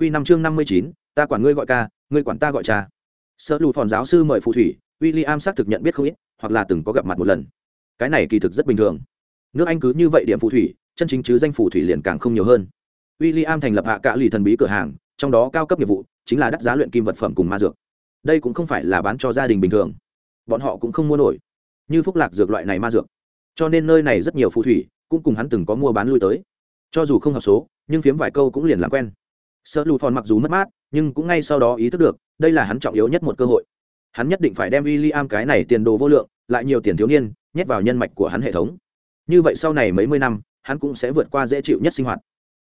Quy năm chương năm mươi chín, ta quản ngươi gọi ca, ngươi quản ta gọi cha. Sở lù phòn giáo sư mời phù thủy, William xác thực nhận biết không ít, hoặc là từng có gặp mặt một lần. Cái này kỳ thực rất bình thường. Nước Anh cứ như vậy điểm phù thủy, chân chính chứ danh phù thủy liền càng không nhiều hơn. William thành lập hạ cả lì thần bí cửa hàng, trong đó cao cấp nghiệp vụ chính là đắt giá luyện kim vật phẩm cùng ma dược. Đây cũng không phải là bán cho gia đình bình thường, bọn họ cũng không mua nổi. Như phúc lạc dược loại này ma dược, cho nên nơi này rất nhiều phù thủy cũng cùng hắn từng có mua bán lui tới. Cho dù không hợp số, nhưng phiếm vài câu cũng liền làm quen. Sợ lù phòn mặc dù mất mát, nhưng cũng ngay sau đó ý thức được, đây là hắn trọng yếu nhất một cơ hội. Hắn nhất định phải đem William cái này tiền đồ vô lượng, lại nhiều tiền thiếu niên, nhét vào nhân mạch của hắn hệ thống. Như vậy sau này mấy mươi năm, hắn cũng sẽ vượt qua dễ chịu nhất sinh hoạt.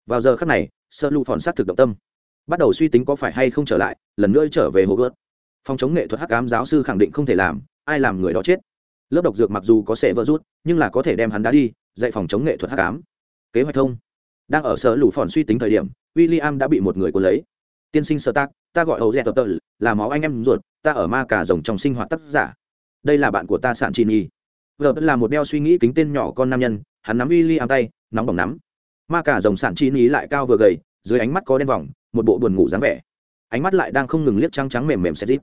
Vào giờ khắc này sợ lu phòn sát thực động tâm. Bắt đầu suy tính có phải hay không trở lại lần nữa trở về hồ gớt phòng chống nghệ thuật hắc ám giáo sư khẳng định không thể làm ai làm người đó chết. Lớp độc dược mặc dù có sẽ vỡ rút nhưng là có thể đem hắn đá đi dạy phòng chống nghệ thuật hắc ám. Kế hoạch thông đang ở sở lũ phòn suy tính thời điểm, William đã bị một người cuốn lấy. Tiên sinh sơ tác ta gọi hầu dẹt tập tờ, là máu anh em ruột, ta ở ma cả rồng trong sinh hoạt tác giả. Đây là bạn của ta sản chi nhi. Vợ là một đeo suy nghĩ kính tên nhỏ con nam nhân, hắn nắm William tay, nóng bỏng nắm. Ma cả Rồng sản chi Nhi lại cao vừa gầy, dưới ánh mắt có đen vòng, một bộ buồn ngủ dáng vẻ. Ánh mắt lại đang không ngừng liếc trắng trắng mềm mềm xét dịp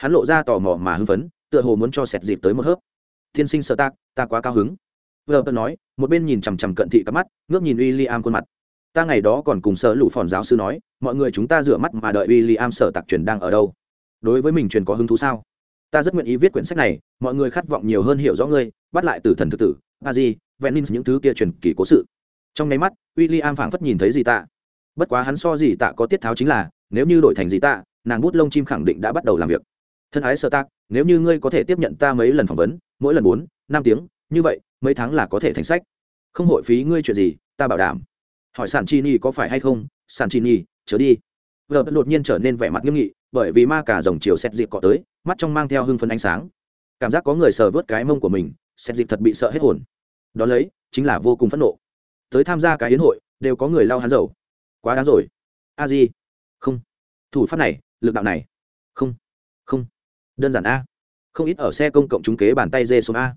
hắn lộ ra tò mò mà hưng phấn, tựa hồ muốn cho sẹt dịp tới một hớp. Thiên sinh sợ ta ta quá cao hứng vợ tớ nói, một bên nhìn chằm chằm cận thị cắp mắt, ngước nhìn w i l l i am khuôn mặt. Ta ngày đó còn cùng sở lũ phòn giáo sư nói, mọi người chúng ta rửa mắt mà đợi w i l l i am sở tặc truyền đang ở đâu. Đối với mình truyền có hứng thú sao? Ta rất nguyện ý viết quyển sách này, mọi người khát vọng nhiều hơn hiểu rõ ngươi, bắt lại từ thần thực tử, a di venice những thứ kia truyền kỳ cố sự. Trong nháy mắt w i l l i am phảng phất nhìn thấy gì tạ. Bất quá hắn so gì tạ có tiết tháo chính là, nếu như đổi thành gì tạ, nàng bút lông chim khẳng định đã bắt đầu làm việc. Thân ái sơ tác nếu như ngươi có thể tiếp nhận ta mấy lần phỏng vấn, mỗi lần bốn, năm tiếng, như vậy mấy tháng là có thể thành sách. Không hội phí ngươi chuyện gì, ta bảo đảm. Hỏi sản chi ni có phải hay không? Sản chi ni, chớ đi. Vợ đột nhiên trở nên vẻ mặt nghiêm nghị, bởi vì ma cả dòng chiều xét dịp cọ tới, mắt trong mang theo hưng phấn ánh sáng. Cảm giác có người sờ vớt cái mông của mình xét dịp thật bị sợ hết hồn. Đó lấy, chính là vô cùng phẫn nộ. Tới tham gia cái yến hội, đều có người lao hắn dầu. Quá đáng rồi. A di. Không. Thủ pháp này, lực đạo này. Không. Không. Đơn giản a. Không ít ở xe công cộng trúng kế bàn tay dê xuống a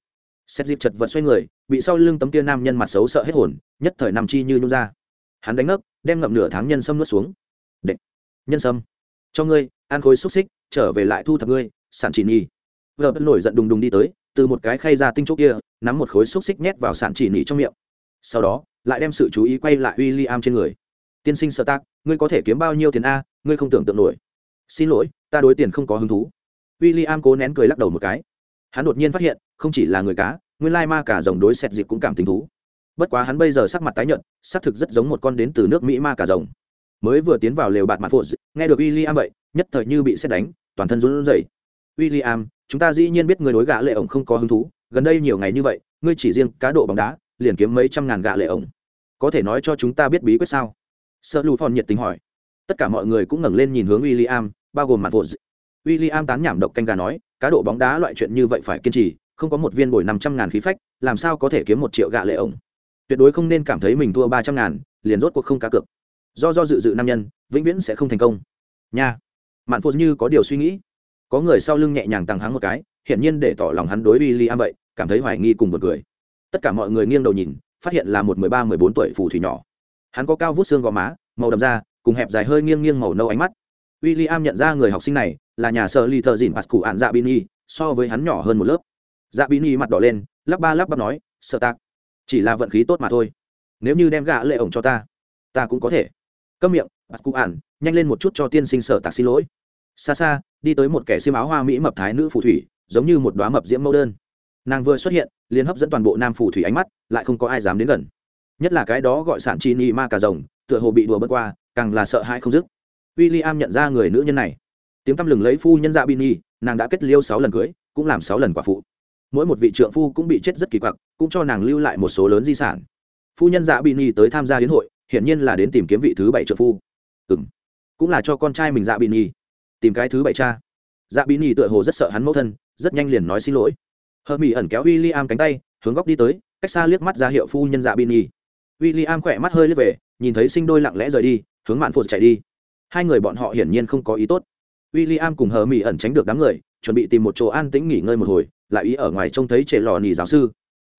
xét dịp chật vật xoay người, bị sau lưng tấm kia nam nhân mặt xấu sợ hết hồn, nhất thời nằm chi như nhung ra. Hắn đánh ngấc đem ngậm nửa tháng nhân sâm nuốt xuống. Đệ. nhân sâm! Cho ngươi, ăn khối xúc xích, trở về lại thu thập ngươi, sản chỉ nhi vợ nổi giận đùng đùng đi tới, từ một cái khay ra tinh chỗ kia, nắm một khối xúc xích nhét vào sản chỉ nhị trong miệng. Sau đó, lại đem sự chú ý quay lại w i am trên người. Tiên sinh sợ tác, ngươi có thể kiếm bao nhiêu tiền a, ngươi không tưởng tượng nổi. Xin lỗi, ta đối tiền không có hứng thú. W i am cố nén cười lắc đầu một cái. Hắn đột nhiên phát hiện không chỉ là người cá, nguyên lai ma cả rồng đối xẹt dịp cũng cảm tình thú. Bất quá hắn bây giờ sắc mặt tái nhợt, xác thực rất giống một con đến từ nước mỹ ma cả rồng. Mới vừa tiến vào lều bạt mặt phụ nghe được w i l l i am vậy, nhất thời như bị xét đánh, toàn thân run rẩy. W i l l i am chúng ta dĩ nhiên biết người đối gã lệ ổng không có hứng thú, gần đây nhiều ngày như vậy, ngươi chỉ riêng cá độ bóng đá, liền kiếm mấy trăm ngàn gạ lệ ổng. Có thể nói cho chúng ta biết bí quyết sao? Sợ lù phòn nhiệt tình hỏi. Tất cả mọi người cũng ngẩng lên nhìn hướng w i l l i am bao gồm mặt vột w i l l i am tán nhảm độc canh gà nói, cá độ bóng đá loại chuyện như vậy phải kiên trì không có một viên bồi năm trăm ngàn khí phách, làm sao có thể kiếm một triệu gạ lệ ổng? Tuyệt đối không nên cảm thấy mình thua ba trăm ngàn, liền rốt cuộc không cá cược. Do do dự dự nam nhân, vĩnh viễn sẽ không thành công. Nha. Mạn phụ như có điều suy nghĩ. Có người sau lưng nhẹ nhàng tăng hắn một cái, hiển nhiên để tỏ lòng hắn đối w i l l i am vậy, cảm thấy hoài nghi cùng một người tất cả mọi người nghiêng đầu nhìn, phát hiện là một mười ba, mười bốn tuổi phù thủy nhỏ. Hắn có cao vút xương gò má, màu đậm da, cùng hẹp dài hơi nghiêng nghiêng màu nâu ánh mắt. W i l l i am nhận ra người học sinh này là nhà sợ ly thợ dìn pascu ạn dạ bini so với hắn nhỏ hơn một lớp dạ bini mặt đỏ lên, lắp ba lắp bắp nói sợ tạc, chỉ là vận khí tốt mà thôi. Nếu như đem gạ lệ ổng cho ta ta cũng có thể. Câm miệng bắt cụ ản, nhanh lên một chút cho tiên sinh sở tạc xin lỗi. Xa xa, đi tới một kẻ xiêm áo hoa mỹ mập thái nữ phù thủy, giống như một đoá mập diễm mẫu đơn. Nàng vừa xuất hiện, liền hấp dẫn toàn bộ nam phù thủy ánh mắt, lại không có ai dám đến gần. Nhất là cái đó gọi sản chi ni ma cà rồng, tựa hồ bị đùa bớt qua, càng là sợ hãi không dứt. W i l l i am nhận ra người nữ nhân này. Tiếng tăm lừng lấy phu nhân dạ bini nàng đã kết liêu sáu lần cưới, cũng làm sáu lần quả phụ mỗi một vị trượng phu cũng bị chết rất kỳ quặc, cũng cho nàng lưu lại một số lớn di sản. Phu nhân dạ bini tới tham gia hiến hội, hiển nhiên là đến tìm kiếm vị thứ bảy trượng phu. Ừ m cũng là cho con trai mình dạ bini tìm cái thứ bảy cha. Dạ bini tựa hồ rất sợ hắn mẫu thân, rất nhanh liền nói xin lỗi. Hờ mỹ ẩn kéo w i l l i am cánh tay, hướng góc đi tới, cách xa liếc mắt ra hiệu phu nhân dạ bị nhi w i l l i am khỏe mắt hơi lướt về, nhìn thấy sinh đôi lặng lẽ rời đi, hướng mạn phụt chạy đi. Hai người bọn họ hiển nhiên không có ý tốt. W i l l i am cùng hờ mỹ ẩn tránh được đám người, chuẩn bị tìm một chỗ an tĩnh nghỉ ngơi một hồi lại ý ở ngoài trông thấy trệ lò nì giáo sư.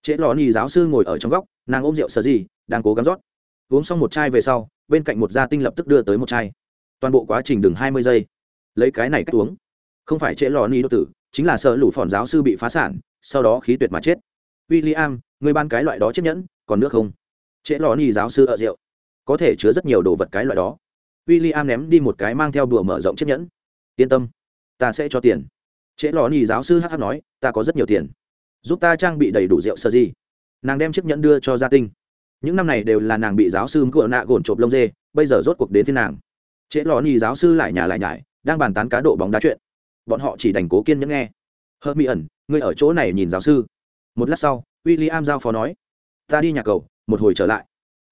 Trệ lò nì giáo sư ngồi ở trong góc, nàng ôm rượu sờ gì, đang cố gắng rót. Uống xong một chai về sau, bên cạnh một gia tinh lập tức đưa tới một chai. Toàn bộ quá trình đừng hai mươi giây. Lấy cái này cách uống. Không phải trễ lò ni đô tử, chính là sợ lũ phòn giáo sư bị phá sản, sau đó khí tuyệt mà chết. W i l l i am người ban cái loại đó chiếc nhẫn, còn nước không? Trễ lò ni giáo sư ở rượu. Có thể chứa rất nhiều đồ vật cái loại đó. W i l l i am ném đi một cái mang theo đùa mở rộng chiếc nhẫn. Yên tâm, ta sẽ cho tiền trễ lò nhì giáo sư hh nói, ta có rất nhiều tiền. Giúp ta trang bị đầy đủ rượu sơ gì. Nàng đem chiếc nhẫn đưa cho gia tinh. Những năm này đều là nàng bị giáo sư cựa nạ gồn trộm lông dê, bây giờ rốt cuộc đến thiên nàng. Trễ lò nhì giáo sư lại nhà lại nhải, đang bàn tán cá độ bóng đá chuyện. Bọn họ chỉ đành cố kiên nhẫn nghe. Hớt mỹ ẩn, ngươi ở chỗ này nhìn giáo sư. Một lát sau w i l l i am giao phó nói, ta đi nhà cầu, một hồi trở lại.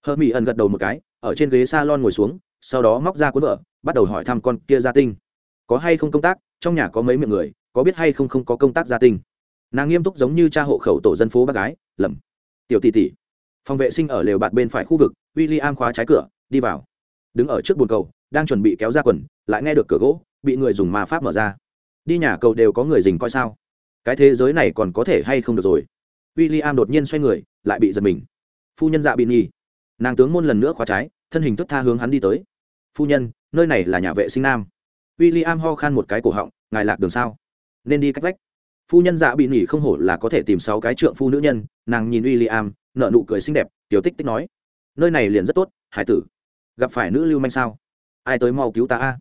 Hớt mỹ ẩn gật đầu một cái, ở trên ghế s a lon ngồi xuống, sau đó móc ra cuốn vợ bắt đầu hỏi thăm con kia gia tinh. Có hay không công tác? Trong nhà có mấy miệng người có biết hay không không có công tác gia tinh. Nàng nghiêm túc giống như cha hộ khẩu tổ dân phố bác gái lầm tiểu tỷ tỷ, phòng vệ sinh ở lều bạt bên phải khu vực w i l l i am khóa trái cửa, đi vào. Đứng ở trước bồn cầu, đang chuẩn bị kéo ra quần, lại nghe được cửa gỗ, bị người dùng ma pháp mở ra. Đi nhà cầu đều có người dình coi sao. Cái thế giới này còn có thể hay không được rồi? W i l l i am đột nhiên xoay người, lại bị giật mình. Phu nhân dạ bị nghi nàng tướng môn lần nữa khóa trái, thân hình thức tha hướng hắn đi tới. Phu nhân, nơi này là nhà vệ sinh nam. W i l l i am ho khan một cái cổ họng, ngài lạc đường sao? Nên đi cách vách. Phu nhân dạ bị nghỉ không hổ là có thể tìm sáu cái trượng phu nữ nhân, nàng nhìn w i l l i am nợ nụ cười xinh đẹp, tiểu tích tích nói, nơi này liền rất tốt, hải tử. Gặp phải nữ lưu manh sao? Ai tới mau cứu ta a?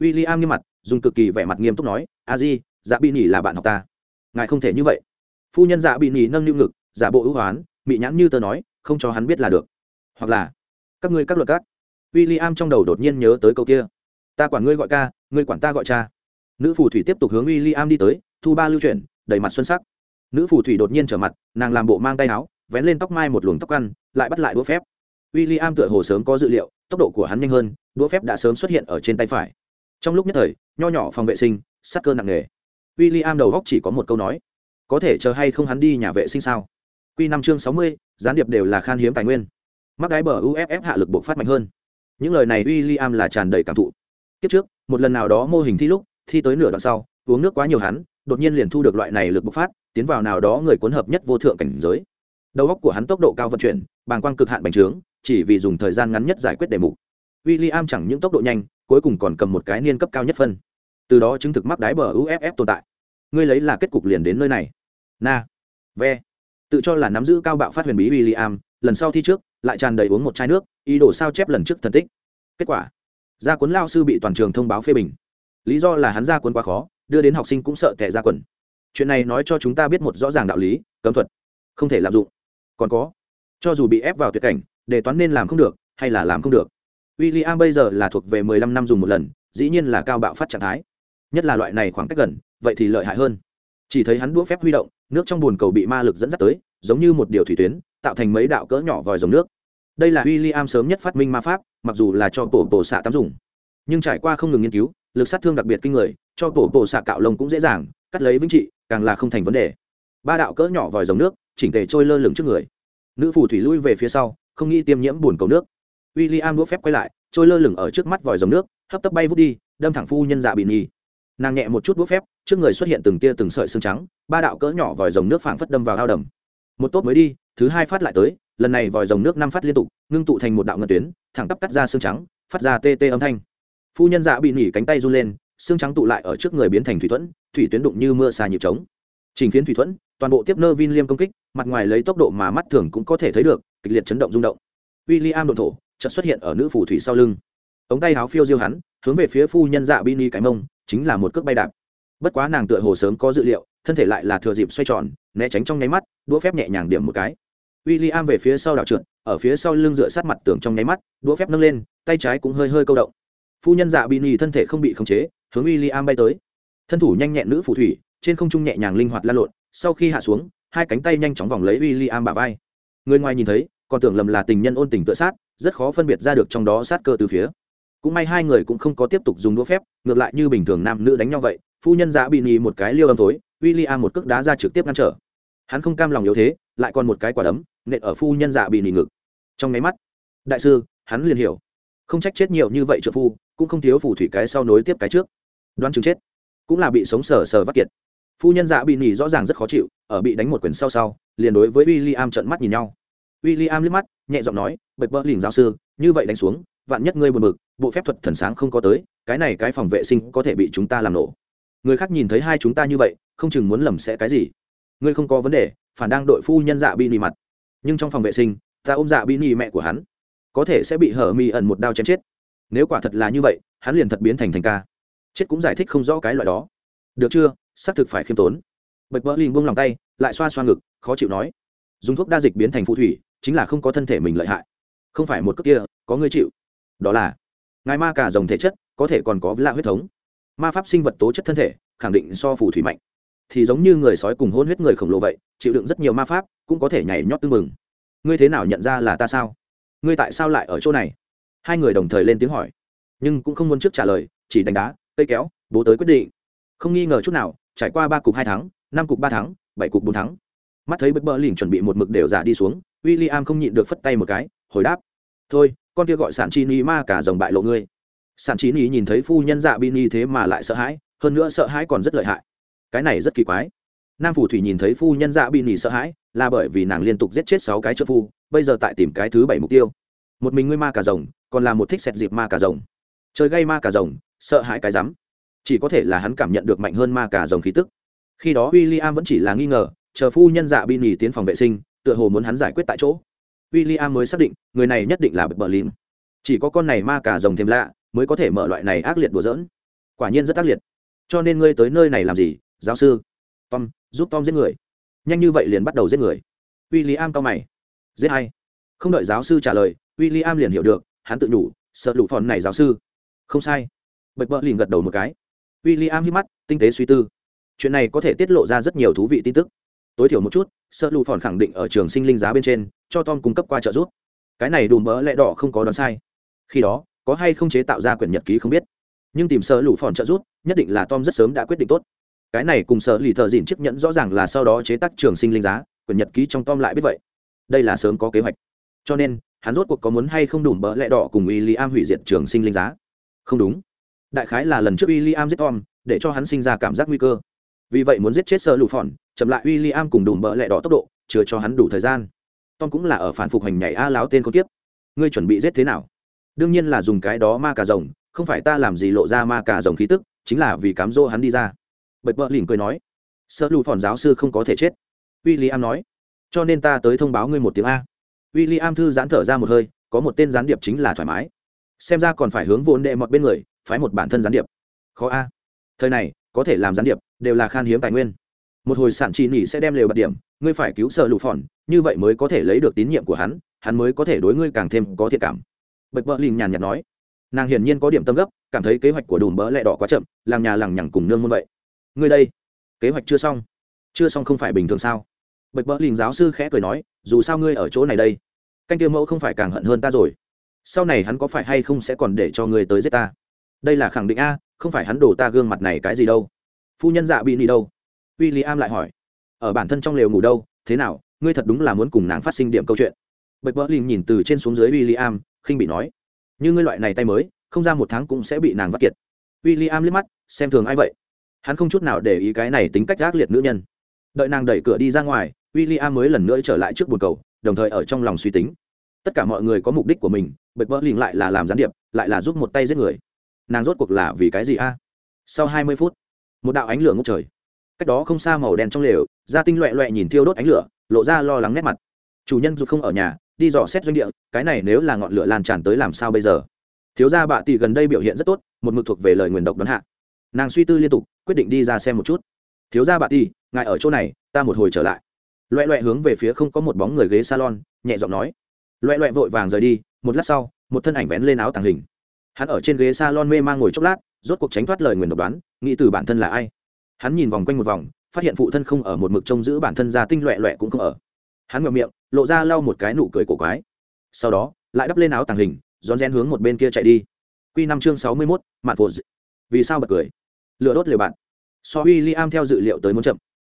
W i l l i am nghiêm mặt, dùng cực kỳ vẻ mặt nghiêm túc nói, a di dạ bị nhỉ là bạn học ta. Ngài không thể như vậy. Phu nhân dạ bị nhỉ nâng niu ngực, giả bộ ưu hoán bị nhãn như tờ nói, không cho hắn biết là được. Hoặc là, các ngươi các luật các. W i l l i am trong đầu đột nhiên nhớ tới câu kia, ta quản ngươi gọi ca, ngươi quản ta gọi cha nữ phù thủy tiếp tục hướng w i l l i am đi tới, thu ba lưu chuyển, đầy mặt xuân sắc. Nữ phù thủy đột nhiên trở mặt, nàng làm bộ mang tay áo, vén lên tóc mai một luồng tóc ăn, lại bắt lại đũa phép. W i l l i am tựa hồ sớm có dự liệu, tốc độ của hắn nhanh hơn, đũa phép đã sớm xuất hiện ở trên tay phải. Trong lúc nhất thời, nho nhỏ phòng vệ sinh, sắc cơ nặng nề. W i l l i am đầu góc chỉ có một câu nói, có thể chờ hay không hắn đi nhà vệ sinh sao? Q năm chương sáu mươi, gián điệp đều là khan hiếm tài nguyên. Mắc đáy bờ uff hạ lực buộc phát mạnh hơn. Những lời này w i l l i am là tràn đầy cảm thụ. Kiếp trước, một lần nào đó mô hình thi lúc thi tới nửa đoạn sau, uống nước quá nhiều hắn, đột nhiên liền thu được loại này lực bộc phát, tiến vào nào đó người cuốn hợp nhất vô thượng cảnh giới. Đầu óc của hắn tốc độ cao vận chuyển, bàng quang cực hạn bành trướng, chỉ vì dùng thời gian ngắn nhất giải quyết đề mục. W i l l i am chẳng những tốc độ nhanh, cuối cùng còn cầm một cái niên cấp cao nhất phân. Từ đó chứng thực mắc đáy bờ uff tồn tại. Ngươi lấy là kết cục liền đến nơi này. Na. Ve. Tự cho là nắm giữ cao bạo phát huyền bí w i l l i am lần sau thi trước, lại tràn đầy uống một chai nước, ý đồ sao chép lần trước thần tích. Kết quả. Gia cuốn lao sư bị toàn trường thông báo phê bình lý do là hắn ra quân quá khó, đưa đến học sinh cũng sợ tệ ra quần. Chuyện này nói cho chúng ta biết một rõ ràng đạo lý, cấm thuật, không thể lạm dụng. Còn có, cho dù bị ép vào tuyệt cảnh, đề toán nên làm không được, hay là làm không được. W i l l i am bây giờ là thuộc về mười lăm năm dùng một lần, dĩ nhiên là cao bạo phát trạng thái. Nhất là loại này khoảng cách gần, vậy thì lợi hại hơn. Chỉ thấy hắn đũa phép huy động, nước trong bồn cầu bị ma lực dẫn dắt tới, giống như một điều thủy tuyến, tạo thành mấy đạo cỡ nhỏ vòi dòng nước. Đây là w i l l i am sớm nhất phát minh ma pháp, mặc dù là cho tổ tổ xạ tắm dùng. Nhưng trải qua không ngừng nghiên cứu lực sát thương đặc biệt kinh người, cho tổ bộ xạ cạo lông cũng dễ dàng, cắt lấy vĩnh trị, càng là không thành vấn đề. Ba đạo cỡ nhỏ vòi dòng nước, chỉnh tề trôi lơ lửng trước người. Nữ phù thủy lui về phía sau, không nghĩ tiêm nhiễm bùn cầu nước. W i l l i am đũa phép quay lại, trôi lơ lửng ở trước mắt vòi dòng nước, hấp tấp bay vút đi, đâm thẳng phu nhân dạ bị nhì. Nàng nhẹ một chút đũa phép, trước người xuất hiện từng tia từng sợi xương trắng, ba đạo cỡ nhỏ vòi dòng nước phảng phất đâm vào ao đầm. Một tốt mới đi, thứ hai phát lại tới, lần này vòi dòng nước năm phát liên tục, ngưng tụ thành một đạo ngân tuyến, thẳng tắp cắt ra xương trắng, phát ra tê tê âm thanh phu nhân dạ bị nỉ cánh tay run lên, xương trắng tụ lại ở trước người biến thành thủy thuẫn, thủy tuyến đụng như mưa xà nhịp trống. Trình phiến thủy thuẫn, toàn bộ tiếp nơ vin liêm công kích, mặt ngoài lấy tốc độ mà mắt thường cũng có thể thấy được, kịch liệt chấn động rung động. W i l l i am đồn thổ, chợt xuất hiện ở nữ phủ thủy sau lưng. Ống tay áo phiêu diêu hắn, hướng về phía phu nhân dạ bini cái mông, chính là một cước bay đạp. Bất quá nàng tựa hồ sớm có dự liệu, thân thể lại là thừa dịp xoay tròn, né tránh trong nháy mắt, đũa phép nhẹ nhàng điểm một cái. W i l l i am về phía sau đảo trượt, ở phía sau lưng dựa sát mặt tường trong nháy mắt, đũa phép nâng lên, tay trái cũng hơi hơi câu động phu nhân dạ bini thân thể không bị khống chế, hướng w i l l i am bay tới. Thân thủ nhanh nhẹn nữ phù thủy, trên không trung nhẹ nhàng linh hoạt lan lộn, sau khi hạ xuống, hai cánh tay nhanh chóng vòng lấy w i l l i am bả vai. Người ngoài nhìn thấy, còn tưởng lầm là tình nhân ôn tình tự sát, rất khó phân biệt ra được trong đó sát cơ từ phía. Cũng may hai người cũng không có tiếp tục dùng đũa phép, ngược lại như bình thường nam nữ đánh nhau vậy, phu nhân dạ bị nhì một cái liêu âm tối w i am một cước đá ra trực tiếp ngăn trở. Hắn không cam lòng yếu thế, lại còn một cái quả đấm, nện ở phu nhân dạ bị nhì ngực. Trong máy mắt, đại sư, hắn liền hiểu. Không trách chết nhiều như vậy trợ phu cũng không thiếu phù thủy cái sau nối tiếp cái trước. Đoán chừng chết. Cũng là bị sống sờ sờ vắt kiệt. Phu nhân dạ bị nỉ rõ ràng rất khó chịu, ở bị đánh một quyền sau sau, liền đối với w i l l i am trận mắt nhìn nhau. W i l l i am liếc mắt, nhẹ giọng nói bật bỡ lìn giáo sư, như vậy đánh xuống, vạn nhất ngươi buồn bực, bộ phép thuật thần sáng không có tới, cái này cái phòng vệ sinh có thể bị chúng ta làm nổ. Người khác nhìn thấy hai chúng ta như vậy, không chừng muốn lầm sẽ cái gì. Ngươi không có vấn đề, phản đang đội phu nhân dạ bi nỉ mặt. Nhưng trong phòng vệ sinh, ta ôm dạ bi nỉ mẹ của hắn. Có thể sẽ bị hở mi ẩn một đao chém chết nếu quả thật là như vậy, hắn liền thật biến thành thành ca. Chết cũng giải thích không rõ cái loại đó. Được chưa? Xác thực phải khiêm tốn. Bạch bỡ liền buông lòng tay, lại xoa xoa ngực, khó chịu nói. Dùng thuốc đa dịch biến thành phù thủy, chính là không có thân thể mình lợi hại. Không phải một cước kia, có người chịu. Đó là, ngài ma cả dòng thể chất, có thể còn có lạ huyết thống. Ma pháp sinh vật tố chất thân thể, khẳng định so phù thủy mạnh. Thì giống như người sói cùng hôn huyết người khổng lồ vậy, chịu đựng rất nhiều ma pháp, cũng có thể nhảy nhót tư mừng ngươi thế nào nhận ra là ta sao? Ngươi tại sao lại ở chỗ này? Hai người đồng thời lên tiếng hỏi. Nhưng cũng không muốn trước trả lời, chỉ đánh đá, cây kéo, bố tới quyết định. Không nghi ngờ chút nào, trải qua ba cục hai tháng năm cục ba tháng bảy cục bốn tháng mắt thấy bất bờ lỉnh chuẩn bị một mực đều giả đi xuống w i l l i am không nhịn được phất tay một cái, hồi đáp. Thôi, con kia gọi sản chi ni ma cả dòng bại lộ ngươi. Sản chi ni nhìn thấy phu nhân dạ bi ni thế mà lại sợ hãi, hơn nữa sợ hãi còn rất lợi hại. Cái này rất kỳ quái. Nam phủ thủy nhìn thấy phu nhân dạ bi ni sợ hãi, là bởi vì nàng liên tục giết chết sáu cái trợ phu, bây giờ tại tìm cái thứ bảy mục tiêu một mình ngươi ma cả rồng, còn là một thích xẹt dịp ma cả rồng. Chơi gây ma cả rồng, sợ hãi cái rắm. Chỉ có thể là hắn cảm nhận được mạnh hơn ma cả rồng khí tức. Khi đó w i l l i am vẫn chỉ là nghi ngờ, chờ phu nhân dạ bi nhì tiến phòng vệ sinh, tựa hồ muốn hắn giải quyết tại chỗ. W i l l i am mới xác định, người này nhất định là bờ lim chỉ có con này ma cả rồng thêm lạ, mới có thể mở loại này ác liệt đùa dỡn quả nhiên rất ác liệt. Cho nên ngươi tới nơi này làm gì, giáo sư? Tom, giúp tom giết người. Nhanh như vậy liền bắt đầu giết người. W i l l i am cao mày. Giết hay không đợi giáo sư trả lời w i l l i am liền hiểu được, hắn tự nhủ, sợ lụ phòn này giáo sư. Không sai. Bật bờ liền gật đầu một cái. W i l l i am hít mắt, tinh tế suy tư. Chuyện này có thể tiết lộ ra rất nhiều thú vị tin tức. Tối thiểu một chút, sợ lụ phòn khẳng định ở trường sinh linh giá bên trên, cho tom cung cấp qua trợ giúp. Cái này đùm bỡ lẽ đỏ không có đoán sai. Khi đó, có hay không chế tạo ra quyển nhật ký không biết. Nhưng tìm sợ lụ phòn trợ giúp, nhất định là tom rất sớm đã quyết định tốt. Cái này cùng sợ lì thợ dìn chiếc nhẫn rõ ràng là sau đó chế tác trường sinh linh giá, quyển nhật ký trong tom lại biết vậy. Đây là sớm có kế hoạch. Cho nên hắn rốt cuộc có muốn hay không đủ bỡ lẽ đỏ cùng w i l l i am hủy diệt trường sinh linh giá? Không đúng. Đại khái là lần trước w i l l i am giết tom, để cho hắn sinh ra cảm giác nguy cơ. Vì vậy muốn giết chết sơ lụ phòn chậm lại w i l l i am cùng đủ bỡ lẽ đỏ tốc độ, chừa cho hắn đủ thời gian. Tom cũng là ở phản phục hành nhảy a láo tên con tiếp ngươi chuẩn bị giết thế nào? Đương nhiên là dùng cái đó ma cà rồng, không phải ta làm gì lộ ra ma cà rồng khí tức, chính là vì cám dỗ hắn đi ra. Bật bỡ lỉnh cười nói sợ lụ phòn giáo sư không có thể chết. W i l l i am nói, cho nên ta tới thông báo ngươi một tiếng a w i l l i am thư giãn thở ra một hơi, có một tên gián điệp chính là thoải mái. Xem ra còn phải hướng vốn đệ mọt bên người, phái một bản thân gián điệp. Khó a. Thời này, có thể làm gián điệp, đều là khan hiếm tài nguyên. Một hồi sản chỉ nỉ sẽ đem lều bạt điểm, ngươi phải cứu sợ lụ phòn, như vậy mới có thể lấy được tín nhiệm của hắn hắn mới có thể đối ngươi càng thêm có thiệt cảm. Bật bỡ lình nhàn nhạt nói. Nàng hiển nhiên có điểm tâm gấp, cảm thấy kế hoạch của đùm bỡ lẹ đỏ quá chậm làng nhà làng nhằng cùng nương muôn vậy. Ngươi đây, kế hoạch chưa xong. Chưa xong không phải bình thường sao? Bật bỡ lình giáo sư khẽ cười nói, dù sao ngươi ở chỗ này đây canh tiêu mẫu không phải càng hận hơn ta rồi. Sau này hắn có phải hay không sẽ còn để cho người tới giết ta? Đây là khẳng định a, không phải hắn đổ ta gương mặt này cái gì đâu. Phu nhân dạ bị đi đâu? W i l l i am lại hỏi. Ở bản thân trong lều ngủ đâu? Thế nào? Ngươi thật đúng là muốn cùng nàng phát sinh điểm câu chuyện. Bật bỡ linh nhìn từ trên xuống dưới w i l l i am khinh bị nói. Như ngươi loại này tay mới, không ra một tháng cũng sẽ bị nàng vắt kiệt. W i l l i am liếc mắt, xem thường ai vậy? Hắn không chút nào để ý cái này tính cách gác liệt nữ nhân. Đợi nàng đẩy cửa đi ra ngoài w i l l i am mới lần nữa trở lại trước bồn cầu đồng thời ở trong lòng suy tính. Tất cả mọi người có mục đích của mình bật bỡ liền lại là làm gián điệp, lại là giúp một tay giết người. Nàng rốt cuộc là vì cái gì a? Sau hai mươi phút, một đạo ánh lửa ngốc trời. Cách đó không xa màu đen trong lều gia tinh loẹ loẹ nhìn thiêu đốt ánh lửa, lộ ra lo lắng nét mặt. Chủ nhân dù không ở nhà, đi dò xét doanh địa, cái này nếu là ngọn lửa lan tràn tới làm sao bây giờ? Thiếu gia bạ tỷ gần đây biểu hiện rất tốt, một mực thuộc về lời nguyền độc đón hạ. Nàng suy tư liên tục, quyết định đi ra xem một chút. Thiếu gia bạ tỷ, ngài ở chỗ này, ta một hồi trở lại loẹ loẹ hướng về phía không có một bóng người ghế salon, nhẹ giọng nói. Loẹ loẹ vội vàng rời đi, một lát sau, một thân ảnh vén lên áo tàng hình. Hắn ở trên ghế salon mê man ngồi chốc lát, rốt cuộc tránh thoát lời nguyền độc đoán, nghĩ từ bản thân là ai. Hắn nhìn vòng quanh một vòng, phát hiện phụ thân không ở một mực trông giữ bản thân ra tinh loẹ loẹ cũng không ở. Hắn ngậm miệng, lộ ra lau một cái nụ cười cổ quái. Sau đó, lại đắp lên áo tàng hình, rón rén hướng một bên kia chạy đi. Q năm chương sáu mươi mốt, mạn phột vì sao bật cười? Lựa đốt liều bạn. So w i l l i am theo dự liệu tới muốn chậm.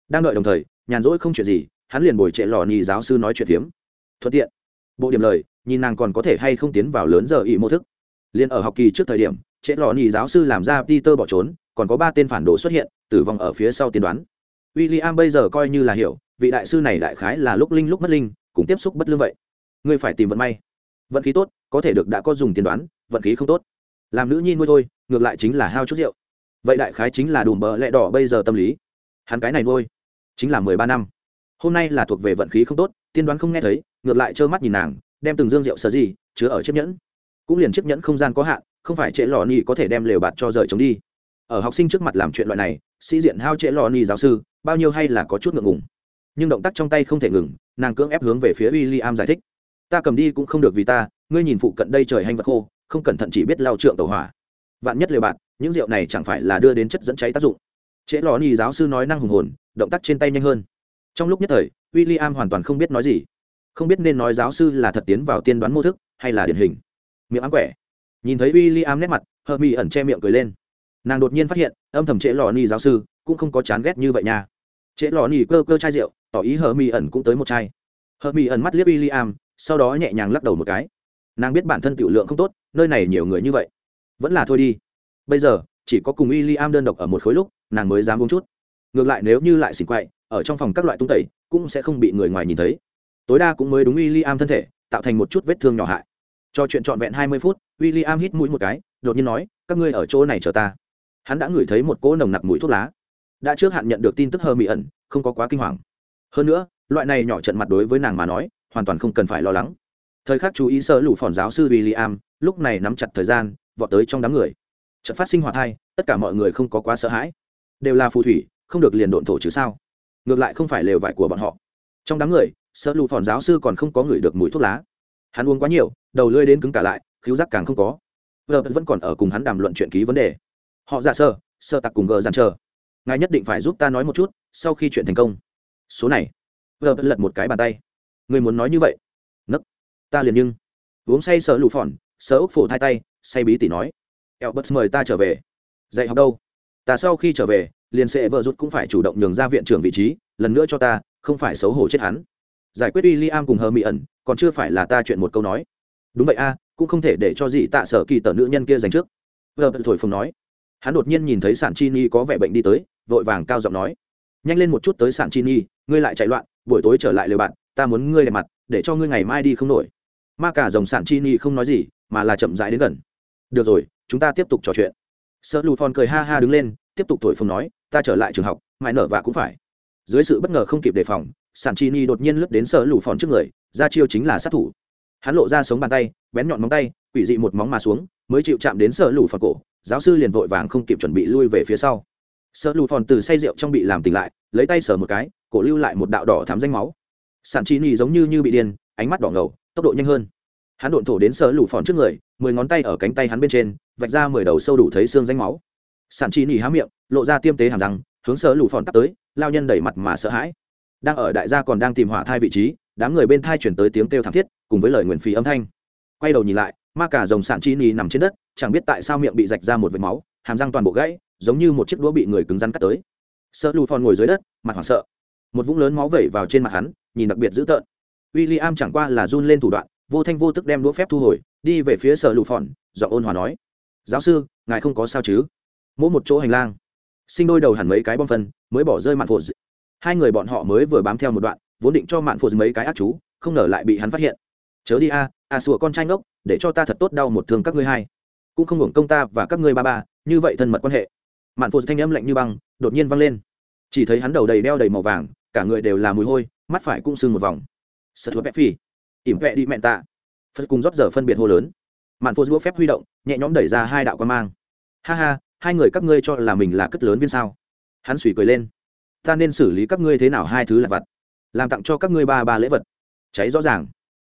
Đang đợi đồng thời, nhàn rỗi không chuyện gì hắn liền bồi trệ lò nhì giáo sư nói chuyện phiếm. Thuận tiện. Bộ điểm lời, nhìn nàng còn có thể hay không tiến vào lớn giờ ỵ mô thức. Liền ở học kỳ trước thời điểm, trệ lò nhì giáo sư làm ra peter bỏ trốn, còn có ba tên phản đồ xuất hiện, tử vong ở phía sau tiên đoán. W i l l i am bây giờ coi như là hiểu, vị đại sư này đại khái là lúc linh lúc mất linh cũng tiếp xúc bất lương vậy. Ngươi phải tìm vận may. Vận khí tốt, có thể được đã có dùng tiên đoán, vận khí không tốt. Làm nữ nhi nuôi thôi, ngược lại chính là hao chút rượu. Vậy đại khái chính là đùm bờ lẹ đỏ bây giờ tâm lý. Hắn cái này nuôi, chính là mười ba năm hôm nay là thuộc về vận khí không tốt, tiên đoán không nghe thấy, ngược lại trơ mắt nhìn nàng, đem từng dương rượu sờ gì, chứa ở chiếc nhẫn. Cũng liền chiếc nhẫn không gian có hạn, không phải trễ lò ni có thể đem lều bạt cho rời chống đi. Ở học sinh trước mặt làm chuyện loại này, sĩ diện hao trễ lò ni giáo sư, bao nhiêu hay là có chút ngượng ngùng. Nhưng động tác trong tay không thể ngừng, nàng cưỡng ép hướng về phía w i l l i am giải thích. Ta cầm đi cũng không được vì ta, ngươi nhìn phụ cận đây trời hanh vật khô, không cẩn thận chỉ biết lao trượng tàu hỏa. Vạn nhất lều bạt, những rượu này chẳng phải là đưa đến chất dẫn cháy tác dụng. Trễ lò ni giáo sư nói năng hùng hồn, động tác trên tay nhanh hơn trong lúc nhất thời w i l l i am hoàn toàn không biết nói gì. Không biết nên nói giáo sư là thật tiến vào tiên đoán mô thức, hay là điển hình. Miệng ám quẻ. Nhìn thấy w i l l i am nét mặt hờ mỹ ẩn che miệng cười lên. Nàng đột nhiên phát hiện, âm thầm trễ lò ni giáo sư, cũng không có chán ghét như vậy nha. Trễ lò ni cơ cơ chai rượu, tỏ ý hờ mỹ ẩn cũng tới một chai. Hờ mỹ ẩn mắt liếc w i l l i am sau đó nhẹ nhàng lắc đầu một cái. Nàng biết bản thân tiểu lượng không tốt, nơi này nhiều người như vậy. Vẫn là thôi đi. Bây giờ, chỉ có cùng w i l l i am đơn độc ở một khối lúc, nàng mới dám uống chút. Ngược lại nếu như lại xỉn quậy ở trong phòng các loại tung tẩy, cũng sẽ không bị người ngoài nhìn thấy. Tối đa cũng mới đúng w i l l i am thân thể, tạo thành một chút vết thương nhỏ hại. Cho chuyện trọn vẹn hai mươi phút w i l l i am hít mũi một cái, đột nhiên nói, các ngươi ở chỗ này chờ ta. Hắn đã ngửi thấy một cỗ nồng nặc mũi thuốc lá. Đã trước hạn nhận được tin tức hơ mị ẩn, không có quá kinh hoàng. Hơn nữa, loại này nhỏ trận mặt đối với nàng mà nói, hoàn toàn không cần phải lo lắng. Thời khắc chú ý sơ lũ phòn giáo sư w i l l i am lúc này nắm chặt thời gian, vọt tới trong đám người. Trận phát sinh hoạt thai, tất cả mọi người không có quá sợ hãi. Đều là phù thủy, không được liền độn thổ chứ sao? Ngược lại không phải lều vải của bọn họ. Trong đám người sợ lụ phòn giáo sư còn không có người được mùi thuốc lá. Hắn uống quá nhiều, đầu lưỡi đến cứng cả lại, khiếu giác càng không có. Vợ vẫn còn ở cùng hắn đàm luận chuyện ký vấn đề. Họ giả sơ sơ tặc cùng gờ dàn chờ. Ngài nhất định phải giúp ta nói một chút, sau khi chuyện thành công. Số này. Vợ vẫn lật một cái bàn tay. Người muốn nói như vậy? Nấc. Ta liền nhưng. Uống say sợ lụ phòn sợ ốc phổ thai tay, say bí tỉ nói. Eo bất mời ta trở về. Dạy học đâu? Ta sau khi trở về liền sẽ vợ rút cũng phải chủ động nhường ra viện trưởng vị trí, lần nữa cho ta, không phải xấu hổ chết hắn. Giải quyết w i am cùng hờ mỹ ẩn, còn chưa phải là ta chuyện một câu nói. Đúng vậy a, cũng không thể để cho dị tạ sở kỳ tờ nữ nhân kia dành trước. Vợ thổi phồng nói. Hắn đột nhiên nhìn thấy sản chi ni có vẻ bệnh đi tới, vội vàng cao giọng nói. Nhanh lên một chút tới sản chi ni ngươi lại chạy loạn, buổi tối trở lại lều bạn, ta muốn ngươi đẹp mặt, để cho ngươi ngày mai đi không nổi. Ma cả dòng sản chi ni không nói gì, mà là chậm rãi đến gần. Được rồi, chúng ta tiếp tục trò chuyện. Sợ lù phòn cười ha ha đứng lên, tiếp tục thổi phồng nói ta trở lại trường học, mãi nở và cũng phải. Dưới sự bất ngờ không kịp đề phòng sản chi ni đột nhiên lướt đến sở lù phòn trước người, ra chiêu chính là sát thủ. Hắn lộ ra sống bàn tay, bén nhọn móng tay, quỷ dị một móng mà xuống, mới chịu chạm đến sở lù phòn cổ, giáo sư liền vội vàng không kịp chuẩn bị lui về phía sau. Sở lù phòn từ say rượu trong bị làm tỉnh lại, lấy tay sờ một cái, cổ lưu lại một đạo đỏ thám danh máu. Sản chi ni giống như như bị điên, ánh mắt đỏ ngầu, tốc độ nhanh hơn. Hắn độn thổ đến sở lù phòn trước người, mười ngón tay ở cánh tay hắn bên trên, vạch ra mười đầu sâu đủ thấy xương danh máu. Sản chi nỉ há miệng lộ ra tiêm tế hàm răng, hướng sở lù phòn tắt tới, lao nhân đẩy mặt mà sợ hãi. Đang ở đại gia còn đang tìm hỏa thai vị trí, đám người bên thai chuyển tới tiếng kêu thảm thiết, cùng với lời nguyền phí âm thanh. Quay đầu nhìn lại, ma cả dòng sản chi ni nằm trên đất, chẳng biết tại sao miệng bị rạch ra một vệt máu, hàm răng toàn bộ gãy, giống như một chiếc đũa bị người cứng rắn cắt tới. Sợ lù phòn ngồi dưới đất, mặt hoảng sợ. Một vũng lớn máu vẩy vào trên mặt hắn, nhìn đặc biệt dữ tợn. W i l l i am chẳng qua là run lên thủ đoạn, vô thanh vô tức đem đũa phép thu hồi, đi về phía sở lù phòn, giọng ôn hòa nói. Giáo sư, ngài không có sao chứ? Mỗi một chỗ hành lang sinh đôi đầu hẳn mấy cái bom phân mới bỏ rơi mạn phụ. hai người bọn họ mới vừa bám theo một đoạn vốn định cho mạn phụ mấy cái ác chú không ngờ lại bị hắn phát hiện. Chớ đi a à, à sủa con trai ngốc để cho ta thật tốt đau một thương các ngươi hai. Cũng không hưởng công ta và các ngươi ba ba như vậy thân mật quan hệ. Mạn phô thanh âm lạnh như băng đột nhiên văng lên. Chỉ thấy hắn đầu đầy đeo đầy màu vàng cả người đều là mùi hôi mắt phải cũng sưng một vòng. Sợ thua bẹp phi ỉm vẹ đi mẹn tạ. Phật cùng rót giờ phân biệt hô lớn. Mạn phụ giũa phép huy động nhẹ nhõm đẩy ra hai đạo quan mang. Ha ha hai người các ngươi cho là mình là cất lớn viên sao? Hắn suy cười lên. Ta nên xử lý các ngươi thế nào hai thứ là vật? Làm tặng cho các ngươi ba ba lễ vật. Cháy rõ ràng.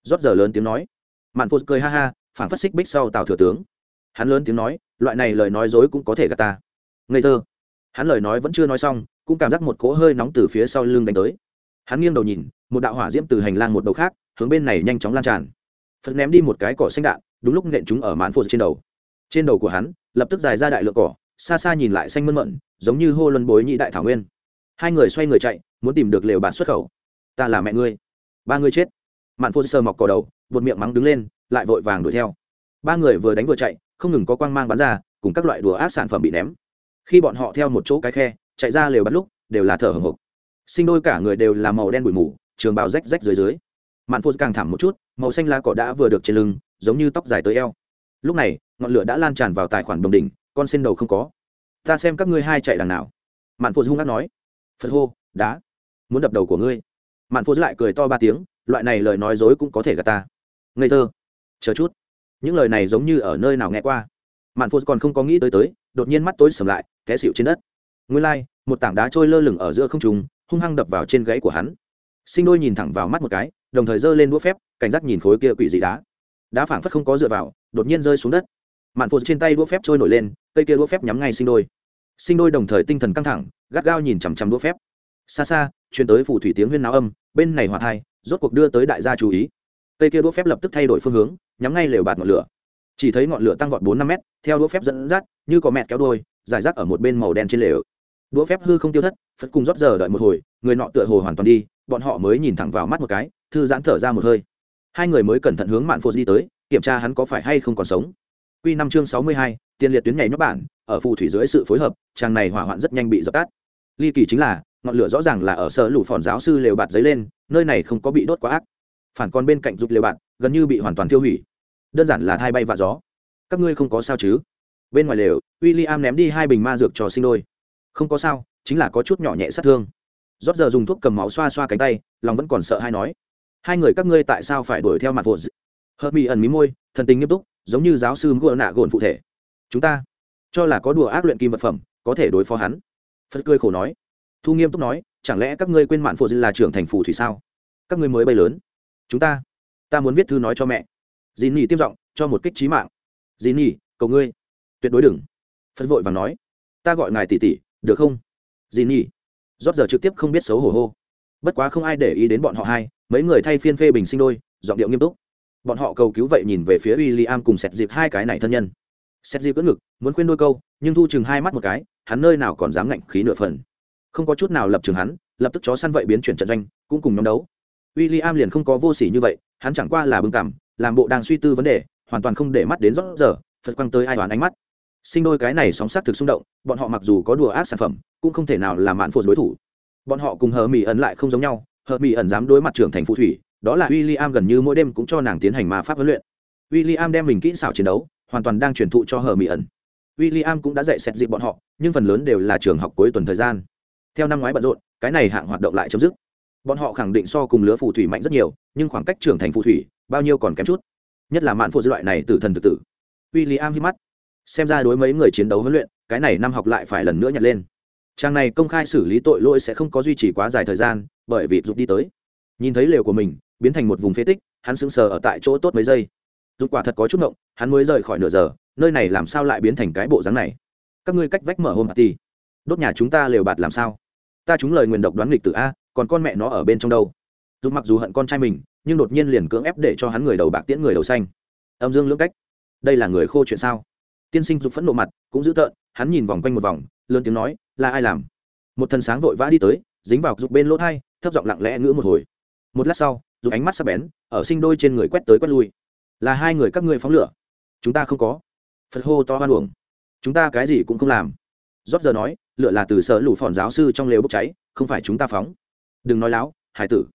Rót giờ lớn tiếng nói. Mạn phô cười ha ha phản phát xích bích sau tào thừa tướng. Hắn lớn tiếng nói, loại này lời nói dối cũng có thể gạt ta. Ngây thơ. Hắn lời nói vẫn chưa nói xong, cũng cảm giác một cỗ hơi nóng từ phía sau lưng đánh tới. Hắn nghiêng đầu nhìn, một đạo hỏa diễm từ hành lang một đầu khác, hướng bên này nhanh chóng lan tràn. Phật ném đi một cái cỏ xanh đạn, đúng lúc nện chúng ở mạn phô trên đầu trên đầu của hắn, lập tức dài ra đại lượng cỏ, xa xa nhìn lại xanh mơn mận, giống như hô luân bối nhị đại thảo nguyên. Hai người xoay người chạy, muốn tìm được lều bản xuất khẩu. Ta là mẹ ngươi. Ba người chết. Mạn phô sơ mọc cỏ đầu vượt miệng mắng đứng lên, lại vội vàng đuổi theo. Ba người vừa đánh vừa chạy, không ngừng có quang mang bắn ra, cùng các loại đùa ác sản phẩm bị ném. Khi bọn họ theo một chỗ cái khe, chạy ra lều bắt lúc, đều là thở hồng hộc. Sinh đôi cả người đều là màu đen bụi mù, trường bào rách rách dưới dưới. Mạn phô càng thảm một chút, màu xanh lá cỏ đã vừa được trên lưng, giống như tóc dài tới eo. Lúc này ngọn lửa đã lan tràn vào tài khoản đồng đỉnh con sen đầu không có. Ta xem các ngươi hai chạy đằng nào. Mạn phụ hung hát nói. Phật hô đá muốn đập đầu của ngươi. Mạn phụ lại cười to ba tiếng loại này lời nói dối cũng có thể gạt ta. Ngây thơ chờ chút. Những lời này giống như ở nơi nào nghe qua. Mạn phụ còn không có nghĩ tới tới đột nhiên mắt tối sầm lại té xịu trên đất. Nguyên lai、like, một tảng đá trôi lơ lửng ở giữa không trùng hung hăng đập vào trên gáy của hắn. Sinh đôi nhìn thẳng vào mắt một cái đồng thời giơ lên đũa phép cảnh giác nhìn khối kia quỷ dị đá. Đá phảng phất không có dựa vào đột nhiên rơi xuống đất mạn phô trên tay đũa phép trôi nổi lên, cây kia đũa phép nhắm ngay sinh đôi. Sinh đôi đồng thời tinh thần căng thẳng, gắt gao nhìn chằm chằm đũa phép. Xa xa chuyển tới phù thủy tiếng huyên náo âm, bên này hòa thai, rốt cuộc đưa tới đại gia chú ý. Cây kia đũa phép lập tức thay đổi phương hướng, nhắm ngay lều bạt ngọn lửa. Chỉ thấy ngọn lửa tăng vọt bốn năm mét, theo đũa phép dẫn dắt, như có mẹt kéo đôi giải rác ở một bên màu đen trên lều. Đũa phép hư không tiêu thất, phật cùng rót giờ đợi một hồi, người nọ tựa hồ hoàn toàn đi, bọn họ mới nhìn thẳng vào mắt một cái, thư giãn thở ra một hơi. Hai người mới cẩn thận hướng mạn phô đi tới, kiểm tra hắn có phải hay không còn sống. Quy năm chương sáu mươi hai tiền liệt tuyến nhảy nhóc bản, ở phù thủy dưới sự phối hợp, chàng này hỏa hoạn rất nhanh bị dập tắt. Ly kỳ chính là, ngọn lửa rõ ràng là ở sở lũ phòn giáo sư lều bạt giấy lên, nơi này không có bị đốt quá ác. Phản còn bên cạnh giúp lều bạt, gần như bị hoàn toàn tiêu hủy. Đơn giản là thay bay và gió. Các ngươi không có sao chứ? Bên ngoài lều, William ném đi hai bình ma dược cho sinh đôi. Không có sao, chính là có chút nhỏ nhẹ sát thương. Rốt giờ dùng thuốc cầm máu xoa xoa cánh tay, lòng vẫn còn sợ hai nói. Hai người các ngươi tại sao phải đuổi theo mặt vụn? hợp bị ẩn mí môi, thần tình nghiêm túc giống như giáo sư gỡ nạ gồn phụ thể. Chúng ta cho là có đùa ác luyện kim vật phẩm, có thể đối phó hắn. Phật cười khổ nói. Thu nghiêm túc nói, chẳng lẽ các ngươi quên mạn phụ là trưởng thành phù thủy sao? Các ngươi mới bay lớn. Chúng ta ta muốn viết thư nói cho mẹ. Dì nỉ tiêm giọng, cho một kích trí mạng. Dì nỉ cầu ngươi. Tuyệt đối đừng. Phật vội và nói. Ta gọi ngài tỷ tỷ, được không? Dì nỉ rót giờ trực tiếp không biết xấu hổ hô. Bất quá không ai để ý đến bọn họ hai, mấy người thay phiên phê bình sinh đôi, giọng điệu nghiêm túc bọn họ cầu cứu vậy nhìn về phía w i l l i am cùng xét dịp hai cái này thân nhân. Xét dịp cỡ ngực, muốn khuyên đôi câu, nhưng thu chừng hai mắt một cái, hắn nơi nào còn dám ngạnh khí nửa phần. Không có chút nào lập trường hắn, lập tức chó săn vậy biến chuyển trận doanh, cũng cùng nhóm đấu. W i l l i am liền không có vô s ỉ như vậy, hắn chẳng qua là bưng cảm, làm bộ đang suy tư vấn đề, hoàn toàn không để mắt đến rót giờ, phật quăng tới ai đoán ánh mắt. Sinh đôi cái này sóng sát thực xung động, bọn họ mặc dù có đùa ác sản phẩm, cũng không thể nào làm mạn phụt đối thủ. Bọn họ cùng hờ mỹ ẩn lại không giống nhau, hờ mỹ ẩn dám đối mặt trưởng thành phù thủy đó là w i l l i am gần như mỗi đêm cũng cho nàng tiến hành ma pháp huấn luyện. W i l l i am đem mình kỹ xảo chiến đấu, hoàn toàn đang truyền thụ cho hờ mỹ ẩn. W i l l i am cũng đã dạy xét dịp bọn họ, nhưng phần lớn đều là trường học cuối tuần thời gian. Theo năm ngoái bận rộn, cái này hạng hoạt động lại chấm dứt. Bọn họ khẳng định so cùng lứa phù thủy mạnh rất nhiều, nhưng khoảng cách trưởng thành phù thủy, bao nhiêu còn kém chút. Nhất là mạn phụ loại này từ thần tự tử. W i l l i am hít mắt. Xem ra đối mấy người chiến đấu huấn luyện, cái này năm học lại phải lần nữa nhặt lên. Trang này công khai xử lý tội lỗi sẽ không có duy trì quá dài thời gian, bởi vì dục đi tới nhìn thấy lều của mình, biến thành một vùng phế tích, hắn sững sờ ở tại chỗ tốt mấy giây. Dục quả thật có chút ngộng, hắn mới rời khỏi nửa giờ, nơi này làm sao lại biến thành cái bộ dáng này? Các ngươi cách vách mở hôm party đốt nhà chúng ta lều bạt làm sao? Ta chúng lời nguyền độc đoán nghịch từ a, còn con mẹ nó ở bên trong đâu? Dù mặc dù hận con trai mình, nhưng đột nhiên liền cưỡng ép để cho hắn người đầu bạc tiễn người đầu xanh. Âm dương lưỡng cách. Đây là người khô chuyện sao? Tiên sinh dục phẫn nộ mặt, cũng dữ tợn, hắn nhìn vòng quanh một vòng, lớn tiếng nói, là ai làm? Một thần sáng vội vã đi tới, dính vào dục bên lỗ thai, thấp giọng lặng lẽ ngữ một hồi một lát sau, dùng ánh mắt sắp bén, ở sinh đôi trên người quét tới quét lui. Là hai người các ngươi phóng lửa. Chúng ta không có. Phật hô to hoan uổng. Chúng ta cái gì cũng không làm. Rót giờ nói, lửa là từ sở lũ phòn giáo sư trong lều bốc cháy, không phải chúng ta phóng. Đừng nói láo, hải tử.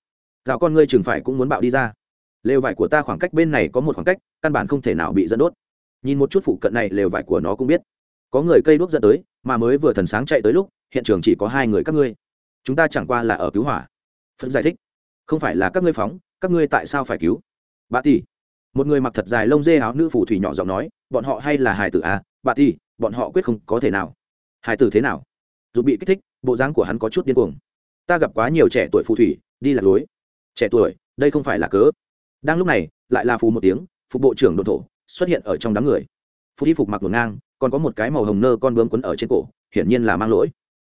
Dạo con ngươi chừng phải cũng muốn bạo đi ra. Lều vải của ta khoảng cách bên này có một khoảng cách, căn bản không thể nào bị dẫn đốt. Nhìn một chút phụ cận này, lều vải của nó cũng biết. Có người cây đuốc dẫn tới, mà mới vừa thần sáng chạy tới lúc, hiện trường chỉ có hai người các ngươi. Chúng ta chẳng qua là ở cứu hỏa. Phật giải thích không phải là các ngươi phóng, các ngươi tại sao phải cứu? Bà tỷ. Một người mặc thật dài lông dê áo nữ phù thủy nhỏ giọng nói, bọn họ hay là hải tử à? Bà tỷ, bọn họ quyết không có thể nào. Hải tử thế nào? Dù bị kích thích, bộ dáng của hắn có chút điên cuồng. Ta gặp quá nhiều trẻ tuổi phù thủy, đi lạc lối. Trẻ tuổi, đây không phải là cớ. Đang lúc này, lại là phù một tiếng, phục bộ trưởng đồn thổ, xuất hiện ở trong đám người. Phù thi phục mặc ngổn ngang, còn có một cái màu hồng nơ con bướm quấn ở trên cổ, hiển nhiên là mang lỗi.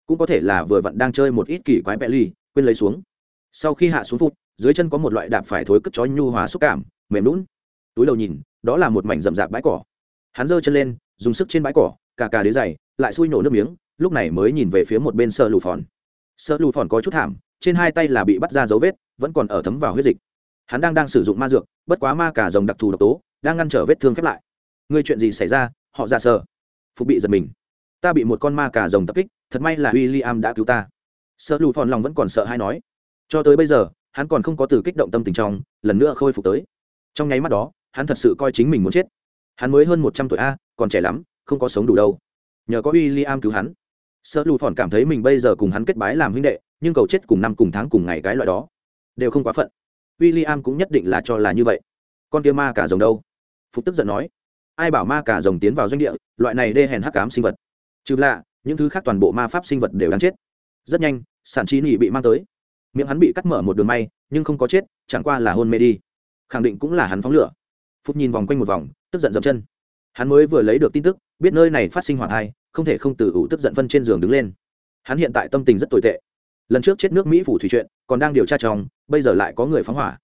Cũng có thể là vừa vặn đang chơi một ít kỳ quái bẹ ly quên lấy xuống sau khi hạ xuống phút, dưới chân có một loại đạp phải thối cất chó nhu hòa xúc cảm, mềm lún túi đầu nhìn, đó là một mảnh rậm rạp bãi cỏ. Hắn giơ chân lên, dùng sức trên bãi cỏ cà cà đế dày lại xui nổ nước miếng, lúc này mới nhìn về phía một bên sơ lù phòn. Sơ lù phòn có chút thảm, trên hai tay là bị bắt ra dấu vết, vẫn còn ở thấm vào huyết dịch. Hắn đang đang sử dụng ma dược, bất quá ma cả dòng đặc thù độc tố, đang ngăn trở vết thương khép lại. Người chuyện gì xảy ra? Họ ra sờ phục bị giật mình. Ta bị một con ma cả rồng tập kích, thật may là w i l l i am đã cứu ta. Sợ lù phòn lòng vẫn còn sợ hay nói cho tới bây giờ, hắn còn không có từ kích động tâm tình trong, lần nữa khôi phục tới. Trong nháy mắt đó, hắn thật sự coi chính mình muốn chết. Hắn mới hơn một trăm tuổi a, còn trẻ lắm, không có sống đủ đâu. Nhờ có w i l l i am cứu hắn. Sợ lù phòn cảm thấy mình bây giờ cùng hắn kết bái làm huynh đệ, nhưng cầu chết cùng năm cùng tháng cùng ngày cái loại đó, đều không quá phận. W i l l i am cũng nhất định là cho là như vậy. Con kia ma cả rồng đâu? Phục tức giận nói. Ai bảo ma cả rồng tiến vào doanh địa, loại này đê hèn hắc cám sinh vật. Trừ lạ, những thứ khác toàn bộ ma pháp sinh vật đều đáng chết. Rất nhanh, sản trí nỉ bị mang tới miệng hắn bị cắt mở một đường may, nhưng không có chết, chẳng qua là hôn mê đi. Khẳng định cũng là hắn phóng lửa. Phúc nhìn vòng quanh một vòng, tức giận dậm chân. Hắn mới vừa lấy được tin tức, biết nơi này phát sinh hỏa thai, không thể không từ ủ tức giận phân trên giường đứng lên. Hắn hiện tại tâm tình rất tồi tệ. Lần trước chết nước mỹ phủ thủy chuyện, còn đang điều tra trong, bây giờ lại có người phóng hỏa.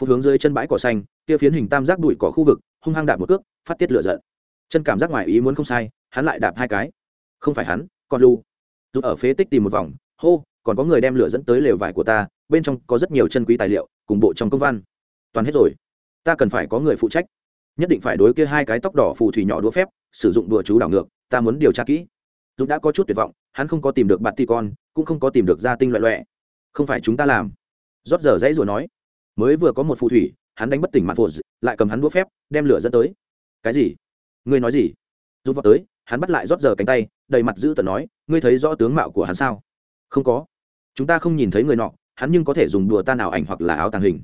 Phúc hướng dưới chân bãi cỏ xanh, kia phiến hình tam giác đùi cỏ khu vực, hung hăng đạp một cước, phát tiết lửa giận. Chân cảm giác ngoài ý muốn không sai, hắn lại đạp hai cái. Không phải hắn, còn lu. Dù ở phế tích tìm một vòng, hô còn có người đem lửa dẫn tới lều vải của ta, bên trong có rất nhiều chân quý tài liệu, cùng bộ trong công văn. Toàn hết rồi. Ta cần phải có người phụ trách. Nhất định phải đối kia hai cái tóc đỏ phù thủy nhỏ đũa phép, sử dụng đùa chú đảo ngược, ta muốn điều tra kỹ. Dũng đã có chút tuyệt vọng, hắn không có tìm được bạt ti con, cũng không có tìm được gia tinh loại loẹ không phải chúng ta làm. Rót giờ dãy rồi nói. Mới vừa có một phù thủy, hắn đánh bất tỉnh mặt phù lại cầm hắn đũa phép, đem lửa dẫn tới. Cái gì? Ngươi nói gì? Dũng vào tới, hắn bắt lại rót giờ cánh tay, đầy mặt giữ tận nói, ngươi thấy rõ tướng mạo của hắn sao? Không có chúng ta không nhìn thấy người nọ, hắn nhưng có thể dùng đùa ta nào ảnh hoặc là áo tàng hình.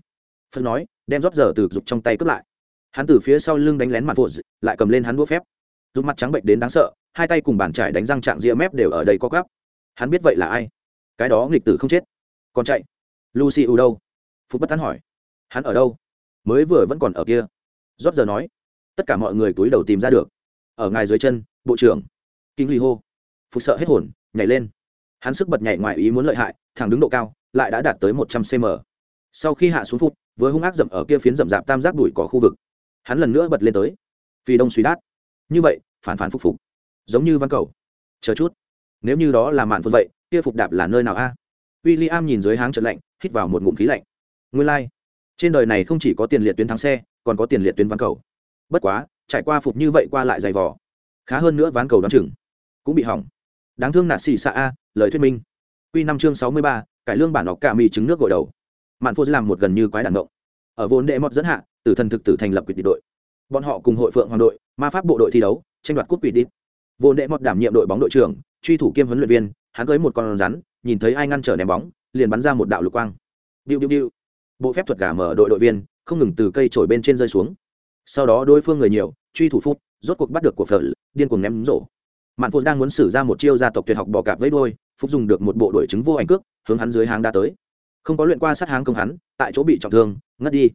Phật nói, đem rót giờ từ dục trong tay cướp lại. Hắn từ phía sau lưng đánh lén mặt vội lại cầm lên hắn đũa phép. Giúp mặt trắng bệnh đến đáng sợ, hai tay cùng bàn trải đánh răng trạng ria mép đều ở đây có gắp hắn biết vậy là ai? Cái đó nghịch tử không chết. Còn chạy. Lucy u đâu? Phúc bất tán hỏi. Hắn ở đâu? Mới vừa vẫn còn ở kia. Rót giờ nói. Tất cả mọi người túi đầu tìm ra được. Ở ngài dưới chân, bộ trưởng. Kinh ly hô. Phúc sợ hết hồn, nhảy lên. Hắn sức bật nhảy ngoài ý muốn lợi hại thẳng đứng độ cao, lại đã đạt tới một trăm cm sau khi hạ xuống phút với hung ác dậm ở kia phiến rậm rạp tam giác đùi cỏ khu vực, hắn lần nữa bật lên tới. Vì đông suy đát. Như vậy, phản phản phục phục. Giống như văn cầu. Chờ chút. Nếu như đó là mạn phục vậy, kia phục đạp là nơi nào a? À? w i l l i am nhìn dưới háng trận lạnh, hít vào một ngụm khí lạnh. Nguyên lai、like. trên đời này không chỉ có tiền liệt tuyến thắng xe, còn có tiền liệt tuyến văn cầu. Bất quá, trải qua phục như vậy qua lại dày vỏ khá hơn nữa ván cầu đ o á n chừng cũng bị hỏng. Đáng thương nạt xì xạ a, lời thuyết minh. Quy năm chương sáu mươi ba cải lương bản đọc cả mì trứng nước gội đầu. Mạn phô làm một gần như quái đản động ở vốn đệ mọt dẫn hạ tử thần thực tử thành lập quỷ địch đội. Bọn họ cùng hội phượng hoàng đội ma pháp bộ đội thi đấu tranh đoạt cúp vị đít vốn đệ mọt đảm nhiệm đội bóng đội trưởng truy thủ kiêm huấn luyện viên hắn cưới một con rắn nhìn thấy ai ngăn trở ném bóng liền bắn ra một đạo lục quang. Diu diu diu, bộ phép thuật gà mở đội đội viên không ngừng từ cây trổi bên trên rơi xuống. Sau đó đối phương người nhiều truy thủ phút rốt cuộc bắt được của phở điên cuồng ném rổ mạn phụ đang muốn xử ra một chiêu gia tộc tuyệt học bò cạp với đôi phúc dùng được một bộ đội chứng vô ảnh cước, hướng hắn dưới háng đã tới. Không có luyện qua sát háng công hắn, tại chỗ bị trọng thương, ngất đi.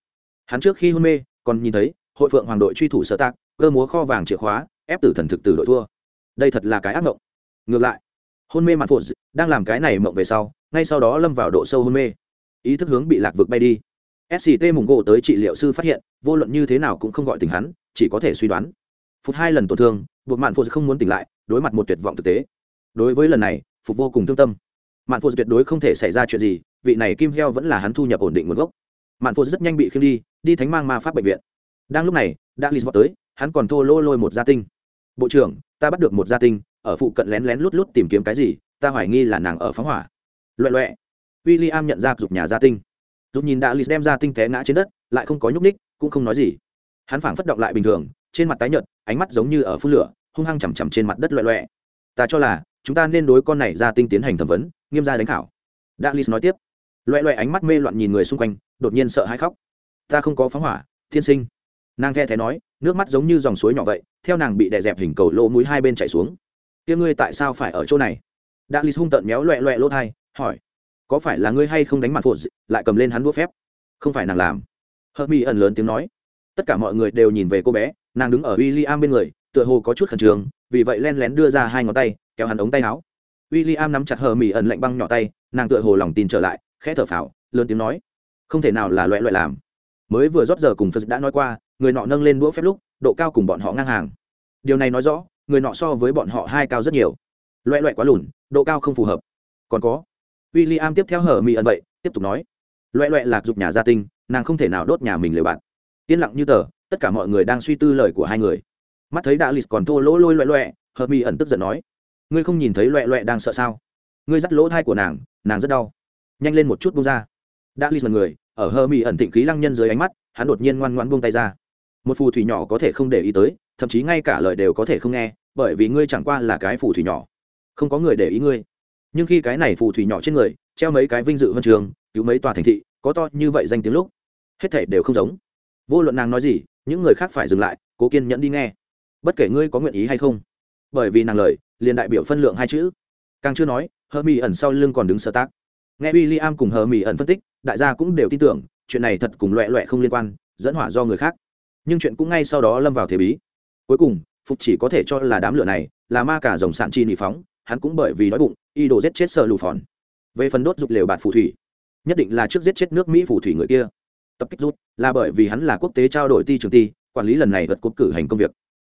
Hắn trước khi hôn mê, còn nhìn thấy, hội phượng hoàng đội truy thủ sở tạc, cơ múa kho vàng chìa khóa, ép tử thần thực tử đội thua. Đây thật là cái ác mộng. Ngược lại, hôn mê mạn phụ đang làm cái này mộng về sau, ngay sau đó lâm vào độ sâu hôn mê. Ý thức hướng bị lạc vực bay đi. Sct mùng gỗ tới trị liệu sư phát hiện, vô luận như thế nào cũng không gọi tình hắn, chỉ có thể suy đoán. Phút hai lần tổn thương, buộc mạn phụ không muốn tỉnh lại đối mặt một tuyệt vọng thực tế. Đối với lần này, phục vô cùng thương tâm. Mạn phụ tuyệt đối không thể xảy ra chuyện gì, vị này kim heo vẫn là hắn thu nhập ổn định nguồn gốc. Mạn phụ rất nhanh bị khiêng đi đi thánh mang ma pháp bệnh viện. Đang lúc này đã lì vọt tới, hắn còn thô lô lôi một gia tinh. Bộ trưởng, ta bắt được một gia tinh, ở phụ cận lén lén lút lút tìm kiếm cái gì, ta hoài nghi là nàng ở phóng hỏa. Loẹ loẹ w i l l i am nhận ra giục nhà gia tinh. Giục nhìn đã lì đem gia tinh té ngã trên đất, lại không có nhúc ních cũng không nói gì. Hắn phảng phất động lại bình thường, trên mặt tái nhợt, ánh mắt giống như ở phun lửa hung hăng chằm chằm trên mặt đất loẹ loẹ. Ta cho là, chúng ta nên đối con này ra tinh tiến hành thẩm vấn, nghiêm ra đánh khảo. Dalis nói tiếp. Loẹ loẹ ánh mắt mê loạn nhìn người xung quanh, đột nhiên sợ hãi khóc. Ta không có phóng hỏa thiên sinh. Nàng the thế nói, nước mắt giống như dòng suối nhỏ vậy, theo nàng bị đè dẹp hình cầu lỗ mũi hai bên chảy xuống. Kia ngươi tại sao phải ở chỗ này? Dalis hung tợn méo loẹ loẹ lỗ thai, hỏi. Có phải là ngươi hay không đánh mặt phụ lại cầm lên hắn đũa phép? Không phải nàng làm. Hợp mi ẩn lớn tiếng nói. Tất cả mọi người đều nhìn về cô bé, nàng đứng ở w i l l i am bên người tựa hồ có chút khẩn trương, vì vậy len lén đưa ra hai ngón tay, kéo hắn ống tay áo. William nắm chặt hờ mỉ ẩn lạnh băng nhỏ tay, nàng tựa hồ lòng tin trở lại, khẽ thở phào, lớn tiếng nói, không thể nào là loại loại làm. Mới vừa rót giờ cùng phật đã nói qua, người nọ nâng lên đũa phép lúc, độ cao cùng bọn họ ngang hàng. Điều này nói rõ, người nọ so với bọn họ hai cao rất nhiều. Loại loại quá lùn, độ cao không phù hợp. Còn có, William tiếp theo hở mỹ ẩn vậy, tiếp tục nói loại loại lạc dục nhà gia tinh, nàng không thể nào đốt nhà mình lều bạn. Yên lặng như tờ, tất cả mọi người đang suy tư lời của hai người mắt thấy đã lịt còn thô lỗ lôi loẹ loẹ, hợp mỹ ẩn tức giận nói, ngươi không nhìn thấy loẹ loẹ đang sợ sao? Ngươi dắt lỗ thai của nàng nàng rất đau. Nhanh lên một chút bung ra. Đã lì mật người, ở hơ mỹ ẩn thịnh khí lăng nhân dưới ánh mắt, hắn đột nhiên ngoan ngoãn buông tay ra. Một phù thủy nhỏ có thể không để ý tới, thậm chí ngay cả lời đều có thể không nghe, bởi vì ngươi chẳng qua là cái phù thủy nhỏ. Không có người để ý ngươi. Nhưng khi cái này phù thủy nhỏ trên người, treo mấy cái vinh dự huân trường, cứu mấy tòa thành thị, có to như vậy danh tiếng lúc, hết thể đều không giống. Vô luận nàng nói gì, những người khác phải dừng lại, cố kiên nhẫn đi nghe bất kể ngươi có nguyện ý hay không. Bởi vì nàng lời, liền đại biểu phân lượng hai chữ. Càng chưa nói, hờ mỹ ẩn sau lưng còn đứng sơ tác. Nghe w i l l i am cùng hờ mỹ ẩn phân tích, đại gia cũng đều tin tưởng, chuyện này thật cùng loẹ loẹ không liên quan, dẫn hỏa do người khác. Nhưng chuyện cũng ngay sau đó lâm vào thế bí. Cuối cùng, phục chỉ có thể cho là đám lửa này là ma cả dòng sạn chi nỉ phóng, hắn cũng bởi vì đói bụng y đồ giết chết sợ lù phòn. Về phần đốt dục lều bạt phù thủy, nhất định là trước giết chết nước mỹ phù thủy người kia. Tập kích rút là bởi vì hắn là quốc tế trao đổi ti trường ti, quản lý lần này vật cốt cử hành công việc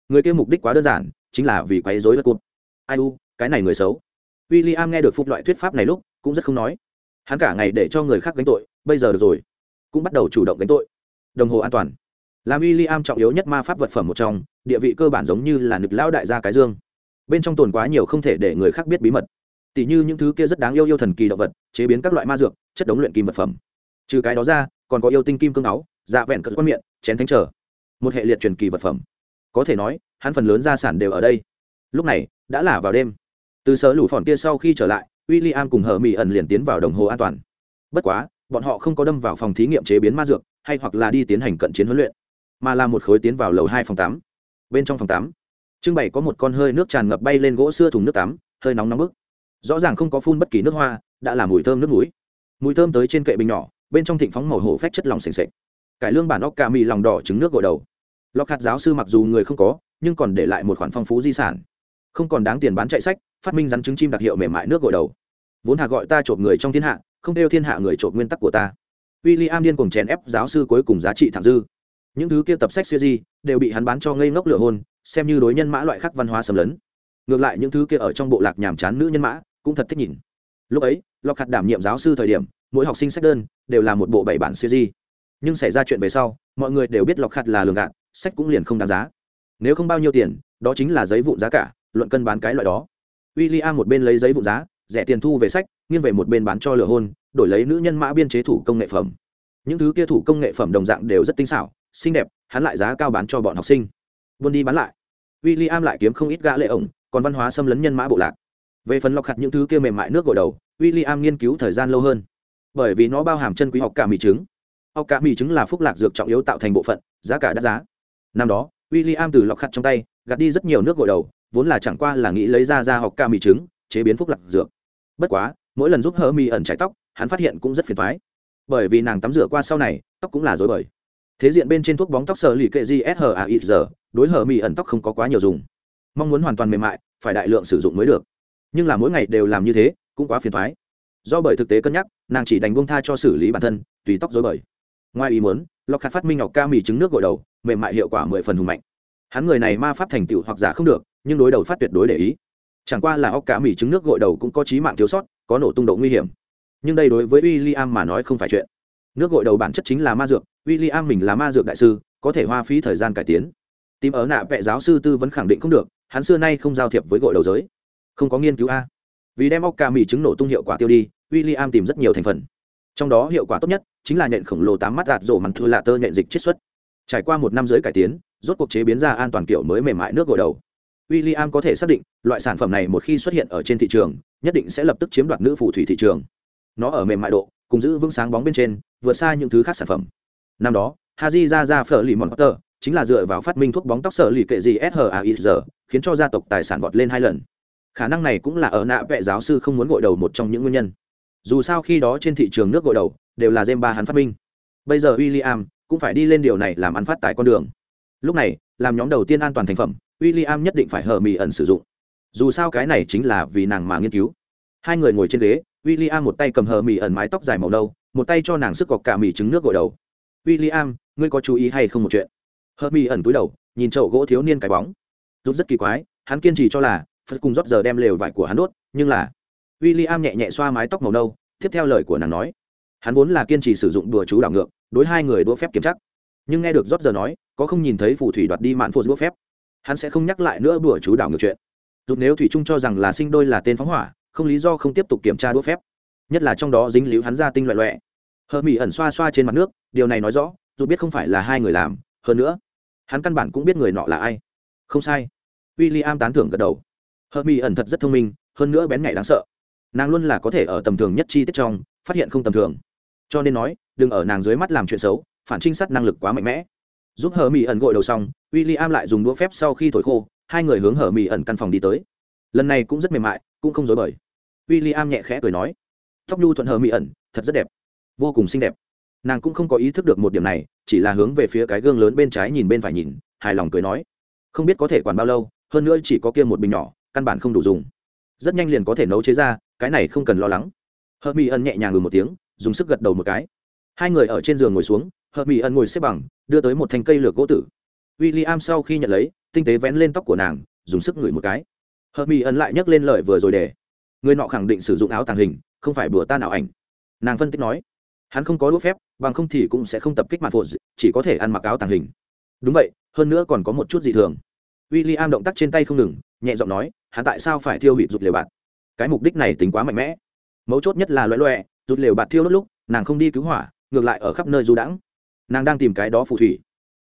người kia mục đích quá đơn giản, chính là vì quấy dối vật cụt ai u, cái này người xấu. W i l l i am nghe được phục loại thuyết pháp này lúc, cũng rất không nói. Hắn cả ngày để cho người khác gánh tội, bây giờ được rồi. Cũng bắt đầu chủ động gánh tội. Đồng hồ an toàn. Làm w i l l i am trọng yếu nhất ma pháp vật phẩm một trong, địa vị cơ bản giống như là nực lão đại gia cái dương. Bên trong tồn quá nhiều không thể để người khác biết bí mật. Tỉ như những thứ kia rất đáng yêu yêu thần kỳ động vật, chế biến các loại ma dược, chất đống luyện kim vật phẩm. Trừ cái đó ra, còn có yêu tinh kim cương áo dạ vẹn cỡ quan miệng, chén thánh trở. Một hệ liệt truyền kỳ vật phẩm có thể nói, hắn phần lớn gia sản đều ở đây. Lúc này, đã là vào đêm. Từ sở lũ phòn kia sau khi trở lại w i l l i am cùng hờ mỹ ẩn liền tiến vào đồng hồ an toàn. Bất quá, bọn họ không có đâm vào phòng thí nghiệm chế biến ma dược, hay hoặc là đi tiến hành cận chiến huấn luyện, mà là một khối tiến vào lầu hai phòng tám. Bên trong phòng tám, trưng bày có một con hơi nước tràn ngập bay lên gỗ xưa thùng nước tắm, hơi nóng nóng bức. Rõ ràng không có phun bất kỳ nước hoa, đã là mùi thơm nước mũi mùi thơm tới trên kệ bình nhỏ, bên trong thịnh phóng màu hổ phách chất lòng s ề n cải lương bản óc cà mì lòng đỏ trứng nước gội đầu lọc hạt giáo sư mặc dù người không có, nhưng còn để lại một khoản phong phú di sản. Không còn đáng tiền bán chạy sách, phát minh rắn trứng chim đặc hiệu mềm mại nước gội đầu. Vốn Hà gọi ta trộm người trong thiên hạ, không đeo thiên hạ người trộm nguyên tắc của ta. W i l l i am điên cùng chèn ép giáo sư cuối cùng giá trị thẳng dư. Những thứ kia tập sách siêu di đều bị hắn bán cho ngây ngốc lửa hôn xem như đối nhân mã loại khắc văn hóa xâm lấn. Ngược lại những thứ kia ở trong bộ lạc nhàm chán nữ nhân mã cũng thật thích nhìn. Lúc ấy lọc hạt đảm nhiệm giáo sư thời điểm, mỗi học sinh sách đơn đều là một bộ bảy bản siêu di. Nhưng xảy ra chuyện về sau, mọi người đều biết lọc hạt là lường gạt sách cũng liền không đáng giá. Nếu không bao nhiêu tiền, đó chính là giấy vụn giá cả, luận cân bán cái loại đó. W i l l i am một bên lấy giấy vụn giá, rẻ tiền thu về sách, nghiêng về một bên bán cho lửa hôn, đổi lấy nữ nhân mã biên chế thủ công nghệ phẩm. Những thứ kia thủ công nghệ phẩm đồng dạng đều rất tinh xảo, xinh đẹp, hắn lại giá cao bán cho bọn học sinh. Buôn đi bán lại. W i l l i am lại kiếm không ít gã lệ ổng, còn văn hóa xâm lấn nhân mã bộ lạc. Về phần lọc hạt những thứ kia mềm mại nước gội đầu w i l l i am nghiên cứu thời gian lâu hơn. Bởi vì nó bao hàm chân quý học cả mì trứng. Học cả mì trứng là phúc lạc dược trọng yếu tạo thành bộ phận, giá cả đắt giá năm đó w i l l i am từ lọc hạt trong tay, gạt đi rất nhiều nước gội đầu, vốn là chẳng qua là nghĩ lấy ra ra học ca mì trứng, chế biến phúc lạc dược. Bất quá, mỗi lần giúp hơ mì ẩn trái tóc, hắn phát hiện cũng rất phiền thoái bởi vì nàng tắm rửa qua sau này, tóc cũng là dối bời. Thế diện bên trên thuốc bóng tóc sờ lì kệ gshair giờ đối hở mì ẩn tóc không có quá nhiều dùng. Mong muốn hoàn toàn mềm mại, phải đại lượng sử dụng mới được. Nhưng là mỗi ngày đều làm như thế, cũng quá phiền thoái do bởi thực tế cân nhắc, nàng chỉ đành buông tha cho xử lý bản thân, tùy tóc dối bời. Ngoài ý muốn lọc hạt phát minh ngọc ca mì trứng nước gội đầu, mềm mại hiệu quả mười phần hùng mạnh. Hắn người này ma pháp thành tựu hoặc giả không được, nhưng đối đầu phát tuyệt đối để ý. Chẳng qua là óc cá mì trứng nước gội đầu cũng có trí mạng thiếu sót, có nổ tung độ nguy hiểm. Nhưng đây đối với w i l l i am mà nói không phải chuyện. Nước gội đầu bản chất chính là ma dược w i l l i am mình là ma dược đại sư, có thể hoa phí thời gian cải tiến. Tìm ở nạ vệ giáo sư tư vẫn khẳng định không được, hắn xưa nay không giao thiệp với gội đầu giới. Không có nghiên cứu a. Vì đem óc ca mì trứng nổ tung hiệu quả tiêu đi w i l l i am tìm rất nhiều thành phần trong đó hiệu quả tốt nhất chính là nhện khổng lồ tám mắt gạt rổ mặn thư lạ tơ nhện dịch chiết xuất trải qua một năm giới cải tiến rốt cuộc chế biến ra an toàn kiểu mới mềm mại nước gội đầu William có thể xác định, loại sản phẩm này một khi xuất hiện ở trên thị trường, nhất định sẽ lập tức chiếm đoạt nữ phù thủy thị trường. Nó ở mềm mại độ, cùng giữ vững sáng bóng bên trên, vượt xa những thứ khác sản phẩm. Năm đó, Haji ra ra phở lì mòn Potter, chính là dựa vào phát minh thuốc bóng tóc sở lì kệ gì SHAIZ, khiến cho gia tộc tài sản vọt lên hai lần. Khả năng này cũng là ở nạ vệ giáo sư không muốn gội đầu một trong những nguyên nhân. Dù sao khi đó trên thị trường nước gội đầu đều là James ba hắn phát minh. Bây giờ William cũng phải đi lên điều này làm ăn phát tại con đường. Lúc này, làm nhóm đầu tiên an toàn thành phẩm, William nhất định phải hờ mì ẩn sử dụng. Dù sao cái này chính là vì nàng mà nghiên cứu. Hai người ngồi trên ghế, William một tay cầm hờ mì ẩn mái tóc dài màu nâu, một tay cho nàng sức cọc cả mì trứng nước gội đầu. William, ngươi có chú ý hay không một chuyện? Hờ mì ẩn túi đầu, nhìn chậu gỗ thiếu niên cái bóng. Rút rất kỳ quái, hắn kiên trì cho là Phật cùng rót giờ đem lều vải của hắn đốt, nhưng là William nhẹ nhẹ xoa mái tóc màu nâu, tiếp theo lời của nàng nói, hắn vốn là kiên trì sử dụng đùa chú đảo ngược, đối hai người đũa phép kiểm chắc. Nhưng nghe được rót giờ nói, có không nhìn thấy phù thủy đoạt đi mạn phô đũa phép hắn sẽ không nhắc lại nữa đùa chú đảo ngược chuyện. Dù nếu thủy trung cho rằng là sinh đôi là tên phóng hỏa không lý do không tiếp tục kiểm tra đũa phép. Nhất là trong đó dính líu hắn ra tinh loại loẹ. Hờ mỹ ẩn xoa xoa trên mặt nước điều này nói rõ dù biết không phải là hai người làm hơn nữa hắn căn bản cũng biết người nọ là ai. Không sai. W i l l i am tán thưởng gật đầu. Hờ mỹ ẩn thật rất thông minh hơn nữa bén nhạy đáng sợ nàng luôn là có thể ở tầm thường nhất chi tiết trong, phát hiện không tầm thường. Cho nên nói, đừng ở nàng dưới mắt làm chuyện xấu, phản trinh sát năng lực quá mạnh mẽ. Giúp hờ mỹ ẩn gội đầu xong w i l l i am lại dùng đũa phép sau khi thổi khô, hai người hướng hờ mỹ ẩn căn phòng đi tới. Lần này cũng rất mềm mại, cũng không dối bời. W i l l i am nhẹ khẽ cười nói, tóc nhu thuận hờ mỹ ẩn, thật rất đẹp, vô cùng xinh đẹp. Nàng cũng không có ý thức được một điểm này, chỉ là hướng về phía cái gương lớn bên trái nhìn bên phải nhìn, hài lòng cười nói, không biết có thể quản bao lâu, hơn nữa chỉ có kia một bình nhỏ, căn bản không đủ dùng. Rất nhanh liền có thể nấu chế ra cái này không cần lo lắng. Hờ mỹ ẩn nhẹ nhàng ngừng một tiếng, dùng sức gật đầu một cái. Hai người ở trên giường ngồi xuống hờ mỹ ẩn ngồi xếp bằng, đưa tới một thanh cây lược gỗ tử. W i l l i am sau khi nhận lấy, tinh tế vén lên tóc của nàng, dùng sức ngửi một cái. Hờ mỹ ẩn lại nhắc lên lời vừa rồi để. Người nọ khẳng định sử dụng áo tàng hình, không phải bừa ta nào ảnh. Nàng phân tích nói, hắn không có đũa phép, bằng không thì cũng sẽ không tập kích mặt phụt chỉ có thể ăn mặc áo tàng hình. Đúng vậy, hơn nữa còn có một chút dị thường. W i l l i am động tác trên tay không ngừng, nhẹ giọng nói, hắn tại sao phải thiêu hủy rụt liều bạt cái mục đích này tính quá mạnh mẽ. Mấu chốt nhất là loẹ loẹ, rụt lều bạt thiêu đốt lúc, nàng không đi cứu hỏa, ngược lại ở khắp nơi du đãng. Nàng đang tìm cái đó phù thủy.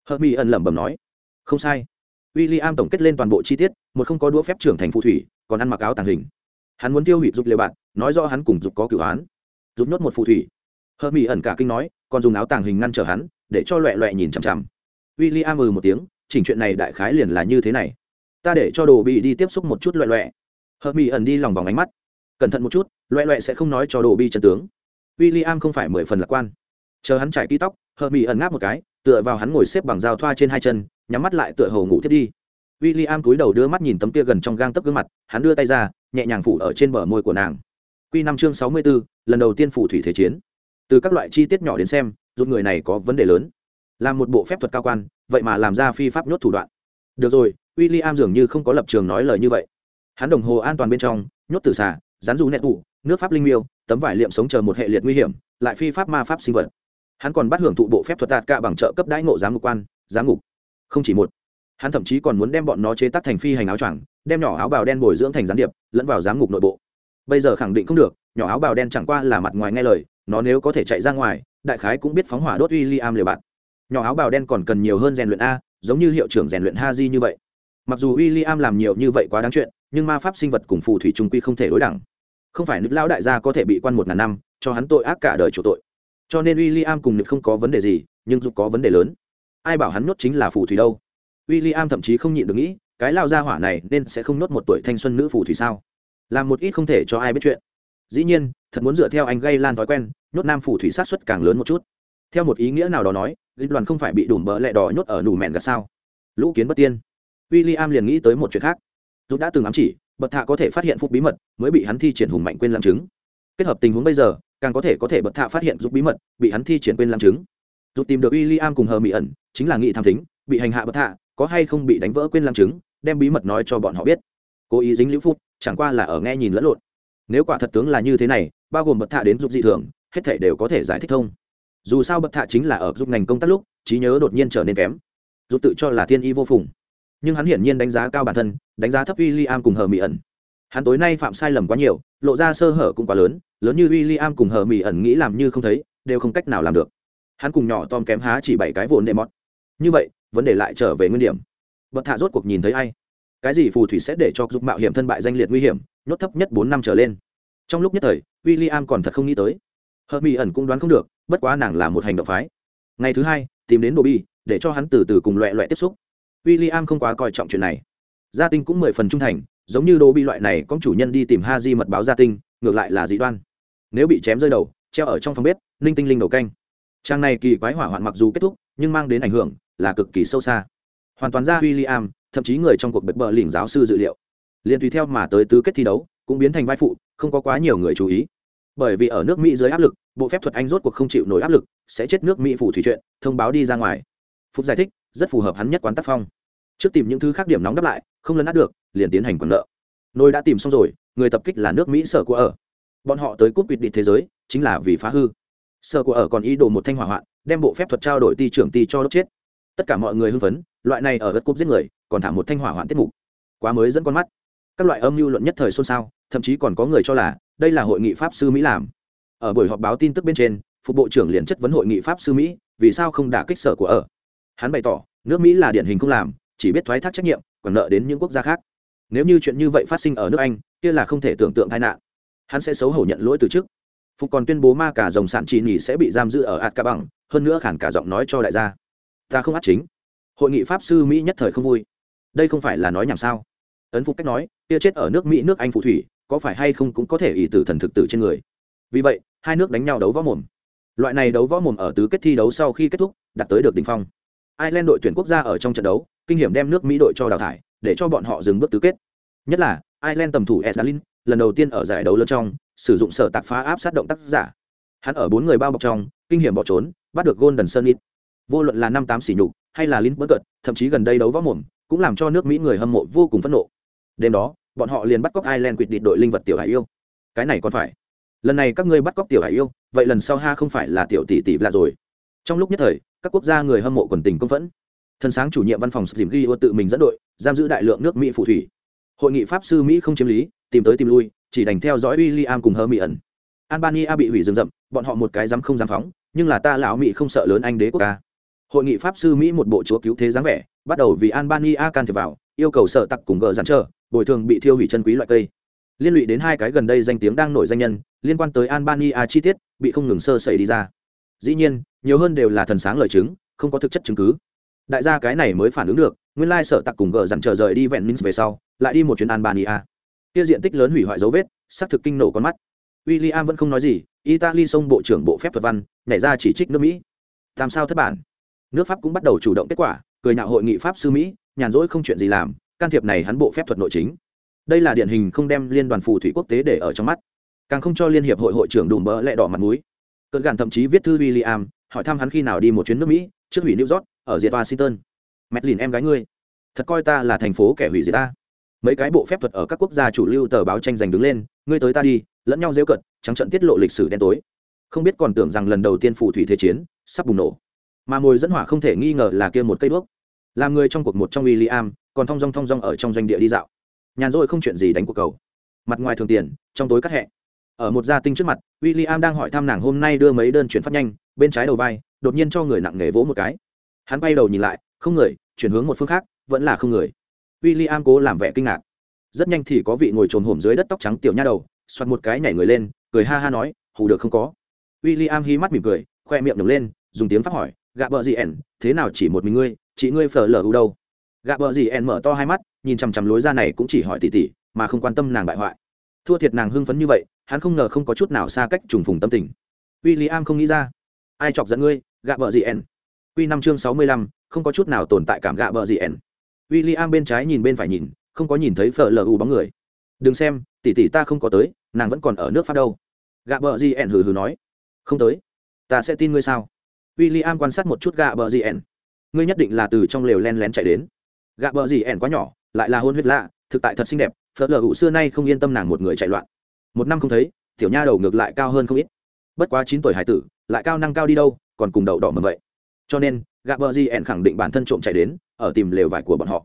Hợp mỹ ẩn lẩm bẩm nói, không sai. W i l l i am tổng kết lên toàn bộ chi tiết, một không có đũa phép trưởng thành phù thủy, còn ăn mặc áo tàng hình. Hắn muốn tiêu hủy dục liều bạt, nói do hắn cùng dục có cửu án. Giúp nhốt một phù thủy. Hợp mỹ ẩn cả kinh nói, còn dùng áo tàng hình ngăn trở hắn, để cho loẹ loẹ nhìn chằm chằm. W i l l i am ừ một tiếng, chỉnh chuyện này đại khái liền là như thế này. Ta để cho đồ bị đi tiếp xúc một chút loẹ loẹ. Hợp mỹ ẩn đi lòng vòng ánh mắt. Cẩn thận một chút, loẹ loẹ sẽ không nói cho đồ bi chân tướng. W i l l i am không phải mười phần lạc quan. Chờ hắn trải kỹ tóc Hợp mỹ ẩn ngáp một cái, tựa vào hắn ngồi xếp bằng dao thoa trên hai chân, nhắm mắt lại tựa hầu ngủ thiết đi. W i l l i am cúi đầu đưa mắt nhìn tấm kia gần trong gang tấp gương mặt, hắn đưa tay ra, nhẹ nhàng phủ ở trên bờ môi của nàng. Q năm chương sáu mươi b ố lần đầu tiên phủ thủy thế chiến. Từ các loại chi tiết nhỏ đến xem rút người này có vấn đề lớn. Làm một bộ phép thuật cao quan, vậy mà làm ra phi pháp nhốt thủ đoạn. Được rồi w i l l i am dường như không có lập trường nói lời như vậy hắn đồng hồ an toàn bên trong, nhốt từ xà rán dù nẹt tủ, nước pháp linh miêu, tấm vải liệm sống chờ một hệ liệt nguy hiểm, lại phi pháp ma pháp sinh vật. Hắn còn bắt hưởng thụ bộ phép thuật tạt cả bằng trợ cấp đãi ngộ giám ngục quan, giám ngục. Không chỉ một, hắn thậm chí còn muốn đem bọn nó chế tác thành phi hành áo choàng, đem nhỏ áo bào đen bồi dưỡng thành gián điệp, lẫn vào giám ngục nội bộ. Bây giờ khẳng định không được, nhỏ áo bào đen chẳng qua là mặt ngoài nghe lời, nó nếu có thể chạy ra ngoài, đại khái cũng biết phóng hỏa đốt uy li am liều bạn nhỏ áo bào đen còn cần nhiều hơn rèn luyện a, giống như hiệu trưởng rèn luyện ha di như vậy. Mặc dù w i l l i am làm nhiều như vậy quá đáng chuyện nhưng ma pháp sinh vật cùng phù thủy trung quy không thể đối đẳng. Không phải nước lão đại gia có thể bị quan một ngàn năm, cho hắn tội ác cả đời chủ tội. Cho nên w i l l i am cùng nước không có vấn đề gì, nhưng dục có vấn đề lớn, ai bảo hắn nhốt chính là phù thủy đâu? W i l l i am thậm chí không nhịn được nghĩ, cái lao gia hỏa này nên sẽ không nhốt một tuổi thanh xuân nữ phù thủy sao? Làm một ít không thể cho ai biết chuyện. Dĩ nhiên, thật muốn dựa theo anh gây lan thói quen, nhốt nam phù thủy sát xuất càng lớn một chút. Theo một ý nghĩa nào đó nói, dịch đoàn không phải bị đùm bỡ lẹ đỏ nhốt ở nủ mẹn gạt sao? Lũ kiến bất tiên. W i l l i am liền nghĩ tới một chuyện khác dù đã từng ám chỉ, bậc thạ có thể phát hiện phúc bí mật, mới bị hắn thi triển hùng mạnh quên làm chứng. Kết hợp tình huống bây giờ, càng có thể có thể bậc thạ phát hiện giúp bí mật, bị hắn thi triển quên làm chứng. Dù tìm được w i l l i am cùng hờ mỹ ẩn, chính là nghị tham thính, bị hành hạ bậc thạ, có hay không bị đánh vỡ quên làm chứng, đem bí mật nói cho bọn họ biết. Cố ý dính liễu phúc, chẳng qua là ở nghe nhìn lẫn lộn. Nếu quả thật tướng là như thế này, bao gồm bậc thạ đến giúp dị thường, hết thể đều có thể giải thích thông. Dù sao bậc thạ chính là ở giúp ngành công tác lúc, trí nhớ đột nhiên trở nên kém. Dù tự cho là thiên y vô phùng nhưng hắn hiển nhiên đánh giá cao bản thân, đánh giá thấp w i l l i am cùng hờ mỹ ẩn. Hắn tối nay phạm sai lầm quá nhiều, lộ ra sơ hở cũng quá lớn lớn như w i l l i am cùng hờ mỹ ẩn nghĩ làm như không thấy, đều không cách nào làm được. Hắn cùng nhỏ tom kém há chỉ bảy cái vồn đệ mót như vậy, vấn đề lại trở về nguyên điểm. Bậc thạ rốt cuộc nhìn thấy ai? Cái gì phù thủy sẽ để cho giúp mạo hiểm thân bại danh liệt nguy hiểm, nhốt thấp nhất bốn năm trở lên. Trong lúc nhất thời w i l l i am còn thật không nghĩ tới. Hờ mỹ ẩn cũng đoán không được, bất quá nàng là một hành động phái. Ngày thứ hai, tìm đến đồ bi để cho hắn từ từ cùng loẹ loẹ tiếp xúc w i l l i am không quá coi trọng chuyện này. Gia tinh cũng mười phần trung thành, giống như đồ bi loại này, có chủ nhân đi tìm ha di mật báo gia tinh, ngược lại là dị đoan. Nếu bị chém rơi đầu, treo ở trong phòng bếp, ninh tinh linh đầu canh. Trang này kỳ quái hỏa hoạn mặc dù kết thúc, nhưng mang đến ảnh hưởng là cực kỳ sâu xa. Hoàn toàn ra w i l l i am thậm chí người trong cuộc bếp bờ lỉnh giáo sư dự liệu. Liền tùy theo mà tới tứ kết thi đấu, cũng biến thành vai phụ, không có quá nhiều người chú ý. Bởi vì ở nước mỹ dưới áp lực, bộ phép thuật anh rốt cuộc không chịu nổi áp lực, sẽ chết nước mỹ phủ thủy chuyện, thông báo đi ra ngoài. Phúc giải thích rất phù hợp hắn nhất quán tác phong. Trước tìm những thứ khác điểm nóng đáp lại, không lấn át được, liền tiến hành quản nợ. Nôi đã tìm xong rồi, người tập kích là nước mỹ sở của ở. Bọn họ tới cúp quỵt định thế giới, chính là vì phá hư. Sở của ở còn ý đồ một thanh hỏa hoạn, đem bộ phép thuật trao đổi ti trưởng ti cho đốt chết. Tất cả mọi người hưng phấn, loại này ở đất cúp giết người, còn thả một thanh hỏa hoạn tiết mục. Quá mới dẫn con mắt. Các loại âm mưu luận nhất thời xôn xao, thậm chí còn có người cho là, đây là hội nghị pháp sư mỹ làm. Ở buổi họp báo tin tức bên trên, phục bộ trưởng liền chất vấn hội nghị pháp sư mỹ, vì sao không đả kích sở của ở hắn bày tỏ, nước mỹ là điển hình không làm, chỉ biết thoái thác trách nhiệm, còn nợ đến những quốc gia khác. Nếu như chuyện như vậy phát sinh ở nước anh, kia là không thể tưởng tượng tai nạn. Hắn sẽ xấu hổ nhận lỗi từ trước. Phục còn tuyên bố ma cả dòng sản chỉ nghỉ sẽ bị giam giữ ở ạt ca bằng hơn nữa khản cả giọng nói cho đại gia. Ta không át chính. Hội nghị pháp sư mỹ nhất thời không vui. Đây không phải là nói nhảm sao? Ấn phục cách nói, kia chết ở nước mỹ nước anh phụ thủy, có phải hay không cũng có thể ý tử thần thực tử trên người? Vì vậy, hai nước đánh nhau đấu võ mồm. Loại này đấu võ mồm ở tứ kết thi đấu sau khi kết thúc, đạt tới được đỉnh phong ireland đội tuyển quốc gia ở trong trận đấu, kinh nghiệm đem nước mỹ đội cho đào thải, để cho bọn họ dừng bước tứ kết. Nhất là, ireland tầm thủ esdalin lần đầu tiên ở giải đấu lớn trong, sử dụng sở tạc phá áp sát động tác giả. Hắn ở bốn người bao bọc trong, kinh nghiệm bỏ trốn, bắt được golden sunnit vô luận là năm tám xỉ nhục, hay là Lin bất cợt thậm chí gần đây đấu võ mồm, cũng làm cho nước mỹ người hâm mộ vô cùng phẫn nộ. Đêm đó, bọn họ liền bắt cóc ireland quyết định đội linh vật tiểu hải yêu. Cái này còn phải. Lần này các ngươi bắt cóc tiểu hải yêu, vậy lần sau ha không phải là tiểu tỷ tỷ là rồi. Trong lúc nhất thời các quốc gia người hâm mộ quần tình công phẫn. Thân sáng chủ nhiệm văn phòng dìm ghi ô tự mình dẫn đội, giam giữ đại lượng nước mỹ phù thủy. Hội nghị pháp sư mỹ không chiếm lý, tìm tới tìm lui, chỉ đành theo dõi w i l l i am cùng hơ mỹ ẩn. Albania bị hủy rừng rậm, bọn họ một cái dám không dám phóng, nhưng là ta lão mỹ không sợ lớn anh đế quốc ca. Hội nghị pháp sư mỹ một bộ chúa cứu thế dáng vẻ, bắt đầu vì albania can thiệp vào, yêu cầu sợ tặc cùng gờ giàn trở bồi thường bị thiêu hủy chân quý loại cây. Liên lụy đến hai cái gần đây danh tiếng đang nổi danh nhân, liên quan tới albania chi tiết, bị không ngừng sơ sẩy đi ra. Dĩ nhiên nhiều hơn đều là thần sáng lời chứng, không có thực chất chứng cứ. Đại gia cái này mới phản ứng được, nguyên lai sợ tặc cùng gờ dằn chờ rời đi vẹn minh về sau, lại đi một chuyến albania. Kia diện tích lớn hủy hoại dấu vết, xác thực kinh nổ con mắt. William vẫn không nói gì, italy xông bộ trưởng bộ phép thuật văn, nhảy ra chỉ trích nước mỹ. Làm sao thất bản. Nước pháp cũng bắt đầu chủ động kết quả, cười nhạo hội nghị pháp sư mỹ, nhàn rỗi không chuyện gì làm, can thiệp này hắn bộ phép thuật nội chính. Đây là điển hình không đem liên đoàn phù thủy quốc tế để ở trong mắt. Càng không cho liên hiệp hội hội trưởng đùm bỡ lẹ đỏ mặt mũi. Cỡ gàn thậm chí viết thư William hỏi thăm hắn khi nào đi một chuyến nước mỹ, trước hủy new york, ở diệt washington. Medlin em gái ngươi. Thật coi ta là thành phố kẻ hủy diệt ta. Mấy cái bộ phép thuật ở các quốc gia chủ lưu tờ báo tranh giành đứng lên, ngươi tới ta đi, lẫn nhau dễu cận trắng trận tiết lộ lịch sử đen tối. Không biết còn tưởng rằng lần đầu tiên phù thủy thế chiến, sắp bùng nổ. Mà ngồi dẫn hỏa không thể nghi ngờ là kia một cây đuốc. Làm người trong cuộc một trong William, còn thong dong thong dong ở trong doanh địa đi dạo. Nhàn rỗi không chuyện gì đánh cuộc cầu. Mặt ngoài thường tiền, trong tối cắt hẹ. Ở một gia tinh trước mặt, William đang hỏi thăm nàng hôm nay đưa mấy đơn chuyển phát nhanh bên trái đầu vai, đột nhiên cho người nặng nề vỗ một cái. Hắn bay đầu nhìn lại, không người, chuyển hướng một phương khác, vẫn là không người. William cố làm vẻ kinh ngạc. Rất nhanh thì có vị ngồi trồn hổm dưới đất tóc trắng tiểu nha đầu xoặt một cái nhảy người lên, cười ha ha nói, hù được không có. William hí mắt mỉm cười, khoe miệng nhổng lên, dùng tiếng pháp hỏi, gạ bờ gì ẻn, thế nào chỉ một mình ngươi, chị ngươi phở lờ u đâu? Gạ bờ gì ẻn mở to hai mắt, nhìn chằm chằm lối ra này cũng chỉ hỏi tỉ tỉ, mà không quan tâm nàng bại hoại. Thua thiệt nàng hưng phấn như vậy, hắn không ngờ không có chút nào xa cách trùng phùng tâm tình. William không nghĩ ra ai chọc giận ngươi, gạ bờ gì ẻn? Quy năm chương sáu mươi lăm, không có chút nào tồn tại cảm gạ bờ gì ẻn. William bên trái nhìn bên phải nhìn, không có nhìn thấy phở lờ u bóng người. Đừng xem, tỷ tỷ ta không có tới, nàng vẫn còn ở nước pháp đâu. Gạ bờ gì ẻn hừ hừ nói. Không tới. Ta sẽ tin ngươi sao? William quan sát một chút gạ bờ gì ẻn. Ngươi nhất định là từ trong lều len lén chạy đến. Gạ bờ gì ẻn quá nhỏ, lại là hôn huyết lạ, thực tại thật xinh đẹp, phở lờ u xưa nay không yên tâm nàng một người chạy loạn. Một năm không thấy, tiểu nha đầu ngược lại cao hơn không ít. Bất quá chín tuổi hải tử lại cao năng cao đi đâu, còn cùng đậu đỏ mầm vậy. Cho nên, gạ bờ gì ẻn khẳng định bản thân trộm chạy đến, ở tìm lều vải của bọn họ.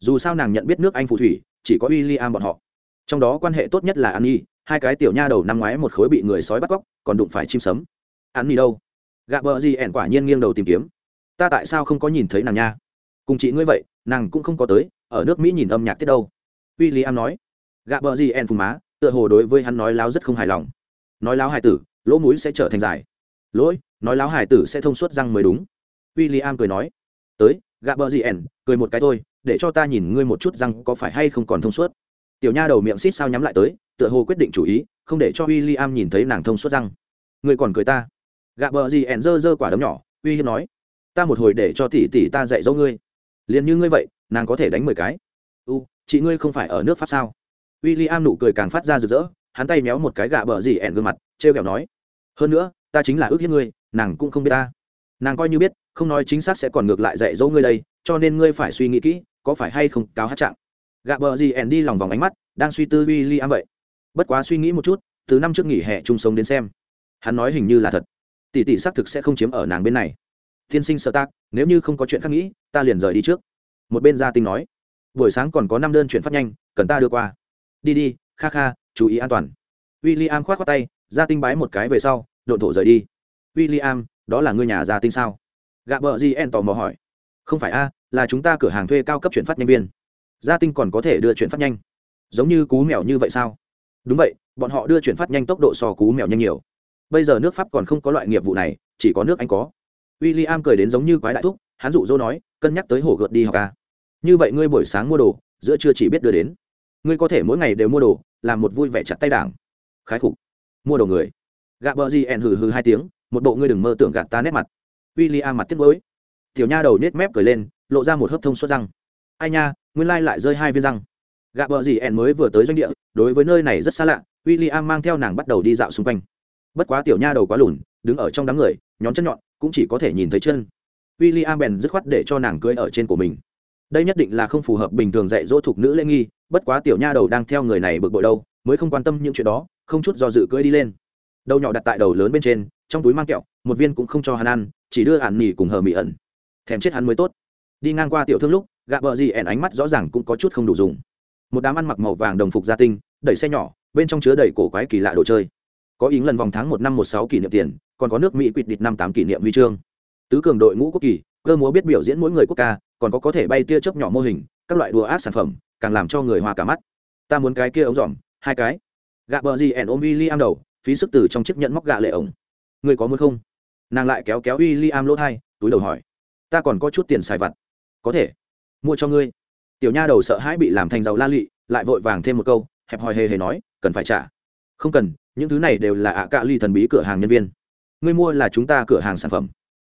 Dù sao nàng nhận biết nước anh phù thủy, chỉ có w i l l i am bọn họ. Trong đó quan hệ tốt nhất là an nhi hai cái tiểu nha đầu năm ngoái một khối bị người sói bắt cóc, còn đụng phải chim sấm. An nhi đâu? Gạ bờ gì ẻn quả nhiên nghiêng đầu tìm kiếm. Ta tại sao không có nhìn thấy nàng nha? Cùng chị ngươi vậy, nàng cũng không có tới, ở nước mỹ nhìn âm nhạc tiết đâu. W i l l i am nói. Gạ bờ gì ẻn phù má, tựa hồ đối với hắn nói láo rất không hài lòng. Nói láo hài tử, lỗ mũi sẽ trở thành dài lỗi, nói láo hải tử sẽ thông suốt răng mới đúng. W i l l i am cười nói, tới, gạ bờ gì ẻn, cười một cái thôi, để cho ta nhìn ngươi một chút răng có phải hay không còn thông suốt. Tiểu nha đầu miệng xít sao nhắm lại tới, tựa hồ quyết định chủ ý, không để cho w i l l i am nhìn thấy nàng thông suốt răng. Ngươi còn cười ta? Gạ bờ gì ẻn dơ dơ quả đấm nhỏ, uy hiếp nói, ta một hồi để cho tỷ tỷ ta dạy dỗ ngươi. Liền như ngươi vậy, nàng có thể đánh mười cái. U, chị ngươi không phải ở nước pháp sao? W i l l i am nụ cười càng phát ra rực rỡ, hắn tay méo một cái gạ bờ gì ẻn gương mặt t r e o kẹo nói, hơn nữa ta chính là ước hiếp ngươi, nàng cũng không biết ta. Nàng coi như biết, không nói chính xác sẽ còn ngược lại dạy dỗ ngươi đây, cho nên ngươi phải suy nghĩ kỹ, có phải hay không cáo hát trạng. Gạ bờ gì ẻn đi lòng vòng ánh mắt, đang suy tư w i l l i am vậy. Bất quá suy nghĩ một chút, từ năm trước nghỉ hè chung sống đến xem. Hắn nói hình như là thật. Tỷ tỷ xác thực sẽ không chiếm ở nàng bên này. Tiên sinh sợ tác nếu như không có chuyện khác nghĩ, ta liền rời đi trước. Một bên gia tinh nói. Buổi sáng còn có năm đơn chuyện phát nhanh, cần ta đưa qua. Đi đi, kha kha, chú ý an toàn. W i l l i am k h o á t khoác tay, gia tinh bái một cái về sau độn thổ rời đi. William, đó là ngươi nhà gia tinh sao? Gạ bờ gì en tò mò hỏi. Không phải a là chúng ta cửa hàng thuê cao cấp chuyển phát nhanh viên. Gia tinh còn có thể đưa chuyển phát nhanh. Giống như cú mèo như vậy sao? Đúng vậy bọn họ đưa chuyển phát nhanh tốc độ so cú mèo nhanh nhiều. Bây giờ nước pháp còn không có loại nghiệp vụ này chỉ có nước anh có. W i l l i am cười đến giống như quái đại thúc hắn dụ dỗ nói cân nhắc tới hổ gợt đi học ca như vậy ngươi buổi sáng mua đồ giữa trưa chỉ biết đưa đến. Ngươi có thể mỗi ngày đều mua đồ làm một vui vẻ chặt tay đảng. Khái khục. Mua đồ người gạ bờ gì ẻn hừ hừ hai tiếng, một bộ ngươi đừng mơ tưởng gạt ta nét mặt. W i l l i am mặt tiếc gối tiểu nha đầu nết mép cười lên, lộ ra một hớp thông suốt răng. Ai nha, nguyên lai lại rơi hai viên răng. Gạ bờ gì ẻn mới vừa tới doanh địa, đối với nơi này rất xa lạ w i l l i am mang theo nàng bắt đầu đi dạo xung quanh. Bất quá tiểu nha đầu quá lùn, đứng ở trong đám người nhóm chân nhọn, cũng chỉ có thể nhìn thấy chân. W i l l i am bèn dứt khoát để cho nàng cưới ở trên của mình. Đây nhất định là không phù hợp bình thường dạy dỗ thục nữ lễ nghi, bất quá tiểu nha đầu đang theo người này bực bội đâu, mới không quan tâm những chuyện đó, không chút do dự cưỡi đi lên đầu nhỏ đặt tại đầu lớn bên trên, trong túi mang kẹo, một viên cũng không cho hắn ăn, chỉ đưa hạn nỉ cùng hờ mỹ ẩn. Thèm chết hắn mới tốt. Đi ngang qua tiểu thương lúc, gạ vợ gì ẻn ánh mắt rõ ràng cũng có chút không đủ dùng. Một đám ăn mặc màu vàng đồng phục gia tinh, đẩy xe nhỏ, bên trong chứa đầy cổ quái kỳ lạ đồ chơi. Có ý lần vòng tháng một năm một sáu kỷ niệm tiền, còn có nước mỹ quỵt địch năm tám kỷ niệm huy chương. Tứ cường đội ngũ quốc kỳ, cơ múa biết biểu diễn mỗi người quốc ca, còn có có thể bay tia chớp nhỏ mô hình, các loại đùa ác sản phẩm, càng làm cho người hoa cả mắt. Ta muốn cái kia ống dòm, hai cái. Gạ bờ gì ẻn ôm w i i am đầu phí sức từ trong chiếc nhẫn móc gạ lệ ổng. Người có muốn không? Nàng lại kéo kéo w i l l i am lỗ thai, túi đầu hỏi. Ta còn có chút tiền xài vặt. Có thể. Mua cho ngươi. Tiểu nha đầu sợ hãi bị làm thành giàu la lị, lại vội vàng thêm một câu, hẹp hòi hề hề nói, cần phải trả. Không cần, những thứ này đều là ạ cạ ly thần bí cửa hàng nhân viên. Ngươi mua là chúng ta cửa hàng sản phẩm.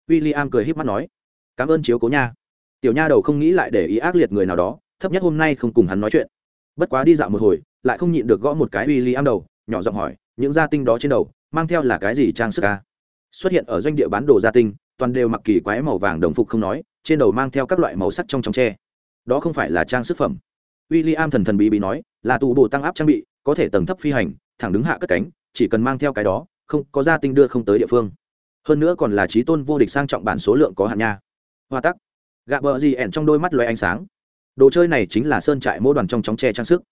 W i l l i am cười h í p mắt nói. Cảm ơn chiếu cố nha. Tiểu nha đầu không nghĩ lại để ý ác liệt người nào đó, thấp nhất hôm nay không cùng hắn nói chuyện. Bất quá đi dạo một hồi, lại không nhịn được gõ một cái w i l l i am đầu, nhỏ giọng hỏi những gia tinh đó trên đầu, mang theo là cái gì trang sức ca xuất hiện ở doanh địa bán đồ gia tinh, toàn đều mặc kỳ quái màu vàng đồng phục không nói, trên đầu mang theo các loại màu sắc trong trong tre. Đó không phải là trang sức phẩm. W i l l i am thần thần bí bí nói, là tù bộ tăng áp trang bị, có thể tầng thấp phi hành, thẳng đứng hạ cất cánh, chỉ cần mang theo cái đó, không, có gia tinh đưa không tới địa phương. Hơn nữa còn là trí tôn vô địch sang trọng bản số lượng có hạn nha. Hoa tắc. Gạ bờ gì ẻn trong đôi mắt loay ánh sáng. Đồ chơi này chính là sơn trại mô đoàn trong chóng tre trang sức.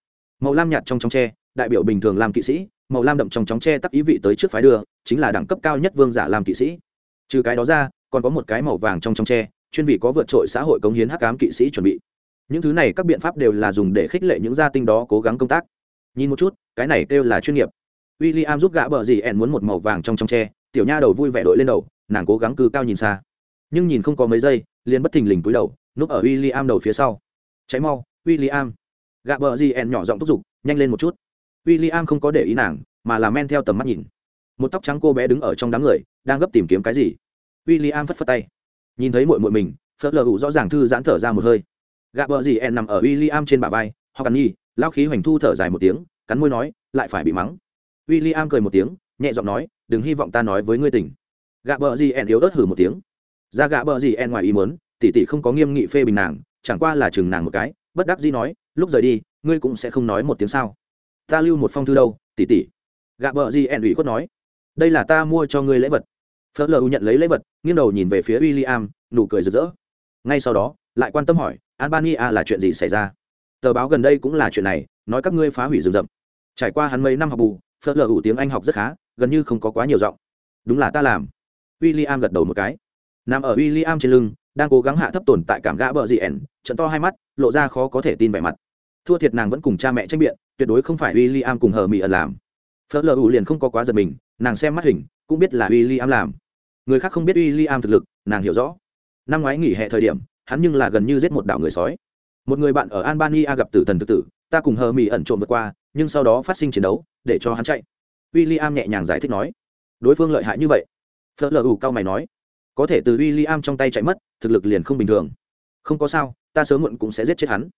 Màu lam nhạt trong chóng tre, đại biểu bình thường làm kỵ sĩ màu lam đậm trong chóng tre tắc ý vị tới trước phái đưa, chính là đẳng cấp cao nhất vương giả làm kỵ sĩ. Trừ cái đó ra, còn có một cái màu vàng trong chóng tre chuyên vị có vượt trội xã hội cống hiến hắc ám kỵ sĩ chuẩn bị. Những thứ này các biện pháp đều là dùng để khích lệ những gia tinh đó cố gắng công tác. Nhìn một chút, cái này kêu là chuyên nghiệp. W i l l i am giúp gã bờ gì ẻn muốn một màu vàng trong trong tre tiểu nha đầu vui vẻ đội lên đầu, nàng cố gắng cư cao nhìn xa. Nhưng nhìn không có mấy giây, liền bất thình lình cúi đầu, núp ở w i l l i am đầu phía sau. Cháy mau w i l l i am gã bờ gì ẻn nhỏ giọng thúc giục, nhanh lên một chút w i l l i am không có để ý nàng, mà là men theo tầm mắt nhìn. Một tóc trắng cô bé đứng ở trong đám người, đang gấp tìm kiếm cái gì. W i l l i am phất phất tay. Nhìn thấy mội mội mình, phớt lờ ủ rõ ràng thư giãn thở ra một hơi. Gạ bờ gì en nằm ở w i l l i am trên bả vai, họ cắn nhi lao khí hoành thu thở dài một tiếng, cắn môi nói, lại phải bị mắng. W i l l i am cười một tiếng, nhẹ giọng nói, đừng hy vọng ta nói với ngươi tỉnh gạ bờ gì en yếu ớt hử một tiếng. Ra gạ bờ gì en ngoài ý muốn, tỉ tỉ không có nghiêm nghị phê bình nàng, chẳng qua là chừng nàng một cái, bất đắc dĩ nói, lúc rời đi, ngươi cũng sẽ không nói một tiếng sao? Ta lưu một phong thư đâu, tỉ tỉ. Gạ bờ gì en ủy khuất nói. Đây là ta mua cho ngươi lễ vật. Phớt lờ nhận lấy lễ vật, nghiêng đầu nhìn về phía w i l l i am nụ cười rực rỡ. Ngay sau đó, lại quan tâm hỏi, albania là chuyện gì xảy ra? Tờ báo gần đây cũng là chuyện này, nói các ngươi phá hủy rừng rậm. Trải qua hắn mấy năm học bù, phớt lờ tiếng anh học rất khá, gần như không có quá nhiều giọng. Đúng là ta làm. W i l l i am gật đầu một cái. Nằm ở w i l l i am trên lưng, đang cố gắng hạ thấp tồn tại cảm gã bờ dị ẻn, trận to hai mắt, lộ ra khó có thể tin vẻ mặt thua thiệt nàng vẫn cùng cha mẹ tranh biện, tuyệt đối không phải w i l l i am cùng hờ mỹ ẩn làm. Phớt lờ ủ liền không có quá giật mình, nàng xem mắt hình, cũng biết là w i l l i am làm. Người khác không biết w i l l i am thực lực, nàng hiểu rõ. Năm ngoái nghỉ hè thời điểm, hắn nhưng là gần như giết một đảo người sói. Một người bạn ở albania gặp tử thần tự tử, ta cùng hờ mỹ ẩn trộm vượt qua, nhưng sau đó phát sinh chiến đấu, để cho hắn chạy. W i l l i am nhẹ nhàng giải thích nói. Đối phương lợi hại như vậy. Phớt lờ ủ cao mày nói. Có thể từ w i l l i am trong tay chạy mất, thực lực liền không bình thường. Không có sao, ta sớm muộn cũng sẽ giết chết hắn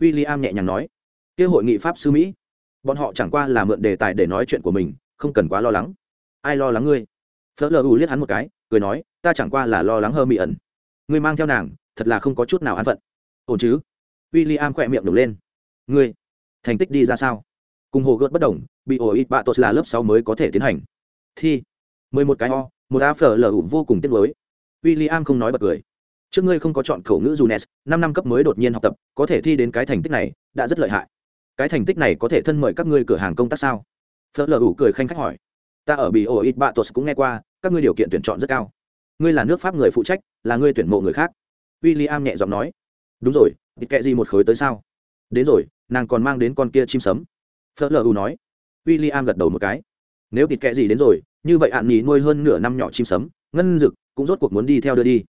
w i l l i am nhẹ nhàng nói, kia hội nghị pháp sư mỹ, bọn họ chẳng qua là mượn đề tài để nói chuyện của mình, không cần quá lo lắng. Ai lo lắng ngươi? Phớt lờ u liếc hắn một cái, cười nói, ta chẳng qua là lo lắng hơ mỹ ẩn ngươi mang theo nàng, thật là không có chút nào an phận. Ổn chứ? W i l l i am khỏe miệng đổ lên. Ngươi, thành tích đi ra sao? Cùng hồ gợt bất đồng, bị ổ ít bạ tốt là lớp sáu mới có thể tiến hành. Thi, mười một cái o, một a phở lờ vô cùng tiếc lối w i l l i am không nói bật cười trước ngươi không có chọn khẩu ngữ junes, năm năm cấp mới đột nhiên học tập, có thể thi đến cái thành tích này, đã rất lợi hại. Cái thành tích này có thể thân mời các ngươi cửa hàng công tác sao? Phớt lờ cười khanh khách hỏi. Ta ở bị ổ ít bạ tốt cũng nghe qua, các ngươi điều kiện tuyển chọn rất cao. Ngươi là nước pháp người phụ trách, là ngươi tuyển mộ người khác. W i l l i am nhẹ giọng nói. Đúng rồi thịt kệ gì một khối tới sao? Đến rồi, nàng còn mang đến con kia chim sấm. Phớt lờ u nói. W i l l i am gật đầu một cái. Nếu thịt kệ gì đến rồi, như vậy hạn nghỉ nuôi hơn nửa năm nhỏ chim sấm, ngân dực cũng rốt cuộc muốn đi theo đưa đi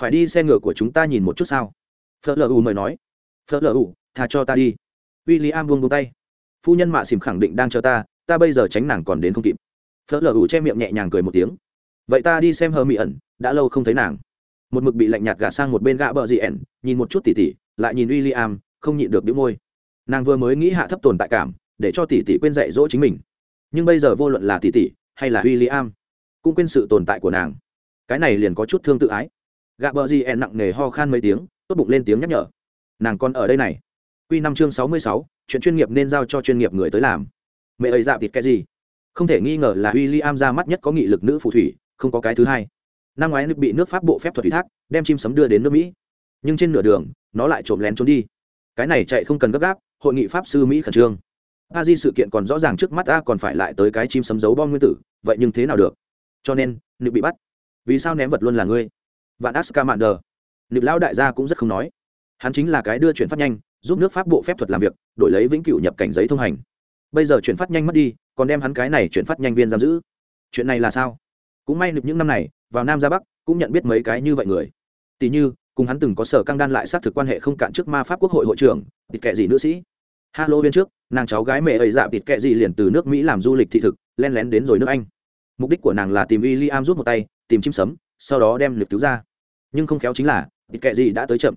phải đi xe ngựa của chúng ta nhìn một chút sao? Phớt lờ u mời nói. Phớt lờ u thà cho ta đi. W i l l i am buông tay. Phu nhân mạ xìm khẳng định đang chờ ta ta bây giờ tránh nàng còn đến không kịp. Phớt lờ u che miệng nhẹ nhàng cười một tiếng. Vậy ta đi xem hờ mỹ ẩn đã lâu không thấy nàng. Một mực bị lạnh nhạt gạt sang một bên gã bờ dị ẩn nhìn một chút tỉ tỉ, lại nhìn w i l l i am không nhịn được đĩu môi. Nàng vừa mới nghĩ hạ thấp tồn tại cảm, để cho tỷ tỷ quên dạy dỗ chính mình. Nhưng bây giờ vô luận là tỷ tỷ hay là w i l l i am cũng quên sự tồn tại của nàng. Cái này liền có chút thương tự ái gạ bờ gì ẹn nặng nề ho khan mấy tiếng, tốt bụng lên tiếng nhắc nhở. Nàng còn ở đây này. Q năm chương sáu mươi sáu, chuyện chuyên nghiệp nên giao cho chuyên nghiệp người tới làm. Mẹ ấy dạ thịt cái gì? Không thể nghi ngờ là w i l l i am ra mắt nhất có nghị lực nữ phù thủy, không có cái thứ hai. Năm ngoái nước bị nước pháp bộ phép thuật ủy thác, đem chim sấm đưa đến nước mỹ. Nhưng trên nửa đường, nó lại trộm lén trốn đi. Cái này chạy không cần gấp gáp, hội nghị pháp sư mỹ khẩn trương. A di sự kiện còn rõ ràng trước mắt a còn phải lại tới cái chim sấm giấu bom nguyên tử, vậy nhưng thế nào được? Cho nên, nữ bị bắt. Vì sao ném vật luôn là ngươi? Vạn aska mạn đờ. Nữ lão đại gia cũng rất không nói. Hắn chính là cái đưa chuyển phát nhanh, giúp nước pháp bộ phép thuật làm việc, đổi lấy vĩnh cửu nhập cảnh giấy thông hành. Bây giờ chuyển phát nhanh mất đi, còn đem hắn cái này chuyển phát nhanh viên giam giữ. Chuyện này là sao? Cũng may nịp những năm này, vào nam ra bắc, cũng nhận biết mấy cái như vậy người. Tỷ như, cùng hắn từng có sở căng đan lại xác thực quan hệ không cạn trước ma pháp quốc hội hội trưởng tịt kệ gì nữ sĩ. Halo viên trước, nàng cháu gái mẹ ấy dạ tịt kệ gì liền từ nước mỹ làm du lịch thị thực, len lén đến rồi nước anh. Mục đích của nàng là tìm w i am rút một tay, tìm chim sấm sau đó đem lực cứu ra. Nhưng không khéo chính là thịt kệ gì đã tới chậm.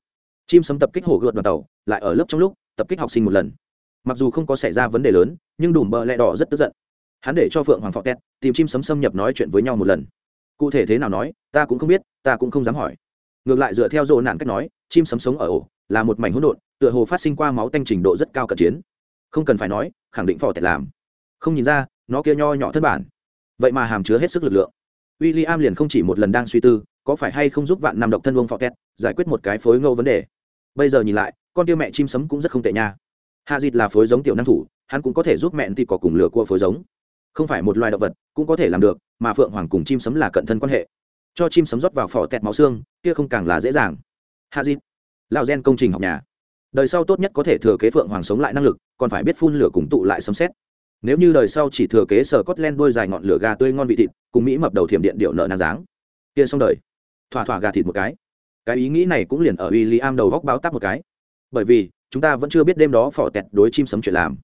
Chim sấm tập kích hổ gợt đoàn tàu, lại ở lớp trong lúc, tập kích học sinh một lần. Mặc dù không có xảy ra vấn đề lớn, nhưng đùm bờ lẹ đỏ rất tức giận. Hắn để cho phượng hoàng phọ tét tìm chim sấm xâm nhập nói chuyện với nhau một lần. Cụ thể thế nào nói, ta cũng không biết, ta cũng không dám hỏi. Ngược lại dựa theo dồ nạn cách nói, chim sấm sống ở ổ, là một mảnh hỗn độn, tựa hồ phát sinh qua máu tanh trình độ rất cao cận chiến. Không cần phải nói, khẳng định phò tẹt làm. Không nhìn ra, nó kia nho nhỏ thân bản. Vậy mà hàm chứa hết sức lực lượng w i l l i am liền không chỉ một lần đang suy tư, có phải hay không giúp vạn năm độc thân vương phò tẹt giải quyết một cái phối ngâu vấn đề. Bây giờ nhìn lại, con tiêu mẹ chim sấm cũng rất không tệ nha. Hạ dịt là phối giống tiểu năng thủ, hắn cũng có thể giúp mẹ thì có cùng lửa cua phối giống. Không phải một loài động vật cũng có thể làm được, mà phượng hoàng cùng chim sấm là cận thân quan hệ. Cho chim sấm rót vào phỏ tẹt máu xương, kia không càng là dễ dàng. Hạ dịt lao gen công trình học nhà. Đời sau tốt nhất có thể thừa kế phượng hoàng sống lại năng lực, còn phải biết phun lửa cùng tụ lại sấm xét nếu như đời sau chỉ thừa kế sở cốt len đôi dài ngọn lửa gà tươi ngon vị thịt, cùng mỹ mập đầu thiểm điện điệu nợ nàng dáng. Kia xong đời. Thỏa thỏa gà thịt một cái. Cái ý nghĩ này cũng liền ở w i l l i am đầu góc báo tắp một cái. Bởi vì, chúng ta vẫn chưa biết đêm đó phỏ tẹt đối chim sấm chuyện làm.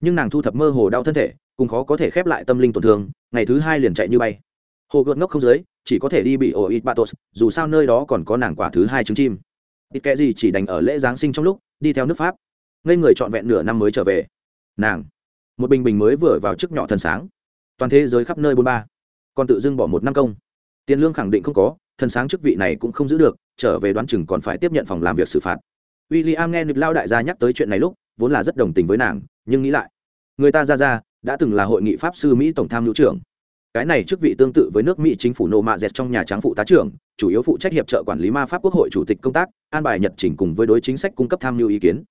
Nhưng nàng thu thập mơ hồ đau thân thể, cùng khó có thể khép lại tâm linh tổn thương, ngày thứ hai liền chạy như bay. Hồ gợt ngốc không dưới, chỉ có thể đi bị ổ ít batos, dù sao nơi đó còn có nàng quả thứ hai trứng chim. Ít kệ gì chỉ đành ở lễ giáng sinh trong lúc, đi theo nước pháp. Ngây người trọn vẹn nửa năm mới trở về. Nàng một bình bình mới vừa vào chức nhỏ thần sáng. Toàn thế giới khắp nơi bôn ba. Còn tự dưng bỏ một năm công. Tiền lương khẳng định không có, thần sáng chức vị này cũng không giữ được, trở về đoán chừng còn phải tiếp nhận phòng làm việc xử phạt. W i l l i am nghe nực lao đại gia nhắc tới chuyện này lúc, vốn là rất đồng tình với nàng, nhưng nghĩ lại, người ta ra ra, đã từng là hội nghị pháp sư mỹ tổng tham hữu trưởng. Cái này chức vị tương tự với nước mỹ chính phủ nộ mạ dẹt trong nhà trắng phụ tá trưởng, chủ yếu phụ trách hiệp trợ quản lý ma pháp quốc hội chủ tịch công tác, an bài nhật trình cùng với đối chính sách cung cấp tham mưu ý kiến.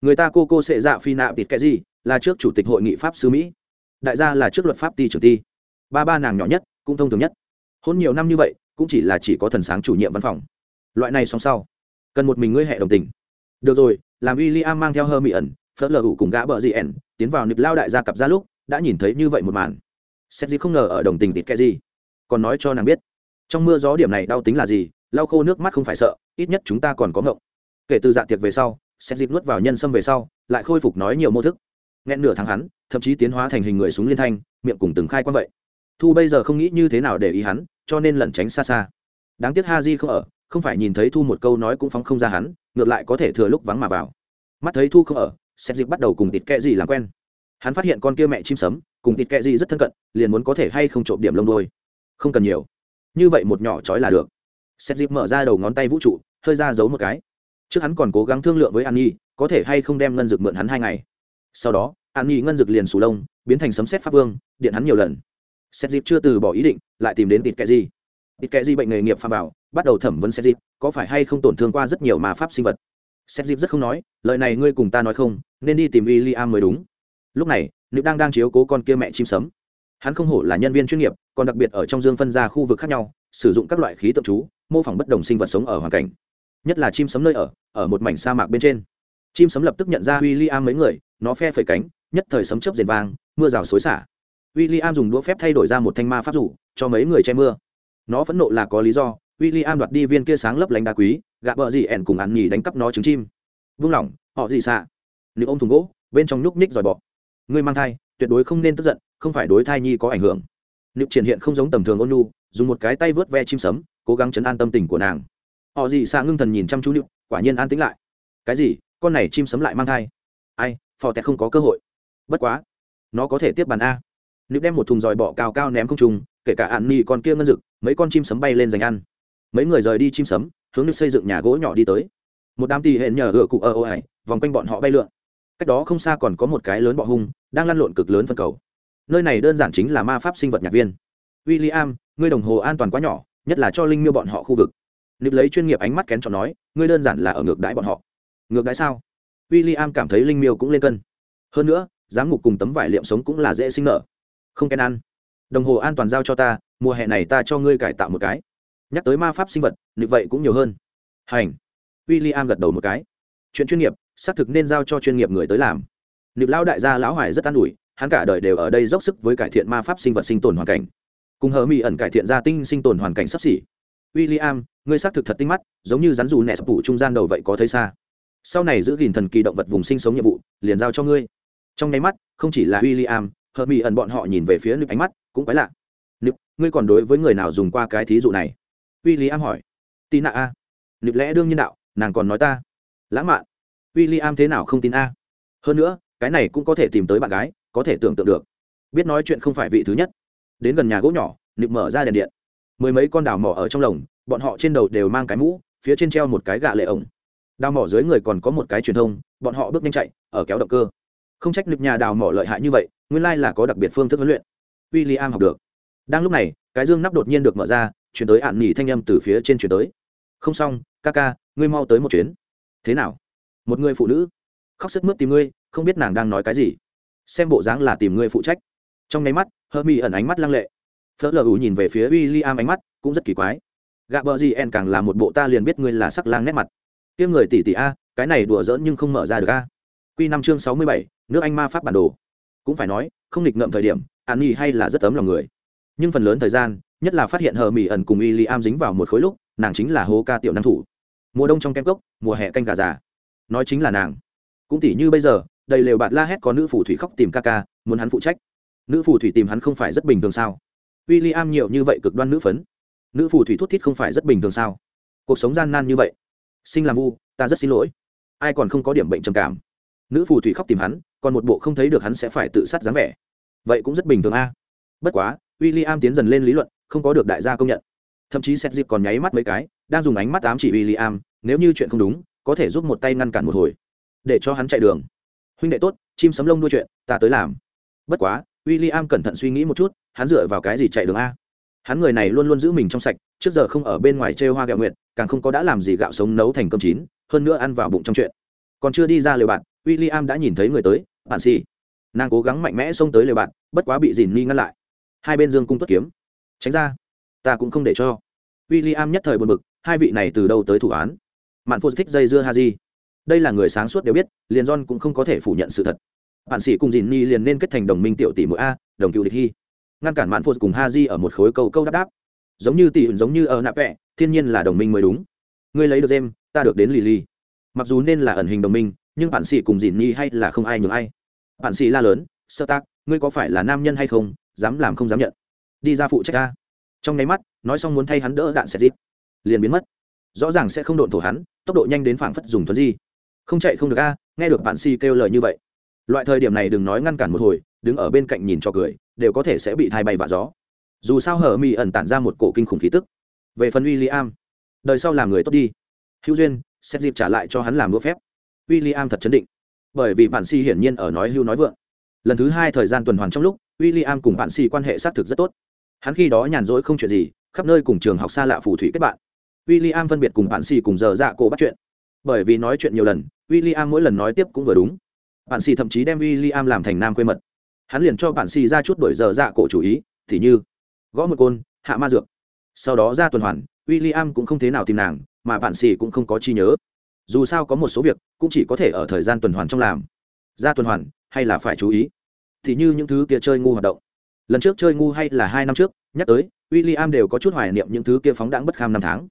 Người ta cô cô sẽ dạ phi nạ tịt cái gì là trước chủ tịch hội nghị pháp sư mỹ đại gia là trước luật pháp ti trưởng ti ba ba nàng nhỏ nhất cũng thông thường nhất hôn nhiều năm như vậy cũng chỉ là chỉ có thần sáng chủ nhiệm văn phòng loại này song sau cần một mình ngươi hệ đồng tình được rồi làm w i l l i am mang theo hơ mỹ ẩn phớt lờ hủ cùng gã bờ dị ẩn tiến vào nịp lao đại gia cặp ra lúc đã nhìn thấy như vậy một màn xét gì không ngờ ở đồng tình tịt kẹ gì còn nói cho nàng biết trong mưa gió điểm này đau tính là gì lau khô nước mắt không phải sợ ít nhất chúng ta còn có ngộng kể từ dạ tiệc về sau xét dịp nuốt vào nhân sâm về sau lại khôi phục nói nhiều mô thức nghẹn nửa tháng hắn, thậm chí tiến hóa thành hình người súng liên thanh, miệng cùng từng khai quan vậy. Thu bây giờ không nghĩ như thế nào để ý hắn, cho nên lẩn tránh xa xa. Đáng tiếc ha di không ở, không phải nhìn thấy thu một câu nói cũng phóng không ra hắn, ngược lại có thể thừa lúc vắng mà vào. Mắt thấy thu không ở xét dịp bắt đầu cùng tịt kẹ gì làm quen. Hắn phát hiện con kia mẹ chim sấm, cùng tịt kẹ gì rất thân cận, liền muốn có thể hay không trộm điểm lông đôi không cần nhiều. Như vậy một nhỏ trói là được. Xét dịp mở ra đầu ngón tay vũ trụ, hơi ra giấu một cái. Trước hắn còn cố gắng thương lượng với an nhi, có thể hay không đem ngân dược mượn hắn hai ngày sau đó, an nhi ngân dực liền sù lông, biến thành sấm xét pháp vương, điện hắn nhiều lần. Xét dịp chưa từ bỏ ý định, lại tìm đến tịt kệ gì tịt kệ gì bệnh nghề nghiệp pha vào, bắt đầu thẩm vấn xét dịp, có phải hay không tổn thương qua rất nhiều mà pháp sinh vật. Xét dịp rất không nói, lời này ngươi cùng ta nói không, nên đi tìm w i am mới đúng. Lúc này nữ đang đang chiếu cố con kia mẹ chim sấm. Hắn không hổ là nhân viên chuyên nghiệp, còn đặc biệt ở trong dương phân ra khu vực khác nhau, sử dụng các loại khí tượng chú, mô phỏng bất đồng sinh vật sống ở hoàn cảnh. Nhất là chim sấm nơi ở ở một mảnh sa mạc bên trên. Chim sấm lập tức nhận ra w i l l i am mấy người nó phe phẩy cánh, nhất thời sấm chớp rền vang, mưa rào xối xả. W i l l i am dùng đũa phép thay đổi ra một thanh ma pháp rủ cho mấy người che mưa. Nó phẫn nộ là có lý do w i l l i am đoạt đi viên kia sáng lấp lánh đá quý, gạ bờ gì ẻn cùng ăn nhì đánh cắp nó trứng chim. Vung lỏng, họ gì xạ. Nếu ông thùng gỗ, bên trong nhúc nhích dòi bọ. Người mang thai, tuyệt đối không nên tức giận, không phải đối thai nhi có ảnh hưởng. Nếu triển hiện không giống tầm thường ôn nhu, dùng một cái tay vớt ve chim sấm, cố gắng chấn an tâm tình của nàng. Họ gì xạ ngưng thần nhìn chăm chú nịu quả nhiên an tĩnh lại. Cái gì? Con này chim sấm lại mang thai. Ai? Phò tẹt không có cơ hội. Bất quá, nó có thể tiếp bàn a. Nếu đem một thùng dòi bọ cao cao ném không trùng kể cả ạn nhi con kia ngân rực mấy con chim sấm bay lên dành ăn. Mấy người rời đi chim sấm, hướng nước xây dựng nhà gỗ nhỏ đi tới. Một đám tì hẹn nhờ gựa cụ ở ô ải, vòng quanh bọn họ bay lượn. Cách đó không xa còn có một cái lớn bọ hung, đang lăn lộn cực lớn phân cầu. Nơi này đơn giản chính là ma pháp sinh vật nhạc viên. W i l l i am ngươi đồng hồ an toàn quá nhỏ, nhất là cho linh miêu bọn họ khu vực. Nịp lấy chuyên nghiệp ánh mắt kén chọn nói, ngươi đơn giản là ở ngược đãi bọn họ. Ngược đãi sao? W i l l i am cảm thấy linh miêu cũng lên cân. Hơn nữa, giám ngục cùng tấm vải liệm sống cũng là dễ sinh nở không kèn ăn. Đồng hồ an toàn giao cho ta, mùa hè này ta cho ngươi cải tạo một cái. Nhắc tới ma pháp sinh vật như vậy cũng nhiều hơn. Hành. W i l l i am gật đầu một cái. Chuyện chuyên nghiệp, xác thực nên giao cho chuyên nghiệp người tới làm. Nịp lão đại gia lão hoài rất an ủi, hắn cả đời đều ở đây dốc sức với cải thiện ma pháp sinh vật sinh tồn hoàn cảnh. Cùng hờ mỹ ẩn cải thiện gia tinh sinh tồn hoàn cảnh sắp xỉ. W i l l i am ngươi xác thực thật tinh mắt, giống như rắn dù nẹt phủ trung gian đầu vậy có thấy xa sau này giữ gìn thần kỳ động vật vùng sinh sống nhiệm vụ, liền giao cho ngươi. Trong nháy mắt, không chỉ là w i l l i am hờ mỹ ẩn bọn họ nhìn về phía nực ánh mắt, cũng quái lạ. Nực, ngươi còn đối với người nào dùng qua cái thí dụ này? W i l l i am hỏi. Tin nạ a. Nực lẽ đương nhiên đạo, nàng còn nói ta. Lãng mạn. W i l l i am thế nào không tin a? Hơn nữa, cái này cũng có thể tìm tới bạn gái, có thể tưởng tượng được. Biết nói chuyện không phải vị thứ nhất. Đến gần nhà gỗ nhỏ, nực mở ra đèn điện. Mười mấy con đào mỏ ở trong lồng, bọn họ trên đầu đều mang cái mũ, phía trên treo một cái gạ lệ ổng đào mỏ dưới người còn có một cái truyền thông, bọn họ bước nhanh chạy, ở kéo động cơ. Không trách lực nhà đào mỏ lợi hại như vậy, nguyên lai là có đặc biệt phương thức huấn luyện. W i l l i am học được. Đang lúc này, cái dương nắp đột nhiên được mở ra, chuyển tới ạn nghỉ thanh âm từ phía trên chuyển tới. Không xong, ca ca, ngươi mau tới một chuyến. Thế nào? Một người phụ nữ. Khóc sức mướt tìm ngươi, không biết nàng đang nói cái gì. Xem bộ dáng là tìm ngươi phụ trách. Trong nháy mắt hơ mi ẩn ánh mắt lăng lệ. Phớt lờ ủ nhìn về phía w i l l i am ánh mắt cũng rất kỳ quái. Gạ bờ gì en càng là một bộ ta liền biết ngươi là sắc lang nét mặt kiếm người tỷ tỷ a, cái này đùa giỡn nhưng không mở ra được a. Q năm chương sáu mươi bảy, nước anh ma pháp bản đồ. Cũng phải nói, không nghịch ngợm thời điểm, an nhi hay là rất ấm lòng người. Nhưng phần lớn thời gian, nhất là phát hiện hờ mỹ ẩn cùng y li am dính vào một khối lúc, nàng chính là hố ca tiểu năng thủ. Mùa đông trong kem cốc, mùa hè canh gà già. Nói chính là nàng. Cũng tỷ như bây giờ, đầy lều bạt la hét có nữ phù thủy khóc tìm ca ca, muốn hắn phụ trách. Nữ phù thủy tìm hắn không phải rất bình thường sao? W i l l i am nhiều như vậy cực đoan nữ phấn. Nữ phù thủy thút thít không phải rất bình thường sao? Cuộc sống gian nan như vậy sinh làm vu, ta rất xin lỗi. Ai còn không có điểm bệnh trầm cảm? Nữ phù thủy khóc tìm hắn, còn một bộ không thấy được hắn sẽ phải tự sát dáng vẻ. Vậy cũng rất bình thường a. Bất quá w i l l i am tiến dần lên lý luận, không có được đại gia công nhận. Thậm chí xét dịp còn nháy mắt mấy cái, đang dùng ánh mắt ám chỉ w i l l i am nếu như chuyện không đúng, có thể giúp một tay ngăn cản một hồi, để cho hắn chạy đường. Huynh đệ tốt, chim sấm lông đua chuyện, ta tới làm. Bất quá w i l l i am cẩn thận suy nghĩ một chút, hắn dựa vào cái gì chạy đường a? Hắn người này luôn luôn giữ mình trong sạch trước giờ không ở bên ngoài chơi hoa gạo nguyện càng không có đã làm gì gạo sống nấu thành cơm chín, hơn nữa ăn vào bụng trong chuyện. Còn chưa đi ra lều bạn w i l l i am đã nhìn thấy người tới, bạn si nàng cố gắng mạnh mẽ xông tới lều bạn, bất quá bị dìn ni ngăn lại. Hai bên dương cung tuất kiếm. Tránh ra. Ta cũng không để cho. W i l l i am nhất thời buồn bực, hai vị này từ đâu tới thủ án? Mạn phô thích dây dưa ha di. Đây là người sáng suốt đều biết, liền john cũng không có thể phủ nhận sự thật. Bạn sĩ cùng dìn ni liền nên kết thành đồng minh tiểu tỷ muội a, đồng cựu địch hy ngăn cản mạn phô cùng ha di ở một khối câu câu đáp đáp giống như tỷ giống như ở nạp vẹ, thiên nhiên là đồng minh mới đúng. Ngươi lấy được jem ta được đến lì lì mặc dù nên là ẩn hình đồng minh, nhưng bạn sĩ cùng dìn nhi hay là không ai nhường ai. Bạn sĩ la lớn, sơ tác, ngươi có phải là nam nhân hay không? Dám làm không dám nhận. Đi ra phụ trách ta. Trong nháy mắt, nói xong muốn thay hắn đỡ đạn xẹt dít liền biến mất. Rõ ràng sẽ không độn thổ hắn, tốc độ nhanh đến phảng phất dùng thuấn di. Không chạy không được a, nghe được bạn si kêu lời như vậy. Loại thời điểm này đừng nói ngăn cản một hồi, đứng ở bên cạnh nhìn cho cười, đều có thể sẽ bị thai bay vạ gió dù sao hở mi ẩn tản ra một cổ kinh khủng khí tức. Về phần w i l l i am đời sau làm người tốt đi. Hữu duyên, xét dịp trả lại cho hắn làm đũa phép. W i l l i am thật chấn định, bởi vì bạn si hiển nhiên ở nói hưu nói vượng. Lần thứ hai thời gian tuần hoàn trong lúc w i l l i am cùng bạn si quan hệ xác thực rất tốt. Hắn khi đó nhàn rỗi không chuyện gì, khắp nơi cùng trường học xa lạ phù thủy kết bạn. W i l l i am phân biệt cùng bạn si cùng giờ dạ cổ bắt chuyện. Bởi vì nói chuyện nhiều lần w i l l i am mỗi lần nói tiếp cũng vừa đúng. Bạn si thậm chí đem w i l l i am làm thành nam quê mật. Hắn liền cho bạn si ra chút đổi giờ dạ cổ chủ ý, thì như gõ một côn, hạ ma dược. Sau đó ra tuần hoàn w i l l i am cũng không thế nào tìm nàng, mà bạn xì cũng không có chi nhớ. Dù sao có một số việc, cũng chỉ có thể ở thời gian tuần hoàn trong làm. Ra tuần hoàn, hay là phải chú ý? Thì như những thứ kia chơi ngu hoạt động. Lần trước chơi ngu hay là hai năm trước, nhắc tới w i l l i am đều có chút hoài niệm những thứ kia phóng đáng bất kham năm tháng.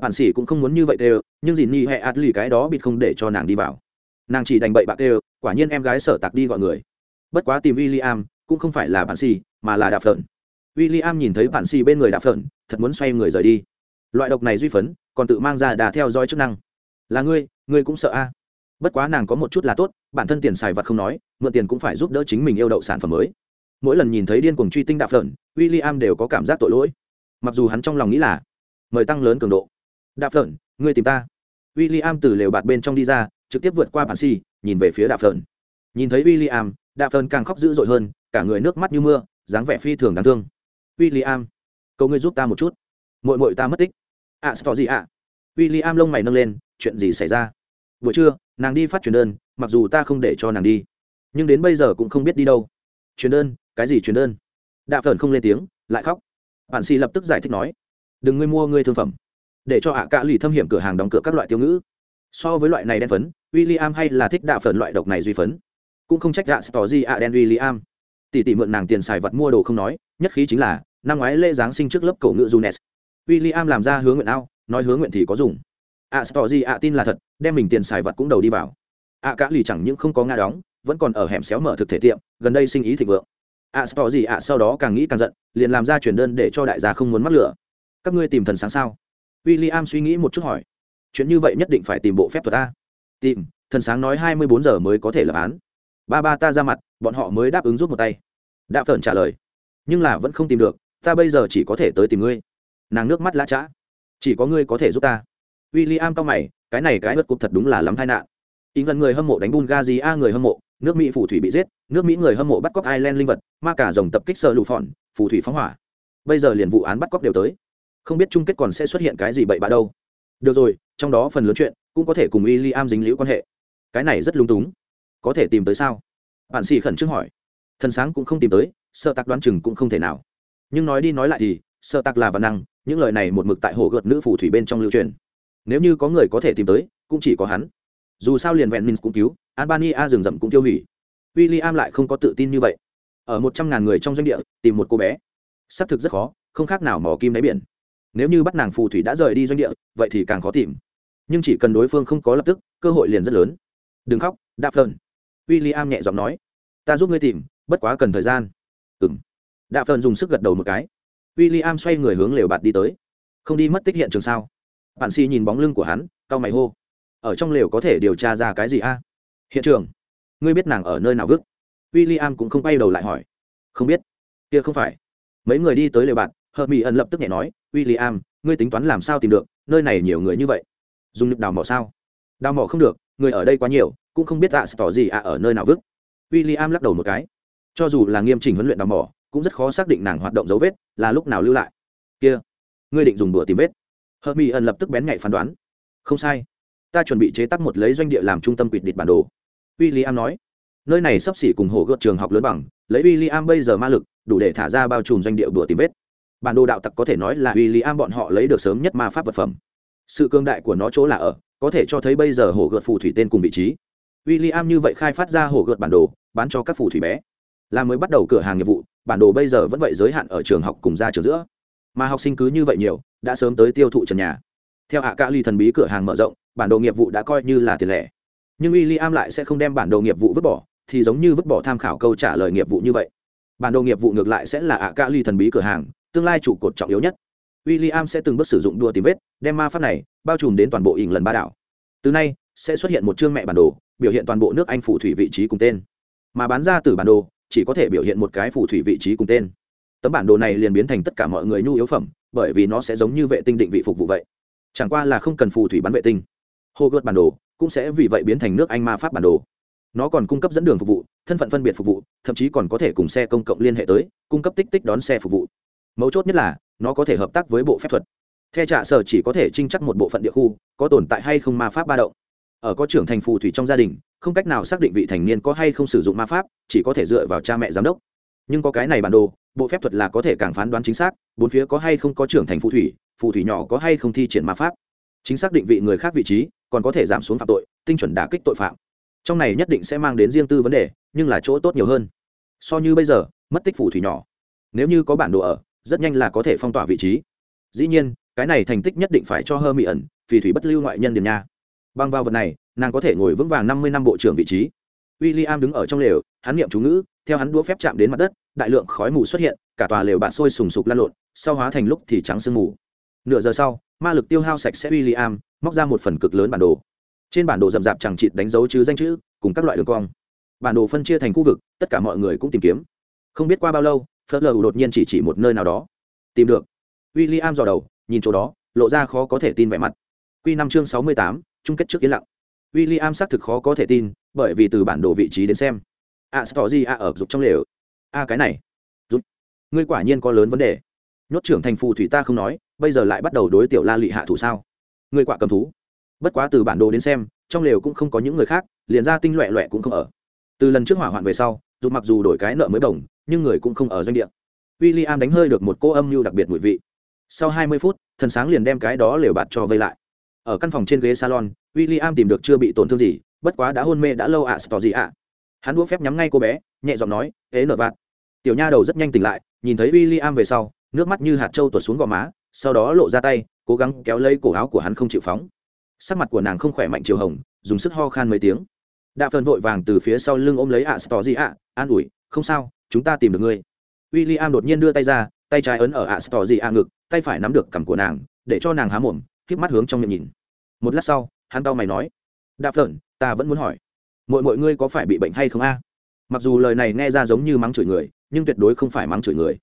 Bạn xỉ cũng không muốn như vậy đều, nhưng dì nhi hẹ ạt lì cái đó bịt không để cho nàng đi vào. Nàng chỉ đành bậy bạc đều quả nhiên em gái sở tặc đi gọi người. Bất quá tìm w i l l i am cũng không phải là bạn xỉ mà là đạp lợn w i l l i am nhìn thấy bạn xì bên người đạp phợn, thật muốn xoay người rời đi. Loại độc này duy phấn, còn tự mang ra đà theo dõi chức năng. Là ngươi ngươi cũng sợ a. Bất quá nàng có một chút là tốt, bản thân tiền xài vật không nói, mượn tiền cũng phải giúp đỡ chính mình yêu đậu sản phẩm mới. Mỗi lần nhìn thấy điên cuồng truy tinh đạp phởn w i l l i am đều có cảm giác tội lỗi. Mặc dù hắn trong lòng nghĩ là, mời tăng lớn cường độ. Đạp phởn ngươi tìm ta. W i l l i am từ lều bạt bên trong đi ra, trực tiếp vượt qua bản si nhìn về phía đạp phởn nhìn thấy w i l l i am đạp phởn càng khóc dữ dội hơn, cả người nước mắt như mưa, dáng vẻ phi thường đáng thương w i l l i am cầu ngươi giúp ta một chút. Mội mội ta mất tích. Ạ à, gì ạ? W i l l i am lông mày nâng lên chuyện gì xảy ra? Buổi trưa nàng đi phát truyền đơn mặc dù ta không để cho nàng đi nhưng đến bây giờ cũng không biết đi đâu. Truyền đơn? Cái gì truyền đơn? Đạ phởn không lên tiếng lại khóc. Bạn xì lập tức giải thích nói đừng ngươi mua ngươi thương phẩm. Để cho ạ à cả lì thâm hiểm cửa hàng đóng cửa các loại tiêu ngữ. So với loại này đen phấn w i l l i am hay là thích đạ phởn loại độc này duy phấn. Cũng không trách gạ tỏ gì ạ đen w i l l i am tỷ tỷ mượn nàng tiền xài vật mua đồ không nói nhất khí chính là năm ngoái lễ giáng sinh trước lớp cổ ngữ junes. W i l l i am làm ra hướng nguyện ao nói hướng nguyện thì có dùng. À, tỏ gì à tin là thật đem mình tiền xài vật cũng đầu đi vào. À, cả lì chẳng những không có nga đóng vẫn còn ở hẻm xéo mở thực thể tiệm gần đây sinh ý thịnh vượng. À, tỏ gì à sau đó càng nghĩ càng giận liền làm ra chuyển đơn để cho đại gia không muốn mắc lửa các ngươi tìm thần sáng sao? W i l l i am suy nghĩ một chút hỏi. Chuyện như vậy nhất định phải tìm bộ phép thuật ta. Tìm thần sáng nói hai mươi bốn giờ mới có thể lập án. Ba ba ta ra mặt bọn họ mới đáp ứng giúp một tay. Đạ phởn trả lời. Nhưng là vẫn không tìm được ta bây giờ chỉ có thể tới tìm ngươi. Nàng nước mắt lã chã chỉ có ngươi có thể giúp ta. W i l l i am cao mày, cái này cái bất cục thật đúng là lắm tai nạn. Ý ngân người hâm mộ đánh bulgaria người hâm mộ, nước mỹ phù thủy bị giết, nước mỹ người hâm mộ bắt cóc ireland linh vật, ma cả dòng tập kích sợ lụ phòn phù thủy phóng hỏa. Bây giờ liền vụ án bắt cóc đều tới. Không biết chung kết còn sẽ xuất hiện cái gì bậy bạ đâu. Được rồi, trong đó phần lớn chuyện cũng có thể cùng w i l l i am dính liễu quan hệ. Cái này rất lung túng. Có thể tìm tới sao? Bạn xì khẩn trương hỏi. Thần sáng cũng không tìm tới, sợ tặc đoán chừng cũng không thể nào nhưng nói đi nói lại thì, sợ tặc là văn năng, những lời này một mực tại hồ gợt nữ phù thủy bên trong lưu truyền. Nếu như có người có thể tìm tới, cũng chỉ có hắn. Dù sao liền vẹn minh cũng cứu, albania rừng rậm cũng tiêu hủy. W i l l i am lại không có tự tin như vậy. Ở một trăm ngàn người trong doanh địa, tìm một cô bé. Xác thực rất khó, không khác nào mỏ kim đáy biển. Nếu như bắt nàng phù thủy đã rời đi doanh địa, vậy thì càng khó tìm. Nhưng chỉ cần đối phương không có lập tức, cơ hội liền rất lớn. Đừng khóc, đạp phơn w i l l i am nhẹ giọng nói, ta giúp ngươi tìm, bất quá cần thời gian đạ đạp phơn dùng sức gật đầu một cái. W i l l i am xoay người hướng lều bạt đi tới. Không đi mất tích hiện trường sao? Bạn si nhìn bóng lưng của hắn, cau mày hô. Ở trong lều có thể điều tra ra cái gì a? Hiện trường. Ngươi biết nàng ở nơi nào vứt? W i l l i am cũng không quay đầu lại hỏi. Không biết. Kia không phải. Mấy người đi tới lều bạn hờ mỹ ẩn lập tức nhẹ nói w i l l i am ngươi tính toán làm sao tìm được? Nơi này nhiều người như vậy. Dùng nhịp đào mỏ sao? Đào mỏ không được, người ở đây quá nhiều, cũng không biết ạ sẽ tỏ gì ạ ở nơi nào vứt. W i l l i am lắc đầu một cái. Cho dù là nghiêm chỉnh huấn luyện đào mỏ cũng rất khó xác định nàng hoạt động dấu vết là lúc nào lưu lại. Kia, ngươi định dùng đùa tìm vết. Hờ mỹ ẩn lập tức bén nhạy phán đoán. Không sai, ta chuẩn bị chế tác một lấy doanh địa làm trung tâm quỵt địch bản đồ. W i l l i am nói. Nơi này sắp xỉ cùng hồ gợt trường học lớn bằng, lấy w i l l i am bây giờ ma lực, đủ để thả ra bao trùm doanh địa đùa tìm vết. Bản đồ đạo tặc có thể nói là w i l l i am bọn họ lấy được sớm nhất ma pháp vật phẩm. Sự cương đại của nó chỗ là ở, có thể cho thấy bây giờ hồ gợt phù thủy tên cùng vị trí. W i l l i am như vậy khai phát ra hồ gợt bản đồ, bán cho các phù thủy bé. Là mới bắt đầu cửa hàng nghiệp vụ bản đồ bây giờ vẫn vậy giới hạn ở trường học cùng ra trường giữa. Mà học sinh cứ như vậy nhiều, đã sớm tới tiêu thụ trần nhà. Theo hạ ca ly thần bí cửa hàng mở rộng, bản đồ nghiệp vụ đã coi như là tiền lẻ. Nhưng w i l l i am lại sẽ không đem bản đồ nghiệp vụ vứt bỏ, thì giống như vứt bỏ tham khảo câu trả lời nghiệp vụ như vậy. Bản đồ nghiệp vụ ngược lại sẽ là hạ ca ly thần bí cửa hàng, tương lai trụ cột trọng yếu nhất. W i l l i am sẽ từng bước sử dụng đua tìm vết, đem ma pháp này bao trùm đến toàn bộ ỉng lần ba đảo. Từ nay, sẽ xuất hiện một chương mẹ bản đồ, biểu hiện toàn bộ nước anh phủ thủy vị trí cùng tên. Mà bán ra từ bản đồ chỉ có thể biểu hiện một cái phù thủy vị trí cùng tên. Tấm bản đồ này liền biến thành tất cả mọi người nhu yếu phẩm, bởi vì nó sẽ giống như vệ tinh định vị phục vụ vậy. Chẳng qua là không cần phù thủy bắn vệ tinh. Hô gợt bản đồ cũng sẽ vì vậy biến thành nước anh ma pháp bản đồ. Nó còn cung cấp dẫn đường phục vụ, thân phận phân biệt phục vụ, thậm chí còn có thể cùng xe công cộng liên hệ tới, cung cấp tích tích đón xe phục vụ. Mấu chốt nhất là, nó có thể hợp tác với bộ phép thuật. The trạ sở chỉ có thể trinh chắc một bộ phận địa khu, có tồn tại hay không ma pháp ba động ở có trưởng thành phù thủy trong gia đình, không cách nào xác định vị thành niên có hay không sử dụng ma pháp, chỉ có thể dựa vào cha mẹ giám đốc. Nhưng có cái này bản đồ, bộ phép thuật là có thể càng phán đoán chính xác, bốn phía có hay không có trưởng thành phù thủy phù thủy nhỏ có hay không thi triển ma pháp. Chính xác định vị người khác vị trí, còn có thể giảm xuống phạm tội, tinh chuẩn đả kích tội phạm. Trong này nhất định sẽ mang đến riêng tư vấn đề, nhưng là chỗ tốt nhiều hơn. So như bây giờ, mất tích phù thủy nhỏ. Nếu như có bản đồ ở, rất nhanh là có thể phong tỏa vị trí. Dĩ nhiên, cái này thành tích nhất định phải cho hơ mỹ ẩn phì thủy bất lưu ngoại nhân điền nha bằng vào vật này, nàng có thể ngồi vững vàng năm mươi năm bộ trưởng vị trí. W i l l i am đứng ở trong lều, hắn niệm chú ngữ, theo hắn đũa phép chạm đến mặt đất, đại lượng khói mù xuất hiện, cả tòa lều bạn sôi sùng sục lan lộn, sau hóa thành lúc thì trắng sương mù. Nửa giờ sau, ma lực tiêu hao sạch sẽ w i l l i am móc ra một phần cực lớn bản đồ. Trên bản đồ rậm rạp chẳng chịt đánh dấu chứ danh chữ, cùng các loại đường cong. Bản đồ phân chia thành khu vực, tất cả mọi người cũng tìm kiếm. Không biết qua bao lâu Fleur lờ đột nhiên chỉ chỉ một nơi nào đó. Tìm được. W i l l i am dò đầu, nhìn chỗ đó, lộ ra khó có thể tin vẻ mặt. Q năm chương sáu mươi tám chung kết trước yên lặng. W i l l i am xác thực khó có thể tin bởi vì từ bản đồ vị trí đến xem a à, gì a ở dục trong lều. A cái này. Giúp ngươi quả nhiên có lớn vấn đề. Nhốt trưởng thành phù thủy ta không nói bây giờ lại bắt đầu đối tiểu la lị hạ thủ sao? Ngươi quả cầm thú. Bất quá từ bản đồ đến xem trong lều cũng không có những người khác liền ra tinh loẹ loẹ cũng không ở. Từ lần trước hỏa hoạn về sau dù mặc dù đổi cái nợ mới bổng nhưng người cũng không ở doanh địa. W i l l i am đánh hơi được một cô âm mưu đặc biệt mùi vị. Sau hai mươi phút thần sáng liền đem cái đó lều bạt cho vây lại ở căn phòng trên ghế salon w i l l i am tìm được chưa bị tổn thương gì bất quá đã hôn mê đã lâu ạ à, gì ạ. Hắn đũa phép nhắm ngay cô bé nhẹ giọng nói ế nở vạt. Tiểu nha đầu rất nhanh tỉnh lại nhìn thấy w i l l i am về sau nước mắt như hạt trâu tuột xuống gò má sau đó lộ ra tay cố gắng kéo lấy cổ áo của hắn không chịu phóng. Sắc mặt của nàng không khỏe mạnh chiều hồng dùng sức ho khan mấy tiếng. Đạ phần vội vàng từ phía sau lưng ôm lấy ạ à, gì ạ an ủi không sao chúng ta tìm được ngươi. W i l l i am đột nhiên đưa tay ra tay trái ấn ở ạ à, gì ạ ngực tay phải nắm được cằm của nàng để cho nàng há mồm k mắt hướng trong miệng nhìn một lát sau, hắn tao mày nói, đạp phởn ta vẫn muốn hỏi mọi mọi ngươi có phải bị bệnh hay không a? Mặc dù lời này nghe ra giống như mắng chửi người, nhưng tuyệt đối không phải mắng chửi người.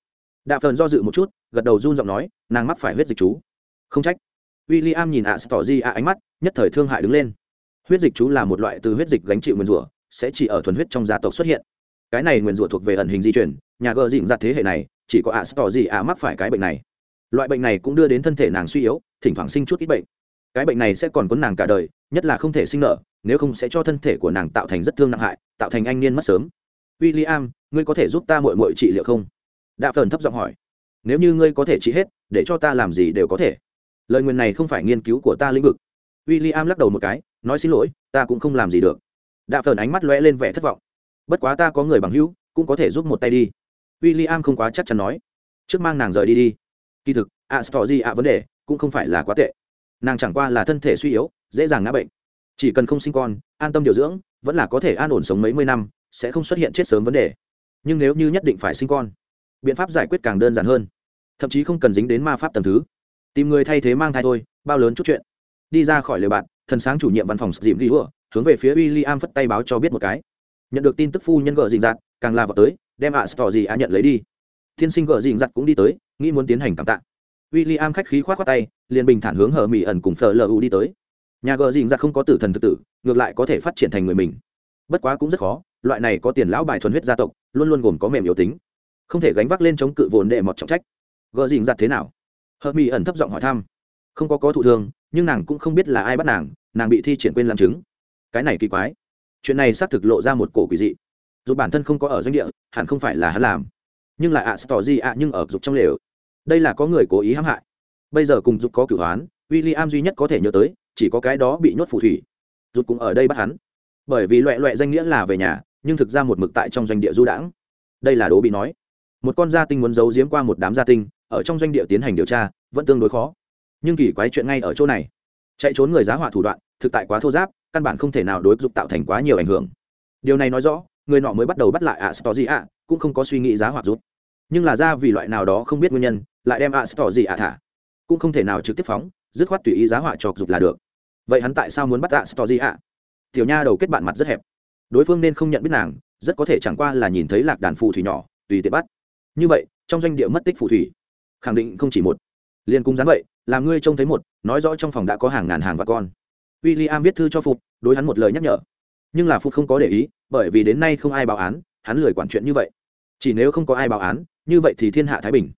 Đạp phởn do dự một chút, gật đầu run giọng nói, nàng mắc phải huyết dịch chú. Không trách. W i l l i am nhìn ạ, tỏ di ạ ánh mắt, nhất thời thương hại đứng lên. Huyết dịch chú là một loại từ huyết dịch gánh chịu nguyên rủa, sẽ chỉ ở thuần huyết trong gia tộc xuất hiện. Cái này nguyên rủa thuộc về ẩn hình di chuyển nhà gờ dịm giặt thế hệ này, chỉ có ạ, tỏ di ạ mắc phải cái bệnh này. Loại bệnh này cũng đưa đến thân thể nàng suy yếu, thỉnh thoảng sinh chút ít bệnh cái bệnh này sẽ còn cuốn nàng cả đời, nhất là không thể sinh nở nếu không sẽ cho thân thể của nàng tạo thành rất thương nặng hại, tạo thành anh niên mất sớm. W i l l i am ngươi có thể giúp ta mội mội trị liệu không? Đạ phần thấp giọng hỏi. Nếu như ngươi có thể trị hết, để cho ta làm gì đều có thể. Lời nguyền này không phải nghiên cứu của ta lĩnh vực. W i l l i am lắc đầu một cái, nói xin lỗi, ta cũng không làm gì được. Đạ phần ánh mắt lóe lên vẻ thất vọng. Bất quá ta có người bằng hữu, cũng có thể giúp một tay đi. W i l l i am không quá chắc chắn nói. Trước mang nàng rời đi đi. Kỳ thực a s t o r a vấn đề cũng không phải là quá tệ nàng chẳng qua là thân thể suy yếu dễ dàng ngã bệnh. Chỉ cần không sinh con an tâm điều dưỡng vẫn là có thể an ổn sống mấy mươi năm sẽ không xuất hiện chết sớm vấn đề. Nhưng nếu như nhất định phải sinh con biện pháp giải quyết càng đơn giản hơn. Thậm chí không cần dính đến ma pháp tầm thứ. Tìm người thay thế mang thai thôi bao lớn chút chuyện. Đi ra khỏi lều bạn thần sáng chủ nhiệm văn phòng dìm ghi ủa hướng về phía w i l l i am phất tay báo cho biết một cái. Nhận được tin tức phu nhân gợ dình dặt càng là vào tới đem ạ à, gì á nhận lấy đi. Thiên sinh gợ dình dặt cũng đi tới nghĩ muốn tiến hành cảm tạ w i l l i am khách khí k h o á t khoác tay, liền bình thản hướng hờ mỹ ẩn cùng phờ lu đi tới. Nhà gờ dình ra không có tử thần thực tử, ngược lại có thể phát triển thành người mình. Bất quá cũng rất khó, loại này có tiền lão bài thuần huyết gia tộc, luôn luôn gồm có mềm yếu tính. Không thể gánh vác lên chống cự vồn đệ mọt trọng trách. Gờ dình dặt thế nào? Hờ mỹ ẩn thấp giọng hỏi thăm. Không có có thụ thương, nhưng nàng cũng không biết là ai bắt nàng nàng bị thi triển quên làm chứng. Cái này kỳ quái. Chuyện này xác thực lộ ra một cổ quỷ dị. Dù bản thân không có ở doanh địa, hẳn không phải là hắn làm. Nhưng lại ạ tỏ gì ạ, nhưng ở dục trong lều đây là có người cố ý hãm hại. Bây giờ cùng dục có cửu hoán w i l l i am duy nhất có thể nhớ tới chỉ có cái đó bị nhốt phù thủy. Dục cũng ở đây bắt hắn. Bởi vì loẹ loẹ danh nghĩa là về nhà nhưng thực ra một mực tại trong doanh địa du đãng. Đây là đố bị nói. Một con gia tinh muốn giấu giếm qua một đám gia tinh ở trong doanh địa tiến hành điều tra vẫn tương đối khó. Nhưng kỳ quái chuyện ngay ở chỗ này. Chạy trốn người giá họa thủ đoạn thực tại quá thô giáp căn bản không thể nào đối dục tạo thành quá nhiều ảnh hưởng. Điều này nói rõ người nọ mới bắt đầu bắt lại ạ à, gì ạ cũng không có suy nghĩ giá họa rút nhưng là ra vì loại nào đó không biết nguyên nhân lại đem ạ à, gì ạ thả. Cũng không thể nào trực tiếp phóng dứt khoát tùy ý giá họa chọc dục là được. Vậy hắn tại sao muốn bắt ạ à, gì ạ? Tiểu nha đầu kết bạn mặt rất hẹp. Đối phương nên không nhận biết nàng rất có thể chẳng qua là nhìn thấy lạc đàn phù thủy nhỏ tùy tiện bắt. Như vậy trong doanh địa mất tích phù thủy. Khẳng định không chỉ một. Liền cung dán vậy làm ngươi trông thấy một nói rõ trong phòng đã có hàng ngàn hàng và con. W i l l i am viết thư cho phục đối hắn một lời nhắc nhở. Nhưng là phục không có để ý bởi vì đến nay không ai báo án hắn lười quản chuyện như vậy. Chỉ nếu không có ai báo án như vậy thì thiên hạ thái bình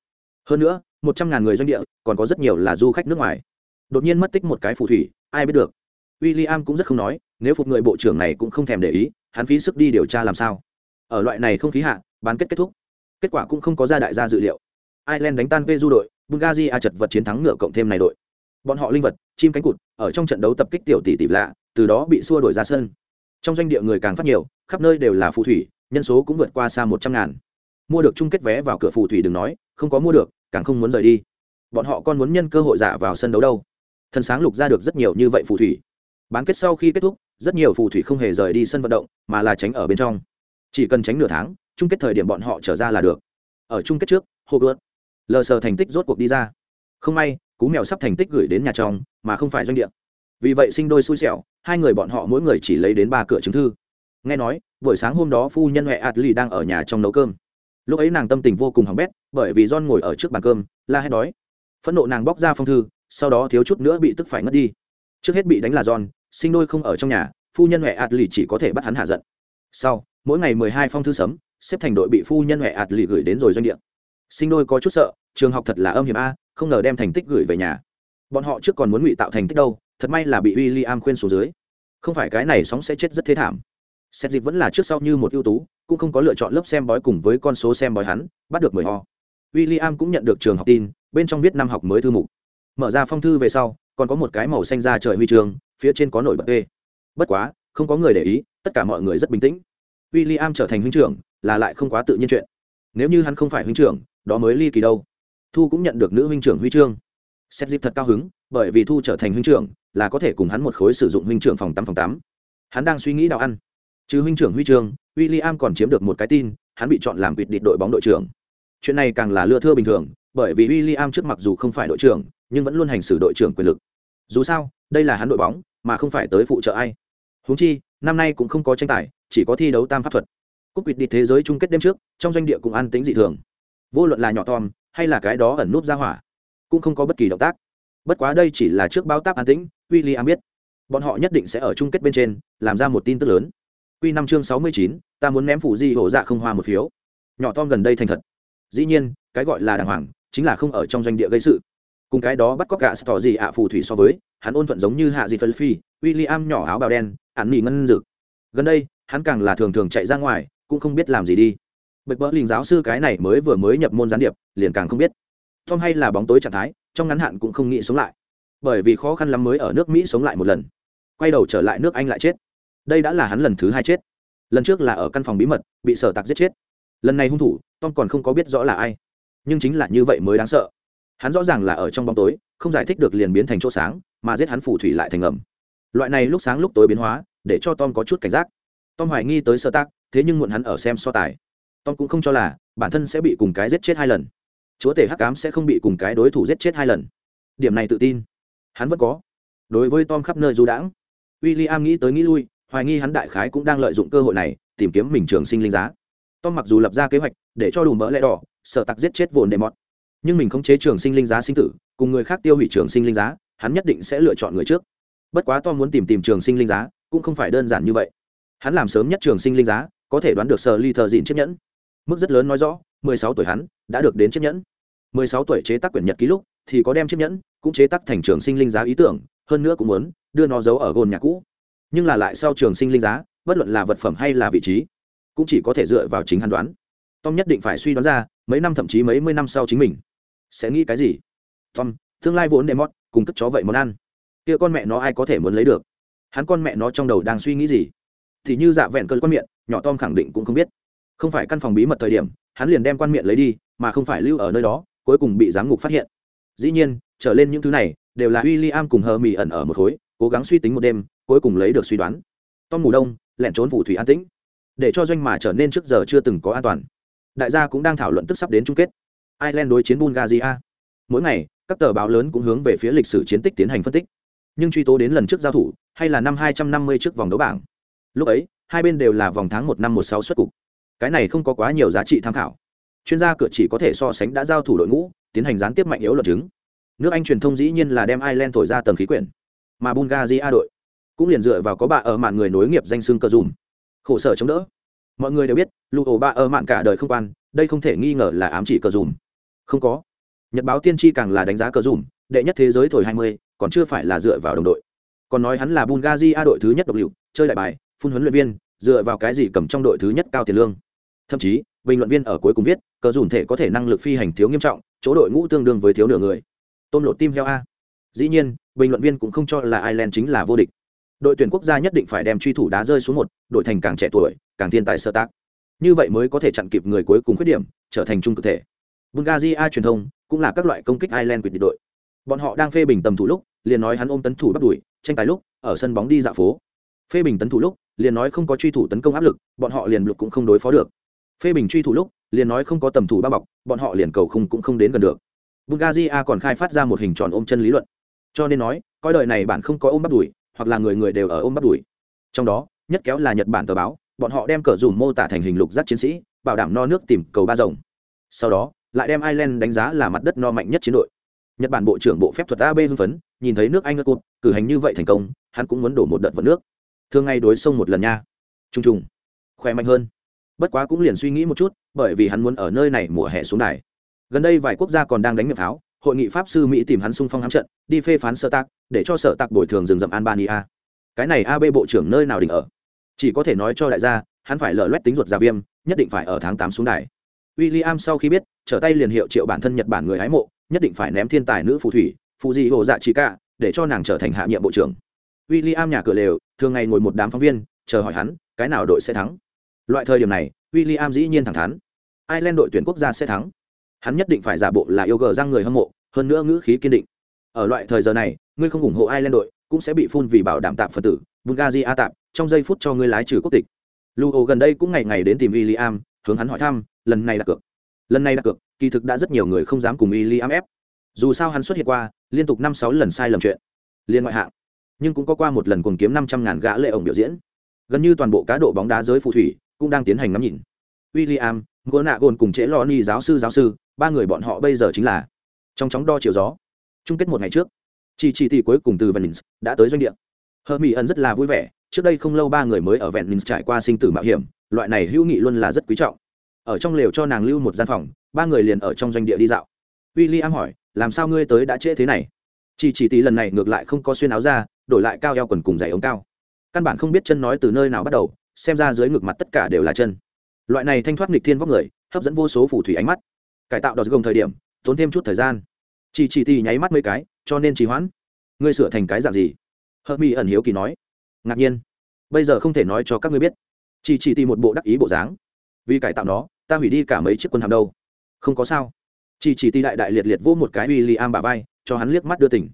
hơn nữa, một trăm ngàn người doanh địa, còn có rất nhiều là du khách nước ngoài. Đột nhiên mất tích một cái phù thủy, ai biết được. W i l l i am cũng rất không nói, nếu phục người bộ trưởng này cũng không thèm để ý, hắn phí sức đi điều tra làm sao. Ở loại này không khí hạ, bán kết kết thúc. Kết quả cũng không có ra đại gia dự liệu. Ireland đánh tan v du đội, bulgaria chật vật chiến thắng ngựa cộng thêm này đội. Bọn họ linh vật, chim cánh cụt, ở trong trận đấu tập kích tiểu tỷ tỷ lạ, từ đó bị xua đổi ra sân. Trong doanh địa người càng phát nhiều, khắp nơi đều là phù thủy, nhân số cũng vượt qua xa một trăm ngàn. Mua được chung kết vé vào cửa phù thủy đừng nói, không có mua được càng không muốn rời đi. Bọn họ còn muốn nhân cơ hội giả vào sân đấu đâu. Thần sáng lục ra được rất nhiều như vậy phù thủy. Bán kết sau khi kết thúc, rất nhiều phù thủy không hề rời đi sân vận động, mà là tránh ở bên trong. Chỉ cần tránh nửa tháng, chung kết thời điểm bọn họ trở ra là được. Ở chung kết trước, hogwarts, lờ sờ thành tích rốt cuộc đi ra. Không may, cú mèo sắp thành tích gửi đến nhà trong mà không phải doanh địa. Vì vậy sinh đôi xui xẻo, hai người bọn họ mỗi người chỉ lấy đến ba cửa chứng thư. Nghe nói, buổi sáng hôm đó phu nhân huệ adli đang ở nhà trong nấu cơm lúc ấy nàng tâm tình vô cùng hỏng bét, bởi vì john ngồi ở trước bàn cơm, la hét đói. Phẫn nộ nàng bóc ra phong thư, sau đó thiếu chút nữa bị tức phải ngất đi. Trước hết bị đánh là john, sinh đôi không ở trong nhà, phu nhân huệ lì chỉ có thể bắt hắn hạ giận. Sau, mỗi ngày mười hai phong thư sấm, xếp thành đội bị phu nhân huệ lì gửi đến rồi doanh địa. Sinh đôi có chút sợ, trường học thật là âm hiểm a, không ngờ đem thành tích gửi về nhà. Bọn họ trước còn muốn ngụy tạo thành tích đâu, thật may là bị w i l l i am khuyên xuống dưới. Không phải cái này sóng sẽ chết rất thế thảm. Xét dịp vẫn là trước sau như một ưu tú cũng không có lựa chọn lớp xem bói cùng với con số xem bói hắn, bắt được mười ho w i l l i am cũng nhận được trường học tin, bên trong viết năm học mới thư mục. Mở ra phong thư về sau, còn có một cái màu xanh ra trời huy trường, phía trên có nổi bật ê bất quá, không có người để ý, tất cả mọi người rất bình tĩnh. W i l l i am trở thành huynh trưởng, là lại không quá tự nhiên chuyện. Nếu như hắn không phải huynh trưởng, đó mới ly kỳ đâu. Thu cũng nhận được nữ huynh trưởng huy chương. Xét dịp thật cao hứng, bởi vì thu trở thành huynh trưởng, là có thể cùng hắn một khối sử dụng huynh trưởng phòng tắm phòng tắm. Hắn đang suy nghĩ đào ăn. Chứ huynh trưởng huy chương w i l l i am còn chiếm được một cái tin, hắn bị chọn làm vịt địch đội bóng đội trưởng. Chuyện này càng là lưa thưa bình thường, bởi vì w i l l i am trước mặc dù không phải đội trưởng, nhưng vẫn luôn hành xử đội trưởng quyền lực. Dù sao, đây là hắn đội bóng, mà không phải tới phụ trợ ai. Húng chi, năm nay cũng không có tranh tài, chỉ có thi đấu tam pháp thuật. Cúp quýt đi thế giới chung kết đêm trước, trong doanh địa cũng an tính dị thường. Vô luận là nhỏ tom, hay là cái đó ẩn núp ra hỏa, cũng không có bất kỳ động tác. Bất quá đây chỉ là trước báo táp an tĩnh w i l l i am biết. Bọn họ nhất định sẽ ở chung kết bên trên, làm ra một tin tức lớn. Quy năm chương sáu mươi chín, ta muốn ném phủ di hổ dạ không hoa một phiếu. Nhỏ tom gần đây thành thật. Dĩ nhiên, cái gọi là đàng hoàng, chính là không ở trong doanh địa gây sự. Cùng cái đó bắt cóc gã tỏ gì ạ phù thủy so với, hắn ôn thuận giống như hạ dị phân phi, william nhỏ áo bào đen ăn nỉ ngân rực gần đây, hắn càng là thường thường chạy ra ngoài, cũng không biết làm gì đi. Bạch bỡ Linh giáo sư cái này mới vừa mới nhập môn gián điệp, liền càng không biết. Tom hay là bóng tối trạng thái, trong ngắn hạn cũng không nghĩ sống lại. Bởi vì khó khăn lắm mới ở nước mỹ sống lại một lần. Quay đầu trở lại nước anh lại chết đây đã là hắn lần thứ hai chết. Lần trước là ở căn phòng bí mật, bị sở tặc giết chết. Lần này hung thủ, tom còn không có biết rõ là ai. Nhưng chính là như vậy mới đáng sợ. Hắn rõ ràng là ở trong bóng tối, không giải thích được liền biến thành chỗ sáng, mà giết hắn phủ thủy lại thành ngầm loại này lúc sáng lúc tối biến hóa, để cho tom có chút cảnh giác. Tom hoài nghi tới sơ tác thế nhưng muộn hắn ở xem so tài. Tom cũng không cho là, bản thân sẽ bị cùng cái giết chết hai lần. Chúa tể hắc cám sẽ không bị cùng cái đối thủ giết chết hai lần. Điểm này tự tin. Hắn vẫn có. Đối với tom khắp nơi du đãng w i l l i am nghĩ tới nghĩ lui hoài nghi hắn đại khái cũng đang lợi dụng cơ hội này tìm kiếm mình trường sinh linh giá. Tom mặc dù lập ra kế hoạch để cho đủ mỡ lẽ đỏ, sợ tặc giết chết vồn đệ mọt. Nhưng mình không chế trường sinh linh giá sinh tử, cùng người khác tiêu hủy trường sinh linh giá, hắn nhất định sẽ lựa chọn người trước. Bất quá tom muốn tìm tìm trường sinh linh giá cũng không phải đơn giản như vậy. Hắn làm sớm nhất trường sinh linh giá, có thể đoán được sở ly thờ dịn chiếc nhẫn. Mức rất lớn nói rõ, mười sáu tuổi hắn đã được đến chiếc nhẫn. mười sáu tuổi chế tác quyển nhật ký lúc thì có đem chiếc nhẫn, cũng chế tác thành trường sinh linh giá ý tưởng, hơn nữa cũng muốn đưa nó giấu ở gồn nhà cũ nhưng là lại sau trường sinh linh giá, bất luận là vật phẩm hay là vị trí, cũng chỉ có thể dựa vào chính hắn đoán. Tom nhất định phải suy đoán ra, mấy năm thậm chí mấy mươi năm sau chính mình sẽ nghĩ cái gì. Tom, tương lai vốn để mót cùng cất chó vậy món ăn. Kia con mẹ nó ai có thể muốn lấy được? Hắn con mẹ nó trong đầu đang suy nghĩ gì? Thì như dạ vẹn cơn quan miệng, nhỏ tom khẳng định cũng không biết. Không phải căn phòng bí mật thời điểm, hắn liền đem quan miệng lấy đi, mà không phải lưu ở nơi đó, cuối cùng bị giám ngục phát hiện. Dĩ nhiên, trở lên những thứ này đều là w i l l i am cùng hờ mì ẩn ở một khối, cố gắng suy tính một đêm cuối cùng lấy được suy đoán. Tom ngủ đông lẹn trốn phủ thủy an tĩnh, để cho doanh mà trở nên trước giờ chưa từng có an toàn. Đại gia cũng đang thảo luận tức sắp đến chung kết. Ireland đối chiến bulgaria. Mỗi ngày, các tờ báo lớn cũng hướng về phía lịch sử chiến tích tiến hành phân tích. Nhưng truy tố đến lần trước giao thủ, hay là năm 250 trước vòng đấu bảng. Lúc ấy, hai bên đều là vòng tháng một năm một sáu xuất cục. Cái này không có quá nhiều giá trị tham khảo. Chuyên gia cửa chỉ có thể so sánh đã giao thủ đội ngũ, tiến hành gián tiếp mạnh yếu luận chứng. Nước anh truyền thông dĩ nhiên là đem ireland thổi ra tầng khí quyển. Mà bulgaria đội cũng liền dựa vào có bà ở mạn người nối nghiệp danh xưng cờ dùm. Khổ sở chống đỡ. Mọi người đều biết lụ ổ bà ở mạn cả đời không quan, đây không thể nghi ngờ là ám chỉ cờ dùm. Không có. Nhật báo tiên tri càng là đánh giá cờ dùm, đệ nhất thế giới thổi hai mươi, còn chưa phải là dựa vào đồng đội. Còn nói hắn là bulgaria đội thứ nhất độc liệu chơi đại bài, phun huấn luyện viên, dựa vào cái gì cầm trong đội thứ nhất cao tiền lương. Thậm chí, bình luận viên ở cuối cùng viết, cờ dùn thể có thể năng lực phi hành thiếu nghiêm trọng, chỗ đội ngũ tương đương với thiếu nửa người. Tôm lộ tim heo a. Dĩ nhiên, bình luận viên cũng không cho là ireland chính là vô địch đội tuyển quốc gia nhất định phải đem truy thủ đá rơi xuống một, đội thành càng trẻ tuổi, càng thiên tài sơ tác. Như vậy mới có thể chặn kịp người cuối cùng khuyết điểm, trở thành trung cực thể. Bulgaria truyền thông cũng là các loại công kích ireland quyết định đội. Bọn họ đang phê bình tầm thủ lúc, liền nói hắn ôm tấn thủ bắt đuổi, tranh tài lúc, ở sân bóng đi dạo phố. Phê bình tấn thủ lúc, liền nói không có truy thủ tấn công áp lực, bọn họ liền lục cũng không đối phó được. Phê bình truy thủ lúc, liền nói không có tầm thủ bao bọc, bọn họ liền cầu không cũng không đến gần được. Bulgaria còn khai phát ra một hình tròn ôm chân lý luận. Cho nên nói, coi đời này bạn không có ôm bắt đuổi hoặc là người người đều ở ôm bắt đuổi trong đó, nhất kéo là nhật bản tờ báo, bọn họ đem cờ dùm mô tả thành hình lục giác chiến sĩ, bảo đảm no nước tìm cầu ba rồng. Sau đó, lại đem ireland đánh giá là mặt đất no mạnh nhất chiến đội. Nhật bản bộ trưởng bộ phép thuật ab hưng phấn, nhìn thấy nước anh ngất cụt, cử hành như vậy thành công, hắn cũng muốn đổ một đợt vận nước. Thường ngày đối sông một lần nha. T r trùng. Khỏe mạnh hơn. Bất quá cũng liền suy nghĩ một chút, bởi vì hắn muốn ở nơi này mùa hè xuống đài. Gần đây vài quốc gia còn đang đánh miệng pháo hội nghị pháp sư mỹ tìm hắn xung phong hám trận, đi phê phán sơ tác để cho sở tạc bồi thường rừng rậm albania. Cái này ab bộ trưởng nơi nào đình ở? Chỉ có thể nói cho đại gia, hắn phải lở loét tính ruột già viêm, nhất định phải ở tháng tám xuống đài. William sau khi biết, trở tay liền hiệu triệu bản thân nhật bản người hái mộ, nhất định phải ném thiên tài nữ phù thủy, phù di hồ dạ chỉ cả, để cho nàng trở thành hạ nhiệm bộ trưởng. William nhà cửa lều, thường ngày ngồi một đám phóng viên, chờ hỏi hắn, cái nào đội sẽ thắng? Loại thời điểm này, William dĩ nhiên thẳng thắn. Ireland đội tuyển quốc gia sẽ thắng hắn nhất định phải giả bộ là yêu gờ răng người hâm mộ hơn nữa ngữ khí kiên định. Ở loại thời giờ này ngươi không ủng hộ ai lên đội cũng sẽ bị phun vì bảo đảm tạm phật tử Bulgaria tạm trong giây phút cho ngươi lái trừ quốc tịch. Luo gần đây cũng ngày ngày đến tìm William hướng hắn hỏi thăm lần này đặt cược. Lần này đặt cược kỳ thực đã rất nhiều người không dám cùng William ép. Dù sao hắn xuất hiện qua liên tục năm sáu lần sai lầm chuyện. Liên ngoại hạng. Nhưng cũng có qua một lần cùng kiếm năm trăm ngàn gã lệ ổng biểu diễn. Gần như toàn bộ cá độ bóng đá giới phù thủy cũng đang tiến hành ngắm nhìn. William, Ngô Nạ Gồn cùng Trễ Loni giáo sư giáo sư, ba người bọn họ bây giờ chính là trong chóng đo chiều gió. Chung kết một ngày trước, chỉ chỉ tỷ cuối cùng từ Venice đã tới doanh địa. hơ mỹ ẩn rất là vui vẻ, trước đây không lâu ba người mới ở Venice trải qua sinh tử mạo hiểm, loại này hữu nghị luôn là rất quý trọng. Ở trong lều cho nàng lưu một gian phòng, ba người liền ở trong doanh địa đi dạo. William hỏi, làm sao ngươi tới đã trễ thế này? Chỉ chỉ tỷ lần này ngược lại không có xuyên áo ra, đổi lại cao eo quần cùng giày ống cao. Căn bản không biết chân nói từ nơi nào bắt đầu, xem ra dưới ngực mặt tất cả đều là chân loại này thanh thoát nghịch thiên vóc người hấp dẫn vô số phù thủy ánh mắt cải tạo đọt gồng thời điểm, tốn thêm chút thời gian. Chỉ chỉ tì nháy mắt mấy cái, cho nên trì hoãn. Ngươi sửa thành cái dạng gì? Hơ mi ẩn hiếu kỳ nói. Ngạc nhiên. Bây giờ không thể nói cho các ngươi biết. Chỉ chỉ tì một bộ đắc ý bộ dáng. Vì cải tạo nó, ta hủy đi cả mấy chiếc quân hàm đâu. Không có sao. Chỉ chỉ tì đại đại liệt liệt vô một cái uy li am bà vai, cho hắn liếc mắt đưa tỉnh.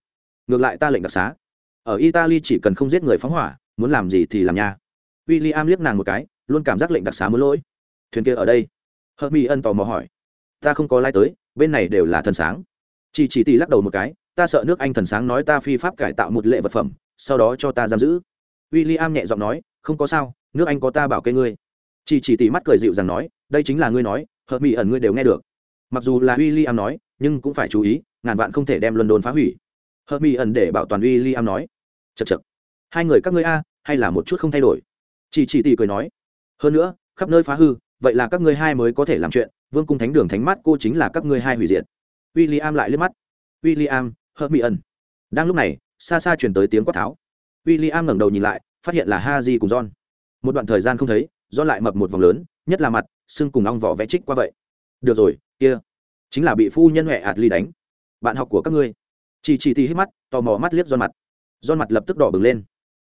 Ngược lại ta lệnh đặc xá. Ở italy chỉ cần không giết người phóng hỏa, muốn làm gì thì làm nha. W i l l i am liếc nàng một cái, luôn cảm giác lệnh đặc xá muốn lỗi. Thuyền kia ở đây. Hớt mi ân tò mò hỏi ta không có lai tới, bên này đều là thần sáng. Chỉ chỉ tỷ lắc đầu một cái, ta sợ nước anh thần sáng nói ta phi pháp cải tạo một lệ vật phẩm, sau đó cho ta giam giữ. W i l l i am nhẹ giọng nói, không có sao, nước anh có ta bảo kê ngươi. Chỉ chỉ tỷ mắt cười dịu rằng nói, đây chính là ngươi nói, Hợp mi ẩn ngươi đều nghe được. Mặc dù là w i l l i am nói, nhưng cũng phải chú ý, ngàn vạn không thể đem london phá hủy. Hợp mi ẩn để bảo toàn w i l l i am nói. Chật chật hai người các ngươi a, hay là một chút không thay đổi? Chỉ chỉ tỷ cười nói. Hơn nữa, khắp nơi phá hư, vậy là các ngươi hai mới có thể làm chuyện vương cung thánh đường thánh mắt cô chính là các ngươi hai hủy diệt. W i l l i am lại liếc mắt. W i l l i am hớt mỹ ẩn đang lúc này, xa xa chuyển tới tiếng quát tháo. W i l l i am ngẩng đầu nhìn lại, phát hiện là ha di cùng john. Một đoạn thời gian không thấy, john lại mập một vòng lớn, nhất là mặt sưng cùng ong vỏ vẽ trích qua vậy. Được rồi, kia chính là bị phu nhân huệ ạt ly đánh. Bạn học của các ngươi. Chị Chị ti hít mắt, tò mò mắt liếc John mặt. John mặt lập tức đỏ bừng lên.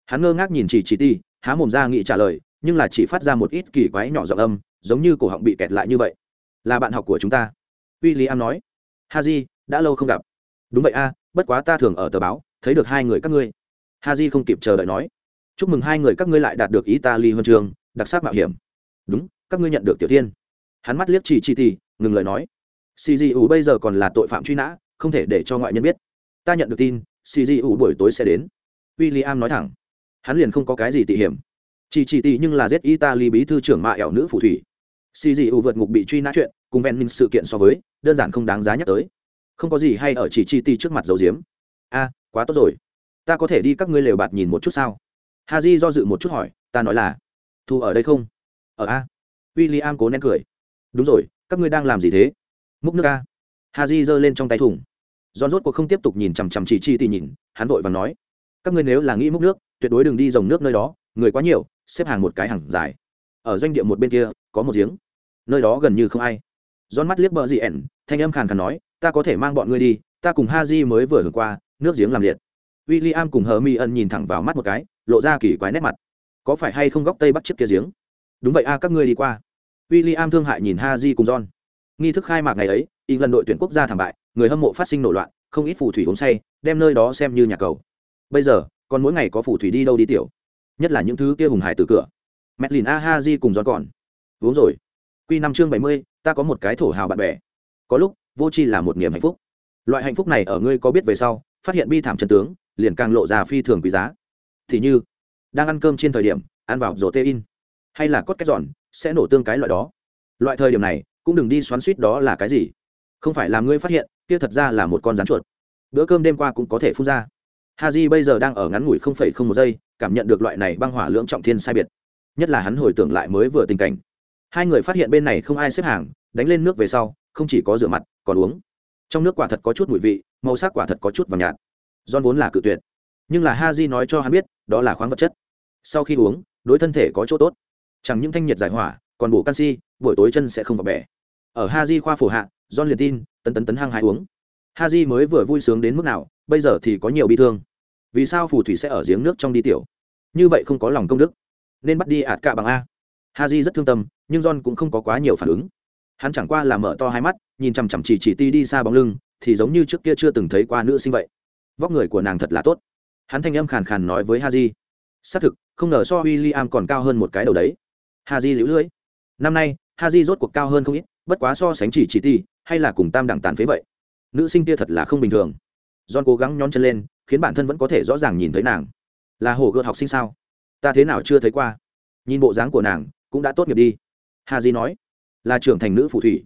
Hắn ngơ ngác nhìn Chị Chị ti há mồm ra nghị trả lời, nhưng là chỉ phát ra một ít kỳ quái nhỏ giọng âm, giống như cổ họng bị kẹt lại như vậy là bạn học của chúng ta. W i l l i am nói. Ha j đã lâu không gặp. Đúng vậy a, bất quá ta thường ở tờ báo, thấy được hai người các ngươi. Ha j không kịp chờ đợi nói. Chúc mừng hai người các ngươi lại đạt được ý ta ly huân trường, đặc sắc mạo hiểm. Đúng, các ngươi nhận được tiểu tiên hắn mắt liếc chỉ chi tì ngừng lời nói. Cgu bây giờ còn là tội phạm truy nã, không thể để cho ngoại nhân biết. Ta nhận được tin cgu buổi tối sẽ đến. W i l l i am nói thẳng. Hắn liền không có cái gì tỉ hiểm. Chỉ chỉ tỷ nhưng là giết italy bí thư trưởng mạ ẻo nữ phù thủy xì dị ủ vượt ngục bị truy nã chuyện, cùng ven minh sự kiện so với, đơn giản không đáng giá nhắc tới. Không có gì hay ở chỉ chi ti trước mặt dầu diếm a, quá tốt rồi. Ta có thể đi các ngươi lều bạt nhìn một chút sao? Ha j do dự một chút hỏi, ta nói là, thu ở đây không? Ở a. W i l l i am cố nén cười. Đúng rồi, các ngươi đang làm gì thế? Múc nước a. Ha j giơ lên trong tay thùng. Giòn rốt cuộc không tiếp tục nhìn chằm chằm chỉ chi thì nhìn, hắn vội và nói, các ngươi nếu là nghĩ múc nước, tuyệt đối đừng đi dòng nước nơi đó, người quá nhiều, xếp hàng một cái hàng dài ở doanh địa một bên kia, có một giếng. Nơi đó gần như không ai. John mắt liếc bờ dị ẻn, thanh âm khàn khàn nói, ta có thể mang bọn ngươi đi, ta cùng ha di mới vừa hưởng qua, nước giếng làm liệt. W i l l i am cùng hờ mi ân nhìn thẳng vào mắt một cái, lộ ra kỳ quái nét mặt. Có phải hay không góc tây bắt chiếc kia giếng? Đúng vậy a, các ngươi đi qua. W i l l i am thương hại nhìn ha di cùng john nghi thức khai mạc ngày ấy y lần đội tuyển quốc gia thảm bại, người hâm mộ phát sinh nổi loạn, không ít phù thủy uống say, đem nơi đó xem như nhà cầu. Bây giờ, còn mỗi ngày có phù thủy đi đâu đi tiểu, nhất là những thứ kia hùng hải từ cửa mẹ lìn a ha di cùng giòn còn. Uống rồi. Q năm chương bảy mươi, ta có một cái thổ hào bạn bè. Có lúc, vô tri là một niềm hạnh phúc. Loại hạnh phúc này ở ngươi có biết về sau, phát hiện bi thảm chân tướng, liền càng lộ ra phi thường quý giá. Thì như, đang ăn cơm trên thời điểm, ăn vào rổ tê in hay là cốt cách giòn, sẽ nổ tương cái loại đó. Loại thời điểm này, cũng đừng đi xoắn suýt đó là cái gì. Không phải là ngươi phát hiện, kia thật ra là một con rắn chuột. Bữa cơm đêm qua cũng có thể phun ra. Ha j bây giờ đang ở ngắn ngủi không phẩy không một giây, cảm nhận được loại này băng hỏa lưỡng trọng thiên sai biệt nhất là hắn hồi tưởng lại mới vừa tình cảnh. Hai người phát hiện bên này không ai xếp hàng, đánh lên nước về sau, không chỉ có rửa mặt, còn uống. Trong nước quả thật có chút mùi vị, màu sắc quả thật có chút vàng nhạt. John vốn là cự tuyệt, nhưng là ha nói cho hắn biết, đó là khoáng vật chất. Sau khi uống, đối thân thể có chỗ tốt. Chẳng những thanh nhiệt giải hỏa, còn bổ canxi, buổi tối chân sẽ không vào bẻ ở ha khoa phổ hạ, John liền tin, tấn tấn tấn hăng hai uống. Ha mới vừa vui sướng đến mức nào, bây giờ thì có nhiều bi thương. Vì sao phù thủy sẽ ở giếng nước trong đi tiểu? Như vậy không có lòng công đức nên bắt đi ạt cạ bằng a. Ha di rất thương tâm, nhưng john cũng không có quá nhiều phản ứng. Hắn chẳng qua là mở to hai mắt, nhìn chằm chằm chỉ chỉ ti đi xa bóng lưng, thì giống như trước kia chưa từng thấy qua nữ sinh vậy. Vóc người của nàng thật là tốt. Hắn thanh âm khàn khàn nói với ha di xác thực, không ngờ so w i l l i am còn cao hơn một cái đầu đấy. Ha di lũ lưỡi. Năm nay ha di rốt cuộc cao hơn không ít, bất quá so sánh chỉ chỉ ti, hay là cùng tam đẳng tàn phế vậy. Nữ sinh kia thật là không bình thường. John cố gắng nhón chân lên, khiến bản thân vẫn có thể rõ ràng nhìn thấy nàng. Là hồ gợt học sinh sao? Ta thế nào chưa thấy qua. Nhìn bộ dáng của nàng, cũng đã tốt nghiệp đi. Hà di nói, là trưởng thành nữ phù thủy.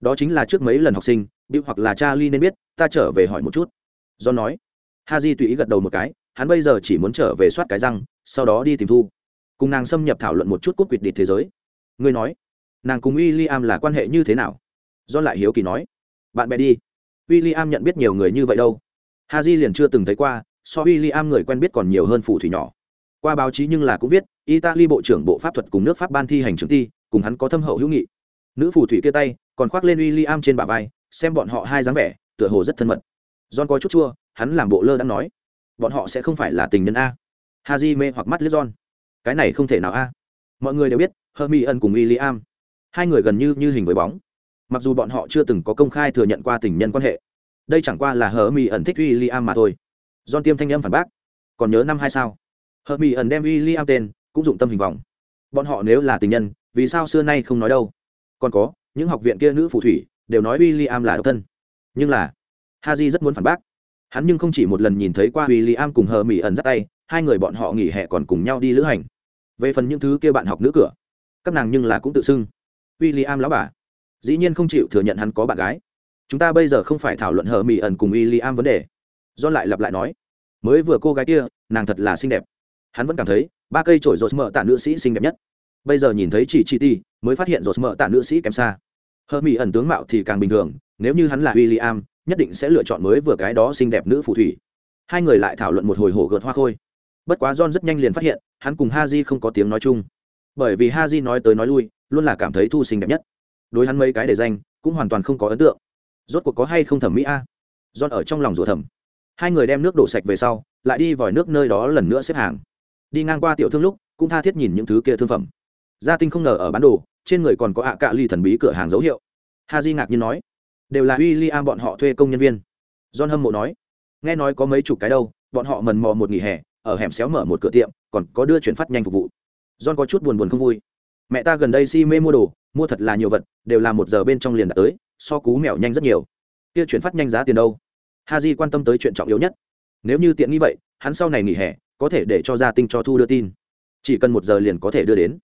Đó chính là trước mấy lần học sinh bịu hoặc là cha ly nên biết, ta trở về hỏi một chút. Do nói ha di tùy ý gật đầu một cái, hắn bây giờ chỉ muốn trở về soát cái răng, sau đó đi tìm thu. Cùng nàng xâm nhập thảo luận một chút cốt quỵt địch thế giới. Ngươi nói, nàng cùng w i l l i am là quan hệ như thế nào? Do lại hiếu kỳ nói, bạn bè đi. W i l l i am nhận biết nhiều người như vậy đâu. Ha di liền chưa từng thấy qua, so w i l l i am người quen biết còn nhiều hơn phù thủy nhỏ qua báo chí nhưng là cũng viết, italy bộ trưởng bộ pháp thuật cùng nước pháp ban thi hành trưởng thi, cùng hắn có thâm hậu hữu nghị. Nữ phù thủy kia tay, còn khoác lên w i l l i am trên bả vai, xem bọn họ hai dáng vẻ, tựa hồ rất thân mật. John có chút chua, hắn làm bộ lơ đang nói, bọn họ sẽ không phải là tình nhân a. Ha di mê hoặc mắt liếc john. Cái này không thể nào a. Mọi người đều biết hermi ân cùng w i l l i am hai người gần như như hình với bóng. Mặc dù bọn họ chưa từng có công khai thừa nhận qua tình nhân quan hệ, đây chẳng qua là hờ mỹ ẩn thích w i l l i am mà thôi. John tiêm thanh âm phản bác, còn nhớ năm hai sao? Hờ mỹ ẩn đem w i l l i am tên, cũng dụng tâm hình vòng bọn họ nếu là tình nhân, vì sao xưa nay không nói đâu? Còn có, những học viện kia nữ phù thủy, đều nói w i l l i am là độc thân. Nhưng là ha j rất muốn phản bác. Hắn nhưng không chỉ một lần nhìn thấy qua w i l l i am cùng hờ mỹ ẩn dắt tay, hai người bọn họ nghỉ hè còn cùng nhau đi lữ hành. Về phần những thứ kia bạn học nữ cửa, các nàng nhưng là cũng tự xưng w i l l i am lão bà. Dĩ nhiên không chịu thừa nhận hắn có bạn gái. Chúng ta bây giờ không phải thảo luận hờ mỹ ẩn cùng w i l l i am vấn đề. Do lại lặp lại nói, mới vừa cô gái kia, nàng thật là xinh đẹp hắn vẫn cảm thấy ba cây trổi rột mở tạ nữ sĩ xinh đẹp nhất bây giờ nhìn thấy chỉ chi ti mới phát hiện rột mở tạ nữ sĩ kém xa hơ mỹ ẩn tướng mạo thì càng bình thường nếu như hắn là w i l l i am nhất định sẽ lựa chọn mới vừa cái đó xinh đẹp nữ phù thủy hai người lại thảo luận một hồi hổ gợt hoa khôi bất quá john rất nhanh liền phát hiện hắn cùng ha j không có tiếng nói chung bởi vì ha j nói tới nói lui luôn là cảm thấy thu xinh đẹp nhất đối hắn mấy cái để danh cũng hoàn toàn không có ấn tượng rốt cuộc có hay không thẩm mỹ a john ở trong lòng rủa thầm hai người đem nước đổ sạch về sau lại đi vòi nước nơi đó lần nữa xếp hàng đi ngang qua tiểu thương lúc, cũng tha thiết nhìn những thứ kia thương phẩm. Gia tinh không ngờ ở bán đồ, trên người còn có ạ cạ ly thần bí cửa hàng dấu hiệu. Ha di ngạc nhiên nói, đều là w i l l i am bọn họ thuê công nhân viên. John hâm mộ nói, nghe nói có mấy chục cái đâu, bọn họ mần mò một nghỉ hè, ở hẻm xéo mở một cửa tiệm, còn có đưa chuyển phát nhanh phục vụ. John có chút buồn buồn không vui, mẹ ta gần đây si mê mua đồ, mua thật là nhiều vật, đều là một giờ bên trong liền đã tới, so cú mèo nhanh rất nhiều. Kia chuyển phát nhanh giá tiền đâu? Ha di quan tâm tới chuyện trọng yếu nhất. Nếu như tiện nghi vậy, hắn sau này nghỉ hè có thể để cho gia tinh cho thu đưa tin. Chỉ cần một giờ liền có thể đưa đến.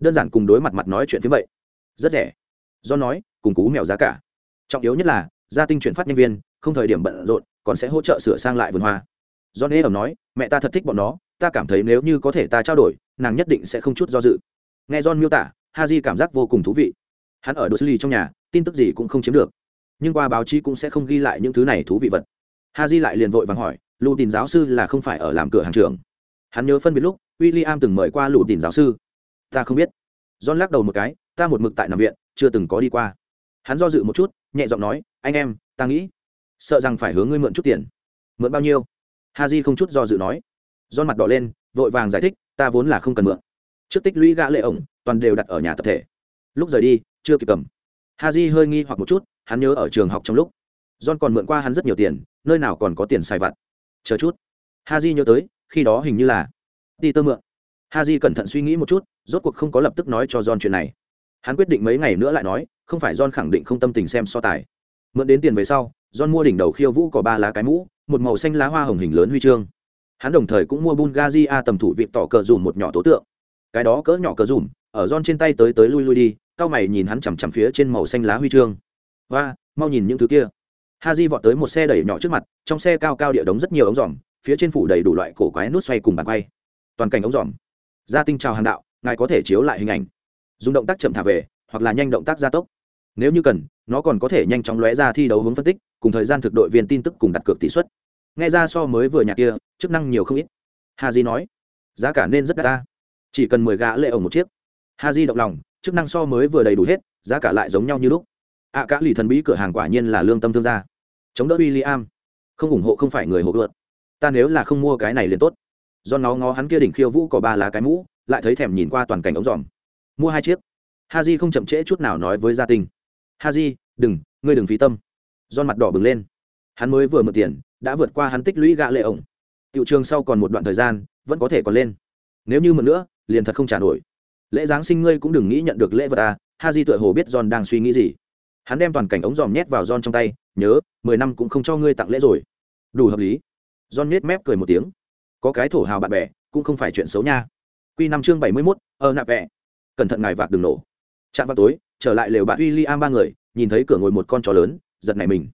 Đơn giản cùng đối mặt mặt nói chuyện phía vậy. Rất rẻ. Do nói, cùng cú mèo giá cả. Trọng yếu nhất là, gia tinh chuyển phát nhân viên, không thời điểm bận rộn, còn sẽ hỗ trợ sửa sang lại vườn hoa. Do nế ẩm nói, mẹ ta thật thích bọn nó, ta cảm thấy nếu như có thể ta trao đổi, nàng nhất định sẽ không chút do dự. Nghe john miêu tả ha j cảm giác vô cùng thú vị. Hắn ở đô sư lý trong nhà, tin tức gì cũng không chiếm được. Nhưng qua báo chí cũng sẽ không ghi lại những thứ này thú vị vật. Ha j lại liền vội vàng hỏi lưu tìm giáo sư là không phải ở làm cửa hàng trường hắn nhớ phân biệt lúc w i l l i am từng mời qua lù tìm giáo sư. Ta không biết. John lắc đầu một cái, ta một mực tại nằm viện, chưa từng có đi qua. Hắn do dự một chút, nhẹ giọng nói, anh em, ta nghĩ, sợ rằng phải hướng ngươi mượn chút tiền. Mượn bao nhiêu? Ha j không chút do dự nói. John mặt đỏ lên, vội vàng giải thích, ta vốn là không cần mượn. Trước tích lũy gã lệ ổng, toàn đều đặt ở nhà tập thể. Lúc rời đi, chưa kịp cầm. Ha j hơi nghi hoặc một chút, hắn nhớ ở trường học trong lúc. John còn mượn qua hắn rất nhiều tiền, nơi nào còn có tiền xài vặt chờ chút. Ha j nhớ tới, khi đó hình như là đi tơ mượn. Ha j cẩn thận suy nghĩ một chút, rốt cuộc không có lập tức nói cho john chuyện này. Hắn quyết định mấy ngày nữa lại nói, không phải john khẳng định không tâm tình xem so tài. Mượn đến tiền về sau, john mua đỉnh đầu khiêu vũ có ba lá cái mũ, một màu xanh lá hoa hồng hình lớn huy chương. Hắn đồng thời cũng mua bungazi a tầm thủ vịt tỏ cờ dùm một nhỏ tố tượng. Cái đó cỡ nhỏ cờ dùm, ở john trên tay tới tới lui lui đi, cao mày nhìn hắn chằm chằm phía trên màu xanh lá huy chương. Và mau nhìn những thứ kia ha di vọt tới một xe đẩy nhỏ trước mặt trong xe cao cao địa đống rất nhiều ống dòm phía trên phủ đầy đủ loại cổ quái nút xoay cùng bàn quay. Toàn cảnh ống dòm. Gia tinh chào hàng đạo ngài có thể chiếu lại hình ảnh. Dùng động tác chậm thả về hoặc là nhanh động tác gia tốc. Nếu như cần nó còn có thể nhanh chóng lóe ra thi đấu hướng phân tích cùng thời gian thực đội viên tin tức cùng đặt cược tỷ suất. Nghe ra so mới vừa nhà kia chức năng nhiều không ít. Ha di nói giá cả nên rất đắt ta. Chỉ cần mười gã lệ ổng một chiếc. Ha di động lòng chức năng so mới vừa đầy đủ hết giá cả lại giống nhau như lúc. Ạ à, cả lì thần bí cửa hàng quả nhiên là lương tâm thương gia chống đỡ William. Không ủng hộ không phải người hộ gợt. Ta nếu là không mua cái này liền tốt. Do nó ngó hắn kia đỉnh khiêu vũ có ba lá cái mũ, lại thấy thèm nhìn qua toàn cảnh ống dòm. Mua hai chiếc. Ha j không chậm trễ chút nào nói với gia tình. ha j đừng, ngươi đừng phí tâm. Do mặt đỏ bừng lên. Hắn mới vừa mượn tiền, đã vượt qua hắn tích lũy gạ lệ ổng. Tiệu trường sau còn một đoạn thời gian, vẫn có thể còn lên. Nếu như mượn nữa, liền thật không trả nổi. Lễ giáng sinh ngươi cũng đừng nghĩ nhận được lễ vật à, ta ha di tựa hồ biết john đang suy nghĩ gì. Hắn đem toàn cảnh ống dòm nhét vào john trong tay nhớ, mười năm cũng không cho ngươi tặng lễ rồi. Đủ hợp lý. John nhếch mép cười một tiếng. Có cái thổ hào bạn bè, cũng không phải chuyện xấu nha. Q năm chương bảy mươi mốt, ơ nạp vẹ. Cẩn thận ngài vạc đừng nổ. Chạm vào tối, trở lại lều bạn w i l l i am ba người, nhìn thấy cửa ngồi một con chó lớn, giật nảy mình.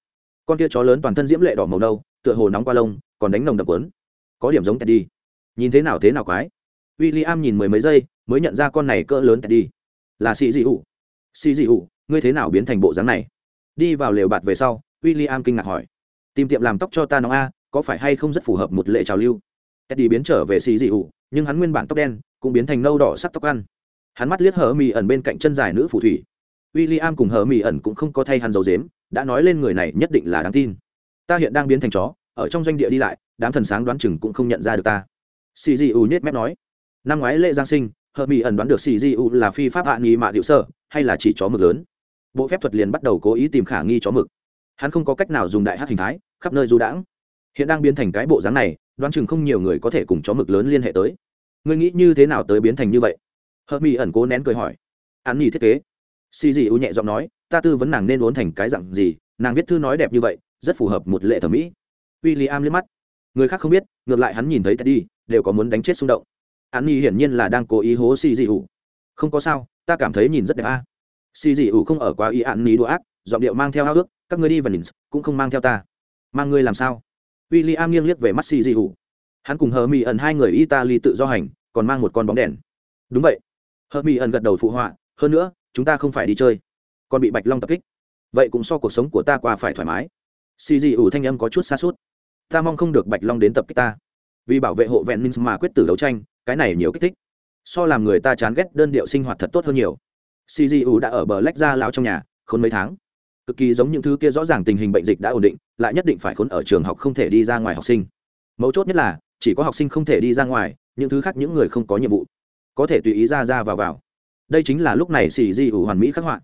Con kia chó lớn toàn thân diễm lệ đỏ màu nâu, tựa hồ nóng qua lông, còn đánh nồng đập quấn có điểm giống teddy. Nhìn thế nào thế nào quái. W i l l i am nhìn mười mấy giây, mới nhận ra con này cỡ lớn teddy. Là xì dị ủ xì dị ủ ngươi thế nào biến thành bộ dáng này? Đi vào lều bạt về sau w i l l i am kinh ngạc hỏi. Tìm tiệm làm tóc cho ta nó a, có phải hay không rất phù hợp một lệ trào lưu? Teddy biến trở về xì dị ủ, nhưng hắn nguyên bản tóc đen, cũng biến thành nâu đỏ sắc tóc ăn. Hắn mắt liếc hở mì ẩn bên cạnh chân dài nữ phù thủy. W i l l i am cùng hở mì ẩn cũng không có thay hắn dầu dếm đã nói lên người này nhất định là đáng tin. Ta hiện đang biến thành chó, ở trong doanh địa đi lại, đám thần sáng đoán chừng cũng không nhận ra được ta. Xì dị ủ nhét mép nói. Năm ngoái lễ giáng sinh hờ mỹ ẩn đoán được xì dị u là phi pháp hạ nghi mạ hiệu sơ, hay là chỉ chó mực lớn? Bộ phép thuật liền bắt đầu cố ý tìm khả nghi chó mực hắn không có cách nào dùng đại hát hình thái, khắp nơi du đãng. Hiện đang biến thành cái bộ dáng này, đoán chừng không nhiều người có thể cùng chó mực lớn liên hệ tới. Ngươi nghĩ như thế nào tới biến thành như vậy? Hờ mỹ ẩn cố nén cười hỏi. Hắn nhì thiết kế. Xì dị u nhẹ giọng nói, ta tư vấn nàng nên uốn thành cái dặn gì? Nàng viết thư nói đẹp như vậy, rất phù hợp một lệ thẩm mỹ. W i l l i am liếc mắt. Người khác không biết, ngược lại hắn nhìn thấy teddy, đều có muốn đánh chết xung động. Hắn nhì hiển nhiên là đang cố ý hố xì dị U. không có sao, ta cảm thấy nhìn rất đẹp a. À. xì dị U không ở quá ý hắn nhì đùa ác, giọng điệu mang theo ao ước các ngươi đi và lins cũng không mang theo ta. Mang ngươi làm sao? W i l l i am nghiêng liếc về mắt xì dị ủ hắn cùng hờ mỹ ẩn hai người italy tự do hành, còn mang một con bóng đèn. Đúng vậy. Hờ mỹ ẩn gật đầu phụ họa, hơn nữa, chúng ta không phải đi chơi. Còn bị bạch long tập kích. Vậy cũng so cuộc sống của ta qua phải thoải mái. Xì dị ủ thanh âm có chút xa suốt ta mong không được bạch long đến tập kích ta. Vì bảo vệ hộ vẹn minh mà quyết tử đấu tranh, cái này nhiều kích thích. So làm người ta chán ghét đơn điệu sinh hoạt thật tốt hơn nhiều. Xì dị ủ đã ở bờ lách ra lão trong nhà khôn mấy tháng cực kỳ giống những thứ kia rõ ràng tình hình bệnh dịch đã ổn định, lại nhất định phải khốn ở trường học không thể đi ra ngoài học sinh. Mấu chốt nhất là, chỉ có học sinh không thể đi ra ngoài, những thứ khác những người không có nhiệm vụ. Có thể tùy ý ra ra vào vào. Đây chính là lúc này xì di ủ hoàn mỹ khắc họa.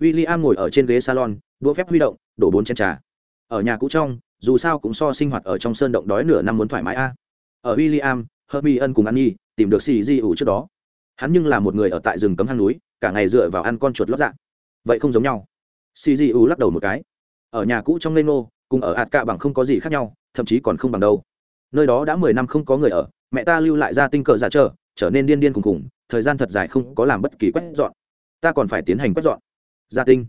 W i l l i am ngồi ở trên ghế salon, đũa phép huy động, đổ bốn chén trà. Ở nhà cũ trong, dù sao cũng so sinh hoạt ở trong sơn động đói nửa năm muốn thoải mái a. Ở w i l l i am herbie ân cùng an nhi tìm được xì di ủ trước đó. Hắn nhưng là một người ở tại rừng cấm hang núi, cả ngày dựa vào ăn con chuột lót dạng vậy không giống nhau xì lắc đầu một cái. Ở nhà cũ trong lê ngô, cùng ở hạt cạ bằng không có gì khác nhau, thậm chí còn không bằng đâu. Nơi đó đã mười năm không có người ở, mẹ ta lưu lại ra tinh cờ giả trở trở nên điên điên cùng cùng thời gian thật dài không có làm bất kỳ quét dọn. Ta còn phải tiến hành quét dọn. Gia tinh.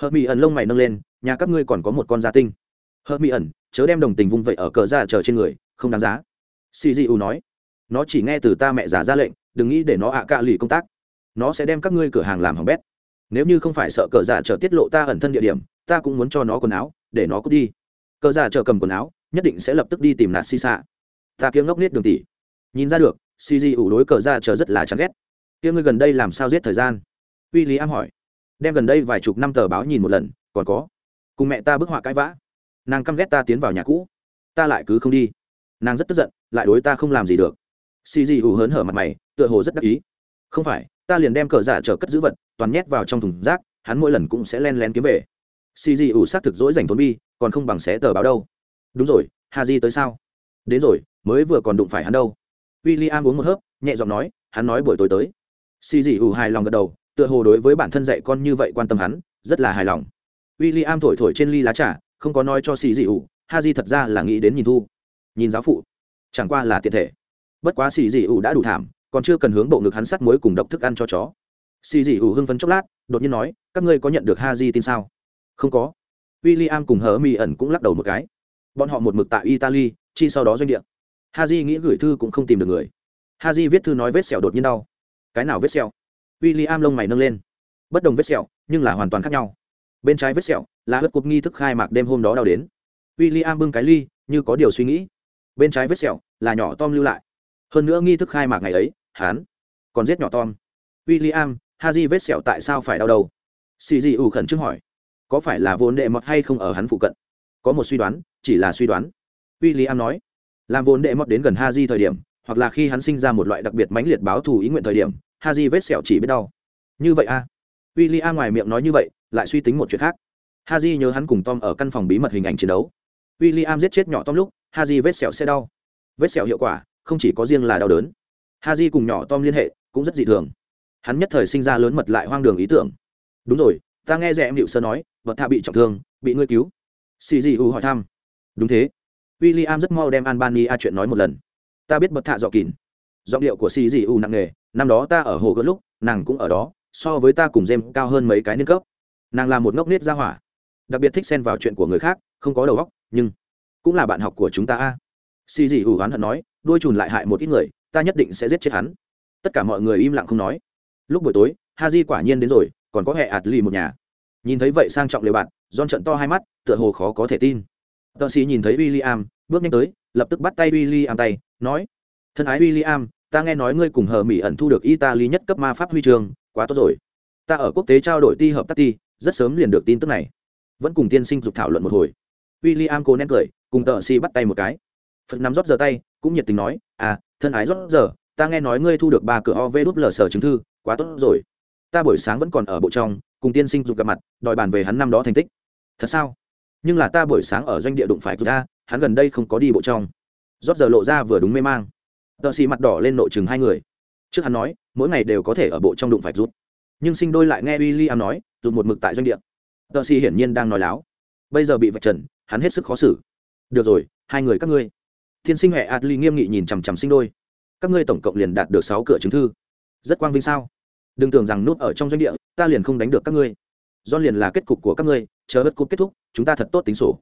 Hợp mỹ ẩn lông mày nâng lên, nhà các ngươi còn có một con gia tinh. Hợp mỹ ẩn, chớ đem đồng tình vung vậy ở cờ giả chờ trên người, không đáng giá. Cgu nói. Nó chỉ nghe từ ta mẹ già ra lệnh, đừng nghĩ để nó ạ à cạ lì công tác. Nó sẽ đem các ngươi cửa hàng làm hỏng bét nếu như không phải sợ cờ giả chờ tiết lộ ta ẩn thân địa điểm, ta cũng muốn cho nó quần áo, để nó cút đi. Cờ giả chờ cầm quần áo, nhất định sẽ lập tức đi tìm nạt si xạ ta kiếm ngốc nết đường tỷ. Nhìn ra được xì Di ủ đối cờ giả chờ rất là chán ghét. Kia ngươi gần đây làm sao giết thời gian? W i l l i am hỏi. Đem gần đây vài chục năm tờ báo nhìn một lần, còn có. Cùng mẹ ta bức họa cãi vã. Nàng căm ghét ta tiến vào nhà cũ. Ta lại cứ không đi. Nàng rất tức giận, lại đối ta không làm gì được. Xì Di ủ hớn hở mặt mày, tựa hồ rất đắc ý. Không phải ta liền đem cờ giả trở cất giữ vật, toàn nhét vào trong thùng rác, hắn mỗi lần cũng sẽ len lén kiếm về. Xì dị ủ xác thực dỗi dành thốn bi, còn không bằng xé tờ báo đâu. Đúng rồi hà di tới sao? Đến rồi, mới vừa còn đụng phải hắn đâu. W i l l i am uống một hớp, nhẹ giọng nói, hắn nói buổi tối tới. Xì dị ủ hài lòng gật đầu, tựa hồ đối với bản thân dạy con như vậy quan tâm hắn, rất là hài lòng. W i l l i am thổi thổi trên ly lá trà, không có nói cho xì dị ủ ha di thật ra là nghĩ đến nhìn thu. Nhìn giáo phụ. Chẳng qua là tiện thể. Bất quá xì dị ủ đã đủ thảm còn chưa cần hướng bộ ngực hắn sắt muối cùng độc thức ăn cho chó. Xì dị ủ hưng phấn chốc lát, đột nhiên nói, các ngươi có nhận được ha di tin sao? Không có. W i l l i am cùng hờ mi ẩn cũng lắc đầu một cái. Bọn họ một mực tại italy, chi sau đó doanh địa. Ha di nghĩ gửi thư cũng không tìm được người. Ha di viết thư nói vết sẹo đột nhiên đau. Cái nào vết sẹo? W i l l i am lông mày nâng lên. Bất đồng vết sẹo, nhưng là hoàn toàn khác nhau. Bên trái vết sẹo là hớt cục nghi thức khai mạc đêm hôm đó đau đến. W i l l i am bưng cái ly, như có điều suy nghĩ. Bên trái vết sẹo là nhỏ tom lưu lại. Hơn nữa nghi thức khai mạc ngày ấy hán còn giết nhỏ tom. W i l l i am ha vết sẹo tại sao phải đau đầu? Xì dị ủ khẩn trương hỏi. Có phải là vốn đệ mọt hay không ở hắn phụ cận? Có một suy đoán, chỉ là suy đoán. W i l l i am nói. Làm vốn đệ mọt đến gần ha thời điểm, hoặc là khi hắn sinh ra một loại đặc biệt mãnh liệt báo thù ý nguyện thời điểm ha vết sẹo chỉ biết đau. Như vậy a à? w i l l i am ngoài miệng nói như vậy, lại suy tính một chuyện khác. Ha nhớ hắn cùng tom ở căn phòng bí mật hình ảnh chiến đấu. W i l l i am giết chết nhỏ tom lúc ha vết sẹo sẽ đau. Vết sẹo hiệu quả, không chỉ có riêng là đau đớn ha di cùng nhỏ tom liên hệ, cũng rất dị thường. Hắn nhất thời sinh ra lớn mật lại hoang đường ý tưởng. Đúng rồi, ta nghe rẽ em hiệu sơ nói, vật thạ bị trọng thương, bị ngươi cứu. Xì dị u hỏi thăm. Đúng thế. W i l l i am rất mau đem albania chuyện nói một lần. Ta biết bật thạ dọ kín giọng điệu của xì dị u nặng nề, năm đó ta ở hồ gỡ lúc, nàng cũng ở đó, so với ta cùng jem cao hơn mấy cái niên cấp. Nàng là một ngốc nết ra hỏa. Đặc biệt thích xen vào chuyện của người khác, không có đầu óc, nhưng cũng là bạn học của chúng ta a. Xì dị U oán hận nói đuôi trùn lại hại một ít người ta nhất định sẽ giết chết hắn. Tất cả mọi người im lặng không nói. Lúc buổi tối ha di quả nhiên đến rồi, còn có hệ ạt lì một nhà. Nhìn thấy vậy sang trọng lều bạn don trận to hai mắt, tựa hồ khó có thể tin. Tợ sĩ nhìn thấy w i l l i am bước nhanh tới, lập tức bắt tay w i l l i am tay, nói, thân ái w i l l i am ta nghe nói ngươi cùng hờ mỹ ẩn thu được italy nhất cấp ma pháp huy trường quá tốt rồi. Ta ở quốc tế trao đổi ti hợp tác ti, rất sớm liền được tin tức này. Vẫn cùng tiên sinh dục thảo luận một hồi. W i l l i am cố nén cười, cùng tợ sĩ bắt tay một cái. Phật nắm rót giờ tay, cũng nhiệt tình nói à thân ái rót giờ, ta nghe nói ngươi thu được ba cửa ov đúp lờ sở chứng thư, quá tốt rồi. Ta buổi sáng vẫn còn ở bộ trong, cùng tiên sinh dục gặp mặt, đòi bàn về hắn năm đó thành tích. Thật sao? Nhưng là ta buổi sáng ở doanh địa đụng phải ta hắn gần đây không có đi bộ trong. Rót giờ lộ ra vừa đúng mê mang. Tợ xì mặt đỏ lên nội chừng hai người. Trước hắn nói, mỗi ngày đều có thể ở bộ trong đụng phải rút nhưng sinh đôi lại nghe w i l l i am nói rụt một mực tại doanh địa. Tợ xì hiển nhiên đang nói láo. Bây giờ bị vạch trần, hắn hết sức khó xử. Được rồi, hai người các ngươi thiên sinh hệ adli nghiêm nghị nhìn chằm chằm sinh đôi. Các ngươi tổng cộng liền đạt được sáu cửa chứng thư. Rất quang vinh sao? Đừng tưởng rằng nút ở trong doanh địa, ta liền không đánh được các ngươi. Do liền là kết cục của các ngươi, chờ bất cục kết thúc, chúng ta thật tốt tính sổ.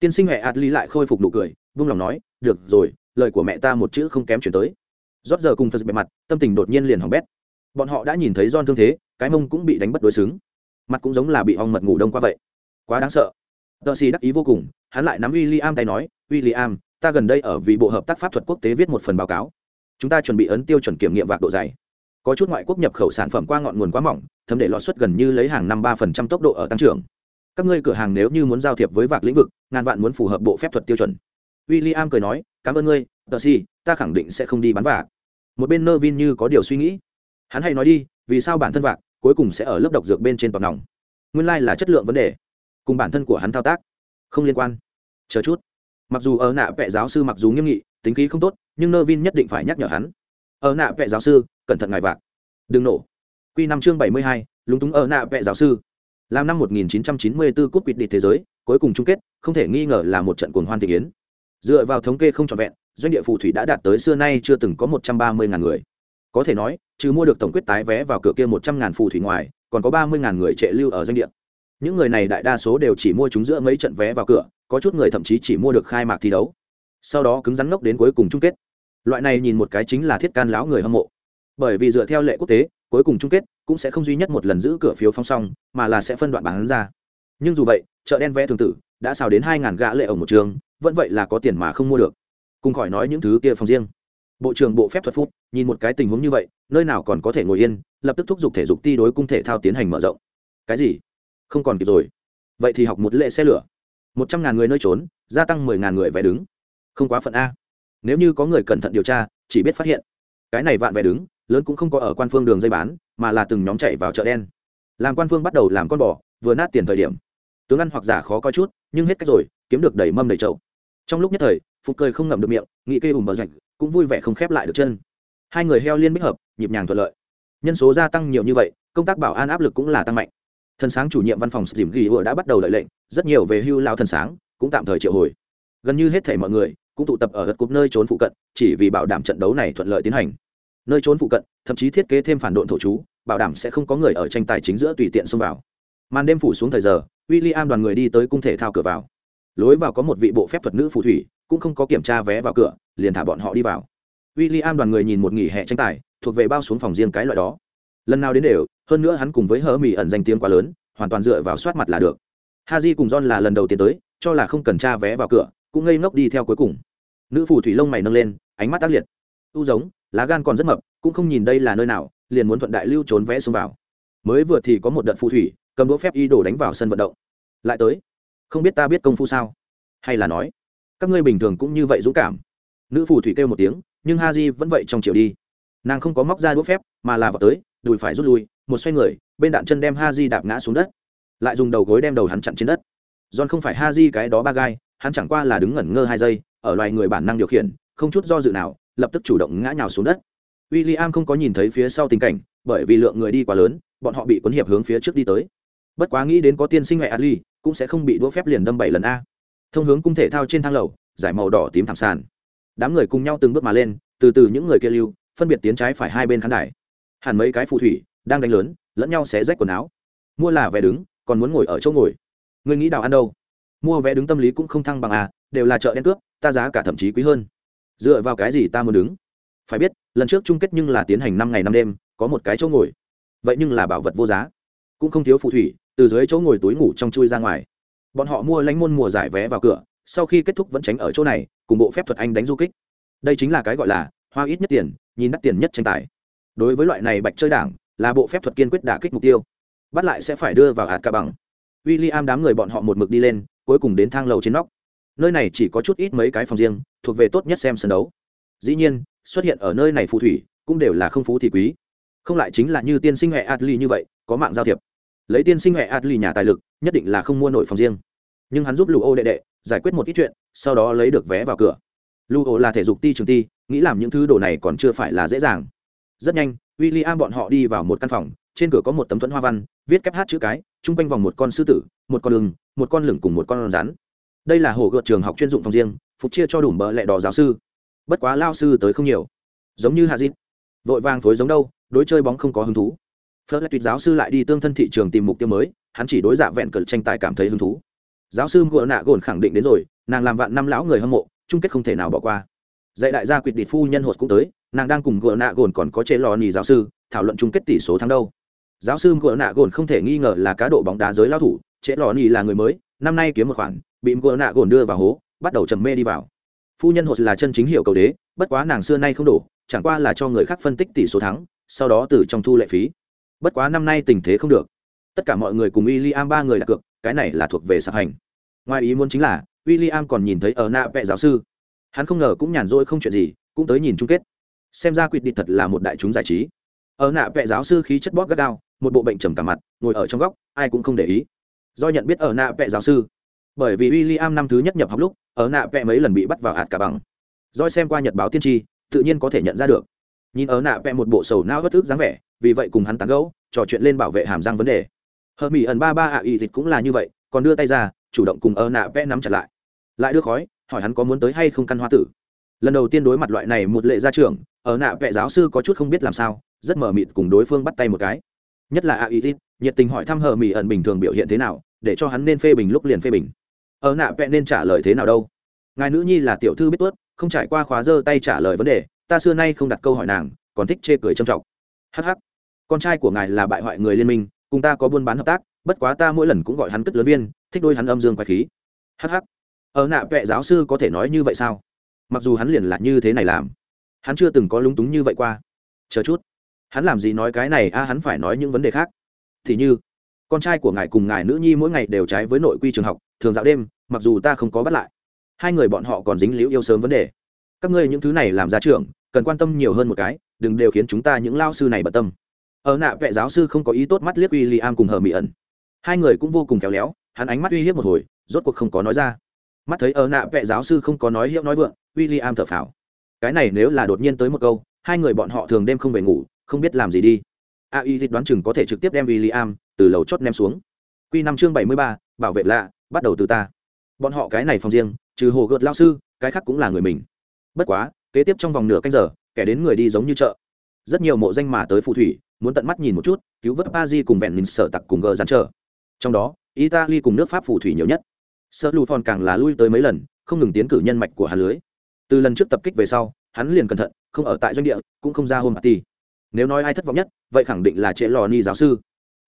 Tiên sinh hệ adli lại khôi phục nụ cười, vung lòng nói, được rồi, lời của mẹ ta một chữ không kém chuyển tới. Rót giờ cùng phật bề mặt, tâm tình đột nhiên liền hỏng bét. Bọn họ đã nhìn thấy don thương thế, cái mông cũng bị đánh bất đối xứng. Mặt cũng giống là bị ong mật ngủ đông qua vậy. Quá đáng sợ. Tờ xì đắc ý vô cùng, hắn lại nắm w i l l i am tay nói w i l l i am ta gần đây ở vị bộ hợp tác pháp thuật quốc tế viết một phần báo cáo. Chúng ta chuẩn bị ấn tiêu chuẩn kiểm nghiệm vạc độ dày. Có chút ngoại quốc nhập khẩu sản phẩm qua ngọn nguồn quá mỏng, thấm để lọt suất gần như lấy hàng năm ba phần trăm tốc độ ở tăng trưởng. Các ngươi cửa hàng nếu như muốn giao thiệp với vạc lĩnh vực, ngàn vạn muốn phù hợp bộ phép thuật tiêu chuẩn. W i l l i am cười nói, cảm ơn ngươi, tờ si, ta khẳng định sẽ không đi bán vạc. Một bên nơ vin như có điều suy nghĩ. Hắn hay nói đi, vì sao bản thân vạc cuối cùng sẽ ở lớp độc dược bên trên toàn nòng? Nguyên lai、like、là chất lượng vấn đề, cùng bản thân của hắn thao tác không liên quan. Chờ chút mặc dù ở nạ vệ giáo sư mặc dù nghiêm nghị, tính khí không tốt, nhưng nơ vin nhất định phải nhắc nhở hắn. Ở nạ vệ giáo sư, cẩn thận ngài vạc. Đừng nổ. Q năm chương bảy mươi hai, lúng túng ở nạ vệ giáo sư. Làm năm 1994 cúp quỵt địch thế giới, cuối cùng chung kết, không thể nghi ngờ là một trận cuồng hoan thị kiến. Dựa vào thống kê không trọn vẹn, doanh địa phù thủy đã đạt tới xưa nay chưa từng có một trăm ba mươi ngàn người. Có thể nói, trừ mua được tổng quyết tái vé vào cửa kia một trăm ngàn phù thủy ngoài, còn có ba mươi ngàn người trệ lưu ở doanh địa. Những người này đại đa số đều chỉ mua chúng giữa mấy trận vé vào cửa có chút người thậm chí chỉ mua được khai mạc thi đấu. Sau đó cứng rắn ngốc đến cuối cùng chung kết. Loại này nhìn một cái chính là thiết can lão người hâm mộ. Bởi vì dựa theo lệ quốc tế, cuối cùng chung kết cũng sẽ không duy nhất một lần giữ cửa phiếu phong song, mà là sẽ phân đoạn bán ra. Nhưng dù vậy, chợ đen vé thường tử đã xào đến hai ngàn gã lệ ở một trường, vẫn vậy là có tiền mà không mua được. Cùng khỏi nói những thứ kia phòng riêng. Bộ trưởng bộ phép thuật phút nhìn một cái tình huống như vậy, nơi nào còn có thể ngồi yên, lập tức thúc giục thể dục ti đối cung thể thao tiến hành mở rộng. Cái gì? Không còn kịp rồi. Vậy thì học một lệ xe lửa một trăm ngàn người nơi trốn, gia tăng mười ngàn người vé đứng. Không quá phận a. Nếu như có người cẩn thận điều tra, chỉ biết phát hiện. Cái này vạn vé đứng, lớn cũng không có ở quan phương đường dây bán, mà là từng nhóm chạy vào chợ đen. Làm quan phương bắt đầu làm con bò, vừa nát tiền thời điểm. Tướng ăn hoặc giả khó coi chút, nhưng hết cách rồi, kiếm được đầy mâm đầy chậu. Trong lúc nhất thời, phục cười không ngậm được miệng nghị kê ùm bờ rạch, cũng vui vẻ không khép lại được chân. Hai người heo liên bích hợp, nhịp nhàng thuận lợi. Nhân số gia tăng nhiều như vậy, công tác bảo an áp lực cũng là tăng mạnh thần sáng chủ nhiệm văn phòng dìm ghi ựa đã bắt đầu lợi lệnh, rất nhiều về hưu lao thần sáng cũng tạm thời triệu hồi. Gần như hết thể mọi người cũng tụ tập ở đất cục nơi trốn phụ cận, chỉ vì bảo đảm trận đấu này thuận lợi tiến hành. Nơi trốn phụ cận, thậm chí thiết kế thêm phản độn thổ chú, bảo đảm sẽ không có người ở tranh tài chính giữa tùy tiện xông vào. Màn đêm phủ xuống thời giờ w i l l i am đoàn người đi tới cung thể thao cửa vào. Lối vào có một vị bộ phép thuật nữ phù thủy, cũng không có kiểm tra vé vào cửa, liền thả bọn họ đi vào. W i l l i am đoàn người nhìn một nghỉ hè tranh tài, thuộc về bao xuống phòng riêng cái loại đó lần nào đến đều, hơn nữa hắn cùng với hớ mì ẩn danh tiếng quá lớn, hoàn toàn dựa vào soát mặt là được. Ha j cùng john là lần đầu tiên tới, cho là không cần tra vé vào cửa, cũng ngây ngốc đi theo cuối cùng. Nữ phù thủy lông mày nâng lên, ánh mắt tác liệt. Tu giống, lá gan còn rất mập, cũng không nhìn đây là nơi nào, liền muốn thuận đại lưu trốn vẽ xông vào. Mới vừa thì có một đợt phù thủy, cầm đũa phép y đổ đánh vào sân vận động. Lại tới. Không biết ta biết công phu sao? Hay là nói, các ngươi bình thường cũng như vậy dũng cảm. Nữ phù thủy kêu một tiếng, nhưng ha di vẫn vậy trong chiều đi. Nàng không có móc ra đũa phép, mà là vào tới đùi phải rút lui, một xoay người, bên đạn chân đem ha di đạp ngã xuống đất. Lại dùng đầu gối đem đầu hắn chặn trên đất. John không phải ha di cái đó ba gai, hắn chẳng qua là đứng ngẩn ngơ hai giây, ở loài người bản năng điều khiển, không chút do dự nào, lập tức chủ động ngã nhào xuống đất. W i l l i am không có nhìn thấy phía sau tình cảnh, bởi vì lượng người đi quá lớn, bọn họ bị cuốn hiệp hướng phía trước đi tới. Bất quá nghĩ đến có tiên sinh mẹ ali, cũng sẽ không bị đũa phép liền đâm bảy lần a. Thông hướng cung thể thao trên thang lầu, giải màu đỏ tím thảm sàn. Đám người cùng nhau từng bước mà lên, từ từ những người kia lưu, phân biệt tiến trái phải hai bên khán đài hẳn mấy cái phù thủy đang đánh lớn, lẫn nhau xé rách quần áo. Mua là vé đứng, còn muốn ngồi ở chỗ ngồi. Người nghĩ đào ăn đâu? Mua vé đứng tâm lý cũng không thăng bằng à đều là chợ đen cướp, ta giá cả thậm chí quý hơn. Dựa vào cái gì ta muốn đứng? Phải biết, lần trước chung kết nhưng là tiến hành năm ngày năm đêm, có một cái chỗ ngồi. Vậy nhưng là bảo vật vô giá. Cũng không thiếu phù thủy, từ dưới chỗ ngồi túi ngủ trong chui ra ngoài. Bọn họ mua lánh môn mùa giải vé vào cửa, sau khi kết thúc vẫn tránh ở chỗ này, cùng bộ phép thuật anh đánh du kích. Đây chính là cái gọi là hoa ít nhất tiền, nhìn đắt tiền nhất tranh tài đối với loại này bạch chơi đảng, là bộ phép thuật kiên quyết đả kích mục tiêu. Bắt lại sẽ phải đưa vào hạt cả bằng. W i l l i am đám người bọn họ một mực đi lên, cuối cùng đến thang lầu trên nóc. Nơi này chỉ có chút ít mấy cái phòng riêng, thuộc về tốt nhất xem sân đấu. Dĩ nhiên, xuất hiện ở nơi này phù thủy, cũng đều là không phú thì quý. Không lại chính là như tiên sinh huệ adli như vậy, có mạng giao thiệp. Lấy tiên sinh huệ adli nhà tài lực, nhất định là không mua nổi phòng riêng. Nhưng hắn giúp lụ ô đệ đệ, giải quyết một ít chuyện, sau đó lấy được vé vào cửa. Lụ ô là thể dục ti trường ti, nghĩ làm những thứ đồ này còn chưa phải là dễ dàng rất nhanh w i l l i am bọn họ đi vào một căn phòng trên cửa có một tấm thuẫn hoa văn viết kép hát chữ cái chung quanh vòng một con sư tử một con lừng một con lửng cùng một con rắn. Đây là hồ gợt trường học chuyên dụng phòng riêng phục chia cho đủ bờ lẹ đỏ giáo sư. Bất quá lao sư tới không nhiều. Giống như hạ Dịt, vội vàng phối giống đâu đối chơi bóng không có hứng thú. Phớt lại tuyệt giáo sư lại đi tương thân thị trường tìm mục tiêu mới hắn chỉ đối dạ vẹn cờ tranh tài cảm thấy hứng thú. Giáo sư ngựa nạ gồn khẳng định đến rồi nàng làm vạn năm lão người hâm mộ chung kết không thể nào bỏ qua. Dạy đại gia quyệt địch phu nhân hột cũng tới nàng đang cùng gỡ nạ gồn còn có chế lò nì giáo sư thảo luận chung kết tỷ số thắng đâu. Giáo sư gỡ nạ gồn không thể nghi ngờ là cá độ bóng đá giới lao thủ chế lò nì là người mới năm nay kiếm một khoản bị gỡ nạ gồn đưa vào hố bắt đầu trầm mê đi vào. Phu nhân hột là chân chính hiệu cầu đế bất quá nàng xưa nay không đủ, chẳng qua là cho người khác phân tích tỷ số thắng sau đó từ trong thu lệ phí. Bất quá năm nay tình thế không được. Tất cả mọi người cùng w i l l i am ba người đặt cược cái này là thuộc về sạc hành. Ngoài ý muốn chính là w i l l i am còn nhìn thấy ở nạ vẹ giáo sư. Hắn không ngờ cũng nhàn rỗi không chuyện gì cũng tới nhìn chung kết xem ra quyết định thật là một đại chúng giải trí. Ở nạ vệ giáo sư khí chất bóp gắt gao, một bộ bệnh trầm cả mặt, ngồi ở trong góc, ai cũng không để ý. Do nhận biết ở nạ vệ giáo sư. Bởi vì w i l l i am năm thứ nhất nhập học lúc, ở nạ vệ mấy lần bị bắt vào hạt cả bằng. Doi xem qua nhật báo tiên tri, tự nhiên có thể nhận ra được. Nhìn ở nạ vệ một bộ sầu não bất ức dáng vẻ, vì vậy cùng hắn tán gẫu, trò chuyện lên bảo vệ hàm răng vấn đề. Hờ mỹ ẩn ba ba ạ y dịch cũng là như vậy, còn đưa tay ra, chủ động cùng ở nạ vẽ nắm chặt lại. Lại đưa khói, hỏi hắn có muốn tới hay không căn hoa tử lần đầu tiên đối mặt loại này một lệ gia trưởng, ở nạ vệ giáo sư có chút không biết làm sao, rất mờ mịt cùng đối phương bắt tay một cái. Nhất là a ý tít nhiệt tình hỏi thăm hờ mỹ ẩn bình thường biểu hiện thế nào, để cho hắn nên phê bình lúc liền phê bình. Ở nạ vệ nên trả lời thế nào đâu? Ngài nữ nhi là tiểu thư biết tuốt, không trải qua khóa dơ tay trả lời vấn đề, ta xưa nay không đặt câu hỏi nàng, còn thích chê cười trầm trọng. Hắc hắc. Con trai của ngài là bại hoại người liên minh, cùng ta có buôn bán hợp tác, bất quá ta mỗi lần cũng gọi hắn cất lớn viên, thích đôi hắn âm dương quái khí. Hh ở nạ vệ giáo sư có thể nói như vậy sao? Mặc dù hắn liền là như thế này làm, hắn chưa từng có lúng túng như vậy qua. Chờ chút, hắn làm gì nói cái này, a, hắn phải nói những vấn đề khác. Thì như, con trai của ngài cùng ngài nữ nhi mỗi ngày đều trái với nội quy trường học, thường dạo đêm, mặc dù ta không có bắt lại, hai người bọn họ còn dính liễu yêu sớm vấn đề. Các ngươi những thứ này làm ra trường cần quan tâm nhiều hơn một cái, đừng đều khiến chúng ta những lao sư này bận tâm. Ở nạ vệ giáo sư không có ý tốt mắt liếc w i l l i am cùng hờ mỹ ẩn hai người cũng vô cùng khéo léo, hắn ánh mắt uy hiếp một hồi, rốt cuộc không có nói ra mắt thấy ở nạ vệ giáo sư không có nói hiệu nói vượng w i am thở phào. Cái này nếu là đột nhiên tới một câu, hai người bọn họ thường đêm không về ngủ, không biết làm gì đi. A y đoán chừng có thể trực tiếp đem w i am từ lầu chót ném xuống. Q năm chương bảy mươi ba, bảo vệ lạ, bắt đầu từ ta. Bọn họ cái này phòng riêng, trừ hồ gợt lao sư, cái khác cũng là người mình. Bất quá, kế tiếp trong vòng nửa canh giờ, kẻ đến người đi giống như chợ. Rất nhiều mộ danh mà tới phù thủy, muốn tận mắt nhìn một chút, cứu vớt pa di cùng vẹn mình sở tặc cùng gờ gián trở trong đó, italy cùng nước pháp phù thủy nhiều nhất sợ lù phòn càng là lui tới mấy lần, không ngừng tiến cử nhân mạch của hà lưới. Từ lần trước tập kích về sau, hắn liền cẩn thận, không ở tại doanh địa, cũng không ra hôm party. Nếu nói ai thất vọng nhất, vậy khẳng định là trễ lò ni giáo sư.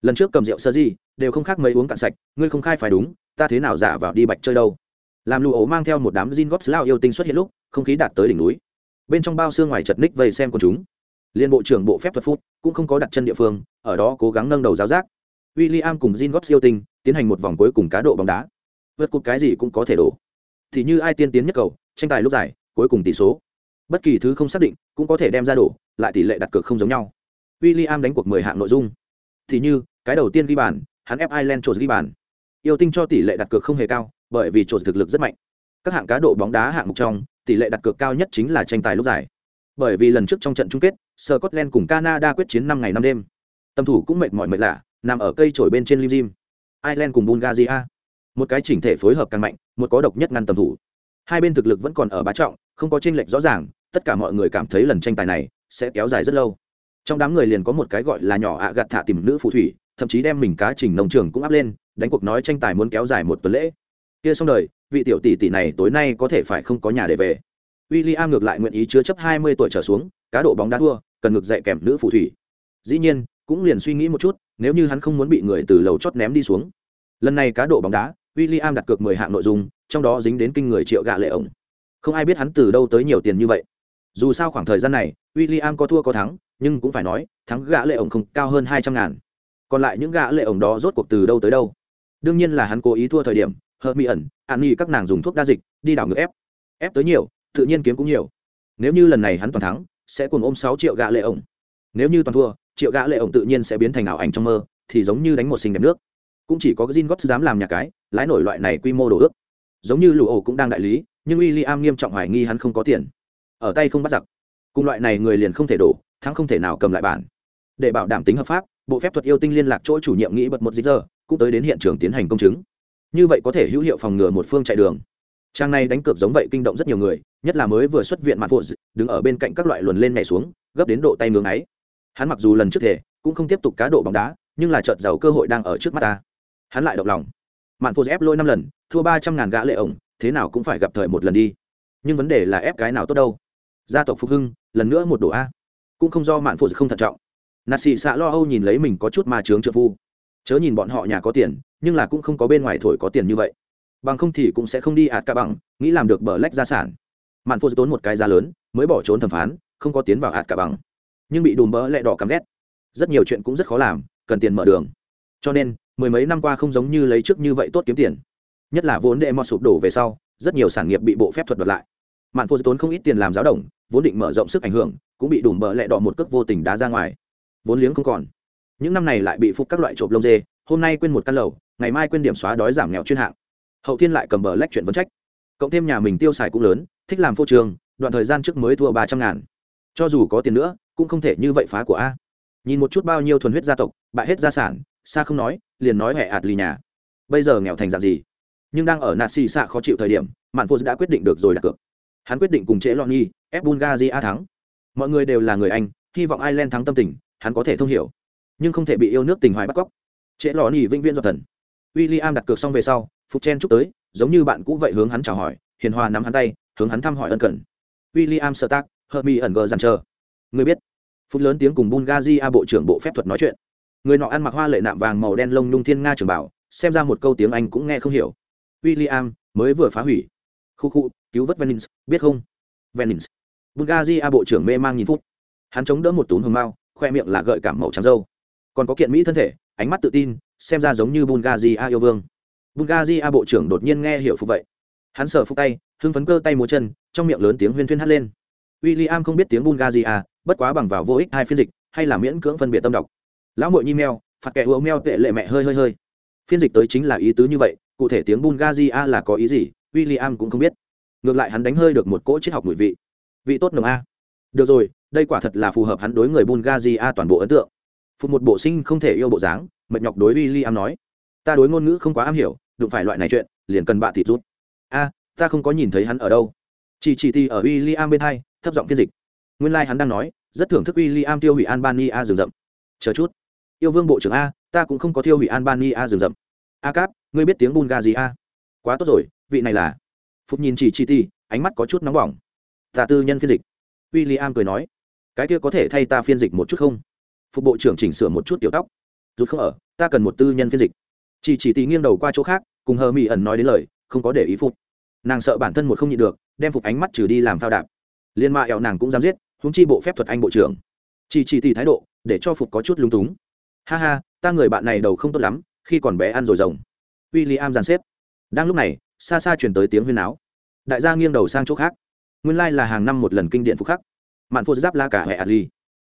Lần trước cầm rượu sơ di, đều không khác mấy uống cạn sạch, ngươi không khai phải đúng, ta thế nào giả vào đi bạch chơi đâu. Làm lụ ấu mang theo một đám gin góp lao yêu tinh xuất hiện lúc, không khí đạt tới đỉnh núi. Bên trong bao xương ngoài chật ních vây xem con chúng. Liên bộ trưởng bộ phép thuật phút, cũng không có đặt chân địa phương, ở đó cố gắng nâng đầu giáo giác. W i l l i am cùng gin góp yêu tinh, tiến hành một vòng cuối cùng cá độ bóng đá vượt cột cái gì cũng có thể đổ. Thì như ai tiên tiến nhất cầu, tranh tài lúc giải cuối cùng tỷ số. Bất kỳ thứ không xác định, cũng có thể đem ra đổ, lại tỷ lệ đặt cược không giống nhau. W i l l i am đánh cuộc mười hạng nội dung. Thì như, cái đầu tiên ghi bàn, hắn ép ireland trột ghi bàn. Yêu tinh cho tỷ lệ đặt cược không hề cao, bởi vì trột thực lực rất mạnh. Các hạng cá độ bóng đá hạng mục trong, tỷ lệ đặt cược cao nhất chính là tranh tài lúc giải bởi vì lần trước trong trận chung kết, scotland cùng canada quyết chiến năm ngày năm đêm. Tâm thủ cũng mệt mỏi mệt lạ, nằm ở cây trổi bên trên lim dim ireland cùng bulgaria một cái chỉnh thể phối hợp càng mạnh, một có độc nhất ngăn tầm thủ. Hai bên thực lực vẫn còn ở bá trọng, không có tranh lệch rõ ràng, tất cả mọi người cảm thấy lần tranh tài này sẽ kéo dài rất lâu. Trong đám người liền có một cái gọi là nhỏ ạ gạt thả tìm nữ phù thủy, thậm chí đem mình cá trình nông trường cũng áp lên, đánh cuộc nói tranh tài muốn kéo dài một tuần lễ. Kia xong đời, vị tiểu tỷ tỷ này tối nay có thể phải không có nhà để về. W i l l i am ngược lại nguyện ý chứa chấp hai mươi tuổi trở xuống, cá độ bóng đá thua, cần ngược dạy kèm nữ phù thủy. Dĩ nhiên, cũng liền suy nghĩ một chút, nếu như hắn không muốn bị người từ lầu chót ném đi xuống. Lần này cá độ bóng đá William am đặt cược mười hạng nội dung, trong đó dính đến kinh người triệu gạ lệ ổng. Không ai biết hắn từ đâu tới nhiều tiền như vậy. Dù sao khoảng thời gian này w i l l i am có thua có thắng, nhưng cũng phải nói, thắng gã lệ ổng không cao hơn hai trăm ngàn. Còn lại những gã lệ ổng đó rốt cuộc từ đâu tới đâu? Đương nhiên là hắn cố ý thua thời điểm, hợp mỹ ẩn, an nghi các nàng dùng thuốc đa dịch, đi đảo ngược ép. Ép tới nhiều, tự nhiên kiếm cũng nhiều. Nếu như lần này hắn toàn thắng, sẽ cùng ôm sáu triệu gã lệ ổng. Nếu như toàn thua, triệu gã lệ ổng tự nhiên sẽ biến thành ảo ảnh trong mơ, thì giống như đánh một sinh đẹp nước cũng chỉ có Jin Gots dám làm nhà cái, lái nổi loại này quy mô đồ ước. Giống như lũ ổ cũng đang đại lý, nhưng William nghiêm trọng hoài nghi hắn không có tiền. Ở tay không bắt giặc. Cùng loại này người liền không thể đổ, thắng không thể nào cầm lại bản. Để bảo đảm tính hợp pháp, bộ phép thuật yêu tinh liên lạc chỗ chủ nhiệm nghĩ bật một dịch giờ, cũng tới đến hiện trường tiến hành công chứng. Như vậy có thể hữu hiệu phòng ngừa một phương chạy đường. Trang này đánh cược giống vậy kinh động rất nhiều người, nhất là mới vừa xuất viện mặt phụ đứng ở bên cạnh các loại luồn lên nhảy xuống, gấp đến độ tay ngưỡng ấy hắn mặc dù lần trước thể, cũng không tiếp tục cá độ bóng đá, nhưng là chợt giàu cơ hội đang ở trước mắt ta hắn lại động lòng. Mạn phô ép lôi năm lần, thua ba trăm ngàn gã lệ ổng, thế nào cũng phải gặp thời một lần đi. Nhưng vấn đề là ép cái nào tốt đâu. Gia tộc phục hưng, lần nữa một đồ a. Cũng không do mạn phô không thận trọng. Nà xì xạ lo âu nhìn lấy mình có chút ma trướng trợ phu. Chớ nhìn bọn họ nhà có tiền, nhưng là cũng không có bên ngoài thổi có tiền như vậy. Bằng không thì cũng sẽ không đi ạt cả bằng, nghĩ làm được bờ lách gia sản. Mạn phô tốn một cái giá lớn, mới bỏ trốn thẩm phán, không có tiến vào ạt cả bằng. Nhưng bị đùm bỡ lẹ đỏ cắm ghét. Rất nhiều chuyện cũng rất khó làm, cần tiền mở đường. Cho nên mười mấy năm qua không giống như lấy trước như vậy tốt kiếm tiền. Nhất là vốn đệ mọt sụp đổ về sau, rất nhiều sản nghiệp bị bộ phép thuật đoạt lại. Mạn phô tốn không ít tiền làm giáo đồng, vốn định mở rộng sức ảnh hưởng, cũng bị đủ bờ lẹ đỏ một cước vô tình đá ra ngoài. Vốn liếng không còn. Những năm này lại bị phục các loại trộm lông dê, hôm nay quên một căn lầu, ngày mai quên điểm xóa đói giảm nghèo chuyên hạng. Hậu thiên lại cầm bờ lách chuyện vấn trách. Cộng thêm nhà mình tiêu xài cũng lớn, thích làm phô trường, đoạn thời gian trước mới thua ba trăm ngàn. Cho dù có tiền nữa, cũng không thể như vậy phá của a nhìn một chút bao nhiêu thuần huyết gia tộc, bại hết gia sản xa không nói, liền nói hẹ ạt lì nhà. Bây giờ nghèo thành dạng gì? Nhưng đang ở nạt xì xạ khó chịu thời điểm, mạn phô đã quyết định được rồi đặt cược. Hắn quyết định cùng trễ lo nghi ép bulgaria thắng. Mọi người đều là người anh, hy vọng ireland thắng tâm tình, hắn có thể thông hiểu. Nhưng không thể bị yêu nước tình hoài bắt cóc. Trễ lo nghi vĩnh viễn do thần. W i l l i am đặt cược xong về sau, phục chen chúc tới, giống như bạn cũ vậy hướng hắn chào hỏi, hiền hòa nắm hắn tay, hướng hắn thăm hỏi ân cần. W i l l i am sơ tác hơ mi ẩn gờ dằn chờ người biết phút lớn tiếng cùng bulgaria bộ trưởng bộ phép thuật nói chuyện. Người nọ ăn mặc hoa lệ nạm vàng màu đen lông nhung thiên nga trường bảo, xem ra một câu tiếng anh cũng nghe không hiểu. W i l l i am mới vừa phá hủy. Khu khu, cứu vớt Venins biết không? Venins bungazi a bộ trưởng mê mang nhìn phút. Hắn chống đỡ một túm hồng mao, khoe miệng là gợi cảm màu trắng dâu. Còn có kiện mỹ thân thể, ánh mắt tự tin, xem ra giống như bungazi a yêu vương. Bungazi a bộ trưởng đột nhiên nghe hiểu phục vậy. Hắn sợ phục tay, hưng phấn cơ tay múa chân, trong miệng lớn tiếng huyên thuyên hát lên. W i l l i am không biết tiếng bungazi a bất quá bằng vào vô ích hai phiên dịch, hay là miễn cưỡng phân biệt tâm đọc lão mội nhi mèo phạt kẻ ùa mèo tệ lệ mẹ hơi hơi hơi. Phiên dịch tới chính là ý tứ như vậy, cụ thể tiếng bungazi a là có ý gì w i l l i am cũng không biết. Ngược lại hắn đánh hơi được một cỗ triết học mùi vị. Vị tốt nồng a. Được rồi, đây quả thật là phù hợp hắn đối người bungazi a toàn bộ ấn tượng. Phục một bộ sinh không thể yêu bộ dáng, mệt nhọc đối w i l l i am nói. Ta đối ngôn ngữ không quá am hiểu, đụng phải loại này chuyện, liền cần bạ thịt rút. A, ta không có nhìn thấy hắn ở đâu. Chỉ chỉ thì ở w i l l i am bên hai, thấp giọng phiên dịch. Nguyên lai、like、hắn đang nói rất thưởng thức w i l l i am tiêu hủy albania rừng rậm. Chờ chút. Yêu vương bộ trưởng a, ta cũng không có tiêu hủy albania rừng rậm. A cáp, ngươi biết tiếng bungazi a? Quá tốt rồi, vị này là. Phúc nhìn chỉ chi ti, ánh mắt có chút nóng bỏng. Tà tư nhân phiên dịch. W i l l i am cười nói. Cái kia có thể thay ta phiên dịch một chút không? Phục bộ trưởng chỉnh sửa một chút tiểu tóc. Rút không ở, ta cần một tư nhân phiên dịch. Chỉ chỉ tì nghiêng đầu qua chỗ khác, cùng hờ mỹ ẩn nói đến lời, không có để ý phục. Nàng sợ bản thân một không nhịn được, đem phục ánh mắt trừ đi làm phao đạp liên mạ eo nàng cũng dám giết húng chi bộ phép thuật anh bộ trưởng. Chỉ chỉ tì thái độ, để cho phục có chút lung túng. Ha ha, ta người bạn này đầu không tốt lắm, khi còn bé ăn rồi rồng. W i l l i am dàn xếp. Đang lúc này, xa xa chuyển tới tiếng huyên áo đại gia nghiêng đầu sang chỗ khác. Nguyên lai、like、là hàng năm một lần kinh điện phục khắc. Mạn phô giáp la cả hệ adli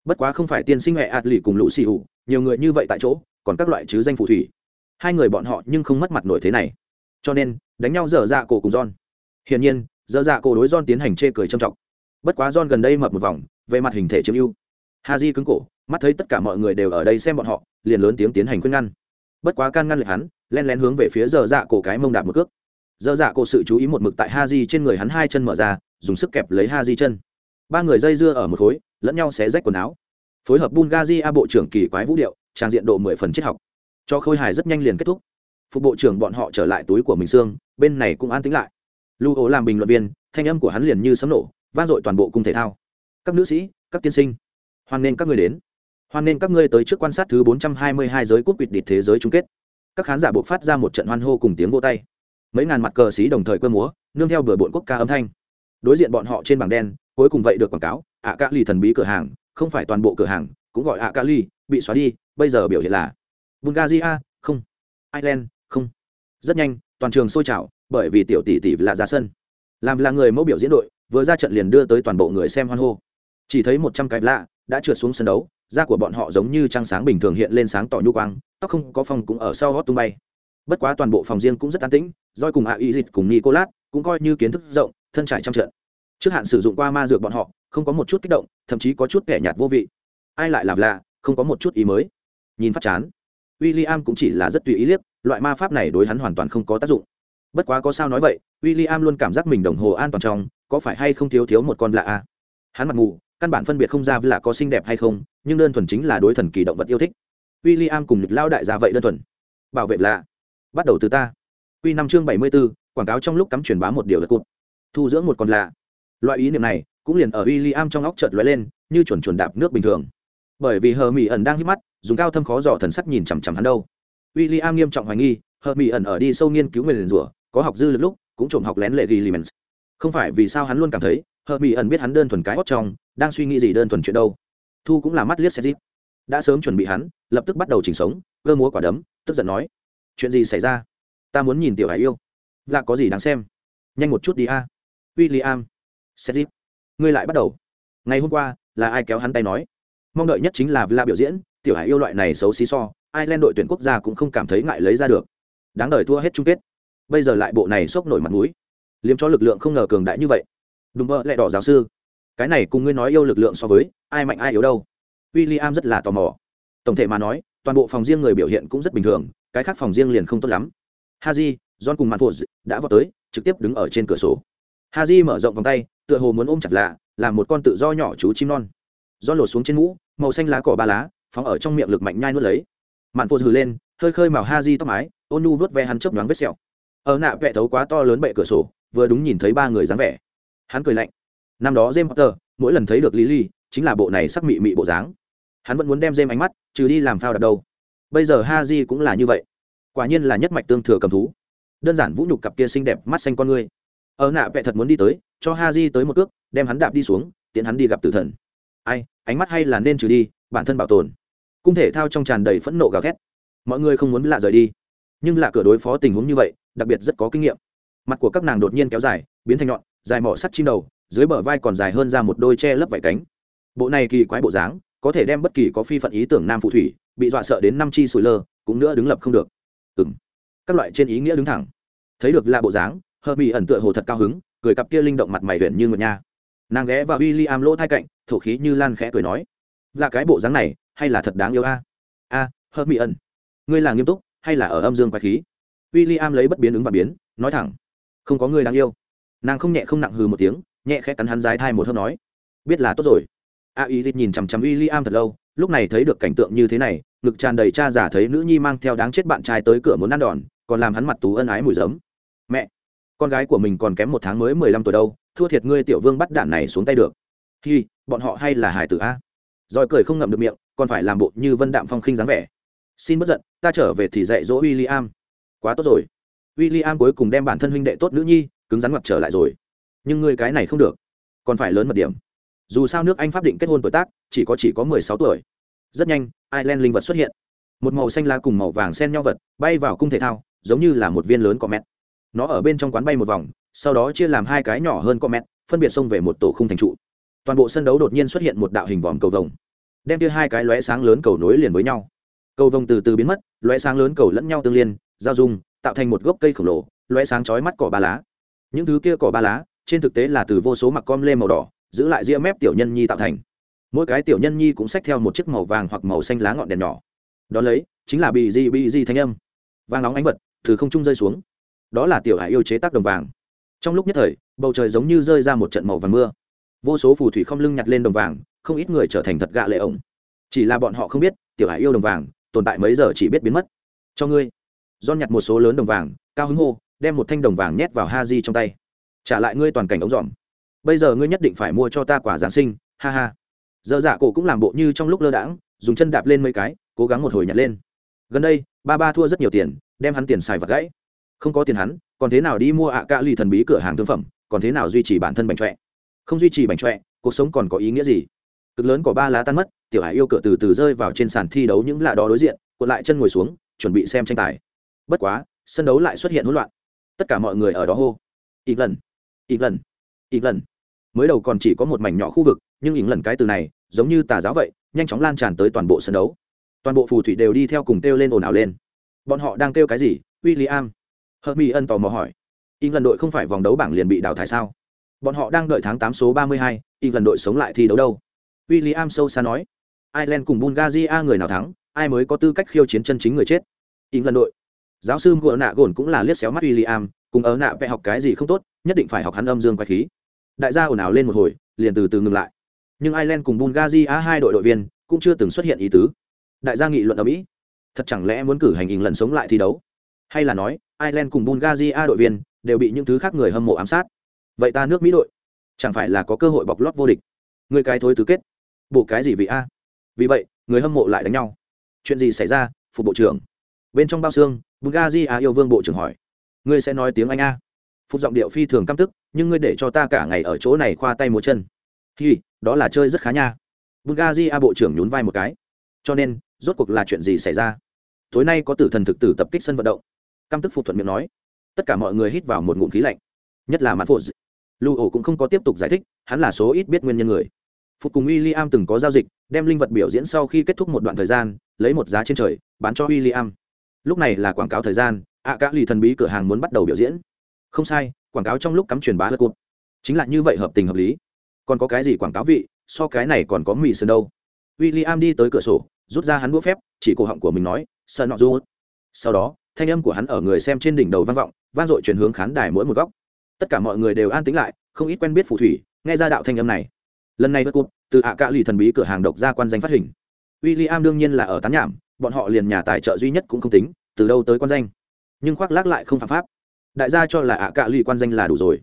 bất quá không phải tiên sinh hệ adli cùng lũ xì hụ nhiều người như vậy tại chỗ, còn các loại chứ danh phù thủy. Hai người bọn họ nhưng không mất mặt nổi thế này. Cho nên, đánh nhau dở dạ cổ cùng john. Hiển nhiên, dở dạ cổ đối john tiến hành chê cười trầm trọng bất quá john gần đây mập một vòng, về mặt hình thể chiếm ưu. Ha di cứng cổ, mắt thấy tất cả mọi người đều ở đây xem bọn họ, liền lớn tiếng tiến hành khuyên ngăn. Bất quá can ngăn lại hắn, len lén hướng về phía dở dạ cổ cái mông đạp một cước. Dở dạ cổ sự chú ý một mực tại ha di trên người hắn hai chân mở ra, dùng sức kẹp lấy ha di chân. Ba người dây dưa ở một khối, lẫn nhau xé rách quần áo. Phối hợp bungazi a bộ trưởng kỳ quái vũ điệu, trang diện độ mười phần triết học. Cho khôi hài rất nhanh liền kết thúc. Phục bộ trưởng bọn họ trở lại túi của mình xương, bên này cũng an tính lại. Lưu ố làm bình luận viên, thanh âm của hắn liền như sấm nổ vang dội toàn bộ cung thể thao. Các nữ sĩ các tiên sinh hoan nên các người đến. Hoan nên các ngươi tới trước quan sát thứ bốn trăm hai mươi hai giới cúp quỵt địch thế giới chung kết. Các khán giả buộc phát ra một trận hoan hô cùng tiếng vô tay. Mấy ngàn mặt cờ xí đồng thời cơ múa nương theo bừa bộn quốc ca âm thanh. Đối diện bọn họ trên bảng đen cuối cùng vậy được quảng cáo ạ cạ lì thần bí cửa hàng không phải toàn bộ cửa hàng cũng gọi ạ cạ lì, bị xóa đi bây giờ biểu hiện là bulgaria không. Ireland không. Rất nhanh toàn trường sôi trào bởi vì tiểu tỷ tỷ là ra sân. Làm là người mẫu biểu diễn đội vừa ra trận liền đưa tới toàn bộ người xem hoan hô. Chỉ thấy một trăm cái lạ đã trượt xuống sân đấu, da của bọn họ giống như trăng sáng bình thường hiện lên sáng tỏ nhu quang, tóc không có phòng cũng ở sau hót tung bay. Bất quá toàn bộ phòng riêng cũng rất an tĩnh doi cùng ạ y dịch cùng nicolas cũng coi như kiến thức rộng, thân trải trăm trận. Trước hạn sử dụng qua ma dược bọn họ, không có một chút kích động, thậm chí có chút kẻ nhạt vô vị. Ai lại làm lạ, không có một chút ý mới. Nhìn phát chán w i l l i am cũng chỉ là rất tùy ý liếc, loại ma pháp này đối hắn hoàn toàn không có tác dụng bất quá có sao nói vậy w i l l i am luôn cảm giác mình đồng hồ an toàn trong, có phải hay không thiếu thiếu một con lạ a hắn mặt mù, căn bản phân biệt không ra với lạ có xinh đẹp hay không, nhưng đơn thuần chính là đối thần kỳ động vật yêu thích. W i l l i am cùng lịch lao đại gia vậy đơn thuần. Bảo vệ lạ. Bắt đầu từ ta. Q năm chương bảy mươi b ố quảng cáo trong lúc cắm truyền bá một điều đất cụt. Thu dưỡng một con lạ. Loại ý niệm này cũng liền ở w i l l i am trong óc chợt lóe lên, như chuẩn chuẩn đạp nước bình thường. Bởi vì hờ mỹ ẩn đang hít mắt, dùng cao thâm khó dò thần sắc nhìn chằm chằm hắn đâu. W i l l i am nghiêm trọng hoài nghi hờ mỹ ẩn ở đi sâu nghiên cứu người liền rủa có học dư lực lúc, cũng trộm học lén lệ ghi limens không phải vì sao hắn luôn cảm thấy hờ mỹ ẩn biết hắn đơn thuần cái hót trong, đang suy nghĩ gì đơn thuần chuyện đâu. Thu cũng là mắt liếc xe dip đã sớm chuẩn bị hắn, lập tức bắt đầu chỉnh sống, gơ múa quả đấm, tức giận nói, chuyện gì xảy ra? Ta muốn nhìn tiểu hải yêu. Lạc có gì đáng xem? Nhanh một chút đi a. W i l l i am xe dip ngươi lại bắt đầu. Ngày hôm qua, là ai kéo hắn tay nói? Mong đợi nhất chính là vla biểu diễn, tiểu hải yêu loại này xấu xí so, ireland đội tuyển quốc gia cũng không cảm thấy ngại lấy ra được. Đáng đời thua hết chung kết bây giờ lại bộ này sốc nổi mặt mũi. Liếm cho lực lượng không ngờ cường đại như vậy. Đúng mơ lại đỏ giáo sư. Cái này cùng ngươi nói yêu lực lượng so với, ai mạnh ai yếu đâu. W i l l i am rất là tò mò. Tổng thể mà nói, toàn bộ phòng riêng người biểu hiện cũng rất bình thường, cái khác phòng riêng liền không tốt lắm. Haji, john cùng mặt phụ đã vào tới, trực tiếp đứng ở trên cửa sổ. Haji mở rộng vòng tay, tựa hồ muốn ôm chặt lạ làm một con tự do nhỏ chú chim non. Do lột xuống trên mũ, màu xanh lá cỏ ba lá, phóng ở trong miệng lực mạnh nhai nuốt lấy. Mạn phụ hừ lên, hơi khơi màu ha di tóc mái, ôn nu vớt ve hắn chớp nhoáng vết sẹo ở nạ vẽ thấu quá to lớn bệ cửa sổ, vừa đúng nhìn thấy ba người dáng vẻ. Hắn cười lạnh. Năm đó james potter, mỗi lần thấy được lily, chính là bộ này sắc mị mị bộ dáng. Hắn vẫn muốn đem james ánh mắt, trừ đi làm phao đặt đâu. Bây giờ ha di cũng là như vậy. Quả nhiên là nhất mạch tương thừa cầm thú. Đơn giản vũ nhục cặp kia xinh đẹp mắt xanh con ngươi. Ở nạ vẽ thật muốn đi tới, cho ha di tới một cước, đem hắn đạp đi xuống tiện hắn đi gặp tử thần. Ai, ánh mắt hay là nên trừ đi, bản thân bảo tồn. Cung thể thao trong tràn đầy phẫn nộ gào thét. Mọi người không muốn lạ rời đi. Nhưng là cửa đối phó tình huống như vậy đặc biệt rất có kinh nghiệm. Mặt của các nàng đột nhiên kéo dài, biến thành nhọn, dài mỏ sắt chim đầu, dưới bờ vai còn dài hơn ra một đôi che lấp vải cánh. Bộ này kỳ quái bộ dáng, có thể đem bất kỳ có phi phận ý tưởng nam phù thủy, bị dọa sợ đến năm chi sùi lơ, cũng nữa đứng lập không được. Ừng các loại trên ý nghĩa đứng thẳng. Thấy được là bộ dáng hờ mỹ ẩn tựa hồ thật cao hứng, cười cặp kia linh động mặt mày huyện như ngựa nha. Nàng ghé vào w i l l i am lỗ thai cạnh, thổ khí như lan khẽ cười nói, là cái bộ dáng này, hay là thật đáng yêu a? A hờ mỹ ẩn. Ngươi là nghiêm túc, hay là ở âm dương quái khí? W i l l i am lấy bất biến ứng và biến, nói thẳng, không có người đáng yêu. Nàng không nhẹ không nặng hừ một tiếng, nhẹ khẽ cắn hắn dài thai một hơi nói, biết là tốt rồi. A ý dịch nhìn chằm chằm w i l l i am thật lâu, lúc này thấy được cảnh tượng như thế này, ngực tràn đầy cha giả thấy nữ nhi mang theo đáng chết bạn trai tới cửa muốn ăn đòn, còn làm hắn mặt tú ân ái mùi giấm. Mẹ, con gái của mình còn kém một tháng mới mười lăm tuổi đâu, thua thiệt ngươi tiểu vương bắt đạn này xuống tay được. Hi, bọn họ hay là hải tử a? Rồi cười không ngậm được miệng, còn phải làm bộ như vân đạm phong khinh dáng vẻ. Xin bất giận, ta trở về thì dạy dỗ w i l l i am quá tốt rồi. W i l l i am cuối cùng đem bản thân huynh đệ tốt nữ nhi, cứng rắn ngoặt trở lại rồi. Nhưng ngươi cái này không được. Còn phải lớn mật điểm. Dù sao nước anh pháp định kết hôn tuổi tác, chỉ có chỉ có mười sáu tuổi. Rất nhanh, ireland linh vật xuất hiện. Một màu xanh lá cùng màu vàng xen nhau vật, bay vào cung thể thao, giống như là một viên lớn có mét nó ở bên trong quán bay một vòng, sau đó chia làm hai cái nhỏ hơn có mét phân biệt xông về một tổ khung thành trụ. Toàn bộ sân đấu đột nhiên xuất hiện một đạo hình vòm cầu vồng. Đem kia hai cái lóe sáng lớn cầu nối liền với nhau. Cầu vồng từ từ biến mất, lóe sáng lớn cầu lẫn nhau tương liên giao dung, tạo thành một gốc cây khổng lồ, lóe sáng chói mắt cỏ ba lá. Những thứ kia cỏ ba lá, trên thực tế là từ vô số mặc com lê màu đỏ, giữ lại ria mép tiểu nhân nhi tạo thành. Mỗi cái tiểu nhân nhi cũng xách theo một chiếc màu vàng hoặc màu xanh lá ngọn đèn nhỏ. Đó lấy, chính là bì di bì di thanh âm. Vàng nóng ánh vật, từ không trung rơi xuống. Đó là tiểu hải yêu chế tác đồng vàng. Trong lúc nhất thời, bầu trời giống như rơi ra một trận màu vàng mưa. Vô số phù thủy không lưng nhặt lên đồng vàng, không ít người trở thành thật gạ lệ ổng. Chỉ là bọn họ không biết, tiểu hải yêu đồng vàng, tồn tại mấy giờ chỉ biết biến mất. Cho ngươi don nhặt một số lớn đồng vàng, cao hứng hô, đem một thanh đồng vàng nhét vào ha di trong tay. Trả lại ngươi toàn cảnh ống dòm. Bây giờ ngươi nhất định phải mua cho ta quả giáng sinh, ha ha. Giờ dạ cổ cũng làm bộ như trong lúc lơ đãng, dùng chân đạp lên mấy cái, cố gắng một hồi nhặt lên. Gần đây, ba ba thua rất nhiều tiền, đem hắn tiền xài vật gãy. Không có tiền hắn, còn thế nào đi mua ạ à cạ lì thần bí cửa hàng thương phẩm, còn thế nào duy trì bản thân bành trọe? Không duy trì bành trọe, cuộc sống còn có ý nghĩa gì? Cực lớn của ba lá tan mất, tiểu hải yêu cửa từ từ rơi vào trên sàn thi đấu những lạ đó đối diện, cuộn lại chân ngồi xuống, chuẩn bị xem tranh tài bất quá, sân đấu lại xuất hiện hỗn loạn. Tất cả mọi người ở đó hô ít lần ít lần ít lần mới đầu còn chỉ có một mảnh nhỏ khu vực, nhưng Ý lần cái từ này, giống như tà giáo vậy, nhanh chóng lan tràn tới toàn bộ sân đấu. Toàn bộ phù thủy đều đi theo cùng kêu lên ồn ào lên. Bọn họ đang kêu cái gì? W i l l i am hợp mỹ ân tò mò hỏi. Ý lần đội không phải vòng đấu bảng liền bị đào thải sao? Bọn họ đang đợi tháng tám số ba mươi hai Ý lần đội sống lại thi đấu đâu? W i l l i am sâu xa nói. Ireland cùng bulgaria người nào thắng, ai mới có tư cách khiêu chiến chân chính người chết? Ý lần đội giáo sư ngựa nạ gồn cũng là liếc xéo mắt w i l l i am cùng ở nạ vẽ học cái gì không tốt, nhất định phải học hắn âm dương quay khí. Đại gia ồn ào lên một hồi, liền từ từ ngừng lại. Nhưng ireland cùng bulgaria hai đội đội viên cũng chưa từng xuất hiện ý tứ. Đại gia nghị luận ở mỹ, thật chẳng lẽ muốn cử hành hình lần sống lại thi đấu? Hay là nói, ireland cùng bulgaria đội viên đều bị những thứ khác người hâm mộ ám sát? Vậy ta nước mỹ đội, chẳng phải là có cơ hội bọc lót vô địch? Người cái thối tứ kết bộ cái gì vị a? Vì vậy, người hâm mộ lại đánh nhau. Chuyện gì xảy ra, phục bộ trưởng? Bên trong bao xương bulgaria yêu vương bộ trưởng hỏi. Ngươi sẽ nói tiếng anh a. Phục giọng điệu phi thường căm tức, nhưng ngươi để cho ta cả ngày ở chỗ này khoa tay múa chân. Hi, đó là chơi rất khá nha. Bulgaria bộ trưởng nhún vai một cái. Cho nên, rốt cuộc là chuyện gì xảy ra? Tối nay có tử thần thực tử tập kích sân vận động. Căm tức phục thuận miệng nói. Tất cả mọi người hít vào một ngụm khí lạnh. Nhất là mặt phụ lưu ổ cũng không có tiếp tục giải thích, hắn là số ít biết nguyên nhân người. Phục cùng w i l l i am từng có giao dịch, đem linh vật biểu diễn sau khi kết thúc một đoạn thời gian, lấy một giá trên trời, bán cho w i l l i am lúc này là quảng cáo thời gian ạ à, lì thần bí cửa hàng muốn bắt đầu biểu diễn. Không sai quảng cáo trong lúc cắm truyền bá hơi cụt. Chính là như vậy hợp tình hợp lý. Còn có cái gì quảng cáo vị so cái này còn có mì sơn đâu. W i l l i am đi tới cửa sổ rút ra hắn đũa phép chỉ cổ họng của mình nói sơn nọ du sau đó thanh âm của hắn ở người xem trên đỉnh đầu vang vọng vang dội chuyển hướng khán đài mỗi một góc. Tất cả mọi người đều an tính lại không ít quen biết phù thủy nghe ra đạo thanh âm này. Lần này bất cụt từ ạ cạ lì thần bí cửa hàng độc ra quan danh phát hình. W i l l i am đương nhiên là ở tán nhảm bọn họ liền nhà tài trợ duy nhất cũng không tính, từ đâu tới quan danh. Nhưng khoác lác lại không phạm pháp. Đại gia cho là ạ cạ lụy quan danh là đủ rồi.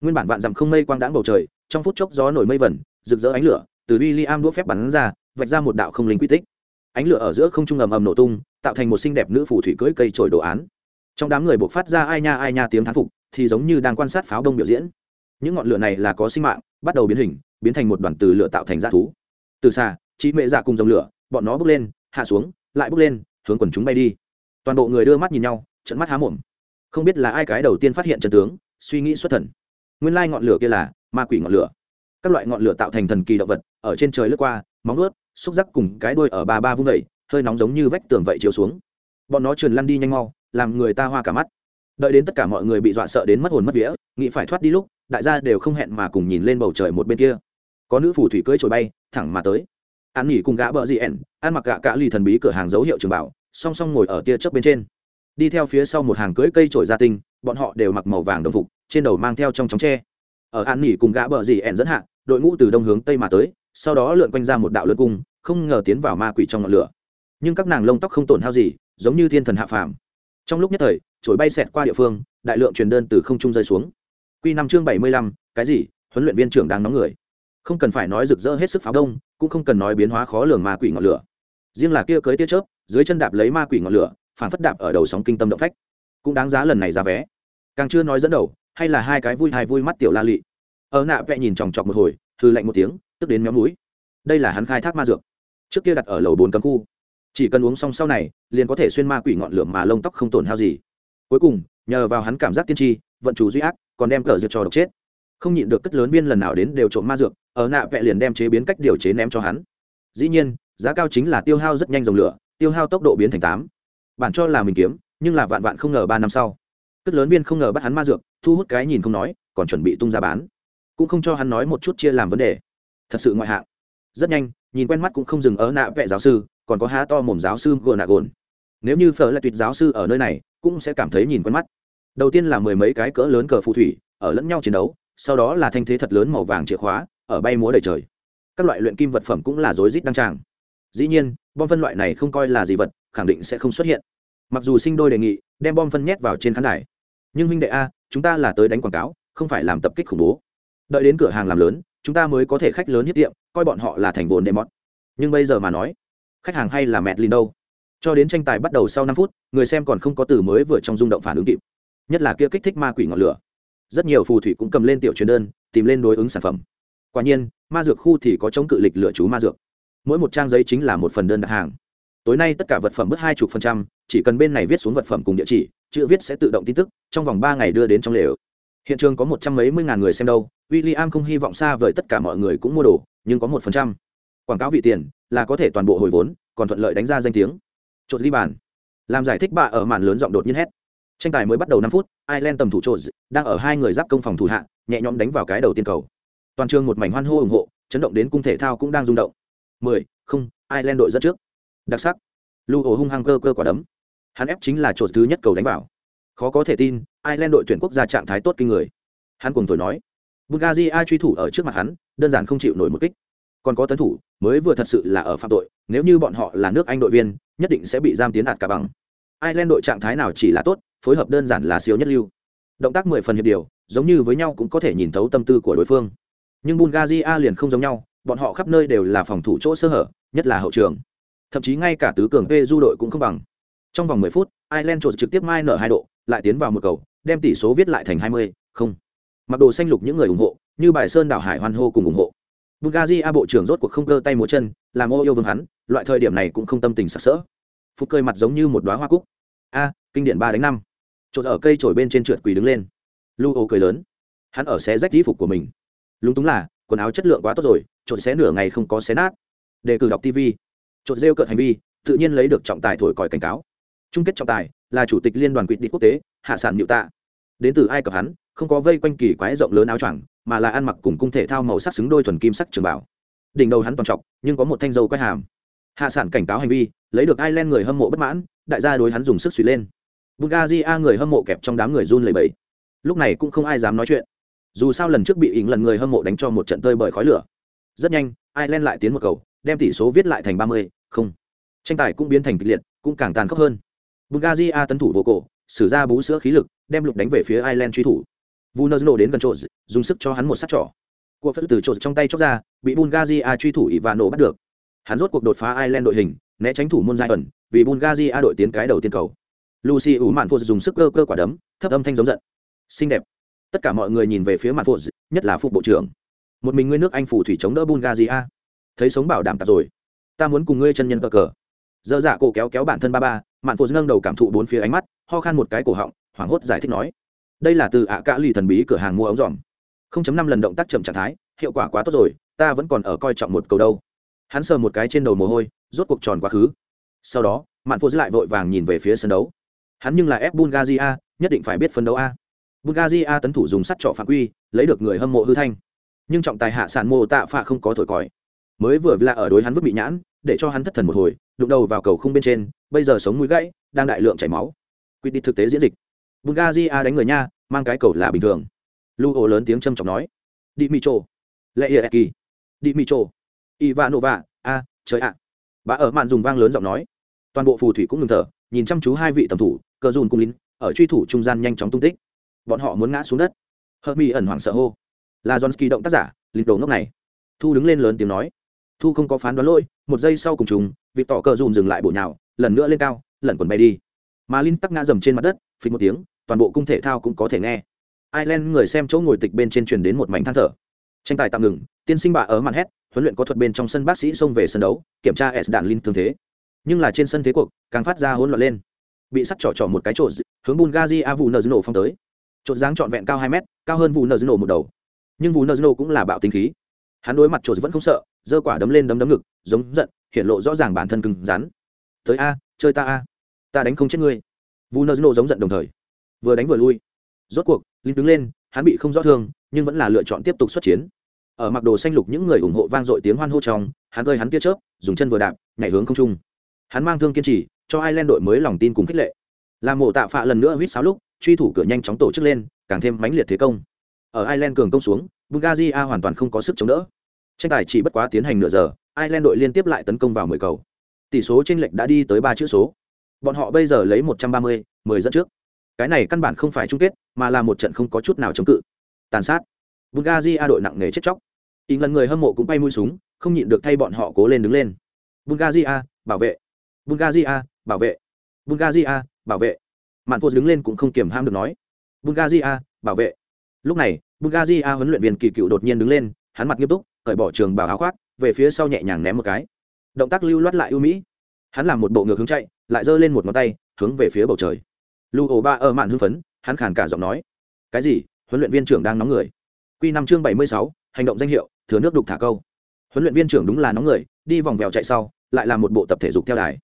Nguyên bản vạn dặm không mây quang đãng bầu trời, trong phút chốc gió nổi mây vẩn, rực rỡ ánh lửa, từ w i l l i am đũa phép bắn ra, vạch ra một đạo không linh quy tích. Ánh lửa ở giữa không trung ầm ầm nổ tung, tạo thành một xinh đẹp nữ phù thủy cưỡi cây trổi đồ án. Trong đám người buộc phát ra ai nha ai nha tiếng thán phục, thì giống như đang quan sát pháo đông biểu diễn. Những ngọn lửa này là có sinh mạng, bắt đầu biến hình, biến thành một đoàn từ lửa tạo thành dã thú. Từ xa chị mẹ dạ cùng dòng lửa, bọn nó bước lên, hạ xuống lại bước lên, hướng quần chúng bay đi. Toàn bộ người đưa mắt nhìn nhau trận mắt há mồm. Không biết là ai cái đầu tiên phát hiện trận tướng, suy nghĩ xuất thần. Nguyên lai ngọn lửa kia là ma quỷ ngọn lửa. Các loại ngọn lửa tạo thành thần kỳ động vật, ở trên trời lướt qua, móng ướt xúc giác cùng cái đuôi ở ba ba vung vẩy hơi nóng giống như vách tường vậy chiếu xuống. Bọn nó trườn lăn đi nhanh mau, làm người ta hoa cả mắt. Đợi đến tất cả mọi người bị dọa sợ đến mất hồn mất vía, nghĩ phải thoát đi lúc, đại gia đều không hẹn mà cùng nhìn lên bầu trời một bên kia. Có nữ phù thủy cưỡi trồi bay, thẳng mà tới an nghỉ cùng gã bợ dị ẻn, ăn mặc gạ cả lì thần bí cửa hàng dấu hiệu trường bảo, song song ngồi ở tia chớp bên trên. Đi theo phía sau một hàng cưỡi cây trổi gia tinh, bọn họ đều mặc màu vàng đồng phục, trên đầu mang theo trong chóng tre. Ở an nghỉ cùng gã bợ dị ẻn dẫn hạ, đội ngũ từ đông hướng tây mà tới, sau đó lượn quanh ra một đạo lớn cung, không ngờ tiến vào ma quỷ trong ngọn lửa. Nhưng các nàng lông tóc không tổn hao gì, giống như thiên thần hạ phàm. Trong lúc nhất thời, trổi bay xẹt qua địa phương, đại lượng truyền đơn từ không trung rơi xuống. Quy năm chương bảy mươi lăm, cái gì? Huấn luyện viên trưởng đang nóng người không cần phải nói rực rỡ hết sức pháo đông, cũng không cần nói biến hóa khó lường ma quỷ ngọn lửa. Riêng là kia cưới tia chớp, dưới chân đạp lấy ma quỷ ngọn lửa, phản phất đạp ở đầu sóng kinh tâm động phách. Cũng đáng giá lần này ra vé. Càng chưa nói dẫn đầu, hay là hai cái vui hai vui mắt tiểu la lị. Ở nạ vẹ nhìn chòng chọc một hồi thư lạnh một tiếng, tức đến méo mũi. Đây là hắn khai thác ma dược. Trước kia đặt ở lầu bốn cấm khu. Chỉ cần uống xong sau này, liền có thể xuyên ma quỷ ngọn lửa mà lông tóc không tổn hao gì. Cuối cùng, nhờ vào hắn cảm giác tiên tri, vận chủ duy ác, còn đem cờ dược cho độc chết. Không nhịn được cất lớn viên lần nào đến đều trộm ma dược ở nạ vẽ liền đem chế biến cách điều chế ném cho hắn. Dĩ nhiên, giá cao chính là tiêu hao rất nhanh dòng lửa, tiêu hao tốc độ biến thành tám. Bản cho là mình kiếm, nhưng là vạn vạn không ngờ ba năm sau. Cất lớn viên không ngờ bắt hắn ma dược, thu hút cái nhìn không nói, còn chuẩn bị tung ra bán. Cũng không cho hắn nói một chút chia làm vấn đề. Thật sự ngoại hạng. Rất nhanh, nhìn quen mắt cũng không dừng ở nạ vẽ giáo sư, còn có há to mồm giáo sư gồn nạ gồn. Nếu như phở là tuyệt giáo sư ở nơi này, cũng sẽ cảm thấy nhìn quen mắt. Đầu tiên là mười mấy cái cỡ lớn cờ phù thủy, ở lẫn nhau chiến đấu, sau đó là thanh thế thật lớn màu vàng chìa khóa ở bay múa đầy trời. Các loại luyện kim vật phẩm cũng là rối rít đăng tràng. Dĩ nhiên, bom phân loại này không coi là gì vật, khẳng định sẽ không xuất hiện. Mặc dù sinh đôi đề nghị, đem bom phân nhét vào trên khán đài. Nhưng huynh đệ a, chúng ta là tới đánh quảng cáo, không phải làm tập kích khủng bố. Đợi đến cửa hàng làm lớn, chúng ta mới có thể khách lớn nhất tiệm, coi bọn họ là thành vồn đệ mọt. Nhưng bây giờ mà nói, khách hàng hay là mẹt lin đâu? Cho đến tranh tài bắt đầu sau năm phút, người xem còn không có từ mới vừa trong rung động phản ứng kịp. Nhất là kia kích thích ma quỷ ngọn lửa. Rất nhiều phù thủy cũng cầm lên tiểu truyền đơn, tìm lên đối ứng sản phẩm quả nhiên, ma dược khu thì có chống cự lịch lựa chú ma dược. Mỗi một trang giấy chính là một phần đơn đặt hàng. Tối nay tất cả vật phẩm bớt hai chục phần trăm, chỉ cần bên này viết xuống vật phẩm cùng địa chỉ, chữ viết sẽ tự động tin tức, trong vòng ba ngày đưa đến trong lều. Hiện trường có một trăm mấy mươi ngàn người xem đâu w i l l i am không hy vọng xa vời tất cả mọi người cũng mua đồ, nhưng có một phần trăm. Quảng cáo vị tiền là có thể toàn bộ hồi vốn, còn thuận lợi đánh ra danh tiếng. Chột ghi bàn. Làm giải thích bạ ở màn lớn giọng đột nhiên hét. Tranh tài mới bắt đầu năm phút, ireland tầm thủ chốt đang ở hai người giáp công phòng thủ hạ, nhẹ nhõm đánh vào cái đầu tiên cầu toàn trường một mảnh hoan hô ủng hộ, chấn động đến cung thể thao cũng đang rung động. Mười, không, ireland đội dẫn trước. Đặc sắc. Lưu ổ hung hăng cơ cơ quả đấm. Hắn ép chính là chột thứ nhất cầu đánh vào. Khó có thể tin, ireland đội tuyển quốc gia trạng thái tốt kinh người. Hắn cùng tuổi nói. Bulgaria truy thủ ở trước mặt hắn, đơn giản không chịu nổi một kích. Còn có tấn thủ, mới vừa thật sự là ở phạm tội, nếu như bọn họ là nước anh đội viên, nhất định sẽ bị giam tiến đạt cả bằng. Ireland đội trạng thái nào chỉ là tốt, phối hợp đơn giản là siêu nhất lưu. Động tác mười phần hiệp điều, giống như với nhau cũng có thể nhìn thấu tâm tư của đối phương nhưng bulgaria liền không giống nhau, bọn họ khắp nơi đều là phòng thủ chỗ sơ hở, nhất là hậu trường. Thậm chí ngay cả tứ cường p du đội cũng không bằng. Trong vòng mười phút, ireland trộn trực tiếp mai nở hai độ, lại tiến vào một cầu, đem tỷ số viết lại thành hai mươi, không. Mặc đồ xanh lục những người ủng hộ, như bài sơn đảo hải hoan hô cùng ủng hộ. Bulgaria bộ trưởng rốt cuộc không cơ tay múa chân, làm ô yêu vương hắn, loại thời điểm này cũng không tâm tình sặc sỡ. Phút cười mặt giống như một đóa hoa cúc. A, kinh điển ba đánh năm. Chột ở cây trổi bên trên trượt quỳ đứng lên. Lu ô cười lớn. Hắn ở xé rách y phục của mình lúng túng là, quần áo chất lượng quá tốt rồi trộn xé nửa ngày không có xé nát. Đề cử đọc tv trộn rêu cợt hành vi, tự nhiên lấy được trọng tài thổi còi cảnh cáo. Chung kết trọng tài là chủ tịch liên đoàn quỵt đi quốc tế, hạ sản nhựu tạ. Đến từ ai cập hắn, không có vây quanh kỳ quái rộng lớn áo choàng, mà là ăn mặc cùng cung thể thao màu sắc xứng đôi thuần kim sắc trường bảo. Đỉnh đầu hắn toàn trọc, nhưng có một thanh dâu quay hàm. Hạ sản cảnh cáo hành vi, lấy được ireland người hâm mộ bất mãn, đại gia đối hắn dùng sức suy lên. Bulgaria người hâm mộ kẹp trong đám người run lầy bẫy lúc này cũng không ai dám nói chuyện dù sao lần trước bị ỉng lần người hâm mộ đánh cho một trận tơi bởi khói lửa rất nhanh ireland lại tiến một cầu đem tỷ số viết lại thành ba mươi không tranh tài cũng biến thành kịch liệt cũng càng tàn khốc hơn bulgaria tấn thủ vô cổ sử ra bú sữa khí lực đem lục đánh về phía ireland truy thủ Vuner đến gần chỗ, dùng sức cho hắn một sát trỏ. Cuộc phất từ chỗ trong tay chốc ra, bị Bulgaria truy thủ Ivano bắt được. Hắn rốt cuộc đột phá Ireland đội hình, né tránh thủ môn giai ẩn, vì Bulgaria đội tiến cái đầu tiên cầu. Lucy ủ mạn phụ dùng sức cơ cơ quả đấm, thấp âm thanh giống giận. Xinh đẹp. Tất cả mọi người nhìn về phía mạn phụ, nhất là phụ bộ trưởng. một mình ngươi nước anh phủ thủy chống đỡ bulgaria. Thấy sống bảo đảm tạp rồi. Ta muốn cùng ngươi chân nhân cờ cờ. Dơ dạ cổ kéo kéo bản thân ba ba mạn phụ nâng đầu cảm thụ bốn phía ánh mắt ho khan một cái cổ họng hoảng hốt giải thích nói. Đây là từ ạ à cả lì thần bí cửa hàng mua ống dòm. Không chấm năm lần động tác chậm trạng thái hiệu quả quá tốt rồi ta vẫn còn ở coi trọng một cầu đâu. Hắn sờ một cái trên đầu mồ hôi rốt cuộc tròn quá khứ. Sau đó mạn phụ lại vội vàng nhìn về phía sân đấu. Hắn nhưng là ép bulgaria nhất định phải biết phấn đấu a bulgaria tấn thủ dùng sắt trọ phạm quy, lấy được người hâm mộ hư thanh. Nhưng trọng tài hạ sản mô tạ phạ không có thổi còi. Mới vừa là ở đối hắn vứt bị nhãn, để cho hắn thất thần một hồi, đụng đầu vào cầu không bên trên, bây giờ sống mũi gãy, đang đại lượng chảy máu. Quy định thực tế diễn dịch. Bulgaria đánh người nha, mang cái cầu là bình thường. Lu ổ lớn tiếng trầm trọng nói. Đi mi trô lệ hiệa kỳ đi mi trô ivanova. A, trời ạ. Bà ở màn dùng vang lớn giọng nói. Toàn bộ phù thủy cũng ngừng thở, nhìn chăm chú hai vị tầm thủ, cờ dùn cung lín ở truy thủ trung gian nhanh chóng tung tích bọn họ muốn ngã xuống đất. Hơ mi ẩn hoảng sợ hô. Là johnsky động tác giả, lịch đồ ngốc này. Thu đứng lên lớn tiếng nói. Thu không có phán đoán lỗi, một giây sau cùng chúng vị tỏ cờ dùm dừng lại bộ nhào, lần nữa lên cao lần quần bay đi. Mà linh tắc ngã dầm trên mặt đất, phình một tiếng, toàn bộ cung thể thao cũng có thể nghe. Ireland người xem chỗ ngồi tịch bên trên truyền đến một mảnh than thở. Tranh tài tạm ngừng, tiên sinh bà ở màn hét, huấn luyện có thuật bên trong sân bác sĩ xông về sân đấu, kiểm tra s đạn linh thương thế. Nhưng là trên sân thế cuộc, càng phát ra hỗn loạn lên. Bị sắt trỏ trỏ một cái trộn, hướng bungazi a vụ nờ nổ phong tới trộn dáng trọn vẹn cao hai mét, cao hơn vụ nờ nổ một đầu. Nhưng vụ nờ nổ cũng là bạo tinh khí. Hắn đối mặt trộn vẫn không sợ, giơ quả đấm lên đấm đấm ngực, giống giận hiện lộ rõ ràng bản thân cứng rắn. Tới a, chơi ta a, ta đánh không chết ngươi. Vụ nờ nổ giống giận đồng thời, vừa đánh vừa lui. Rốt cuộc linh đứng lên, hắn bị không rõ thương, nhưng vẫn là lựa chọn tiếp tục xuất chiến. Ở mặc đồ xanh lục những người ủng hộ vang dội tiếng hoan hô trong, hắn ơi hắn tia chớp, dùng chân vừa đạp, nhảy hướng không trung. Hắn mang thương kiên trì, cho hai đội mới lòng tin cùng khích lệ. Làm mộ tạ phạ lần nữa huýt sáo lúc truy thủ cửa nhanh chóng tổ chức lên, càng thêm mãnh liệt thế công. Ở ireland cường công xuống, bulgaria hoàn toàn không có sức chống đỡ. Tranh tài chỉ bất quá tiến hành nửa giờ, ireland đội liên tiếp lại tấn công vào mười cầu. Tỷ số tranh lệch đã đi tới ba chữ số. Bọn họ bây giờ lấy một trăm ba mươi, mười dẫn trước. Cái này căn bản không phải chung kết, mà là một trận không có chút nào chống cự. Tàn sát. Bulgaria đội nặng nề chết chóc. Ý lần người hâm mộ cũng bay mũi súng, không nhịn được thay bọn họ cố lên đứng lên. Bulgaria, bảo vệ. Bulgaria, bảo vệ. Bulgaria, bảo vệ mạn phô đứng lên cũng không kiềm ham được nói. Bulgaria bảo vệ. Lúc này bulgaria huấn luyện viên kỳ cựu đột nhiên đứng lên, hắn mặt nghiêm túc, cởi bỏ trường bảo áo khoác, về phía sau nhẹ nhàng ném một cái. Động tác lưu loát lại ưu mỹ. Hắn làm một bộ ngược hướng chạy, lại giơ lên một ngón tay, hướng về phía bầu trời. Lưu ổ ba ở mạn hưng phấn, hắn khàn cả giọng nói. Cái gì? Huấn luyện viên trưởng đang nóng người. Q năm chương bảy mươi sáu, hành động danh hiệu, thừa nước đục thả câu. Huấn luyện viên trưởng đúng là nóng người, đi vòng vèo chạy sau, lại là một bộ tập thể dục theo đài.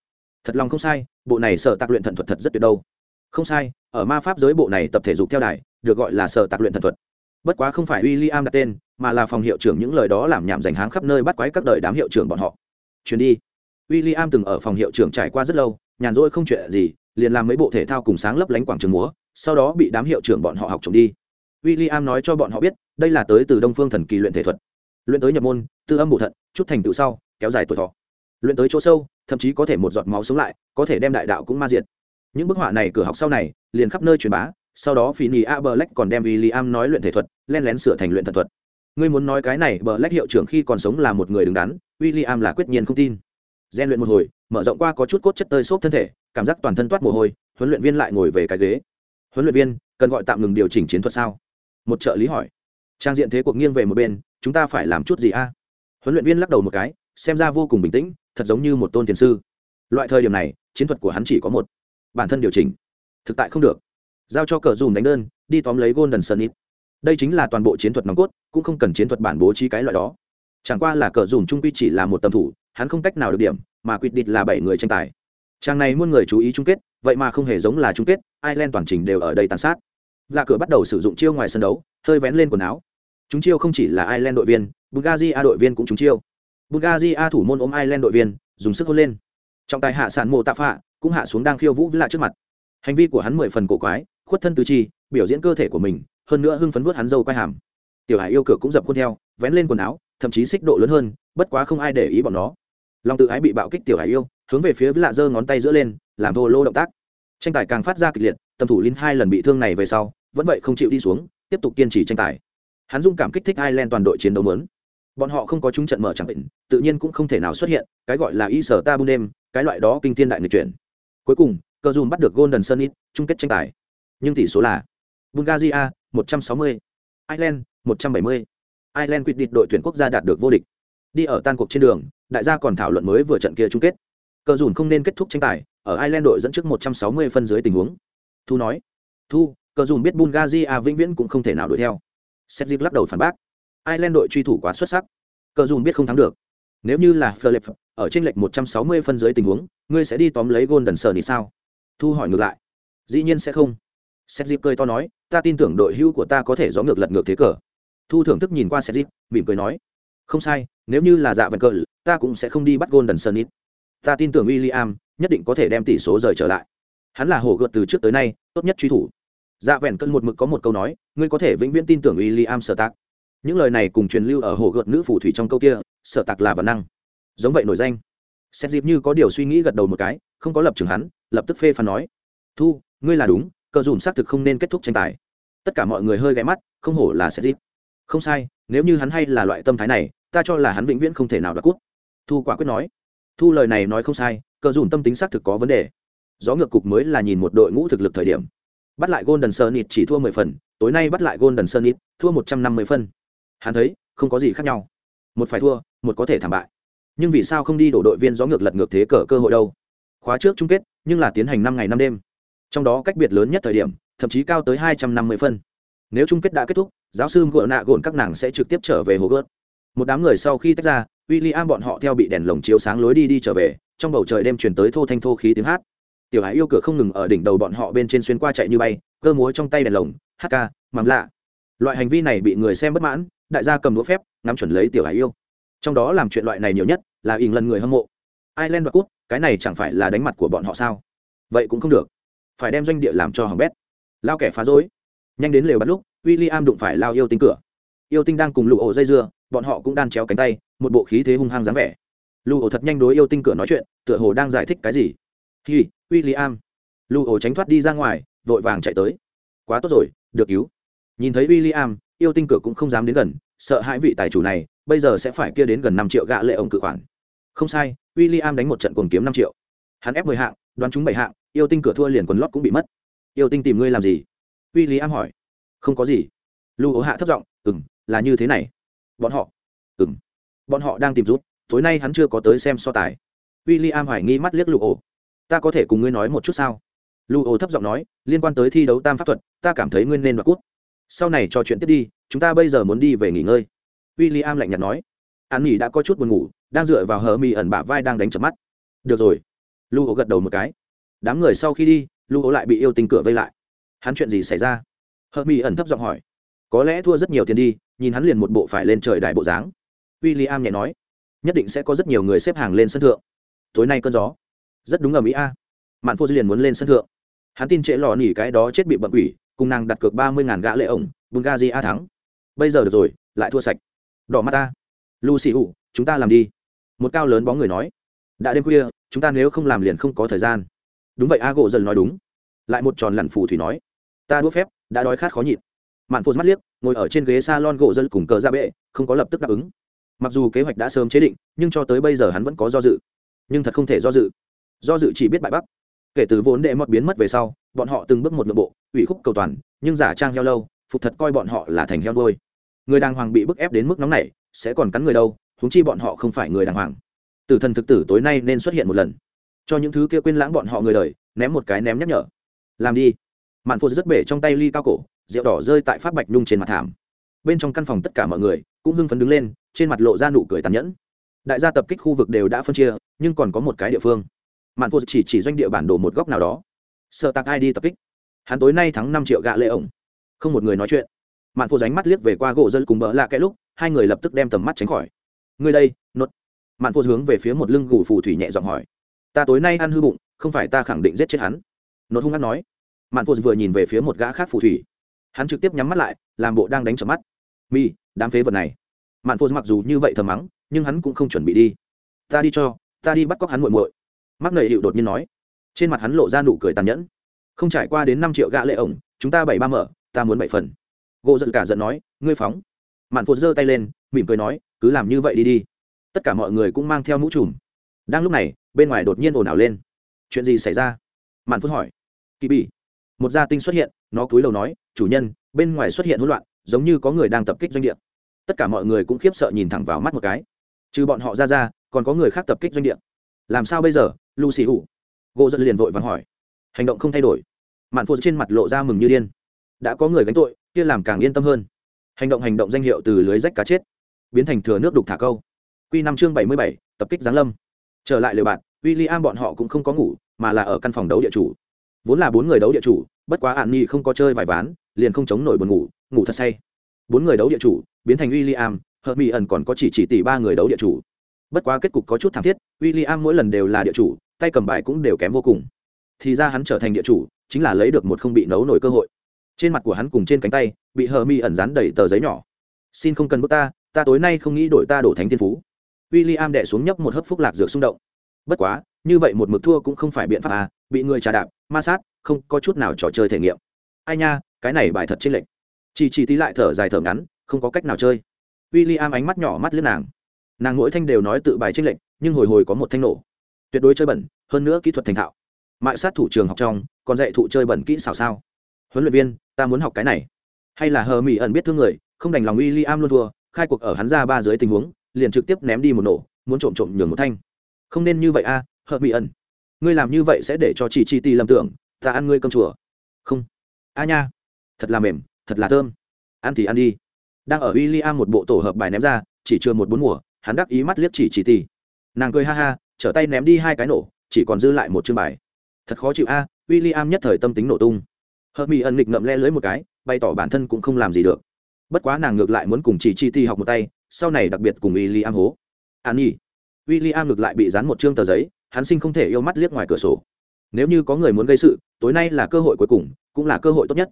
Thật lòng không sai, bộ này sở tạc luyện thần thuật thật rất tuyệt đâu không sai, ở ma pháp giới bộ này tập thể dục theo đài, được gọi là sở tạc luyện thần thuật. Bất quá không phải w i l l i am đặt tên, mà là phòng hiệu trưởng những lời đó làm nhảm dành háng khắp nơi bắt quái các đời đám hiệu trưởng bọn họ. Chuyến đi. W i l l i am từng ở phòng hiệu trưởng trải qua rất lâu, nhàn rỗi không chuyện gì, liền làm mấy bộ thể thao cùng sáng lấp lánh quảng trường múa, sau đó bị đám hiệu trưởng bọn họ học trộm đi. W i l l i am nói cho bọn họ biết, đây là tới từ đông phương thần kỳ luyện thể thuật. Luyện tới nhập môn, tư âm bổ thận, chút thành tựu sau, kéo dài tuổi thọ. Luyện tới chỗ sâu, thậm chí có thể một giọt máu sống lại, có thể đem đại đạo cũng ma diệt những bức họa này cửa học sau này, liền khắp nơi truyền bá, sau đó phi nhì a bờ lách còn đem w i l l i am nói luyện thể thuật, len lén sửa thành luyện thần thuật. Ngươi muốn nói cái này bờ lách hiệu trưởng khi còn sống là một người đứng đắn w i l l i am là quyết nhiên không tin. Gian luyện một hồi, mở rộng qua có chút cốt chất tơi xốp thân thể, cảm giác toàn thân toát mồ hôi, huấn luyện viên lại ngồi về cái ghế. Huấn luyện viên, cần gọi tạm ngừng điều chỉnh chiến thuật sao? Một trợ lý hỏi. Trang diện thế cuộc nghiêng về một bên, chúng ta phải làm chút gì a? Huấn luyện viên lắc đầu một cái, xem ra vô cùng bình tĩnh, thật giống như một tôn thiền sư. Loại thời điểm này, chiến thuật của hắn chỉ có một bản thân điều chỉnh. Thực tại không được. Giao cho cờ dùm đánh đơn, đi tóm lấy golden sun ít đây chính là toàn bộ chiến thuật nòng cốt, cũng không cần chiến thuật bản bố trí cái loại đó. Chẳng qua là cờ dùm trung quy chỉ là một tầm thủ, hắn không cách nào được điểm, mà quyết định là bảy người tranh tài. Trang này muôn người chú ý chung kết, vậy mà không hề giống là chung kết, ireland toàn trình đều ở đây tàn sát. Là cửa bắt đầu sử dụng chiêu ngoài sân đấu, hơi vén lên quần áo. Chúng chiêu không chỉ là ireland đội viên, bulgaria đội viên cũng chúng chiêu. Bulgaria thủ môn ôm ireland đội viên, dùng sức hôn lên. Trọng tài hạ sản mộ tạ phạ cũng hạ xuống đang khiêu vũ với lại trước mặt. Hành vi của hắn mười phần cổ quái, khuất thân tứ chi, biểu diễn cơ thể của mình, hơn nữa hưng phấn vớt hắn dâu quai hàm. Tiểu hải yêu cửa cũng dập khuôn theo, vén lên quần áo, thậm chí xích độ lớn hơn, bất quá không ai để ý bọn nó. Lòng tự ái bị bạo kích tiểu hải yêu, hướng về phía với lạ giơ ngón tay giữa lên, làm thô lô động tác. Tranh tài càng phát ra kịch liệt, tầm thủ linh hai lần bị thương này về sau, vẫn vậy không chịu đi xuống, tiếp tục kiên trì tranh tài. Hắn dung cảm kích thích ireland toàn đội chiến đấu lớn bọn họ không có chúng trận mở chẳng định, tự nhiên cũng không thể nào xuất hiện, cái gọi là y sở ta bung đêm cái loại đó kinh thiên đại người chuyển cuối cùng cờ dùm bắt được golden sunnit chung kết tranh tài. Nhưng tỷ số là bulgaria 160, ireland 170. ireland quyết định đội tuyển quốc gia đạt được vô địch. Đi ở tan cuộc trên đường đại gia còn thảo luận mới vừa trận kia chung kết. Cờ Dùm không nên kết thúc tranh tài ở ireland đội dẫn trước 160 phân dưới tình huống. Thu nói thu cờ Dùm biết bulgaria vĩnh viễn cũng không thể nào đuổi theo. Seth lắc đầu phản bác ireland đội truy thủ quá xuất sắc. Cờ Dùm biết không thắng được nếu như là Philip, ở trên lệch 160 phân dưới tình huống, ngươi sẽ đi tóm lấy golden sơn sao? Thu hỏi ngược lại. Dĩ nhiên sẽ không. Seth cười to nói, ta tin tưởng đội hữu của ta có thể gió ngược lật ngược thế cờ. Thu thưởng thức nhìn qua Seth mỉm cười nói, không sai, nếu như là dạ vận cờ, ta cũng sẽ không đi bắt golden sơn ta tin tưởng William, nhất định có thể đem tỷ số rời trở lại. Hắn là hổ gợt từ trước tới nay, tốt nhất truy thủ. Dạ vẹn cân một mực có một câu nói, ngươi có thể vĩnh viễn tin tưởng William sở những lời này cùng truyền lưu ở hồ gợt nữ phù thủy trong câu kia sở tạc là văn năng. Giống vậy nổi danh. Xét dịp như có điều suy nghĩ gật đầu một cái, không có lập trường hắn, lập tức phê phán nói. Thu, ngươi là đúng, cờ dùm xác thực không nên kết thúc tranh tài. Tất cả mọi người hơi ghé mắt, không hổ là xét dịp không sai, nếu như hắn hay là loại tâm thái này, ta cho là hắn vĩnh viễn không thể nào đoạt cút thu quả quyết nói. Thu lời này nói không sai, cờ dùm tâm tính xác thực có vấn đề. Gió ngược cục mới là nhìn một đội ngũ thực lực thời điểm. Bắt lại golden sunnit chỉ thua mười phần, tối nay bắt lại golden sunnit thua một trăm năm mươi phân hắn thấy, không có gì khác nhau. Một phải thua một có thể thảm bại. Nhưng vì sao không đi đổ đội viên gió ngược lật ngược thế cờ cơ hội đâu? Khóa trước chung kết, nhưng là tiến hành năm ngày năm đêm. Trong đó cách biệt lớn nhất thời điểm, thậm chí cao tới hai trăm năm mươi phân. Nếu chung kết đã kết thúc, giáo sư gợ nạ gồn các nàng sẽ trực tiếp trở về hồ gớt một đám người sau khi tách ra w i l l i am bọn họ theo bị đèn lồng chiếu sáng lối đi đi trở về, trong bầu trời đêm chuyển tới thô thanh thô khí tiếng hát. Tiểu hải yêu cửa không ngừng ở đỉnh đầu bọn họ bên trên xuyên qua chạy như bay, cơ múa trong tay đèn lồng, hát ca mắm lạ. Loại hành vi này bị người xem bất mãn, đại gia cầm đũa phép, ngắm chuẩn lấy tiểu hải yêu trong đó làm chuyện loại này nhiều nhất là ỉng lần người hâm mộ. Ireland và cút cái này chẳng phải là đánh mặt của bọn họ sao? Vậy cũng không được. Phải đem doanh địa làm cho hỏng bét. Lao kẻ phá rối. Nhanh đến lều bắt lúc w i l l i am đụng phải lao yêu tinh cửa. Yêu tinh đang cùng lụ ổ dây dưa, bọn họ cũng đan chéo cánh tay, một bộ khí thế hung hăng dáng vẻ. Lụ ổ thật nhanh đối yêu tinh cửa nói chuyện, tựa hồ đang giải thích cái gì. Hi w i l l i am lụ ổ tránh thoát đi ra ngoài, vội vàng chạy tới. Quá tốt rồi, được cứu. Nhìn thấy w i l l i am yêu tinh cửa cũng không dám đến gần, sợ hãi vị tài chủ này bây giờ sẽ phải kia đến gần năm triệu gạ lệ ông cự khoản. Không sai w i l l i am đánh một trận cuồng kiếm năm triệu. Hắn ép mười hạng, đoán chúng bảy hạng, yêu tinh cửa thua liền quần lót cũng bị mất. Yêu tinh tìm ngươi làm gì? W i l l i am hỏi. Không có gì. Lưu ố hạ thấp giọng ừ m là như thế này. Bọn họ. Ừ m bọn họ đang tìm rút, tối nay hắn chưa có tới xem so tài. W i l l i am hoài nghi mắt liếc lưu ố. Ta có thể cùng ngươi nói một chút sao? Lưu ố thấp giọng nói, liên quan tới thi đấu tam pháp thuật, ta cảm thấy ngươi nên đoạt cút. Sau này trò chuyện tiếp đi, chúng ta bây giờ muốn đi về nghỉ ngơi w i l l i am lạnh nhạt nói. An nghỉ đã có chút buồn ngủ, đang dựa vào hờ mi ẩn bả vai đang đánh chập mắt. Được rồi. Lưu ố gật đầu một cái. Đám người sau khi đi lưu ố lại bị yêu tinh cửa vây lại. Hắn chuyện gì xảy ra? Hờ mi ẩn thấp giọng hỏi. Có lẽ thua rất nhiều tiền đi, nhìn hắn liền một bộ phải lên trời đại bộ dáng. W i l l i am nhẹ nói. Nhất định sẽ có rất nhiều người xếp hàng lên sân thượng. Tối nay cơn gió. Rất đúng ở mỹ a. Mạn phô liền muốn lên sân thượng. Hắn tin trễ lò nỉ cái đó chết bị bận quỷ, cùng nàng đặt cược ba mươi ngàn gã lệ ổng bungazi a thắng. Bây giờ được rồi, lại thua sạch đỏ mắt ta. Lucy ủ, chúng ta làm đi. Một cao lớn bóng người nói. Đã đêm khuya, chúng ta nếu không làm liền không có thời gian. Đúng vậy a gỗ dần nói đúng. Lại một tròn lặn phù thủy nói. Ta đua phép, đã đói khát khó nhịn. Mạn phụt mắt liếc, ngồi ở trên ghế s a lon gỗ dân cùng cờ ra bệ, không có lập tức đáp ứng. Mặc dù kế hoạch đã sớm chế định, nhưng cho tới bây giờ hắn vẫn có do dự. Nhưng thật không thể do dự. Do dự chỉ biết bại bắc. Kể từ vốn đệ mọt biến mất về sau, bọn họ từng bước một nội bộ, ủy khúc cầu toàn, nhưng giả trang heo lâu, phục thật coi bọn họ là thành heo đôi người đàng hoàng bị bức ép đến mức nóng này sẽ còn cắn người đâu húng chi bọn họ không phải người đàng hoàng. Tử thần thực tử tối nay nên xuất hiện một lần. Cho những thứ kia quên lãng bọn họ người đời, ném một cái ném nhắc nhở. Làm đi. Mạn phụ rất bể trong tay ly cao cổ, rượu đỏ rơi tại pháp bạch nhung trên mặt thảm. Bên trong căn phòng tất cả mọi người cũng hưng phấn đứng lên, trên mặt lộ ra nụ cười tàn nhẫn. Đại gia tập kích khu vực đều đã phân chia, nhưng còn có một cái địa phương. Mạn phụ chỉ chỉ doanh địa bản đồ một góc nào đó. Sợ tạc ai đi tập kích. Hắn tối nay thắng năm triệu gạ lệ ổng. Không một người nói chuyện mạn phụ ránh mắt liếc về qua gỗ dân cùng bỡ lạ cái lúc, hai người lập tức đem tầm mắt tránh khỏi. Người đây, nốt. Mạn phụ hướng về phía một lưng gù phù thủy nhẹ giọng hỏi. Ta tối nay ăn hư bụng, không phải ta khẳng định giết chết hắn. Nốt hung hát nói. Mạn phụ vừa nhìn về phía một gã khác phù thủy. Hắn trực tiếp nhắm mắt lại, làm bộ đang đánh chợp mắt. Mi, đám phế vật này. Mạn phụ mặc dù như vậy thầm mắng, nhưng hắn cũng không chuẩn bị đi. Ta đi cho, ta đi bắt cóc hắn muội muội. Mắc nầy hiệu đột nhiên nói. Trên mặt hắn lộ ra nụ cười tàn nhẫn. Không trải qua đến năm triệu gã lệ ổng, chúng ta bảy ba mở, ta muốn bảy phần gỗ giận cả giận nói, ngươi phóng. Mạn phụt giơ tay lên, mỉm cười nói, cứ làm như vậy đi đi. Tất cả mọi người cũng mang theo mũ trùm. Đang lúc này, bên ngoài đột nhiên ồn ào lên. Chuyện gì xảy ra? Mạn phụt hỏi. Kỳ bỉ. Một gia tinh xuất hiện, nó cúi đầu nói, chủ nhân, bên ngoài xuất hiện hỗn loạn, giống như có người đang tập kích doanh địa. Tất cả mọi người cũng khiếp sợ nhìn thẳng vào mắt một cái. Trừ bọn họ ra ra, còn có người khác tập kích doanh địa. Làm sao bây giờ, lucy hủ? Gỗ giận liền vội vàng hỏi. Hành động không thay đổi. Mạn phụt trên mặt lộ ra mừng như điên. Đã có người gánh tội kia làm càng yên tâm hơn. Hành động hành động danh hiệu từ lưới rách cá chết, biến thành thừa nước đục thả câu. Q năm chương bảy mươi bảy, tập kích giáng lâm. Trở lại lều bạn w i l l i am bọn họ cũng không có ngủ, mà là ở căn phòng đấu địa chủ. Vốn là bốn người đấu địa chủ, bất quá ạn nhi không có chơi vài ván, liền không chống nổi buồn ngủ ngủ thật say. Bốn người đấu địa chủ, biến thành w i l l i am mỹ ẩn còn có chỉ chỉ tỷ ba người đấu địa chủ. Bất quá kết cục có chút thảm thiết w i l l i am mỗi lần đều là địa chủ, tay cầm bài cũng đều kém vô cùng. Thì ra hắn trở thành địa chủ, chính là lấy được một không bị nấu nổi cơ hội trên mặt của hắn cùng trên cánh tay, bị hờ mi ẩn dán đầy tờ giấy nhỏ. Xin không cần bước ta ta tối nay không nghĩ đổi ta đổ thánh thiên phú. W i l l i am đẻ xuống nhấp một hớp phúc lạc dược xung động. Bất quá, như vậy một mực thua cũng không phải biện pháp à bị người trà đạp, ma sát, không có chút nào trò chơi thể nghiệm. Ai nha, cái này bài thật trên lệnh chỉ chỉ tí lại thở dài thở ngắn, không có cách nào chơi. W i l l i am ánh mắt nhỏ mắt lướt nàng. Nàng mỗi thanh đều nói tự bài trên lệnh nhưng hồi hồi có một thanh nổ. Tuyệt đối chơi bẩn, hơn nữa kỹ thuật thành thạo. Mại sát thủ trường học trong, còn dạy thụ chơi bẩn kỹ xảo sao? Huấn luyện viên ta muốn học cái này. Hay là hờ mỹ ẩn biết thương người không đành lòng w i l l i am luôn thua khai cuộc ở hắn ra ba dưới tình huống liền trực tiếp ném đi một nổ muốn trộm trộm nhường một thanh. Không nên như vậy a à, hờ mỹ ẩn. Ngươi làm như vậy sẽ để cho chị chi ti lầm tưởng ta ăn ngươi cơm chùa. Không. A nha. Thật là mềm thật là thơm. Ăn thì ăn đi. Đang ở w i l l i am một bộ tổ hợp bài ném ra chỉ chưa một bốn mùa hắn đắc ý mắt liếc chỉ chỉ ti nàng cười ha ha trở tay ném đi hai cái nổ chỉ còn dư lại một chương bài. Thật khó chịu a à, w i l l i am nhất thời tâm tính nổ tung hợp mỹ ẩn nghịch ngậm le lưới một cái, bày tỏ bản thân cũng không làm gì được. Bất quá nàng ngược lại muốn cùng chỉ chi ti học một tay, sau này đặc biệt cùng w i l l i am hố. An nhi. W i l l i am ngược lại bị dán một chương tờ giấy, hắn sinh không thể yêu mắt liếc ngoài cửa sổ. Nếu như có người muốn gây sự, tối nay là cơ hội cuối cùng, cũng là cơ hội tốt nhất.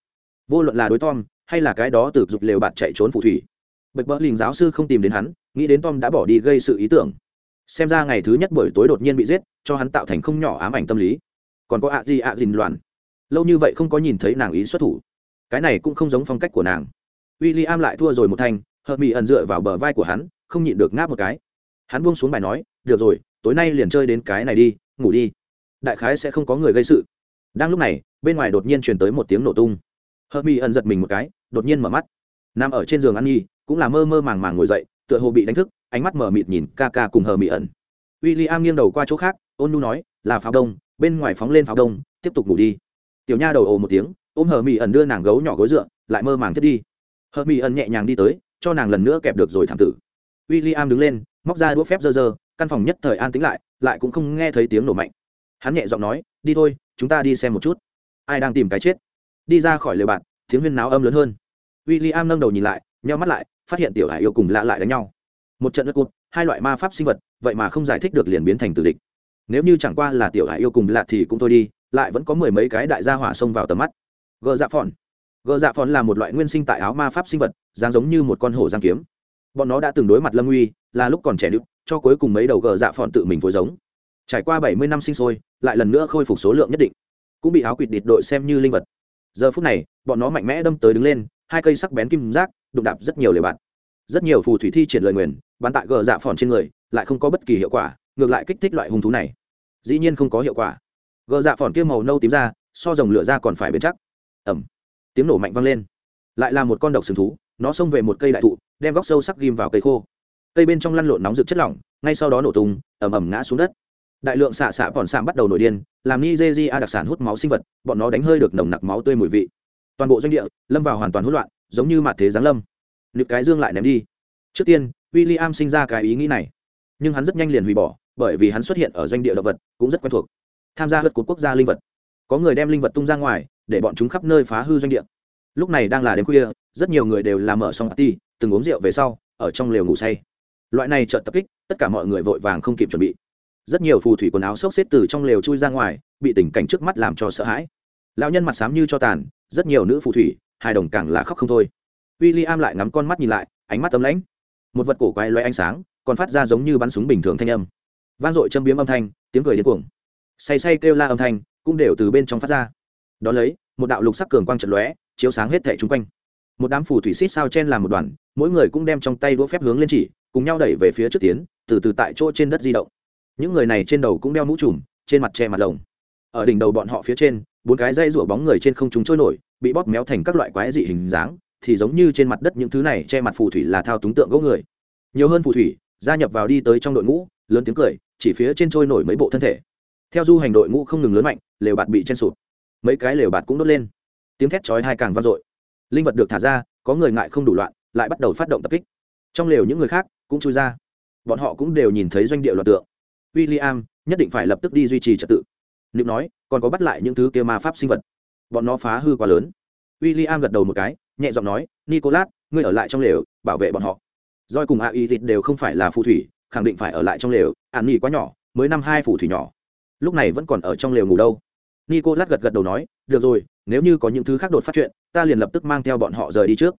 Vô luận là đối tom, hay là cái đó từ dục lều bạt chạy trốn phù thủy. Bạch bỡ lình giáo sư không tìm đến hắn, nghĩ đến tom đã bỏ đi gây sự ý tưởng. Xem ra ngày thứ nhất buổi tối đột nhiên bị giết, cho hắn tạo thành không nhỏ ám ảnh tâm lý. Còn có ạ gì ạ dìn loạn lâu như vậy không có nhìn thấy nàng ý xuất thủ. Cái này cũng không giống phong cách của nàng. W i l l i am lại thua rồi một thanh hợp mỹ ẩn dựa vào bờ vai của hắn, không nhịn được ngáp một cái. Hắn buông xuống bài nói, được rồi, tối nay liền chơi đến cái này đi, ngủ đi. Đại khái sẽ không có người gây sự. Đang lúc này, bên ngoài đột nhiên truyền tới một tiếng nổ tung. Hợp mỹ ẩn giật mình một cái, đột nhiên mở mắt. Nằm ở trên giường ăn nhi cũng là mơ mơ màng màng ngồi dậy, tựa hồ bị đánh thức, ánh mắt mở mịt nhìn ca ca cùng hờ mỹ ẩn. W i l l i am nghiêng đầu qua chỗ khác, ôn nu nói, là pháo đông, bên ngoài phóng lên pháo đông, tiếp tục ngủ đi tiểu nha đầu ồ một tiếng, ôm hờ mỹ ẩn đưa nàng gấu nhỏ gối dựa, lại mơ màng thiết đi. Hờ mỹ ẩn nhẹ nhàng đi tới, cho nàng lần nữa kẹp được rồi thảm tử. W i l l i am đứng lên, móc ra đũa phép dơ dơ, căn phòng nhất thời an tĩnh lại lại cũng không nghe thấy tiếng nổ mạnh. Hắn nhẹ giọng nói, đi thôi, chúng ta đi xem một chút. Ai đang tìm cái chết? Đi ra khỏi lều bạn, tiếng huyên náo âm lớn hơn. W i l l i am nâng đầu nhìn lại, nheo mắt lại, phát hiện tiểu hải yêu cùng lạ lại đánh nhau. Một trận đất cụt hai loại ma pháp sinh vật, vậy mà không giải thích được liền biến thành tử địch. Nếu như chẳng qua là tiểu hải yêu cùng lạ thì cũng thôi đi lại vẫn có mười mấy cái đại gia hỏa xông vào tầm mắt. Gờ dạ phòn. Gờ dạ phòn là một loại nguyên sinh tại áo ma pháp sinh vật, dáng giống như một con hổ giang kiếm. Bọn nó đã từng đối mặt lâm uy, là lúc còn trẻ nữ cho cuối cùng mấy đầu gờ dạ phòn tự mình phối giống. Trải qua bảy mươi năm sinh sôi, lại lần nữa khôi phục số lượng nhất định, cũng bị áo quỵt địt đội xem như linh vật. Giờ phút này, bọn nó mạnh mẽ đâm tới đứng lên, hai cây sắc bén kim giác, đụng đạp rất nhiều lề bạn rất nhiều phù thủy thi triển lời nguyền, bắn tại gờ dạ phòn trên người, lại không có bất kỳ hiệu quả, ngược lại kích thích loại hung thú này. Dĩ nhiên không có hiệu quả gờ dạ phòn kia màu nâu tím ra, so dòng lửa ra còn phải bền chắc. Ẩm tiếng nổ mạnh vang lên. Lại là một con độc sừng thú, nó xông về một cây đại thụ, đem góc sâu sắc ghim vào cây khô. Cây bên trong lăn lộn nóng rực chất lỏng, ngay sau đó nổ tung ẩm ẩm ngã xuống đất. Đại lượng xạ xạ còn xạ bắt đầu nổi điên, làm nigeria đặc sản hút máu sinh vật, bọn nó đánh hơi được nồng nặc máu tươi mùi vị. Toàn bộ doanh địa lâm vào hoàn toàn hỗn loạn, giống như mặt thế giáng lâm. Nực cái dương lại ném đi. Trước tiên w i l l i am sinh ra cái ý nghĩ này. Nhưng hắn rất nhanh liền hủy bỏ, bởi vì hắn xuất hiện ở doanh địa động vật cũng rất quen thuộc tham gia hất cột quốc gia linh vật. Có người đem linh vật tung ra ngoài, để bọn chúng khắp nơi phá hư doanh địa. Lúc này đang là đêm khuya, rất nhiều người đều làm mở xong ti từng uống rượu về sau, ở trong lều ngủ say. Loại này chợt tập kích, tất cả mọi người vội vàng không kịp chuẩn bị. Rất nhiều phù thủy quần áo xốc xếp từ trong lều chui ra ngoài, bị tình cảnh trước mắt làm cho sợ hãi. Lão nhân mặt xám như cho tàn, rất nhiều nữ phù thủy hai đồng càng là khóc không thôi. W i l l i am lại ngắm con mắt nhìn lại, ánh mắt tấm lãnh. Một vật cổ quay loay ánh sáng, còn phát ra giống như bắn súng bình thường thanh âm. Vang dội châm biếm âm thanh, tiếng cười điên cuồng say say kêu la âm thanh, cũng đều từ bên trong phát ra. Đón lấy, một đạo lục sắc cường quang trận lóe, chiếu sáng hết thẻ chung quanh. Một đám phù thủy xít sao chen làm một đoàn, mỗi người cũng đem trong tay đũa phép hướng lên chỉ, cùng nhau đẩy về phía trước tiến, từ từ tại chỗ trên đất di động. Những người này trên đầu cũng đeo mũ trùm, trên mặt che mặt lồng. Ở đỉnh đầu bọn họ phía trên, bốn cái dây rủa bóng người trên không chúng trôi nổi, bị bóp méo thành các loại quái dị hình dáng, thì giống như trên mặt đất những thứ này che mặt phù thủy là thao túng tượng gỗ người. Nhiều hơn phù thủy, gia nhập vào đi tới trong đội ngũ, lớn tiếng cười, chỉ phía trên trôi nổi mấy bộ thân thể theo du hành đội ngũ không ngừng lớn mạnh, lều bạt bị chen sụp mấy cái lều bạt cũng đốt lên. Tiếng thét chói hai càng vang dội. Linh vật được thả ra, có người ngại không đủ loạn, lại bắt đầu phát động tập kích. Trong lều những người khác cũng chui ra. Bọn họ cũng đều nhìn thấy doanh địa loạt tượng. W i l l i am nhất định phải lập tức đi duy trì trật tự. Liệu nói, còn có bắt lại những thứ kia ma pháp sinh vật. Bọn nó phá hư quá lớn. W i l l i am gật đầu một cái, nhẹ giọng nói, nicolas, ngươi ở lại trong lều, bảo vệ bọn họ. Roi cùng a y thịt đều không phải là phù thủy, khẳng định phải ở lại trong lều. Ạn nghỉ quá nhỏ, mới năm hai phù thủy nhỏ lúc này vẫn còn ở trong lều ngủ đâu. Nicolas gật gật đầu nói, được rồi, nếu như có những thứ khác đột phát chuyện, ta liền lập tức mang theo bọn họ rời đi trước.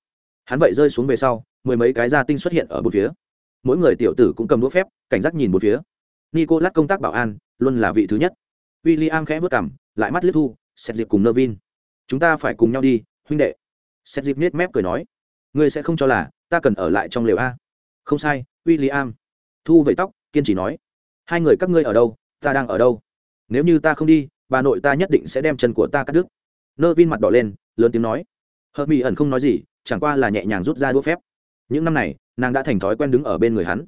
Hắn vậy rơi xuống về sau, mười mấy cái gia tinh xuất hiện ở một phía. Mỗi người tiểu tử cũng cầm đũa phép, cảnh giác nhìn một phía. Nicolas công tác bảo an, luôn là vị thứ nhất. W i l l i am khẽ vất cảm lại mắt liếc thu xét dịp cùng nơ vin chúng ta phải cùng nhau đi, huynh đệ. Xét dịp nết mép cười nói, ngươi sẽ không cho là ta cần ở lại trong lều a. Không sai w i l l i am thu vẫy tóc, kiên trì nói, hai người các ngươi ở đâu, ta đang ở đâu? Nếu như ta không đi, bà nội ta nhất định sẽ đem chân của ta cắt đứt. Nơ vin mặt đỏ lên, lớn tiếng nói. Hợp mỹ ẩn không nói gì, chẳng qua là nhẹ nhàng rút ra đũa phép. Những năm này, nàng đã thành thói quen đứng ở bên người hắn.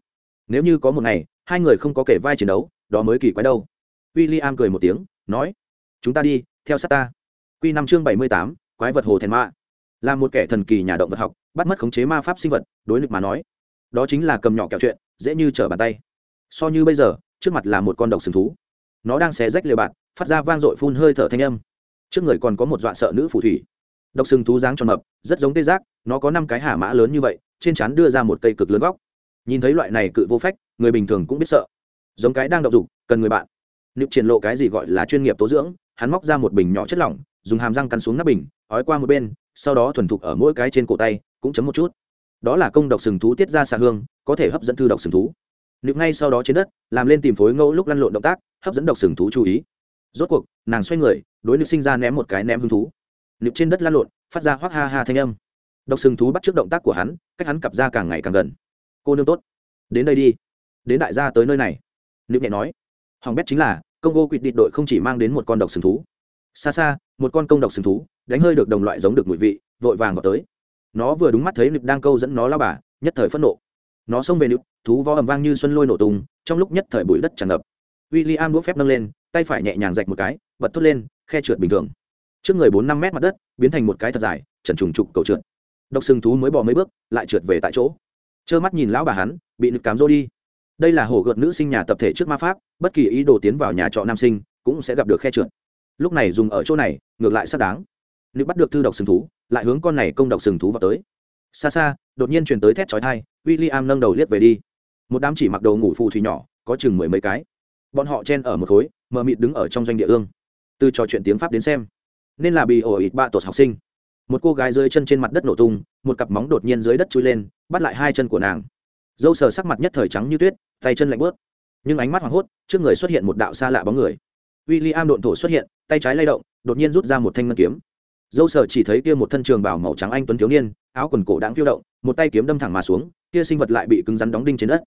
Nếu như có một ngày, hai người không có kể vai chiến đấu, đó mới kỳ quái đâu. W i l l i am cười một tiếng, nói. Chúng ta đi, theo sát ta. Q năm chương bảy mươi tám, quái vật hồ thèn ma là một kẻ thần kỳ nhà động vật học, bắt mất khống chế ma pháp sinh vật, đối lực mà nói. Đó chính là cầm nhỏ kẹo chuyện, dễ như trở bàn tay. So như bây giờ, trước mặt là một con độc sừng thú nó đang xé rách lều bạt, phát ra vang dội phun hơi thở thanh âm. Trước người còn có một dọa sợ nữ phù thủy. Độc sừng thú dáng tròn mập, rất giống tê giác, nó có năm cái hà mã lớn như vậy, trên trán đưa ra một cây cực lớn góc. Nhìn thấy loại này cự vô phách, người bình thường cũng biết sợ. Giống cái đang đậu dục, cần người bạn. Nịp triển lộ cái gì gọi là chuyên nghiệp tố dưỡng, hắn móc ra một bình nhỏ chất lỏng, dùng hàm răng cắn xuống nắp bình, ói qua một bên, sau đó thuần thục ở mỗi cái trên cổ tay, cũng chấm một chút. Đó là công độc sừng thú tiết ra xạ hương, có thể hấp dẫn thư độc sừng thú nịp ngay sau đó trên đất, làm lên tìm phối ngẫu lúc lăn lộn động tác, hấp dẫn độc sừng thú chú ý. Rốt cuộc, nàng xoay người, đối nịp sinh ra ném một cái ném hứng thú. Nịp trên đất lăn lộn, phát ra hoác ha ha thanh âm. Độc sừng thú bắt trước động tác của hắn, cách hắn cặp ra càng ngày càng gần. Cô nương tốt, đến đây đi. Đến đại gia tới nơi này. Nịp nhẹ nói. Hoàng bét chính là công congo quỵt địch đội không chỉ mang đến một con độc sừng thú. Xa xa, một con công độc sừng thú, đánh hơi được đồng loại giống được mùi vị, vội vàng vào tới. Nó vừa đúng mắt thấy nịp đang câu dẫn nó lao bà, nhất thời phẫn nộ nó xông về nữ, thú vó ầm vang như xuân lôi nổ tung, trong lúc nhất thời bụi đất tràn ngập. W i l l i am đũa phép nâng lên, tay phải nhẹ nhàng rạch một cái, bật thốt lên, khe trượt bình thường. Trước người bốn năm mét mặt đất, biến thành một cái thật dài, trần trùng trục cầu trượt. Độc sừng thú mới bỏ mấy bước, lại trượt về tại chỗ. Trơ mắt nhìn lão bà hắn, bị nực cám rô đi. Đây là hổ gợt nữ sinh nhà tập thể trước ma pháp, bất kỳ ý đồ tiến vào nhà trọ nam sinh, cũng sẽ gặp được khe trượt. Lúc này dùng ở chỗ này, ngược lại xác đáng. Nếu bắt được thư độc sừng thú, lại hướng con này công độc sừng thú vào tới. Xa xa, đột nhiên chuyển tới thét chói thai w i l l i am nâng đầu liếc về đi. Một đám chỉ mặc đầu ngủ phù thủy nhỏ, có chừng mười mấy cái. Bọn họ chen ở một khối, mờ mịt đứng ở trong doanh địa ương. Từ trò chuyện tiếng pháp đến xem, nên là bị ổ ít ba tột học sinh. Một cô gái dưới chân trên mặt đất nổ tung, một cặp móng đột nhiên dưới đất chui lên, bắt lại hai chân của nàng. Dâu sờ sắc mặt nhất thời trắng như tuyết, tay chân lạnh bớt nhưng ánh mắt hoảng hốt, trước người xuất hiện một đạo xa lạ bóng người. W i l l i am độn thổ xuất hiện, tay trái lay động, đột nhiên rút ra một thanh ngân kiếm dâu sở chỉ thấy kia một thân trường bảo màu trắng anh tuấn thiếu niên, áo quần cổ đáng phiêu động, một tay kiếm đâm thẳng mà xuống, kia sinh vật lại bị cứng rắn đóng đinh trên đất.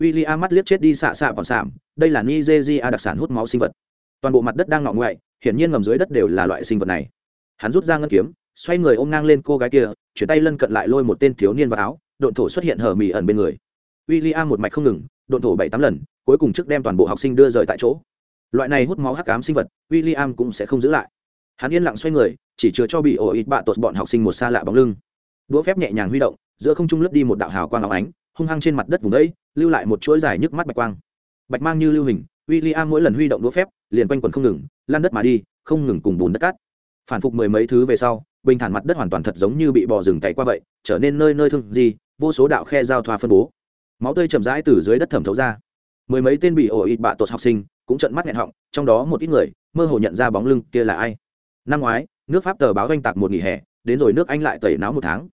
W i l l i am mắt liếc chết đi xạ xạ vào sảm đây là nigeria đặc sản hút máu sinh vật. Toàn bộ mặt đất đang ngọ ngoại hiển nhiên ngầm dưới đất đều là loại sinh vật này. Hắn rút ra ngân kiếm, xoay người ôm ngang lên cô gái kia, chuyển tay lân cận lại lôi một tên thiếu niên vào áo, độn thổ xuất hiện hở mì ẩn bên người. W i l l i am một mạch không ngừng, độn thổ bảy tám lần, cuối cùng trước đem toàn bộ học sinh đưa rời tại chỗ. Loại này hút máu hắc cám sinh vật w i l l i am cũng sẽ không giữ lại hắn yên lặng xoay người, chỉ chứa cho bị ổ ít bạ tột bọn học sinh một xa lạ bóng lưng. Đũa phép nhẹ nhàng huy động, giữa không trung lướt đi một đạo hào quang áo ánh, hung hăng trên mặt đất vùng ấy lưu lại một chuỗi dài nhức mắt bạch quang. Bạch mang như lưu hình w i l l i am mỗi lần huy động đũa phép, liền quanh quần không ngừng lan đất mà đi, không ngừng cùng bùn đất cát. Phản phục mười mấy thứ về sau, bình thản mặt đất hoàn toàn thật giống như bị bò rừng cày qua vậy, trở nên nơi nơi thương gì, vô số đạo khe giao thoa phân bố. Máu tươi chậm rãi từ dưới đất thẩm thấu ra. Mười mấy tên bị ổ ít bạ tột học sinh cũng trận mắt nghẹn họng, trong đó một ít người, mơ hồ nhận ra bóng lưng kia là ai năm ngoái, nước pháp tờ báo oanh tạc một nghỉ hè, đến rồi nước anh lại tẩy náo một tháng.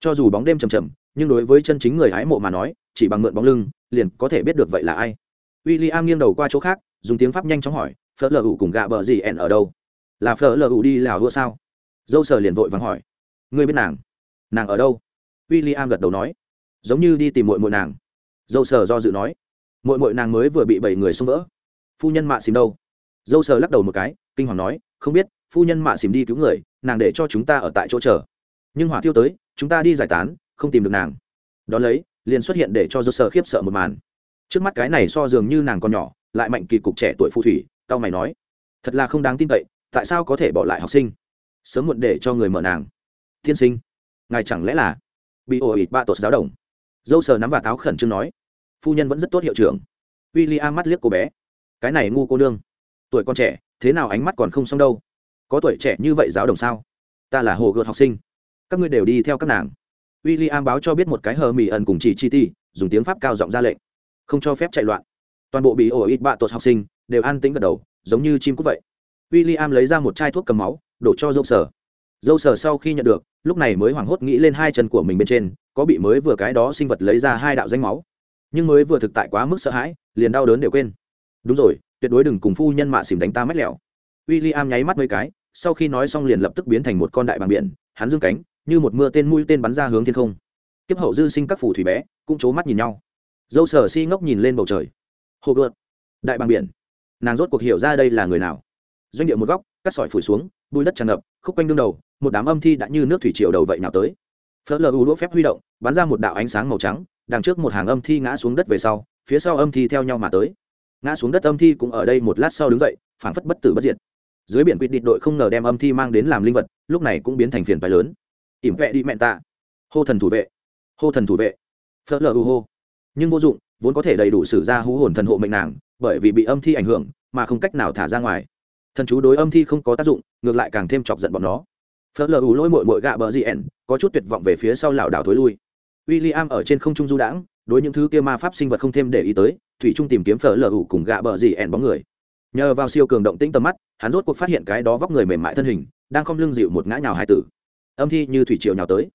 Cho dù bóng đêm trầm trầm nhưng đối với chân chính người hái mộ mà nói, chỉ bằng mượn bóng lưng, liền có thể biết được vậy là ai. W i l l i am nghiêng đầu qua chỗ khác, dùng tiếng pháp nhanh chóng hỏi phớt lờ ủ cùng gạ bờ gì ẻn ở đâu? Là phở lờ ủ đi lào đua sao? Dâu sờ liền vội vàng hỏi, ngươi biết nàng? Nàng ở đâu? W i l l i am gật đầu nói, giống như đi tìm mội mội nàng. Dâu sờ do dự nói mội mội nàng mới vừa bị bảy người xông vỡ. Phu nhân mạ xìm đâu? Dâu sờ lắc đầu một cái, kinh hoàng nói, không biết phu nhân mạ xìm đi cứu người, nàng để cho chúng ta ở tại chỗ chờ. Nhưng hỏa thiêu tới, chúng ta đi giải tán, không tìm được nàng. Đ ó lấy, liền xuất hiện để cho dơ sơ khiếp sợ một màn. Trước mắt cái này so dường như nàng còn nhỏ, lại mạnh kỳ cục trẻ tuổi phù thủy tao mày nói, thật là không đáng tin cậy, tại sao có thể bỏ lại học sinh? Sớm muộn để cho người mở nàng. Tiên sinh, ngài chẳng lẽ là bị ổ ịt ba tột giáo đồng? Dâu sờ nắm và táo khẩn trương nói. Phu nhân vẫn rất tốt hiệu trưởng. W i l l i am mắt liếc cô bé. Cái này ngu cô nương. Tuổi con trẻ, thế nào ánh mắt còn không xong đâu có tuổi trẻ như vậy giáo đồng sao? Ta là hồ gợt học sinh. Các ngươi đều đi theo các nàng. W i l l i am báo cho biết một cái hờ mỹ ẩn cùng chị chi ti, dùng tiếng pháp cao giọng ra lệnh. Không cho phép chạy loạn. Toàn bộ bị ổ ít bạ tột học sinh đều an tĩnh gật đầu, giống như chim cút vậy. W i l l i am lấy ra một chai thuốc cầm máu, đổ cho dâu sở. Dâu sở sau khi nhận được, lúc này mới hoảng hốt nghĩ lên hai chân của mình bên trên, có bị mới vừa cái đó sinh vật lấy ra hai đạo danh máu. Nhưng mới vừa thực tại quá mức sợ hãi, liền đau đớn đều quên. Đúng rồi, tuyệt đối đừng cùng phu nhân mạ xỉm đánh ta mách lẹo w i l l i am nháy mắt mấy cái, sau khi nói xong liền lập tức biến thành một con đại bằng biển, hắn dương cánh, như một mưa tên mũi tên bắn ra hướng thiên không. Tiếp hậu dư sinh các phủ thủy bé, cũng c mắt nhìn nhau. Dâu sở si ngốc nhìn lên bầu trời. Hồ gợt đại bằng biển. Nàng rốt cuộc hiểu ra đây là người nào. Doanh điệu một góc, cắt sỏi phủi xuống, bùi đất tràn ngập, khúc quanh đương đầu, một đám âm thi đã như nước thủy triều đầu vậy nào tới. Phớt lờ u đỗ phép huy động, bắn ra một đạo ánh sáng màu trắng, đằng trước một hàng âm thi ngã xuống đất về sau, phía sau âm thi theo nhau mà tới. Ngã xuống đất âm thi cũng ở đây một lát sau đứng dậy, phảng phất bất tử bất diệt dưới biển quyết định đội không ngờ đem âm thi mang đến làm linh vật, lúc này cũng biến thành phiền phái lớn. Ỉm vẹ đi mẹn tạ. Hô thần thủ vệ. Hô thần thủ vệ. Phớt lờ u hô. Nhưng vô dụng, vốn có thể đầy đủ sử ra hú hồn thần hộ mệnh nàng, bởi vì bị âm thi ảnh hưởng, mà không cách nào thả ra ngoài. Thần chú đối âm thi không có tác dụng, ngược lại càng thêm chọc giận bọn nó. Phớt lờ u lôi mội mội gạ bờ gì ẻn, có chút tuyệt vọng về phía sau lảo đảo thối lui. W i l l i am ở trên không trung du đãng, đối những thứ kia ma pháp sinh vật không thêm để ý tới, thủy trung tìm kiếm phở lờ ủ cùng gạ bờ gì ẻn bóng người nhờ vào siêu cường động tĩnh tầm mắt, hắn rốt cuộc phát hiện cái đó vóc người mềm mại thân hình, đang không lưng dịu một ngã nhào hai tử. Âm thi như thủy triều nhào tới.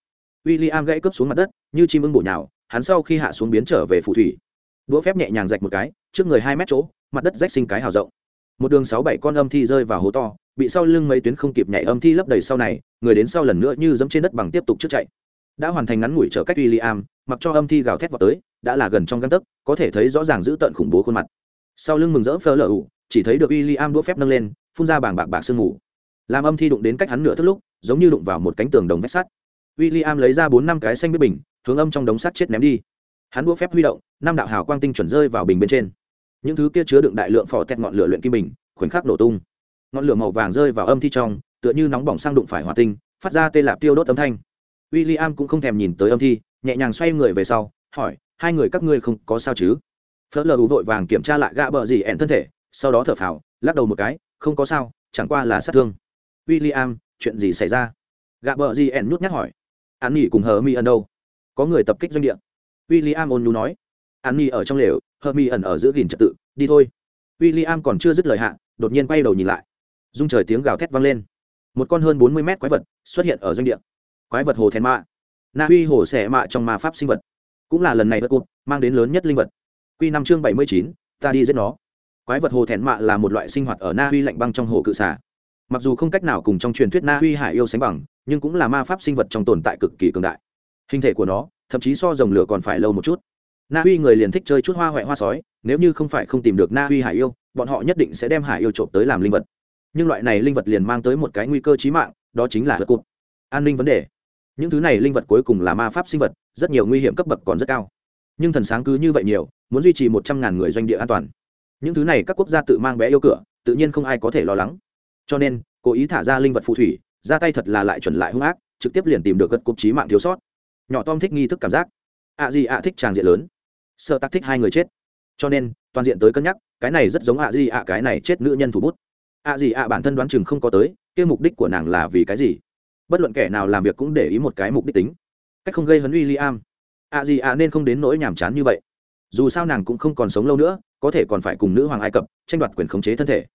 W i l l i am gãy cướp xuống mặt đất, như chim ưng bổ nhào, hắn sau khi hạ xuống biến trở về phù thủy. Đũa phép nhẹ nhàng rạch một cái, trước người hai mét chỗ, mặt đất rách sinh cái hào rộng. Một đường sáu bảy con âm thi rơi vào hố to, bị sau lưng mấy tuyến không kịp nhảy âm thi lấp đầy sau này, người đến sau lần nữa như dẫm trên đất bằng tiếp tục trước chạy. Đã hoàn thành ngắn ngủi trở cách w i l l i am mặc cho âm thi gào thét vào tới, đã là gần trong găng tấc, có thể thấy rõ ràng giữ tận khủng bố khuôn mặt. Sau lưng mừng rỡ phơ lờ ủ chỉ thấy được w i l đũa phép nâng lên, phun ra bảng bạc bạc sương mù. Làm âm thi đụng đến cách hắn nửa thức lúc, giống như đụng vào một cánh tường đồng vách sắt. W i l lấy ra bốn năm cái xanh biết bình, hướng âm trong đống sắt chết ném đi. Hắn đũa phép huy động, năm đạo hào quang tinh chuẩn rơi vào bình bên trên. Những thứ kia chứa đựng đại lượng phò tẹt ngọn lửa luyện kim bình, khoảnh khắc nổ tung. Ngọn lửa màu vàng rơi vào âm thi trong, tựa như nóng bỏng sang đụng phải hỏa tinh, phát ra tê lạp tiêu đốt âm thanh. William cũng không thèm nhìn tới âm thi, nhẹ nhàng xoay người về sau, hỏi, hai người các ngươi không có sao chứ? Phớt lờ vội vàng kiểm tra lại gã bờ gì ẹn thân thể sau đó thở phào, lắc đầu một cái, không có sao, chẳng qua là sát thương. W i l l i am chuyện gì xảy ra? Gạ bờ gì ẹn nhút nhát hỏi. An nghỉ cùng hờ mi ẩn đâu? Có người tập kích doanh địa. W i l l i am ôn nhu nói. An nghỉ ở trong lều hờ mi ẩn ở giữa gìn trật tự, đi thôi. W i l l i am còn chưa dứt lời hạ, đột nhiên quay đầu nhìn lại. Dung trời tiếng gào thét vang lên. Một con hơn bốn mươi mét quái vật xuất hiện ở doanh địa. Quái vật hồ thèn mạ. Na huy hồ xẻ mạ trong ma pháp sinh vật. Cũng là lần này vật cụt mang đến lớn nhất linh vật. Q năm chương bảy mươi chín, ta đi giết nó quái vật hồ thẹn mạ là một loại sinh hoạt ở na huy lạnh băng trong hồ cự xà. Mặc dù không cách nào cùng trong truyền thuyết na huy hải yêu sánh bằng, nhưng cũng là ma pháp sinh vật trong tồn tại cực kỳ cường đại. Hình thể của nó, thậm chí so dòng lửa còn phải lâu một chút. Na huy người liền thích chơi chút hoa huệ hoa sói, nếu như không phải không tìm được na huy hải yêu, bọn họ nhất định sẽ đem hải yêu trộm tới làm linh vật. Nhưng loại này linh vật liền mang tới một cái nguy cơ chí mạng, đó chính là hớt cụt. An ninh vấn đề. Những thứ này linh vật cuối cùng là ma pháp sinh vật, rất nhiều nguy hiểm cấp bậc còn rất cao. Nhưng thần sáng cứ như vậy nhiều, muốn duy trì một trăm ngàn người doanh địa an toàn những thứ này các quốc gia tự mang bé yêu cửa, tự nhiên không ai có thể lo lắng. Cho nên, cố ý thả ra linh vật phù thủy, ra tay thật là lại chuẩn lại hung ác, trực tiếp liền tìm được gật cục trí mạng thiếu sót. Nhỏ tom thích nghi thức cảm giác. Ạ gì ạ thích tràng diện lớn. Sợ tắc thích hai người chết. Cho nên, toàn diện tới cân nhắc, cái này rất giống ạ gì ạ cái này chết nữ nhân thủ bút. Ạ gì ạ bản thân đoán chừng không có tới, kia mục đích của nàng là vì cái gì? Bất luận kẻ nào làm việc cũng để ý một cái mục đích tính. Cách không gây hấn uy li am ạ gì ạ nên không đến nỗi nhàm chán như vậy. Dù sao nàng cũng không còn sống lâu nữa có thể còn phải cùng nữ hoàng ai cập tranh đoạt quyền khống chế thân thể.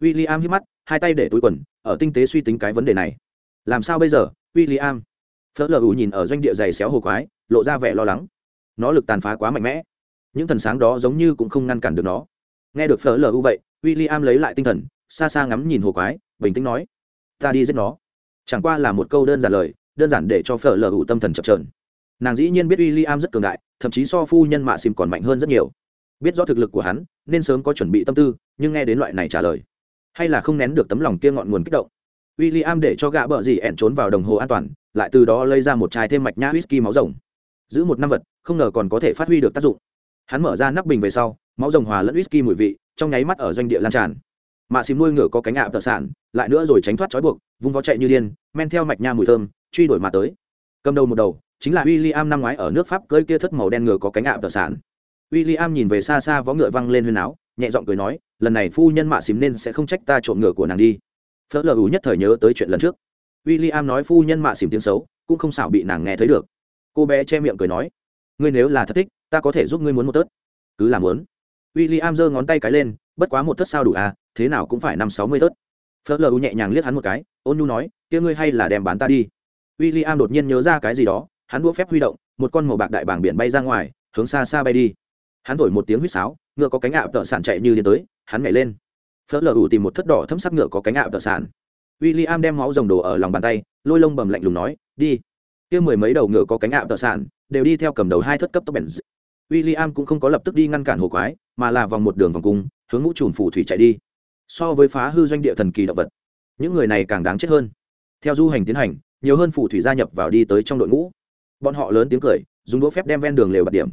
W i l l i am hít mắt, hai tay để túi quần, ở tinh tế suy tính cái vấn đề này. Làm sao bây giờ w i l l i am phớt lờ ủ nhìn ở doanh địa dày xéo hồ quái, lộ ra vẻ lo lắng. Nó lực tàn phá quá mạnh mẽ. Những thần sáng đó giống như cũng không ngăn cản được nó. Nghe được phớt lờ ủ vậy w i l l i am lấy lại tinh thần, xa xa ngắm nhìn hồ quái, bình tĩnh nói, ta đi giết nó. Chẳng qua là một câu đơn giản lời, đơn giản để cho phở lờ ủ tâm thần chập trờn nàng dĩ nhiên biết w i l l i am rất cường đại, thậm chí so phu nhân mạ xìm còn mạnh hơn rất nhiều biết rõ thực lực của hắn, nên sớm có chuẩn bị tâm tư, nhưng nghe đến loại này trả lời, hay là không nén được tấm lòng kia ngọn nguồn kích động. W i l l i am để cho gã bợ gì ẹn trốn vào đồng hồ an toàn, lại từ đó lấy ra một chai thêm mạch nhã whisky máu rồng. Giữ một năm vật, không ngờ còn có thể phát huy được tác dụng. Hắn mở ra nắp bình về sau, máu rồng hòa lẫn whisky mùi vị, trong nháy mắt ở doanh địa lan tràn. Mạ xìm nuôi ngựa có cánh ạ tợ sản lại nữa rồi tránh thoát trói buộc, vung vó chạy như điên, men theo mạch nha mùi thơm, truy đuổi mà tới. Cầm đầu một đầu, chính là w i l l i am năm ngoái ở nước pháp cơi kia thất màu đen ngựa có cánh ạ tợ sản w i l l i am nhìn về xa xa vó ngựa văng lên huyên áo, nhẹ giọng cười nói, lần này phu nhân mạ xím nên sẽ không trách ta trộm ngựa của nàng đi. Phớt lờ ủ nhất thời nhớ tới chuyện lần trước. W i l l i am nói phu nhân mạ xím tiếng xấu, cũng không xảo bị nàng nghe thấy được. Cô bé che miệng cười nói, ngươi nếu là thật thích, ta có thể giúp ngươi muốn một tớt. Cứ làm muốn. W i l l i am giơ ngón tay cái lên, bất quá một tớt sao đủ à thế nào cũng phải năm sáu mươi tớt. Phớt lờ ủ nhẹ nhàng liếc hắn một cái, ôn nhu nói, kia ngươi hay là đem bán ta đi. William am đột nhiên nhớ ra cái gì đó, hắn đũa phép huy động, một con màu bạc đại bảng biển bay ra ngoài, hướng xa xa bay đi hắn thổi một tiếng huýt sáo, ngựa có cánh ạ tợ sản chạy như điên tới, hắn nhảy lên. Phớt lờ ủ tìm một thất đỏ thấm sắc ngựa có cánh ạ tợ sản w i l l i am đem máu rồng đồ ở lòng bàn tay, lôi lông bầm lạnh lùng nói, đi. Kia mười mấy đầu ngựa có cánh ạ tợ sản đều đi theo cầm đầu hai thất cấp tốc bèn w i l l i am cũng không có lập tức đi ngăn cản hồ quái, mà là vòng một đường vòng cung, hướng ngũ trùm phủ thủy chạy đi. So với phá hư doanh địa thần kỳ động vật, những người này càng đáng chết hơn. Theo du hành tiến hành, nhiều hơn phù thủy gia nhập vào đi tới trong đội ngũ. Bọn họ lớn tiếng cười, dùng đũa phép đem ven đường lều bạt điểm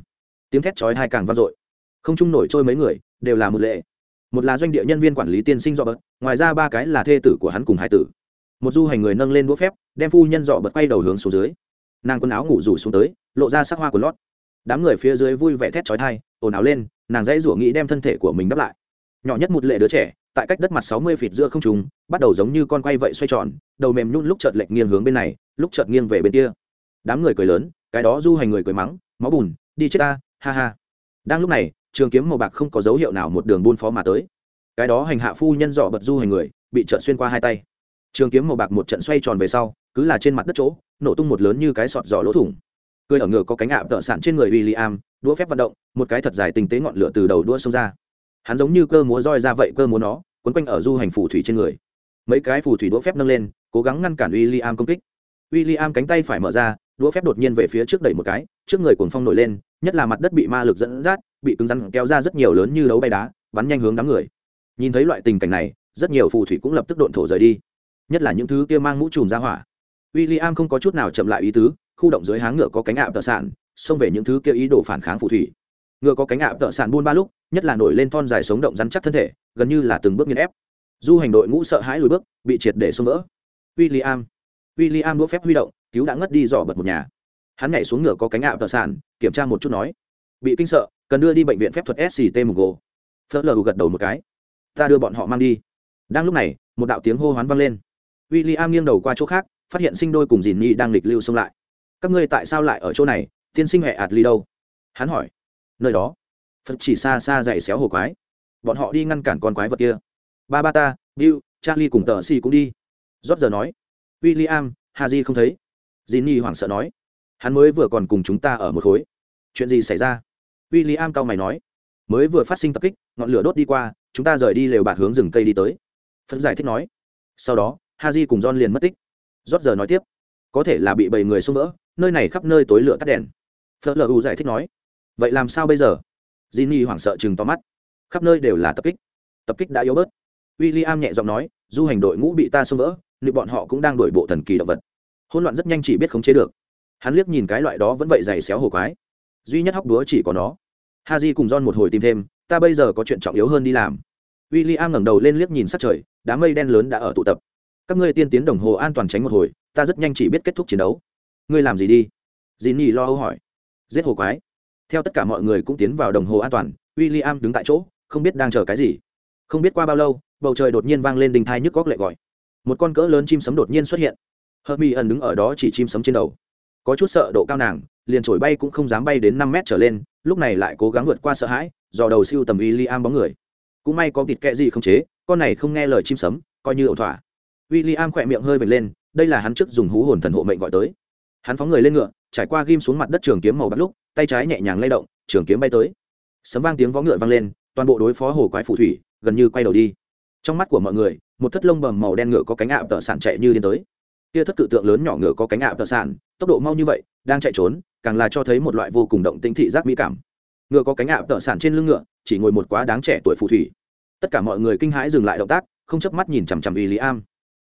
tiếng thét chói hai càng vang dội. Không chung nổi trôi mấy người, đều là một lệ. Một là doanh địa nhân viên quản lý tiên sinh dọ bật, ngoài ra ba cái là thê tử của hắn cùng hai tử. Một du hành người nâng lên đũa phép, đem phu nhân dọ bật quay đầu hướng xuống dưới. Nàng quần áo ngủ rủ xuống tới, lộ ra sắc hoa của lót. Đám người phía dưới vui vẻ thét chói thai ồn ào lên, nàng dãy rủa nghĩ đem thân thể của mình đắp lại. Nhỏ nhất một lệ đứa trẻ, tại cách đất mặt sáu mươi feet giữa không trung, bắt đầu giống như con quay vậy xoay tròn, đầu mềm nhún lúc chợt lệch nghiêng hướng bên này, lúc chợt nghiêng về bên kia. Đám người cười lớn, cái đó du hành người cười mắng, máu bùn, đi chết ta ha ha đang lúc này trường kiếm màu bạc không có dấu hiệu nào một đường buôn phó mà tới cái đó hành hạ phu nhân dọ bật du hành người bị trợn xuyên qua hai tay trường kiếm màu bạc một trận xoay tròn về sau cứ là trên mặt đất chỗ nổ tung một lớn như cái sọt giỏ lỗ thủng cười ở ngựa có cánh ạ tợ sản trên người William, đũa phép vận động, một cái thật dài tinh tế ngọn lửa từ đầu đũa xông ra. Hắn giống như cơ múa roi ra vậy cơ múa nó, quấn quanh ở du hành phù thủy trên người. Mấy cái phù thủy đũa phép nâng lên, cố gắng ngăn cản William công kích. William cánh tay phải mở ra, đũa phép đột nhiên về phía trước đẩy một cái, trước người cuồng phong nổi lên, nhất là mặt đất bị ma lực dẫn dắt, bị cứng rắn kéo ra rất nhiều lớn như đấu bay đá, bắn nhanh hướng đám người. Nhìn thấy loại tình cảnh này, rất nhiều phù thủy cũng lập tức độn thổ rời đi. Nhất là những thứ kia mang mũ trùm ra hỏa. William không có chút nào chậm lại ý tứ, khu động dưới háng ngựa có cánh ạ tợ sản xông về những thứ kia ý đồ phản kháng phù thủy ngựa có cánh ạ tợ sản buôn ba lúc nhất là nổi lên thon dài sống động rắn chắc thân thể gần như là từng bước nghiên ép du hành đội ngũ sợ hãi lùi bước bị triệt để xông vỡ William William đũa phép huy động cứu đã ngất đi dò bật một nhà. Hắn nhảy xuống ngựa có cánh ạ tờ sản kiểm tra một chút nói, bị kinh sợ, cần đưa đi bệnh viện phép thuật sct mùng gồ phớt lờ gật đầu một cái, ta đưa bọn họ mang đi. Đang lúc này, một đạo tiếng hô hoán vang lên. William nghiêng đầu qua chỗ khác, phát hiện sinh đôi cùng dìn nhi đang lịch lưu xông lại. Các ngươi tại sao lại ở chỗ này? Tiên sinh huệ ạt ly đâu? Hắn hỏi. Nơi đó. Phật chỉ xa xa dậy xéo hồ quái. Bọn họ đi ngăn cản con quái vật kia. Ba ba ta, bill, charlie cùng tờ si cũng đi. Rót giờ nói. W i l l i am haji không thấy j i n n y hoảng sợ nói. Hắn mới vừa còn cùng chúng ta ở một khối. Chuyện gì xảy ra? W i l l i am cao mày nói. Mới vừa phát sinh tập kích, ngọn lửa đốt đi qua, chúng ta rời đi lều bạt hướng rừng cây đi tới. Phật giải thích nói. Sau đó, haji cùng john liền mất tích. Rót giờ nói tiếp. Có thể là bị bảy người xông vỡ, nơi này khắp nơi tối lửa tắt đèn. Phớt lờ u giải thích nói. Vậy làm sao bây giờ? J i n n y hoảng sợ chừng to mắt. Khắp nơi đều là tập kích. Tập kích đã yếu bớt. W i l l i am nhẹ giọng nói, du hành đội ngũ bị ta xông vỡ liệu bọn họ cũng đang đổi bộ thần kỳ động vật hôn loạn rất nhanh chỉ biết khống chế được. Hắn liếc nhìn cái loại đó vẫn vậy dày xéo hồ quái. Duy nhất hóc đúa chỉ có nó. Ha j cùng don một hồi tìm thêm, ta bây giờ có chuyện trọng yếu hơn đi làm. W i l l i am ngẩng đầu lên liếc nhìn sát trời, đám mây đen lớn đã ở tụ tập. Các ngươi tiên tiến đồng hồ an toàn tránh một hồi, ta rất nhanh chỉ biết kết thúc chiến đấu. Ngươi làm gì đi? Dì nhì lo âu hỏi. Giết hồ quái. Theo tất cả mọi người cũng tiến vào đồng hồ an toàn w i l l i am đứng tại chỗ, không biết đang chờ cái gì. Không biết qua bao lâu, bầu trời đột nhiên vang lên đình thai nhức góc lệ gọi. Một con cỡ lớn chim sấm đột nhiên xuất hiện hờ mi ẩn đứng ở đó chỉ chim sấm trên đầu. Có chút sợ độ cao nàng, liền trổi bay cũng không dám bay đến năm mét trở lên, lúc này lại cố gắng vượt qua sợ hãi, dò đầu siêu tầm uy li am bóng người. Cũng may có thịt kẹ gì không chế, con này không nghe lời chim sấm, coi như ẩu thỏa. W i l l i am khỏe miệng hơi vệt lên, đây là hắn trước dùng hú hồn thần hộ mệnh gọi tới. Hắn phóng người lên ngựa, trải qua ghim xuống mặt đất trường kiếm màu bắt lúc, tay trái nhẹ nhàng lay động, trường kiếm bay tới. Sấm vang tiếng vó ngựa vang lên, toàn bộ đối phó hồ quái phù thủy gần như quay đầu đi. Trong mắt của mọi người, một thất lông bầm màu đen ngựa có cánh ạ tợ sản chạy như điên tới kia thất cự tượng lớn nhỏ ngựa có cánh ạ tợ sản tốc độ mau như vậy, đang chạy trốn, càng là cho thấy một loại vô cùng động tĩnh thị giác mỹ cảm. Ngựa có cánh ạ tợ sản trên lưng ngựa, chỉ ngồi một quá đáng trẻ tuổi phù thủy. Tất cả mọi người kinh hãi dừng lại động tác, không chớp mắt nhìn chằm chằm y lý am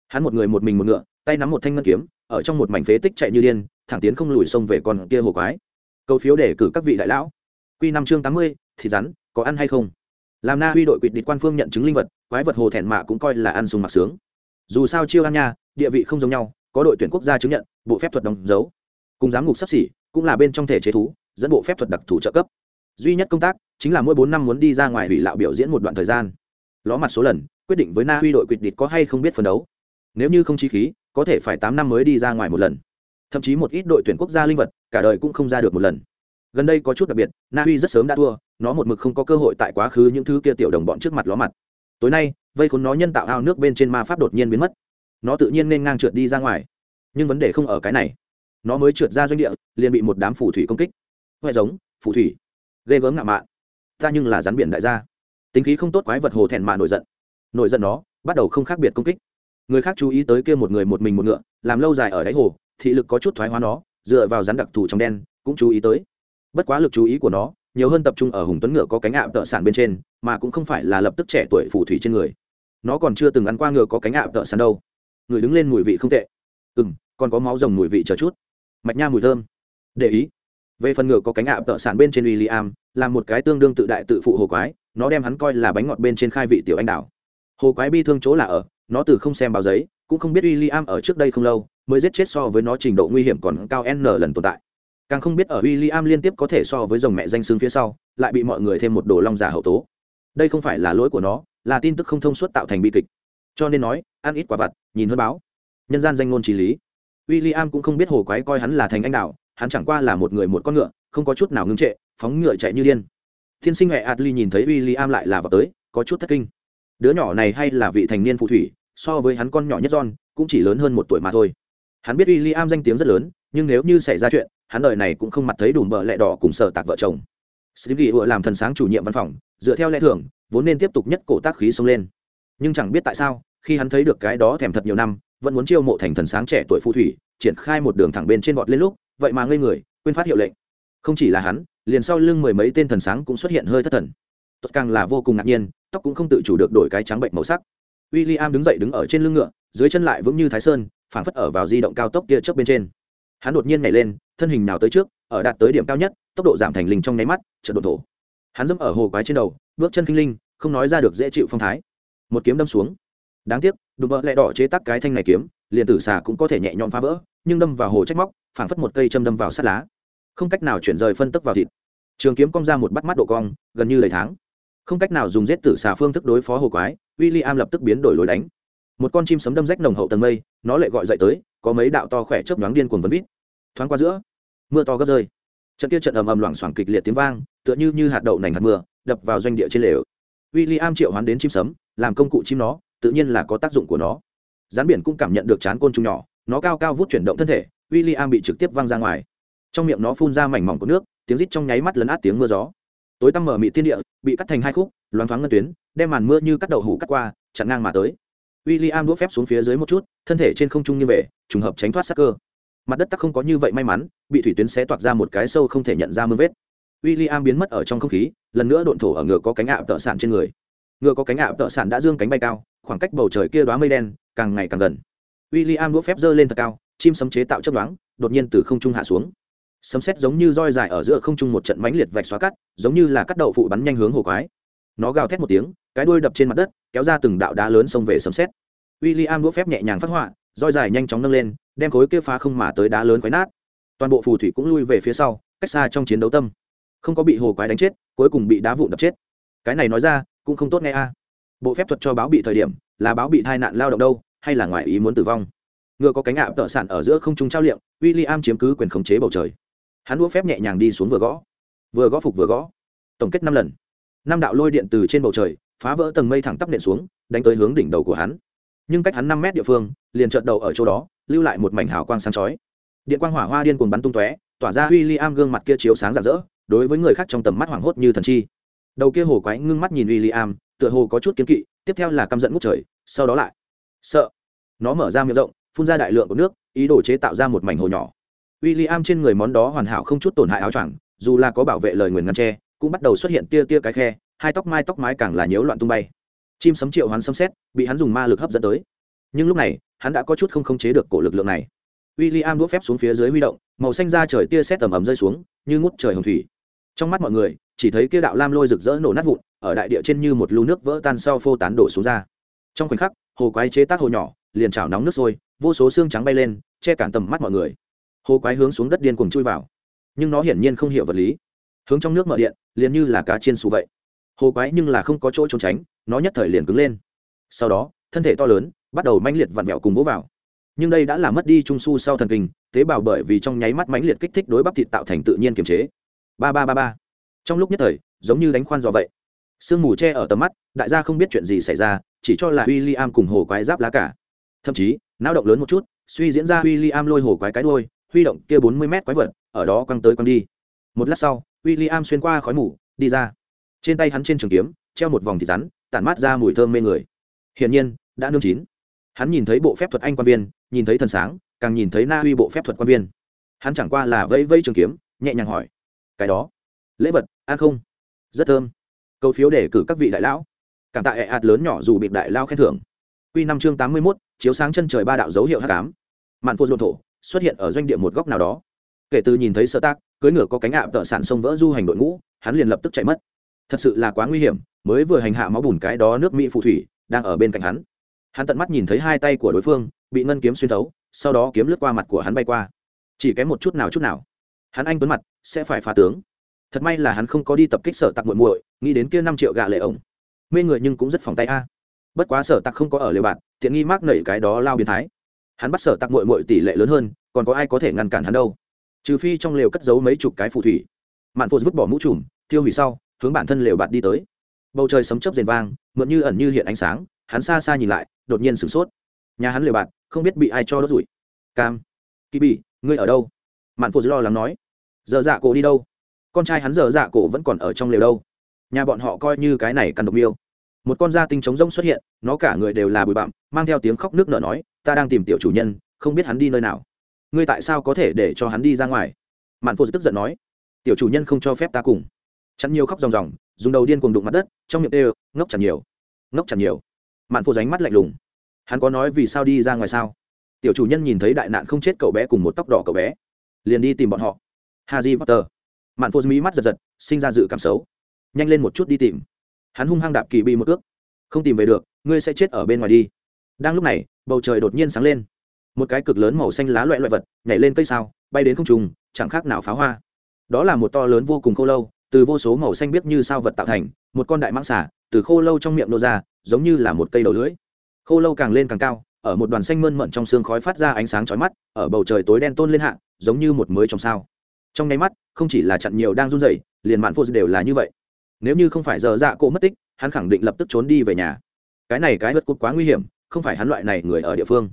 hắn một người một mình một ngựa, tay nắm một thanh ngân kiếm, ở trong một mảnh phế tích chạy như điên, thẳng tiến không lùi sông về con kia hồ quái. Câu phiếu để cử các vị đại lão. Quy năm chương tám mươi, thì rắn, có ăn hay không? Làm na huy đội quỵt địch quan phương nhận chứng linh vật, quái vật hồ thẹn mạ cũng coi là ăn sùng mặc sướng. Dù sao chiêu ăn nha, địa vị không giống nhau có đội tuyển quốc gia chứng nhận, bộ phép thuật đóng dấu. Cùng giám ngục sắp xỉ, cũng là bên trong thể chế thú, dẫn bộ phép thuật đặc thù trợ cấp. Duy nhất công tác, chính là mỗi bốn năm muốn đi ra ngoài hủy lạo biểu diễn một đoạn thời gian. Ló mặt số lần, quyết định với na huy đội quỵt địch có hay không biết phấn đấu. Nếu như không chi khí, có thể phải tám năm mới đi ra ngoài một lần. Thậm chí một ít đội tuyển quốc gia linh vật, cả đời cũng không ra được một lần. Gần đây có chút đặc biệt, na huy rất sớm đã thua, nó một mực không có cơ hội tại quá khứ những thứ kia tiểu đồng bọn trước mặt ló mặt. Tối nay, vây khốn nó nhân tạo ao nước bên trên ma pháp đột nhiên biến mất nó tự nhiên nên ngang trượt đi ra ngoài. Nhưng vấn đề không ở cái này. Nó mới trượt ra doanh địa, liền bị một đám phù thủy công kích. Huệ giống, phù thủy. Ghê gớm ngạo mạn. Ta nhưng là rắn biển đại gia. Tính khí không tốt quái vật hồ thẹn mạ nổi giận. Nổi giận nó, bắt đầu không khác biệt công kích. Người khác chú ý tới kia một người một mình một ngựa, làm lâu dài ở đáy hồ, thị lực có chút thoái hóa nó, dựa vào rắn đặc thù trong đen, cũng chú ý tới. Bất quá lực chú ý của nó, nhiều hơn tập trung ở hùng tuấn ngựa có cánh ạ tợ sản bên trên, mà cũng không phải là lập tức trẻ tuổi phù thủy trên người. Nó còn chưa từng ăn qua ngựa có cánh ạ tợ sản đâu người đứng lên mùi vị không tệ. Ừ m còn có máu rồng mùi vị chờ chút. Mạch nha mùi thơm. Để ý. Về phần ngựa có cánh ạ, tợ sản bên trên w i l l i am là một cái tương đương tự đại tự phụ hồ quái, nó đem hắn coi là bánh ngọt bên trên khai vị tiểu anh đảo hồ quái bi thương chỗ là ở, nó từ không xem báo giấy, cũng không biết w i l l i am ở trước đây không lâu, mới giết chết so với nó trình độ nguy hiểm còn cao n lần tồn tại. Càng không biết ở w i l l i am liên tiếp có thể so với dòng mẹ danh xương phía sau, lại bị mọi người thêm một đồ long giả hậu tố. Đây không phải là lỗi của nó, là tin tức không thông suốt tạo thành bi kịch cho nên nói, ăn ít quả vặt, nhìn hơn báo. Nhân gian danh ngôn trí lý. W i l l i am cũng không biết hồ quái coi hắn là thành anh đạo hắn chẳng qua là một người một con ngựa, không có chút nào ngưng trệ, phóng ngựa chạy như điên. Thiên sinh mẹ adli nhìn thấy w i l l i am lại là vào tới, có chút thất kinh. Đứa nhỏ này hay là vị thành niên phù thủy, so với hắn con nhỏ nhất john, cũng chỉ lớn hơn một tuổi mà thôi. Hắn biết w i l l i am danh tiếng rất lớn, nhưng nếu như xảy ra chuyện, hắn đời này cũng không mặt thấy đủ bợ lẹ đỏ cùng sở tạc vợ chồng. Stevie ủa làm thần sáng chủ nhiệm văn phòng, dựa theo lẽ thường, vốn nên tiếp tục nhất cổ tác khí xông lên nhưng chẳng biết tại sao, khi hắn thấy được cái đó thèm thật nhiều năm, vẫn muốn chiêu mộ thành thần sáng trẻ tuổi phù thủy, triển khai một đường thẳng bên trên vọt lên lúc, vậy mà ngây người, quên phát hiệu lệnh. Không chỉ là hắn, liền sau lưng mười mấy tên thần sáng cũng xuất hiện hơi thất thần. Tốt càng là vô cùng ngạc nhiên, tóc cũng không tự chủ được đổi cái trắng bệnh màu sắc. W i l l i am đứng dậy đứng ở trên lưng ngựa, dưới chân lại vững như thái sơn, phảng phất ở vào di động cao tốc kia trước bên trên. Hắn đột nhiên nhảy lên, thân hình nào tới trước, ở đạt tới điểm cao nhất, tốc độ giảm thành linh trong nháy mắt, chợt đột thổ. Hắn dẫm ở hồ quái trên đầu, bước chân kinh linh, không nói ra được dễ chịu phong thái một kiếm đâm xuống. Đáng tiếc, đùm bợ lẹ đỏ chế tắc cái thanh này kiếm, liền tử xà cũng có thể nhẹ nhõm phá vỡ, nhưng đâm vào hồ trách móc, phảng phất một cây châm đâm vào sát lá. Không cách nào chuyển rời phân tức vào thịt. Trường kiếm cong ra một bắt mắt độ cong, gần như đầy tháng. Không cách nào dùng giết tử xà phương thức đối phó hồ quái w i l l i am lập tức biến đổi lối đánh. Một con chim sấm đâm rách nồng hậu tầng mây, nó lại gọi dậy tới, có mấy đạo to khỏe chớp nhoáng điên cuồng vấn vít. Thoáng qua giữa, mưa to gấp rơi. Trận kia trận ầm ầm loảng xoảng kịch liệt tiếng vang, tựa như như hạt đậu nành hạt mưa, đập vào doanh địa trên lều. W i l l i am triệu hoán đến chim sấm làm công cụ chim nó, tự nhiên là có tác dụng của nó. Rán biển cũng cảm nhận được chán côn trùng nhỏ, nó cao cao vút chuyển động thân thể w i l l i am bị trực tiếp văng ra ngoài. Trong miệng nó phun ra mảnh mỏng của nước, tiếng rít trong nháy mắt lấn át tiếng mưa gió. Tối tăm mở mị tiên địa, bị cắt thành hai khúc, loáng thoáng ngân tuyến, đem màn mưa như cắt đậu hủ cắt qua, chặn ngang mà tới. W i l l i am đũa phép xuống phía dưới một chút, thân thể trên không trung như về, trùng hợp tránh thoát sắc cơ. Mặt đất tắc không có như vậy may mắn, bị thủy tuyến xé toạc ra một cái sâu không thể nhận ra mưa vết. W i l l i am biến mất ở trong không khí, lần nữa độn thổ ở ngựa có cánh ạ tợ sản trên người ngựa có cánh ạ, tợ sản đã dương cánh bay cao, khoảng cách bầu trời kia đoá mây đen càng ngày càng gần. W i l l i am đũa phép dơ lên thật cao, chim sấm chế tạo chấp đoán đột nhiên từ không trung hạ xuống. Sấm xét giống như roi dài ở giữa không trung một trận mãnh liệt vạch xóa cắt, giống như là cắt đậu phụ bắn nhanh hướng hồ quái. Nó gào thét một tiếng, cái đuôi đập trên mặt đất, kéo ra từng đạo đá lớn xông về sấm xét w i l l i am đũa phép nhẹ nhàng phát họa, roi dài nhanh chóng nâng lên, đem khối kia phá không mà tới đá lớn quái nát. Toàn bộ phù thủy cũng lui về phía sau, cách xa trong chiến đấu tâm. Không có bị hồ quái đánh chết, cuối cùng bị đá vụn đập chết. Cái này nói ra cũng không tốt nghe a. Bộ phép thuật cho báo bị thời điểm, là báo bị tai nạn lao động đâu, hay là ngoài ý muốn tử vong? Ngựa có cánh ạ tợ sản ở giữa không trung trao liệm w i l l i am chiếm cứ quyền khống chế bầu trời. Hắn đũa phép nhẹ nhàng đi xuống vừa gõ. Vừa gõ phục vừa gõ. Tổng kết năm lần. Năm đạo lôi điện từ trên bầu trời, phá vỡ tầng mây thẳng tắp nện xuống, đánh tới hướng đỉnh đầu của hắn. Nhưng cách hắn năm mét địa phương, liền trợt đầu ở chỗ đó, lưu lại một mảnh hào quang sáng chói. Điện quang hỏa hoa điên cuồng bắn tung tóe, tỏa ra w i l l i am gương mặt kia chiếu sáng rạng rỡ, đối với người khác trong tầm mắt hoảng hốt như thần chi đầu kia hồ quái ngưng mắt nhìn w i l l i am tựa hồ có chút kiếm kỵ, tiếp theo là căm giận ngút trời, sau đó lại. Sợ. Nó mở ra miệng rộng, phun ra đại lượng của nước, ý đồ chế tạo ra một mảnh hồ nhỏ. W i l l i am trên người món đó hoàn hảo không chút tổn hại áo choàng, dù là có bảo vệ lời nguyền ngăn tre cũng bắt đầu xuất hiện tia tia cái khe, hai tóc mai tóc mái càng là nhiễu loạn tung bay. Chim sấm triệu hắn sấm xét bị hắn dùng ma lực hấp dẫn tới. Nhưng lúc này, hắn đã có chút không khống chế được cổ lực lượng này. W i l l i am đũa phép xuống phía dưới huy động, màu xanh ra trời tia xét tầm ấm rơi xuống, như ngút trời hồng thủy. Trong mắt mọi người chỉ thấy kia đạo lam lôi rực rỡ nổ nát vụn, ở đại địa trên như một lưu nước vỡ tan sau phô tán đổ xuống ra. Trong khoảnh khắc, hồ quái chế tác hồ nhỏ, liền chảo nóng nước sôi, vô số xương trắng bay lên, che cản tầm mắt mọi người. Hồ quái hướng xuống đất điên cùng chui vào. Nhưng nó hiển nhiên không hiểu vật lý. Hướng trong nước mở điện, liền như là cá chiên xù vậy. Hồ quái nhưng là không có chỗ trốn tránh, nó nhất thời liền cứng lên. Sau đó, thân thể to lớn, bắt đầu manh liệt vặn vẹo cùng vỗ vào. Nhưng đây đã là mất đi trung su sau thần kinh, tế bào bởi vì trong nháy mắt mãnh liệt kích thích đối bắp thịt tạo thành tự nhiên kiềm chế. Ba ba ba ba trong lúc nhất thời, giống như đánh khoan dò vậy. Sương mù che ở tầm mắt, đại gia không biết chuyện gì xảy ra, chỉ cho là w i l l i am cùng hồ quái giáp lá cả. Thậm chí não động lớn một chút, suy diễn ra w i l l i am lôi hồ quái cái đôi huy động kia bốn mươi mét quái vật, ở đó quăng tới quăng đi. Một lát sau w i l l i am xuyên qua khói mù, đi ra. Trên tay hắn trên trường kiếm, treo một vòng thịt rắn, tản mát ra mùi thơm mê người. Hiển nhiên, đã nương chín. Hắn nhìn thấy bộ phép thuật anh quan viên, nhìn thấy thần sáng, càng nhìn thấy na uy bộ phép thuật quan viên. Hắn chẳng qua là vẫy vẫy trường kiếm, nhẹ nhàng hỏi, cái đó? Lễ vật, ăn không? Rất thơm. Câu phiếu để cử các vị đại lão. Cảm tạ hệ hạt lớn nhỏ dù bị đại lao khen thưởng. Q năm chương tám mươi mốt, chiếu sáng chân trời ba đạo dấu hiệu h tám mạn phô dồn thổ, xuất hiện ở doanh địa một góc nào đó. Kể từ nhìn thấy sơ tác, cưới ngựa có cánh ạ tợ sản sông vỡ du hành đội ngũ, hắn liền lập tức chạy mất. Thật sự là quá nguy hiểm, mới vừa hành hạ máu bùn cái đó nước mỹ phù thủy, đang ở bên cạnh hắn. Hắn tận mắt nhìn thấy hai tay của đối phương, bị ngân kiếm xuyên thấu, sau đó kiếm lướt qua mặt của hắn bay qua. Chỉ kém một chút nào chút nào. Hắn anh tuấn mặt, sẽ phải phá tướng thật may là hắn không có đi tập kích sở tặc muội muội, nghĩ đến kia năm triệu gạ lệ ổng. Mê người nhưng cũng rất phòng tay a. Bất quá sở tặc không có ở lều bạn, tiện nghi mác nảy cái đó lao biến thái. Hắn bắt sở tặc muội muội tỷ lệ lớn hơn, còn có ai có thể ngăn cản hắn đâu? Trừ phi trong lều cất giấu mấy chục cái phù thủy. Mạn phô vứt bỏ mũ trùm, tiêu hủy sau, hướng bản thân lều bạt đi tới. Bầu trời sấm chớp rền vang, mượn như ẩn như hiện ánh sáng, hắn xa xa nhìn lại, đột nhiên sửng sốt. Nhà hắn lều bạt không biết bị ai cho đốt rủi. Cam, kỳ bị ngươi ở đâu? Mạn phô lo lắng nói. Giờ dạ cổ đi đâu? Con trai hắn giờ dạ cổ vẫn còn ở trong lều đâu. Nhà bọn họ coi như cái này căn độc miêu. Một con da tinh trống rông xuất hiện, nó cả người đều là bụi bặm, mang theo tiếng khóc nước nở nói, ta đang tìm tiểu chủ nhân, không biết hắn đi nơi nào. Ngươi tại sao có thể để cho hắn đi ra ngoài? Mạn phô tức giận nói, tiểu chủ nhân không cho phép ta cùng. Chắn nhiều khóc ròng ròng, dùng đầu điên cùng đụng mặt đất, trong miệng đều, ngốc chẳng nhiều, ngốc chẳng nhiều. Mạn phô ránh mắt lạnh lùng, hắn có nói vì sao đi ra ngoài sao? Tiểu chủ nhân nhìn thấy đại nạn không chết cậu bé cùng một tóc đỏ cậu bé, liền đi tìm bọn họ. Haji potter mạn phô mỹ mắt giật giật, sinh ra dự cảm xấu. Nhanh lên một chút đi tìm. Hắn hung hăng đạp kỳ bị một ước không tìm về được, ngươi sẽ chết ở bên ngoài đi. Đang lúc này, bầu trời đột nhiên sáng lên. Một cái cực lớn màu xanh lá loại loại vật, nhảy lên cây sao, bay đến không trùng chẳng khác nào pháo hoa. Đó là một to lớn vô cùng khô lâu, từ vô số màu xanh biết như sao vật tạo thành, một con đại mãng xả từ khô lâu trong miệng nô ra, giống như là một cây đầu lưỡi. Khô lâu càng lên càng cao, ở một đoàn xanh mơn mận trong xương khói phát ra ánh sáng chói mắt, ở bầu trời tối đen tôn lên hạ, giống như một mới trong sao trong nháy mắt, không chỉ là chặn nhiều đang run rẩy, liền mạn phô đều là như vậy. Nếu như không phải giờ dạ cổ mất tích, hắn khẳng định lập tức trốn đi về nhà. Cái này cái vượt cút quá nguy hiểm, không phải hắn loại này người ở địa phương.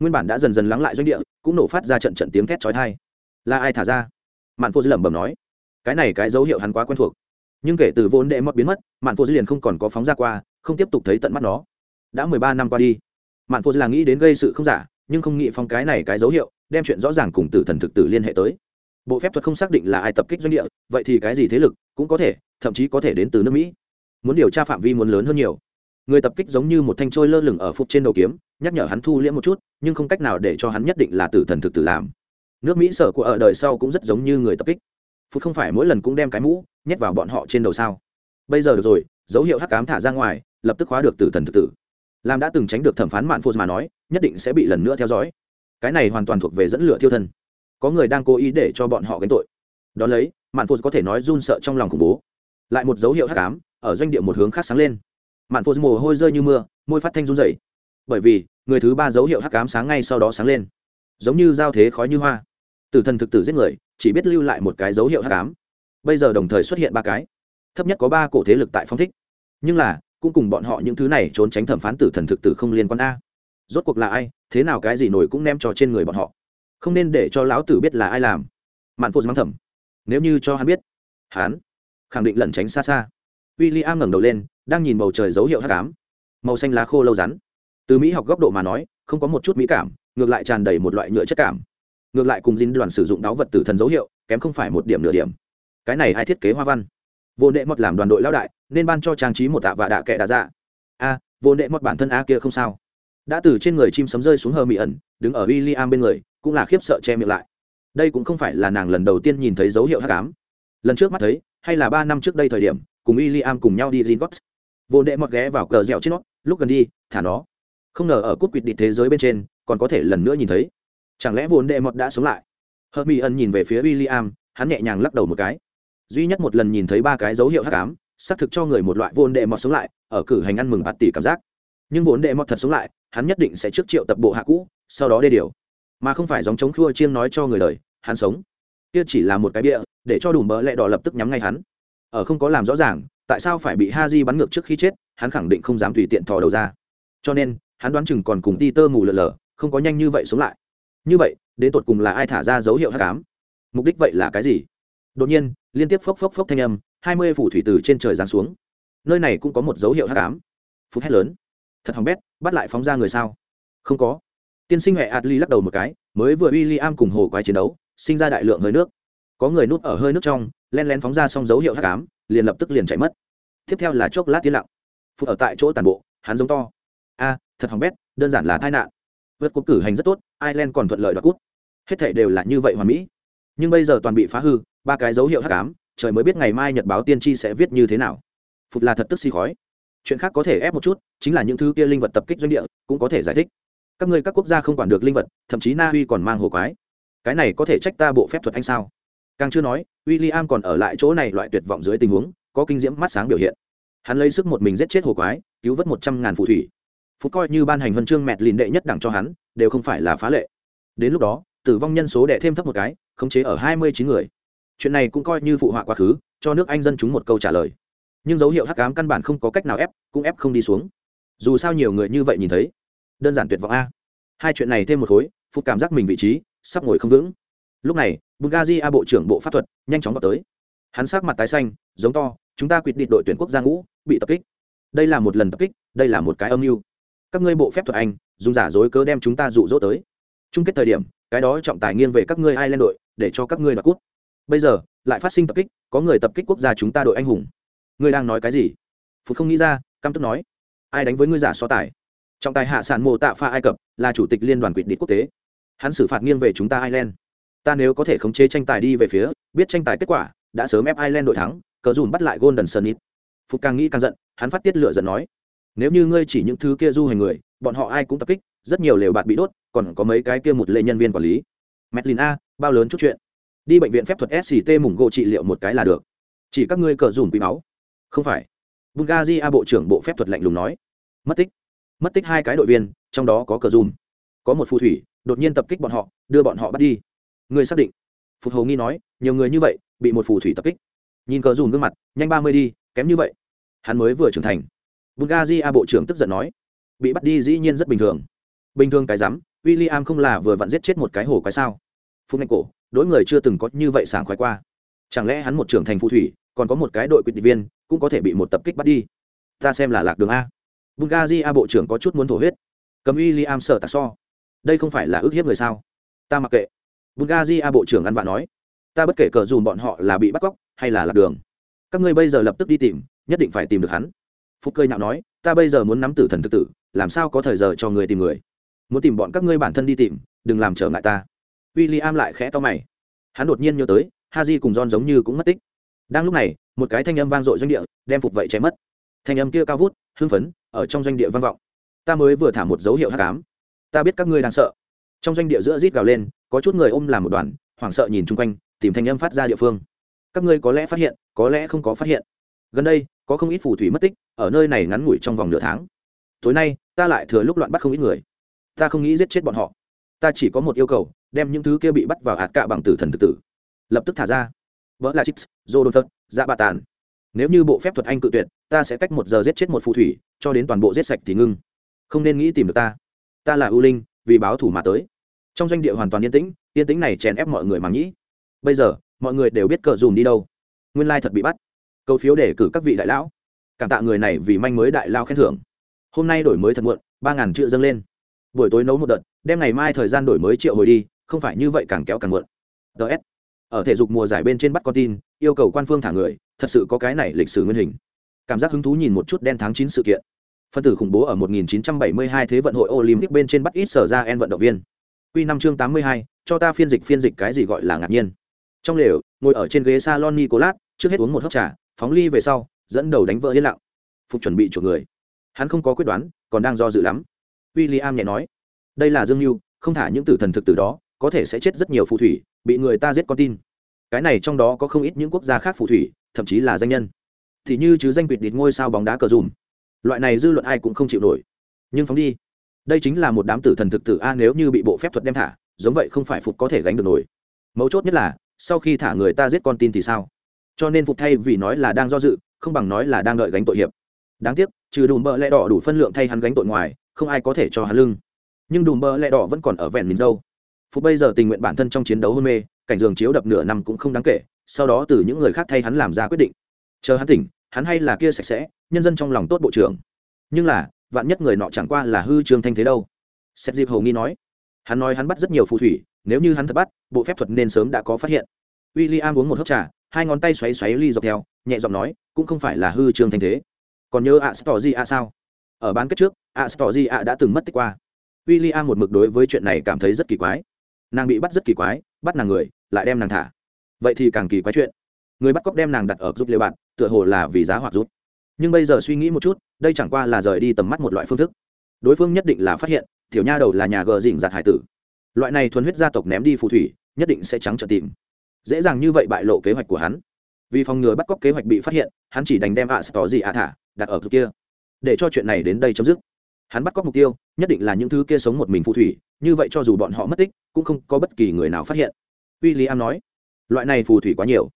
Nguyên bản đã dần dần lắng lại doanh địa, cũng nổ phát ra trận trận tiếng thét chói tai. Là ai thả ra? Mạn phô lẩm bẩm nói. Cái này cái dấu hiệu hắn quá quen thuộc. Nhưng kể từ vốn đệ mất biến mất, mạn phô liền không còn có phóng ra qua, không tiếp tục thấy tận mắt nó. Đã mười ba năm qua đi. Mạn phô là nghĩ đến gây sự không giả, nhưng không nghĩ phong cái này cái dấu hiệu, đem chuyện rõ ràng cùng tử thần thực tử liên hệ tới bộ phép thuật không xác định là ai tập kích doanh địa, vậy thì cái gì thế lực cũng có thể, thậm chí có thể đến từ nước mỹ. Muốn điều tra phạm vi muốn lớn hơn nhiều. Người tập kích giống như một thanh trôi lơ lửng ở phục trên đầu kiếm, nhắc nhở hắn thu liễm một chút, nhưng không cách nào để cho hắn nhất định là tử thần thực tử làm. Nước mỹ sở của ở đời sau cũng rất giống như người tập kích. Phút không phải mỗi lần cũng đem cái mũ nhét vào bọn họ trên đầu sao? Bây giờ được rồi, dấu hiệu hắc cám thả ra ngoài, lập tức khóa được tử thần thực tử. Làm đã từng tránh được thẩm phán mạn phô mà nói, nhất định sẽ bị lần nữa theo dõi. Cái này hoàn toàn thuộc về dẫn lửa thiêu thân có người đang cố ý để cho bọn họ gánh tội. Đ ó lấy, mạn phô có thể nói run sợ trong lòng khủng bố. Lại một dấu hiệu hắc ám ở doanh địa một hướng khác sáng lên. Mạn phô mồ hôi rơi như mưa, môi phát thanh run dày bởi vì, người thứ ba dấu hiệu hắc ám sáng ngay sau đó sáng lên. Giống như giao thế khói như hoa. Tử thần thực tử giết người, chỉ biết lưu lại một cái dấu hiệu hắc ám. Bây giờ đồng thời xuất hiện ba cái. Thấp nhất có ba cổ thế lực tại phong thích. Nhưng là, cũng cùng bọn họ những thứ này trốn tránh thẩm phán tử thần thực tử không liên quan a. Rốt cuộc là ai, thế nào cái gì nổi cũng ném trò trên người bọn họ không nên để cho lão tử biết là ai làm. Mạn phô mắng thầm. Nếu như cho hắn biết, hắn khẳng định lẩn tránh xa xa. W i l l i am ngẩng đầu lên, đang nhìn bầu trời dấu hiệu hát cám màu xanh lá khô lâu rắn. Từ mỹ học góc độ mà nói, không có một chút mỹ cảm, ngược lại tràn đầy một loại nhựa chất cảm. Ngược lại cùng dính đoàn sử dụng đáo vật tử thần dấu hiệu, kém không phải một điểm nửa điểm. Cái này ai thiết kế hoa văn? Vô nệ mọt làm đoàn đội lao đại, nên ban cho trang trí một tạ và đạ kệ đà dạ. A, vô nệ mọt bản thân a kia không sao. Đã từ trên người chim sấm rơi xuống hờ mị ẩn, đứng ở w i l l i am bên người cũng là khiếp sợ che miệng lại. Đây cũng không phải là nàng lần đầu tiên nhìn thấy dấu hiệu hắc ám. Lần trước mắt thấy, hay là ba năm trước đây thời điểm, cùng w i l l i am cùng nhau đi Gringotts. vô đệ mọt ghé vào cờ dẻo trên nó, lúc gần đi, thả nó. Không ngờ ở cúp quỵt địch thế giới bên trên, còn có thể lần nữa nhìn thấy. Chẳng lẽ vô đệ mọt đã sống lại? Hờ mỹ Ân nhìn về phía w i l l i am hắn nhẹ nhàng lắc đầu một cái. Duy nhất một lần nhìn thấy ba cái dấu hiệu hắc ám, xác thực cho người một loại vô đệ mọt sống lại, ở cử hành ăn mừng bạt tỷ cảm giác. Nhưng vốn đệ mọt thật sống lại, hắn nhất định sẽ trước triệu tập bộ hạ cũ, sau đó đê điều mà không phải dòng chống khua chiêng nói cho người đời, hắn sống. Kia chỉ là một cái bịa, để cho đủ mỡ lẹ đỏ lập tức nhắm ngay hắn. Ở không có làm rõ ràng, tại sao phải bị ha di bắn ngược trước khi chết, hắn khẳng định không dám tùy tiện thò đầu ra. Cho nên, hắn đoán chừng còn cùng đi tơ mù lờ lờ, không có nhanh như vậy sống lại. Như vậy, đến tột cùng là ai thả ra dấu hiệu hát cám mục đích vậy là cái gì? Đột nhiên, liên tiếp phốc phốc phốc thanh âm, hai mươi phủ thủy từ trên trời giáng xuống. Nơi này cũng có một dấu hiệu hát cám phút hét lớn. Thật hỏng bét, bắt lại phóng ra người sao? Không có tiên sinh huệ adli lắc đầu một cái, mới vừa w i l l i am cùng hồ quái chiến đấu, sinh ra đại lượng hơi nước. Có người núp ở hơi nước trong, len lén phóng ra xong dấu hiệu h tám liền lập tức liền chạy mất. Tiếp theo là chốc lát tiến lặng. Phụ ở tại chỗ tàn bộ, hắn giống to. A, thật hỏng bét, đơn giản là tai nạn. Vượt cuộc cử hành rất tốt, ireland còn thuận lợi đoạt cút hết thể đều là như vậy hoàn mỹ. Nhưng bây giờ toàn bị phá hư, ba cái dấu hiệu h tám trời mới biết ngày mai nhật báo tiên tri sẽ viết như thế nào. Phục là thật tức xì khói. Chuyện khác có thể ép một chút, chính là những thứ kia linh vật tập kích doanh địa, cũng có thể giải thích các ngươi các quốc gia không quản được linh vật, thậm chí na uy còn mang hồ quái. Cái này có thể trách ta bộ phép thuật anh sao? Càng chưa nói w i l l i am còn ở lại chỗ này loại tuyệt vọng dưới tình huống, có kinh diễm mắt sáng biểu hiện. Hắn lấy sức một mình giết chết hồ quái, cứu vớt một trăm ngàn phù thủy. Phút coi như ban hành huân chương mẹt lìn đệ nhất đẳng cho hắn, đều không phải là phá lệ. Đến lúc đó, tử vong nhân số đệ thêm thấp một cái, khống chế ở hai mươi chín người. Chuyện này cũng coi như phụ họa quá khứ, cho nước anh dân chúng một câu trả lời. Nhưng dấu hiệu hắc ám căn bản không có cách nào ép, cũng ép không đi xuống. Dù sao nhiều người như vậy nhìn thấy đơn giản tuyệt vọng a. Hai chuyện này thêm một khối phục cảm giác mình vị trí, sắp ngồi không vững. Lúc này, bungazi a bộ trưởng bộ pháp thuật nhanh chóng vào tới. Hắn sát mặt tái xanh, giống to, chúng ta quyết định đội tuyển quốc gia ngũ, bị tập kích. Đây là một lần tập kích, đây là một cái âm mưu. Các ngươi bộ phép thuật anh, dùng giả dối cớ đem chúng ta dụ dỗ tới. Chung kết thời điểm, cái đó trọng tài nghiêng về các ngươi ai lên đội, để cho các ngươi đoạt cút bây giờ, lại phát sinh tập kích, có người tập kích quốc gia chúng ta đội anh hùng. Ngươi đang nói cái gì? Phút không nghĩ ra, căm tức nói. Ai đánh với ngươi giả so tài? Trọng tài hạ sản mộ tạ pha ai cập là chủ tịch liên đoàn quyết định quốc tế. Hắn xử phạt nghiêng về chúng ta ireland. Ta nếu có thể khống chế tranh tài đi về phía, biết tranh tài kết quả, đã sớm ép ireland đội thắng, cờ dùn bắt lại golden sunnit phục càng nghĩ càng giận, hắn phát tiết lựa giận nói, nếu như ngươi chỉ những thứ kia du hành người, bọn họ ai cũng tập kích, rất nhiều lều bạt bị đốt, còn có mấy cái kia một lệ nhân viên quản lý. Medlin a, bao lớn chút chuyện. Đi bệnh viện phép thuật sct mùng gỗ trị liệu một cái là được. Chỉ các ngươi cờ dùn quý máu không phải. Bungazi a bộ trưởng bộ phép thuật lạnh lùng nói. Mất tích mất tích hai cái đội viên, trong đó có cờ dùm. Có một phù thủy, đột nhiên tập kích bọn họ, đưa bọn họ bắt đi. Người xác định. Phục hầu nghi nói, nhiều người như vậy, bị một phù thủy tập kích. Nhìn cờ dùm gương mặt, nhanh ba mươi đi, kém như vậy. Hắn mới vừa trưởng thành. Bungazi a bộ trưởng tức giận nói, bị bắt đi dĩ nhiên rất bình thường. Bình thường cái rắm w i l l i am không là vừa vặn giết chết một cái hồ cái sao. Phúc ngạch cổ đỗi người chưa từng có như vậy sảng khoái qua. Chẳng lẽ hắn một trưởng thành phù thủy, còn có một cái đội quyết định viên, cũng có thể bị một tập kích bắt đi? Ta xem là lạc đường a bungazi a bộ trưởng có chút muốn thổ huyết. Cầm uy i am sợ tạc so. Đây không phải là ước hiếp người sao? Ta mặc kệ. Bungazi a bộ trưởng ăn vạ nói. Ta bất kể cờ dùm bọn họ là bị bắt cóc hay là lạc đường. Các ngươi bây giờ lập tức đi tìm, nhất định phải tìm được hắn. Phúc cơi nhạo nói, ta bây giờ muốn nắm tử thần thực tử, làm sao có thời giờ cho người tìm người? Muốn tìm bọn các ngươi bản thân đi tìm, đừng làm trở ngại ta. W i l l i am lại khẽ to mày. Hắn đột nhiên nhớ tới ha j cùng john giống như cũng mất tích. Đang lúc này, một cái thanh âm vang dội doanh địa, đem phục vậy cháy mất. Thanh âm kia cao vút hưng phấn, ở trong doanh địa vang vọng. Ta mới vừa thả một dấu hiệu hát cám. Ta biết các ngươi đang sợ. Trong doanh địa giữa rít gào lên, có chút người ôm làm một đoàn, hoảng sợ nhìn chung quanh, tìm thanh âm phát ra địa phương. Các ngươi có lẽ phát hiện, có lẽ không có phát hiện. Gần đây, có không ít phù thủy mất tích, ở nơi này ngắn ngủi trong vòng nửa tháng. Tối nay, ta lại thừa lúc loạn bắt không ít người. Ta không nghĩ giết chết bọn họ. Ta chỉ có một yêu cầu, đem những thứ kia bị bắt vào hạt cạ bằng tử thần tự tử. Lập tức thả ra. Vỡ là chix dô đôn phật dạ bà tàn nếu như bộ phép thuật anh cự tuyệt, ta sẽ cách một giờ giết chết một phù thủy, cho đến toàn bộ giết sạch thì ngưng. Không nên nghĩ tìm được ta. Ta là ưu linh, vì báo thủ mà tới. Trong doanh địa hoàn toàn yên tĩnh yên tĩnh này chèn ép mọi người mà nghĩ. Bây giờ, mọi người đều biết cờ dùm đi đâu. Nguyên lai thật bị bắt. Câu phiếu để cử các vị đại lão. Cảm tạ người này vì manh mới đại lao khen thưởng. Hôm nay đổi mới thật muộn, ba ngàn triệu dâng lên. Buổi tối nấu một đợt, đem ngày mai thời gian đổi mới triệu hồi đi, không phải như vậy càng kéo càng muộn. Ts ở thể dục mùa giải bên trên bắt con tin, yêu cầu quan phương thả người thật sự có cái này lịch sử nguyên hình cảm giác hứng thú nhìn một chút đen tháng chín sự kiện phân tử khủng bố ở 1972 thế vận hội olympic bên trên bắt ít sở ra en vận động viên Quy năm chương tám mươi hai, cho ta phiên dịch phiên dịch cái gì gọi là ngạc nhiên. Trong lều, ngồi ở trên ghế salon Nicolas, trước hết uống một hớp trà, phóng ly về sau, dẫn đầu đánh vỡ yên lặng. Phục chuẩn bị chuộc người. Hắn không có quyết đoán, còn đang do dự lắm. William nhẹ nói, đây là Dương Nưu, không thả những tử thần thực từ đó, có thể sẽ chết rất nhiều phù thủy, bị người ta giết con tin. Cái này trong đó có không ít những quốc gia khác phù thủy, thậm chí là danh nhân. Thì như chứ danh quỷ địch ngôi sao bóng đá cờ dùm. Loại này dư luận ai cũng không chịu nổi. Nhưng phóng đi, đây chính là một đám tử thần thực tử a nếu như bị bộ phép thuật đem thả giống vậy không phải phục có thể gánh được nổi mấu chốt nhất là sau khi thả người ta giết con tin thì sao cho nên phục thay vì nói là đang do dự không bằng nói là đang đợi gánh tội hiệp đáng tiếc trừ đùm bợ lẽ đỏ đủ phân lượng thay hắn gánh tội ngoài không ai có thể cho hắn lưng nhưng đùm bợ lẽ đỏ vẫn còn ở vẹn mình đâu phục bây giờ tình nguyện bản thân trong chiến đấu hôn mê cảnh giường chiếu đập nửa năm cũng không đáng kể sau đó từ những người khác thay hắn làm ra quyết định. Chờ hắn tỉnh, hắn hay là kia sạch sẽ, nhân dân trong lòng tốt bộ trưởng. Nhưng là, vạn nhất người nọ chẳng qua là hư trương thanh thế đâu. Xét dịp hầu nghi nói, hắn nói hắn bắt rất nhiều phù thủy, nếu như hắn thật bắt, bộ phép thuật nên sớm đã có phát hiện. W i l l i am uống một hớp trà, hai ngón tay xoáy xoáy ly dọc theo, nhẹ giọng nói, cũng không phải là hư trương thanh thế. Còn nhớ a di a sao? Ở bán kết trước a di a đã từng mất tích qua. W i l l i am một mực đối với chuyện này cảm thấy rất kỳ quái. Nàng bị bắt rất kỳ quái, bắt nàng người, lại đem nàng thả vậy thì càng kỳ quái chuyện. Người bắt cóc đem nàng đặt ở giúp liều bạn, tựa hồ là vì giá hoặc rút. Nhưng bây giờ suy nghĩ một chút, đây chẳng qua là rời đi tầm mắt một loại phương thức. Đối phương nhất định là phát hiện, tiểu nha đầu là nhà gờ dịnh giặt hải tử. Loại này thuần huyết gia tộc ném đi phù thủy, nhất định sẽ trắng trợ tìm. Dễ dàng như vậy bại lộ kế hoạch của hắn. Vì phòng ngừa bắt cóc kế hoạch bị phát hiện, hắn chỉ đành đem ạ có gì ạ thả, đặt ở kia. Để cho chuyện này đến đây chấm dứt. Hắn bắt cóc mục tiêu, nhất định là những thứ kia sống một mình phù thủy, như vậy cho dù bọn họ mất tích, cũng không có bất kỳ người nào phát hiện. W i l l i am nói loại này phù thủy quá nhiều.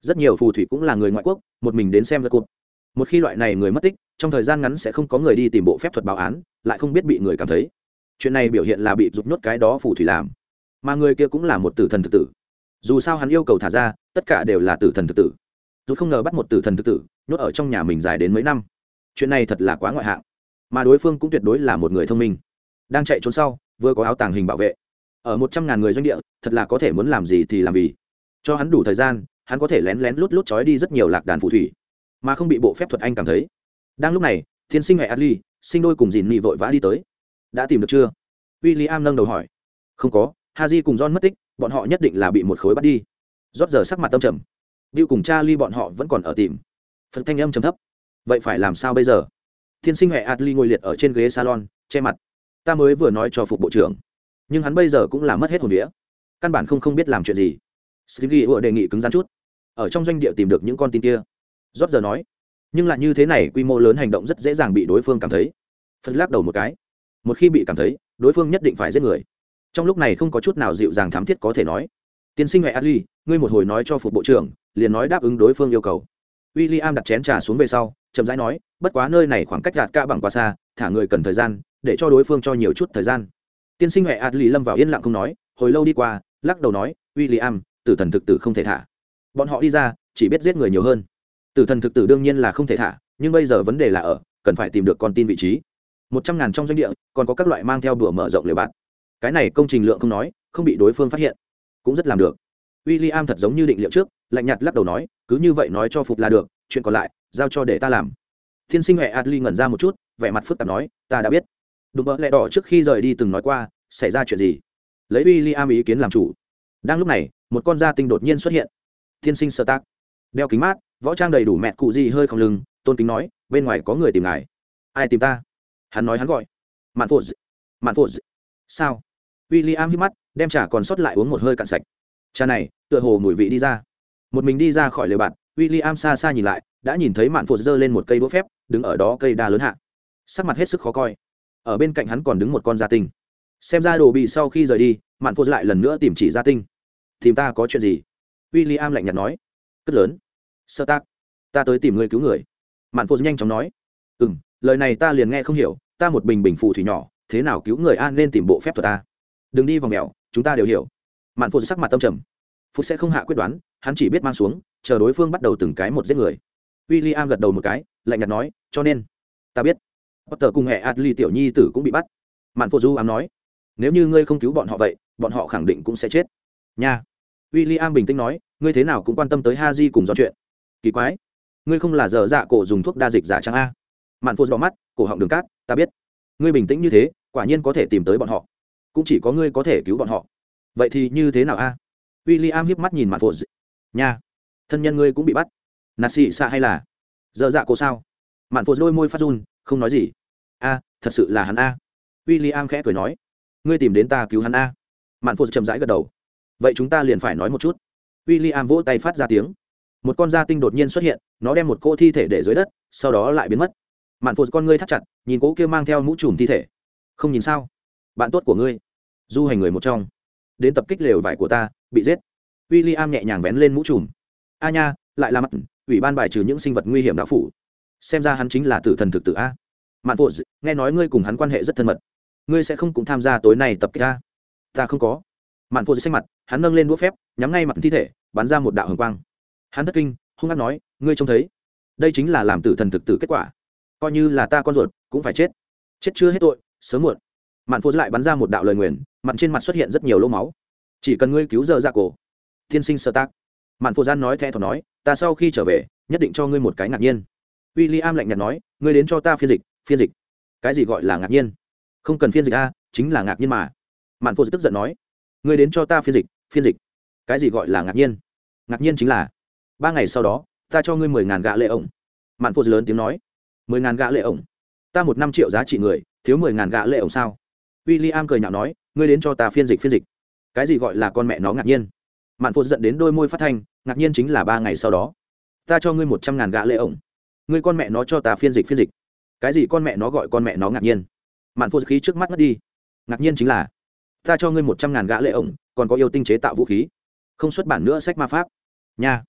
Rất nhiều phù thủy cũng là người ngoại quốc, một mình đến xem ra cụt một khi loại này người mất tích, trong thời gian ngắn sẽ không có người đi tìm bộ phép thuật báo án, lại không biết bị người cảm thấy. Chuyện này biểu hiện là bị rụt nhốt cái đó phù thủy làm. Mà người kia cũng là một tử thần thực tử. Dù sao hắn yêu cầu thả ra, tất cả đều là tử thần thực tử. Dù không ngờ bắt một tử thần thực tử, nhốt ở trong nhà mình dài đến mấy năm. Chuyện này thật là quá ngoại hạng. Mà đối phương cũng tuyệt đối là một người thông minh. Đang chạy trốn sau, vừa có áo tàng hình bảo vệ. Ở một trăm ngàn người doanh địa, thật là có thể muốn làm gì thì làm vì cho hắn đủ thời gian, hắn có thể lén lén lút lút trói đi rất nhiều lạc đàn phù thủy, mà không bị bộ phép thuật anh cảm thấy. Đang lúc này, thiên sinh mẹ adli, sinh đôi cùng dìn nị vội vã đi tới. Đã tìm được chưa? W i l l i am nâng đầu hỏi. Không có, haji cùng john mất tích, bọn họ nhất định là bị một khối bắt đi. Rót giờ sắc mặt tâm trầm. Bill cùng cha ly bọn họ vẫn còn ở tìm. Phần thanh âm trầm thấp. Vậy phải làm sao bây giờ? Thiên sinh mẹ adli ngồi liệt ở trên ghế salon, che mặt. Ta mới vừa nói cho phục bộ trưởng. Nhưng hắn bây giờ cũng là mất hết hồn vía. Căn bản không không biết làm chuyện gì stevie ủa đề nghị cứng rắn chút. Ở trong doanh địa tìm được những con tin kia. Rót giờ nói, nhưng lại như thế này, quy mô lớn hành động rất dễ dàng bị đối phương cảm thấy. Phân lắc đầu một cái. Một khi bị cảm thấy, đối phương nhất định phải giết người. Trong lúc này không có chút nào dịu dàng thám thiết có thể nói. Tiên sinh ngoại ali, ngươi một hồi nói cho phục bộ trưởng, liền nói đáp ứng đối phương yêu cầu. W i l l i am đặt chén trà xuống về sau, chậm rãi nói, bất quá nơi này khoảng cách gạt ca bằng quá xa, thả người cần thời gian, để cho đối phương cho nhiều chút thời gian. Tiên sinh ngoại ali lâm vào yên lặng không nói, hồi lâu đi qua, lắc đầu nói w i l l i am tử thần thực tử không thể thả. Bọn họ đi ra, chỉ biết giết người nhiều hơn. Tử thần thực tử đương nhiên là không thể thả, nhưng bây giờ vấn đề là ở, cần phải tìm được con tin vị trí. Một trăm ngàn trong doanh địa, còn có các loại mang theo đùa mở rộng liều bạt. Cái này công trình lượng không nói, không bị đối phương phát hiện, cũng rất làm được. W i l l i am thật giống như định liệu trước, lạnh nhạt lắc đầu nói, cứ như vậy nói cho phục là được, chuyện còn lại, giao cho để ta làm. Thiên sinh huệ adli ngẩn ra một chút, vẻ mặt phức tạp nói, ta đã biết. Đùm bỡ lẹ đỏ trước khi rời đi từng nói qua, xảy ra chuyện gì? Lấy w i l l i am ý kiến làm chủ. Đang lúc này một con da tinh đột nhiên xuất hiện. Thiên sinh sơ tác. Đeo kính mát, võ trang đầy đủ mẹ cụ gì hơi không lưng, tôn kính nói, bên ngoài có người tìm ngài. Ai tìm ta? Hắn nói hắn gọi. Mạn phụ mạn phụ sao? W i l l i am hít mắt, đem trà còn sót lại uống một hơi cạn sạch. Trà này, tựa hồ mùi vị đi ra. Một mình đi ra khỏi lều bạn w i l l i am xa xa nhìn lại, đã nhìn thấy mạn phụ giơ lên một cây đũa phép, đứng ở đó cây đa lớn hạ. Sắc mặt hết sức khó coi. Ở bên cạnh hắn còn đứng một con gia tinh. Xem ra đồ bị sau khi rời đi, mạn phụ lại lần nữa tìm chỉ gia tinh tìm ta có chuyện gì? W i l l i am lạnh nhạt nói. Cất lớn. Sơ tác ta tới tìm người cứu người. Mạn phụ nhanh chóng nói. Ừ m lời này ta liền nghe không hiểu, ta một bình bình phù thủy nhỏ, thế nào cứu người an nên tìm bộ phép thuật ta đừng đi vòng mèo, chúng ta đều hiểu. Mạn phụ sắc mặt tâm trầm. Phúc sẽ không hạ quyết đoán, hắn chỉ biết mang xuống, chờ đối phương bắt đầu từng cái một giết người. W i l l i am gật đầu một cái, lạnh nhạt nói, cho nên, ta biết. Potter cùng hệ adli tiểu nhi tử cũng bị bắt. Mạn phụ du ám nói, nếu như ngươi không cứu bọn họ vậy, bọn họ khẳng định cũng sẽ chết. Nha w i l l i am bình tĩnh nói, ngươi thế nào cũng quan tâm tới ha di cùng do chuyện. Kỳ quái. Ngươi không là dở dạ cổ dùng thuốc đa dịch giả trang a. Mạn phô đỏ mắt, cổ họng đường cát, ta biết. Ngươi bình tĩnh như thế, quả nhiên có thể tìm tới bọn họ. Cũng chỉ có ngươi có thể cứu bọn họ. Vậy thì như thế nào a? W i l l i am hiếp mắt nhìn mạn phô nha, thân nhân ngươi cũng bị bắt. Nạt xị xạ hay là? Dở dạ cổ sao? Mạn phô đôi môi phát run, không nói gì. A, thật sự là hắn a. W i l l i am khẽ cười nói, ngươi tìm đến ta cứu hắn a. Mạn phô chậm rãi gật đầu vậy chúng ta liền phải nói một chút. W i l l i am vỗ tay phát ra tiếng. Một con da tinh đột nhiên xuất hiện, nó đem một cô thi thể để dưới đất, sau đó lại biến mất. Mạn phụt con ngươi thắt chặt, nhìn cỗ kia mang theo mũ trùm thi thể. Không nhìn sao? Bạn tốt của ngươi. Du hành người một trong. Đến tập kích lều vải của ta, bị giết. W i l l i am nhẹ nhàng vén lên mũ trùm. A nha, lại là mặt, ủy ban bài trừ những sinh vật nguy hiểm đạo phủ. Xem ra hắn chính là tử thần thực tử a. Mạn phụ nghe nói ngươi cùng hắn quan hệ rất thân mật. Ngươi sẽ không cùng tham gia tối nay tập kích a. Ta không có mạn phụ xanh mặt, hắn nâng lên đũa phép, nhắm ngay mặt thi thể, bắn ra một đạo hồng quang. Hắn thất kinh, hung hát nói, ngươi trông thấy, đây chính là làm tử thần thực tử kết quả. Coi như là ta con ruột, cũng phải chết. Chết chưa hết tội, sớm muộn. Mạn phô lại bắn ra một đạo lời nguyền, mặt trên mặt xuất hiện rất nhiều lỗ máu. Chỉ cần ngươi cứu giờ ra cổ, tiên sinh sơ tác. Mạn phô gian nói thẹ thỏ nói, ta sau khi trở về, nhất định cho ngươi một cái ngạc nhiên. W i l l i am lạnh nhạt nói, ngươi đến cho ta phiên dịch phiên dịch. Cái gì gọi là ngạc nhiên? Không cần phiên dịch a, chính là ngạc nhiên mà. Mạn phô tức giận nói ngươi đến cho ta phiên dịch phiên dịch. Cái gì gọi là ngạc nhiên? Ngạc nhiên chính là, ba ngày sau đó, ta cho ngươi mười ngàn gạ lệ ổng. Mạn phụ lớn tiếng nói, mười ngàn gạ lệ ổng? Ta một năm triệu giá trị người, thiếu mười ngàn gạ lệ ổng sao? W i l l i am cười nhạo nói, ngươi đến cho ta phiên dịch phiên dịch. Cái gì gọi là con mẹ nó ngạc nhiên? Mạn phụ dẫn đến đôi môi phát thanh, ngạc nhiên chính là ba ngày sau đó. Ta cho ngươi một trăm ngàn gạ lệ ổng. Ngươi con mẹ nó cho ta phiên dịch phiên dịch. Cái gì con mẹ nó gọi con mẹ nó ngạc nhiên? Mạn phụ khí trước mắt mất đi. Ngạc nhiên chính là ta cho ngươi một trăm ngàn gã lệ ổng, còn có yêu tinh chế tạo vũ khí. Không xuất bản nữa sách ma pháp. Nha.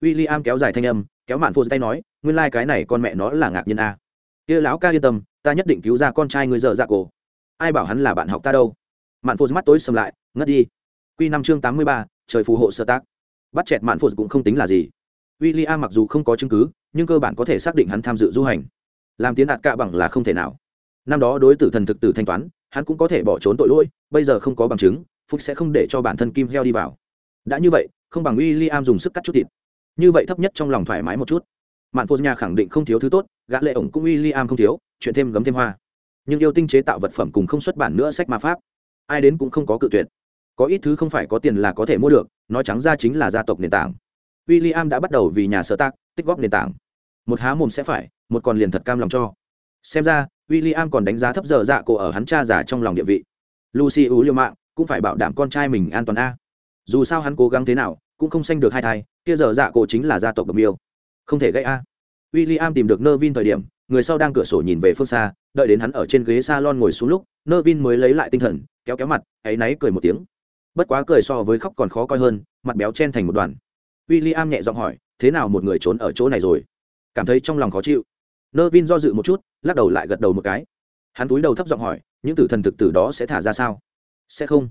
W i l l i am kéo dài thanh âm, kéo mạn phô tay nói, nguyên lai、like、cái này con mẹ nó là ngạc nhiên a. À. kia lão ca yên tâm, ta nhất định cứu ra con trai ngươi dợ dạ cổ. Ai bảo hắn là bạn học ta đâu. Mạn phô mắt tối sầm lại, ngất đi. Q năm chương tám mươi ba, trời phù hộ sơ tác. Bắt chẹt mạn phô cũng không tính là gì. W i l l i am mặc dù không có chứng cứ, nhưng cơ bản có thể xác định hắn tham dự du hành. Làm tiến đạt cạ bằng là không thể nào. Năm đó đối tử thần thực tử thanh toán hắn cũng có thể bỏ trốn tội lỗi, bây giờ không có bằng chứng, phúc sẽ không để cho bản thân kim heo đi vào. Đã như vậy, không bằng w i l l i am dùng sức cắt chút thịt. Như vậy thấp nhất trong lòng thoải mái một chút. Mạn phô nhà khẳng định không thiếu thứ tốt, gã lệ ổng cũng w i l l i am không thiếu, chuyện thêm gấm thêm hoa. Nhưng yêu tinh chế tạo vật phẩm cùng không xuất bản nữa sách ma pháp, ai đến cũng không có cự tuyệt. Có ít thứ không phải có tiền là có thể mua được, nói trắng ra chính là gia tộc nền tảng. W i l l i am đã bắt đầu vì nhà sở tác tích góp nền tảng. Một há mồm sẽ phải, một còn liền thật cam lòng cho. Xem ra w i l l i am còn đánh giá thấp giờ dạ cổ ở hắn cha già trong lòng địa vị. Lucy ú liêu mạng, cũng phải bảo đảm con trai mình an toàn a. Dù sao hắn cố gắng thế nào, cũng không sanh được hai thai, kia giờ dạ cổ chính là gia tộc độc miêu. Không thể gây a. W i l l i am tìm được nơ vin thời điểm, người sau đang cửa sổ nhìn về phương xa, đợi đến hắn ở trên ghế s a lon ngồi xuống lúc nơ vin mới lấy lại tinh thần, kéo kéo mặt ấy náy cười một tiếng. Bất quá cười so với khóc còn khó coi hơn, mặt béo chen thành một đoàn. W i l l i am nhẹ giọng hỏi, thế nào một người trốn ở chỗ này rồi? Cảm thấy trong lòng khó chịu nơ vin do dự một chút, lắc đầu lại gật đầu một cái. Hắn túi đầu thấp giọng hỏi, những tử thần thực tử đó sẽ thả ra sao? Sẽ không.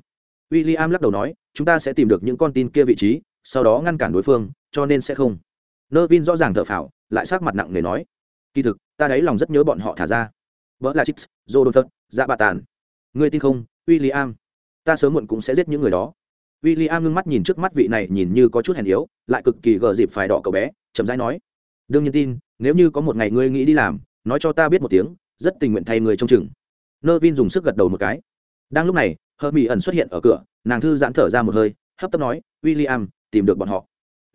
W i l l i am lắc đầu nói, chúng ta sẽ tìm được những con tin kia vị trí, sau đó ngăn cản đối phương, cho nên sẽ không. Nơ vin rõ ràng thở phào, lại sát mặt nặng nề nói, kỳ thực, ta đáy lòng rất nhớ bọn họ thả ra. Vợ là chicks, dô đồn thật dạ bà tàn ngươi tin không w i l l i am ta sớm muộn cũng sẽ giết những người đó. W i l l i am ngưng mắt nhìn trước mắt vị này nhìn như có chút hèn yếu, lại cực kỳ gờ dịp phải đỏ cậu bé, chậm rãi nói đương nhiên tin nếu như có một ngày ngươi nghĩ đi làm nói cho ta biết một tiếng rất tình nguyện thay người trông chừng. Nơ vin dùng sức gật đầu một cái. Đang lúc này hờ mỹ ẩn xuất hiện ở cửa nàng thư giãn thở ra một hơi hấp tấp nói w i l l i am tìm được bọn họ.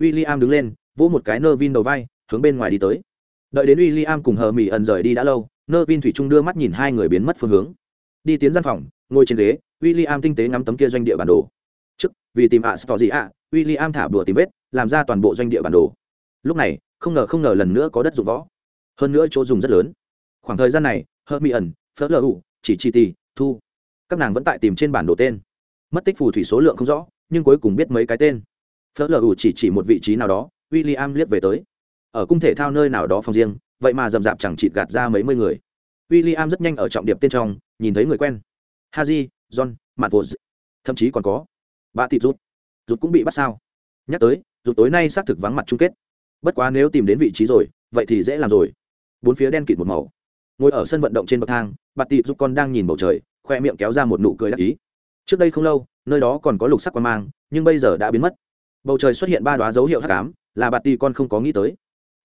W i l l i am đứng lên vỗ một cái nơ vin đầu vai hướng bên ngoài đi tới. Đợi đến w i l l i am cùng hờ mỹ ẩn rời đi đã lâu nơ vin thủy trung đưa mắt nhìn hai người biến mất phương hướng. Đi tiến gian phòng ngồi trên ghế w i l l i am tinh tế ngắm tấm kia doanh địa bản đồ. Trước vì tìm ạ à, tỏ gì ạ w i l l i am thả bừa tìm vết làm ra toàn bộ doanh địa bản đồ. Lúc này không ngờ không ngờ lần nữa có đất dụng võ. Hơn nữa chỗ dùng rất lớn. Khoảng thời gian này, hơ mỹ ẩn, phớt lờ ủ chỉ chi tì, thu, các nàng vẫn tại tìm trên bản đồ tên. Mất tích phù thủy số lượng không rõ, nhưng cuối cùng biết mấy cái tên. Phớt lờ ủ chỉ chỉ một vị trí nào đó w i l l i am liếc về tới. Ở cung thể thao nơi nào đó phòng riêng, vậy mà d ầ m d ạ p chẳng chịt gạt ra mấy mươi người. W i l l i am rất nhanh ở trọng điệp tên trong, nhìn thấy người quen. Haji, john mặt vô thậm chí còn có. Bà tịt rút rút cũng bị bắt sao. Nhắc tới rút tối nay xác thực vắng mặt chung kết bất quá nếu tìm đến vị trí rồi, vậy thì dễ làm rồi. Bốn phía đen kịt một màu. Ngồi ở sân vận động trên bậc thang bạt tịp giúp con đang nhìn bầu trời, khoe miệng kéo ra một nụ cười đắc ý. Trước đây không lâu, nơi đó còn có lục sắc quan mang, nhưng bây giờ đã biến mất. Bầu trời xuất hiện ba đoá dấu hiệu hắc ám, là bạt tì con không có nghĩ tới.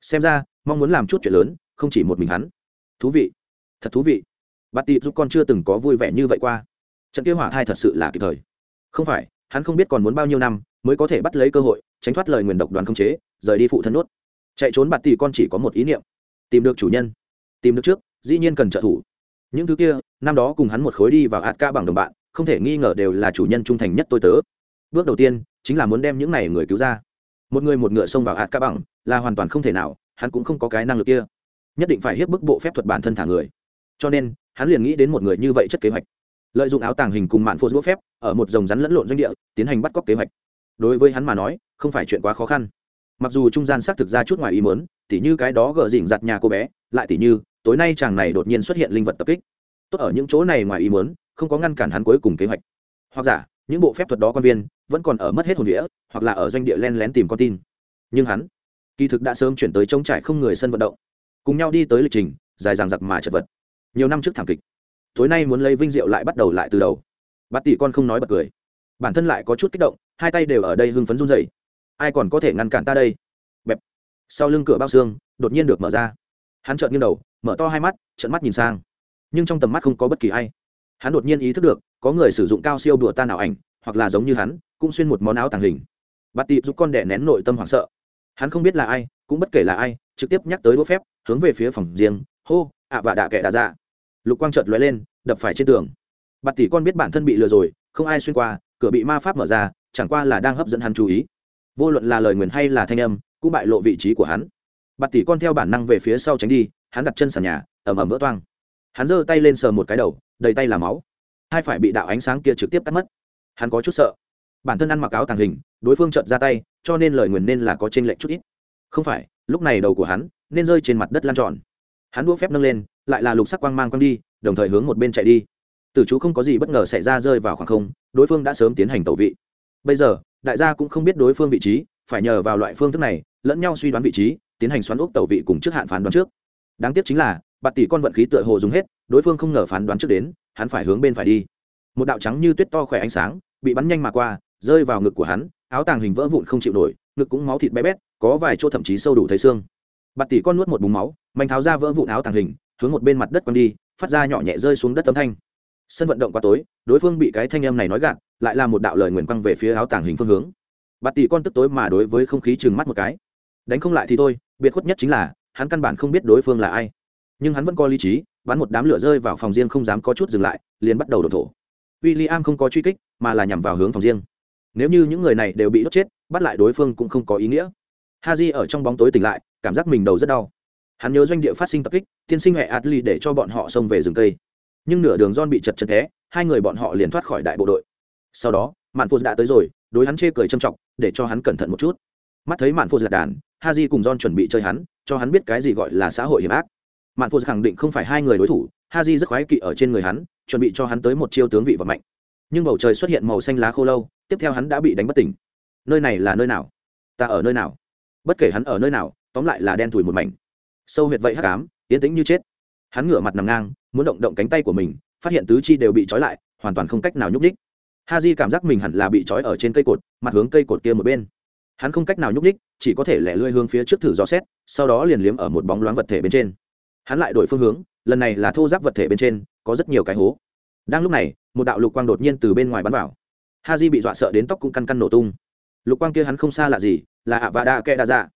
Xem ra, mong muốn làm chút chuyện lớn, không chỉ một mình hắn. Thú vị. Thật thú vị. Bạt Tị giúp con chưa từng có vui vẻ như vậy qua. Trận kia hỏa thai thật sự là kịp thời. Không phải, hắn không biết còn muốn bao nhiêu năm mới có thể bắt lấy cơ hội, tránh thoát lời nguyền độc đoàn không chế rời đi phụ thân nốt chạy trốn bạt tỷ con chỉ có một ý niệm, tìm được chủ nhân, tìm được trước, dĩ nhiên cần trợ thủ. Những thứ kia, năm đó cùng hắn một khối đi vào ạt ca bằng đồng bạn, không thể nghi ngờ đều là chủ nhân trung thành nhất tôi tớ. Bước đầu tiên, chính là muốn đem những này người cứu ra. Một người một ngựa xông vào ạt ca bằng, là hoàn toàn không thể nào, hắn cũng không có cái năng lực kia. Nhất định phải hiếp bức bộ phép thuật bản thân thả người. Cho nên, hắn liền nghĩ đến một người như vậy chất kế hoạch. Lợi dụng áo tàng hình cùng mạn phô giúp phép, ở một dòng rắn lẫn lộn doanh địa, tiến hành bắt cóc kế hoạch. Đối với hắn mà nói, không phải chuyện quá khó khăn mặc dù trung gian xác thực ra chút ngoài ý mớn tỉ như cái đó gờ dỉnh giặt nhà cô bé, lại tỉ như, tối nay chàng này đột nhiên xuất hiện linh vật tập kích. Tốt ở những chỗ này ngoài ý mớn không có ngăn cản hắn cuối cùng kế hoạch. Hoặc giả, những bộ phép thuật đó quan viên, vẫn còn ở mất hết hồn đĩa hoặc là ở doanh địa len lén tìm con tin. Nhưng hắn, kỳ thực đã sớm chuyển tới trông trải không người sân vận động. Cùng nhau đi tới lịch trình, dài dằng dặc mà chật vật. Nhiều năm trước thảm kịch. Tối nay muốn lấy vinh diệu lại bắt đầu lại từ đầu. Bát tỷ con không nói bật cười. Bản thân lại có chút kích động, hai tay đều ở đây hưng phấn run rẩy ai còn có thể ngăn cản ta đây? Bẹp. Sau lưng cửa bao xương, đột nhiên được mở ra. Hắn trợn nghiêng đầu, mở to hai mắt, trợn mắt nhìn sang. Nhưng trong tầm mắt không có bất kỳ ai. Hắn đột nhiên ý thức được, có người sử dụng cao siêu đùa ta ảo ảnh, hoặc là giống như hắn, cũng xuyên một món áo tàng hình. Bà tị giúp con đẻ nén nội tâm hoảng sợ. Hắn không biết là ai, cũng bất kể là ai, trực tiếp nhắc tới đũa phép, hướng về phía phòng riêng, hô, ạ và đạ kệ đà ra lục quang chợt lóe lên, đập phải trên tường. Bà tỷ con biết bản thân bị lừa rồi, không ai xuyên qua, cửa bị ma pháp mở ra, chẳng qua là đang hấp dẫn hắn chú ý vô luận là lời nguyền hay là thanh âm, cũng bại lộ vị trí của hắn. Bạt tỷ con theo bản năng về phía sau tránh đi, hắn đặt chân sàn nhà ẩm ẩm vỡ toang. Hắn giơ tay lên sờ một cái đầu, đầy tay là máu. Hai phải bị đạo ánh sáng kia trực tiếp cắt mất. Hắn có chút sợ. Bản thân ăn mặc áo tàng hình, đối phương trợt ra tay, cho nên lời nguyền nên là có t r ê n lệch chút ít. Không phải, lúc này đầu của hắn nên rơi trên mặt đất lan tròn. Hắn đua phép nâng lên, lại là lục sắc quang mang quang đi, đồng thời hướng một bên chạy đi. Tử chú không có gì bất ngờ xảy ra rơi vào khoảng không, đối phương đã sớm tiến hành tẩu vị. Bây giờ đại gia cũng không biết đối phương vị trí, phải nhờ vào loại phương thức này, lẫn nhau suy đoán vị trí, tiến hành xoắn ốc tàu vị cùng trước hạn phán đoán trước. Đáng tiếc chính là, bạt tỷ con vận khí tựa hồ dùng hết, đối phương không ngờ phán đoán trước đến, hắn phải hướng bên phải đi. Một đạo trắng như tuyết to khỏe ánh sáng, bị bắn nhanh mà qua, rơi vào ngực của hắn, áo tàng hình vỡ vụn không chịu nổi, ngực cũng máu thịt bé bét, có vài chỗ thậm chí sâu đủ thấy xương. Bạt tỷ con nuốt một búng máu mạnh tháo ra vỡ vụn áo tàng hình, hướng một bên mặt đất quăng đi, phát ra nhỏ nhẹ rơi xuống đất tấm thanh. Sân vận động quá tối, đối phương bị cái thanh âm này nói gạt lại là một đạo lời nguyền quăng về phía áo tàng hình phương hướng. Bạt tỷ con tức tối mà đối với không khí chừng mắt một cái. Đánh không lại thì thôi, biệt khuất nhất chính là, hắn căn bản không biết đối phương là ai. Nhưng hắn vẫn có lý trí, bắn một đám lửa rơi vào phòng riêng không dám có chút dừng lại, liền bắt đầu đổ thổ. W i l l i am không có truy kích, mà là nhằm vào hướng phòng riêng. Nếu như những người này đều bị đốt chết, bắt lại đối phương cũng không có ý nghĩa. Ha j ở trong bóng tối tỉnh lại, cảm giác mình đầu rất đau. Hắn nhớ doanh địa phát sinh tập kích, tiên sinh huệ adli để cho bọn họ xông về rừng cây. Nhưng nửa đường don bị chật chật té, hai người bọn họ liền thoát khỏi đại bộ đội sau đó, mạn phô đã tới rồi, đối hắn chê cười châm trọng, để cho hắn cẩn thận một chút. Mắt thấy mạn phô lạc đàn ha j cùng don chuẩn bị chơi hắn, cho hắn biết cái gì gọi là xã hội hiểm ác. Mạn phô khẳng định không phải hai người đối thủ ha j rất khoái kỵ ở trên người hắn, chuẩn bị cho hắn tới một chiêu tướng vị và mạnh. Nhưng bầu trời xuất hiện màu xanh lá khô lâu, tiếp theo hắn đã bị đánh bất tỉnh. Nơi này là nơi nào? Ta ở nơi nào? Bất kể hắn ở nơi nào, tóm lại là đen thùi một mảnh. Sâu huyệt vậy hắc ám Yến tĩnh như chết. Hắn ngửa mặt nằm ngang, muốn động động cánh tay của mình, phát hiện tứ chi đều bị trói lại, hoàn toàn không cách nào nhúc ních ha j cảm giác mình hẳn là bị trói ở trên cây cột, mặt hướng cây cột kia một bên. Hắn không cách nào nhúc ních chỉ có thể lẻ lươi hướng phía trước thử dò xét, sau đó liền liếm ở một bóng loáng vật thể bên trên. Hắn lại đổi phương hướng, lần này là thô giáp vật thể bên trên, có rất nhiều cái hố. Đang lúc này, một đạo lục quang đột nhiên từ bên ngoài bắn vào. Ha j bị dọa sợ đến tóc cũng căn căn nổ tung. Lục quang kia hắn không xa là gì, là ạ vạ đa kẽ đa dạ.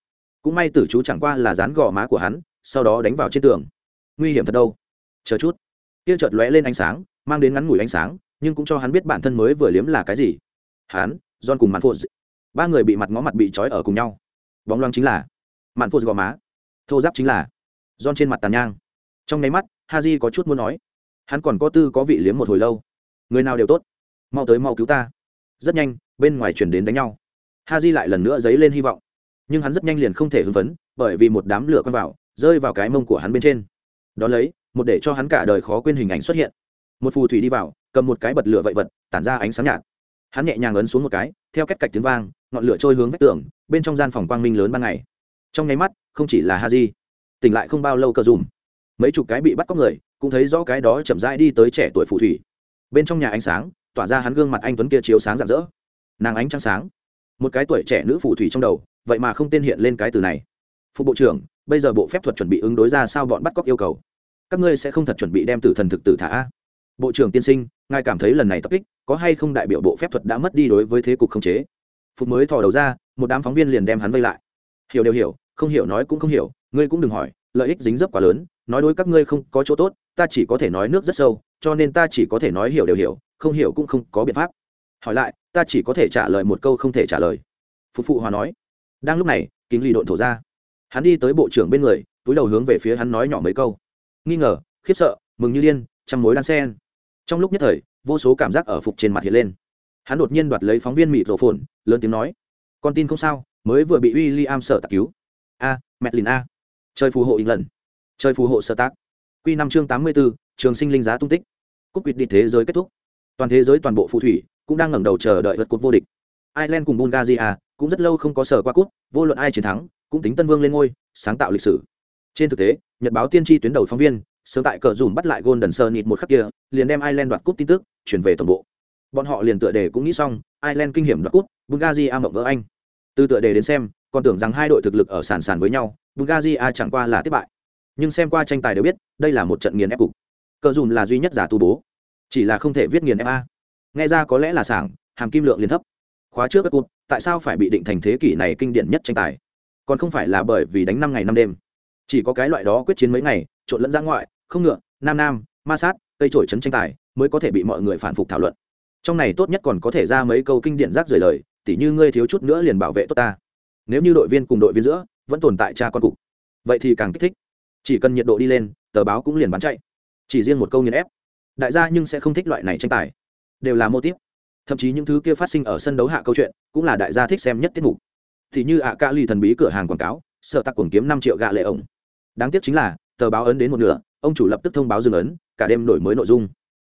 Cũng may tử chú chẳng qua là dán gò má của hắn, sau đó đánh vào trên tường. Nguy hiểm thật đâu. Chờ chút. Kia chợt lóe lên ánh sáng, mang đến ngắn ngủi ánh sáng nhưng cũng cho hắn biết bản thân mới vừa liếm là cái gì. Hắn, john cùng mạn phụ ba người bị mặt ngó mặt bị trói ở cùng nhau. Bóng loang chính là mạn phụ gò má. Thô giáp chính là john trên mặt tàn nhang. Trong nháy mắt ha j có chút muốn nói. Hắn còn có tư có vị liếm một hồi lâu. Người nào đều tốt. Mau tới mau cứu ta. Rất nhanh, bên ngoài chuyển đến đánh nhau. Ha j lại lần nữa dấy lên hy vọng. Nhưng hắn rất nhanh liền không thể hưng phấn, bởi vì một đám lửa quăng vào, rơi vào cái mông của hắn bên trên. Đón lấy, một để cho hắn cả đời khó quên hình ảnh xuất hiện một phù thủy đi vào, cầm một cái bật lửa vậy vật, tản ra ánh sáng nhạt. Hắn nhẹ nhàng ấn xuống một cái, theo cách cạch tiếng vang, ngọn lửa trôi hướng vách tường, bên trong gian phòng quang minh lớn ban ngày. Trong nháy mắt, không chỉ là ha di tỉnh lại không bao lâu cờ dùm. Mấy chục cái bị bắt cóc người, cũng thấy rõ cái đó chậm rãi đi tới trẻ tuổi phù thủy. Bên trong nhà ánh sáng, tỏa ra hắn gương mặt anh tuấn kia chiếu sáng rạng rỡ. Nàng ánh trăng sáng. Một cái tuổi trẻ nữ phù thủy trong đầu, vậy mà không tên hiện lên cái từ này. Phụ bộ trưởng, bây giờ bộ phép thuật chuẩn bị ứng đối ra sao bọn bắt cóc yêu cầu? Các ngươi sẽ không thật chuẩn bị đem tử thần thực tử thả bộ trưởng tiên sinh, ngài cảm thấy lần này tập kích có hay không đại biểu bộ phép thuật đã mất đi đối với thế cục không chế? Phục mới thò đầu ra, một đám phóng viên liền đem hắn vây lại. Hiểu đều hiểu, không hiểu nói cũng không hiểu, ngươi cũng đừng hỏi, lợi ích dính dấp quá lớn, nói đối các ngươi không có chỗ tốt, ta chỉ có thể nói nước rất sâu, cho nên ta chỉ có thể nói hiểu đều hiểu, không hiểu cũng không có biện pháp. Hỏi lại, ta chỉ có thể trả lời một câu không thể trả lời. Phục phụ hòa nói. Đang lúc này, kính lì độn thổ ra. Hắn đi tới bộ trưởng bên người, túi đầu hướng về phía hắn nói nhỏ mấy câu. Nghi ngờ, khiếp sợ, mừng như điên chăm mối đan sen trong lúc nhất thời vô số cảm giác ở phục trên mặt hiện lên. Hắn đột nhiên đoạt lấy phóng viên mịt rổ phồn lớn tiếng nói con tin không sao mới vừa bị w i l l i am sợ tạc cứu. A à, lìn a. Chơi phù hộ in lần chơi phù hộ sơ tác q năm chương tám mươi b ố trường sinh linh giá tung tích. Cúp quyết đi thế giới kết thúc. Toàn thế giới toàn bộ phù thủy cũng đang ngẩng đầu chờ đợi vật cột vô địch. Ireland cùng bulgaria cũng rất lâu không có sở qua cúp vô luận ai chiến thắng cũng tính tân vương lên ngôi sáng tạo lịch sử. Trên thực tế nhật báo tiên tri tuyến đầu phóng viên sớm tại cờ dùm bắt lại golden sơn nịt một khắc kia, liền đem ireland đoạt cúp tin tức, chuyển về toàn bộ. Bọn họ liền tựa đề cũng nghĩ xong, ireland kinh hiểm đoạt cúp, bulgaria mộng vỡ anh. Từ tựa đề đến xem, còn tưởng rằng hai đội thực lực ở sàn sàn với nhau, bulgaria chẳng qua là thất bại. Nhưng xem qua tranh tài đều biết, đây là một trận nghiền ép cục. Cờ dùm là duy nhất giả tu bố. Chỉ là không thể viết nghiền ép a. Nghe ra có lẽ là sảng, hàm kim lượng liền thấp. Khóa trước các cụt tại sao phải bị định thành thế kỷ này kinh điển nhất tranh tài? Còn không phải là bởi vì đánh năm ngày năm đêm chỉ có cái loại đó quyết chiến mấy ngày trộn lẫn ra ngoại không ngựa nam nam ma sát cây trổi chấn tranh tài mới có thể bị mọi người phản phục thảo luận. Trong này tốt nhất còn có thể ra mấy câu kinh điển rác rời lời tỉ như ngươi thiếu chút nữa liền bảo vệ tốt ta. Nếu như đội viên cùng đội viên giữa vẫn tồn tại cha con cục vậy thì càng kích thích. Chỉ cần nhiệt độ đi lên tờ báo cũng liền bán chạy. Chỉ riêng một câu nghiền ép đại gia nhưng sẽ không thích loại này tranh tài. Đều là mô tiếp, thậm chí những thứ kia phát sinh ở sân đấu hạ câu chuyện cũng là đại gia thích xem nhất tiết mục. Thì như ạ ca ly thần bí cửa hàng quảng cáo sợ tặc cuồng kiếm năm triệu gạ lệ ổng đáng tiếc chính là, tờ báo ấn đến một nửa, ông chủ lập tức thông báo dừng ấn, cả đêm đổi mới nội dung.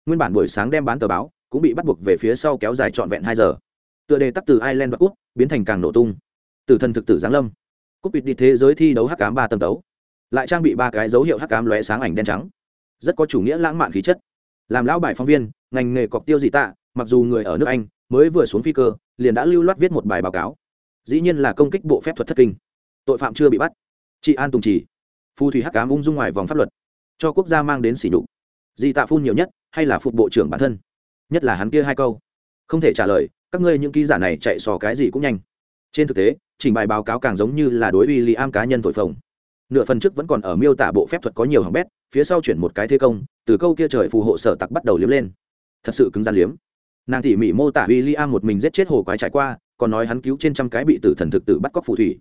Nguyên bản buổi sáng đem bán tờ báo cũng bị bắt buộc về phía sau kéo dài trọn vẹn hai giờ. Tựa đề tắt từ ireland và cúp, biến thành càng nổ tung. Từ thần thực tử giáng lâm. Cúp bịt đi thế giới thi đấu hắc cám ba tầng tấu. Lại trang bị ba cái dấu hiệu hắc cám lóe sáng ảnh đen trắng. Rất có chủ nghĩa lãng mạn khí chất. Làm lão bài phóng viên, ngành nghề cọc tiêu dị tạ, mặc dù người ở nước anh, mới vừa xuống phi cơ, liền đã lưu loát viết một bài báo cáo. Dĩ nhiên là công kích bộ phép thuật thất kinh. Tội phạm chưa bị bắt. Chị an tùng chỉ phù thủy hắc cám ung dung ngoài vòng pháp luật, cho quốc gia mang đến sỉ nhục. Di tạ phun nhiều nhất, hay là phục bộ trưởng bản thân? Nhất là hắn kia hai câu. Không thể trả lời, các ngươi những ký giả này chạy sò cái gì cũng nhanh. Trên thực tế, trình bày báo cáo càng giống như là đối uy lý am cá nhân thổi phồng. Nửa phần trước vẫn còn ở miêu tả bộ phép thuật có nhiều hỏng bét, phía sau chuyển một cái thế công, từ câu kia trời phù hộ sở tặc bắt đầu liếm lên. Thật sự cứng gian liếm. Nàng tỉ mỉ mô tả w i l l i am một mình giết chết hồ quái trải qua, còn nói hắn cứu trên trăm cái bị tử thần thực tử bắt cóc phù thủy.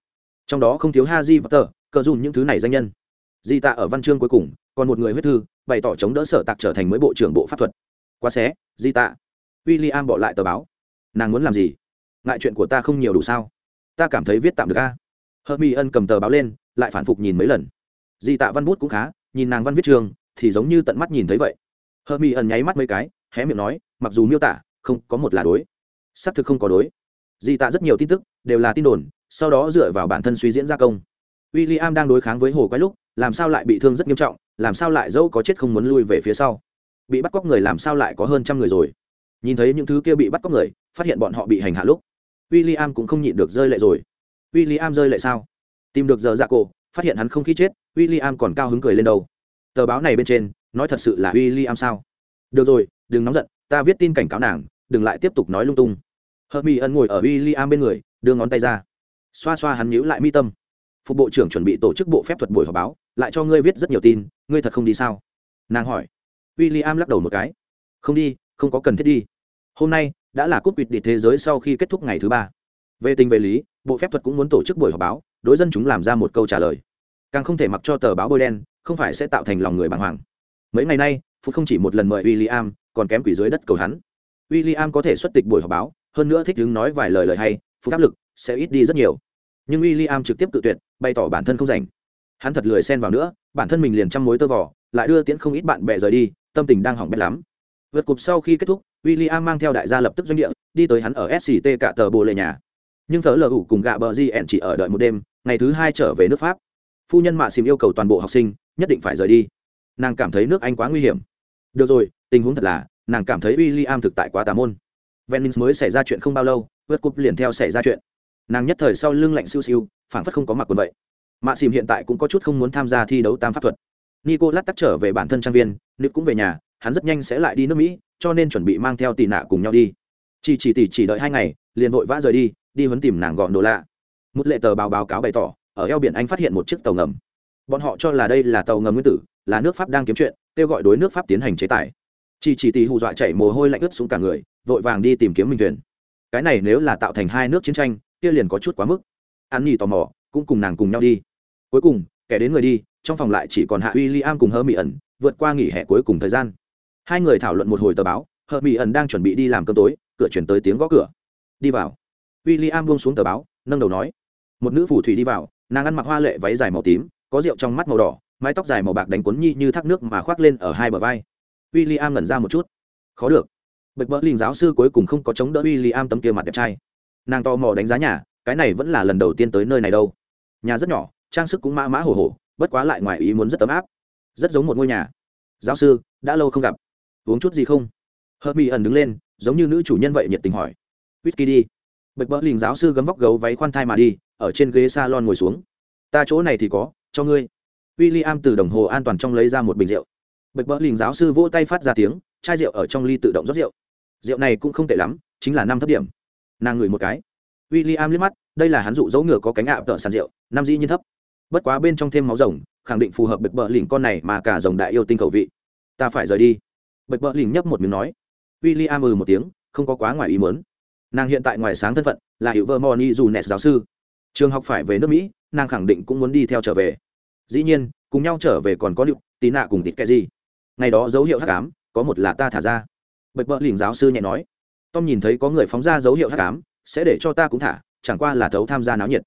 Trong đó không thiếu ha di và tờ cờ dùn những thứ này danh nhân di tạ ở văn chương cuối cùng, còn một người huyết thư, bày tỏ chống đỡ sở tạc trở thành mới bộ trưởng bộ pháp thuật. Quá xé, di tạ. W i l l i am bỏ lại tờ báo. Nàng muốn làm gì? Ngại chuyện của ta không nhiều đủ sao? Ta cảm thấy viết tạm được a. Hơ mi ân cầm tờ báo lên, lại phản phục nhìn mấy lần. Di tạ văn bút cũng khá, nhìn nàng văn viết trường, thì giống như tận mắt nhìn thấy vậy. Hơ mi ân nháy mắt mấy cái, hé miệng nói, mặc dù miêu tả, không có một là đối. Xác thực không có đối. Di tạ rất nhiều tin tức, đều là tin đồn, sau đó dựa vào bản thân suy diễn gia công. W i l l i am đang đối kháng với hồ quái lúc làm sao lại bị thương rất nghiêm trọng, làm sao lại dẫu có chết không muốn lui về phía sau? Bị bắt cóc người làm sao lại có hơn trăm người rồi? Nhìn thấy những thứ kia bị bắt cóc người, phát hiện bọn họ bị hành hạ lúc w i l l i am cũng không nhịn được rơi lệ rồi. W i l l i am rơi lệ sao? Tìm được giờ dạ cổ, phát hiện hắn không khí chết w i l l i am còn cao hứng cười lên đầu. Tờ báo này bên trên, nói thật sự là w i l l i am sao? Được rồi, đừng nóng giận, ta viết tin cảnh cáo nàng, đừng lại tiếp tục nói lung tung. Hợp mỹ ân ngồi ở w i l l i am bên người, đưa ngón tay ra. Xoa xoa hắn nhíu lại mi tâm. Phục bộ trưởng chuẩn bị tổ chức bộ phép thuật buổi họp báo lại cho ngươi viết rất nhiều tin, ngươi thật không đi sao? Nàng hỏi. W i l l i am lắc đầu một cái. Không đi, không có cần thiết đi. Hôm nay, đã là cúp vịt địch thế giới sau khi kết thúc ngày thứ ba. Về tình về lý, bộ phép thuật cũng muốn tổ chức buổi họp báo, đối dân chúng làm ra một câu trả lời. Càng không thể mặc cho tờ báo bôi đen, không phải sẽ tạo thành lòng người bàng hoàng. Mấy ngày nay phút không chỉ một lần mời w i l l i am còn kém quỷ dưới đất cầu hắn. W i l l i am có thể xuất tịch buổi họp báo, hơn nữa thích đứng nói vài lời lời hay phút áp lực sẽ ít đi rất nhiều. Nhưng w i l l i am trực tiếp tự tuyệt, bày tỏ bản thân không rảnh hắn thật lười xen vào nữa, bản thân mình liền chăm mối tơ vỏ lại đưa tiễn không ít bạn bè rời đi, tâm tình đang hỏng bét lắm. Vượt cục sau khi kết thúc w i l l i am mang theo đại gia lập tức doanh địa, đi tới hắn ở sct cả tờ bồ lệ nhà. Nhưng thợ lờ ủ cùng gạ bờ gn chỉ ở đợi một đêm, ngày thứ hai trở về nước pháp. Phu nhân mạ xìm yêu cầu toàn bộ học sinh, nhất định phải rời đi. Nàng cảm thấy nước anh quá nguy hiểm. Được rồi, tình huống thật là, nàng cảm thấy w i l l i am thực tại quá tà môn. Venice mới xảy ra chuyện không bao lâu, vượt cục liền theo xảy ra chuyện. Nàng nhất thời sau lưng lạnh siêu siêu, phảng phất không có mặc quần vậy mạ xìm hiện tại cũng có chút không muốn tham gia thi đấu tam pháp thuật. Nico lát tắc trở về bản thân trang viên nữ cũng về nhà, hắn rất nhanh sẽ lại đi nước mỹ, cho nên chuẩn bị mang theo tì nạ cùng nhau đi. Chỉ chỉ tỷ chỉ đợi hai ngày, liền vội vã rời đi đi huấn tìm nàng gọn đồ lạ. Một lệ tờ báo báo cáo bày tỏ, ở eo biển anh phát hiện một chiếc tàu ngầm. Bọn họ cho là đây là tàu ngầm nguyên tử, là nước pháp đang kiếm chuyện, kêu gọi đối nước pháp tiến hành chế tài. Chỉ chỉ tỷ hù dọa chảy mồ hôi lạnh ướt xuống cả người, vội vàng đi tìm kiếm minh thuyền. Cái này nếu là tạo thành hai nước chiến tranh, kia liền có chút quá mức. An nhi tò mò cũng cùng nàng cùng nhau đi. Cuối cùng, kẻ đến người đi, trong phòng lại chỉ còn hạ uy li am cùng hơ mỹ ẩn, vượt qua nghỉ hè cuối cùng thời gian. Hai người thảo luận một hồi tờ báo, hơ mỹ ẩn đang chuẩn bị đi làm cơm tối, cửa chuyển tới tiếng gõ cửa. Đi vào. William am buông xuống tờ báo, nâng đầu nói. Một nữ phù thủy đi vào, nàng ăn mặc hoa lệ váy dài màu tím, có rượu trong mắt màu đỏ, mái tóc dài màu bạc đánh cuốn nhi như thác nước mà khoác lên ở hai bờ vai. W i l l i am ngẩn ra một chút. Khó được. Bật bỡ linh giáo sư cuối cùng không có chống đỡ w i l l i am tấm kia mặt đẹp trai. Nàng to mò đánh giá nhà, cái này vẫn là lần đầu tiên tới nơi này đâu nhà rất nhỏ, trang sức cũng mã mã hổ hổ bất quá lại ngoài ý muốn rất ấm áp. Rất giống một ngôi nhà. Giáo sư, đã lâu không gặp. Uống chút gì không? Hớt mỹ ẩn đứng lên, giống như nữ chủ nhân vậy nhiệt tình hỏi. Whisky đi. Bật bỡ lình giáo sư gấm vóc gấu váy khoan thai mà đi, ở trên ghế s a lon ngồi xuống. Ta chỗ này thì có, cho ngươi. W i l l i am từ đồng hồ an toàn trong lấy ra một bình rượu. Bật bỡ lình giáo sư vỗ tay phát ra tiếng, chai rượu ở trong ly tự động rót rượu. Rượu này cũng không tệ lắm, chính là năm thấp điểm. Nàng ngửi một cái. W i l l i am liếc mắt đây là hắn dụ dấu ngựa có cánh ạ tợ sàn rượu, nam dĩ nhiên thấp. Bất quá bên trong thêm máu rồng, khẳng định phù hợp bật bỡ lỉnh con này mà cả rồng đại yêu tinh cầu vị. Ta phải rời đi. Bật bỡ lỉnh nhấp một miếng nói. W i l l i am ừ một tiếng, không có quá ngoài ý mớn nàng hiện tại ngoài sáng thân phận, là hiệu vợ moni dù nes giáo sư. Trường học phải về nước mỹ, nàng khẳng định cũng muốn đi theo trở về. Dĩ nhiên, cùng nhau trở về còn có điệu tí nạ cùng tịt cái gì ngày đó dấu hiệu hắc ám, có một là ta thả ra. Bật bỡ lỉnh giáo sư nhẹ nói. Tom nhìn thấy có người phóng ra dấu hiệu hắc ám, sẽ để cho ta cũng thả chẳng qua là thấu tham gia náo nhiệt.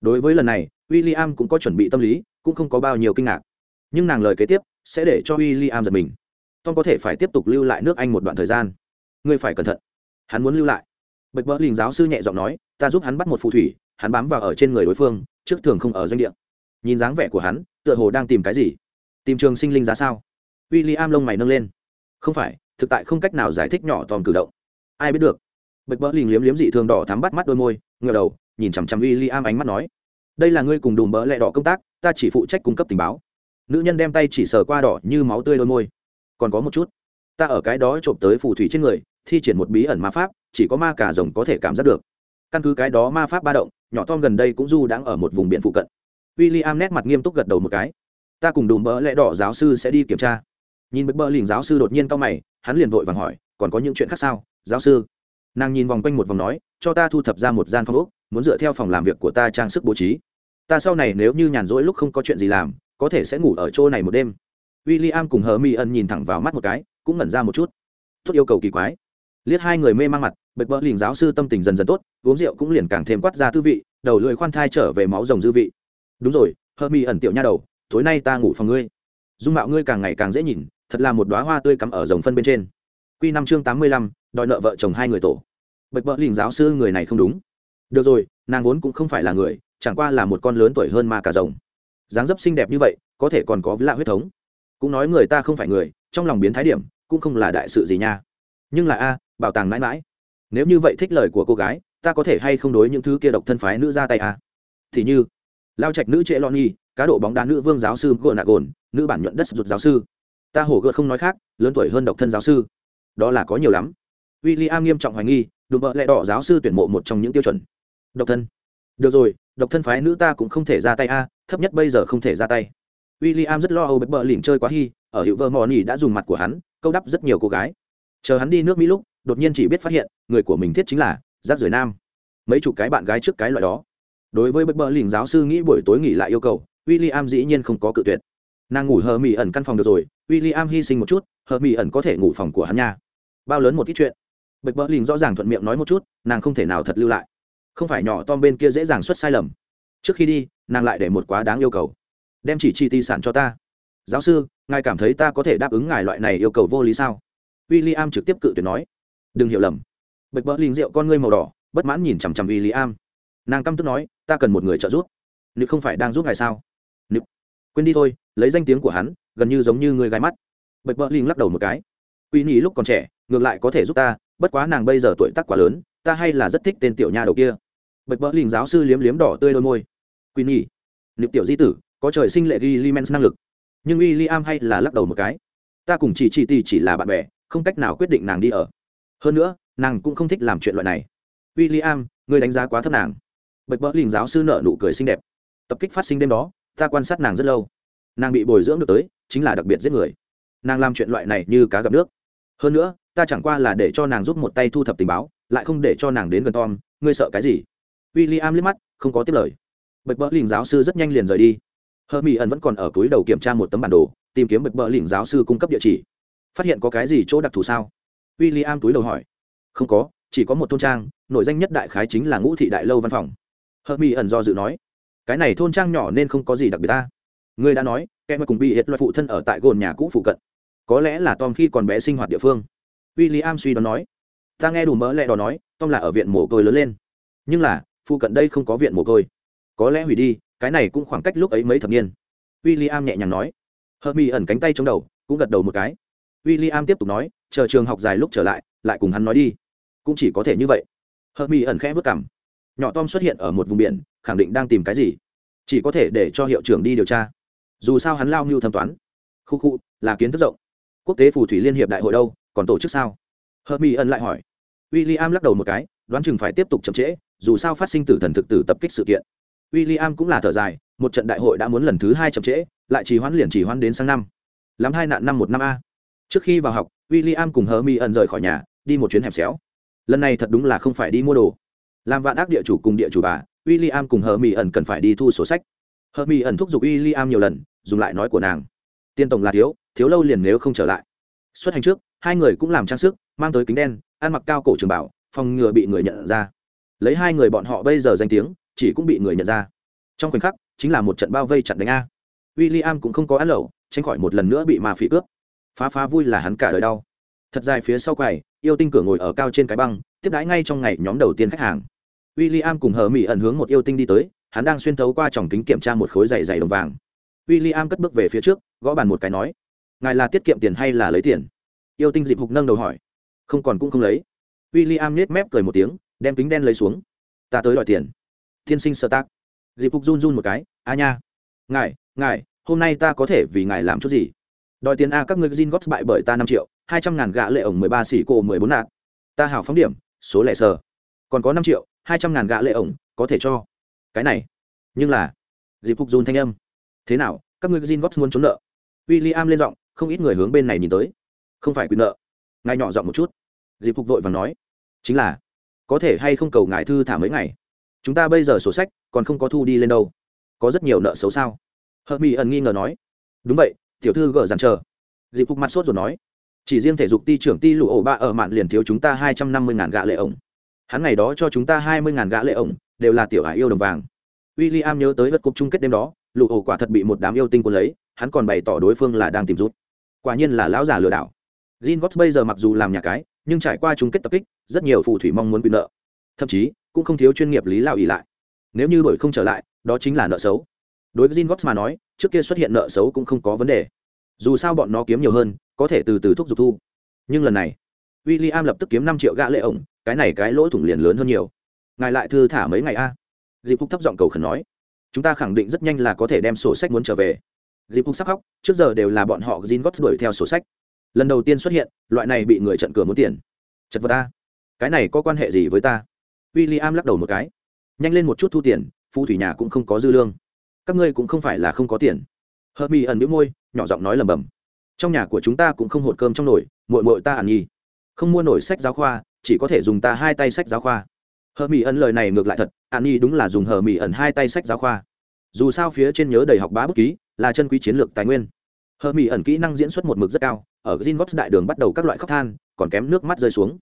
Đối với lần này w i l l i am cũng có chuẩn bị tâm lý, cũng không có bao nhiêu kinh ngạc. Nhưng nàng lời kế tiếp sẽ để cho w i l l i am giật mình. Tom có thể phải tiếp tục lưu lại nước anh một đoạn thời gian. Ngươi phải cẩn thận. Hắn muốn lưu lại. Bạch bỡ linh giáo sư nhẹ giọng nói, ta giúp hắn bắt một phù thủy, hắn bám vào ở trên người đối phương, trước thường không ở doanh địa. Nhìn dáng vẻ của hắn, tựa hồ đang tìm cái gì? Tìm trường sinh linh giá sao? W i l l i am lông mày nâng lên. Không phải, thực tại không cách nào giải thích nhỏ tòm cử động. Ai biết được? Bạch bỡ linh liếm liếm dị thường đỏ thắm bắt mắt đôi môi ngờ đầu, nhìn chằm chằm w i l l i am ánh mắt nói, đây là ngươi cùng đùm bỡ lẹ đỏ công tác, ta chỉ phụ trách cung cấp tình báo. Nữ nhân đem tay chỉ sờ qua đỏ như máu tươi đôi môi, còn có một chút, ta ở cái đó trộm tới phù thủy trên người, thi triển một bí ẩn ma pháp, chỉ có ma cả rồng có thể cảm giác được. Căn cứ cái đó ma pháp ba động, nhỏ tom gần đây cũng du đang ở một vùng biển phụ cận. W i l l i am nét mặt nghiêm túc gật đầu một cái, ta cùng đùm bỡ lẽ đỏ giáo sư sẽ đi kiểm tra. Nhìn bỡ lình giáo sư đột nhiên cao mày, hắn liền vội vàng hỏi, còn có những chuyện khác sao, giáo sư? Nàng nhìn vòng quanh một vòng nói, cho ta thu thập ra một gian phòng úc muốn dựa theo phòng làm việc của ta trang sức bố trí. Ta sau này nếu như nhàn rỗi lúc không có chuyện gì làm, có thể sẽ ngủ ở chỗ này một đêm. W i l l i am cùng hờ mi ân nhìn thẳng vào mắt một cái, cũng ngẩn ra một chút. Tốt yêu cầu kỳ quái. Liếc hai người mê mang mặt bật bỡ liền giáo sư tâm tình dần dần tốt, uống rượu cũng liền càng thêm quát ra tư vị, đầu lưỡi khoan thai trở về máu rồng dư vị. Đúng rồi hờ mi ẩn tiểu nha đầu, tối nay ta ngủ phòng ngươi. Dung mạo ngươi càng ngày càng dễ nhìn, thật là một đoá hoa tươi cắm ở rồng phân bên trên. Q năm chương tám mươi lăm đòi nợ vợ chồng hai người tổ. Bạch bỡ lìn giáo sư người này không đúng. Được rồi, nàng vốn cũng không phải là người, chẳng qua là một con lớn tuổi hơn mà cả rồng. Dáng dấp xinh đẹp như vậy, có thể còn có lạ huyết thống. Cũng nói người ta không phải người, trong lòng biến thái điểm, cũng không là đại sự gì nha. Nhưng là a, bảo tàng mãi mãi. Nếu như vậy thích lời của cô gái, ta có thể hay không đối những thứ kia độc thân phái nữ ra tay a? Thì như, lao trạch nữ trệ lo nhi cá độ bóng đá nữ vương giáo sư gợ nạ gồn, nữ bản nhuận đất rụt giáo sư. Ta hổ gợt không nói khác, lớn tuổi hơn độc thân giáo sư. Đó là có nhiều lắm w i l l i am nghiêm trọng hoài nghi, đùm bợ lẹ đỏ giáo sư tuyển mộ một trong những tiêu chuẩn. Độc thân. Được rồi, độc thân phái nữ ta cũng không thể ra tay a, thấp nhất bây giờ không thể ra tay. W i l l i am rất lo âu bật bợ lỉnh chơi quá hy ở hiệu vợ mò nỉ đã dùng mặt của hắn, câu đắp rất nhiều cô gái. Chờ hắn đi nước mỹ lúc, đột nhiên chỉ biết phát hiện, người của mình thiết chính là giáp rưởi nam. Mấy chục cái bạn gái trước cái loại đó. Đối với bậc bờ lỉnh giáo sư nghĩ buổi tối nghỉ lại yêu cầu w i l l i am dĩ nhiên không có cự tuyệt. Nàng ngủ hờ mỹ ẩn căn phòng được rồi w i l l i am hy sinh một chút, hờ mỹ ẩn có thể ngủ phòng của hắn nha. Bao lớn một ít chuyện. Bạch Bỡ Lìn rõ ràng thuận miệng nói một chút, nàng không thể nào thật lưu lại. Không phải nhỏ tom bên kia dễ dàng xuất sai lầm. Trước khi đi, nàng lại để một quá đáng yêu cầu. Đem chỉ chi ti sản cho ta. Giáo sư, ngài cảm thấy ta có thể đáp ứng ngài loại này yêu cầu vô lý sao? W i l l i am trực tiếp cự tuyệt nói. Đừng hiểu lầm. Bạch bỡ Lìn rượu con ngươi màu đỏ, bất mãn nhìn chằm chằm w i l l i am nàng căm tức nói, ta cần một người trợ giúp. Nếu không phải đang giúp ngài sao? Nếu quên đi thôi, lấy danh tiếng của hắn, gần như giống như người gái mắt. Bạch bỡ Lìn lắc đầu một cái. Quý nhị lúc còn trẻ, ngược lại có thể giúp ta bất quá nàng bây giờ tuổi tác quá lớn, ta hay là rất thích tên tiểu nha đầu kia. Bật bỡ lình giáo sư liếm liếm đỏ tươi đôi môi. Quy nhị niệm tiểu di tử, có trời sinh lệ ghi limens năng lực. Nhưng w i am hay là lắc đầu một cái. Ta cùng chị chị tỷ chỉ là bạn bè, không cách nào quyết định nàng đi ở. Hơn nữa, nàng cũng không thích làm chuyện loại này. W i l l i am người đánh giá quá thấp nàng. Bật bỡ lình giáo sư nợ nụ cười xinh đẹp. Tập kích phát sinh đêm đó, ta quan sát nàng rất lâu. Nàng bị bồi dưỡng được tới, chính là đặc biệt giết người. Nàng làm chuyện loại này như cá gặp nước hơn nữa, ta chẳng qua là để cho nàng giúp một tay thu thập tình báo, lại không để cho nàng đến gần tom, ngươi sợ cái gì? W i l l i am liếc mắt, không có tiếp lời. Bạch bỡ lình giáo sư rất nhanh liền rời đi. Hơ mỹ ẩn vẫn còn ở túi đầu kiểm tra một tấm bản đồ, tìm kiếm bạch bỡ lình giáo sư cung cấp địa chỉ. Phát hiện có cái gì chỗ đặc thù sao? W i l l i am túi đầu hỏi. Không có, chỉ có một thôn trang nội danh nhất đại khái chính là ngũ thị đại lâu văn phòng. Hơ mỹ ẩn do dự nói. Cái này thôn trang nhỏ nên không có gì đặc biệt ta. Ngươi đã nói, kẻ mà cùng bị hiệt loại phụ thân ở tại gồn nhà cũ phụ cận có lẽ là tom khi còn bé sinh hoạt địa phương. W i l l i am suy đoán nói, ta nghe đủ mỡ lẹ đó nói, tom là ở viện mồ côi lớn lên. Nhưng là phụ cận đây không có viện mồ côi. Có lẽ hủy đi, cái này cũng khoảng cách lúc ấy mấy thập niên. W i l l i am nhẹ nhàng nói. Hờ mỹ ẩn cánh tay trong đầu, cũng gật đầu một cái. W i l l i am tiếp tục nói, chờ trường học dài lúc trở lại lại cùng hắn nói đi. Cũng chỉ có thể như vậy. Hờ mỹ ẩn khẽ vất cảm nhỏ tom xuất hiện ở một vùng biển, khẳng định đang tìm cái gì. Chỉ có thể để cho hiệu trưởng đi điều tra. Dù sao hắn lao mưu thẩm toán. Khu khu, là kiến thức rộng quốc tế phù thủy liên hiệp đại hội đâu, còn tổ chức sao? Hợp mỹ ẩn lại hỏi. W i l l i am lắc đầu một cái, đoán chừng phải tiếp tục chậm trễ, dù sao phát sinh tử thần thực tử tập kích sự kiện. W i l l i am cũng là thở dài, một trận đại hội đã muốn lần thứ hai chậm trễ, lại chỉ hoãn liền chỉ hoãn đến sang năm. Lắm hai nạn năm một năm a. Trước khi vào học w i l l i am cùng hờ mỹ ẩn rời khỏi nhà, đi một chuyến hẹp xéo. Lần này thật đúng là không phải đi mua đồ. Làm vạn ác địa chủ cùng địa chủ bà w i l l i am cùng hờ mỹ ẩn cần phải đi thu sổ sách. Hờ mỹ ẩn thúc giục w i l l i am nhiều lần, dùng lại nói của nàng. Tiên tổng là thiếu thiếu lâu liền nếu không trở lại. Xuất hành trước, hai người cũng làm trang sức, mang tới kính đen, ăn mặc cao cổ trường bảo, phòng ngừa bị người nhận ra. Lấy hai người bọn họ bây giờ danh tiếng, chỉ cũng bị người nhận ra. Trong khoảnh khắc, chính là một trận bao vây chặn đánh a. W i l l i am cũng không có ăn lẩu, tránh khỏi một lần nữa bị ma phỉ cướp. Phá phá vui là hắn cả đời đau. Thật dài phía sau quầy, yêu tinh cửa ngồi ở cao trên cái băng, tiếp đãi ngay trong ngày nhóm đầu tiên khách hàng. W i l l i am cùng hờ mỹ ẩn hướng một yêu tinh đi tới, hắn đang xuyên thấu qua tròng kính kiểm tra một khối dày dày đồng vàng. W i l l i am cất bước về phía trước, gõ bàn một cái nói ngài là tiết kiệm tiền hay là lấy tiền? Yêu tinh dịp hục nâng đầu hỏi. Không còn cũng không lấy. W i l l i am nhét mép cười một tiếng, đem kính đen lấy xuống. Ta tới đòi tiền. Tiên sinh sơ tác. Dịp hục run run một cái, a nha. Ngài ngài, hôm nay ta có thể vì ngài làm chút gì? Đòi tiền a, các ngươi gin góp bại bởi ta năm triệu, hai trăm ngàn gạ lệ ổng mười ba xỉ cổ mười bốn nạt. Ta hào phóng điểm, số lẻ sờ. Còn có năm triệu, hai trăm ngàn gạ lệ ổng, có thể cho. Cái này. Nhưng là, dịp hục run thanh âm. Thế nào, các ngươi gin góp muốn trốn nợ? W i l l i am lên giọng không ít người hướng bên này nhìn tới. Không phải quyền nợ. Ngài nhỏ giọng một chút. Dịp phục vội và nói, chính là, có thể hay không cầu ngài thư thả mấy ngày? Chúng ta bây giờ sổ sách, còn không có thu đi lên đâu. Có rất nhiều nợ xấu sao? Hờ mỹ ẩn nghi ngờ nói, đúng vậy, tiểu thư gỡ dàn chờ. Dịp phục mặt sốt rồi nói, chỉ riêng thể dục ty trưởng ty lụ ổ ba ở mạn liền thiếu chúng ta hai trăm năm mươi ngàn gạ lệ ổng. Hắn ngày đó cho chúng ta hai mươi ngàn gạ lệ ổng, đều là tiểu hải yêu đồng vàng. W i l l i am nhớ tới vật cục chung kết đêm đó lụ ổ quả thật bị một đám yêu tinh quân lấy, hắn còn bày tỏ đối phương là đang tìm rút quả nhiên là lão già lừa đảo jin vox bây giờ mặc dù làm nhà cái, nhưng trải qua chung kết tập kích, rất nhiều phù thủy mong muốn quyền nợ. Thậm chí, cũng không thiếu chuyên nghiệp lý lao ỉ lại. Nếu như đổi không trở lại, đó chính là nợ xấu. Đối với jin vox mà nói, trước kia xuất hiện nợ xấu cũng không có vấn đề. Dù sao bọn nó kiếm nhiều hơn, có thể từ từ thúc giục thu. Nhưng lần này, William lập tức kiếm năm triệu gạ lệ ổng, cái này cái lỗ thủng liền lớn hơn nhiều. Ngài lại thư thả mấy ngày a? À? Diệp Phúc thấp giọng cầu khẩn nói. Chúng ta khẳng định rất nhanh là có thể đem sổ sách muốn trở về dịp Phúc sắc khóc, trước giờ đều là bọn họ Gin gót đuổi theo sổ sách. Lần đầu tiên xuất hiện loại này bị người chặn cửa muốn tiền. Chật vật ta. Cái này có quan hệ gì với ta? W i l l i am lắc đầu một cái. Nhanh lên một chút thu tiền phù thủy nhà cũng không có dư lương. Các ngươi cũng không phải là không có tiền. Hờ mi ẩn đĩu môi nhỏ giọng nói lầm bầm trong nhà của chúng ta cũng không hột cơm trong nồi mội mội ta ẩn nhi không mua nổi sách giáo khoa chỉ có thể dùng ta hai tay sách giáo khoa. Hờ mỹ ẩn lời này ngược lại thật ẩn nhi đúng là dùng hờ mỹ ẩn hai tay sách giáo khoa. Dù sao phía trên nhớ đầy học bá bút ký là chân quý chiến lược tài nguyên hờ mỹ ẩn kỹ năng diễn xuất một mực rất cao ở Gringotts đại đường bắt đầu các loại khóc than, còn kém nước mắt rơi xuống.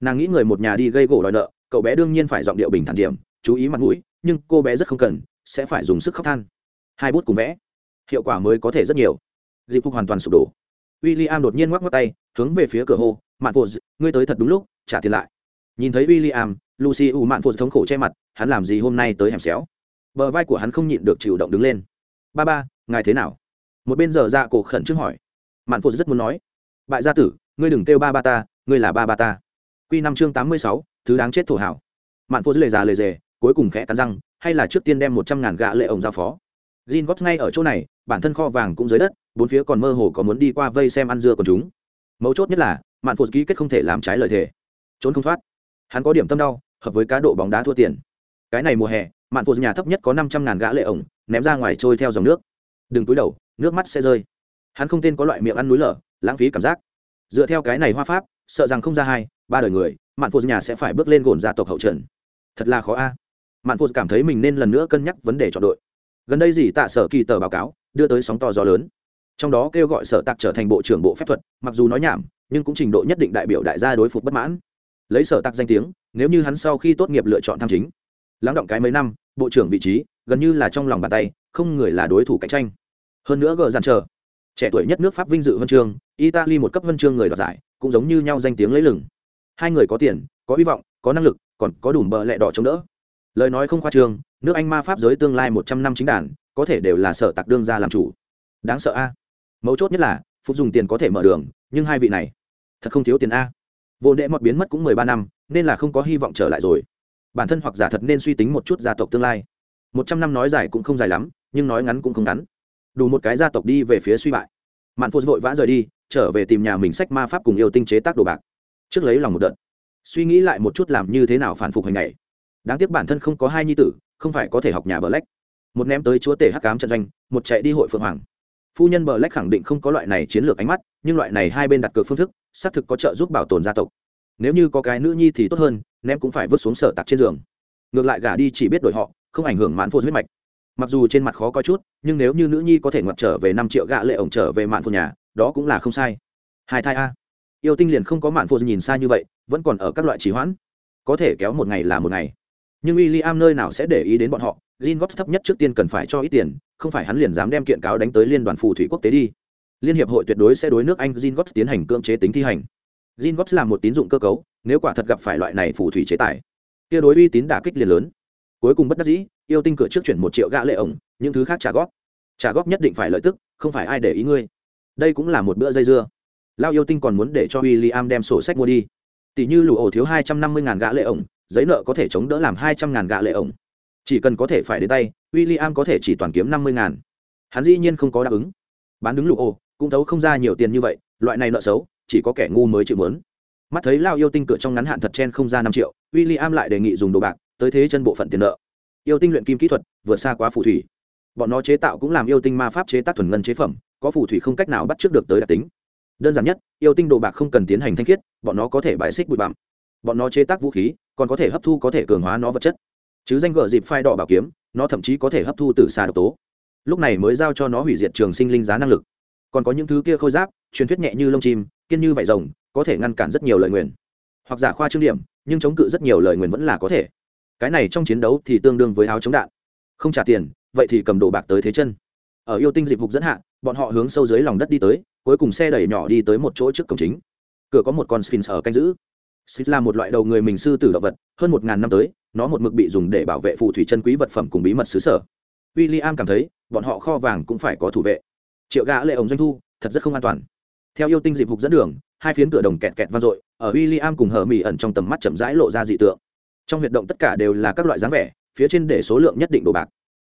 Nàng nghĩ người một nhà đi gây gỗ đòi nợ, cậu bé đương nhiên phải giọng điệu bình thản điểm, chú ý mặt mũi, nhưng cô bé rất không cần, sẽ phải dùng sức khóc than. Hai bút cùng vẽ, hiệu quả mới có thể rất nhiều. Dịp Phục hoàn toàn sụp đổ. William đột nhiên ngoắc ngoắc tay, hướng về phía cửa hồ, "Mạn Phụ, ngươi tới thật đúng lúc, trả tiền lại." Nhìn thấy William, Lucy u Mạn Phụ thống khổ che mặt, hắn làm gì hôm nay tới hẻm xéo? Bờ vai của hắn không nhịn được chịu động đứng lên. "Ba ba, ngài thế nào?" Một bên giờ dạ cổ khẩn trương hỏi. Mạn Phụ rất muốn nói, bại gia tử ngươi đừng kêu ba ba ta ngươi là ba ba ta. Q năm chương tám mươi sáu thứ đáng chết thổ hảo. Mạn phô lề già lề dề cuối cùng khẽ cắn răng hay là trước tiên đem một trăm ngàn gạ lệ ổng giao phó. Gin gót ngay ở chỗ này bản thân kho vàng cũng dưới đất bốn phía còn mơ hồ có muốn đi qua vây xem ăn dưa của chúng. Mấu chốt nhất là mạn phụ ký kết không thể làm trái lời thề. Trốn không thoát. Hắn có điểm tâm đau hợp với cá độ bóng đá thua tiền. Cái này mùa hè mạn phụ nhà thấp nhất có năm trăm ngàn gã lệ ổng ném ra ngoài trôi theo dòng nước đừng túi đầu, nước mắt sẽ rơi. Hắn không tên có loại miệng ăn núi lở, lãng phí cảm giác. Dựa theo cái này hoa pháp, sợ rằng không ra hai, ba đời người, mạn phụ nhà sẽ phải bước lên gồn gia tộc hậu trần. Thật là khó a. Mạn phụ cảm thấy mình nên lần nữa cân nhắc vấn đề chọn đội. Gần đây gì tạ sở kỳ tờ báo cáo, đưa tới sóng to gió lớn. Trong đó kêu gọi sở tạc trở thành bộ trưởng bộ phép thuật, mặc dù nói nhảm, nhưng cũng trình độ nhất định đại biểu đại gia đối phục bất mãn. Lấy sở tạc danh tiếng, nếu như hắn sau khi tốt nghiệp lựa chọn tham chính, lắng động cái mấy năm, bộ trưởng vị trí gần như là trong lòng bàn tay, không người là đối thủ cạnh tranh. Hơn nữa gờ dàn chờ, trẻ tuổi nhất nước pháp vinh dự huân chương, italy một cấp huân chương người đoạt giải, cũng giống như nhau danh tiếng lấy lừng. Hai người có tiền, có hy vọng, có năng lực, còn có đủ bờ lẹ đỏ chống đỡ. Lời nói không khoa trương, nước anh ma pháp giới tương lai một trăm năm chính đàn, có thể đều là sở tặc đương ra làm chủ. Đáng sợ a. Mấu chốt nhất là phục dùng tiền có thể mở đường, nhưng hai vị này, thật không thiếu tiền a. Vô đệ mọt biến mất cũng mười ba năm, nên là không có hy vọng trở lại rồi. Bản thân hoặc giả thật nên suy tính một chút gia tộc tương lai một trăm năm nói dài cũng không dài lắm, nhưng nói ngắn cũng không ngắn. Đủ một cái gia tộc đi về phía suy bại. Mạn phô vội vã rời đi, trở về tìm nhà mình sách ma pháp cùng yêu tinh chế tác đồ bạc. Trước lấy lòng một đợt. Suy nghĩ lại một chút làm như thế nào phản phục hành này. Đáng tiếc bản thân không có hai nhi tử, không phải có thể học nhà bờ lách. Một ném tới chúa tể hắc cám trận doanh, một chạy đi hội phượng hoàng. Phu nhân bờ lách khẳng định không có loại này chiến lược ánh mắt, nhưng loại này hai bên đặt cược phương thức, xác thực có trợ giúp bảo tồn gia tộc. Nếu như có cái nữ nhi thì tốt hơn, ném cũng phải vứt xuống sở tặc trên giường. Ngược lại gả đi chỉ biết đổi họ không ảnh hưởng mạn phô huyết mạch mặc dù trên mặt khó coi chút nhưng nếu như nữ nhi có thể ngoặt trở về năm triệu gạ lệ ổng trở về mạn phô nhà đó cũng là không sai hai thai a yêu tinh liền không có mạn phô nhìn xa như vậy vẫn còn ở các loại trì hoãn có thể kéo một ngày là một ngày nhưng w i l l i am nơi nào sẽ để ý đến bọn họ Gin Gops thấp nhất trước tiên cần phải cho ít tiền, không phải hắn liền dám đem kiện cáo đánh tới liên đoàn phù thủy quốc tế đi. Liên hiệp hội tuyệt đối sẽ đối nước Anh Gin Gops tiến hành cưỡng chế tính thi hành. Gin Gops là một tín dụng cơ cấu, nếu quả thật gặp phải loại này phù thủy chế tài, kia đối uy tín đả kích liền lớn. Cuối cùng bất đắc dĩ, yêu tinh cửa trước chuyển một triệu gạ lệ ổng, những thứ khác trả góp. Trả góp nhất định phải lợi tức, không phải ai để ý ngươi. Đây cũng là một bữa dây dưa. Lao yêu tinh còn muốn để cho William đem sổ sách mua đi. Tỷ như lũ ổ thiếu hai trăm năm mươi ngàn gạ lệ ổng, giấy nợ có thể chống đỡ làm hai trăm ngàn gạ lệ ổng chỉ cần có thể phải đến tay William có thể chỉ toàn kiếm năm mươi ngàn hắn dĩ nhiên không có đáp ứng bán đứng lụ ô cũng thấu không ra nhiều tiền như vậy loại này nợ xấu chỉ có kẻ ngu mới chịu mớn mắt thấy lao yêu tinh cửa trong ngắn hạn thật chen không ra năm triệu William lại đề nghị dùng đồ bạc tới thế chân bộ phận tiền nợ. Yêu tinh luyện kim kỹ thuật vượt xa quá phù thủy. Bọn nó chế tạo cũng làm yêu tinh ma pháp chế tác thuần ngân chế phẩm, có phù thủy không cách nào bắt trước được tới đặc tính. Đơn giản nhất, yêu tinh đồ bạc không cần tiến hành thanh khiết, bọn nó có thể bài xích bụi bặm. Bọn nó chế tác vũ khí, còn có thể hấp thu có thể cường hóa nó vật chất. Chứ danh gờ dịp phai đỏ bảo kiếm, nó thậm chí có thể hấp thu từ xa độc tố. Lúc này mới giao cho nó hủy diệt trường sinh linh giá năng lực. Còn có những thứ kia khôi giáp, truyền thuyết nhẹ như lông chim, kiên như vải rồng, có thể ngăn cản rất nhiều lời nguyền. Hoặc giả khoa trương điểm, nhưng chống cự rất nhiều lời nguyền vẫn là có thể cái này trong chiến đấu thì tương đương với áo chống đạn. Không trả tiền, vậy thì cầm đồ bạc tới thế chân. Ở yêu tinh dịp vụ dẫn hạ, bọn họ hướng sâu dưới lòng đất đi tới, cuối cùng xe đẩy nhỏ đi tới một chỗ trước cổng chính. Cửa có một con sphinx ở canh giữ. Sphinx là một loại đầu người mình sư tử động vật, hơn một ngàn năm tới, nó một mực bị dùng để bảo vệ phù thủy chân quý vật phẩm cùng bí mật xứ sở. W i l l i am cảm thấy, bọn họ kho vàng cũng phải có thủ vệ. Triệu gã lệ ống doanh thu, thật rất không an toàn. Theo yêu tinh dịp hục dẫn đường, hai phiến cửa đồng kẹt kẹt vang dội, ở w i l l i am cùng hờ mỹ ẩn trong tầm mắt chậm rãi lộ ra dị tượng trong huyệt động tất cả đều là các loại dáng vẻ, phía trên để số lượng nhất định đồ bạc.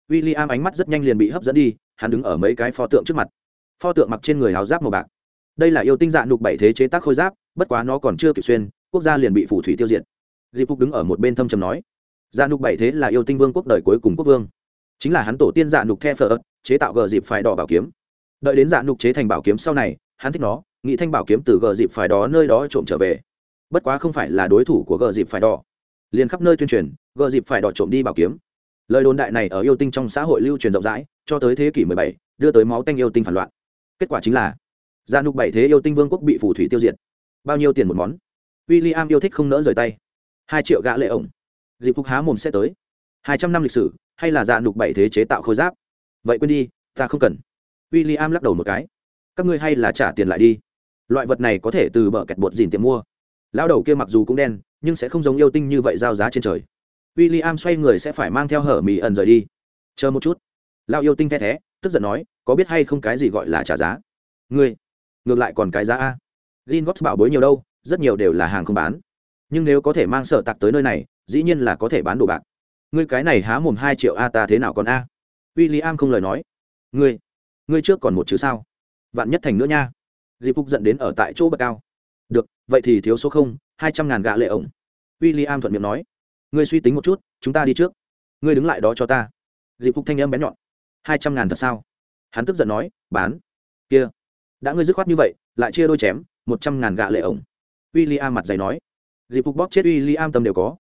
W i l l i am ánh mắt rất nhanh liền bị hấp dẫn đi, hắn đứng ở mấy cái pho tượng trước mặt. Pho tượng mặc trên người háo giáp màu bạc. Đây là yêu tinh dạ nục bảy thế chế tác khôi giáp, bất quá nó còn chưa kịp xuyên, quốc gia liền bị phủ thủy tiêu diệt. Dịp hục đứng ở một bên thâm trầm nói dạ nục bảy thế là yêu tinh vương quốc đời cuối cùng quốc vương. Chính là hắn tổ tiên dạ nục the phở, chế tạo gờ dịp phải đỏ bảo kiếm. Đợi đến dạ nục chế thành bảo kiếm sau này, hắn thích nó, nghĩ thanh bảo kiếm từ gờ dịp phải đó nơi đó trộm trở về. Bất quá không phải là đối thủ của gờ dịp phải đỏ liền khắp nơi tuyên truyền gờ dịp phải đỏ trộm đi bảo kiếm. Lời đồn đại này ở yêu tinh trong xã hội lưu truyền rộng rãi cho tới thế kỷ 17, đưa tới máu tanh yêu tinh phản loạn. Kết quả chính là gia nục bảy thế yêu tinh vương quốc bị phù thủy tiêu diệt. Bao nhiêu tiền một món? W i l l i am yêu thích không nỡ rời tay. Hai triệu gã lệ ổng. Dịp phục há mồm sẽ tới. Hai trăm năm lịch sử hay là gia nục bảy thế chế tạo khôi giáp? Vậy quên đi ta không cần. W i l l i am lắc đầu một cái. Các ngươi hay là trả tiền lại đi. Loại vật này có thể từ bờ kẹt bột dìn tiệm mua. Lão đầu kia mặc dù cũng đen nhưng sẽ không giống yêu tinh như vậy giao giá trên trời. W i l l i am xoay người sẽ phải mang theo hở mì ẩn rời đi. Chờ một chút. Lão yêu tinh the thé, tức giận nói, có biết hay không cái gì gọi là trả giá? Ngươi, ngược lại còn cái giá a. Gin góp bảo bối nhiều đâu, rất nhiều đều là hàng không bán. Nhưng nếu có thể mang sở tặc tới nơi này, dĩ nhiên là có thể bán đồ bạc. Ngươi cái này há mồm hai triệu a ta thế nào còn a? W i l l i am không lời nói. Ngươi ngươi trước còn một chữ sao? Vạn nhất thành nữa nha. Dịp phục dẫn đến ở tại chỗ bậc cao. Được, vậy thì thiếu số không hai trăm ngàn gạ lệ ổng. W i l l i am thuận miệng nói, ngươi suy tính một chút, chúng ta đi trước. Ngươi đứng lại đó cho ta. Dịp phục thanh âm bén nhọn, hai trăm ngàn thật sao? Hắn tức giận nói, bán. Kia, đã ngươi dứt khoát như vậy, lại chia đôi chém, một trăm ngàn gạ lệ ổng. W i l l i am mặt dày nói, dịp phục bóp chết w i l l i am tâm đều có.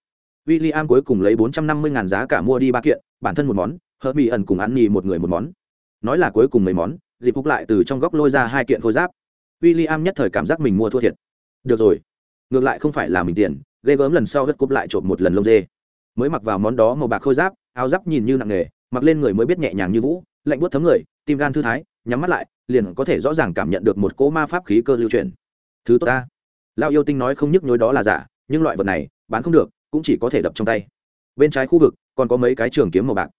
W i l l i am cuối cùng lấy bốn trăm năm mươi ngàn giá cả mua đi ba kiện, bản thân một món hớt mỹ ẩn cùng ăn nhì một người một món. Nói là cuối cùng mấy món, dịp phục lại từ trong góc lôi ra hai kiện khôi giáp. W i l l i am nhất thời cảm giác mình mua thua thiệt. Được rồi ngược lại không phải là mình tiền, ghê gớm lần sau hất cúp lại trộm một lần lông dê. Mới mặc vào món đó màu bạc khôi giáp, áo giáp nhìn như nặng nề, mặc lên người mới biết nhẹ nhàng như vũ, lạnh buốt thấm người, tim gan thư thái, nhắm mắt lại, liền có thể rõ ràng cảm nhận được một cỗ ma pháp khí cơ lưu truyền thứ tốt ta. Lao yêu tinh nói không nhức nhối đó là giả, nhưng loại vật này, bán không được, cũng chỉ có thể đập trong tay. Bên trái khu vực, còn có mấy cái trường kiếm màu bạc.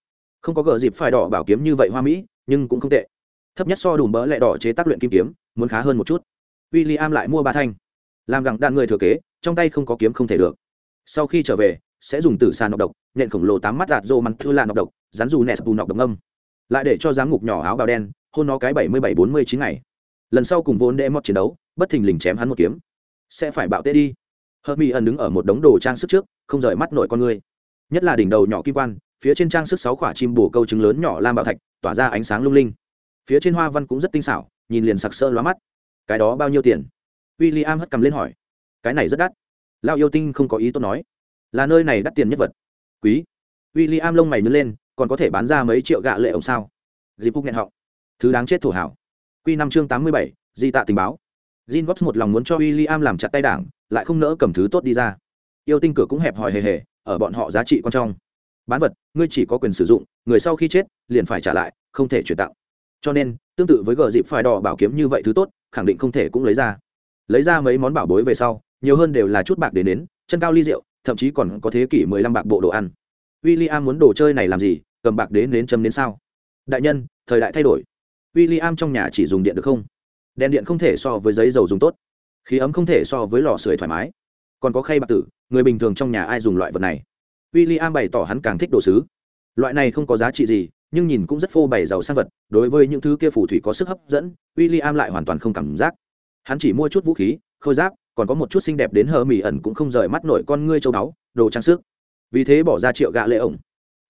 Không có gờ dịp phải đỏ bảo kiếm như vậy hoa mỹ, nhưng cũng không tệ. Thấp nhất so đùm bỡ lẹ đỏ chế tác luyện kim kiếm, muốn khá hơn một chút. W i l l i am lại mua ba thanh làm gặng đạn người thừa kế, trong tay không có kiếm không thể được. Sau khi trở về, sẽ dùng tử sàn nọc độc nện khổng lồ tám mắt đạt rô mắn thư là nọc độc, rắn dù nẹt bù nọc độc ngâm. Lại để cho giám ngục nhỏ áo bào đen, hôn nó cái bảy mươi bảy bốn mươi chín ngày. Lần sau cùng vốn đệ mót chiến đấu, bất thình lình chém hắn một kiếm. Sẽ phải bạo tê đi. Hợp mỹ ẩn đứng ở một đống đồ trang sức trước, không rời mắt nội con người. Nhất là đỉnh đầu nhỏ kim quan, phía trên trang sức sáu quả chim bồ câu trứng lớn nhỏ lam bảo thạch, tỏa ra ánh sáng lung linh. Phía trên hoa văn cũng rất tinh xảo, nhìn liền sặc sơ lóa mắt. Cái đó bao nhiêu tiền? W i l l i am hất cầm lên hỏi. Cái này rất đắt. Lao yêu tinh không có ý tốt nói. Là nơi này đắt tiền nhất vật. Quý. W i l l i am lông mày nứt lên còn có thể bán ra mấy triệu gạ lệ ổng sao? Dịp phúc nghẹn họng. Thứ đáng chết thổ hảo. Q năm chương tám mươi bảy di tạ tình báo. Jin Gops một lòng muốn cho William làm chặt tay đảng, lại không nỡ cầm thứ tốt đi ra. Yêu tinh cửa cũng hẹp hòi hề hề, ở bọn họ giá trị quan trọng. Bán vật, ngươi chỉ có quyền sử dụng, người sau khi chết liền phải trả lại, không thể chuyển tặng. Cho nên, tương tự với gờ dịp phải đỏ bảo kiếm như vậy thứ tốt, khẳng định không thể cũng lấy ra. Lấy ra mấy món bảo bối về sau, nhiều hơn đều là chút bạc để đến, chân cao ly rượu, thậm chí còn có thế kỷ mười lăm bạc bộ đồ ăn. William muốn đồ chơi này làm gì, cầm bạc đến đến châm đến sao? Đại nhân, thời đại thay đổi. William trong nhà chỉ dùng điện được không? đèn điện không thể so với giấy dầu dùng tốt khí ấm không thể so với lò sưởi thoải mái còn có khay bạc tử người bình thường trong nhà ai dùng loại vật này w i l l i am bày tỏ hắn càng thích đồ sứ loại này không có giá trị gì nhưng nhìn cũng rất phô bày giàu sang vật đối với những thứ kia phù thủy có sức hấp dẫn w i l l i am lại hoàn toàn không cảm giác hắn chỉ mua chút vũ khí, khôi giáp, còn có một chút xinh đẹp đến hờ mỹ ẩn cũng không rời mắt nổi con ngươi châu báu, đồ trang sức. Vì thế bỏ ra triệu gạ lệ ổng.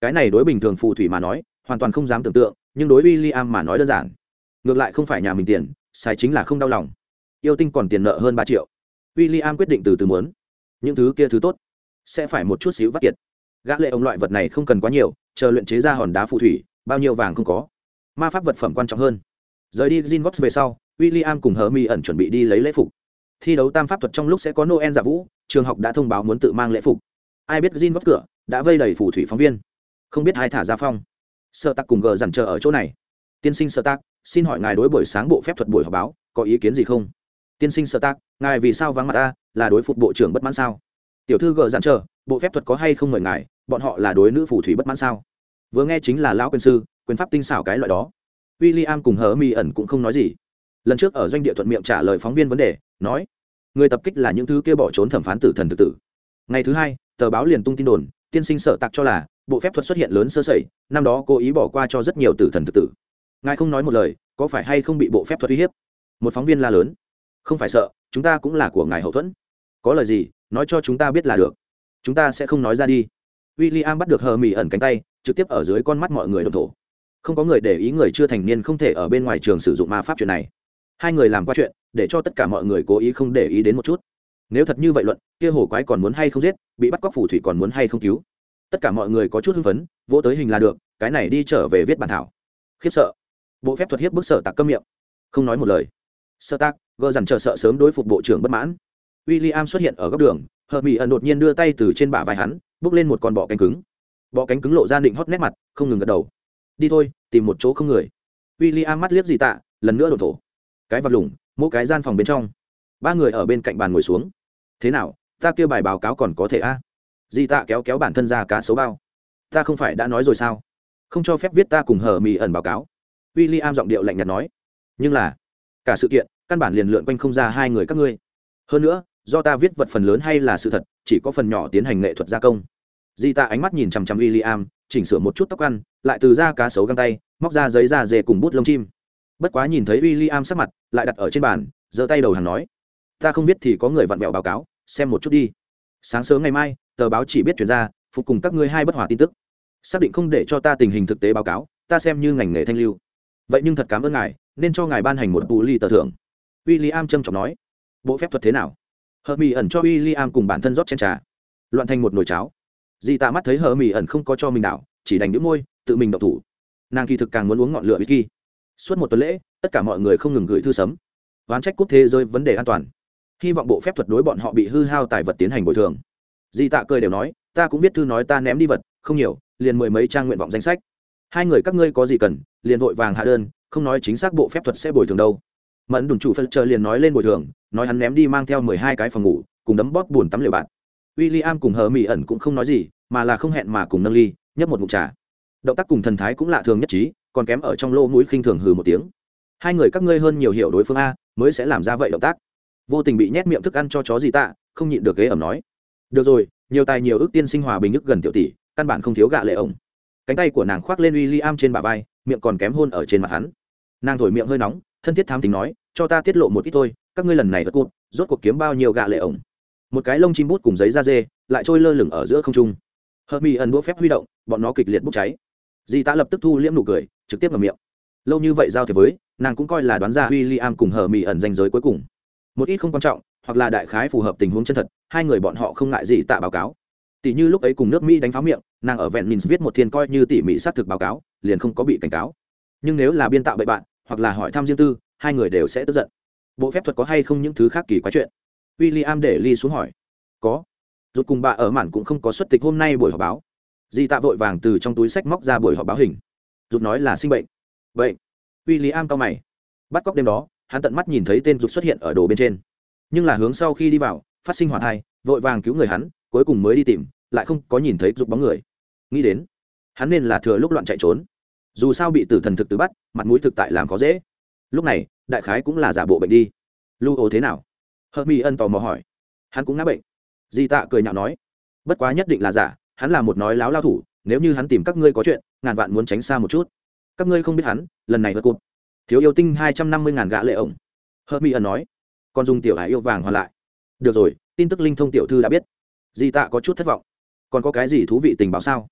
Cái này đối bình thường phù thủy mà nói, hoàn toàn không dám tưởng tượng, nhưng đối với Liam mà nói đơn giản. Ngược lại không phải nhà mình tiền sai chính là không đau lòng. Yêu tinh còn tiền nợ hơn ba triệu. W i l l i am quyết định từ từ muốn. Những thứ kia thứ tốt sẽ phải một chút xíu vắt kiệt. Gã lệ ông loại vật này không cần quá nhiều, chờ luyện chế ra hòn đá phù thủy, bao nhiêu vàng không có. Ma pháp vật phẩm quan trọng hơn. Rời đi gin về sau w i l l i am cùng hờ mi ẩn chuẩn bị đi lấy lễ phục. Thi đấu tam pháp thuật trong lúc sẽ có noel giả vũ trường học đã thông báo muốn tự mang lễ phục. Ai biết gin cửa đã vây đầy phù thủy phóng viên. Không biết ai thả ra phong. Sợ tắc cùng gờ dằn chờ ở chỗ này. Tiên sinh sợ tắc xin hỏi ngài đối buổi sáng bộ phép thuật buổi họp báo có ý kiến gì không? Tiên sinh sơ Tắc, ngài vì sao vắng mặt ta là đối phục bộ trưởng bất mãn sao? Tiểu thư gờ dằn chờ bộ phép thuật có hay không mời ngài bọn họ là đối nữ phù thủy bất mãn sao? Vừa nghe chính là lão quyền sư quyền pháp tinh xảo cái loại đó. W i l l i am cùng hờ mi ẩn cũng không nói gì lần trước ở doanh địa thuận miệng trả lời phóng viên vấn đề, nói, người tập kích là những thứ kia bỏ trốn thẩm phán tử thần tự tử. Ngày thứ hai, tờ báo liền tung tin đồn, tiên sinh sợ tặc cho là, bộ phép thuật xuất hiện lớn sơ sẩy, năm đó cố ý bỏ qua cho rất nhiều tử thần tự tử. Ngài không nói một lời, có phải hay không bị bộ phép thuật uy hiếp? Một phóng viên la lớn, không phải sợ, chúng ta cũng là của ngài hậu thuẫn. Có lời gì, nói cho chúng ta biết là được. Chúng ta sẽ không nói ra đi. W i l l i am bắt được hờ mỹ ẩn cánh tay, trực tiếp ở dưới con mắt mọi người đồng thổ. Không có người để ý người chưa thành niên không thể ở bên ngoài trường sử dụng ma pháp chuyện này hai người làm qua chuyện, để cho tất cả mọi người cố ý không để ý đến một chút. Nếu thật như vậy luận, kia hồ quái còn muốn hay không giết, bị bắt cóc phủ thủy còn muốn hay không cứu? Tất cả mọi người có chút hưng phấn, vỗ tới hình là được, cái này đi trở về viết bản thảo. Khiếp sợ. Bộ phép thuật hiếp bức sở tạc câm miệng. Không nói một lời. Sơ tác gờ dằn chờ sợ sớm đối phục bộ trưởng bất mãn. W i l l i am xuất hiện ở góc đường hờ mỹ ẩn đột nhiên đưa tay từ trên bả vai hắn, bước lên một con bọ cánh cứng. Bọ cánh cứng lộ ra định hót nét mặt, không ngừng gật đầu. Đi thôi, tìm một chỗ không người. W i l l i am mắt liếc gì tạ, lần nữa đổ thổ cái vật lủng, mỗi cái gian phòng bên trong, ba người ở bên cạnh bàn ngồi xuống. Thế nào, ta kêu bài báo cáo còn có thể a? À? di tạ kéo kéo bản thân ra cá số bao. Ta không phải đã nói rồi sao? Không cho phép viết ta cùng hờ mì ẩn báo cáo. W i l l i am giọng điệu lạnh nhạt nói. Nhưng là, cả sự kiện, căn bản liền lượn quanh không ra hai người các ngươi. Hơn nữa, do ta viết vật phần lớn hay là sự thật, chỉ có phần nhỏ tiến hành nghệ thuật gia công. Di tạ ánh mắt nhìn chằm chằm w i l l i am chỉnh sửa một chút tóc ăn, lại từ da cá sấu găng tay, móc ra giấy da dề cùng bút lông chim bất quá nhìn thấy w i l l i am sắc mặt, lại đặt ở trên bàn, giơ tay đầu hàng nói, ta không biết thì có người vặn vẹo báo cáo, xem một chút đi. Sáng sớm ngày mai, tờ báo chỉ biết chuyển ra, phục cùng các ngươi hai bất hòa tin tức. Xác định không để cho ta tình hình thực tế báo cáo, ta xem như ngành nghề thanh lưu. Vậy nhưng thật cảm ơn ngài, nên cho ngài ban hành một bù ly tờ thưởng. W i l l i am trâm trọng nói, bộ phép thuật thế nào? Hờ mỹ ẩn cho w i l l i am cùng bản thân rót chen trà. Loạn thành một nồi cháo. Dì tạ mắt thấy hờ mỹ ẩn không có cho mình đảo, chỉ đành đĩu môi, tự mình đậu thủ. Nàng kỳ thực càng muốn uống ngọn lửa whisky suốt một tuần lễ, tất cả mọi người không ngừng gửi thư sấm. Oán trách quốc thế giới vấn đề an toàn. Hy vọng bộ phép thuật đối bọn họ bị hư hao tài vật tiến hành bồi thường. Di tạ cười đều nói, ta cũng biết thư nói ta ném đi vật, không nhiều, liền mười mấy trang nguyện vọng danh sách. Hai người các ngươi có gì cần, liền vội vàng hạ đơn, không nói chính xác bộ phép thuật sẽ bồi thường đâu. Mẫn đùn chủ phân chờ liền nói lên bồi thường, nói hắn ném đi mang theo mười hai cái phòng ngủ, cùng đấm bóp buồn tắm liều bạn. W i l l i am cùng hờ mỹ ẩn cũng không nói gì, mà là không hẹn mà cùng nâng ly, nhấp một mụn trà. Động tác cùng thần thái cũng lạ thường nhất trí còn kém ở trong lô mũi khinh thường hừ một tiếng. Hai người các ngươi hơn nhiều hiểu đối phương a, mới sẽ làm ra vậy động tác. Vô tình bị nhét miệng thức ăn cho chó gì tạ, không nhịn được ghế ẩm nói. Được rồi, nhiều tài nhiều ước tiên sinh hòa bình ức gần tiểu tỷ, căn bản không thiếu gạ lệ ổng cánh tay của nàng khoác lên w i l l i am trên bả vai, miệng còn kém hôn ở trên mặt hắn. Nàng thổi miệng hơi nóng, thân thiết thám tính nói, cho ta tiết lộ một ít thôi, các ngươi lần này vật cụt, rốt cuộc kiếm bao nhiêu gạ lệ ổng một cái lông chim bút cùng giấy da dê, lại trôi lơ lửng ở giữa không trung. Hợp mỹ ẩn đũa phép huy động, bọn nó kịch liệt bốc cháy. Di ta lập tức thu liễm nụ cười trực tiếp vào miệng. Lâu như vậy giao thế với, nàng cũng coi là đoán ra w i l l i am cùng hờ mỹ ẩn danh giới cuối cùng. Một ít không quan trọng, hoặc là đại khái phù hợp tình huống chân thật, hai người bọn họ không ngại gì tạ báo cáo. Tỷ như lúc ấy cùng nước mỹ đánh pháo miệng, nàng ở vẹn mình viết một thiên coi như tỉ mỹ xác thực báo cáo, liền không có bị cảnh cáo. Nhưng nếu là biên tạo bậy bạn, hoặc là hỏi thăm riêng tư, hai người đều sẽ tức giận. Bộ phép thuật có hay không những thứ khác kỳ quái chuyện? W i l l i am để ly xuống hỏi. Có. Rút cùng bà ở mạn cũng không có xuất tịch hôm nay buổi họp báo. Di tạ vội vàng từ trong túi sách móc ra buổi họp báo hình rút nói là sinh bệnh. Vậy w i l l i am cao mày. Bắt cóc đêm đó, hắn tận mắt nhìn thấy tên rút xuất hiện ở đồ bên trên. Nhưng là hướng sau khi đi vào, phát sinh hỏa thai, vội vàng cứu người hắn, cuối cùng mới đi tìm, lại không có nhìn thấy rút bóng người. Nghĩ đến, hắn nên là thừa lúc loạn chạy trốn. Dù sao bị tử thần thực từ bắt, mặt mũi thực tại làm khó dễ. Lúc này, đại khái cũng là giả bộ bệnh đi. Lưu ố thế nào? Hợp mi ân tò mò hỏi. Hắn cũng ngã bệnh. Di tạ cười nhạo nói. Bất quá nhất định là giả, hắn là một nói láo lao thủ nếu như hắn tìm các ngươi có chuyện, ngàn vạn muốn tránh xa một chút. Các ngươi không biết hắn, lần này vượt cụt thiếu yêu tinh hai trăm năm mươi ngàn gã lệ ổng. Hớt mỹ ẩn nói. Còn dùng tiểu hải yêu vàng hoàn lại. Được rồi, tin tức linh thông tiểu thư đã biết. Di tạ có chút thất vọng. Còn có cái gì thú vị tình báo sao?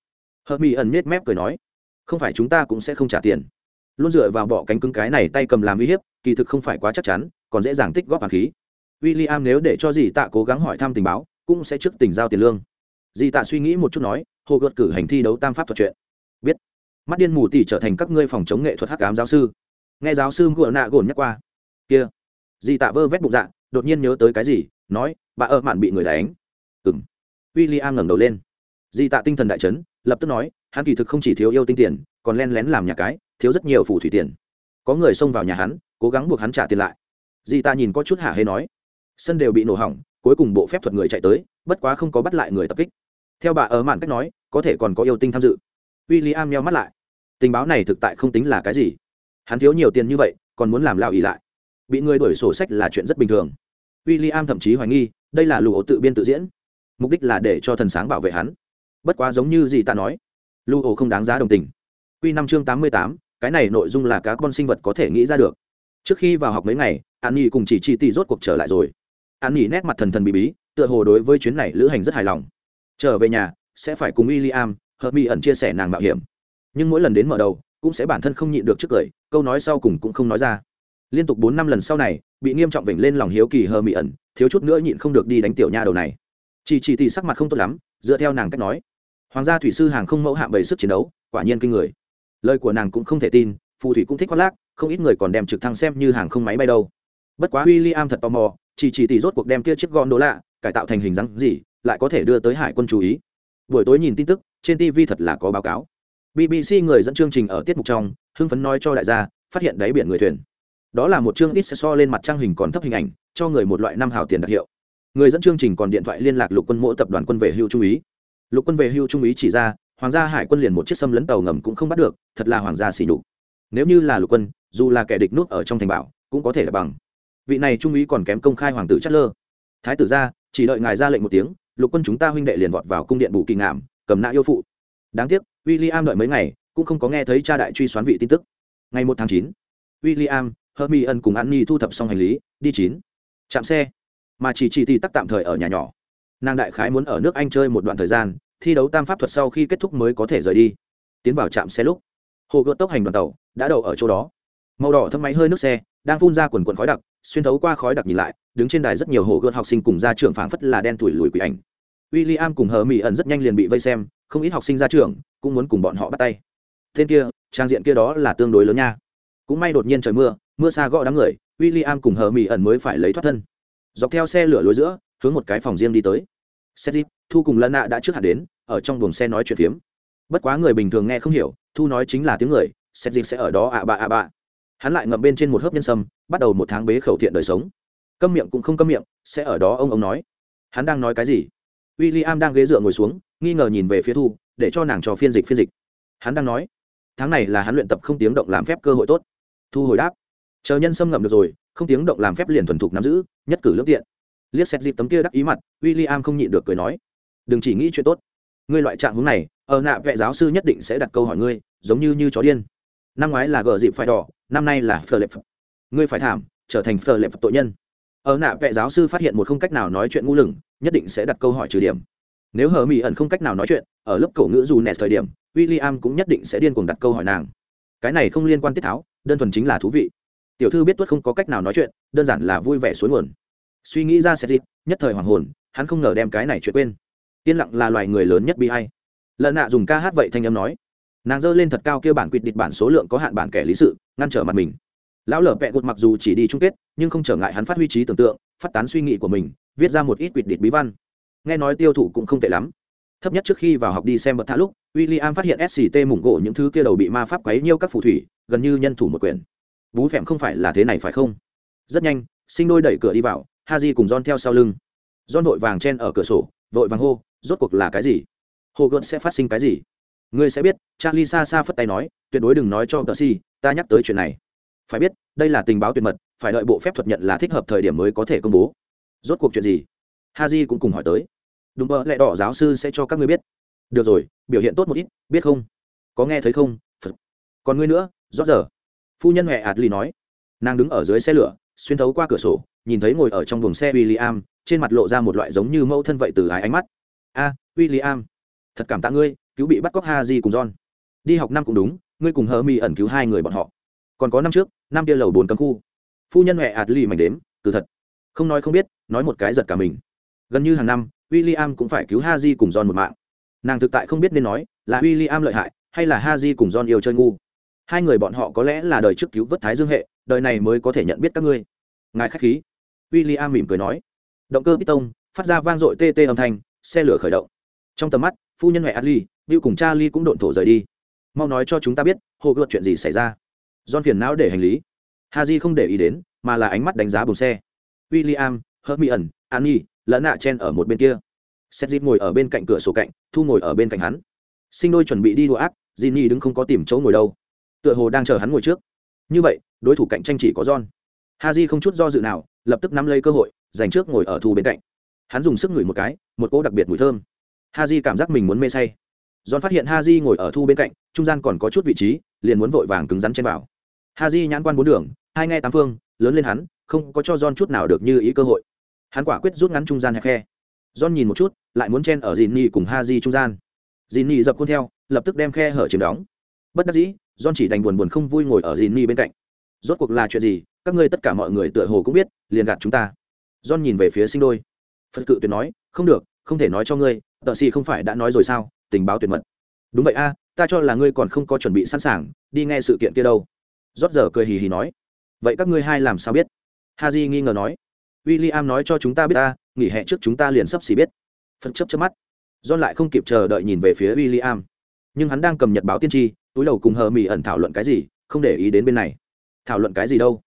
Hớt mỹ ẩn nết mép cười nói. Không phải chúng ta cũng sẽ không trả tiền. Luôn dựa vào bọ cánh cứng cái này tay cầm làm uy hiếp, kỳ thực không phải quá chắc chắn, còn dễ dàng tích góp hàng khí. W i l l i am nếu để cho dì tạ cố gắng hỏi thăm tình báo, cũng sẽ trước tình giao tiền lương. Dì tạ suy nghĩ một chút nói hồ gợt cử hành thi đấu tam pháp thuật chuyện. Biết. Mắt điên mù tỉ trở thành các ngươi phòng chống nghệ thuật hắc ám giáo sư. Nghe giáo sư ngựa nạ gồn nhắc qua. Kia. Dì tạ vơ vét bụng dạ đột nhiên nhớ tới cái gì, nói, bà ơ, mạn bị người đánh. Ừ m w i l l i am ngẩng đầu lên. Dì tạ tinh thần đại chấn, lập tức nói, hắn kỳ thực không chỉ thiếu yêu tinh tiền, còn len lén làm nhà cái, thiếu rất nhiều phủ thủy tiền. Có người xông vào nhà hắn, cố gắng buộc hắn trả tiền lại. Dì tạ nhìn có chút hả hê nói, sân đều bị nổ hỏng, cuối cùng bộ phép thuật người chạy tới, bất quá không có bắt lại người tập kích. Theo bà ở mạn cách nói có thể còn có yêu tinh tham dự. W i l l i am nheo mắt lại. Tình báo này thực tại không tính là cái gì. Hắn thiếu nhiều tiền như vậy, còn muốn làm lao ỉ lại. Bị người đổi sổ sách là chuyện rất bình thường. W i l l i am thậm chí hoài nghi, đây là lụ ổ tự biên tự diễn. Mục đích là để cho thần sáng bảo vệ hắn. Bất quá giống như gì ta nói lụ ổ không đáng giá đồng tình. Q năm chương tám mươi tám, cái này nội dung là các con sinh vật có thể nghĩ ra được. Trước khi vào học mấy ngày, an nhi cùng chỉ chi tỷ rốt cuộc trở lại rồi. An nhi nét mặt thần thần bí bí, tựa hồ đối với chuyến này lữ hành rất hài lòng. Trở về nhà sẽ phải cùng William, hợp mi ẩn chia sẻ nàng mạo hiểm. Nhưng mỗi lần đến mở đầu cũng sẽ bản thân không nhịn được trước cười câu nói sau cùng cũng không nói ra. Liên tục bốn năm lần sau này bị nghiêm trọng vểnh lên lòng hiếu kỳ hờ mỹ ẩn thiếu chút nữa nhịn không được đi đánh tiểu nha đầu này. Chỉ chỉ tỷ sắc mặt không tốt lắm dựa theo nàng cách nói. Hoàng gia thủy sư hàng không mẫu hạm bảy sức chiến đấu quả nhiên kinh người. Lời của nàng cũng không thể tin phù thủy cũng thích khoác lác không ít người còn đem trực thăng xem như hàng không máy bay đâu. Bất quá William thật tò mò chỉ chỉ tỷ rốt cuộc đem kia chiếc gọn đồ lạ cải tạo thành hình dáng gì lại có thể đưa tới hải quân chú ý buổi tối nhìn tin tức, trên tv thật là có báo cáo. Bbc người dẫn chương trình ở tiết mục trong, hưng phấn nói cho đại gia, phát hiện đáy biển người thuyền. Đó là một chương ít sẽ so lên mặt trang hình còn thấp hình ảnh, cho người một loại năm hào tiền đặc hiệu. Người dẫn chương trình còn điện thoại liên lạc lục quân mỗi tập đoàn quân về hưu trung ý lục quân về hưu trung ý chỉ ra, hoàng gia hải quân liền một chiếc xâm lấn tàu ngầm cũng không bắt được, thật là hoàng gia xỉ nhục. Nếu như là lục quân, dù là kẻ địch nút ở trong thành bảo, cũng có thể là bằng. Vị này trung úy còn kém công khai hoàng tử chất lơ thái tử ra, chỉ đợi ngài ra lệnh một tiếng lục quân chúng ta huynh đệ liền vọt vào cung điện bù kỳ ngảm cầm nã yêu phụ đáng tiếc w i l l i am đợi mấy ngày cũng không có nghe thấy cha đại truy xoán vị tin tức ngày một tháng chín William, Hermione cùng Annie thu thập xong hành lý, đi chín. Chạm xe. Mà chỉ chỉ thì tắc tạm thời ở nhà nhỏ. Nàng đại khái muốn ở nước Anh chơi một đoạn thời gian, thi đấu tam pháp thuật sau khi kết thúc mới có thể rời đi. Tiến vào trạm xe lúc, hồ gợt tốc hành đoàn tàu đã đậu ở chỗ đó. Màu đỏ thâm máy hơi nước xe đang phun ra quần quần khói đặc, xuyên thấu qua khói đặc nhìn lại, đứng trên đài rất nhiều hồ gợt học sinh cùng ra trường phảng phất là đen tuổi lùi quỷ ảnh. William cùng hờ mỹ ẩn rất nhanh liền bị vây xem, không ít học sinh ra trường cũng muốn cùng bọn họ bắt tay. Tên kia, trang diện kia đó là tương đối lớn nha. Cũng may đột nhiên trời mưa, mưa xa gõ đám người, William cùng hờ mỹ ẩn mới phải lấy thoát thân. Dọc theo xe lửa lối giữa, hướng một cái phòng riêng đi tới. Cedric, Thu cùng Lana đã trước hạt đến, ở trong buồng xe nói chuyện phiếm. Bất quá người bình thường nghe không hiểu, Thu nói chính là tiếng người, Cedric sẽ ở đó ạ bạ ạ bạ. Hắn lại ngậm bên trên một hớp nhân sâm, bắt đầu một tháng bế khẩu thiện đời sống. Câm miệng cũng không câm miệng, sẽ ở đó ông ông nói. Hắn đang nói cái gì? William đang ghế dựa ngồi xuống, nghi ngờ nhìn về phía Thu, để cho nàng cho phiên dịch phiên dịch. Hắn đang nói, tháng này là hắn luyện tập không tiếng động làm phép cơ hội tốt. Thu hồi đáp, chờ nhân xâm ngậm được rồi, không tiếng động làm phép liền thuần thục nắm giữ, nhất cử lưỡng tiện. Liếc xét dịp tấm kia đắc ý mặt, William không nhịn được cười nói, đừng chỉ nghĩ chuyện tốt. Ngươi loại trạng hướng này, ở nạ vệ giáo sư nhất định sẽ đặt câu hỏi ngươi, giống như như chó điên. Năm ngoái là gờ dịp phải đỏ, năm nay là phờ lệp. Ngươi phải thảm, trở thành phờ lệp tội nhân. Ở nạ vệ giáo sư phát hiện một không cách nào nói chuyện ngu lửng, nhất định sẽ đặt câu hỏi trừ điểm. Nếu hờ mỹ ẩn không cách nào nói chuyện ở lớp cổ ngữ dù nẹt thời điểm w i l l i am cũng nhất định sẽ điên cuồng đặt câu hỏi nàng. Cái này không liên quan tiết tháo đơn thuần chính là thú vị. Tiểu thư biết tuất không có cách nào nói chuyện đơn giản là vui vẻ suối nguồn. Suy nghĩ ra sẽ dịp nhất thời hoàng hồn hắn không ngờ đem cái này chuyện quên. Yên lặng là loài người lớn nhất bị hay lợn nạ dùng ca hát vậy thanh âm nói nàng dơ lên thật cao kia bản quyết định bản số lượng có hạn bản kẻ lý sự, ngăn trở mặt mình. Lão lở vẹ gột mặc dù chỉ đi chung kết, nhưng không trở ngại hắn phát huy trí tưởng tượng, phát tán suy nghĩ của mình, viết ra một ít quyết định bí văn. Nghe nói tiêu thụ cũng không tệ lắm. Thấp nhất trước khi vào học đi xem bậc thả lúc, William phát hiện sct mủng gỗ những thứ kia đầu bị ma pháp quấy nhiêu các phù thủy, gần như nhân thủ một quyền. Bú phèm không phải là thế này phải không? Rất nhanh, sinh đôi đẩy cửa đi vào, haji cùng john theo sau lưng. John vội vàng chen ở cửa sổ, vội vàng hô, rốt cuộc là cái gì? Hồ gợn sẽ phát sinh cái gì? Ngươi sẽ biết charlie xa xa phất tay nói tuyệt đối đừng nói cho tờ si ta nhắc tới chuyện này. Phải biết đây là tình báo tuyệt mật phải đợi bộ phép thuật nhận là thích hợp thời điểm mới có thể công bố. Rốt cuộc chuyện gì? Ha j cũng cùng hỏi tới. Đúng mơ lẽ đỏ giáo sư sẽ cho các ngươi biết. Được rồi biểu hiện tốt một ít biết không? Có nghe thấy không? Phật. còn ngươi nữa rót giờ. Phu nhân huệ adli nói. Nàng đứng ở dưới xe lửa xuyên thấu qua cửa sổ nhìn thấy ngồi ở trong buồng xe w i l l i am trên mặt lộ ra một loại giống như mẫu thân vậy từ ái ánh mắt. A à, w i l l i am thật cảm tạ ngươi cứu bị bắt cóc ha di cùng john. Đi học năm cũng đúng, ngươi cùng hờ mi ẩn cứu hai người bọn họ. Còn có năm trước, năm kia lầu bốn cấm khu. Phu nhân huệ ạt lì mảnh đếm, từ thật. Không nói không biết, nói một cái giật cả mình. Gần như hàng năm w i l l i am cũng phải cứu ha j cùng john một mạng. Nàng thực tại không biết nên nói, là w i l l i am lợi hại, hay là ha j cùng john yêu chơi ngu. Hai người bọn họ có lẽ là đời trước cứu vớt thái dương hệ, đời này mới có thể nhận biết các ngươi. Ngài k h á c h khí. W i l l i am mỉm cười nói. Động cơ piston phát ra vang dội tê tê âm thanh, xe lửa khởi động. Trong tầm mắt phu nhân huệ adli Bill cùng cha ly cũng độn thổ rời đi mau nói cho chúng ta biết hồ gợt chuyện gì xảy ra John phiền não để hành lý ha không để ý đến mà là ánh mắt đánh giá bùng xe William, Hermione, Annie, lẫn nạ chen ở một bên kia. Seth Dịp ngồi ở bên cạnh cửa sổ cạnh, Thu ngồi ở bên cạnh hắn. Sinh đôi chuẩn bị đi đùa ác, Jinny đứng không có tìm chỗ ngồi đâu. Tựa hồ đang chờ hắn ngồi trước. Như vậy, đối thủ cạnh tranh chỉ có John. Haji không chút do dự nào, lập tức nắm lấy cơ hội, giành trước ngồi ở Thu bên cạnh. Hắn dùng sức ngửi một cái, một cỗ đặc biệt mùi thơm. Ha Haji cảm giác mình muốn mê say. John phát hiện Ha Haji ngồi ở Thu bên cạnh, trung gian còn có chút vị trí, liền muốn vội vàng cứng rắn trên vào. Ha Haji nhãn quan bốn đường, hai nghe tám phương, lớn lên hắn, không có cho John chút nào được như ý cơ hội. Hắn quả quyết rút ngắn trung gian hẹp khe. John nhìn một chút, lại muốn chen ở Jinny cùng Ha Haji trung gian. Jinny dập khuôn theo, lập tức đem khe hở chiếm đóng. Bất đắc dĩ, John chỉ đành buồn buồn không vui ngồi ở Jinny bên cạnh. Rốt cuộc là chuyện gì, các ngươi tất cả mọi người tựa hồ cũng biết, liền gạt chúng ta. John nhìn về phía sinh đôi. Phật cự tuyệt nói, không được, không thể nói cho ngươi, tờ xì không phải đã nói rồi sao, tình báo tuyệt mật. Đúng vậy a, ta cho là ngươi còn không có chuẩn bị sẵn sàng, đi nghe sự kiện kia đâu. Rốt giờ cười hì hì nói, vậy các ngươi hai làm sao biết? Haji nghi ngờ nói, William nói cho chúng ta biết ta, nghỉ hè trước chúng ta liền sắp xỉ biết. Phật chớp chớp mắt. John lại không kịp chờ đợi nhìn về phía William. Nhưng hắn đang cầm nhật báo tiên tri, túi đầu cùng hờ mỹ ẩn thảo luận cái gì, không để ý đến bên này. Thảo luận cái gì đâu?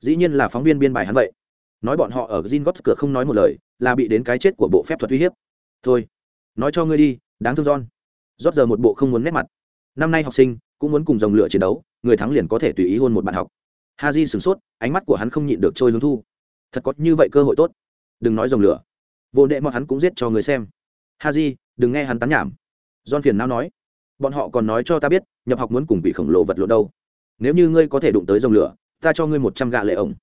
Dĩ nhiên là phóng viên biên bài hắn vậy. Nói bọn họ ở gin gót cửa không nói một lời, là bị đến cái chết của bộ phép thuật uy hiếp. Thôi, nói cho ngươi đi, đáng thương John. Rót giờ một bộ không muốn nét mặt. Năm nay học sinh cũng muốn cùng dòng lửa chiến đấu, người thắng liền có thể tùy ý hôn một bạn học. Haji sửng sốt, ánh mắt của hắn không nhịn được trôi hướng thu. Thật có như vậy cơ hội tốt. Đừng nói dòng lửa. Vô đệ mọi hắn cũng giết cho người xem. Ha di đừng nghe hắn tán nhảm. Don phiền não nói. Bọn họ còn nói cho ta biết nhập học muốn cùng bị khổng lồ vật lộn đâu. Nếu như ngươi có thể đụng tới dòng lửa ta cho ngươi một trăm gạ lệ ổng.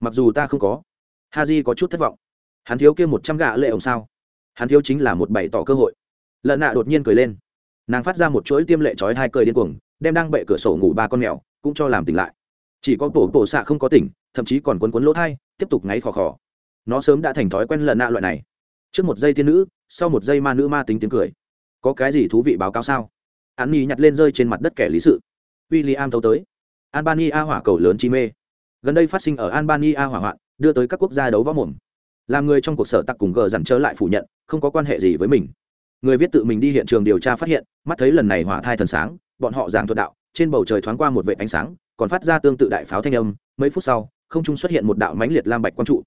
Mặc dù ta không có. Ha di có chút thất vọng. Hắn thiếu kia một trăm gạ lệ ổng sao? Hắn thiếu chính là một bày tỏ cơ hội. Lợn nạ đột nhiên cười lên. Nàng phát ra một chuỗi tiêm lệ trói hai cười điên cuồng, đem đang bệ cửa sổ ngủ ba con mèo, cũng cho làm tỉnh lại. Chỉ có tổ tổ xạ không có tỉnh, thậm chí còn quấn quấn lỗ thai, tiếp tục ngáy khò khò. Nó sớm đã thành thói quen lợn nạ loại này. Trước một giây tiên nữ, sau một giây ma nữ ma tính tiếng cười. Có cái gì thú vị báo cáo sao? Hắn nhi nhặt lên rơi trên mặt đất kẻ lý sự. W i l l i am thấu tới. Albania hỏa cầu lớn chi mê. Gần đây phát sinh ở albania hỏa hoạn, đưa tới các quốc gia đấu võ mồm làm người trong cuộc sở tặc cùng gờ dằn trở lại phủ nhận, không có quan hệ gì với mình. Người viết tự mình đi hiện trường điều tra phát hiện, mắt thấy lần này hỏa thai thần sáng, bọn họ giảng thuật đạo, trên bầu trời thoáng qua một vệ ánh sáng, còn phát ra tương tự đại pháo thanh âm, mấy phút sau, không trung xuất hiện một đạo mãnh liệt lam bạch quang trụ.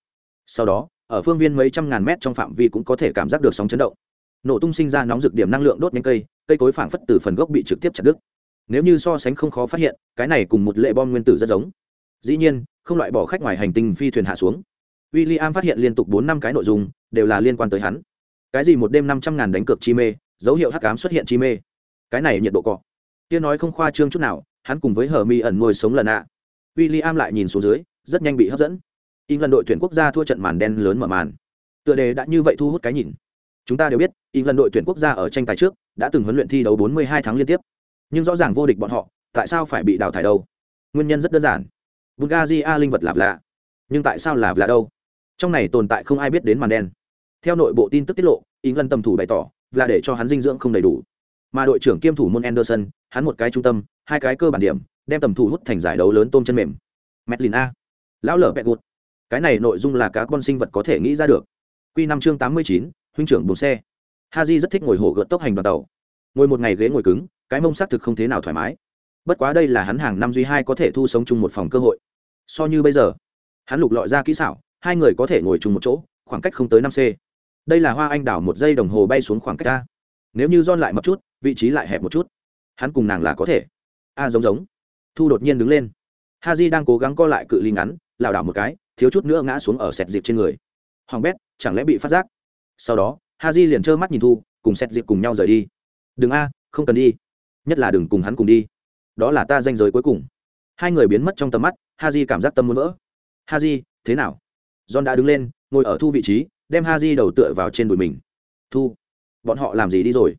Sau đó, ở phương viên mấy trăm ngàn mét trong phạm vi cũng có thể cảm giác được sóng chấn động. Nổ tung sinh ra nóng rực điểm năng lượng đốt nhanh cây cây cối phảng phất từ phần gốc bị trực tiếp chặt đứt. Nếu như so sánh không khó phát hiện, cái này cùng một lệ bom nguyên tử rất giống. Dĩ nhiên, không loại bỏ khách ngoài hành tinh phi thuyền hạ xuống w i l l i am phát hiện liên tục bốn năm cái nội dung, đều là liên quan tới hắn. Cái gì một đêm năm trăm ngàn đánh cược chi mê, dấu hiệu hắc cám xuất hiện chi mê. Cái này nhiệt độ cọ. Tiên nói không khoa trương chút nào, hắn cùng với hờ mi ẩn ngồi sống lần ạ. W i l l i am lại nhìn xuống dưới, rất nhanh bị hấp dẫn. In lần đội tuyển quốc gia thua trận màn đen lớn mở màn. Tựa đề đã như vậy thu hút cái nhìn. Chúng ta đều biết in lần đội tuyển quốc gia ở tranh tài trước, đã từng huấn luyện thi đấu 42 tháng liên tiếp. Nhưng rõ ràng vô địch bọn họ, tại sao phải bị đào thải đâu? Nguyên nhân rất đơn giản. Bulgaria linh vật lạp lạ nhưng tại sao là lạ đâu? Trong này tồn tại không ai biết đến màn đen. Theo nội bộ tin tức tiết lộ ý lần tầm thủ bày tỏ, là để cho hắn dinh dưỡng không đầy đủ. Mà đội trưởng kiêm thủ môn anderson, hắn một cái trung tâm, hai cái cơ bản điểm, đem tầm thủ hút thành giải đấu lớn tôm chân mềm. Medlin a. Lão lở bẹt gột cái này nội dung là cá con sinh vật có thể nghĩ ra được. Q năm chương tám mươi chín, huynh trưởng bốn xe. Haji rất thích ngồi hổ gợt tốc hành đoàn tàu. Ngồi một ngày ghế ngồi cứng, cái mông xác thực không thế nào thoải mái. Bất quá đây là hắn hàng năm duy hai có thể thu sống chung một phòng cơ hội. So như bây giờ, hắn lục lọi ra kỹ xảo hai người có thể ngồi chung một chỗ, khoảng cách không tới năm c. Đây là hoa anh đào một giây đồng hồ bay xuống khoảng cách a. Nếu như don lại một chút, vị trí lại hẹp một chút. Hắn cùng nàng là có thể. A, giống giống. Thu đột nhiên đứng lên. Ha j đang cố gắng co lại cự ly ngắn, lảo đảo một cái, thiếu chút nữa ngã xuống ở sẹt dịp trên người. Hoàng bét, chẳng lẽ bị phát giác? Sau đó ha j liền trơ mắt nhìn thu, cùng sẹt dịp cùng nhau rời đi. Đừng a, không cần đi. Nhất là đừng cùng hắn cùng đi. Đó là ta danh giới cuối cùng. Hai người biến mất trong tầm mắt ha j cảm giác tâm muốn vỡ. Ha j thế nào? John đã đứng lên, ngồi ở thu vị trí, đem Haji đầu tựa vào trên đùi mình. Thu, bọn họ làm gì đi rồi?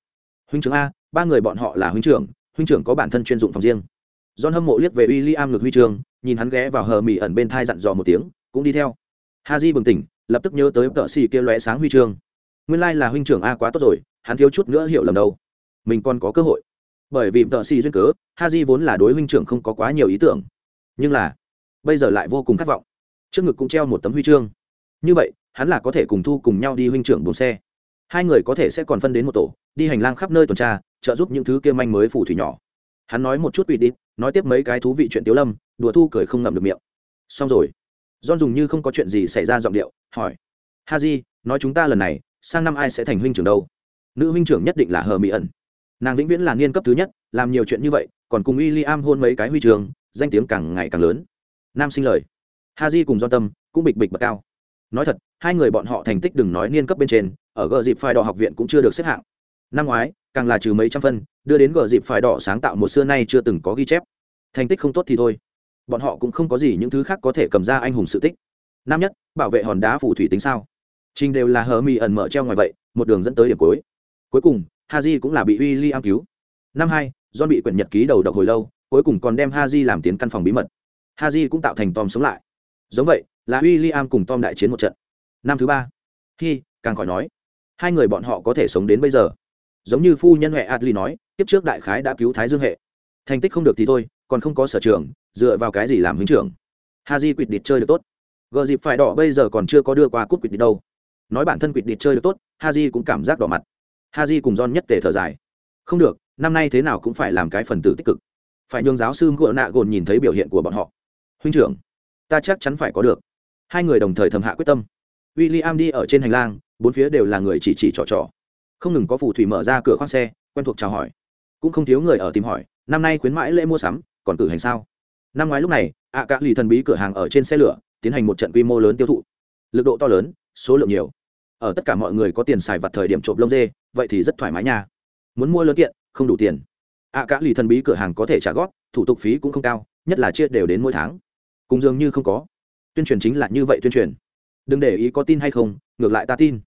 Huynh trưởng a, ba người bọn họ là huynh trưởng huynh trưởng có bản thân chuyên dụng phòng riêng. John hâm mộ liếc về William ngược huy trường, nhìn hắn ghé vào hờ mỉ ẩn bên thai dặn dò một tiếng, cũng đi theo. Haji bừng tỉnh, lập tức nhớ tới tợ xì kia lóe sáng huy chương nguyên lai là huynh trưởng a quá tốt rồi, hắn thiếu chút nữa hiểu lầm đâu. Mình còn có cơ hội. Bởi vì tợ xì duyên cớ, Haji vốn là đối huynh trưởng không có quá nhiều ý tưởng. Nhưng là, bây giờ lại vô cùng khát vọng trước ngực cũng treo một tấm huy chương. Như vậy, hắn là có thể cùng thu cùng nhau đi huynh trưởng buồng xe. Hai người có thể sẽ còn phân đến một tổ, đi hành lang khắp nơi tuần tra, trợ giúp những thứ kia manh mới phù thủy nhỏ. Hắn nói một chút uy đi nói tiếp mấy cái thú vị chuyện tiếu lâm, đùa thu cười không ngậm được miệng. Xong rồi. Don dùng như không có chuyện gì xảy ra giọng điệu, hỏi. Ha di, nói chúng ta lần này, sang năm ai sẽ thành huynh trưởng đâu? Nữ huynh trưởng nhất định là hờ mỹ ẩn. Nàng vĩnh viễn là nghiên cấp thứ nhất, làm nhiều chuyện như vậy, còn cùng w i am hôn mấy cái huy trường danh tiếng càng ngày càng lớn. Nam sinh lời ha di cùng do tâm cũng bịch bịch bậc cao. Nói thật, hai người bọn họ thành tích đừng nói niên cấp bên trên, ở gờ dịp phai đỏ học viện cũng chưa được xếp hạng. Năm ngoái, càng là trừ mấy trăm phân, đưa đến gờ dịp phai đỏ sáng tạo một xưa nay chưa từng có ghi chép. Thành tích không tốt thì thôi. Bọn họ cũng không có gì những thứ khác có thể cầm ra anh hùng sự tích. Năm nhất, bảo vệ hòn đá phủ thủy tính sao? Trình đều là hờ mi ẩn mở treo ngoài vậy, một đường dẫn tới điểm cuối. Cuối cùng haji cũng là bị w i am cứu. Năm hai do bị quyển nhật ký đầu độc hồi lâu, cuối cùng còn đem haji làm tiến căn phòng bí mật. Haji cũng tạo thành tom sống lại giống vậy, là w i l l i am cùng tom đại chiến một trận. Năm thứ ba. Khi, càng khỏi nói, hai người bọn họ có thể sống đến bây giờ. Giống như phu nhân huệ adli nói tiếp trước đại khái đã cứu thái dương hệ. Thành tích không được thì thôi, còn không có sở trường, dựa vào cái gì làm huynh trưởng? Ha di quỵt địt chơi được tốt. Gờ dịp phải đỏ bây giờ còn chưa có đưa qua cút quỵt địt đâu. Nói bản thân quỵt địt chơi được tốt, ha di cũng cảm giác đỏ mặt. Ha di cùng don nhất tề thở dài. Không được, năm nay thế nào cũng phải làm cái phần tử tích cực. Phải nhường giáo sư ngựa nạ gồn nhìn thấy biểu hiện của bọn họ. Huynh trưởng ta chắc chắn phải có được. Hai người đồng thời thầm hạ quyết tâm. W i l l i am đi ở trên hành lang, bốn phía đều là người chỉ chỉ trò trò. Không ngừng có phù thủy mở ra cửa khoang xe, quen thuộc chào hỏi. Cũng không thiếu người ở tìm hỏi, năm nay khuyến mãi lễ mua sắm, còn cử hành sao? Năm ngoái lúc này, ạ à lì thần bí cửa hàng ở trên xe lửa, tiến hành một trận quy mô lớn tiêu thụ. Lực độ to lớn, số lượng nhiều. Ở tất cả mọi người có tiền xài vặt thời điểm trộm lông dê, vậy thì rất thoải mái nha. Muốn mua lớn kiện, không đủ tiền. Ạ à lì thần bí cửa hàng có thể trả góp, thủ tục phí cũng không cao, nhất là chia đều đến mỗi tháng cùng dường như không có. Tuyên truyền chính là như vậy tuyên truyền. Đừng để ý có tin hay không, ngược lại ta tin.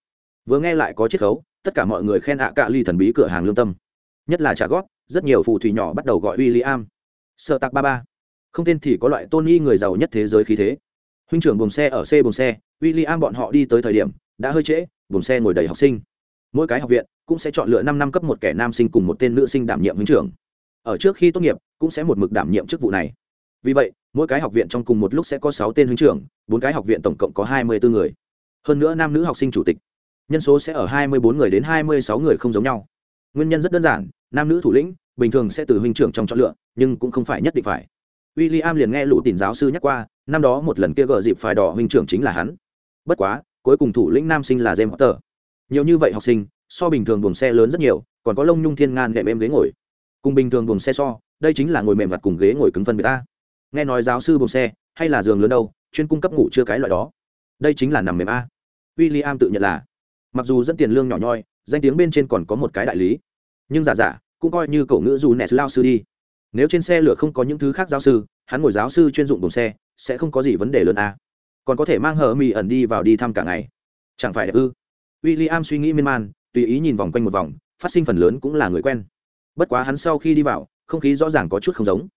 Vừa nghe lại có chiết khấu, tất cả mọi người khen ạ cạ ly thần bí cửa hàng lương tâm. Nhất là trả gót, rất nhiều phù thủy nhỏ bắt đầu gọi w i l l i am sợ tạc ba ba. Không tên thì có loại tôn nghi người giàu nhất thế giới khí thế. Huynh trưởng buồng xe ở c buồng xe w i l l i am bọn họ đi tới thời điểm, đã hơi trễ, buồng xe ngồi đầy học sinh. Mỗi cái học viện cũng sẽ chọn lựa năm năm cấp một kẻ nam sinh cùng một tên nữ sinh đảm nhiệm huynh trưởng. Ở trước khi tốt nghiệp, cũng sẽ một mực đảm nhiệm chức vụ này vì vậy, mỗi cái học viện trong cùng một lúc sẽ có sáu tên huynh trưởng, bốn cái học viện tổng cộng có hai mươi bốn người. Hơn nữa nam nữ học sinh chủ tịch, nhân số sẽ ở hai mươi bốn người đến hai mươi sáu người không giống nhau. Nguyên nhân rất đơn giản, nam nữ thủ lĩnh bình thường sẽ từ huynh trưởng trong chọn lựa, nhưng cũng không phải nhất định phải. W i l l i am liền nghe lũ tìm giáo sư nhắc qua, năm đó một lần kia gờ dịp phải đỏ huynh trưởng chính là hắn. Bất quá, cuối cùng thủ lĩnh nam sinh là james potter. Nhiều như vậy học sinh, so bình thường buồng xe lớn rất nhiều, còn có lông nhung thiên ngan đệm em ghế ngồi. Cùng bình thường buồng xe so, đây chính là ngồi mềm mặt cùng ghế ngồi cứng phân biệt ta nghe nói giáo sư buồng xe, hay là giường lớn đâu, chuyên cung cấp ngủ chưa cái loại đó. Đây chính là nằm mềm a. W i l l i am tự nhận là. Mặc dù dẫn tiền lương nhỏ nhoi, danh tiếng bên trên còn có một cái đại lý. Nhưng giả giả, cũng coi như cậu ngữ dù nes lao sư đi. Nếu trên xe lửa không có những thứ khác giáo sư, hắn ngồi giáo sư chuyên dụng buồng xe, sẽ không có gì vấn đề lớn a. Còn có thể mang hờ mì ẩn đi vào đi thăm cả ngày. Chẳng phải đẹp ư? W i l l i am suy nghĩ miên man, tùy ý nhìn vòng quanh một vòng, phát sinh phần lớn cũng là người quen. Bất quá hắn sau khi đi vào, không khí rõ ràng có chút không giống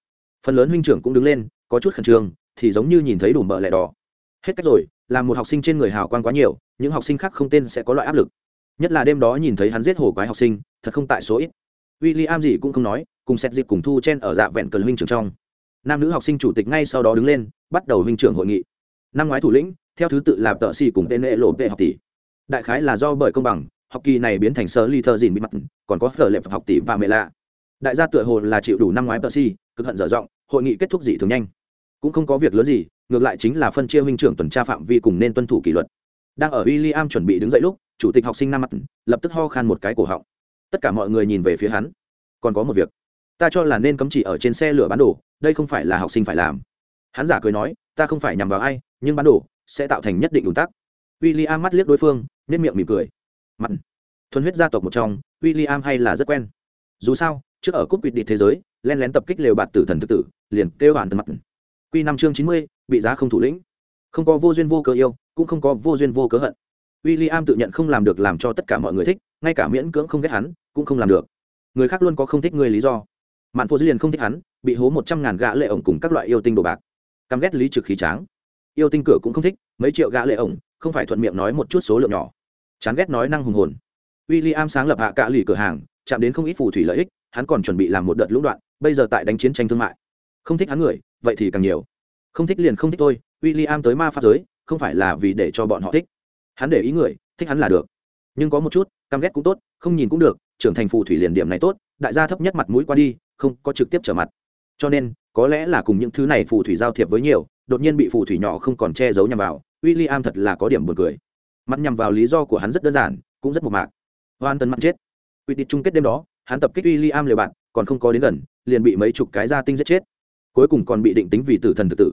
phần lớn huynh trưởng cũng đứng lên, có chút khẩn trương, thì giống như nhìn thấy đủ mỡ lẻ đỏ. Hết cách rồi, làm một học sinh trên người hào quang quá nhiều, những học sinh khác không tên sẽ có loại áp lực. Nhất là đêm đó nhìn thấy hắn giết hồ quái học sinh, thật không tại số ít. W i l l i am gì cũng không nói, cùng xét dịp cùng thu chen ở dạ vẹn cần huynh trưởng trong. Nam nữ học sinh chủ tịch ngay sau đó đứng lên, bắt đầu huynh trưởng hội nghị. Năm ngoái thủ lĩnh, theo thứ tự là tợ xì cùng tên lệ lộ vệ học tỷ. Đại khái là do bởi công bằng, học kỳ này biến thành sơ ly thơ dìn bị mặt còn có phở lệ học tỷ và mẹ lạ. Đại gia tựa hồ là chịu đủ năm ngoái tợ xì, cực hận dở dọng hội nghị kết thúc dị thường nhanh. Cũng không có việc lớn gì, ngược lại chính là phân chia huynh trưởng tuần tra phạm vi cùng nên tuân thủ kỷ luật. Đang ở w i l l i am chuẩn bị đứng dậy lúc, chủ tịch học sinh nam mặt lập tức ho khan một cái cổ họng. Tất cả mọi người nhìn về phía hắn. Còn có một việc. Ta cho là nên cấm chỉ ở trên xe lửa bán đồ, đây không phải là học sinh phải làm. Hắn giả cười nói, ta không phải nhằm vào ai, nhưng bán đồ sẽ tạo thành nhất định ủn tắc. W i l l i am mắt liếc đối phương nên miệng mỉm cười. Mặt thuần huyết gia tộc một trong w i l l i am hay là rất quen. Dù sao trước ở cúp quỵt địa thế giới, len lén tập kích lều bạt tử thần thực tử, liền kêu hoàn tần mặt. Q năm chương chín mươi, bị giá không thủ lĩnh. Không có vô duyên vô cớ yêu, cũng không có vô duyên vô cớ hận. W i l l i am tự nhận không làm được làm cho tất cả mọi người thích, ngay cả miễn cưỡng không ghét hắn, cũng không làm được. Người khác luôn có không thích người lý do. Mạn phô dư liền không thích hắn, bị hố một trăm ngàn gã lệ ổng cùng các loại yêu tinh đồ bạc. Căm ghét lý trực khí tráng. Yêu tinh cửa cũng không thích, mấy triệu gã lệ ổng, không phải thuận miệng nói một chút số lượng nhỏ. Chán ghét nói năng hùng hồn. W i l l i am sáng lập hạ cạ lì cửa hàng, chạm đến không ít phù thủy lợi ích hắn còn chuẩn bị làm một đợt lũng đoạn, bây giờ tại đánh chiến tranh thương mại. Không thích hắn người, vậy thì càng nhiều. Không thích liền không thích tôi w i l l i am tới ma pháp giới, không phải là vì để cho bọn họ thích. Hắn để ý người, thích hắn là được. Nhưng có một chút, căm ghét cũng tốt, không nhìn cũng được, trưởng thành phù thủy liền điểm này tốt, đại gia thấp nhất mặt mũi qua đi, không có trực tiếp trở mặt. Cho nên, có lẽ là cùng những thứ này phù thủy giao thiệp với nhiều, đột nhiên bị phù thủy nhỏ không còn che giấu nhằm vào w i l l i am thật là có điểm buồn cười. Mặt nhằm vào lý do của hắn rất đơn giản, cũng rất mộc mạc. Hoan tân mặt chết. Quy định chung kết đêm đó hắn tập kích w i l l i am liều bạn, còn không có đến gần, liền bị mấy chục cái gia tinh giết chết. Cuối cùng còn bị định tính vì tử thần tự tử.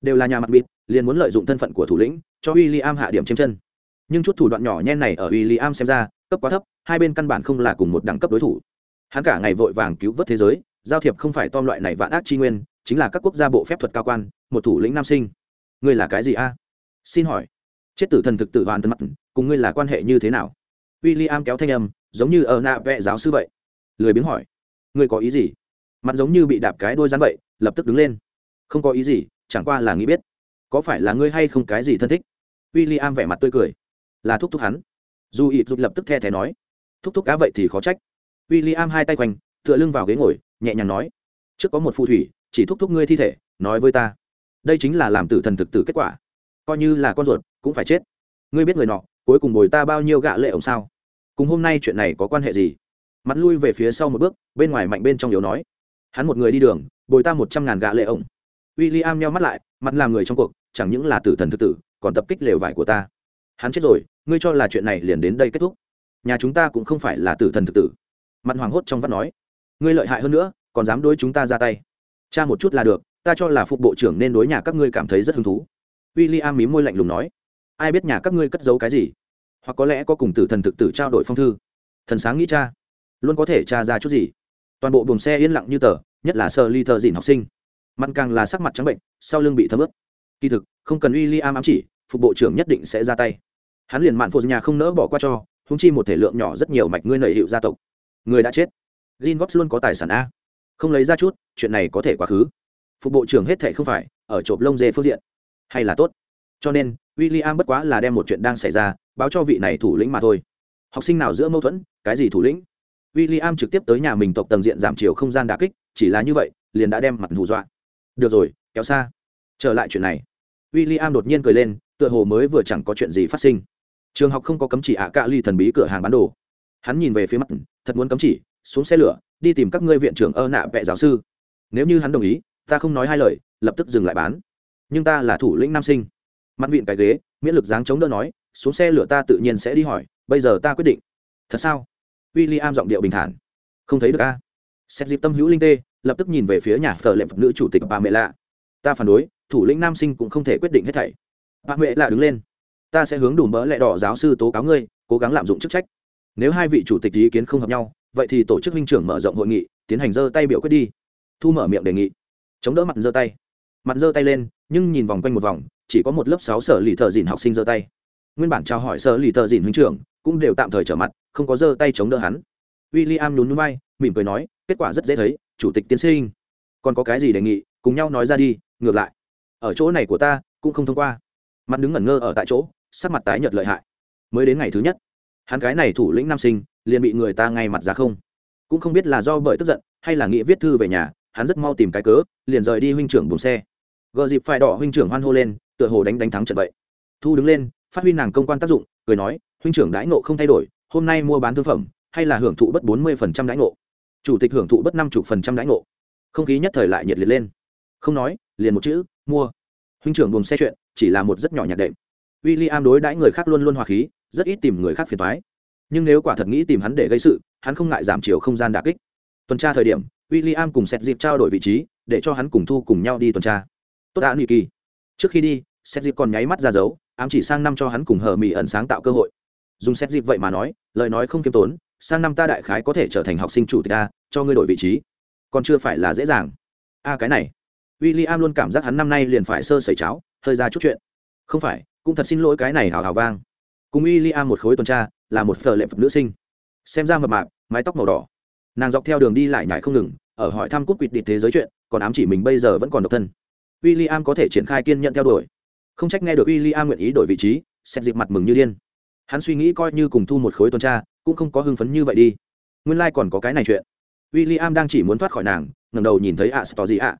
Đều là nhà mặt bịt liền muốn lợi dụng thân phận của thủ lĩnh, cho w i l l i am hạ điểm trên chân. Nhưng chút thủ đoạn nhỏ nhen này ở w i l l i am xem ra, cấp quá thấp, hai bên căn bản không là cùng một đẳng cấp đối thủ. Hắn cả ngày vội vàng cứu vớt thế giới, giao thiệp không phải tom loại này vạn ác chi nguyên, chính là các quốc gia bộ phép thuật cao quan, một thủ lĩnh nam sinh. Ngươi là cái gì a? Xin hỏi, chết tử thần thực tử hoàn tân mặt, cùng ngươi là quan hệ như thế nào? W i l l i am kéo thanh âm, giống như ở nạ vẽ giáo sư vậy lười biếng hỏi, ngươi có ý gì? Mặt giống như bị đạp cái đôi rắn vậy, lập tức đứng lên. Không có ý gì, chẳng qua là nghĩ biết, có phải là ngươi hay không cái gì thân thích? W i l l i am vẻ mặt tươi cười. Là thúc thúc hắn. Dù ịp rụt lập tức the thé nói, thúc thúc cá vậy thì khó trách. W i l l i am hai tay quanh, tựa lưng vào ghế ngồi, nhẹ nhàng nói, trước có một phù thủy, chỉ thúc thúc ngươi thi thể, nói với ta. Đây chính là làm tử thần thực tử kết quả. Coi như là con ruột, cũng phải chết. Ngươi biết người nọ, cuối cùng bồi ta bao nhiêu gạ lệ ổng sao? Cùng hôm nay chuyện này có quan hệ gì? Mặt lui về phía sau một bước, bên ngoài mạnh bên trong yếu nói. Hắn một người đi đường, bồi ta một trăm ngàn gạ lệ ổng. W i l l i am nheo mắt lại, mặt làm người trong cuộc, chẳng những là tử thần thực tử, còn tập kích lều vải của ta. Hắn chết rồi, ngươi cho là chuyện này liền đến đây kết thúc. Nhà chúng ta cũng không phải là tử thần thực tử. Mặt hoàng hốt trong vắt nói. Ngươi lợi hại hơn nữa, còn dám đối chúng ta ra tay. Cha một chút là được, ta cho là phục bộ trưởng nên đối nhà các ngươi cảm thấy rất hứng thú. W i l l i am mím môi lạnh lùng nói. Ai biết nhà các ngươi cất giấu cái gì? Hoặc có lẽ có cùng tử thần thực tử trao đổi phong thư. Thần sáng nghĩ cha luôn có thể tra ra chút gì. Toàn bộ buồng xe yên lặng như tờ, nhất là sơ ly thợ dìn học sinh. Mặt càng là sắc mặt trắng bệnh, sau lưng bị thấm ướt. Kỳ thực, không cần William ám chỉ, phục bộ trưởng nhất định sẽ ra tay. Hắn liền mạn phụ nhà không nỡ bỏ qua cho húng chi một thể lượng nhỏ rất nhiều mạch ngươi nợ hiệu gia tộc. Người đã chết. Gin Gops luôn có tài sản a. Không lấy ra chút, chuyện này có thể quá khứ. Phục bộ trưởng hết thể không phải, ở chộp lông dê phương diện. Hay là tốt. Cho nên, William bất quá là đem một chuyện đang xảy ra, báo cho vị này thủ lĩnh mà thôi. Học sinh nào giữa mâu thuẫn, cái gì thủ lĩnh? William trực tiếp tới nhà mình tộc tầng diện giảm chiều không gian đả kích, chỉ là như vậy, liền đã đem mặt hù dọa. Được rồi, kéo xa. Trở lại chuyện này. William đột nhiên cười lên, tựa hồ mới vừa chẳng có chuyện gì phát sinh. Trường học không có cấm chỉ ạ cạ ly thần bí cửa hàng bán đồ. Hắn nhìn về phía mặt, thật muốn cấm chỉ, xuống xe lửa, đi tìm các ngươi viện trưởng ơ nạ vệ giáo sư. Nếu như hắn đồng ý, ta không nói hai lời, lập tức dừng lại bán. Nhưng ta là thủ lĩnh nam sinh. Mặt viện cái ghế, miễn lực dáng chống đỡ nói, xuống xe lửa ta tự nhiên sẽ đi hỏi, bây giờ ta quyết định. Thật sao? W i l l i am giọng điệu bình thản. Không thấy được a? Xét dịp tâm hữu linh tê, lập tức nhìn về phía nhà phở lệ phật nữ chủ tịch bà mẹ lạ ta phản đối, thủ lĩnh nam sinh cũng không thể quyết định hết thảy. Bà mẹ lạ đứng lên. Ta sẽ hướng đủ mỡ lẹ đỏ giáo sư tố cáo ngươi, cố gắng lạm dụng chức trách. Nếu hai vị chủ tịch ý kiến không hợp nhau, vậy thì tổ chức huynh trưởng mở rộng hội nghị, tiến hành giơ tay biểu quyết đi. Thu mở miệng đề nghị. Chống đỡ mặt giơ tay. Mặt giơ tay lên, nhưng nhìn vòng quanh một vòng, chỉ có một lớp sáu sở lì thợ dìn học sinh giơ tay. Nguyên bản chào hỏi sở lì thợ dìn huynh trưởng cũng đều tạm thời trở mặt, không có giơ tay chống đỡ hắn. W i l l i am nhún núi bay mỉm cười nói, kết quả rất dễ thấy, chủ tịch tiến sinh. Còn có cái gì đề nghị, cùng nhau nói ra đi, ngược lại. Ở chỗ này của ta, cũng không thông qua. Mặt đứng ngẩn ngơ ở tại chỗ, sắc mặt tái nhợt lợi hại. Mới đến ngày thứ nhất, hắn cái này thủ lĩnh nam sinh, liền bị người ta ngay mặt ra không. Cũng không biết là do bởi tức giận, hay là nghĩ viết thư về nhà, hắn rất mau tìm cái cớ, liền rời đi huynh trưởng buồng xe. Gợ dịp phải đỏ huynh trưởng hoan hô lên, tựa hồ đánh đánh thắng trận vậy. Thu đứng lên, phát huy nàng công quan tác dụng cười nói, huynh trưởng đãi ngộ không thay đổi, hôm nay mua bán thương phẩm, hay là hưởng thụ bất bốn mươi phần trăm đãi ngộ? Chủ tịch hưởng thụ bất năm chục phần trăm đãi ngộ. Không khí nhất thời lại nhiệt liệt lên. Không nói, liền một chữ, mua. Huynh trưởng buồng xe chuyện, chỉ là một rất nhỏ nhạc đệm. W i l l i am đối đãi người khác luôn luôn hòa khí, rất ít tìm người khác phiền thoái nhưng nếu quả thật nghĩ tìm hắn để gây sự, hắn không ngại giảm chiều không gian đà kích. Tuần tra thời điểm w i l l i am cùng xét dịp trao đổi vị trí, để cho hắn cùng thu cùng nhau đi tuần tra. Tốt đã nghị kỳ. Trước khi đi xét dịp còn nháy mắt ra dấu ám chỉ sang năm cho hắn cùng hờ mỹ ẩn sáng tạo cơ hội. Dùng xét dịp vậy mà nói, lời nói không kiêm tốn, sang năm ta đại khái có thể trở thành học sinh chủ tịch a, cho ngươi đổi vị trí. Còn chưa phải là dễ dàng. A cái này. W i l l i am luôn cảm giác hắn năm nay liền phải sơ sẩy cháo, hơi ra chút chuyện. Không phải, cũng thật xin lỗi cái này hào hào vang. Cùng w i l l i am một khối tuần tra, là một phở lệ phật nữ sinh. Xem ra mập mạp, mái tóc màu đỏ. Nàng dọc theo đường đi lại nhải không ngừng, ở hỏi thăm cút quỵt địch thế giới chuyện, còn ám chỉ mình bây giờ vẫn còn độc thân. W i l l i am có thể triển khai kiên nhận theo đuổi không trách nghe được w i l l i am nguyện ý đổi vị trí, xét dịp mặt mừng như điên. Hắn suy nghĩ coi như cùng thu một khối tuần tra, cũng không có hưng phấn như vậy đi. Nguyên lai、like、còn có cái này chuyện. W i l l i am đang chỉ muốn thoát khỏi nàng ngầm đầu nhìn thấy ạ tỏ gì ạ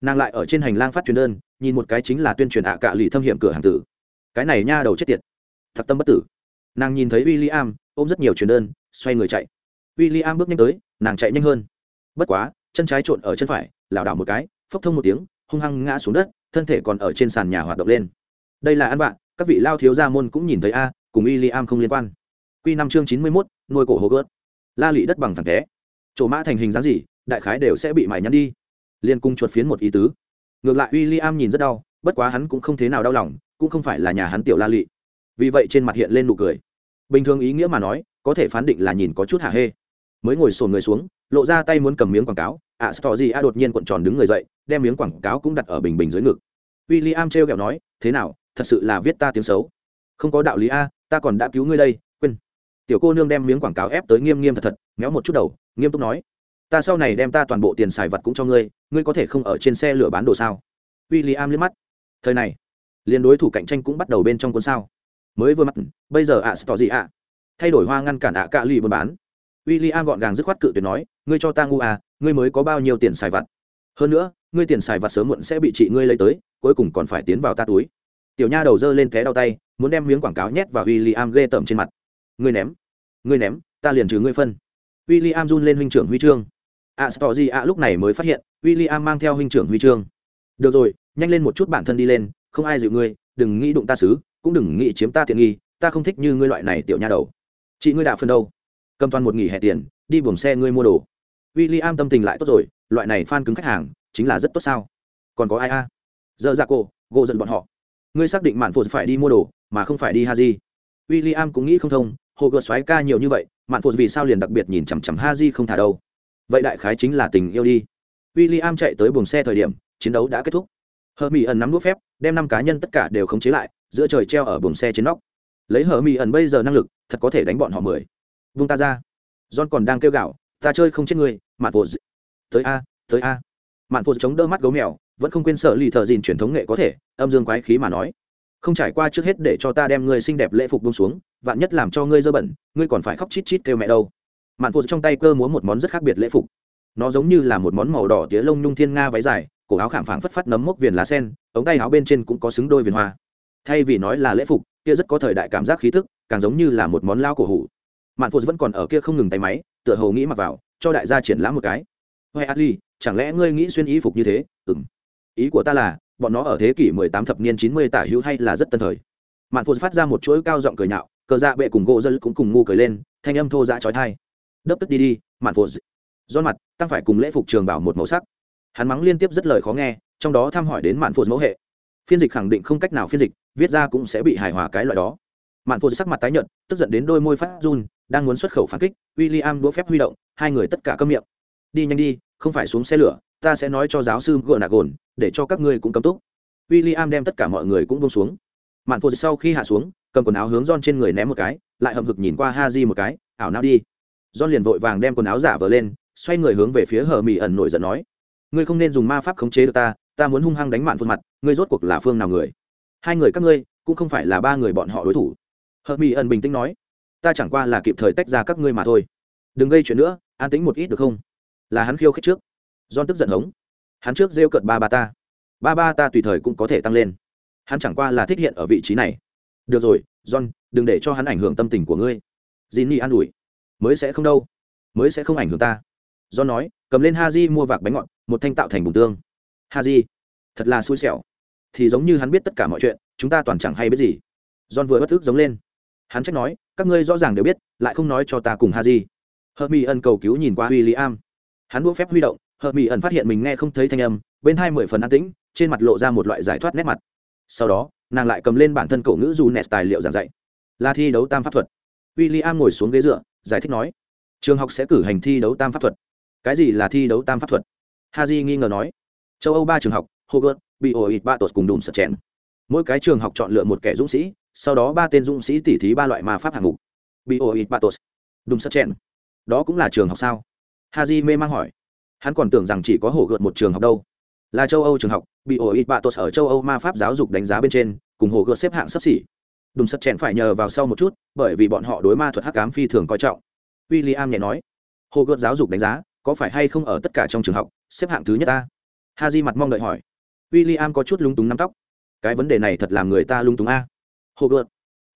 nàng lại ở trên hành lang phát truyền đơn, nhìn một cái chính là tuyên truyền ạ cạ lì thâm hiểm cửa hàng tử. Cái này nha đầu chết tiệt. Thật tâm bất tử. Nàng nhìn thấy w i l l i am ôm rất nhiều truyền đơn, xoay người chạy. W i l l i am bước nhanh tới, nàng chạy nhanh hơn. Bất quá, chân trái trộn ở chân phải, lảo đảo một cái, phốc thông một tiếng, hung hăng ngã xuống đất, thân thể còn ở trên sàn nhà hoạt động lên đây là ăn bạn các vị lao thiếu gia môn cũng nhìn thấy a cùng y li am không liên quan. Q năm chương chín mươi mốt nuôi cổ hồ gớt. La lị đất bằng thẳng té chỗ mã thành hình dáng gì đại khái đều sẽ bị mải nhắn đi. Liên cung chuột phiến một ý tứ. Ngược lại w i l l i am nhìn rất đau bất quá hắn cũng không thế nào đau lòng cũng không phải là nhà hắn tiểu la lị. Vì vậy trên mặt hiện lên nụ cười. Bình thường ý nghĩa mà nói có thể phán định là nhìn có chút hạ hê. Mới ngồi sồn người xuống lộ ra tay muốn cầm miếng quảng cáo ạ à, stò gì a đột nhiên cuộn tròn đứng người dậy đem miếng quảng cáo cũng đặt ở bình bình dưới ngực. W i l l i am trêu kẹo nói thế nào thật sự là viết ta tiếng xấu. Không có đạo lý a ta còn đã cứu ngươi đây quên. Tiểu cô nương đem miếng quảng cáo ép tới nghiêm nghiêm thật thật méo một chút đầu nghiêm túc nói. Ta sau này đem ta toàn bộ tiền xài vật cũng cho ngươi ngươi có thể không ở trên xe lửa bán đồ sao? W i l l i am liếc mắt. Thời này liền đối thủ cạnh tranh cũng bắt đầu bên trong cuốn sao. Mới vừa mắt bây giờ ạ à, gì ạ? Thay đổi hoa ngăn cản ạ cạ lì buôn bán. W i l l i am gọn gàng dứt khoát cự tuyệt nói ngươi cho ta ngu à ngươi mới có bao nhiêu tiền xài vặt hơn nữa ngươi tiền xài vặt sớm muộn sẽ bị chị ngươi lấy tới cuối cùng còn phải tiến vào ta túi tiểu nha đầu dơ lên té đau tay muốn đem miếng quảng cáo nhét vào w i l l i am ghê tởm trên mặt. Ngươi ném ngươi ném ta liền trừ ngươi phân. W i l l i am run lên huynh trưởng huy chương. Ạ à, gì a lúc này mới phát hiện w i l l i am mang theo huynh trưởng huy chương. Được rồi nhanh lên một chút bản thân đi lên không ai dịu ngươi đừng nghĩ đụng ta xứ cũng đừng nghĩ chiếm ta tiện nghi ta không thích như ngươi loại này tiểu nha đầu. Chị ngươi đạo phân đâu? Cầm toàn một nghỉ hè tiền đi buồng xe ngươi mua đồ. W i l l i am tâm tình lại tốt rồi loại này f cứng khách hàng chính là rất tốt sao? Còn có ai a? À? dơ ra cô gộ giận bọn họ ngươi xác định mạn phụt phải đi mua đồ, mà không phải đi ha di w i l l i am cũng nghĩ không thông, hồ gợt xoáy ca nhiều như vậy, mạn phụt vì sao liền đặc biệt nhìn chằm chằm ha di không thả đâu? Vậy đại khái chính là tình yêu đi. W i l l i am chạy tới buồng xe thời điểm, chiến đấu đã kết thúc. Hờ mỹ ẩn nắm đũa phép, đem năm cá nhân tất cả đều khống chế lại, giữa trời treo ở buồng xe trên nóc. Lấy hờ mỹ ẩn bây giờ năng lực, thật có thể đánh bọn họ mười. Vung ta ra. John còn đang kêu gạo ta chơi không chết người mạn phụ tới a tới a. Mạn phụ chống đỡ mắt gấu mèo vẫn không quên sợ lì thợ dìn truyền thống nghệ có thể, âm dương quái khí mà nói. Không trải qua trước hết để cho ta đem ngươi xinh đẹp lễ phục bông xuống, vạn nhất làm cho ngươi dơ bẩn, ngươi còn phải khóc chít chít kêu mẹ đâu. Mạn phụ trong tay cơ múa một món rất khác biệt lễ phục. Nó giống như là một món màu đỏ tía lông nhung thiên nga váy dài, cổ áo khảm phẳng phất phất nấm mốc viền lá sen, ống tay áo bên trên cũng có xứng đôi viền hoa. Thay vì nói là lễ phục, kia rất có thời đại cảm giác khí thức, càng giống như là một món lao cổ hủ. Mạn phụ vẫn còn ở kia không ngừng tay máy, tựa hồ nghĩ mặc vào, cho đại gia triển lãm một cái. Huệ adli chẳng lẽ ngươi nghĩ xuyên y phục như thế? Ừng ý của ta là, bọn nó ở thế kỷ 18 thập niên 90 tả hữu hay là rất tân thời. Mạn phụ phát ra một chuỗi cao giọng cười nhạo, cờ dạ bệ cùng gỗ dân cũng cùng ngu cười lên, thanh âm thô dã chói tai. Đớp tức đi đi, mạn phụ do mặt, tăng phải cùng lễ phục trường bảo một màu sắc. Hắn mắng liên tiếp rất lời khó nghe, trong đó thăm hỏi đến mạn phụ mẫu hệ. Phiên dịch khẳng định không cách nào phiên dịch, viết ra cũng sẽ bị hài hòa cái loại đó. Mạn phụ sắc mặt tái nhợt, tức giận đến đôi môi phát run, đang muốn xuất khẩu phản kích, William đũa phép huy động, hai người tất cả câm miệng. Đi nhanh đi không phải xuống xe lửa, ta sẽ nói cho giáo sư gợ nạc gồn để cho các ngươi cũng cấm túc. William đem tất cả mọi người cũng buông xuống. Mạn phụ sau khi hạ xuống, cầm quần áo hướng Don trên người ném một cái, lại hậm hực nhìn qua Haji một cái, ảo nào đi. Don liền vội vàng đem quần áo giả vờ lên, xoay người hướng về phía hờ mỹ ẩn nổi giận nói, ngươi không nên dùng ma pháp khống chế được ta ta muốn hung hăng đánh mạn phụ mặt, ngươi rốt cuộc là phương nào người? Hai người các ngươi, cũng không phải là ba người bọn họ đối thủ. Hờ mỹ ẩn bình tĩnh nói, ta chẳng qua là kịp thời tách ra các ngươi mà thôi. Đừng gây chuyện nữa, an tĩnh một ít được không? Là hắn khiêu khích trước. John tức giận hống. Hắn trước rêu cợt ba ba ta. Ba ba ta tùy thời cũng có thể tăng lên. Hắn chẳng qua là thích hiện ở vị trí này. Được rồi, john, đừng để cho hắn ảnh hưởng tâm tình của ngươi. J i an ủi. Mới sẽ không đâu. Mới sẽ không ảnh hưởng ta. John nói, cầm lên ha j mua vạc bánh ngọt, một thanh tạo thành bùng tương. Ha j thật là xui xẻo. Thì giống như hắn biết tất cả mọi chuyện, chúng ta toàn chẳng hay biết gì. John vừa bất thức giống lên. Hắn trách nói, các ngươi rõ ràng đều biết, lại không nói cho ta cùng ha j hợp mỹ ân cầu cứu nhìn qua w i l l i am hắn đua phép huy động, hợp mỹ ẩn phát hiện mình nghe không thấy thanh âm, bên hai mười phần an tĩnh, trên mặt lộ ra một loại giải thoát nét mặt. Sau đó, nàng lại cầm lên bản thân cổ ngữ dù nẹt tài liệu giảng dạy. Là thi đấu tam pháp thuật. W i l l i am ngồi xuống ghế dựa, giải thích nói, trường học sẽ cử hành thi đấu tam pháp thuật. Cái gì là thi đấu tam pháp thuật? Haji nghi ngờ nói. Châu âu ba trường học, hogwarts bị ổ ít ba tột cùng đùm sật chèn. Mỗi cái trường học chọn lựa một kẻ dũng sĩ, sau đó ba tên dũng sĩ tỉ thí ba loại ma pháp hạng mục. Bị ổ ít ba tột đùm sật chèn. Đó cũng là trường học sao? Haji mê mang hỏi. Hắn còn tưởng rằng chỉ có hổ gợt một trường học đâu. Là châu âu trường học, bị ổ ít bạ tốt ở châu âu ma pháp giáo dục đánh giá bên trên, cùng Hổ gợt xếp hạng sấp xỉ. Đùm sật chèn phải nhờ vào sau một chút, bởi vì bọn họ đối ma thuật hắc cám phi thường coi trọng. W i l l i am nhẹ nói hồ gợt giáo dục đánh giá, có phải hay không ở tất cả trong trường học, xếp hạng thứ nhất ta? Ha di mặt mong đợi hỏi. W i l l i am có chút lung túng nắm tóc. Cái vấn đề này thật làm người ta lung túng a. Hồ gợt.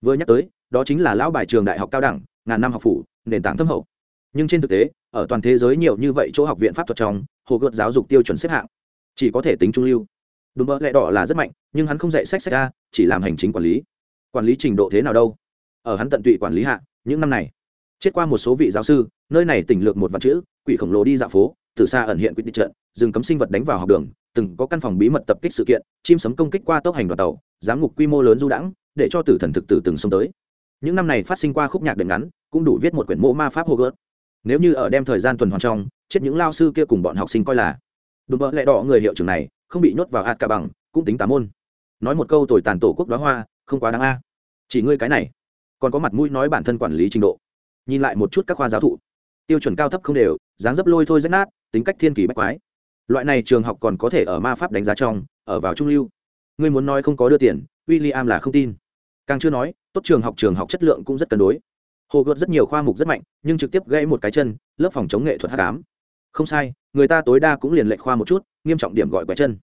Vừa nhắc tới, đó chính là lão bài trường đại học cao đẳng, ngàn năm học phủ, nền tảng thâm hậu. Nhưng trên thực tế ở toàn thế giới nhiều như vậy chỗ học viện pháp thuật trong, hồ gợt giáo dục tiêu chuẩn xếp hạng, chỉ có thể tính trung lưu. Đúng mơ lẹ đỏ là rất mạnh, nhưng hắn không dạy sách sách ra chỉ làm hành chính quản lý. Quản lý trình độ thế nào đâu? Ở hắn tận tụy quản lý hạ, những năm này, chết qua một số vị giáo sư, nơi này tỉnh lược một vạn chữ, quỷ khổng lồ đi dạo phố, từ xa ẩn hiện quyết định trận, rừng cấm sinh vật đánh vào học đường, từng có căn phòng bí mật tập kích sự kiện, chim sấm công kích qua tốc hành đoàn tàu, giám ngục quy mô lớn du đãng, để cho tử thần thực tử từng xông tới. Những năm này phát sinh qua khúc nhạc đệm ngắn, cũng đủ viết một quyển mô ma pháp hogwarts nếu như ở đem thời gian tuần hoàn trong, chết những lao sư kia cùng bọn học sinh coi là. Đùm bỡ lẹ đỏ người hiệu trưởng này, không bị nhốt vào hạt cả bằng, cũng tính tám môn. Nói một câu tồi tàn tổ quốc đoá hoa, không quá đáng a. Chỉ ngươi cái này. Còn có mặt mũi nói bản thân quản lý trình độ. Nhìn lại một chút các khoa giáo thụ. Tiêu chuẩn cao thấp không đều, dáng dấp lôi thôi rách nát, tính cách thiên kỳ bách quái. Loại này trường học còn có thể ở ma pháp đánh giá trong, ở vào trung lưu. Ngươi muốn nói không có đưa tiền w i l l i am là không tin. Càng chưa nói, tốt trường học trường học chất lượng cũng rất cân đối hồ gợt rất nhiều khoa mục rất mạnh nhưng trực tiếp gãy một cái chân lớp phòng chống nghệ thuật h tám không sai người ta tối đa cũng liền lệnh khoa một chút nghiêm trọng điểm gọi quẻ chân.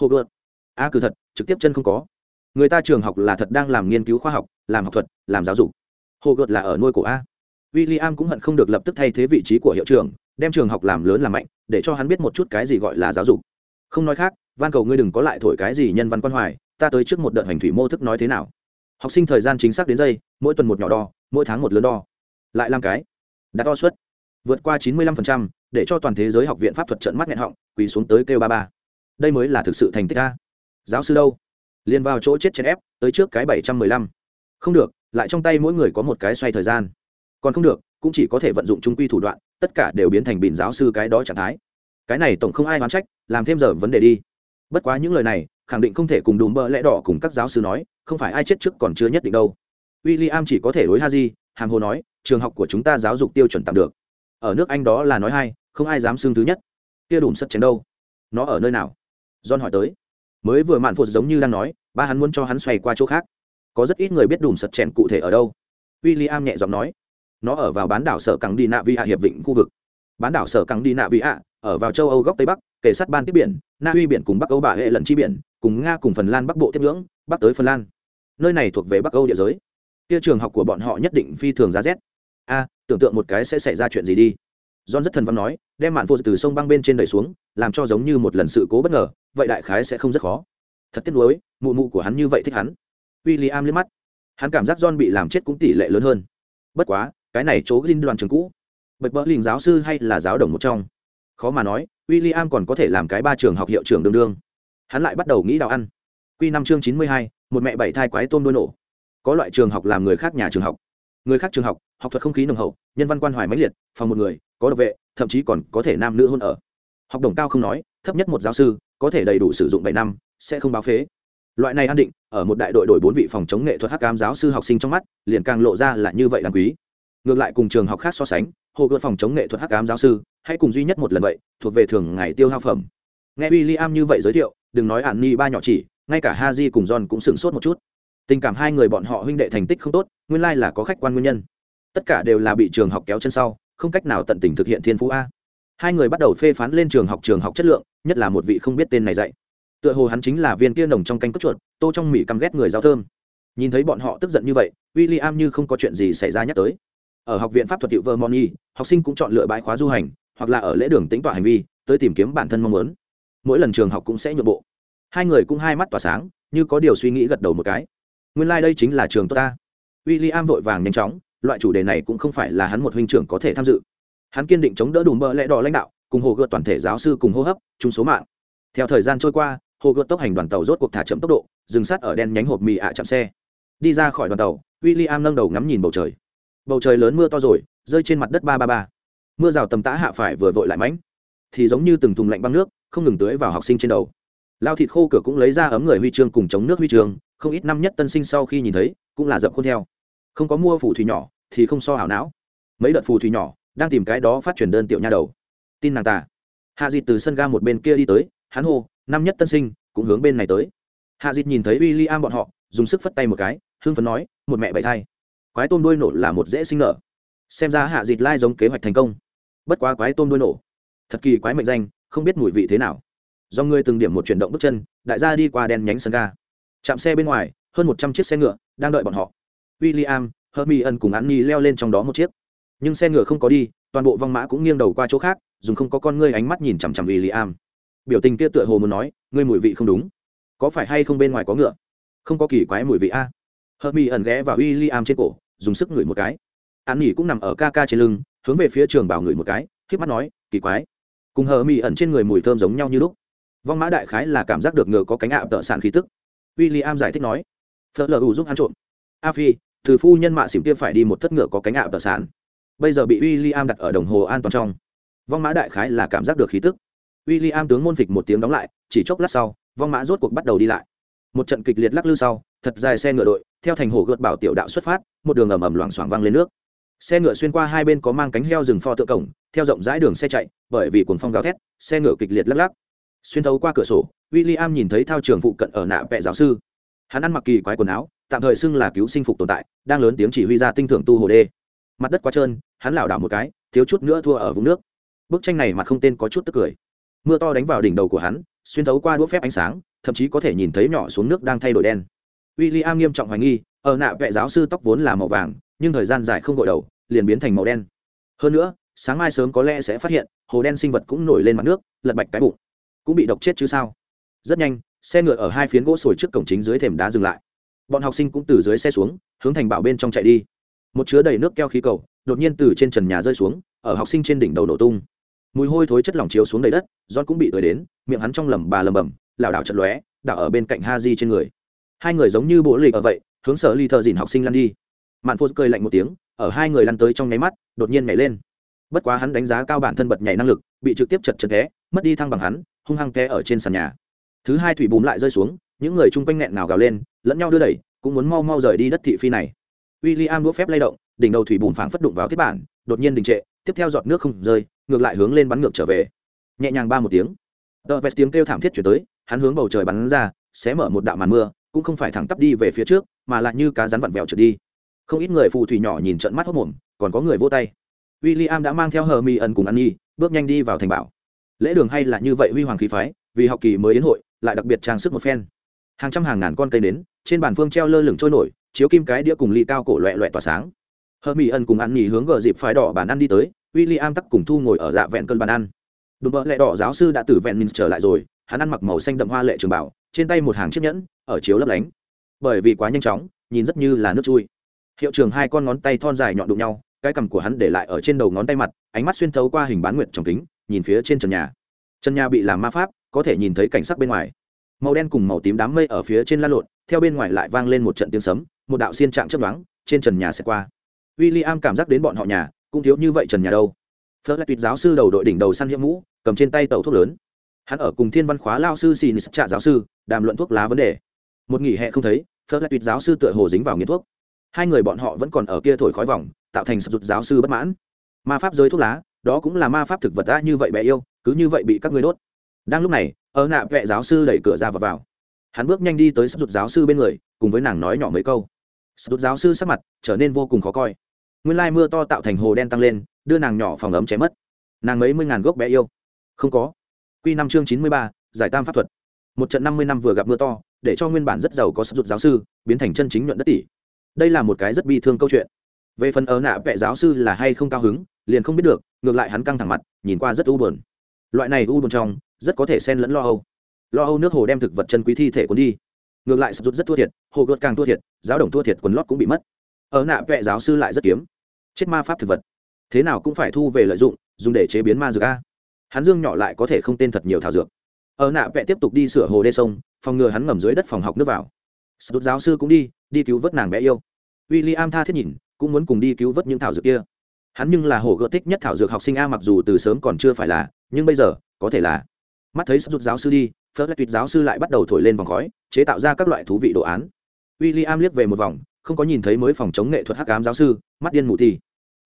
Hồ gợt. A à, cử thật trực tiếp chân không có. Người ta trường học là thật đang làm nghiên cứu khoa học làm học thuật làm giáo dục. Hồ gợt là ở nuôi cổ a. W i l l i am cũng hận không được lập tức thay thế vị trí của hiệu trường đem trường học làm lớn làm mạnh để cho hắn biết một chút cái gì gọi là giáo dục. Không nói khác van cầu ngươi đừng có lại thổi cái gì nhân văn quan hoài ta tới trước một đợt hành thủy mô thức nói thế nào học sinh thời gian chính xác đến giây mỗi tuần một nhỏ đo mỗi tháng một lớn đo. Lại làm cái. Đã đo suất. Vượt qua chín mươi 95%, để cho toàn thế giới học viện pháp thuật trận mắt nghẹn họng quỳ xuống tới kêu ba ba. Đây mới là thực sự thành tích a. Giáo sư đâu? Liền vào chỗ chết chèn ép tới trước cái bảy trăm mười lăm. Không được lại trong tay mỗi người có một cái xoay thời gian. Còn không được cũng chỉ có thể vận dụng trung quy thủ đoạn tất cả đều biến thành bìn giáo sư cái đó trạng thái. Cái này tổng không ai oán trách làm thêm giờ vấn đề đi. Bất quá những lời này khẳng định không thể cùng đùm bơ lẽ đỏ cùng các giáo sư nói không phải ai chết trước còn chưa nhất định đâu. W i l l i am chỉ có thể đối ha di hàm hồ nói, trường học của chúng ta giáo dục tiêu chuẩn tạm được. Ở nước anh đó là nói hai, không ai dám xưng thứ nhất. Kia đùm sất chén đâu? Nó ở nơi nào? John hỏi tới. Mới vừa mạn phụt giống như đang nói, ba hắn muốn cho hắn xoay qua chỗ khác. Có rất ít người biết đùm sật chèn cụ thể ở đâu. W i l l i am nhẹ giọng nói, nó ở vào bán đảo sở cẳng đi nạ vi hạ hiệp vịnh khu vực. Bán đảo sở cẳng đi nạ vi hạ, ở vào châu âu góc tây bắc kể sát ban tiếp biển, na uy biển cùng bắc âu bà hệ lần chi biển cùng nga cùng phần lan bắc bộ tiếp ngưỡng, bắc tới phần lan. Nơi này thuộc về bắc âu địa giới. Kia trường học của bọn họ nhất định phi thường giá rét. A, tưởng tượng một cái sẽ xảy ra chuyện gì đi. John rất thần văn nói, đem mạn phô từ sông băng bên trên đẩy xuống, làm cho giống như một lần sự cố bất ngờ, vậy đại khái sẽ không rất khó. Thật tiếc nuối, mụ mụ của hắn như vậy thích hắn. W i l l i am liếc mắt. Hắn cảm giác john bị làm chết cũng tỷ lệ lớn hơn. Bất quá, cái này chỗ dinh đoàn trường cũ. Bạch bỡ linh giáo sư hay là giáo đồng một trong. Khó mà nói w i l l i am còn có thể làm cái ba trường học hiệu trường đương đương hắn lại bắt đầu nghĩ đào ăn. Q năm chương chín mươi hai, một mẹ bảy thai quái tôm đôi nổ. Có loại trường học làm người khác nhà trường học. Người khác trường học học thuật không khí nồng hậu, nhân văn quan hoài mãnh liệt, phòng một người, có độc vệ, thậm chí còn có thể nam nữ hôn ở. Học đồng cao không nói, thấp nhất một giáo sư, có thể đầy đủ sử dụng bảy năm, sẽ không báo phế. Loại này an định, ở một đại đội đổi bốn vị phòng chống nghệ thuật hắc cam giáo sư học sinh trong mắt, liền càng lộ ra là như vậy đáng quý. Ngược lại cùng trường học khác so sánh, hồ gợt phòng chống nghệ thuật hắc cam giáo sư hay cùng duy nhất một lần vậy, thuộc về thường ngày tiêu hao phẩm. Nghe w i l l i am như vậy giới thiệu đừng nói ạn ni ba nhỏ chỉ, ngay cả ha di cùng john cũng sửng sốt một chút. Tình cảm hai người bọn họ huynh đệ thành tích không tốt, nguyên lai là có khách quan nguyên nhân. Tất cả đều là bị trường học kéo chân sau, không cách nào tận tình thực hiện thiên phú a. Hai người bắt đầu phê phán lên trường học trường học chất lượng, nhất là một vị không biết tên này dạy. Tựa hồ hắn chính là viên kia nồng trong canh cất chuột, tô trong mỹ căm ghét người giao thơm. Nhìn thấy bọn họ tức giận như vậy w i l l i am như không có chuyện gì xảy ra nhắc tới. Ở học viện pháp thuật hiệu vermont, học sinh cũng chọn lựa bãi khóa du hành, hoặc là ở lễ đường tính tỏa hành vi, tới tìm kiếm bản thân mong muốn mỗi lần trường học cũng sẽ nhượng bộ. Hai người cũng hai mắt tỏa sáng, như có điều suy nghĩ gật đầu một cái. Nguyên lai、like、đây chính là trường tốt ta. W i l l i am vội vàng nhanh chóng, loại chủ đề này cũng không phải là hắn một huynh trưởng có thể tham dự. Hắn kiên định chống đỡ đủ mỡ lẽ đỏ lãnh đạo, cùng hồ gợt toàn thể giáo sư cùng hô hấp, chung số mạng. Theo thời gian trôi qua, hồ gợt tốc hành đoàn tàu rốt cuộc thả chậm tốc độ, dừng sát ở đen nhánh hộp mì ạ chạm xe. Đi ra khỏi đoàn tàu w i l l i am nâng đầu ngắm nhìn bầu trời. Bầu trời lớn mưa to rồi, rơi trên mặt đất ba ba ba. Mưa rào tầm tã hạ phải vừa vội lại mánh thì giống như từng thùng lạnh băng nước, không ngừng tưới vào học sinh trên đầu. Lao thịt khô cửa cũng lấy ra ấm người huy chương cùng chống nước huy chương, không ít năm nhất tân sinh sau khi nhìn thấy, cũng là dậm khôn theo. Không có mua phù thủy nhỏ, thì không so hảo não. Mấy đợt phù thủy nhỏ, đang tìm cái đó phát truyền đơn tiểu nha đầu. Tin nàng ta. Hạ dịt từ sân ga một bên kia đi tới, hắn hô, năm nhất tân sinh, cũng hướng bên này tới. Hạ dịt nhìn thấy w i l l i am bọn họ, dùng sức phất tay một cái hương phấn nói, một mẹ bậy thai. Quái tôm đuôi nổ là một dễ sinh nở. Xem ra hạ dịt lai giống kế hoạch thành công. Bất quá quái tôm đuôi nổ thật kỳ quái mệnh danh, không biết mùi vị thế nào. Do ngươi từng điểm một chuyển động bước chân, đại gia đi qua đèn nhánh sân ga. Chạm xe bên ngoài, hơn một trăm chiếc xe ngựa đang đợi bọn họ. W i l l i am hermione cùng an nhi leo lên trong đó một chiếc. Nhưng xe ngựa không có đi, toàn bộ vong mã cũng nghiêng đầu qua chỗ khác, dùng không có con ngươi ánh mắt nhìn chằm chằm w i l l i am biểu tình kia tựa hồ muốn nói, ngươi mùi vị không đúng. Có phải hay không bên ngoài có ngựa? Không có kỳ quái mùi vị a. Hermione ghé vào w i l l i am trên cổ, dùng sức ngửi một cái. An nhi cũng nằm ở ca ca trên lưng, hướng về phía trường bảo ngửi một cái k mắt nói, kỳ quái cùng hờ mỹ ẩn trên người mùi thơm giống nhau như lúc. Vong mã đại khái là cảm giác được ngựa có cánh ạ tợ sản khí tức. W i l l i am giải thích nói, phớt lờ ủ giúp ăn trộm. A phi, từ phu nhân mạ xỉm kia phải đi một thất ngựa có cánh ạ tợ sản bây giờ bị w i l l i am đặt ở đồng hồ an toàn trong. Vong mã đại khái là cảm giác được khí tức. W i l l i am tướng môn phịch một tiếng đóng lại, chỉ chốc lát sau, vong mã rốt cuộc bắt đầu đi lại. Một trận kịch liệt lắc lư sau, thật dài xe ngựa đội, theo thành hồ gợt bảo tiểu đạo xuất phát, một đường ầm ầm loảng xoảng vang lên nước xe ngựa xuyên qua hai bên có mang cánh heo rừng pho tượng cổng, theo rộng rãi đường xe chạy, bởi vì cuồng phong gào thét, xe ngựa kịch liệt lắc lắc. Xuyên thấu qua cửa sổ w i l l i am nhìn thấy thao trường phụ cận ở nạ vẹ giáo sư. Hắn ăn mặc kỳ quái quần áo, tạm thời xưng là cứu sinh phục tồn tại, đang lớn tiếng chỉ huy ra tinh thưởng tu hồ đê. Mặt đất quá trơn, hắn lảo đảo một cái, thiếu chút nữa thua ở vùng nước. Bức tranh này mặt không tên có chút tức cười. Mưa to đánh vào đỉnh đầu của hắn, xuyên thấu qua đũa phép ánh sáng, thậm chí có thể nhìn thấy nhỏ xuống nước đang thay đổi đen. W i l l i am nghiêm trọng hoài nghi, ở nạ vệ giáo sư tóc vốn là màu vàng nhưng thời gian dài không gội đầu, liền biến thành màu đen. Hơn nữa, sáng mai sớm có lẽ sẽ phát hiện, hồ đen sinh vật cũng nổi lên mặt nước, lật bạch cái bụng. Cũng bị độc chết chứ sao? Rất nhanh, xe ngựa ở hai phiến gỗ sồi trước cổng chính dưới thềm đá dừng lại. Bọn học sinh cũng từ dưới xe xuống, hướng thành bảo bên trong chạy đi. Một chứa đầy nước keo khí cầu, đột nhiên từ trên trần nhà rơi xuống, ở học sinh trên đỉnh đầu nổ tung. Mùi hôi thối chất lỏng chiếu xuống đầy đất, john cũng bị tới đến, miệng hắn trong lầm bà lầm bầm lảo đảo chật lóe, đảo ở bên cạnh ha di trên người. Hai người giống như bộ lịch ở vậy, hướng sở ly thợ dìn học sinh lăn đi mạn phô cười lạnh một tiếng, ở hai người lăn tới trong nháy mắt, đột nhiên nhảy lên. Bất quá hắn đánh giá cao bản thân bật nhảy năng lực, bị trực tiếp chật chật té, mất đi thăng bằng hắn, hung hăng té ở trên sàn nhà. Thứ hai thủy bùm lại rơi xuống, những người chung quanh nghẹn nào gào lên, lẫn nhau đưa đẩy, cũng muốn mau mau rời đi đất thị phi này. W i l l i am đũa phép lay động, đỉnh đầu thủy bùm phảng phất đụng vào thiết bản, đột nhiên đình trệ, tiếp theo giọt nước không rơi, ngược lại hướng lên bắn ngược trở về. Nhẹ nhàng ba một tiếng. Tờ vest tiếng kêu thảm thiết chuyển tới, hắn hướng bầu trời bắn ra sẽ mở một đạo màn mưa, cũng không phải thẳng tắp đi về phía trước, mà lại như cá rắn vặn vẹo trượt đi không ít người phù thủy nhỏ nhìn trận mắt hốc mồm, còn có người vô tay. W i l l i am đã mang theo hờ mi ẩn cùng ăn nhi bước nhanh đi vào thành bảo. Lễ đường hay là như vậy huy hoàng khí phái, vì học kỳ mới đến hội, lại đặc biệt trang sức một phen. Hàng trăm hàng ngàn con cây nến, trên bàn phương treo lơ lửng trôi nổi, chiếu kim cái đĩa cùng ly cao cổ loẹ loẹ tỏa sáng. Hờ mỹ ẩn cùng ăn nhì hướng gờ dịp phái đỏ bàn ăn đi tới w i l l i am tắc cùng thu ngồi ở dạ vẹn cơn bàn ăn. Đùm bợ lẹ đỏ giáo sư đã từ vẹn mình trở lại rồi, hắn ăn mặc màu xanh đậm hoa lệ trường bảo, trên tay một hàng chiếc nhẫn, ở chiếu lấp lánh. Bởi vì quá nhanh chóng, nhìn rất như là nước chui hiệu trường hai con ngón tay thon dài nhọn đụng nhau, cái cằm của hắn để lại ở trên đầu ngón tay mặt, ánh mắt xuyên thấu qua hình bán nguyệt trong kính, nhìn phía trên trần nhà. Trần nhà bị làm ma pháp, có thể nhìn thấy cảnh sắc bên ngoài. Màu đen cùng màu tím đám mây ở phía trên la lộn, theo bên ngoài lại vang lên một trận tiếng sấm, một đạo xiên trạng chấp đoán trên trần nhà sẽ qua. W i l l i am cảm giác đến bọn họ nhà, cũng thiếu như vậy trần nhà đâu. Phớt lại tuyệt giáo sư đầu đội đỉnh đầu săn hiểm mũ, cầm trên tay tàu thuốc lớn. Hắn ở cùng thiên văn khóa lao sư xin trạ giáo sư, đàm luận thuốc lá vấn đề. Một nghỉ hè không thấy, phớt lại tuyệt giáo sư tựa hồ dính vào nghiện thuốc hai người bọn họ vẫn còn ở kia thổi khói vòng, tạo thành sập rụt giáo sư bất mãn. Ma pháp giới thuốc lá, đó cũng là ma pháp thực vật ta như vậy bé yêu, cứ như vậy bị các ngươi đốt. Đang lúc này, ở nạ vệ giáo sư đẩy cửa ra và vào. Hắn bước nhanh đi tới sắp rụt giáo sư bên người, cùng với nàng nói nhỏ mấy câu. Sắp rụt giáo sư sắc mặt trở nên vô cùng khó coi. Nguyên lai mưa to tạo thành hồ đen tăng lên, đưa nàng nhỏ phòng ấm chém mất. Nàng mấy mươi ngàn gốc bé yêu. Không có. Q năm chương chín mươi ba, giải tam pháp thuật. Một trận năm mươi năm vừa gặp mưa to, để cho nguyên bản rất giàu có sắp rụt giáo sư, biến thành chân chính nhuận đất tỷ đây là một cái rất bi thương câu chuyện. Về phần ở nạ vệ giáo sư là hay không cao hứng, liền không biết được, ngược lại hắn căng thẳng mặt, nhìn qua rất u buồn. Loại này u buồn trong, rất có thể xen lẫn lo âu. Lo âu nước hồ đem thực vật chân quý thi thể cuốn đi. Ngược lại sập rút rất thua thiệt, hồ gợt càng thua thiệt, giáo đồng thua thiệt, quần lót cũng bị mất. Ở nạ vệ giáo sư lại rất kiếm. Chết ma pháp thực vật. Thế nào cũng phải thu về lợi dụng, dùng để chế biến ma dược a. Hắn dương nhỏ lại có thể không tên thật nhiều thảo dược. Ở nạ vệ tiếp tục đi sửa hồ đê sông, phòng ngừa hắn ngầm dưới đất phòng học nước vào. Sập giáo sư cũng đi đi cứu vớt nàng bé yêu. W i l l i am tha thiết nhìn, cũng muốn cùng đi cứu vớt những thảo dược kia. Hắn nhưng là hồ gợt thích nhất thảo dược học sinh a, mặc dù từ sớm còn chưa phải là, nhưng bây giờ, có thể là. Mắt thấy sắp rút giáo sư đi, phớt lại tuyệt giáo sư lại bắt đầu thổi lên vòng khói, chế tạo ra các loại thú vị đồ án. W i l l i am liếc về một vòng, không có nhìn thấy mới phòng chống nghệ thuật hắc ám giáo sư, mắt điên mù thi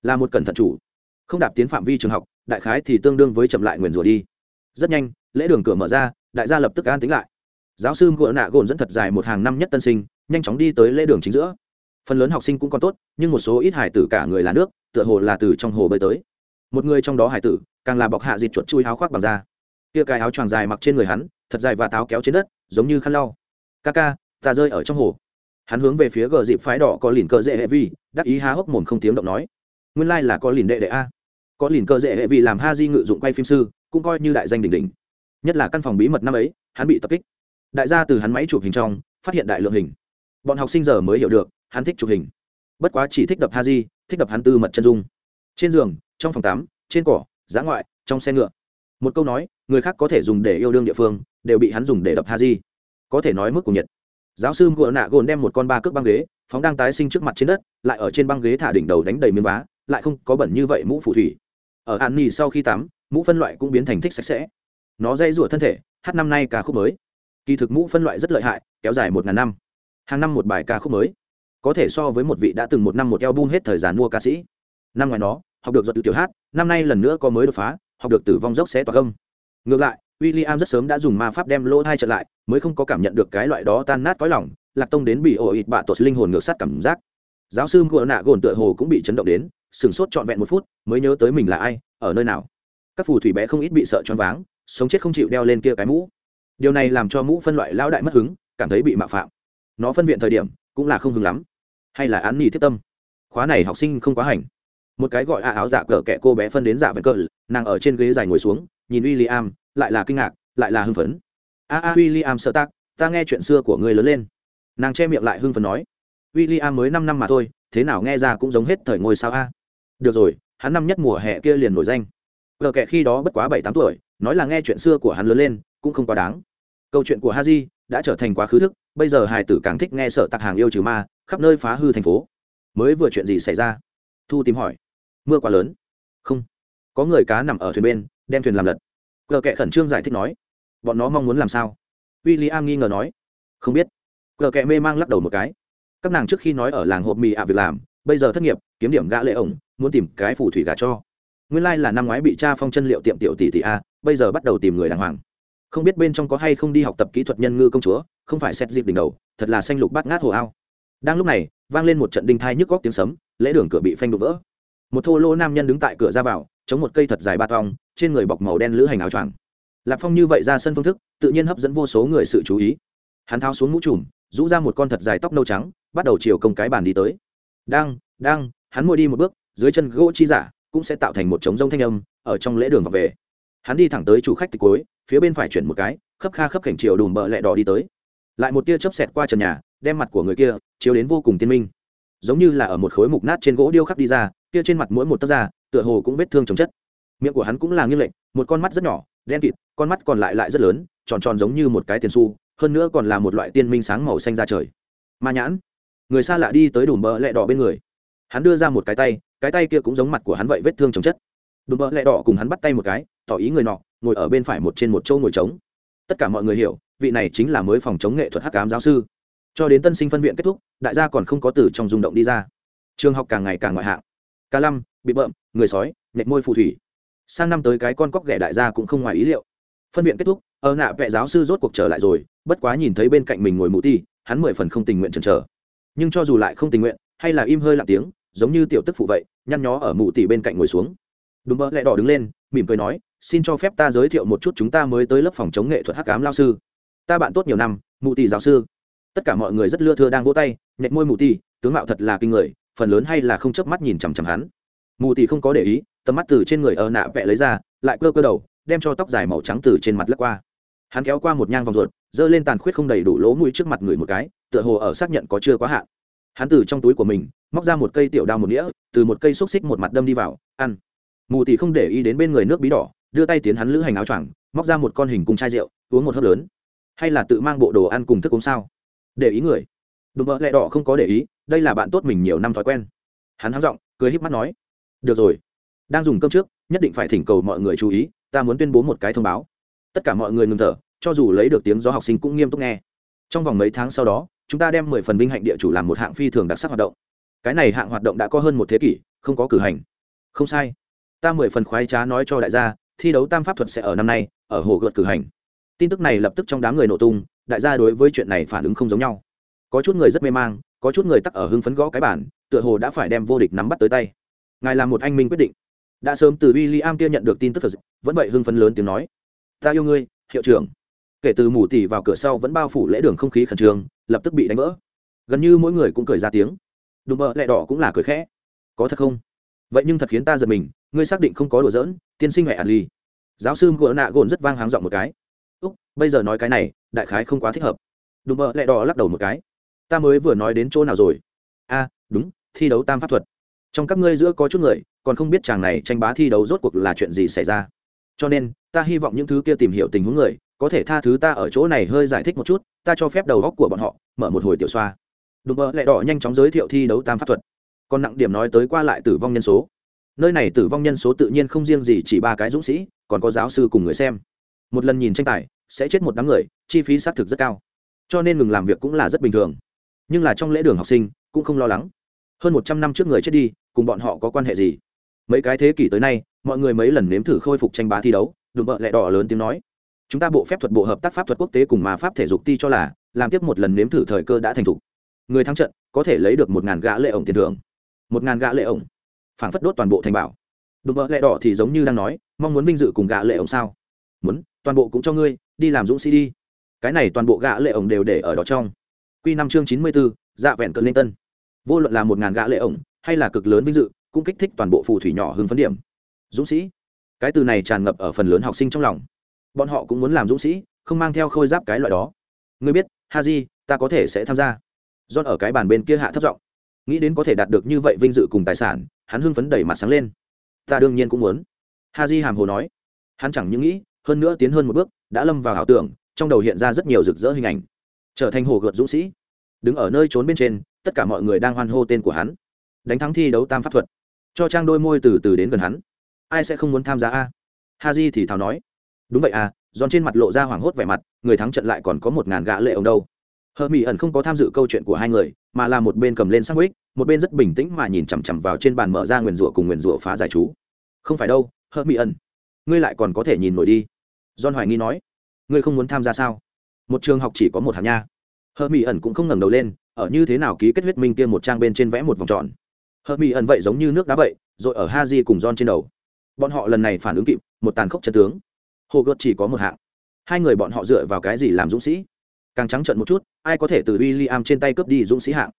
là một cẩn thận chủ. Không đạp tiến phạm vi trường học, đại khái thì tương đương với chậm lại nguyền rủa đi. Rất nhanh, lễ đường cửa mở ra, đại gia lập tức an tính lại. Giáo sư gỡ nạ gồn dẫn thật dài một hàng năm nhất tân sinh nhanh chóng đi tới lễ đường chính giữa. Phần lớn học sinh cũng còn tốt, nhưng một số ít hải tử cả người là nước, tựa hồ là từ trong hồ bơi tới. Một người trong đó hải tử, càng là bọc hạ dịt chuột chui áo khoác bằng da. Kia cái áo choàng dài mặc trên người hắn, thật dài và táo kéo trên đất, giống như khăn lau. Ca ca, ta rơi ở trong hồ. Hắn hướng về phía gờ dịp phái đỏ có lìn cờ dễ hệ vi, đắc ý há hốc mồm không tiếng động nói. Nguyên lai、like、là có lìn đệ đệ a. Có lìn cờ dễ hệ vi làm ha di ngự dụng quay phim sư, cũng coi như đại danh đỉnh đỉnh. Nhất là căn phòng bí mật năm ấy, hắn bị tập kích. Đại gia từ hắn máy chụp hình trong, phát hiện đại lượng hình bọn học sinh giờ mới hiểu được, hắn thích chụp hình. Bất quá chỉ thích đập ha di thích đập hắn tư mật chân dung. Trên giường, trong phòng tắm, trên cỏ giá ngoại, trong xe ngựa. Một câu nói, người khác có thể dùng để yêu đương địa phương, đều bị hắn dùng để đập ha di có thể nói mức của nhiệt. Giáo sư ngựa nạ gồn đem một con ba cước băng ghế, phóng đang tái sinh trước mặt trên đất, lại ở trên băng ghế thả đỉnh đầu đánh đầy miếng vá, lại không có bẩn như vậy mũ phù thủy. Ở hạn nghỉ sau khi tắm, mũ phân loại cũng biến thành thích sạch sẽ. Nó dây rủa thân thể, hát năm nay ca khúc mới. Kỳ thực mũ phân loại rất lợi hại, kéo dài một ngàn năm hàng năm một bài ca khúc mới. Có thể so với một vị đã từng một năm một album hết thời gian mua ca sĩ. Năm ngoài nó, học được giọt tự tiểu hát, năm nay lần nữa có mới đột phá, học được tử vong dốc xé tỏa công ngược lại w i l l i am rất sớm đã dùng ma pháp đem lỗ hai trở lại, mới không có cảm nhận được cái loại đó tan nát cõi lỏng lạc tông đến bị ổ ịt bạ tuột linh hồn ngược sát cảm giác. Giáo sư ngựa nạ gồn tựa hồ cũng bị chấn động đến, sửng sốt trọn vẹn một phút, mới nhớ tới mình là ai, ở nơi nào. Các phù thủy bé không ít bị sợ choáng váng, sống chết không chịu đeo lên kia cái mũ. Điều này làm cho mũ phân loại lão đại mất hứng, cảm thấy bị mạo phạm nó phân viện thời điểm cũng là không hứng lắm. Hay là án nghỉ thiết tâm. Khóa này học sinh không quá hành. Một cái gọi a áo dạ cờ kẻ cô bé phân đến dạ vẹn cờ, nàng ở trên ghế dài ngồi xuống, nhìn w i l l i am lại là kinh ngạc, lại là hưng phấn. A a w i l l i am sợ tác ta nghe chuyện xưa của người lớn lên. Nàng che miệng lại hưng phấn nói. W i l l i am mới năm năm mà thôi, thế nào nghe ra cũng giống hết thời ngôi sao a. Được rồi, hắn năm nhất mùa hè kia liền nổi danh. Cờ kẻ khi đó bất quá bảy tám tuổi, nói là nghe chuyện xưa của hắn lớn lên, cũng không quá đáng câu chuyện của Haji đã trở thành quá khứ thức, bây giờ hài tử càng thích nghe sợ tặc hàng yêu trừ ma, khắp nơi phá hư thành phố. Mới vừa chuyện gì xảy ra? Thu tìm hỏi. Mưa quá lớn. Không. Có người cá nằm ở thuyền bên, đem thuyền làm lật. Cờ kệ khẩn trương giải thích nói. Bọn nó mong muốn làm sao? W i l l i am nghi ngờ nói. Không biết. Cờ kệ mê mang lắc đầu một cái. Các nàng trước khi nói ở làng hộp mì ạ việc làm, bây giờ thất nghiệp, kiếm điểm gã lệ ổng, muốn tìm cái phù thủy gà cho. Nguyên lai、like、là năm ngoái bị cha phong chân liệu tiệm tiểu tỷ tỷ a, bây giờ bắt đầu tìm người đàng hoàng không biết bên trong có hay không đi học tập kỹ thuật nhân ngư công chúa, không phải xét dịp đỉnh đầu, thật là xanh lục bát ngát hồ ao. Đang lúc này, vang lên một trận đinh thai nhức góc tiếng sấm, lễ đường cửa bị phanh đổ vỡ. Một thô lỗ nam nhân đứng tại cửa ra vào, chống một cây thật dài ba thong trên người bọc màu đen lữ hành áo choàng. Lạc phong như vậy ra sân phương thức, tự nhiên hấp dẫn vô số người sự chú ý. Hắn tháo xuống mũ trùm, rũ ra một con thật dài tóc nâu trắng, bắt đầu chiều công cái bàn đi tới. Đang đang, hắn môi đi một bước, dưới chân gỗ chi giả cũng sẽ tạo thành một trống rông thanh âm, ở trong lễ đường và về hắn đi thẳng tới chủ khách tịch cuối, phía bên phải chuyển một cái, khấp kha khấp cảnh chiều đùm bợ lẹ đỏ đi tới. Lại một tia chớp xẹt qua trần nhà, đem mặt của người kia chiếu đến vô cùng tiên minh. Giống như là ở một khối mục nát trên gỗ điêu khắc đi ra, kia trên mặt mỗi một tấc da, tựa hồ cũng vết thương chồng chất. Miệng của hắn cũng là nghiêng lệnh một con mắt rất nhỏ, đen kịt, con mắt còn lại lại rất lớn, tròn tròn giống như một cái tiền su hơn nữa còn là một loại tiên minh sáng màu xanh ra trời. Ma nhãn. Người xa lạ đi tới đùm bợ lẹ đỏ bên người. Hắn đưa ra một cái tay cái tay kia cũng giống mặt của hắn vậy vết thương chồng chất. Đùm bợ lẹ đỏ cùng hắn bắt tay một cái tỏ ý người nọ, ngồi ở bên phải một trên một châu ngồi trống. Tất cả mọi người hiểu, vị này chính là mới phòng chống nghệ thuật hắc cám giáo sư. Cho đến tân sinh phân viện kết thúc, đại gia còn không có từ trong rung động đi ra. Trường học càng ngày càng ngoại hạng. Ca lăm, bị bợm, người sói nhệt môi phù thủy. Sang năm tới cái con cóc ghẻ đại gia cũng không ngoài ý liệu. Phân viện kết thúc, ở nạ vệ giáo sư rốt cuộc trở lại rồi, bất quá nhìn thấy bên cạnh mình ngồi mụ ti, hắn mười phần không tình nguyện chần chờ. Nhưng cho dù lại không tình nguyện, hay là im hơi lặng tiếng, giống như tiểu tức phụ vậy, nhăn nhó ở mụ tỷ bên cạnh ngồi xuống. Đúng mơ lẹ đỏ đứng lên mỉm cười nói, xin cho phép ta giới thiệu một chút chúng ta mới tới lớp phòng chống nghệ thuật hắc ám lao sư. Ta bạn tốt nhiều năm, mụ tỷ giáo sư. Tất cả mọi người rất lưa thưa đang vỗ tay nhẹ môi mụ tỷ tướng mạo thật là kinh người, phần lớn hay là không chớp mắt nhìn chằm chằm hắn. Mù tỷ không có để ý, tầm mắt từ trên người ở nạ vẽ lấy ra, lại cơ cơ đầu, đem cho tóc dài màu trắng từ trên mặt lắc qua. Hắn kéo qua một nhang vòng ruột, giơ lên tàn khuyết không đầy đủ lỗ mũi trước mặt người một cái, tựa hồ ở xác nhận có chưa quá hạn. Hắn từ trong túi của mình, móc ra một cây tiểu đao một nghĩa từ một cây xúc xích một mặt đâm đi vào, ăn mù tỷ không để ý đến bên người nước bí đỏ, đưa tay tiến hắn lữ hành áo choàng, móc ra một con hình cùng chai rượu, uống một hớp lớn. Hay là tự mang bộ đồ ăn cùng thức uống sao? Để ý người. Đùm bợ lẹ đỏ không có để ý, đây là bạn tốt mình nhiều năm thói quen. Hắn hắng giọng, cười híp mắt nói, được rồi, đang dùng cơm trước, nhất định phải thỉnh cầu mọi người chú ý, ta muốn tuyên bố một cái thông báo. Tất cả mọi người ngừng thở, cho dù lấy được tiếng gió học sinh cũng nghiêm túc nghe. Trong vòng mấy tháng sau đó, chúng ta đem mười phần vinh hạnh địa chủ làm một hạng phi thường đặc sắc hoạt động. Cái này hạng hoạt động đã có hơn một thế kỷ, không có cử hành. Không sai ta mười phần khoái trá nói cho đại gia, thi đấu tam pháp thuật sẽ ở năm nay, ở hồ gợt cử hành. Tin tức này lập tức trong đám người nổ tung, đại gia đối với chuyện này phản ứng không giống nhau. Có chút người rất mê mang, có chút người tắc ở hưng phấn gõ cái bản tựa hồ đã phải đem vô địch nắm bắt tới tay. Ngài là một anh minh quyết định. Đã sớm từ w i l l i am kia nhận được tin tức thật vẫn vậy hưng phấn lớn tiếng nói. Ta yêu ngươi, hiệu trưởng. Kể từ mù tỉ vào cửa sau vẫn bao phủ lễ đường không khí khẩn trương, lập tức bị đánh vỡ. Gần như mỗi người cũng cười ra tiếng. Đùm bợ lẹ đỏ cũng là cười khẽ. Có thật không? Vậy nhưng thật khiến ta giật mình ngươi xác định không có đùa giỡn, tiên sinh mẹ ạt ly giáo sư gỗ nạ gồn rất vang háng giọng một cái. Úc, bây giờ nói cái này, đại khái không quá thích hợp. Đùm bợ lẹ đỏ lắc đầu một cái. Ta mới vừa nói đến chỗ nào rồi? A đúng, thi đấu tam pháp thuật. Trong các ngươi giữa có chút người, còn không biết chàng này tranh bá thi đấu rốt cuộc là chuyện gì xảy ra. Cho nên, ta hy vọng những thứ kia tìm hiểu tình huống người, có thể tha thứ ta ở chỗ này hơi giải thích một chút, ta cho phép đầu góc của bọn họ, mở một hồi tiểu xoa. Đùm bợ lẹ đỏ nhanh chóng giới thiệu thi đấu tam pháp thuật. Còn nặng điểm nói tới qua lại tử vong nhân số nơi này tử vong nhân số tự nhiên không riêng gì chỉ ba cái dũng sĩ, còn có giáo sư cùng người xem. Một lần nhìn tranh tài, sẽ chết một đám người, chi phí xác thực rất cao. Cho nên ngừng làm việc cũng là rất bình thường. Nhưng là trong lễ đường học sinh, cũng không lo lắng. Hơn một trăm năm trước người chết đi, cùng bọn họ có quan hệ gì? Mấy cái thế kỷ tới nay, mọi người mấy lần nếm thử khôi phục tranh bá thi đấu, đùm bợ lẹ đỏ lớn tiếng nói. Chúng ta bộ phép thuật, bộ hợp tác pháp thuật quốc tế cùng mà pháp thể dục ti cho là, làm tiếp một lần nếm thử thời cơ đã thành thục. Người thắng trận, có thể lấy được một ngàn gã lệ ổng tiền thưởng. Một ngàn gã lệ ổng phảng phất đốt toàn bộ thành bảo. Đùm bợ lẹ đỏ thì giống như đang nói mong muốn vinh dự cùng gã lệ ổng sao? Muốn toàn bộ cũng cho ngươi đi làm dũng sĩ đi. Cái này toàn bộ gã lệ ổng đều để ở đó trong. Quy năm chương chín mươi 94, dạ vẹn cận lên tân. Vô luận là một ngàn gã lệ ổng hay là cực lớn vinh dự cũng kích thích toàn bộ phù thủy nhỏ hưng phấn điểm. Dũng sĩ. Cái từ này tràn ngập ở phần lớn học sinh trong lòng. Bọn họ cũng muốn làm dũng sĩ không mang theo khôi giáp cái loại đó. Ngươi biết ha di ta có thể sẽ tham gia. John ở cái bàn bên kia hạ thấp giọng nghĩ đến có thể đạt được như vậy vinh dự cùng tài sản, hắn hưng phấn đẩy mặt sáng lên. Ta đương nhiên cũng muốn. Ha di hàm hồ nói. Hắn chẳng những nghĩ, hơn nữa tiến hơn một bước, đã lâm vào ảo tưởng, trong đầu hiện ra rất nhiều rực rỡ hình ảnh. Trở thành hồ gợt dũng sĩ. Đứng ở nơi trốn bên trên, tất cả mọi người đang hoan hô tên của hắn. Đánh thắng thi đấu tam pháp thuật. Cho trang đôi môi từ từ đến gần hắn. Ai sẽ không muốn tham gia a? Ha di thì thào nói. Đúng vậy à giòn trên mặt lộ ra hoảng hốt vẻ mặt, người thắng trận lại còn có một ngàn gã lệ ông đâu hờ mỹ ẩn không có tham dự câu chuyện của hai người, mà là một bên cầm lên sang ích một bên rất bình tĩnh mà nhìn chằm chằm vào trên bàn mở ra nguyền rủa cùng nguyền rủa phá giải chú. Không phải đâu, hờ mỹ ẩn. Ngươi lại còn có thể nhìn nổi đi. John hoài nghi nói. Ngươi không muốn tham gia sao? Một trường học chỉ có một hạng nha. Hờ mỹ ẩn cũng không ngẩng đầu lên, ở như thế nào ký kết huyết minh kia một trang bên trên vẽ một vòng tròn. Hờ mỹ ẩn vậy giống như nước đá vậy, rồi ở ha di cùng john trên đầu. Bọn họ lần này phản ứng kịp, một tàn khốc chân tướng. Hồ gợt chỉ có một hạng. Hai người bọn họ dựa vào cái gì làm dũng sĩ? Càng trắng trợn một chút, ai có thể từ w i l l i am trên tay cướp đi dũng sĩ hạng?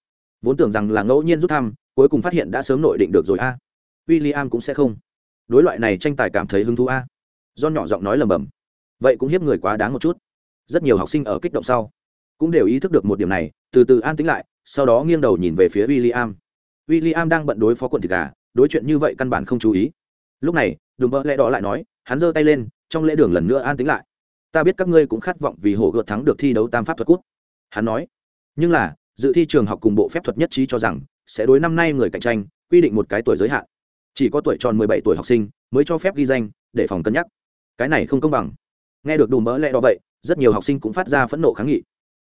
Vốn tưởng rằng là ngẫu nhiên rút thăm, cuối cùng phát hiện đã sớm nội định được rồi a. À. w i l l i am cũng sẽ không. Đối loại này tranh tài cảm thấy hứng thú a. Do nhỏ giọng nói lầm bầm. Vậy cũng hiếp người quá đáng một chút. Rất nhiều học sinh ở kích động sau, cũng đều ý thức được một điểm này, từ từ an tính lại, sau đó nghiêng đầu nhìn về phía w i l l i am w i l l i am đang bận đối phó quận thịt gà, đối chuyện như vậy căn bản không chú ý. Lúc này, đùm bơ lẽ đó lại nói, hắn giơ tay lên, trong lễ đường lần nữa an tính lại ta biết các ngươi cũng khát vọng vì hổ gợt thắng được thi đấu tam pháp thuật quốc hắn nói, nhưng là, dự thi trường học cùng bộ phép thuật nhất trí cho rằng, sẽ đối năm nay người cạnh tranh, quy định một cái tuổi giới hạn. Chỉ có tuổi tròn 17 tuổi học sinh mới cho phép ghi danh, để phòng cân nhắc. Cái này không công bằng. Nghe được đùm mỡ lẽ đó vậy, rất nhiều học sinh cũng phát ra phẫn nộ kháng nghị.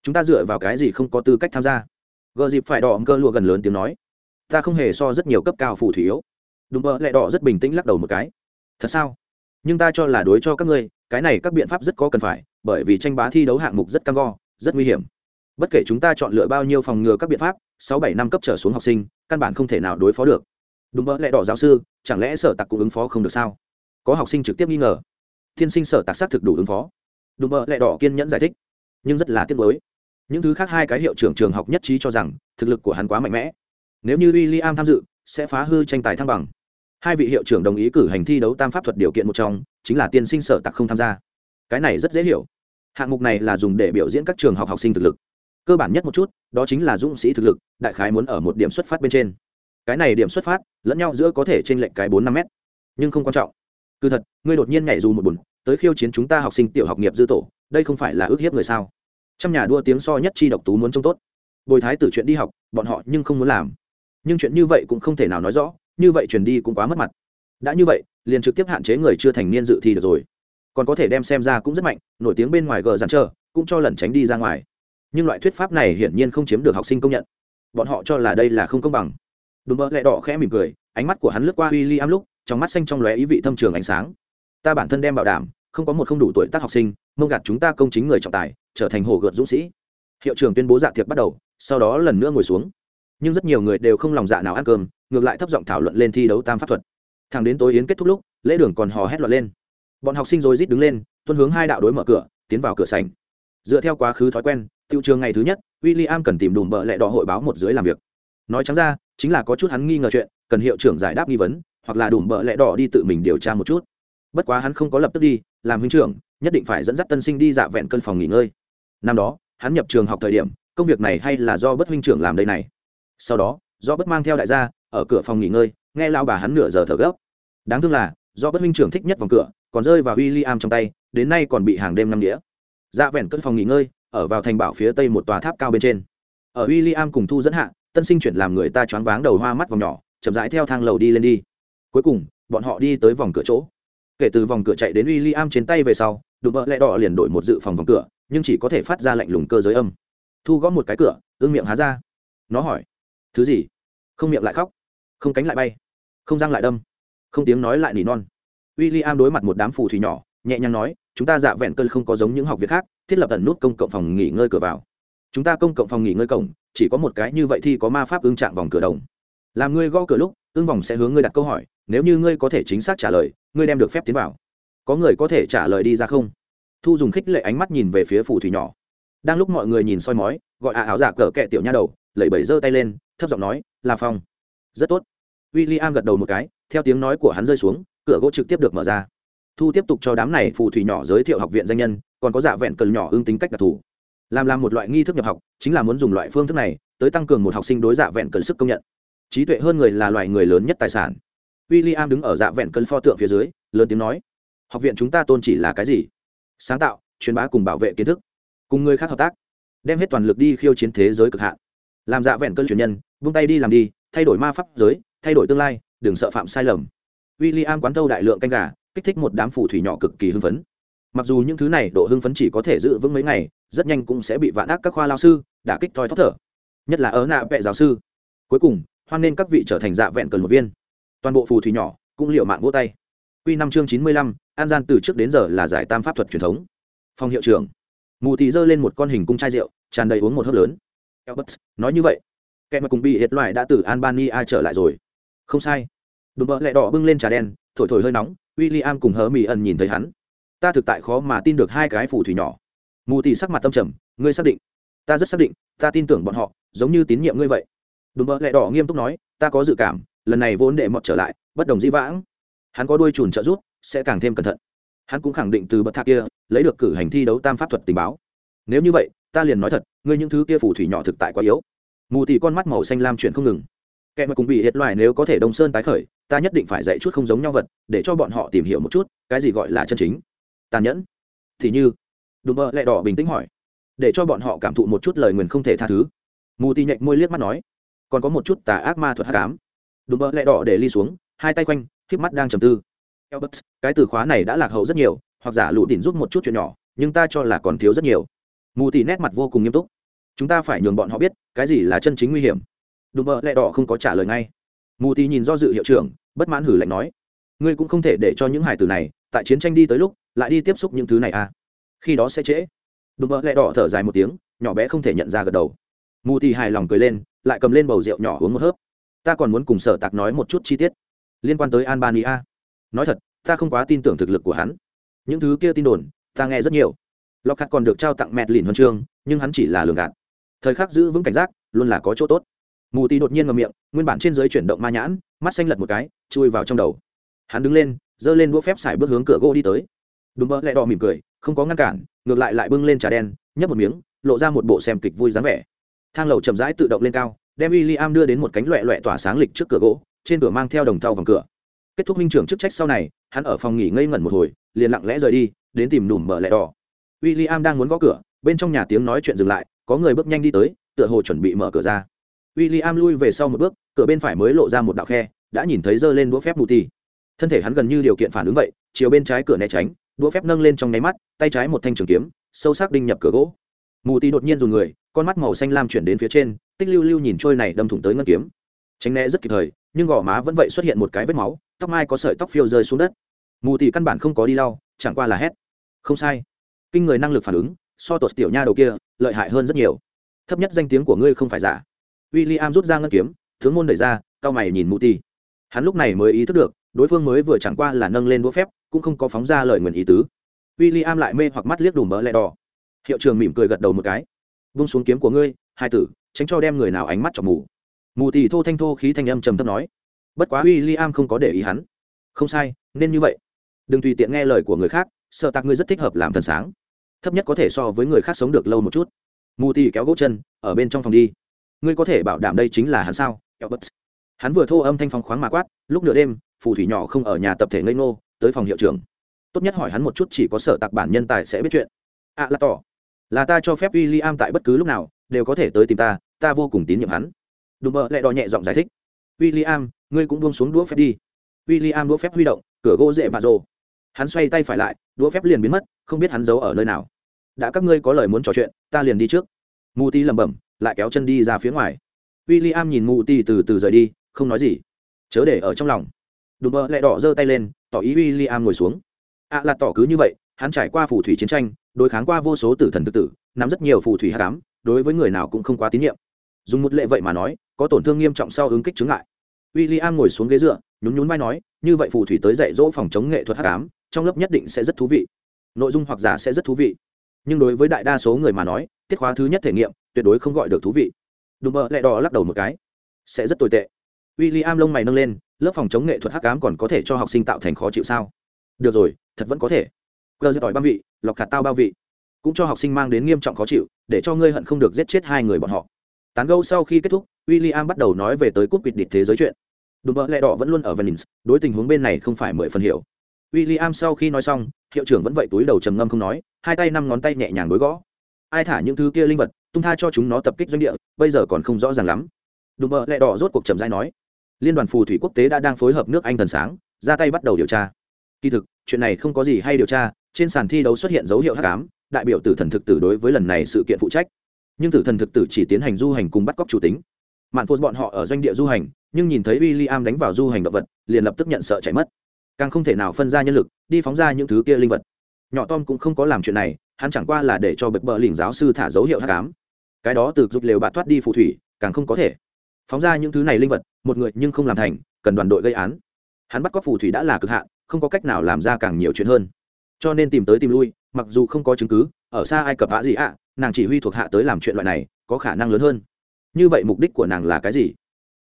Chúng ta dựa vào cái gì không có tư cách tham gia? Gờ dịp phải đỏ cơ lụa gần lớn tiếng nói. Ta không hề so rất nhiều cấp cao phù thủy yếu. Đùm mỡ lẽ đỏ rất bình tĩnh lắc đầu một cái. Thật sao? Nhưng ta cho là đối cho các ngươi cái này các biện pháp rất có cần phải, bởi vì tranh bá thi đấu hạng mục rất cam go, rất nguy hiểm. Bất kể chúng ta chọn lựa bao nhiêu phòng ngừa các biện pháp, sáu bảy năm cấp trở xuống học sinh, căn bản không thể nào đối phó được. Đúng mỡ lẽ đỏ giáo sư, chẳng lẽ sở tặc cũng ứng phó không được sao? Có học sinh trực tiếp nghi ngờ. Thiên sinh sở tặc xác thực đủ ứng phó. Đúng mỡ lẽ đỏ kiên nhẫn giải thích. Nhưng rất là tiếc nuối. Những thứ khác hai cái hiệu trưởng trường học nhất trí cho rằng, thực lực của hắn quá mạnh mẽ. Nếu như w i l l i am tham dự, sẽ phá hư tranh tài thăng bằng. Hai vị hiệu trưởng đồng ý cử hành thi đấu tam pháp thuật điều kiện một trong chính là tiên sinh sở tặc không tham gia. Cái này rất dễ hiểu. Hạng mục này là dùng để biểu diễn các trường học học sinh thực lực. Cơ bản nhất một chút, đó chính là dũng sĩ thực lực, đại khái muốn ở một điểm xuất phát bên trên. Cái này điểm xuất phát, lẫn nhau giữa có thể trên lệch cái bốn năm m nhưng không quan trọng. Cứ thật, ngươi đột nhiên nhảy dù một bùn, tới khiêu chiến chúng ta học sinh tiểu học nghiệp dư tổ, đây không phải là ước hiếp người sao? Trong nhà đua tiếng so nhất chi độc tú muốn trông tốt. Bồi thái tử chuyện đi học, bọn họ nhưng không muốn làm. Nhưng chuyện như vậy cũng không thể nào nói rõ, như vậy truyền đi cũng quá mất mặt. Đã như vậy liền trực tiếp hạn chế người chưa thành niên dự thi được rồi. Còn có thể đem xem ra cũng rất mạnh, nổi tiếng bên ngoài gờ dàn trơ cũng cho lần tránh đi ra ngoài. Nhưng loại thuyết pháp này hiển nhiên không chiếm được học sinh công nhận. Bọn họ cho là đây là không công bằng. Đúng bơ lẹ đỏ khẽ mỉm cười, ánh mắt của hắn lướt qua w i l l i am lúc, trong mắt xanh trong lóe ý vị thâm trường ánh sáng. Ta bản thân đem bảo đảm, không có một không đủ tuổi tác học sinh, mông gạt chúng ta công chính người trọng tài, trở thành hồ gợt dũng sĩ. Hiệu trưởng tuyên bố dạ tiệc bắt đầu, sau đó lần nữa ngồi xuống. Nhưng rất nhiều người đều không lòng dạ nào ăn cơm, ngược lại thấp giọng thảo luận lên thi đấu tam pháp thuật thẳng đến tối yến kết thúc lúc, lễ đường còn hò hét loạn lên. Bọn học sinh rồi rít đứng lên, tuân hướng hai đạo đối mở cửa, tiến vào cửa sảnh. Dựa theo quá khứ thói quen tiệu trường ngày thứ nhất w i l l i am cần tìm đùm bợ lẹ đỏ hội báo một dưới làm việc. Nói trắng ra, chính là có chút hắn nghi ngờ chuyện, cần hiệu trưởng giải đáp nghi vấn, hoặc là đùm bợ lẹ đỏ đi tự mình điều tra một chút. Bất quá hắn không có lập tức đi, làm huynh trưởng, nhất định phải dẫn dắt tân sinh đi dạ vẹn cân phòng nghỉ ngơi. Năm đó, hắn nhập trường học thời điểm, công việc này hay là do bất huynh trưởng làm đây này. Sau đó, do bất mang theo đại gia, ở cửa phòng nghỉ ngơi nghe lao bà hắn nửa giờ thở gấp. Đáng thương là, do bất Minh trưởng thích nhất vòng cửa, còn rơi vào w i l l i am trong tay, đến nay còn bị hàng đêm năm đĩa dạ vẹn cất phòng nghỉ ngơi, ở vào thành bảo phía tây một tòa tháp cao bên trên. Ở w i l l i am cùng thu dẫn hạ, tân sinh chuyển làm người ta choáng váng đầu hoa mắt vòng nhỏ, chậm rãi theo thang lầu đi lên đi. Cuối cùng, bọn họ đi tới vòng cửa chỗ. Kể từ vòng cửa chạy đến w i l l i am trên tay về sau, đụng vợ lẹ đỏ liền đổi một dự phòng vòng cửa, nhưng chỉ có thể phát ra lạnh lùng cơ giới âm. Thu gõ một cái cửa ương miệng há ra. Nó hỏi, thứ gì? Không miệng lại khóc, không cánh lại bay không răng lại đâm. Không tiếng nói lại nỉ non. W i l l i am đối mặt một đám phù thủy nhỏ, nhẹ nhàng nói, chúng ta dạ vẹn cơn không có giống những học viện khác, thiết lập tần nút công cộng phòng nghỉ ngơi cửa vào. Chúng ta công cộng phòng nghỉ ngơi cổng, chỉ có một cái như vậy thì có ma pháp ương chạm vòng cửa đồng. Làm ngươi gõ cửa lúc ương vòng sẽ hướng ngươi đặt câu hỏi, nếu như ngươi có thể chính xác trả lời, ngươi đem được phép tiến vào. Có người có thể trả lời đi ra không? Thu dùng khích lệ ánh mắt nhìn về phía phù thủy nhỏ. Đang lúc mọi người nhìn soi mói, gọi à áo giả cờ kẹ tiểu nha đầu, lẩy bẩy giơ tay lên, thấp giọng nói là phong, rất tốt w i l l i am gật đầu một cái, theo tiếng nói của hắn rơi xuống, cửa gỗ trực tiếp được mở ra. Thu tiếp tục cho đám này phù thủy nhỏ giới thiệu học viện danh nhân, còn có dạ vẹn cần nhỏ ưng tính cách đặc thù. Làm làm một loại nghi thức nhập học, chính là muốn dùng loại phương thức này tới tăng cường một học sinh đối dạ vẹn cần sức công nhận. Trí tuệ hơn người là loài người lớn nhất tài sản. W i l l i am đứng ở dạ vẹn cân pho tượng phía dưới, lớn tiếng nói, học viện chúng ta tôn chỉ là cái gì? Sáng tạo, truyền bá cùng bảo vệ kiến thức, cùng người khác hợp tác, đem hết toàn lực đi khiêu chiến thế giới cực hạn. Làm dạ vẹn cơn truyền nhân, vung tay đi làm đi thay đổi ma pháp giới thay đổi tương lai đừng sợ phạm sai lầm. W i l l i am quán thâu đại lượng canh gà kích thích một đám phù thủy nhỏ cực kỳ hưng phấn. Mặc dù những thứ này độ hưng phấn chỉ có thể giữ vững mấy ngày rất nhanh cũng sẽ bị vạn ác các khoa lao sư đả kích thoi thóp thở. Nhất là ở nạ vệ giáo sư. Cuối cùng hoan nên các vị trở thành dạ vẹn cần một viên. Toàn bộ phù thủy nhỏ cũng liệu mạng vỗ tay. Quy năm chương chín mươi lăm an gian từ trước đến giờ là giải tam pháp thuật truyền thống. Phòng hiệu trưởng. Mù thị giơ lên một con hình cung chai rượu tràn đầy uống một hớp lớn. Elbert, nói như vậy kẻ mà cùng bị hiệt loại đã từ albania trở lại rồi. Không sai. Đùm bợ lẹ đỏ bưng lên trà đen, thổi thổi hơi nóng w i l l i am cùng hớ mỹ ẩn nhìn thấy hắn. Ta thực tại khó mà tin được hai cái phù thủy nhỏ. Mù tì sắc mặt tâm trầm, ngươi xác định. Ta rất xác định, ta tin tưởng bọn họ, giống như tín nhiệm ngươi vậy. Đùm bợ lẹ đỏ nghiêm túc nói, ta có dự cảm, lần này vốn đệ mọt trở lại, bất đồng dĩ vãng. Hắn có đuôi chùn trợ rút sẽ càng thêm cẩn thận. Hắn cũng khẳng định từ bậc thang kia, lấy được cử hành thi đấu tam pháp thuật tình báo. Nếu như vậy, ta liền nói thật, ngươi những thứ kia phù thủy nhỏ thực tại quá yếu mù tì con mắt màu xanh lam chuyển không ngừng. Kẻ mà cùng bị hiệt loài nếu có thể đông sơn tái khởi, ta nhất định phải dạy chút không giống nhau vật, để cho bọn họ tìm hiểu một chút, cái gì gọi là chân chính. Tàn nhẫn. Thì như, đùm bơ lẹ đỏ bình tĩnh hỏi, để cho bọn họ cảm thụ một chút lời nguyền không thể tha thứ. Mù tì nhạy môi liếc mắt nói, còn có một chút tà ác ma thuật hát cám đùm bơ lẹ đỏ để ly xuống, hai tay quanh, khiếp mắt đang trầm tư. Cái từ khóa này đã lạc hậu rất nhiều, hoặc giả lụ đỉnh giúp một chút chuyện nhỏ, nhưng ta cho là còn thiếu rất nhiều. Mù tì nét mặt vô cùng nghiêm túc chúng ta phải nhường bọn họ biết cái gì là chân chính nguy hiểm. Đùm bợ lẹ đỏ không có trả lời ngay. Mù tì nhìn do dự hiệu trưởng, bất mãn hử lạnh nói, ngươi cũng không thể để cho những hải tử này tại chiến tranh đi tới lúc lại đi tiếp xúc những thứ này à? Khi đó sẽ trễ. Đùm bợ lẹ đỏ thở dài một tiếng, nhỏ bé không thể nhận ra gật đầu. Mù tì hài lòng cười lên, lại cầm lên bầu rượu nhỏ uống một hớp. Ta còn muốn cùng sở tạc nói một chút chi tiết liên quan tới albania. Nói thật, ta không quá tin tưởng thực lực của hắn. Những thứ kia tin đồn, ta nghe rất nhiều. Lọc hạt còn được trao tặng mẹt lìn huân chương, nhưng hắn chỉ là lường gạt thời khắc giữ vững cảnh giác, luôn là có chỗ tốt. Mù tì đột nhiên ngầm miệng, nguyên bản trên giới chuyển động ma nhãn, mắt xanh lật một cái, chui vào trong đầu. Hắn đứng lên, giơ lên đũa phép xài bước hướng cửa gỗ đi tới. Đùm bơ lại đỏ mỉm cười, không có ngăn cản, ngược lại lại bưng lên trà đen, nhấp một miếng, lộ ra một bộ xem kịch vui dáng vẻ. Thang lầu chậm rãi tự động lên cao, đem w i l l i am đưa đến một cánh loẹ loẹ tỏa sáng lịch trước cửa gỗ, trên cửa mang theo đồng thau vòng cửa. Kết thúc minh trưởng chức trách sau này, hắn ở phòng nghỉ ngây ngẩn một hồi, liền lặng lẽ rời đi, đến tìm đùm bờ lẹ đỏ. W i l l i am đang muốn gõ cửa, bên trong nhà tiếng nói chuyện dừng lại có người bước nhanh đi tới, tựa hồ chuẩn bị mở cửa ra. W i l l i am lui về sau một bước, cửa bên phải mới lộ ra một đạo khe, đã nhìn thấy giơ lên đũa phép mù ti thân thể hắn gần như điều kiện phản ứng vậy, chiều bên trái cửa né tránh, đũa phép nâng lên trong nháy mắt, tay trái một thanh trường kiếm, sâu sắc đinh nhập cửa gỗ. Mù ti đột nhiên dùng người, con mắt màu xanh lam chuyển đến phía trên, tích lưu lưu nhìn trôi này đâm thủng tới ngân kiếm. Tránh né rất kịp thời, nhưng gò má vẫn vậy xuất hiện một cái vết máu, tóc mai có sợi tóc phiêu rơi xuống đất. Mù ti căn bản không có đi lau, chẳng qua là hét. Không sai. Kinh người năng lực phản ứng so tột tiểu nha đầu kia, lợi hại hơn rất nhiều. Thấp nhất danh tiếng của ngươi không phải giả. W i l l i am rút ra ngân kiếm, tướng môn đẩy ra, cao mày nhìn mụ ti hắn lúc này mới ý thức được, đối phương mới vừa chẳng qua là nâng lên đũa phép, cũng không có phóng ra lời nguyền ý tứ. W i l l i am lại mê hoặc mắt liếc đùm bỡ lẹ đỏ. Hiệu trường mỉm cười gật đầu một cái. Vung xuống kiếm của ngươi, hai tử, tránh cho đem người nào ánh mắt chọc mù. Mù tì thô thanh thô khí thanh âm trầm thấp nói. Bất quá w i l l i am không có để ý hắn. Không sai, nên như vậy. Đừng tùy tiện nghe lời của người khác, sợ tạc ngươi rất thích hợp làm thần sáng thấp nhất có thể so với người khác sống được lâu một chút. Mù tì kéo gỗ chân ở bên trong phòng đi. Ngươi có thể bảo đảm đây chính là hắn sao? Hắn vừa thô âm thanh phong khoáng mà quát lúc nửa đêm phù thủy nhỏ không ở nhà tập thể ngây ngô tới phòng hiệu trưởng. Tốt nhất hỏi hắn một chút chỉ có sở tạc bản nhân tài sẽ biết chuyện. Ạ à, là tỏ. Là ta cho phép w i l l i am tại bất cứ lúc nào đều có thể tới tìm ta ta vô cùng tín nhiệm hắn. Đùm bợ lại đò nhẹ giọng giải thích. W i l l i am ngươi cũng buông xuống đũa phép đi. W i l l i am đũa phép huy động cửa gỗ dễ và rồ hắn xoay tay phải lại, đũa phép liền biến mất, không biết hắn giấu ở nơi nào. Đã các ngươi có lời muốn trò chuyện, ta liền đi trước. Mù ti lẩm bẩm, lại kéo chân đi ra phía ngoài. W i l l i am nhìn mù ti từ từ rời đi, không nói gì. Chớ để ở trong lòng. Đùm bơ lại đỏ giơ tay lên, tỏ ý w i l l i am ngồi xuống. Ạ à là tỏ cứ như vậy, hắn trải qua phù thủy chiến tranh, đối kháng qua vô số tử thần tự tử, nắm rất nhiều phù thủy hạ cám đối với người nào cũng không quá tín nhiệm. Dùng một lệ vậy mà nói, có tổn thương nghiêm trọng sau ứng kích chứng lại w i l l i am ngồi xuống ghế dựa, nhún nhún vai nói, như vậy phù thủy tới dạy dỗ phòng chống nghệ thuật hạ cám trong lớp nhất định sẽ rất thú vị. Nội dung hoặc giả sẽ rất thú vị. Nhưng đối với đại đa số người mà nói, tiết khóa thứ nhất thể nghiệm tuyệt đối không gọi được thú vị. Đùm bợ lẹ đỏ lắc đầu một cái. Sẽ rất tồi tệ. W i l l i am lông mày nâng lên, lớp phòng chống nghệ thuật hắc cám còn có thể cho học sinh tạo thành khó chịu sao? Được rồi, thật vẫn có thể. Cơ giật tỏi băm vị, lọc khạt tao bao vị. Cũng cho học sinh mang đến nghiêm trọng khó chịu, để cho ngươi hận không được giết chết hai người bọn họ. Tán gâu sau khi kết thúc w i l l i am bắt đầu nói về tới cúp quỵt địch thế giới chuyện. Đùm bợ lẹ đỏ vẫn luôn ở venice, đối tình huống bên này không phải mười phần hiểu w i l l i am sau khi nói xong, hiệu trưởng vẫn vậy túi đầu trầm ngâm không nói, hai tay năm ngón tay nhẹ nhàng đối gõ. Ai thả những thứ kia linh vật, tung tha cho chúng nó tập kích doanh địa, bây giờ còn không rõ ràng lắm. Đùm bợ lẹ đỏ rốt cuộc trầm dai nói. Liên đoàn phù thủy quốc tế đã đang phối hợp nước anh thần sáng, ra tay bắt đầu điều tra. Kỳ thực, chuyện này không có gì hay điều tra, trên sàn thi đấu xuất hiện dấu hiệu h tám đại biểu tử thần thực tử đối với lần này sự kiện phụ trách. Nhưng tử thần thực tử chỉ tiến hành du hành cùng bắt cóc chủ tính. Mạn phô bọn họ ở doanh địa du hành, nhưng nhìn thấy w i l l i am đánh vào du hành động vật, liền lập tức nhận sợ chạy mất càng không thể nào phân ra nhân lực, đi phóng ra những thứ kia linh vật. Nhỏ tom cũng không có làm chuyện này, hắn chẳng qua là để cho bậc bờ lỉnh giáo sư thả dấu hiệu hát cám cái đó từ rụt lều bạn thoát đi phù thủy, càng không có thể. Phóng ra những thứ này linh vật, một người nhưng không làm thành, cần đoàn đội gây án. Hắn bắt cóc phù thủy đã là cực hạn, không có cách nào làm ra càng nhiều chuyện hơn. Cho nên tìm tới tìm lui, mặc dù không có chứng cứ, ở xa ai cập ạ gì ạ, nàng chỉ huy thuộc hạ tới làm chuyện loại này, có khả năng lớn hơn. Như vậy mục đích của nàng là cái gì?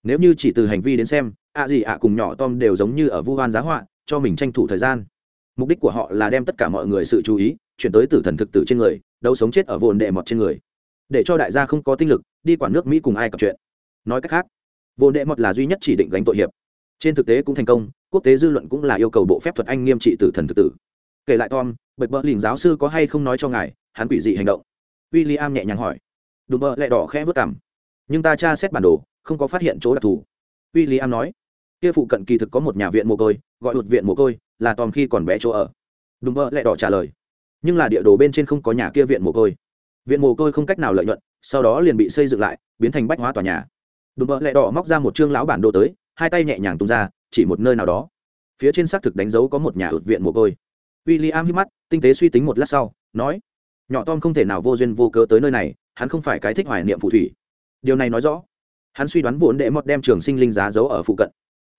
Nếu như chỉ từ hành vi đến xem, ạ gì ạ cùng nhỏ tom đều giống như ở vu hoan giá họa cho mình tranh thủ thời gian. Mục đích của họ là đem tất cả mọi người sự chú ý chuyển tới tử thần thực tử trên người, đấu sống chết ở vồn đệ mọt trên người. Để cho đại gia không có tinh lực đi quản nước mỹ cùng ai cặp chuyện. Nói cách khác vồn đệ mọt là duy nhất chỉ định gánh tội hiệp. Trên thực tế cũng thành công, quốc tế dư luận cũng là yêu cầu bộ phép thuật anh nghiêm trị tử thần thực tử. Kể lại tom bật bỡ lìn giáo sư có hay không nói cho ngài, hắn quỷ dị hành động. W i l l i am nhẹ nhàng hỏi. Đùm bợ lẹ đỏ khẽ vớt cảm nhưng ta tra xét bản đồ, không có phát hiện chỗ đặc thù. W i l l i am nói kia phụ cận kỳ thực có một nhà viện mồ côi, gọi đột viện mồ côi, là tòm khi còn bé chỗ ở. Đùm mơ lẹ đỏ trả lời. Nhưng là địa đồ bên trên không có nhà kia viện mồ côi. Viện mồ côi không cách nào lợi nhuận, sau đó liền bị xây dựng lại, biến thành bách hóa tòa nhà. Đùm mơ lẹ đỏ móc ra một chương lão bản đồ tới, hai tay nhẹ nhàng tung ra, chỉ một nơi nào đó. Phía trên xác thực đánh dấu có một nhà đột viện mồ côi. W i l l i am hít mắt, tinh tế suy tính một lát sau, nói, nhỏ tom không thể nào vô duyên vô cớ tới nơi này, hắn không phải cái thích hoài niệm phù thủy. Điều này nói rõ, hắn suy đoán vốn đệ mọt đem trường sinh linh giá giấu ở phụ cận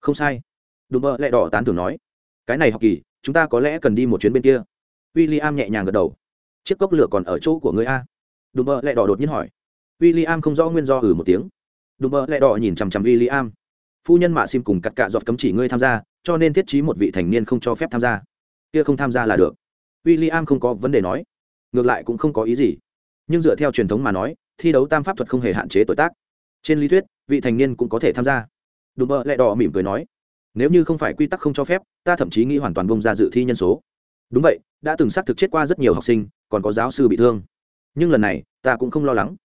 không sai. Đùm bợ lẹ đỏ tán thưởng nói, cái này học kỳ, chúng ta có lẽ cần đi một chuyến bên kia. W i l l i am nhẹ nhàng gật đầu. Chiếc cốc lửa còn ở chỗ của người a. Đùm bợ lẹ đỏ đột nhiên hỏi. W i l l i am không rõ nguyên do ừ một tiếng. Đùm bợ lẹ đỏ nhìn chằm chằm w i l l i am phu nhân mạ sim cùng cắt cạ giọt cấm chỉ ngươi tham gia, cho nên thiết trí một vị thành niên không cho phép tham gia. Kia không tham gia là được. W i l l i am không có vấn đề nói. Ngược lại cũng không có ý gì. Nhưng dựa theo truyền thống mà nói, thi đấu tam pháp thuật không hề hạn chế tuổi tác. Trên lý thuyết, vị thành niên cũng có thể tham gia đùm bợ lẹ đỏ mỉm cười nói, nếu như không phải quy tắc không cho phép, ta thậm chí nghĩ hoàn toàn bông ra dự thi nhân số. Đúng vậy, đã từng xác thực chết qua rất nhiều học sinh, còn có giáo sư bị thương. Nhưng lần này, ta cũng không lo lắng.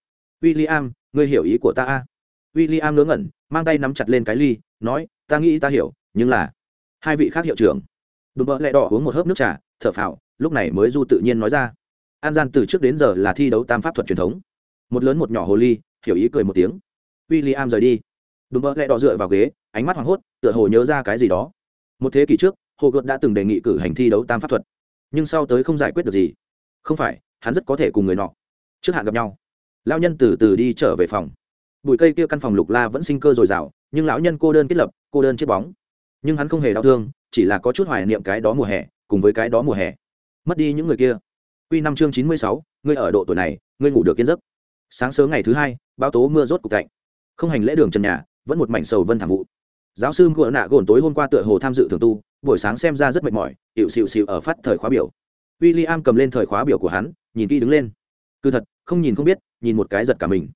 W i l l i am ngươi hiểu ý của ta a? W i l l i am ngớ ngẩn, mang tay nắm chặt lên cái ly, nói, ta nghĩ ta hiểu, nhưng là hai vị khác hiệu trưởng. Đùm bợ lẹ đỏ uống một hớp nước trà, thở phào, lúc này mới du tự nhiên nói ra, an gian từ trước đến giờ là thi đấu tam pháp thuật truyền thống. Một lớn một nhỏ hồ ly, hiểu ý cười một tiếng. W i l l i am rời đi đùm bơ lẹ đỏ dựa vào ghế, ánh mắt hoảng hốt, tựa hồ nhớ ra cái gì đó. Một thế kỷ trước, hồ gợt đã từng đề nghị cử hành thi đấu tam pháp thuật. Nhưng sau tới không giải quyết được gì. Không phải, hắn rất có thể cùng người nọ. Trước hạn gặp nhau. Lão nhân từ từ đi trở về phòng. Bụi cây kia căn phòng lục la vẫn sinh cơ dồi dào, nhưng lão nhân cô đơn kết lập, cô đơn chết bóng. Nhưng hắn không hề đau thương, chỉ là có chút hoài niệm cái đó mùa hè, cùng với cái đó mùa hè. Mất đi những người kia. Quy năm chương chín mươi sáu, ngươi ở độ tuổi này, ngươi ngủ được kiên giấc. Sáng sớm ngày thứ hai báo tố mưa rốt cục cạnh không hành lễ đường trần nhà vẫn một mảnh sầu vân thảm vụ. Giáo sư ngựa nạ gồn tối hôm qua tựa hồ tham dự thường tu, buổi sáng xem ra rất mệt mỏi hiệu xịu xịu ở phát thời khóa biểu. W i l l i am cầm lên thời khóa biểu của hắn, nhìn kỹ đứng lên. Cứ thật, không nhìn không biết, nhìn một cái giật cả mình.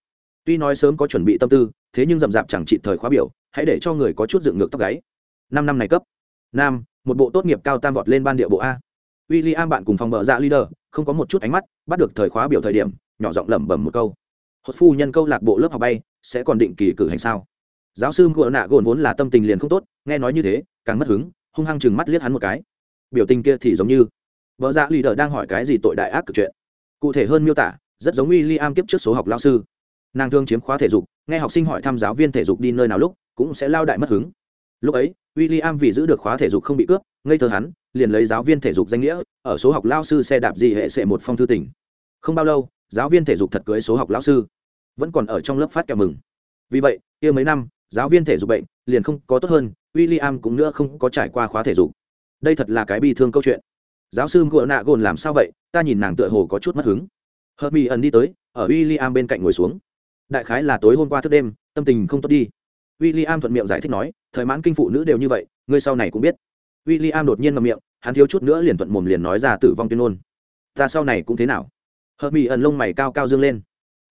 Tuy nói sớm có chuẩn bị tâm tư, thế nhưng rậm rạp chẳng trị thời khóa biểu, hãy để cho người có chút dựng ngược tóc gáy. Năm năm này cấp. Nam, một bộ tốt nghiệp cao tam vọt lên ban địa bộ a. W i l l i am bạn cùng phòng bờ dạ leader, không có một chút ánh mắt, bắt được thời khóa biểu thời điểm, nhỏ giọng lẩm bẩm một câu. Hốt phu nhân câu lạc bộ lớp học bay, sẽ còn định kỳ cử hành sao? Giáo sư ngựa nạ gồn vốn là tâm tình liền không tốt, nghe nói như thế, càng mất hứng, hung hăng chừng mắt liếc hắn một cái. Biểu tình kia thì giống như, vợ dạ lì đờ đang hỏi cái gì tội đại ác cực chuyện. Cụ thể hơn miêu tả, rất giống w i l l i am kiếp trước số học lao sư. Nàng thương chiếm khóa thể dục, nghe học sinh hỏi thăm giáo viên thể dục đi nơi nào lúc, cũng sẽ lao đại mất hứng. Lúc ấy w i l l i am vì giữ được khóa thể dục không bị cướp, ngây thơ hắn, liền lấy giáo viên thể dục danh nghĩa, ở số học lao sư xe đạp gì hệ sệ một phong thư tỉnh. Không bao lâu, giáo viên thể dục thật cưới số học lao sư. Vẫn còn ở trong lớp phát kẹo mừng. Vì vậy, kia mấy năm giáo viên thể dục bệnh, liền không có tốt hơn w i l l i am cũng nữa không có trải qua khóa thể dục. Đây thật là cái bi thương câu chuyện. Giáo sư ngựa nạ gồn làm sao vậy? Ta nhìn nàng tựa hồ có chút mất hứng. Hợp mỹ ẩn đi tới, ở w i l l i am bên cạnh ngồi xuống. Đại khái là tối hôm qua thức đêm, tâm tình không tốt đi. W i l l i am thuận miệng giải thích nói, thời mãn kinh phụ nữ đều như vậy, ngươi sau này cũng biết. W i l l i am đột nhiên ngậm miệng, hắn thiếu chút nữa liền thuận mồm liền nói ra tử vong tuyên ngôn. Ta sau này cũng thế nào? Hợp mỹ ẩn lông mày cao cao dương lên.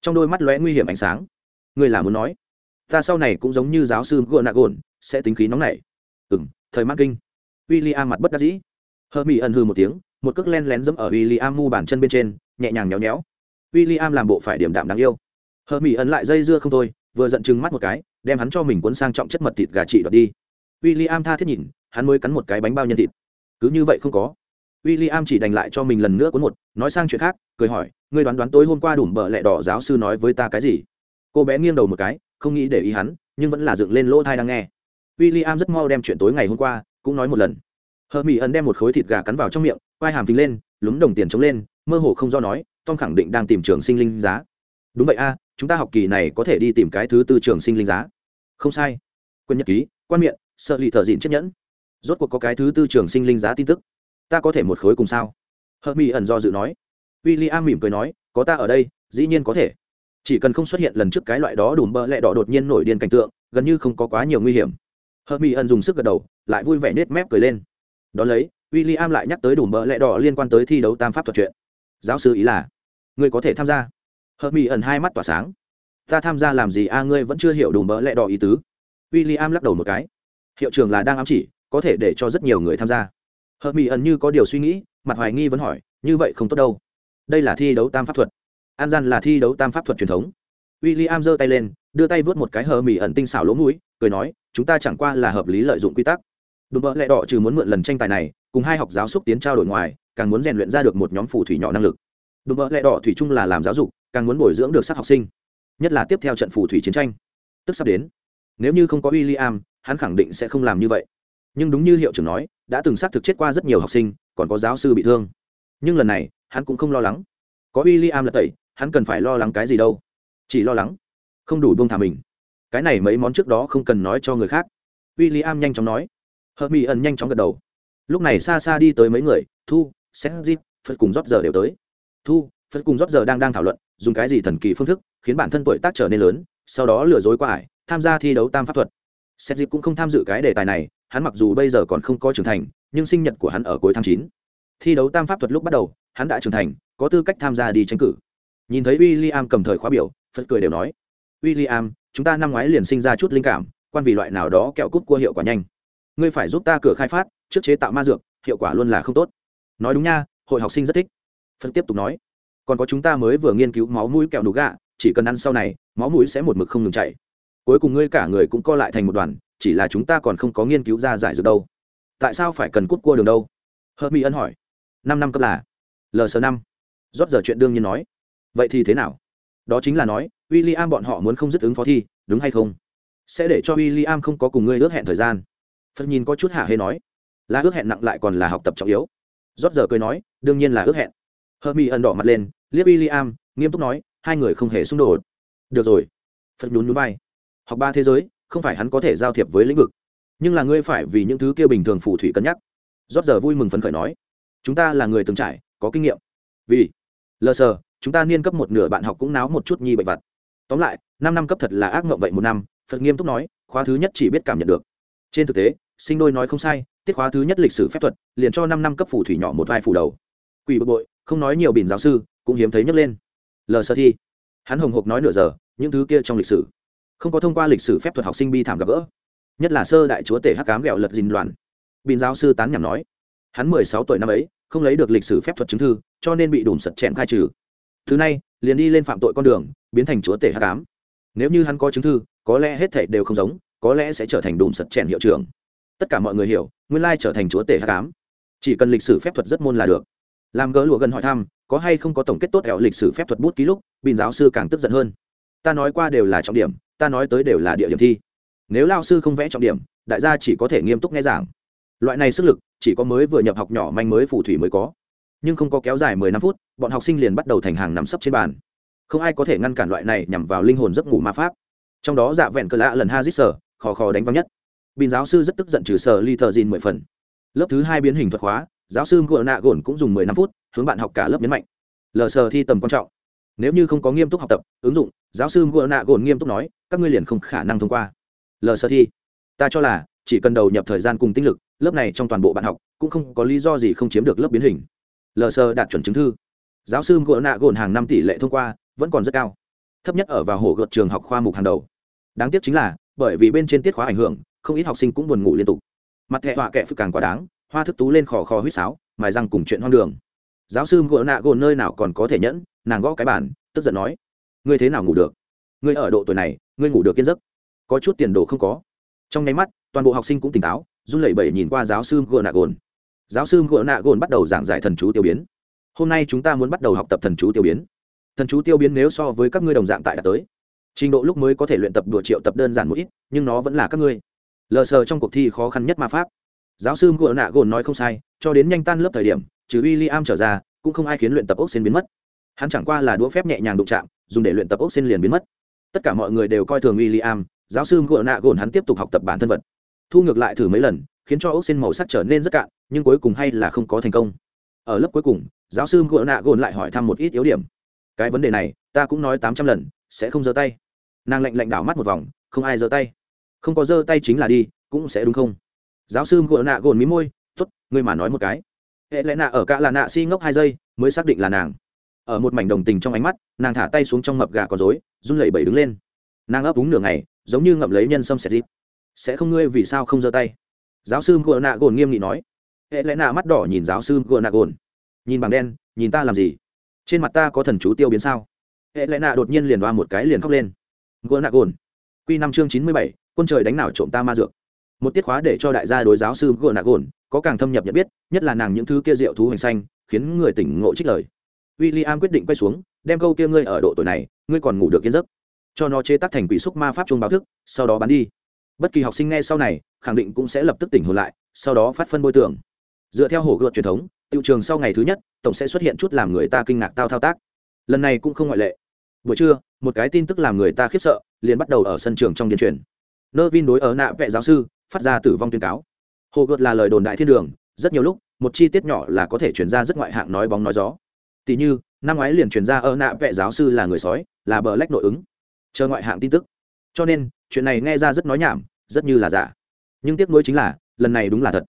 Trong đôi mắt lóe nguy hiểm ánh sáng. Ngươi là muốn nói? Ta sau này cũng giống như giáo sư gượng nạ gồn sẽ tính khí nóng nảy. Ừ m thời mắc kinh. W i l l i am mặt bất đắc dĩ. Hơ mỹ ẩn hư một tiếng, một cước len lén dẫm ở w i l l i am mu bàn chân bên trên, nhẹ nhàng nhéo nhéo. W i l l i am làm bộ phải điểm đạm đáng yêu. Hơ mỹ ẩn lại dây dưa không thôi, vừa giận chừng mắt một cái, đem hắn cho mình cuốn sang trọng chất mật thịt gà trị đoạt đi. W i l l i am tha thiết nhìn, hắn mới cắn một cái bánh bao nhân thịt. Cứ như vậy không có. W i l l i am chỉ đành lại cho mình lần nữa cuốn một, nói sang chuyện khác, cười hỏi, ngươi đoán đoán tối hôm qua đủ bợ lẹ đỏ giáo sư nói với ta cái gì? Cô bé nghiêng đầu một cái không nghĩ để ý hắn, nhưng vẫn là dựng lên lỗ thai đang nghe. W i l l i am rất mau đem chuyện tối ngày hôm qua cũng nói một lần. Hờ mỹ ẩn đem một khối thịt gà cắn vào trong miệng vai hàm phình lên, lúng đồng tiền chống lên, mơ hồ không do nói, tom khẳng định đang tìm trường sinh linh giá. Đúng vậy a, chúng ta học kỳ này có thể đi tìm cái thứ tư trường sinh linh giá. Không sai. Quân nhật ký, quan miệng, sợ lì thợ dịn chiếc nhẫn. Rốt cuộc có cái thứ tư trường sinh linh giá tin tức. Ta có thể một khối cùng sao? Hờ mỹ ẩn do dự nói. W i l l i am mỉm cười nói, có ta ở đây, dĩ nhiên có thể chỉ cần không xuất hiện lần trước cái loại đó đùm bơ lẹ đỏ đột nhiên nổi điên cảnh tượng, gần như không có quá nhiều nguy hiểm. Hợp mỹ ẩn dùng sức gật đầu, lại vui vẻ nết mép cười lên. Đ ó lấy w i l l i am lại nhắc tới đùm bơ lẹ đỏ liên quan tới thi đấu tam pháp thuật chuyện. Giáo sư ý là người có thể tham gia. Hợp mỹ ẩn hai mắt tỏa sáng. Ta tham gia làm gì a ngươi vẫn chưa hiểu đùm bơ lẹ đỏ ý tứ. W i l l i am lắc đầu một cái. Hiệu trường là đang ám chỉ, có thể để cho rất nhiều người tham gia. Hợp mỹ ẩn như có điều suy nghĩ, mặt hoài nghi vẫn hỏi, như vậy không tốt đâu. Đây là thi đấu tam pháp thuật an gian là thi đấu tam pháp thuật truyền thống. W i l l i am giơ tay lên, đưa tay vớt một cái hờ mỹ ẩn tinh xảo lỗ mũi, cười nói, chúng ta chẳng qua là hợp lý lợi dụng quy tắc. Đùm bợ lẹ đỏ trừ muốn mượn lần tranh tài này, cùng hai học giáo xúc tiến trao đổi ngoài, càng muốn rèn luyện ra được một nhóm phù thủy nhỏ năng lực. Đùm bợ lẹ đỏ thủy chung là làm giáo dục, càng muốn bồi dưỡng được sắc học sinh. Nhất là tiếp theo trận phù thủy chiến tranh. Tức sắp đến. Nếu như không có w i l l i am hắn khẳng định sẽ không làm như vậy. Nhưng đúng như hiệu trưởng nói, đã từng xác thực chết qua rất nhiều học sinh, còn có giáo sư bị thương. Nhưng lần này, hắn cũng không lo lắng. Có w i l l i am là tẩy hắn cần phải lo lắng cái gì đâu. Chỉ lo lắng, không đủ buông thả mình. Cái này mấy món trước đó không cần nói cho người khác. W i l l i am nhanh chóng nói. Hợp mỹ ẩn nhanh chóng gật đầu. Lúc này xa xa đi tới mấy người, thu xét zip phật cùng rót giờ đều tới. Thu, phật cùng rót giờ đang đang thảo luận, dùng cái gì thần kỳ phương thức khiến bản thân tuổi tác trở nên lớn, sau đó lừa dối qua ải, tham gia thi đấu tam pháp thuật. Xét dịp cũng không tham dự cái đề tài này, hắn mặc dù bây giờ còn không có trưởng thành, nhưng sinh nhật của hắn ở cuối tháng chín. Thi đấu tam pháp thuật lúc bắt đầu, hắn đã trưởng thành, có tư cách tham gia đi tranh cử nhìn thấy w i l l i am cầm thời khóa biểu, phật cười đều nói w i l l i am chúng ta năm ngoái liền sinh ra chút linh cảm, quan vì loại nào đó kẹo cút cua hiệu quả nhanh. Ngươi phải giúp ta cửa khai phát, trước chế tạo ma dược, hiệu quả luôn là không tốt. Nói đúng nha, hội học sinh rất thích. Phật tiếp tục nói, còn có chúng ta mới vừa nghiên cứu máu mũi kẹo nụ gạ, chỉ cần ăn sau này, máu mũi sẽ một mực không ngừng chạy cuối cùng ngươi cả người cũng co lại thành một đoàn, chỉ là chúng ta còn không có nghiên cứu ra giải dược đâu. Tại sao phải cần cút cua đường đâu? Hợp mỹ ân hỏi, năm năm cấp là? Lờ năm. Rót giờ chuyện đương nhiên nói vậy thì thế nào? Đó chính là nói w i l l i am bọn họ muốn không dứt ứng phó thi, đúng hay không? Sẽ để cho w i l l i am không có cùng ngươi ước hẹn thời gian. Phật nhìn có chút hạ hê nói, là ước hẹn nặng lại còn là học tập trọng yếu. Rót giờ cười nói, đương nhiên là ước hẹn. Hơ mi ẩn đỏ mặt lên, liếc w i l l i am nghiêm túc nói, hai người không hề xung đột. Được rồi. Phật nhún núi bay học ba thế giới, không phải hắn có thể giao thiệp với lĩnh vực. Nhưng là ngươi phải vì những thứ kia bình thường phù thủy cân nhắc. Rót giờ vui mừng phấn khởi nói, chúng ta là người từng trải, có kinh nghiệm. Vì, lờ sờ chúng ta niên cấp một nửa bạn học cũng náo một chút nhi bệnh vặt. Tóm lại, năm năm cấp thật là ác mộng vậy một năm, phật nghiêm túc nói, khóa thứ nhất chỉ biết cảm nhận được. Trên thực tế, sinh đôi nói không sai, tiết khóa thứ nhất lịch sử phép thuật, liền cho năm năm cấp phù thủy nhỏ một vai phủ đầu. Quỷ bực bội, không nói nhiều bình giáo sư, cũng hiếm thấy nhấc lên. Lờ sơ thi. Hắn hồng hộc nói nửa giờ, những thứ kia trong lịch sử. Không có thông qua lịch sử phép thuật học sinh bi thảm gặp gỡ. Nhất là sơ đại chúa tể hắc cám ghẹo lật dình đoàn bình giáo sư tán nhảm nói, hắn mười sáu tuổi năm ấy, không lấy được lịch sử phép thuật chứng thư, cho nên bị đùm sật chèn khai trừ thứ này, liền đi lên phạm tội con đường, biến thành chúa tể hát cám nếu như hắn có chứng thư, có lẽ hết thể đều không giống, có lẽ sẽ trở thành đùm sật chèn hiệu trưởng. Tất cả mọi người hiểu, nguyên lai trở thành chúa tể hát cám chỉ cần lịch sử phép thuật rất môn là được. Làm gỡ lụa gần hỏi thăm, có hay không có tổng kết tốt ẹo lịch sử phép thuật bút ký lúc, bình giáo sư càng tức giận hơn. Ta nói qua đều là trọng điểm, ta nói tới đều là địa điểm thi. Nếu lao sư không vẽ trọng điểm, đại gia chỉ có thể nghiêm túc nghe giảng. Loại này sức lực, chỉ có mới vừa nhập học nhỏ manh mới phù thủy mới có nhưng không có kéo dài mười năm phút, bọn học sinh liền bắt đầu thành hàng nằm sấp trên bàn. Không ai có thể ngăn cản loại này nhằm vào linh hồn giấc ngủ ma pháp. Trong đó dạ vẹn cờ lạ lần hazit sở khò khò đánh văng nhất. Bình giáo sư rất tức giận trừ sở ly thờ dìn mười phần. Lớp thứ hai biến hình thuật hóa, giáo sư ngựa nạ gồn cũng dùng mười năm phút, hướng bạn học cả lớp nhấn mạnh. Lờ sờ thi tầm quan trọng. Nếu như không có nghiêm túc học tập, ứng dụng, giáo sư ngựa nạ gồn nghiêm túc nói, các ngươi liền không khả năng thông qua. Lờ sờ thi. Ta cho là, chỉ cần đầu nhập thời gian cùng tinh lực, lớp này trong toàn bộ bạn học, cũng không có lý do gì không chiếm được lớp biến hình lờ sơ đạt chuẩn chứng thư. Giáo sư gỗ nạ gồn hàng năm tỷ lệ thông qua vẫn còn rất cao, thấp nhất ở vào hồ gợt trường học khoa mục hàng đầu. Đáng tiếc chính là, bởi vì bên trên tiết khóa ảnh hưởng, không ít học sinh cũng buồn ngủ liên tục. Mặt thẹ họa kẹ phức càng quá đáng, hoa thức tú lên khò khò huýt sáo, mài răng cùng chuyện hoang đường. Giáo sư gỗ nạ gồn nơi nào còn có thể nhẫn, nàng gõ cái bàn, tức giận nói, ngươi thế nào ngủ được? Ngươi ở độ tuổi này, ngươi ngủ được kiên giấc. Có chút tiền đồ không có. Trong nháy mắt, toàn bộ học sinh cũng tỉnh táo, run lẩy bẩy nhìn qua giáo sư gỗ nạ gồn giáo sư ngựa nạ gồn bắt đầu giảng giải thần chú tiêu biến. Hôm nay chúng ta muốn bắt đầu học tập thần chú tiêu biến. Thần chú tiêu biến nếu so với các ngươi đồng dạng tại đã tới, trình độ lúc mới có thể luyện tập đùa triệu tập đơn giản một ít, nhưng nó vẫn là các ngươi. Lờ sờ trong cuộc thi khó khăn nhất ma pháp. Giáo sư ngựa nạ gồn nói không sai, cho đến nhanh tan lớp thời điểm, trừ w i l l i am trở ra, cũng không ai khiến luyện tập ốc xin biến mất. Hắn chẳng qua là đũa phép nhẹ nhàng đụng chạm, dùng để luyện tập ốc xin liền biến mất. Tất cả mọi người đều coi thường w i l l i am giáo sư ngựa nạ gồn hắn tiếp tục học tập bản thân vật. Thu ngược lại thử mấy lần khiến cho ốc xin màu sắc trở nên rất cạn, nhưng cuối cùng hay là không có thành công. Ở lớp cuối cùng, giáo sư ngựa nạ gồn lại hỏi thăm một ít yếu điểm. Cái vấn đề này, ta cũng nói tám trăm lần, sẽ không giơ tay. Nàng lạnh lạnh đảo mắt một vòng, không ai giơ tay. Không có giơ tay chính là đi, cũng sẽ đúng không? Giáo sư ngựa nạ gồn mí môi t ố t ngươi mà nói một cái. Hệ lẽ nạ ở cả là nạ si ngốc hai giây, mới xác định là nàng. Ở một mảnh đồng tình trong ánh mắt, nàng thả tay xuống trong mập gà con dối run lẩy bẩy đứng lên. Nàng ấp úng nửa ngày, giống như ngậm lấy nhân sâm xẹt dịp. Sẽ không ngươi vì sao không giơ tay? Giáo sư ngựa nạ gồn nghiêm nghị nói. Hệ lẽ nạ mắt đỏ nhìn giáo sư ngựa nạ gồn nhìn bằng đen, nhìn ta làm gì? Trên mặt ta có thần chú tiêu biến sao? Hệ lẽ nạ đột nhiên liền đoa một cái liền khóc lên. Ngựa nạ gồn q năm chương chín mươi bảy, quân trời đánh nào trộm ta ma dược. Một tiết khóa để cho đại gia đối giáo sư ngựa nạ gồn có càng thâm nhập nhận biết, nhất là nàng những thứ kia rượu thú hành xanh, khiến người tỉnh ngộ trích lời. W i l l i am quyết định quay xuống, đem câu kia ngươi ở độ tuổi này, ngươi còn ngủ được yên giấc. Cho nó chế tác thành quỷ xúc ma pháp chung báo thức, sau đó bắn đi bất kỳ học sinh nghe sau này, khẳng định cũng sẽ lập tức tỉnh hồn lại, sau đó phát phân bôi tưởng. Dựa theo hồ gợt truyền thống tiệu trường sau ngày thứ nhất, tổng sẽ xuất hiện chút làm người ta kinh ngạc tao thao tác. Lần này cũng không ngoại lệ. Buổi trưa, một cái tin tức làm người ta khiếp sợ, liền bắt đầu ở sân trường trong điện truyền. Nơ vin đối ở nạ vệ giáo sư, phát ra tử vong tuyên cáo. Hồ gợt là lời đồn đại thiên đường, rất nhiều lúc, một chi tiết nhỏ là có thể chuyển ra rất ngoại hạng nói bóng nói gió. Tỷ như, năm ngoái liền truyền ra ở nạ vệ giáo sư là người sói, là bờ lách nội ứng. Chờ ngoại hạng tin tức. Cho nên chuyện này nghe ra rất nói nhảm, rất như là giả. Nhưng tiếc nuối chính là, lần này đúng là thật.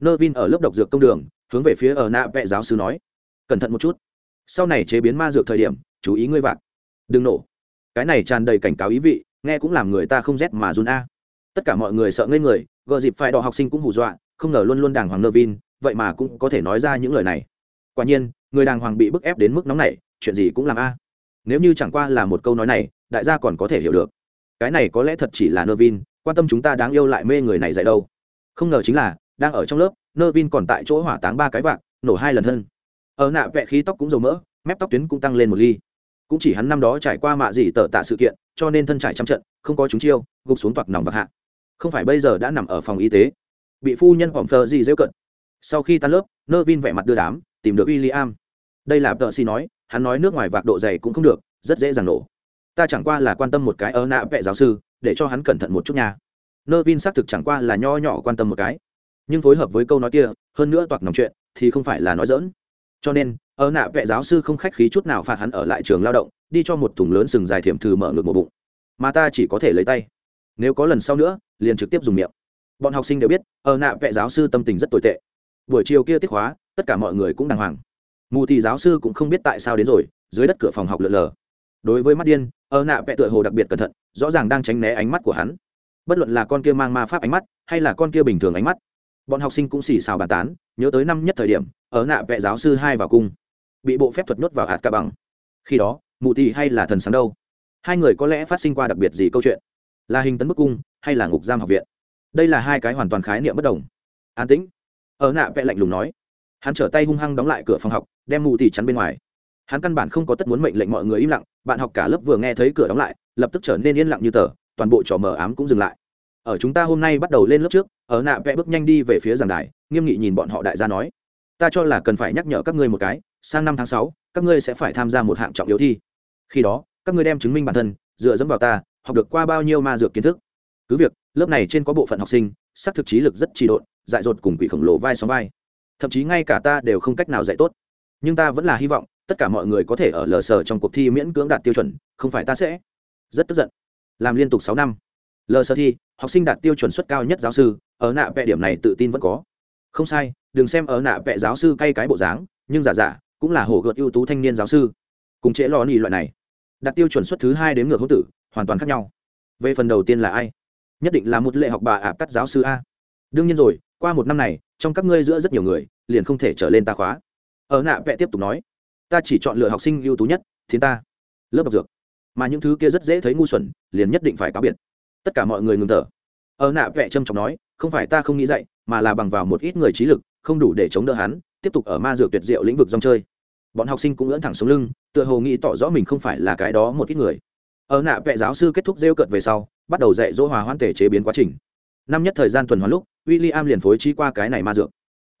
Nơ vin ở lớp độc dược công đường, hướng về phía ở nạ vệ giáo sư nói, cẩn thận một chút. Sau này chế biến ma dược thời điểm, chú ý ngươi vạn đừng nổ. Cái này tràn đầy cảnh cáo ý vị, nghe cũng làm người ta không rét mà run a. Tất cả mọi người sợ ngây người gợ dịp phải đỏ học sinh cũng hù dọa, không ngờ luôn luôn đàng hoàng nơ vin vậy mà cũng có thể nói ra những lời này. Quả nhiên, người đàng hoàng bị bức ép đến mức nóng này chuyện gì cũng làm a. Nếu như chẳng qua là một câu nói này, đại gia còn có thể hiểu được cái này có lẽ thật chỉ là nơ vin quan tâm chúng ta đáng yêu lại mê người này dạy đâu. Không ngờ chính là, đang ở trong lớp nơ vin còn tại chỗ hỏa táng ba cái vạc, nổ hai lần hơn ở nạ vẹ khí tóc cũng dầu mỡ, mép tóc tuyến cũng tăng lên một ly. Cũng chỉ hắn năm đó trải qua mạ gì tờ tạ sự kiện, cho nên thân trải trăm trận, không có chúng chiêu, gục xuống toạc nòng vạc hạ. Không phải bây giờ đã nằm ở phòng y tế. Bị phu nhân phỏng thờ gì dễ cận. Sau khi tan lớp nơ vin vẻ mặt đưa đám, tìm được w i l l i am đây là tợ xi nói, hắn nói nước ngoài vạc độ dày cũng không được, rất dễ dàng nổ ta chẳng qua là quan tâm một cái ở nạ vệ giáo sư, để cho hắn cẩn thận một chút nha. Nơ vin xác thực chẳng qua là nho nhỏ quan tâm một cái. Nhưng phối hợp với câu nói kia, hơn nữa toạc nòng chuyện, thì không phải là nói dỡn cho nên ở nạ vệ giáo sư không khách khí chút nào phạt hắn ở lại trường lao động, đi cho một thùng lớn sừng dài thiểm thử mở ngược một bụng. Mà ta chỉ có thể lấy tay. Nếu có lần sau nữa, liền trực tiếp dùng miệng. Bọn học sinh đều biết ở nạ vệ giáo sư tâm tình rất tồi tệ. Buổi chiều kia tiết hóa, tất cả mọi người cũng đàng hoàng. Mù thì giáo sư cũng không biết tại sao đến rồi, dưới đất cửa phòng học lượn lờ đối với mắt điên, ở nạ vẽ tựa hồ đặc biệt cẩn thận, rõ ràng đang tránh né ánh mắt của hắn. Bất luận là con kia mang ma pháp ánh mắt, hay là con kia bình thường ánh mắt, bọn học sinh cũng xì xào bàn tán, nhớ tới năm nhất thời điểm, ở nạ vẽ giáo sư hai vào cung, bị bộ phép thuật nhốt vào hạt ca bằng. Khi đó, mụ tị hay là thần sáng đâu? Hai người có lẽ phát sinh qua đặc biệt gì câu chuyện? Là hình tấn bức cung, hay là ngục giam học viện? Đây là hai cái hoàn toàn khái niệm bất đồng. An tĩnh. Ở nạ vẽ lạnh lùng nói. Hắn trở tay hung hăng đóng lại cửa phòng học, đem mụ tị chắn bên ngoài hắn căn bản không có tất muốn mệnh lệnh mọi người im lặng, bạn học cả lớp vừa nghe thấy cửa đóng lại, lập tức trở nên yên lặng như tờ, toàn bộ trò mờ ám cũng dừng lại. Ở chúng ta hôm nay bắt đầu lên lớp trước, ở nạ vẽ bước nhanh đi về phía giảng đài, nghiêm nghị nhìn bọn họ đại gia nói, ta cho là cần phải nhắc nhở các ngươi một cái, sang năm tháng sáu, các ngươi sẽ phải tham gia một hạng trọng yếu thi. Khi đó, các ngươi đem chứng minh bản thân, dựa dẫm vào ta, học được qua bao nhiêu ma dược kiến thức. Cứ việc, lớp này trên có bộ phận học sinh sắc thực trí lực rất trì độn, dại dột cùng quỷ khổng lồ vai xóm vai. Thậm chí ngay cả ta đều không cách nào dạy tốt nhưng ta vẫn là hy vọng tất cả mọi người có thể ở lờ sờ trong cuộc thi miễn cưỡng đạt tiêu chuẩn, không phải ta sẽ. Rất tức giận. Làm liên tục sáu năm. Lờ sờ thi, học sinh đạt tiêu chuẩn suất cao nhất giáo sư, ở nạ vẽ điểm này tự tin vẫn có. Không sai, đừng xem ở nạ vẽ giáo sư cay cái bộ dáng, nhưng giả giả, cũng là hổ gợt ưu tú thanh niên giáo sư. Cùng trễ lo nỉ loại này, đạt tiêu chuẩn suất thứ hai đến ngược hữu tử, hoàn toàn khác nhau. Về phần đầu tiên là ai? Nhất định là một lệ học bà ạp cắt giáo sư a. Đương nhiên rồi, qua một năm này, trong các ngươi giữa rất nhiều người, liền không thể trở lên ta khóa ở nạ vẽ tiếp tục nói, ta chỉ chọn lựa học sinh ưu tú nhất, thiên ta, lớp đọc dược. Mà những thứ kia rất dễ thấy ngu xuẩn, liền nhất định phải cáo biệt. Tất cả mọi người ngừng thở. Ở nạ vẽ trâm trọng nói, không phải ta không nghĩ dạy, mà là bằng vào một ít người trí lực, không đủ để chống đỡ hắn, tiếp tục ở ma dược tuyệt diệu lĩnh vực dòng chơi. Bọn học sinh cũng ngỡn thẳng xuống lưng, tựa hồ nghĩ tỏ rõ mình không phải là cái đó một ít người. Ở nạ vẽ giáo sư kết thúc rêu cợt về sau, bắt đầu dạy dỗ hòa hoan tể chế biến quá trình. Năm nhất thời gian tuần hoàn lúc w i l l i am liền phối trí qua cái này ma dược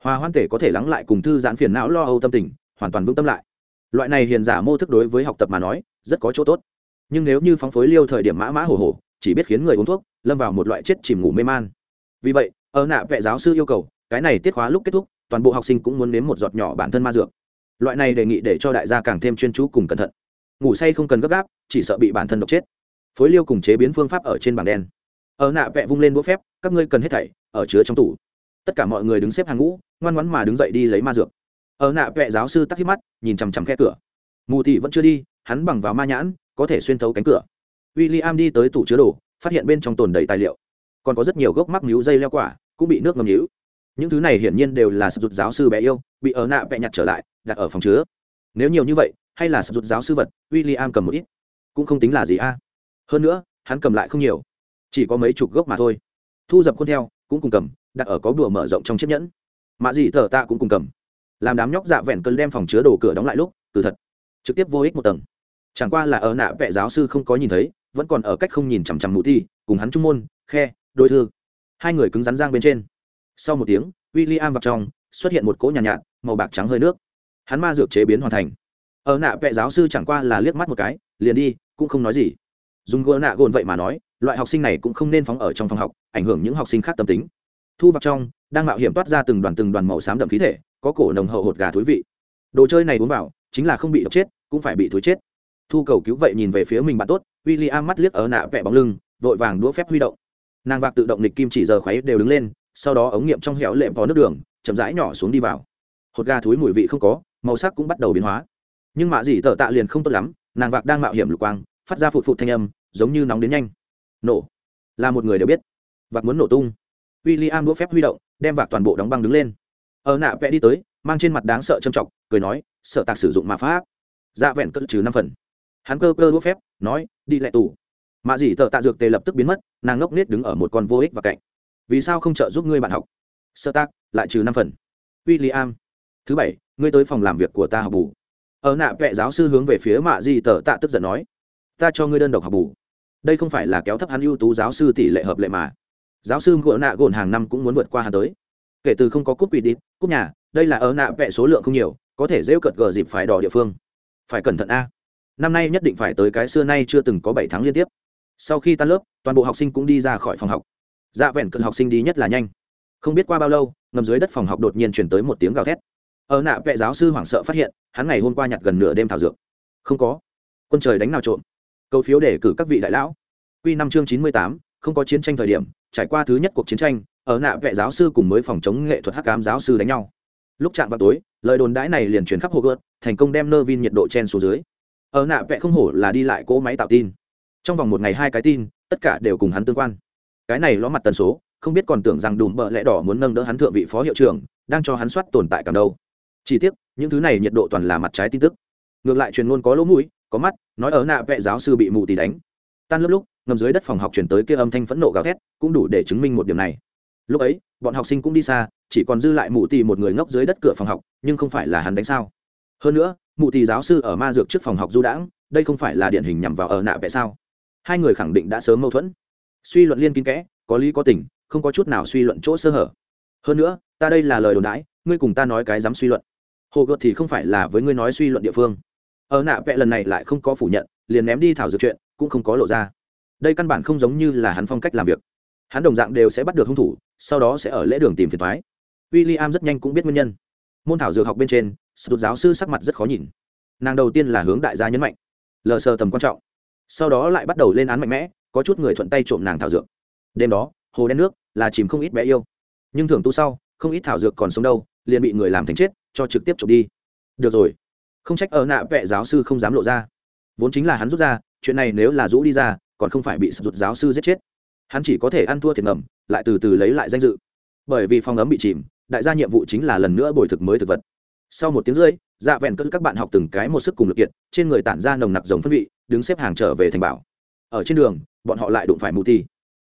hòa hoan tể có thể lắng lại cùng thư giãn phiền não lo âu tâm tình, hoàn toàn vững tâm lại. Loại này hiền giả mô thức đối với học tập mà nói, rất có chỗ tốt. Nhưng nếu như phóng phối liêu thời điểm mã mã hổ hổ chỉ biết khiến người uống thuốc, lâm vào một loại chết chìm ngủ mê man. Vì vậy, ở nạ vệ giáo sư yêu cầu, cái này tiết khóa lúc kết thúc, toàn bộ học sinh cũng muốn nếm một giọt nhỏ bản thân ma dược. Loại này đề nghị để cho đại gia càng thêm chuyên chú cùng cẩn thận. Ngủ say không cần gấp gáp, chỉ sợ bị bản thân độc chết. Phối liêu cùng chế biến phương pháp ở trên bảng đen. Ở nạ vẹ vung lên búa phép, các ngươi cần hết thảy, ở chứa trong tủ tất cả mọi người đứng xếp hàng ngũ, ngoan ngoãn mà đứng dậy đi lấy ma dược. Ở nạ vệ giáo sư tắc hít mắt, nhìn chằm chằm khe cửa. Mù thị vẫn chưa đi, hắn bằng vào ma nhãn, có thể xuyên thấu cánh cửa. W i l l i am đi tới tủ chứa đồ, phát hiện bên trong tồn đầy tài liệu. Còn có rất nhiều gốc mắc níu dây leo quả, cũng bị nước ngầm níu những thứ này hiển nhiên đều là sập rụt giáo sư bé yêu, bị ở nạ vẹ nhặt trở lại, đặt ở phòng chứa. Nếu nhiều như vậy, hay là sập rụt giáo sư vật w i l l i am cầm một ít. Cũng không tính là gì a. Hơn nữa, hắn cầm lại không nhiều. Chỉ có mấy chục gốc mà thôi. Thu dập khuôn theo, cũng cùng cầm đặt ở có bùa mở rộng trong chiếc nhẫn. Mạ gì thở tạ cũng cùng cầm. Làm đám nhóc dạ vẹn cơn đem phòng chứa đồ cửa đóng lại lúc từ thật trực tiếp vô ích một tầng. Chẳng qua là ở nạ vệ giáo sư không có nhìn thấy vẫn còn ở cách không nhìn chằm chằm mụ thi cùng hắn trung môn khe đôi thư. Hai người cứng rắn giang bên trên. Sau một tiếng w i l l i am vào trong xuất hiện một cỗ nhàn nhạt, nhạt màu bạc trắng hơi nước. Hắn ma dược chế biến hoàn thành. Ở nạ vệ giáo sư chẳng qua là liếc mắt một cái liền đi cũng không nói gì. Dùng gỡ nạ gồn vậy mà nói loại học sinh này cũng không nên phóng ở trong phòng học ảnh hưởng những học sinh khác tâm tính thu vào trong, đang mạo hiểm toát ra từng đoàn từng đoàn màu xám đậm khí thể, có cổ nồng hậu hột gà thúi vị. Đồ chơi này uống vào, chính là không bị độc chết, cũng phải bị thối chết. Thu cầu cứu vậy nhìn về phía mình bạn tốt w i l l i am mắt liếc ở nạ vẹ bóng lưng, vội vàng đũa phép huy động. Nàng vạc tự động nịch kim chỉ giờ khoáy đều đứng lên, sau đó ống nghiệm trong hẻo lệm vào nước đường, chậm rãi nhỏ xuống đi vào. Hột gà thúi mùi vị không có, màu sắc cũng bắt đầu biến hóa. Nhưng mạ gì tờ tạ liền không tốt lắm, nàng vạc đang mạo hiểm lục quang, phát ra phụt phụt thanh âm, giống như nóng đến nhanh. Nổ. Là một người đều biết. Vạc muốn nổ tung w i l l i am đũa phép huy động đem vạc toàn bộ đóng băng đứng lên. Ở nạ vẽ đi tới mang trên mặt đáng sợ châm chọc cười nói sợ tạc sử dụng mà pháp. Dạ vẹn cất trừ năm phần. Hắn cơ cơ đũa phép nói đi lại tù. Mạ dĩ tờ tạ dược tề lập tức biến mất nàng ngốc nết đứng ở một con vô ích và cạnh. Vì sao không trợ giúp ngươi bạn học? Sợ tạc, lại trừ năm phần. W i l l i am thứ bảy ngươi tới phòng làm việc của ta học bù. Ở nạ vẽ giáo sư hướng về phía mạ dĩ tờ tạ tức giận nói ta cho ngươi đơn độc học bù. Đây không phải là kéo thấp hắn ưu tú giáo sư tỷ lệ hợp lệ mà giáo sư gỗ nạ gồn hàng năm cũng muốn vượt qua hà tới. Kể từ không có cúp quỵ đi, cúp nhà, đây là ở nạ vẽ số lượng không nhiều, có thể rêu cợt gờ dịp phải đỏ địa phương. Phải cẩn thận a. Năm nay nhất định phải tới cái xưa nay chưa từng có bảy tháng liên tiếp. Sau khi tan lớp, toàn bộ học sinh cũng đi ra khỏi phòng học. Dạ vẹn cận học sinh đi nhất là nhanh. Không biết qua bao lâu, ngầm dưới đất phòng học đột nhiên chuyển tới một tiếng gào thét. Ở nạ vệ giáo sư hoảng sợ phát hiện, hắn ngày hôm qua nhặt gần nửa đêm thảo dược. Không có. Quân trời đánh nào trộm. Câu phiếu để cử các vị đại lão. Q năm chương chín mươi tám, không có chiến tranh thời điểm trải qua thứ nhất cuộc chiến tranh, ở nạ vệ giáo sư cùng mới phòng chống nghệ thuật hắc cám giáo sư đánh nhau. Lúc chạm vào tối, lời đồn đãi này liền truyền khắp hồ gợt thành công đem nơ vin nhiệt độ chen xuống dưới. Ở nạ vệ không hổ là đi lại cỗ máy tạo tin. Trong vòng một ngày hai cái tin, tất cả đều cùng hắn tương quan. Cái này ló mặt tần số, không biết còn tưởng rằng đùm bợ lẽ đỏ muốn nâng đỡ hắn thượng vị phó hiệu trưởng, đang cho hắn soát tồn tại cảm đâu. Chỉ tiếc, những thứ này nhiệt độ toàn là mặt trái tin tức. Ngược lại truyền ngôn có lỗ mũi, có mắt, nói ở nạ vệ giáo sư bị mù tì đánh tan lớp lúc, ngầm dưới đất phòng học chuyển tới kia âm thanh phẫn nộ gào thét, cũng đủ để chứng minh một điểm này. Lúc ấy, bọn học sinh cũng đi xa, chỉ còn dư lại mụ tì một người ngốc dưới đất cửa phòng học, nhưng không phải là hắn đánh sao. Hơn nữa, mụ tì giáo sư ở ma dược trước phòng học du đãng, đây không phải là điển hình nhằm vào ở nạ vẽ sao? Hai người khẳng định đã sớm mâu thuẫn. Suy luận liên kín kẽ, có lý có tình, không có chút nào suy luận chỗ sơ hở. Hơn nữa, ta đây là lời đồn đãi, ngươi cùng ta nói cái dám suy luận. Hồ gợt thì không phải là với ngươi nói suy luận địa phương. Ở nạ vẽ lần này lại không có phủ nhận, liền ném đi thảo dược chuyện cũng không có lộ ra. Đây căn bản không giống như là hắn phong cách làm việc. Hắn đồng dạng đều sẽ bắt được hung thủ, sau đó sẽ ở lễ đường tìm phiền thoái w i l l i am rất nhanh cũng biết nguyên nhân. Môn thảo dược học bên trên, sụt giáo sư sắc mặt rất khó nhìn. Nàng đầu tiên là hướng đại gia nhấn mạnh. Lờ sờ tầm quan trọng. Sau đó lại bắt đầu lên án mạnh mẽ, có chút người thuận tay trộm nàng thảo dược. Đêm đó, hồ đen nước là chìm không ít bé yêu. Nhưng thường tu sau, không ít thảo dược còn sống đâu, liền bị người làm thành chết, cho trực tiếp trộm đi. Được rồi. Không trách ở nạ vệ giáo sư không dám lộ ra. Vốn chính là hắn rút ra chuyện này nếu là rũ đi ra, còn không phải bị sập rụt giáo sư giết chết. Hắn chỉ có thể ăn thua thiệt ngầm, lại từ từ lấy lại danh dự. Bởi vì phòng ấm bị chìm, đại gia nhiệm vụ chính là lần nữa bồi thực mới thực vật. Sau một tiếng rưỡi dạ vẹn cất các bạn học từng cái một sức cùng lực kiện trên người tản ra nồng nặc giống phân vị, đứng xếp hàng trở về thành bảo. Ở trên đường, bọn họ lại đụng phải mù ti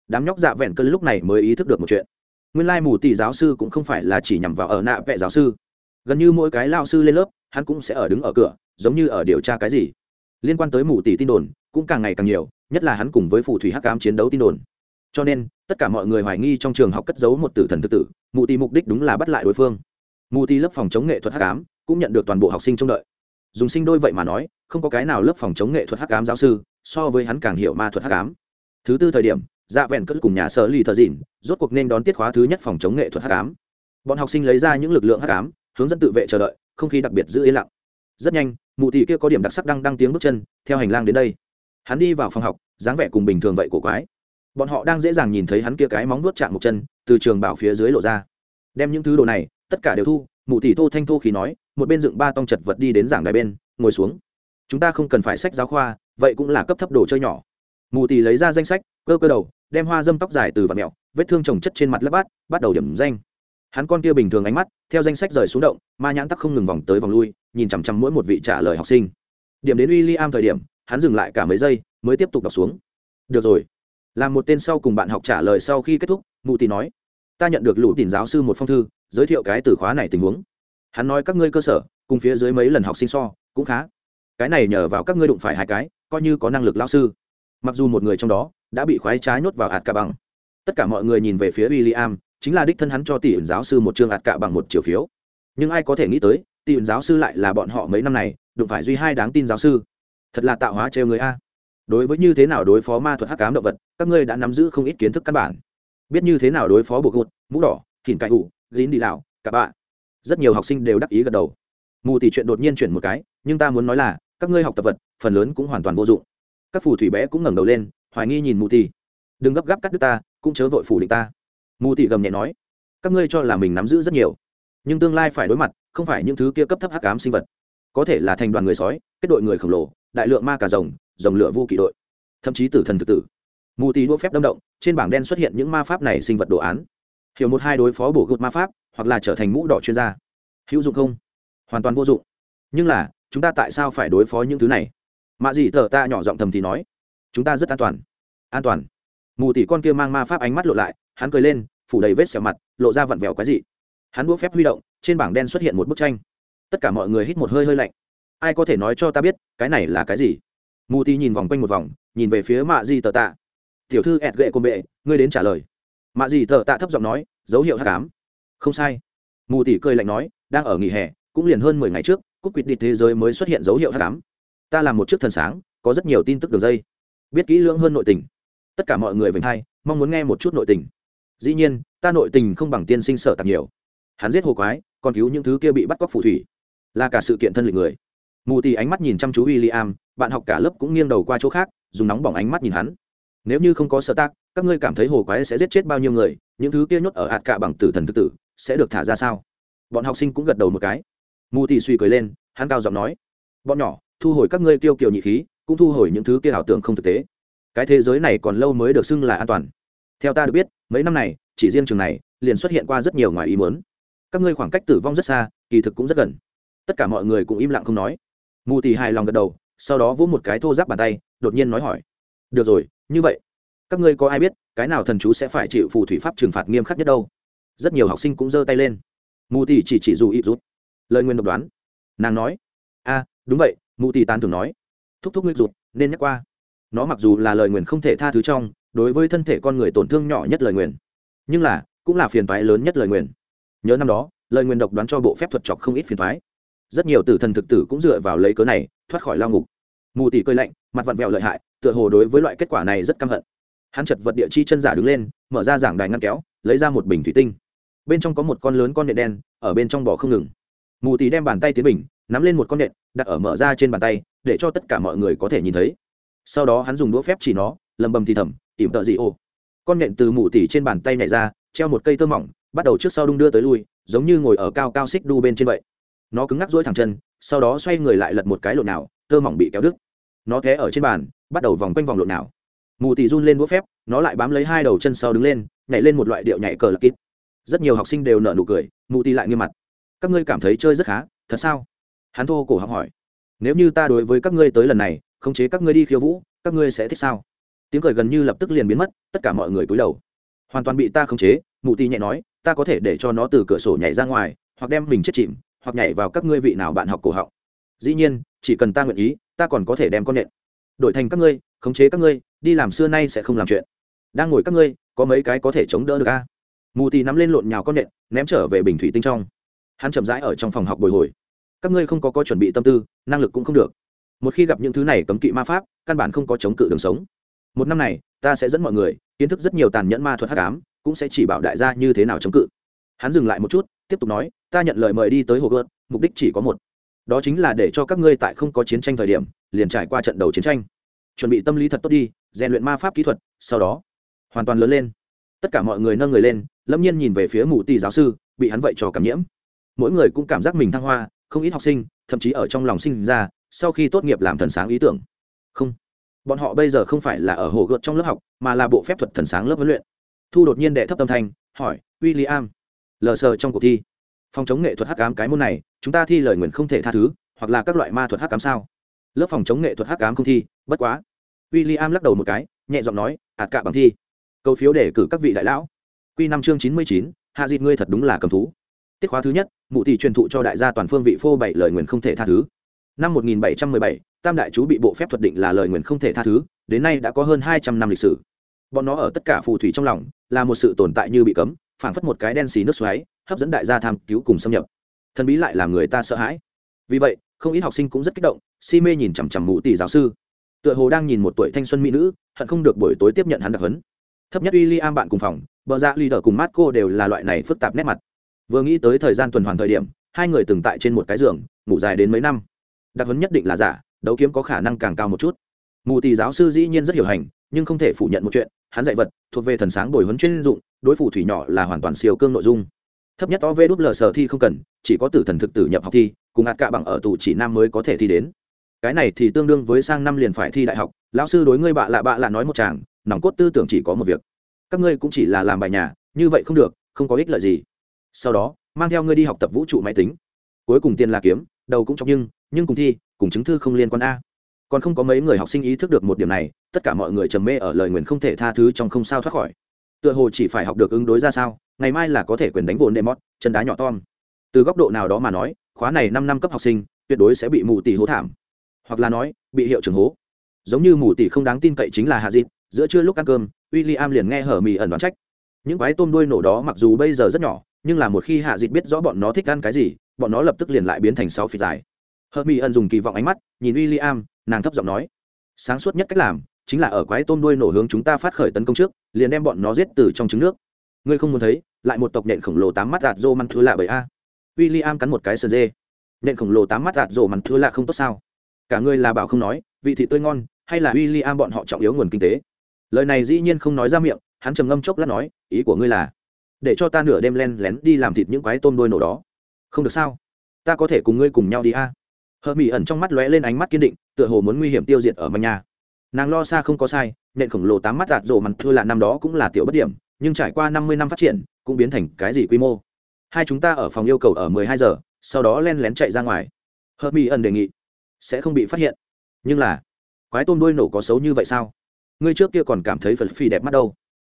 đám nhóc dạ vẹn cân lúc này mới ý thức được một chuyện. Nguyên lai mù ti giáo sư cũng không phải là chỉ nhằm vào ở nạ vẹ giáo sư. Gần như mỗi cái lao sư lên lớp, hắn cũng sẽ ở đứng ở cửa, giống như ở điều tra cái gì. Liên quan tới mù tỷ tin đồn cũng càng ngày càng nhiều, nhất là hắn cùng với phù thủy hắc ám chiến đấu tin đồn. Cho nên, tất cả mọi người hoài nghi trong trường học cất giấu một tử thần tự tử, mù tỷ mục đích đúng là bắt lại đối phương. Mù tỷ lớp phòng chống nghệ thuật hắc ám cũng nhận được toàn bộ học sinh trông đợi. Dùng sinh đôi vậy mà nói, không có cái nào lớp phòng chống nghệ thuật hắc ám giáo sư so với hắn càng hiểu ma thuật hắc ám. Thứ tư thời điểm dạ vẹn cất cùng nhà sở lì thợ dịn rốt cuộc nên đón tiết khóa thứ nhất phòng chống nghệ thuật hắc ám. Bọn học sinh lấy ra những lực lượng hắc ám, hướng dẫn tự vệ chờ đợi, không khí đặc biệt giữ yên lặng. Rất nhanh mụ thị kia có điểm đặc sắc đang đăng tiếng bước chân, theo hành lang đến đây hắn đi vào phòng học, dáng vẻ cùng bình thường vậy của quái. Bọn họ đang dễ dàng nhìn thấy hắn kia cái móng nuốt chạm một chân, từ trường bảo phía dưới lộ ra. Đem những thứ đồ này, tất cả đều thu, mụ tỷ thô thanh thô khí nói, một bên dựng ba tông chật vật đi đến giảng đài bên, ngồi xuống. Chúng ta không cần phải sách giáo khoa, vậy cũng là cấp thấp đồ chơi nhỏ. Mù tỷ lấy ra danh sách, cơ cơ đầu, đem hoa dâm tóc dài từ vạt mẹo, vết thương trồng chất trên mặt lấp bát, bắt đầu điểm danh. Hắn con kia bình thường ánh mắt, theo danh sách rời xuống động, ma nhãn tắc không ngừng vòng tới vòng lui, nhìn chằm chằm mỗi một vị trả lời học sinh. Điểm đến w i l l i am thời điểm hắn dừng lại cả mấy giây, mới tiếp tục đọc xuống. Được rồi. Làm một tên sau cùng bạn học trả lời sau khi kết thúc, mụ tỷ nói, ta nhận được lũ tìm giáo sư một phong thư, giới thiệu cái từ khóa này tình huống. Hắn nói các ngươi cơ sở, cùng phía dưới mấy lần học sinh so, cũng khá. Cái này nhờ vào các ngươi đụng phải hai cái, coi như có năng lực lao sư. Mặc dù một người trong đó đã bị khoái trái nhốt vào hạt cả bằng. Tất cả mọi người nhìn về phía w i l l i am chính là đích thân hắn cho tỷ ẩn giáo sư một chương hạt cả bằng một chiều phiếu. Nhưng ai có thể nghĩ tới tỷ ẩn giáo sư lại là bọn họ mấy năm này, đụng phải duy hai đáng tin giáo sư thật là tạo hóa trêu người a. Đối với như thế nào đối phó ma thuật hắc cám động vật, các ngươi đã nắm giữ không ít kiến thức căn bản. Biết như thế nào đối phó bộ gột mũ đỏ hình cải ủ gín đi lào, cả bạ. Rất nhiều học sinh đều đắc ý gật đầu. Mù tỷ chuyện đột nhiên chuyển một cái, nhưng ta muốn nói là, các ngươi học tập vật, phần lớn cũng hoàn toàn vô dụng. Các phù thủy bé cũng ngẩng đầu lên, hoài nghi nhìn mù tỷ đừng gấp gáp cắt đứt ta, cũng chớ vội phủ định ta. Mù tỷ gầm nhẹ nói, các ngươi cho là mình nắm giữ rất nhiều, nhưng tương lai phải đối mặt, không phải những thứ kia cấp thấp hắc ám sinh vật. Có thể là thành đoàn người sói, kết đội người khổng lồ đại lượng ma cà rồng rồng lửa vu kỵ đội. Thậm chí tử thần thực tử. Mù tỷ đua phép đâm động, trên bảng đen xuất hiện những ma pháp này sinh vật đồ án. Hiểu một hai đối phó bổ gột ma pháp, hoặc là trở thành mũ đỏ chuyên gia. Hữu dụng không? Hoàn toàn vô dụng. Nhưng là, chúng ta tại sao phải đối phó những thứ này? Mạ dị thở ta nhỏ giọng thầm thì nói. Chúng ta rất an toàn. An toàn. Mù tỷ con kia mang ma pháp ánh mắt lộ lại, hắn cười lên, phủ đầy vết xẻo mặt, lộ ra vặn vẹo quái dị. Hắn đũa phép huy động, trên bảng đen xuất hiện một bức tranh. Tất cả mọi người hít một hơi hơi lạnh ai có thể nói cho ta biết, cái này là cái gì? Mù tỷ nhìn vòng quanh một vòng, nhìn về phía mạ di tờ tạ. Tiểu thư ẹt gệ côn bệ ngươi đến trả lời. Mạ di tờ tạ thấp giọng nói, dấu hiệu h tám không sai. Mù tỷ cười lạnh nói, đang ở nghỉ hè, cũng liền hơn mười ngày trước cúc quýt đi thế giới mới xuất hiện dấu hiệu h tám ta làm một chiếc thần sáng, có rất nhiều tin tức đường dây. Biết kỹ lưỡng hơn nội tình. Tất cả mọi người vành thai mong muốn nghe một chút nội tình. Dĩ nhiên, ta nội tình không bằng tiên sinh sở tạc nhiều. Hắn giết hồ quái, còn cứu những thứ kia bị bắt cóc phù thủy. Là cả sự kiện thân lịch người mù tì ánh mắt nhìn chăm chú w i l l i am bạn học cả lớp cũng nghiêng đầu qua chỗ khác, dùng nóng bỏng ánh mắt nhìn hắn. Nếu như không có sợ tác các ngươi cảm thấy hồ quái sẽ giết chết bao nhiêu người, những thứ kia nhốt ở hạt cạ bằng tử thần tự tử, sẽ được thả ra sao? Bọn học sinh cũng gật đầu một cái. Mù tì suy cười lên, hắn cao giọng nói, bọn nhỏ, thu hồi các ngươi tiêu kiều nhị khí, cũng thu hồi những thứ kia ảo tưởng không thực tế. Cái thế giới này còn lâu mới được xưng là an toàn. Theo ta được biết, mấy năm này, chỉ riêng trường này, liền xuất hiện qua rất nhiều ngoài ý muốn. Các ngươi khoảng cách tử vong rất xa, kỳ thực cũng rất gần. Tất cả mọi người cũng im lặng không nói mù tì hài lòng gật đầu, sau đó vỗ một cái thô giáp bàn tay, đột nhiên nói hỏi. Được rồi, như vậy, các ngươi có ai biết cái nào thần chú sẽ phải chịu phù thủy pháp trừng phạt nghiêm khắc nhất đâu? Rất nhiều học sinh cũng giơ tay lên. Mù tì chỉ chỉ dù ít rút. Lời nguyên độc đoán. Nàng nói, a, đúng vậy, mù tì tán thường nói. Thúc thúc nguyên rụt, nên nhắc qua. Nó mặc dù là lời nguyền không thể tha thứ trong, đối với thân thể con người tổn thương nhỏ nhất lời nguyền. Nhưng là, cũng là phiền toái lớn nhất lời nguyền. Nhớ năm đó, lời nguyền độc đoán cho bộ phép thuật chọc không ít phiền toái rất nhiều tử thần thực tử cũng dựa vào lấy cớ này, thoát khỏi lao ngục. Mù tỷ cơi lạnh, mặt vặn vẹo lợi hại, tựa hồ đối với loại kết quả này rất căm hận. Hắn chật vật địa chi chân giả đứng lên, mở ra giảng đài ngăn kéo, lấy ra một bình thủy tinh. Bên trong có một con lớn con nện đen, ở bên trong bò không ngừng. Mù tỷ đem bàn tay tiến bình, nắm lên một con nện, đặt ở mở ra trên bàn tay, để cho tất cả mọi người có thể nhìn thấy. Sau đó hắn dùng đũa phép chỉ nó, lầm bầm thì thầm, ỉm tợ dị ô? Con nện từ mù tỷ trên bàn tay nhảy ra, treo một cây tơ mỏng, bắt đầu trước sau đung đưa tới lui, giống như ngồi ở cao cao xích đu bên trên vậy nó cứng ngắc dỗi thẳng chân, sau đó xoay người lại lật một cái lộn nào, tơ mỏng bị kéo đứt. Nó té ở trên bàn, bắt đầu vòng quanh vòng lộn nào. Mù tì run lên đũa phép, nó lại bám lấy hai đầu chân sau đứng lên, nhảy lên một loại điệu nhảy cờ lạc kít. Rất nhiều học sinh đều nở nụ cười, mù tì lại nghiêm mặt. Các ngươi cảm thấy chơi rất khá, thật sao? Hắn thô cổ học hỏi. Nếu như ta đối với các ngươi tới lần này, khống chế các ngươi đi khiêu vũ, các ngươi sẽ thích sao? Tiếng cười gần như lập tức liền biến mất, tất cả mọi người cúi đầu. Hoàn toàn bị ta khống chế mụ tì nhẹ nói, ta có thể để cho nó từ cửa sổ nhảy ra ngoài, hoặc đem mình chết chìm hoặc nhảy vào các ngươi vị nào bạn học cổ họng. Dĩ nhiên, chỉ cần ta nguyện ý, ta còn có thể đem con nện đổi thành các ngươi, khống chế các ngươi, đi làm xưa nay sẽ không làm chuyện. Đang ngồi các ngươi, có mấy cái có thể chống đỡ được a? Mù tì nắm lên lộn nhào con nện, ném trở về bình thủy tinh trong. Hắn chậm rãi ở trong phòng học bồi hồi. Các ngươi không có có chuẩn bị tâm tư, năng lực cũng không được. Một khi gặp những thứ này cấm kỵ ma pháp, căn bản không có chống cự đường sống. Một năm này, ta sẽ dẫn mọi người, kiến thức rất nhiều tàn nhẫn ma thuật hắc ám, cũng sẽ chỉ bảo đại gia như thế nào chống cự. Hắn dừng lại một chút tiếp tục nói, ta nhận lời mời đi tới hồ gợt mục đích chỉ có một. Đó chính là để cho các ngươi tại không có chiến tranh thời điểm, liền trải qua trận đầu chiến tranh. Chuẩn bị tâm lý thật tốt đi, rèn luyện ma pháp kỹ thuật, sau đó, hoàn toàn lớn lên. Tất cả mọi người nâng người lên, lâm nhiên nhìn về phía mù tì giáo sư, bị hắn vậy cho cảm nhiễm. Mỗi người cũng cảm giác mình thăng hoa, không ít học sinh, thậm chí ở trong lòng sinh ra, sau khi tốt nghiệp làm thần sáng ý tưởng. Không, bọn họ bây giờ không phải là ở hồ gợt trong lớp học, mà là bộ phép thuật thần sáng lớp huấn luyện. Thu đột nhiên đệ thấp tâm thanh, hỏi w i l l i am lờ sờ trong cuộc thi. Phòng chống nghệ thuật hắc cám cái môn này chúng ta thi lời nguyện không thể tha thứ hoặc là các loại ma thuật hắc cám sao? Lớp phòng chống nghệ thuật hắc cám không thi bất quá. W i l l i am lắc đầu một cái nhẹ giọng nói ạt cả bằng thi. Câu phiếu để cử các vị đại lão. Q năm chương chín mươi chín hạ dịt ngươi thật đúng là cầm thú. Tiết khóa thứ nhất mụ thị truyền thụ cho đại gia toàn phương vị phô bảy lời nguyện không thể tha thứ. Năm 1717, tam đại chú bị bộ phép thuật định là lời nguyện không thể tha thứ đến nay đã có hơn hai trăm năm lịch sử. Bọn nó ở tất cả phù thủy trong lòng là một sự tồn tại như bị cấm phảng phất một cái đen xì nước xoáy, hấp dẫn đại gia tham cứu cùng xâm nhập. Thần bí lại làm người ta sợ hãi. Vì vậy, không ít học sinh cũng rất kích động, si mê nhìn chằm chằm mụ tỷ giáo sư. Tựa hồ đang nhìn một tuổi thanh xuân mỹ nữ, hận không được buổi tối tiếp nhận hắn đặc hấn thấp nhất uy ly am bạn cùng phòng, bờ ra dạ leader cùng Marco đều là loại này phức tạp nét mặt. Vừa nghĩ tới thời gian tuần hoàn thời điểm, hai người từng tại trên một cái giường, ngủ dài đến mấy năm. Đặc hấn nhất định là giả, đấu kiếm có khả năng càng cao một chút. Mù tỷ giáo sư dĩ nhiên rất hiểu hành, nhưng không thể phủ nhận một chuyện hắn dạy vật, thuộc về thần sáng bồi huấn chuyên dụng, đối phủ thủy nhỏ là hoàn toàn siêu cương nội dung. Thấp nhất o v đúp lờ sở thi không cần, chỉ có tử thần thực tử nhập học thi, cùng hạt cạ bằng ở tù chỉ nam mới có thể thi đến. Cái này thì tương đương với sang năm liền phải thi đại học, lão sư đối ngươi bạ lạ bạ lạ nói một chàng nòng cốt tư tưởng chỉ có một việc. Các ngươi cũng chỉ là làm bài nhà, như vậy không được, không có ích lợi gì. Sau đó, mang theo ngươi đi học tập vũ trụ máy tính. Cuối cùng tiền là kiếm, đầu cũng trong nhưng nhưng cùng thi, cùng chứng thư không liên quan a còn không có mấy người học sinh ý thức được một điểm này, tất cả mọi người trầm mê ở lời nguyền không thể tha thứ trong không sao thoát khỏi. Tựa hồ chỉ phải học được ứng đối ra sao, ngày mai là có thể quyền đánh vồn đệm mót, chân đá nhỏ tom. Từ góc độ nào đó mà nói, khóa này năm năm cấp học sinh, tuyệt đối sẽ bị mù tỷ hố thảm. Hoặc là nói, bị hiệu trưởng hố. Giống như mù tỷ không đáng tin cậy chính là hạ dịp giữa trưa lúc ăn cơm w i l l i am liền nghe hở mì ẩn đoán trách. Những quái tôm đuôi nổ đó mặc dù bây giờ rất nhỏ, nhưng là một khi hạ dịp biết rõ bọn nó thích ăn cái gì, bọn nó lập tức liền lại biến thành sáu phịt dài hợp mỹ ẩn dùng kỳ vọng ánh mắt, nhìn w i l l i am nàng thấp giọng nói, sáng suốt nhất cách làm, chính là ở quái tôm đuôi nổ hướng chúng ta phát khởi tấn công trước, liền đem bọn nó giết từ trong trứng nước. Ngươi không muốn thấy, lại một tộc nện khổng lồ tám mắt gạt rô măn thứ lạ bởi a. W i l l i am cắn một cái sờ dê. Nện khổng lồ tám mắt gạt rô măn thứ lạ không tốt sao? Cả ngươi là bảo không nói, vị thị tươi ngon, hay là w i l l i am bọn họ trọng yếu nguồn kinh tế? Lời này dĩ nhiên không nói ra miệng, hắn trầm ngâm chốc lát nói, ý của ngươi là, để cho ta nửa đêm len lén đi làm thịt những quái tôm đuôi nổ đó. Không được sao? Ta có thể cùng ngươi cùng nhau đi a? Hờ mỹ ẩn trong mắt lóe lên ánh mắt kiên định, tựa hồ muốn nguy hiểm tiêu diệt ở manh nhà nàng lo xa không có sai nện khổng lồ tám mắt đạt rộ mặt thua là năm đó cũng là tiểu bất điểm, nhưng trải qua năm mươi năm phát triển, cũng biến thành cái gì quy mô? Hai chúng ta ở phòng yêu cầu ở mười hai giờ, sau đó len lén chạy ra ngoài. Hờ mỹ ẩn đề nghị. Sẽ không bị phát hiện. Nhưng là, quái tôm đuôi nổ có xấu như vậy sao? Ngươi trước kia còn cảm thấy phật phi đẹp mắt đâu?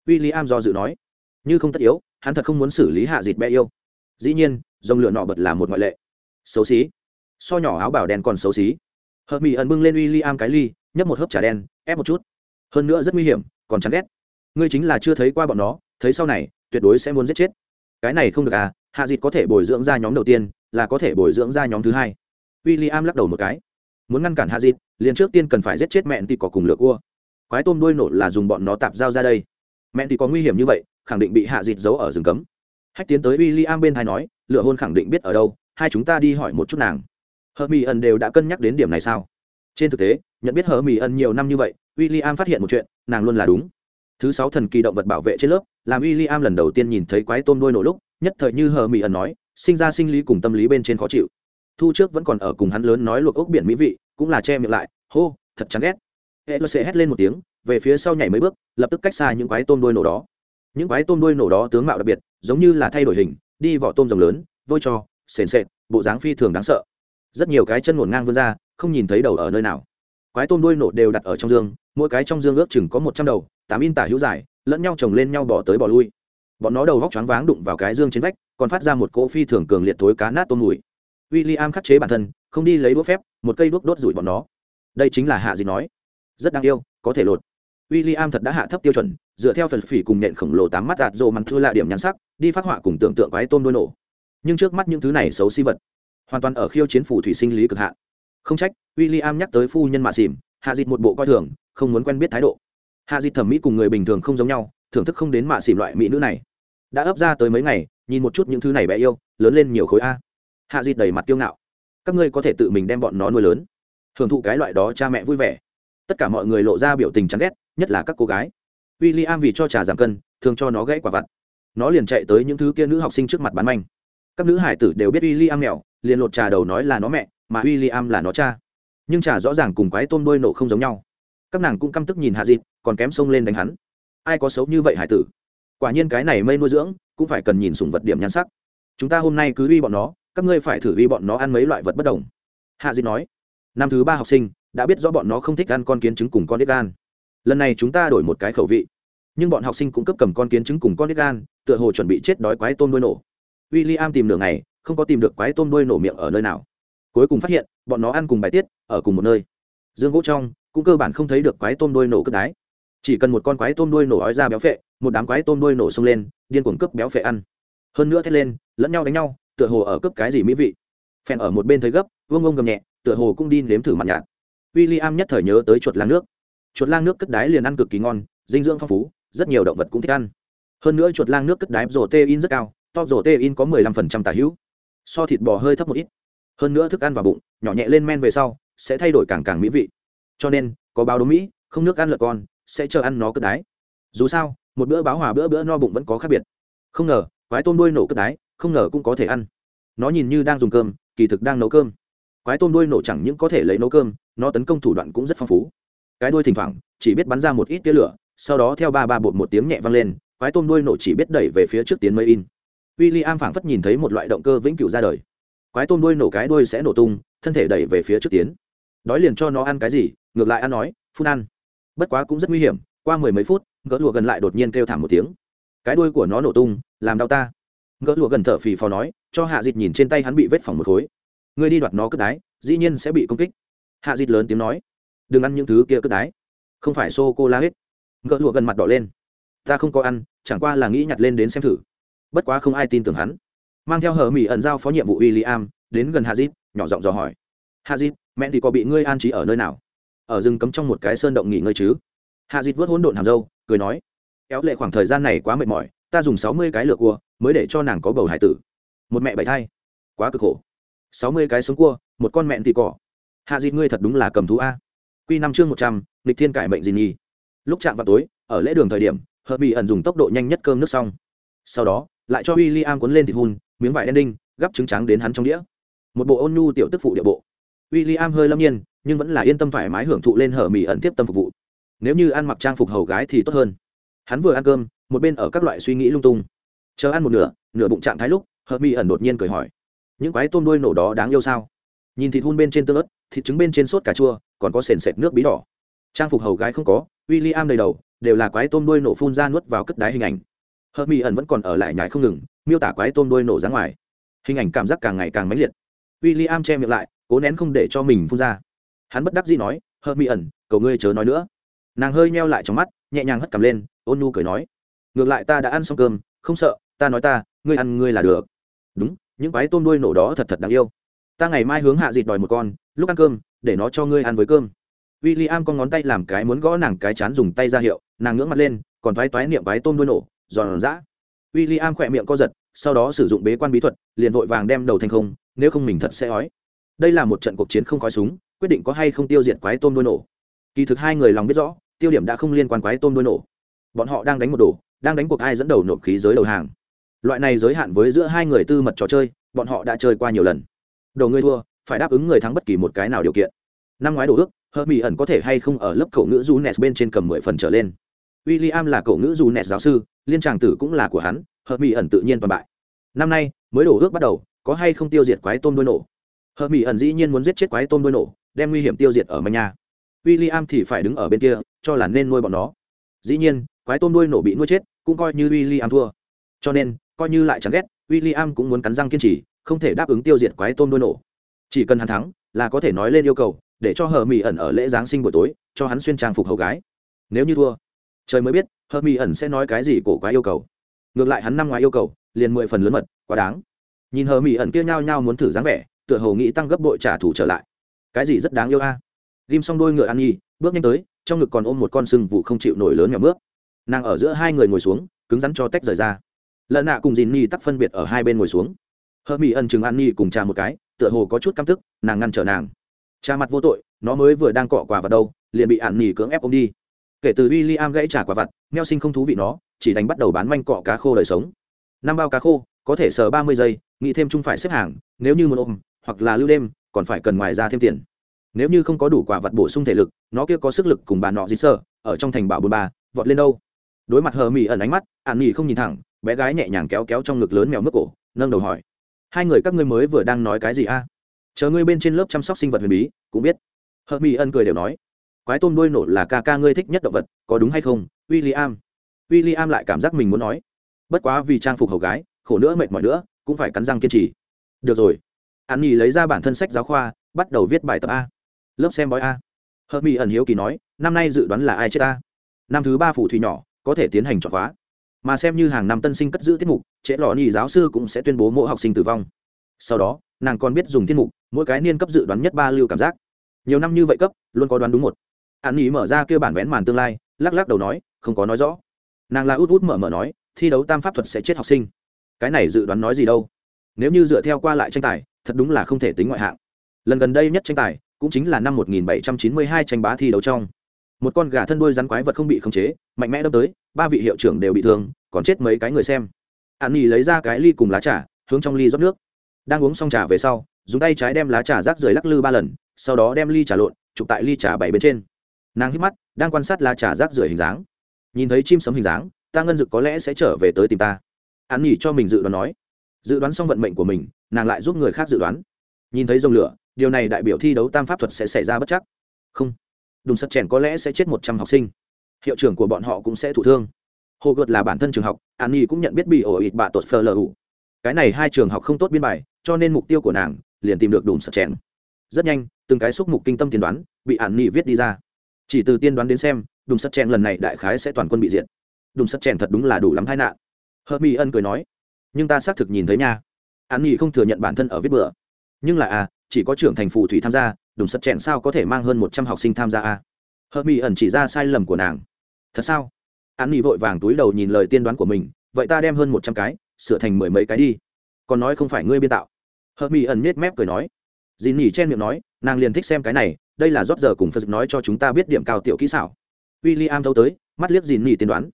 W i l l i am do dự nói. Như không tất yếu, hắn thật không muốn xử lý hạ dịt bé yêu. Dĩ nhiên, dòng lửa nọ bật là một ngoại lệ. Xấu xí so nhỏ áo bảo đen còn xấu xí. Hợp mỹ ẩn bưng lên w i l l i am cái ly, nhấp một hớp trà đen, ép một chút. Hơn nữa rất nguy hiểm, còn chán ghét. Ngươi chính là chưa thấy qua bọn nó, thấy sau này, tuyệt đối sẽ muốn giết chết. Cái này không được à hạ dịt có thể bồi dưỡng ra nhóm đầu tiên, là có thể bồi dưỡng ra nhóm thứ hai. W i l l i am lắc đầu một cái. Muốn ngăn cản hạ dịt, liền trước tiên cần phải giết chết mẹn thì có cùng lửa cua quái tôm đuôi nổ là dùng bọn nó tạp dao ra đây. Mẹn thì có nguy hiểm như vậy, khẳng định bị hạ dịt giấu ở rừng cấm. Hách tiến tới w i l l i am bên hai nói, lựa hôn khẳng định biết ở đâu, hai chúng ta đi hỏi một chút nàng hờ mỹ ẩn đều đã cân nhắc đến điểm này sao? Trên thực tế nhận biết hờ mỹ ẩn nhiều năm như vậy w i l l i am phát hiện một chuyện nàng luôn là đúng. Thứ sáu thần kỳ động vật bảo vệ trên lớp làm w i l l i am lần đầu tiên nhìn thấy quái tôm đôi nổ lúc nhất thời như hờ mỹ ẩn nói sinh ra sinh lý cùng tâm lý bên trên khó chịu. Thu trước vẫn còn ở cùng hắn lớn nói luộc ốc biển mỹ vị cũng là che miệng lại hô thật chán ghét. Hệ lơ sẽ hét lên một tiếng về phía sau nhảy mấy bước lập tức cách xa những quái tôm đôi nổ đó. Những quái tôm đuôi nổ đó tướng mạo đặc biệt giống như là thay đổi hình đi vỏ tôm rồng lớn vôi trò, sền sệt bộ dáng phi thường đáng sợ rất nhiều cái chân ngổn ngang vươn ra, không nhìn thấy đầu ở nơi nào. Quái tôm đuôi nổ đều đặt ở trong dương, mỗi cái trong dương ước chừng có một trăm đầu, tám in tả hữu dài, lẫn nhau chồng lên nhau bỏ tới bỏ lui. Bọn nó đầu vóc choáng váng đụng vào cái dương trên vách, còn phát ra một cỗ phi thường cường liệt thối cá nát tôm mùi. W i l l i am khắc chế bản thân, không đi lấy đũa phép, một cây đuốc đốt rủi bọn nó. Đây chính là hạ gì nói. Rất đáng yêu, có thể lột. W i l l i am thật đã hạ thấp tiêu chuẩn, dựa theo phần phỉ cùng nện khổng lồ tám mắt đạt rộ mặn thưa lạ điểm nhắn sắc, đi phát họa cùng tưởng tượng quái tôm đôi nổ. Nhưng trước mắt những thứ này xấu xí vật hoàn toàn ở khiêu chiến phủ thủy sinh lý cực hạn. Không trách w i l l i am nhắc tới phu nhân mạ xìm hạ dịt một bộ coi thường, không muốn quen biết thái độ. Hạ dịt thẩm mỹ cùng người bình thường không giống nhau, thưởng thức không đến mạ xìm loại mỹ nữ này. Đã ấp ra tới mấy ngày, nhìn một chút những thứ này bé yêu, lớn lên nhiều khối a. Hạ dịt đầy mặt kiêu ngạo. Các ngươi có thể tự mình đem bọn nó nuôi lớn. Hưởng thụ cái loại đó cha mẹ vui vẻ. Tất cả mọi người lộ ra biểu tình chán ghét, nhất là các cô gái. W i l l i am vì cho trà giảm cân, thường cho nó gãy quả vặt. Nó liền chạy tới những thứ kia nữ học sinh trước mặt bán manh các nữ hải tử đều biết w i l l i am mèo liền lột trà đầu nói là nó mẹ, mà w i l l i am là nó cha. Nhưng trà rõ ràng cùng quái tôm đôi nổ không giống nhau. Các nàng cũng căm tức nhìn hạ dịp còn kém sông lên đánh hắn. Ai có xấu như vậy hải tử? Quả nhiên cái này mây nuôi dưỡng, cũng phải cần nhìn sùng vật điểm nhan sắc. Chúng ta hôm nay cứ uy bọn nó, các ngươi phải thử uy bọn nó ăn mấy loại vật bất đồng. Hạ dịp nói, năm thứ ba học sinh, đã biết rõ bọn nó không thích ăn con kiến trứng cùng con đít gan. Lần này chúng ta đổi một cái khẩu vị. Nhưng bọn học sinh cũng cấp cầm con kiến trứng cùng con đít gan, tựa hồ chuẩn bị chết đói quái tôm nuôi nổ w i l l i am tìm đường này không có tìm được quái tôm đuôi nổ miệng ở nơi nào. Cuối cùng phát hiện, bọn nó ăn cùng bài tiết, ở cùng một nơi. Dương gỗ trong cũng cơ bản không thấy được quái tôm đuôi nổ cất đái. Chỉ cần một con quái tôm đuôi nổ ói ra béo phệ, một đám quái tôm đuôi nổ xông lên, điên cuồng cướp béo phệ ăn. Hơn nữa thét lên, lẫn nhau đánh nhau, tựa hồ ở cướp cái gì mỹ vị. Phèn ở một bên thấy gấp vương ông gầm nhẹ, tựa hồ cũng đi nếm thử mặt nhạt. W i l l i am nhất thời nhớ tới chuột lang nước. Chuột lang nước cất đái liền ăn cực kỳ ngon, dinh dưỡng phong phú, rất nhiều động vật cũng thích ăn. Hơn nữa chuột lang nước cất đái protein tê rất cao Top rổ tê in có mười lăm phần trăm tả hữu. So thịt bò hơi thấp một ít. Hơn nữa thức ăn vào bụng, nhỏ nhẹ lên men về sau, sẽ thay đổi càng càng mỹ vị. Cho nên, có báo đốm mỹ, không nước ăn lợn con, sẽ chờ ăn nó cất đái. Dù sao, một bữa báo hòa bữa bữa no bụng vẫn có khác biệt. Không ngờ, quái tôm đuôi nổ cất đái, không ngờ cũng có thể ăn. Nó nhìn như đang dùng cơm, kỳ thực đang nấu cơm. Quái tôm đuôi nổ chẳng những có thể lấy nấu cơm, nó tấn công thủ đoạn cũng rất phong phú. Cái đuôi thỉnh thoảng, chỉ biết bắn ra một ít tia lửa, sau đó theo ba ba bột một tiếng nhẹ vang lên, quái tôm đuôi nổ chỉ biết đẩy về phía trước tiến mấy in w i l l i am phảng phất nhìn thấy một loại động cơ vĩnh cửu ra đời. Quái tôm đuôi nổ cái đuôi sẽ nổ tung, thân thể đẩy về phía trước tiến. Đói liền cho nó ăn cái gì, ngược lại ăn nói, phun ăn. Bất quá cũng rất nguy hiểm, qua mười mấy phút, gỡ lụa gần lại đột nhiên kêu thảm một tiếng. Cái đuôi của nó nổ tung, làm đau ta. Gỡ lụa gần thở phì phò nói, cho hạ dịt nhìn trên tay hắn bị vết phỏng một khối. Ngươi đi đoạt nó cất đái, dĩ nhiên sẽ bị công kích. Hạ dịt lớn tiếng nói, đừng ăn những thứ kia cất đái. Không phải sô cô la hết. Gỡ lụa gần mặt đỏ lên. Ta không có ăn, chẳng qua là nghĩ nhặt lên đến xem thử bất quá không ai tin tưởng hắn. Mang theo hờ mỹ ẩn giao phó nhiệm vụ w i l l i am đến gần hạ dịt nhỏ giọng dò hỏi. Hạ dịt mẹ thì có bị ngươi an trí ở nơi nào? Ở rừng cấm trong một cái sơn động nghỉ ngơi chứ? Hạ dịt vớt hỗn độn hàm dâu cười nói. Kéo lệ khoảng thời gian này quá mệt mỏi, ta dùng sáu mươi cái lược cua mới để cho nàng có bầu hải tử. Một mẹ bảy thai. Quá cực khổ. sáu mươi cái sống cua, một con mẹn thì cỏ. Hạ dịt ngươi thật đúng là cầm thú a. Q năm chương một trăm lịch thiên cải mệnh gì nhi lúc chạm vào tối, ở lễ đường thời điểm hợp bị ẩn dùng tốc độ nhanh nhất cơm nước xong. Sau đó lại cho w i l l i am cuốn lên thịt hun, miếng vải đen đinh, gắp trứng trắng đến hắn trong đĩa. Một bộ ôn nhu tiểu tức phụ địa bộ. W i l l i am hơi lâm nhiên, nhưng vẫn là yên tâm thoải mái hưởng thụ lên hở mì ẩn tiếp tâm phục vụ. Nếu như ăn mặc trang phục hầu gái thì tốt hơn. Hắn vừa ăn cơm, một bên ở các loại suy nghĩ lung tung. Chờ ăn một nửa nửa bụng trạng thái lúc, hở mì ẩn đột nhiên cười hỏi, những quái tôm đuôi nổ đó đáng yêu sao? Nhìn thịt hun bên trên tương ớt, thịt trứng bên trên sốt cà chua, còn có sền sệt nước bí đỏ. Trang phục hầu gái không có w i l l i am đầy đầu, đều là quái tôm đuôi nổ phun ra nuốt vào cất đáy hình ảnh hợp mỹ ẩn vẫn còn ở lại nhải không ngừng, miêu tả quái tôm đuôi nổ ra ngoài. Hình ảnh cảm giác càng ngày càng mãnh liệt. W i l l i am che miệng lại, cố nén không để cho mình phun ra. Hắn bất đắc dĩ nói hợp mỹ ẩn, cầu ngươi chớ nói nữa. Nàng hơi meo lại trong mắt, nhẹ nhàng hất cầm lên, ôn nu cười nói, ngược lại ta đã ăn xong cơm, không sợ, ta nói ta, ngươi ăn ngươi là được. Đúng, những quái tôm đuôi nổ đó thật thật đáng yêu. Ta ngày mai hướng hạ dịt đòi một con, lúc ăn cơm, để nó cho ngươi ăn với cơm. W i l l i am con ngón tay làm cái muốn gõ nàng cái chán dùng tay ra hiệu, nàng ngưỡng mặt lên, còn thoái toái niệm quái tôm đuôi nổ giòn giã. W i l l i am khỏe miệng co giật, sau đó sử dụng bế quan bí thuật, liền vội vàng đem đầu thành không, nếu không mình thật sẽ ói. Đây là một trận cuộc chiến không khói súng, quyết định có hay không tiêu diệt quái tôm đuôi nổ. Kỳ thực hai người lòng biết rõ, tiêu điểm đã không liên quan quái tôm đuôi nổ. Bọn họ đang đánh một đồ, đang đánh cuộc ai dẫn đầu nộp khí giới đầu hàng. Loại này giới hạn với giữa hai người tư mật trò chơi, bọn họ đã chơi qua nhiều lần. Đồ người thua, phải đáp ứng người thắng bất kỳ một cái nào điều kiện. Năm ngoái đồ ước hơ mỹ ẩn có thể hay không ở lớp khẩu ngữ du nes bên trên cầm mười phần trở lên w i l l i am là cậu ngữ dù nẹt giáo sư, liên tràng tử cũng là của hắn, hợp mỹ ẩn tự nhiên toàn bại. Năm nay, mới đổ ước bắt đầu, có hay không tiêu diệt quái tôm đôi nổ? Hợp mỹ ẩn dĩ nhiên muốn giết chết quái tôm đôi nổ, đem nguy hiểm tiêu diệt ở manh nha. W i l l i am thì phải đứng ở bên kia, cho là nên nuôi bọn nó. Dĩ nhiên, quái tôm đuôi nổ bị nuôi chết, cũng coi như w i l l i am thua. Cho nên, coi như lại chẳng ghét w i l l i am cũng muốn cắn răng kiên trì, không thể đáp ứng tiêu diệt quái tôm đuôi nổ. Chỉ cần hắn thắng, là có thể nói lên yêu cầu, để cho hờ mỹ ẩn ở lễ giáng sinh buổi tối, cho hắn xuyên trang phục hầu gái. Nếu như thua trời mới biết hờ mỹ ẩn sẽ nói cái gì cổ quá yêu cầu. Ngược lại hắn năm ngoài yêu cầu, liền mười phần lớn mật, quá đáng. Nhìn hờ mỹ ẩn kia nhao nhao muốn thử dáng vẻ, tựa hồ nghĩ tăng gấp bội trả thù trở lại. Cái gì rất đáng yêu a? À? ghim xong đôi ngựa ăn nhi bước nhanh tới, trong ngực còn ôm một con sưng vụ không chịu nổi lớn nhỏ bước nàng ở giữa hai người ngồi xuống, cứng rắn cho tách rời ra. Lợn nạ cùng dìn nhi tắt phân biệt ở hai bên ngồi xuống. Hờ mỹ ẩn chừng ăn nhi cùng trà một cái, tựa hồ có chút căm tức, nàng ngăn trở nàng. Trà mặt vô tội, nó mới vừa đang cọ quà vào đâu, liền bị ạn nhi cưỡng ép ôm đi kể từ w i l l i am gãy trả quả vặt, meo sinh không thú vị nó, chỉ đánh bắt đầu bán manh cọ cá khô đời sống. Năm bao cá khô, có thể sờ ba mươi giây, nghĩ thêm chung phải xếp hàng, nếu như một ôm, hoặc là lưu đêm, còn phải cần ngoài ra thêm tiền. Nếu như không có đủ quả vật bổ sung thể lực, nó kia có sức lực cùng bà nọ dí sơ ở trong thành bảo bồn ba, vọt lên đâu. Đối mặt hờ mỹ ẩn ánh mắt ạn mỹ không nhìn thẳng, bé gái nhẹ nhàng kéo kéo trong ngực lớn mèo mức cổ, nâng đầu hỏi. Hai người các ngươi mới vừa đang nói cái gì a? Chờ ngươi bên trên lớp chăm sóc sinh vật huyền bí, cũng biết. Hờ mỹ ân cười đều nói quái tôm đuôi nổ là ca ca ngươi thích nhất động vật, có đúng hay không? W i l l i am w i l l i am lại cảm giác mình muốn nói. Bất quá vì trang phục hầu gái, khổ nữa mệt mỏi nữa, cũng phải cắn răng kiên trì. Được rồi. An nhi lấy ra bản thân sách giáo khoa, bắt đầu viết bài tập a. Lớp xem bói a. Hợp mỹ ẩn hiếu kỳ nói, năm nay dự đoán là ai chết a năm thứ ba phủ thủy nhỏ, có thể tiến hành chọn khóa. Mà xem như hàng năm tân sinh cất giữ tiết mục, trễ lò nhì giáo sư cũng sẽ tuyên bố mỗi học sinh tử vong. Sau đó, nàng còn biết dùng tiết mục, mỗi cái niên cấp dự đoán nhất ba lưu cảm giác. Nhiều năm như vậy cấp, luôn có đoán đúng một an nhì mở ra kêu bản vén màn tương lai, lắc lắc đầu nói, không có nói rõ. Nàng là út út mở mở nói, thi đấu tam pháp thuật sẽ chết học sinh. Cái này dự đoán nói gì đâu. Nếu như dựa theo qua lại tranh tài, thật đúng là không thể tính ngoại hạng. Lần gần đây nhất tranh tài, cũng chính là năm 1792 tranh bá thi đấu trong. Một con gà thân đuôi rắn quái vật không bị khống chế, mạnh mẽ đâm tới, ba vị hiệu trưởng đều bị thương, còn chết mấy cái người xem. An nhi lấy ra cái ly cùng lá trà, hướng trong ly rót nước. Đang uống xong trà về sau, dùng tay trái đem lá trà rác rời lắc lư ba lần, sau đó đem ly trà lộn, chụp tại ly trà bảy bên trên nàng hít mắt, đang quan sát lá trà rác rưởi hình dáng. Nhìn thấy chim sấm hình dáng, ta ngân dực có lẽ sẽ trở về tới tìm ta. An nghỉ cho mình dự đoán nói. Dự đoán xong vận mệnh của mình, nàng lại giúp người khác dự đoán. Nhìn thấy dòng lửa, điều này đại biểu thi đấu tam pháp thuật sẽ xảy ra bất chắc. Không. Đùng sắt chèn có lẽ sẽ chết một trăm học sinh. Hiệu trưởng của bọn họ cũng sẽ thụ thương. Hồ gợt là bản thân trường học, an nhi cũng nhận biết bị ổ ịt bạ tột phờ lờ ủ. Cái này hai trường học không tốt biên bài, cho nên mục tiêu của nàng, liền tìm được đùm sật chèn. Rất nhanh, từng cái xúc mục kinh tâm tiền đoán, bị an nhi viết đi ra chỉ từ tiên đoán đến xem đùm sắt chèn lần này đại khái sẽ toàn quân bị diệt. Đùm sắt chèn thật đúng là đủ lắm tai nạn. Hơ mi ân cười nói, nhưng ta xác thực nhìn thấy nha. An nghị không thừa nhận bản thân ở viết bừa. Nhưng là à chỉ có trưởng thành phù thủy tham gia đùm sắt chèn sao có thể mang hơn một trăm học sinh tham gia à? Hơ mi ẩn chỉ ra sai lầm của nàng. Thật sao? An nghị vội vàng túi đầu nhìn lời tiên đoán của mình, vậy ta đem hơn một trăm cái, sửa thành mười mấy cái đi. Còn nói không phải ngươi biên tạo. Hờ mỹ ẩn nết mép cười nói. Dì nỉ chen miệng nói, nàng liền thích xem cái này đây là rót giờ cùng phật nói cho chúng ta biết điểm cao tiểu kỹ xảo. W i l l i am thâu tới, mắt liếc dìn nỉ tiên đoán.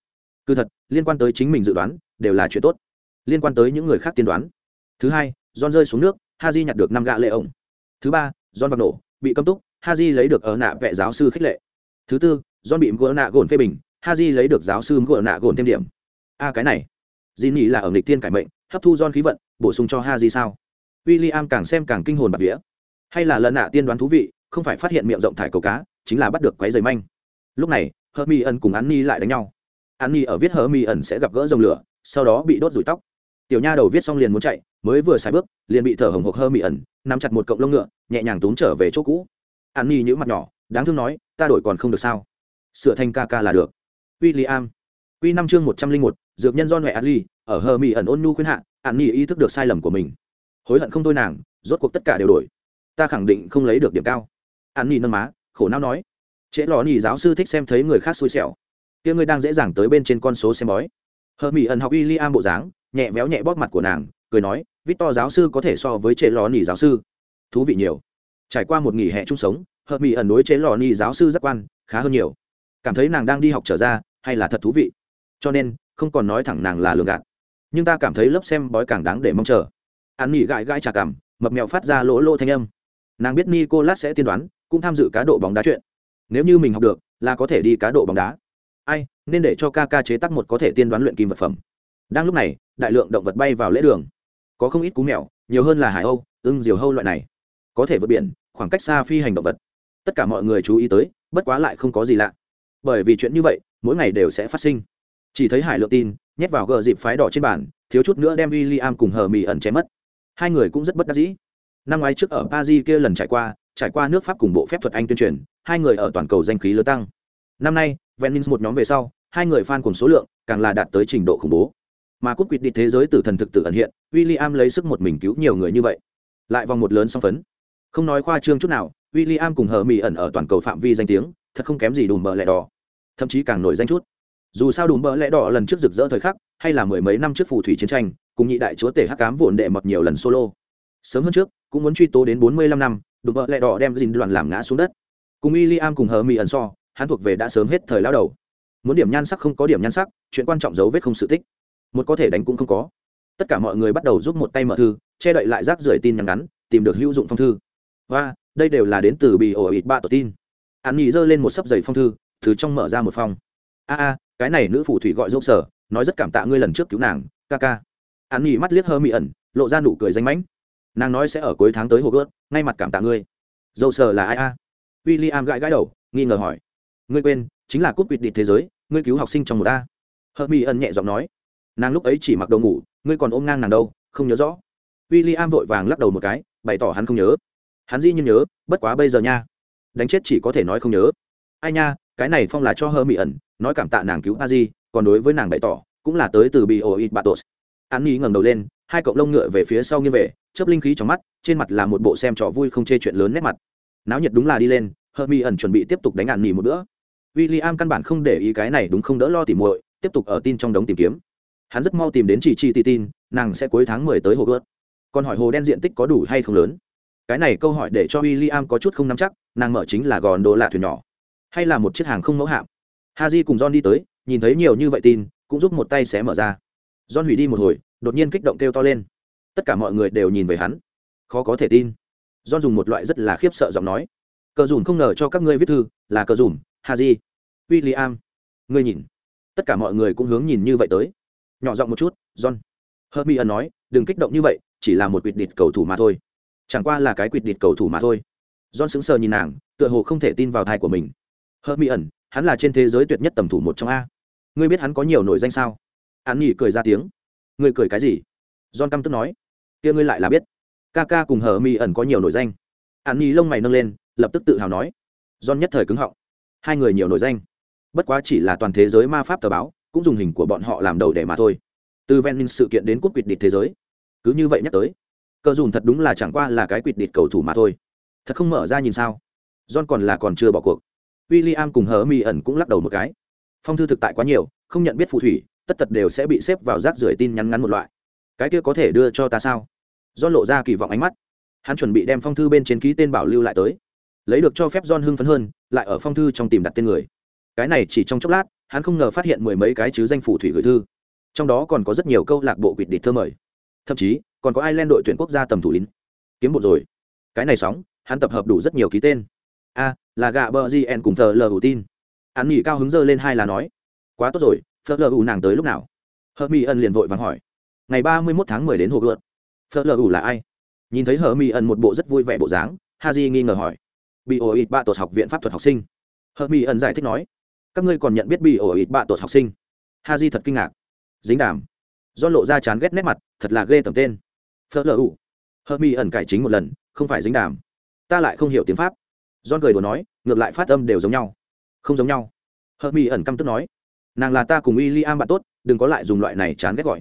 Cứ thật, liên quan tới chính mình dự đoán, đều là chuyện tốt. Liên quan tới những người khác tiên đoán. Thứ hai, John rơi xuống nước ha di nhặt được năm gạ lệ ổng. Thứ ba, John vạc nổ, bị cấm túc ha di lấy được ở nạ vệ giáo sư khích lệ. Thứ tư, John bị gỡ nạ gồn phê bình ha di lấy được giáo sư gỡ nạ gồn thêm điểm. A, cái này. Dì nỉ là ở nghịch tiên cải mệnh, hấp thu John khí vận, bổ sung cho ha di sao? W i l l i am càng xem càng kinh hồn bạc vía. Hay là lần nạ tiên đoán thú vị không phải phát hiện miệng rộng thải cầu cá, chính là bắt được quái dày manh. Lúc này hơ mi ẩn cùng an ni lại đánh nhau. An ni ở viết hơ mi ẩn sẽ gặp gỡ dòng lửa, sau đó bị đốt rủi tóc. Tiểu nha đầu viết xong liền muốn chạy, mới vừa xài bước, liền bị thở hồng hộc hơ mi ẩn nắm chặt một cọng lông ngựa, nhẹ nhàng tốn trở về chỗ cũ. An ni nhữ mặt nhỏ, đáng thương nói, ta đổi còn không được sao? Sửa thành ca ca là được. W i am năm chương một trăm linh một, dược nhân do huệ ali ở hờ mị ẩn ôn nhu khuyên hạ an ni ý thức được sai lầm của mình. Hối hận không thôi nàng, rốt cuộc tất cả đều đổi. Ta khẳng định không lấy được điểm cao an nhi nâng má, khổ não nói, trễ lò nhì giáo sư thích xem thấy người khác xui xẻo. Kia ngươi đang dễ dàng tới bên trên con số xem bói. Hờ mỹ ẩn học w i l l i am bộ dáng, nhẹ véo nhẹ bóp mặt của nàng, cười nói vít to giáo sư có thể so với trễ lò nhì giáo sư. Thú vị nhiều. Trải qua một nghỉ hè chung sống, hờ mỹ ẩn đối chế lò nhì giáo sư giác quan khá hơn nhiều. Cảm thấy nàng đang đi học trở ra, hay là thật thú vị? Cho nên, không còn nói thẳng nàng là lường gạt. Nhưng ta cảm thấy lớp xem bói càng đáng để mong chờ. An nghỉ gãi gãi trà cảm mập mẹo phát ra lỗ lỗ thanh âm nàng biết nicolas sẽ tiên đoán, cũng tham dự cá độ bóng đá chuyện. Nếu như mình học được, là có thể đi cá độ bóng đá. Ai, nên để cho ca ca chế tác một có thể tiên đoán luyện kim vật phẩm. Đang lúc này, đại lượng động vật bay vào lễ đường. Có không ít cú mèo, nhiều hơn là hải âu, ưng diều hâu loại này. Có thể vượt biển, khoảng cách xa phi hành động vật. Tất cả mọi người chú ý tới, bất quá lại không có gì lạ. Bởi vì chuyện như vậy, mỗi ngày đều sẽ phát sinh. Chỉ thấy hải lượng tin, nhét vào gờ dịp phái đỏ trên bàn, thiếu chút nữa đem w i l l i am cùng hờ mỹ ẩn chém mất. Hai người cũng rất bất đắc dĩ năm ngoái trước ở paris kia lần trải qua trải qua nước pháp cùng bộ phép thuật anh tuyên truyền, hai người ở toàn cầu danh khí lớn tăng. Năm nay, venice một nhóm về sau, hai người fan cùng số lượng càng là đạt tới trình độ khủng bố. Mà cúp quỵt đi thế giới từ thần thực tự ẩn hiện, William lấy sức một mình cứu nhiều người như vậy. Lại vòng một lớn song phấn. Không nói khoa trương chút nào, William cùng hờ mỹ ẩn ở toàn cầu phạm vi danh tiếng, thật không kém gì đùm bờ lẹ đỏ. Thậm chí càng nổi danh chút. Dù sao đùm bờ lẹ đỏ lần trước rực rỡ thời khắc, hay là mười mấy năm trước phù thủy chiến tranh, cùng nhị đại chúa tể hắc cám vụn đệ mọt nhiều lần solo sớm hơn trước, cũng muốn truy tố đến bốn mươi lăm năm đụng vợ lại đỏ đem dìn đoàn làm ngã xuống đất. Cùng w i l l i am cùng hờ mỹ ẩn so, hắn thuộc về đã sớm hết thời lao đầu. Muốn điểm nhan sắc không có điểm nhan sắc, chuyện quan trọng dấu vết không sự tích. Một có thể đánh cũng không có. Tất cả mọi người bắt đầu giúp một tay mở thư, che đậy lại rác rưởi tin nhắn ngắn, tìm được hữu dụng phong thư. Và, đây đều là đến từ bị ổ ịt ba tổ tin. Hắn nhì giơ lên một sấp giày phong thư, từ trong mở ra một phong a a, cái này nữ phù thủy gọi dâu sở, nói rất cảm tạ ngươi lần trước cứu nàng, ca ca. Hắn nhì mắt liếc hơ mị ẩn, lộ ra nụ cười danh mãnh nàng nói sẽ ở cuối tháng tới hồ gớt ngay mặt cảm tạ ngươi. Dâu sờ là ai a? W i l l i am gãi gãi đầu, nghi ngờ hỏi. Ngươi quên, chính là cúp quỵt địch thế giới, ngươi cứu học sinh trong một a. Hờ mỹ ẩn nhẹ giọng nói. Nàng lúc ấy chỉ mặc đồ ngủ, ngươi còn ôm ngang nàng đâu, không nhớ rõ. W i l l i am vội vàng lắc đầu một cái, bày tỏ hắn không nhớ. Hắn dĩ nhiên nhớ, bất quá bây giờ nha. Đánh chết chỉ có thể nói không nhớ. Ai nha, cái này phong là cho hơ Mỹ ẩn nói cảm tạ nàng cứu a di còn đối với nàng bày tỏ, cũng là tới từ bị ổ ít batos. An nhi ngẩng đầu lên hai cọng lông ngựa về phía sau nghiêng về, chớp linh khí trong mắt, trên mặt là một bộ xem trò vui không chê chuyện lớn nét mặt. Náo nhiệt đúng là đi lên hơ mi ẩn chuẩn bị tiếp tục đánh ạn nỉ một bữa. W i l l i am căn bản không để ý cái này đúng không đỡ lo tỉ muội, tiếp tục ở tin trong đống tìm kiếm. Hắn rất mau tìm đến chỉ chi tì tin, nàng sẽ cuối tháng mười tới hồ gớt còn hỏi hồ đen diện tích có đủ hay không lớn? Cái này câu hỏi để cho w i l l i am có chút không nắm chắc, nàng mở chính là gòn đồ lạ thuyền nhỏ, hay là một chiếc hàng không mẫu hạm. Ha j cùng john đi tới, nhìn thấy nhiều như vậy tin, cũng giúp một tay xé mở ra. John hủy đi một hồi đột nhiên kích động kêu to lên. Tất cả mọi người đều nhìn về hắn. Khó có thể tin. John dùng một loại rất là khiếp sợ giọng nói. Cờ dùn không ngờ cho các ngươi viết thư, là cờ dùn hà di w i l l i am ngươi nhìn. Tất cả mọi người cũng hướng nhìn như vậy tới. Nhỏ giọng một chút, john. Hermione nói, đừng kích động như vậy, chỉ là một quỵt địt cầu thủ mà thôi. Chẳng qua là cái quỵt địt cầu thủ mà thôi. John sững sờ nhìn nàng, tựa hồ không thể tin vào thai của mình. Hermione, hắn là trên thế giới tuyệt nhất tầm thủ một trong a. Ngươi biết hắn có nhiều nổi danh sao? Hắn nghỉ cười ra tiếng ngươi cười cái gì? John căm tức nói. Kia ngươi lại là biết. Ca ca cùng hờ mi ẩn có nhiều nổi danh. Hắn nhỉ lông mày nâng lên, lập tức tự hào nói. John nhất thời cứng họng. Hai người nhiều nổi danh. Bất quá chỉ là toàn thế giới ma pháp tờ báo, cũng dùng hình của bọn họ làm đầu để mà thôi. Từ venin sự kiện đến cúp quỵt địch thế giới. Cứ như vậy nhắc tới, cờ dùn thật đúng là chẳng qua là cái quỵt địch cầu thủ mà thôi. Thật không mở ra nhìn sao? John còn là còn chưa bỏ cuộc. W i l l i am cùng hờ mi ẩn cũng lắc đầu một cái. Phong thư thực tại quá nhiều, không nhận biết phù thủy tất tật đều sẽ bị xếp vào rác rưởi tin nhắn ngắn một loại. Cái kia có thể đưa cho ta sao? John lộ ra kỳ vọng ánh mắt. Hắn chuẩn bị đem phong thư bên trên ký tên bảo lưu lại tới. Lấy được cho phép john hưng phấn hơn, lại ở phong thư trong tìm đặt tên người. Cái này chỉ trong chốc lát, hắn không ngờ phát hiện mười mấy cái chứ danh phủ thủy gửi thư. Trong đó còn có rất nhiều câu lạc bộ quỵt địch thơ mời. Thậm chí, còn có ireland đội tuyển quốc gia tầm thủ lính. Kiếm một rồi. Cái này sóng, hắn tập hợp đủ rất nhiều ký tên. A, là gạ bờ gn cùng thờ lờ tin hắn nghỉ cao hứng dơ lên hai là nói, quá tốt rồi Phở lờ ủ nàng tới lúc nào? Hờ mỹ ân liền vội vàng hỏi. Ngày ba mươi mốt tháng mười đến hồ gợt Phở lờ ủ là ai? Nhìn thấy hờ mỹ ân một bộ rất vui vẻ bộ dáng ha di nghi ngờ hỏi. Bị ổ ít bạ tột học viện pháp thuật học sinh. Hờ mỹ ân giải thích nói. Các ngươi còn nhận biết bị ổ ít bạ tột học sinh? Ha di thật kinh ngạc. Dính đàm. Do lộ ra chán ghét nét mặt thật là ghê tầm tên. Phở lờ ủ hờ mỹ ẩn cải chính một lần không phải dính đàm. Ta lại không hiểu tiếng pháp. John cười đùa nói, ngược lại phát âm đều giống nhau. Không giống nhau. Hermione ẩn căm tức nói, nàng là ta cùng William bạn tốt, đừng có lại dùng loại này chán ghét gọi.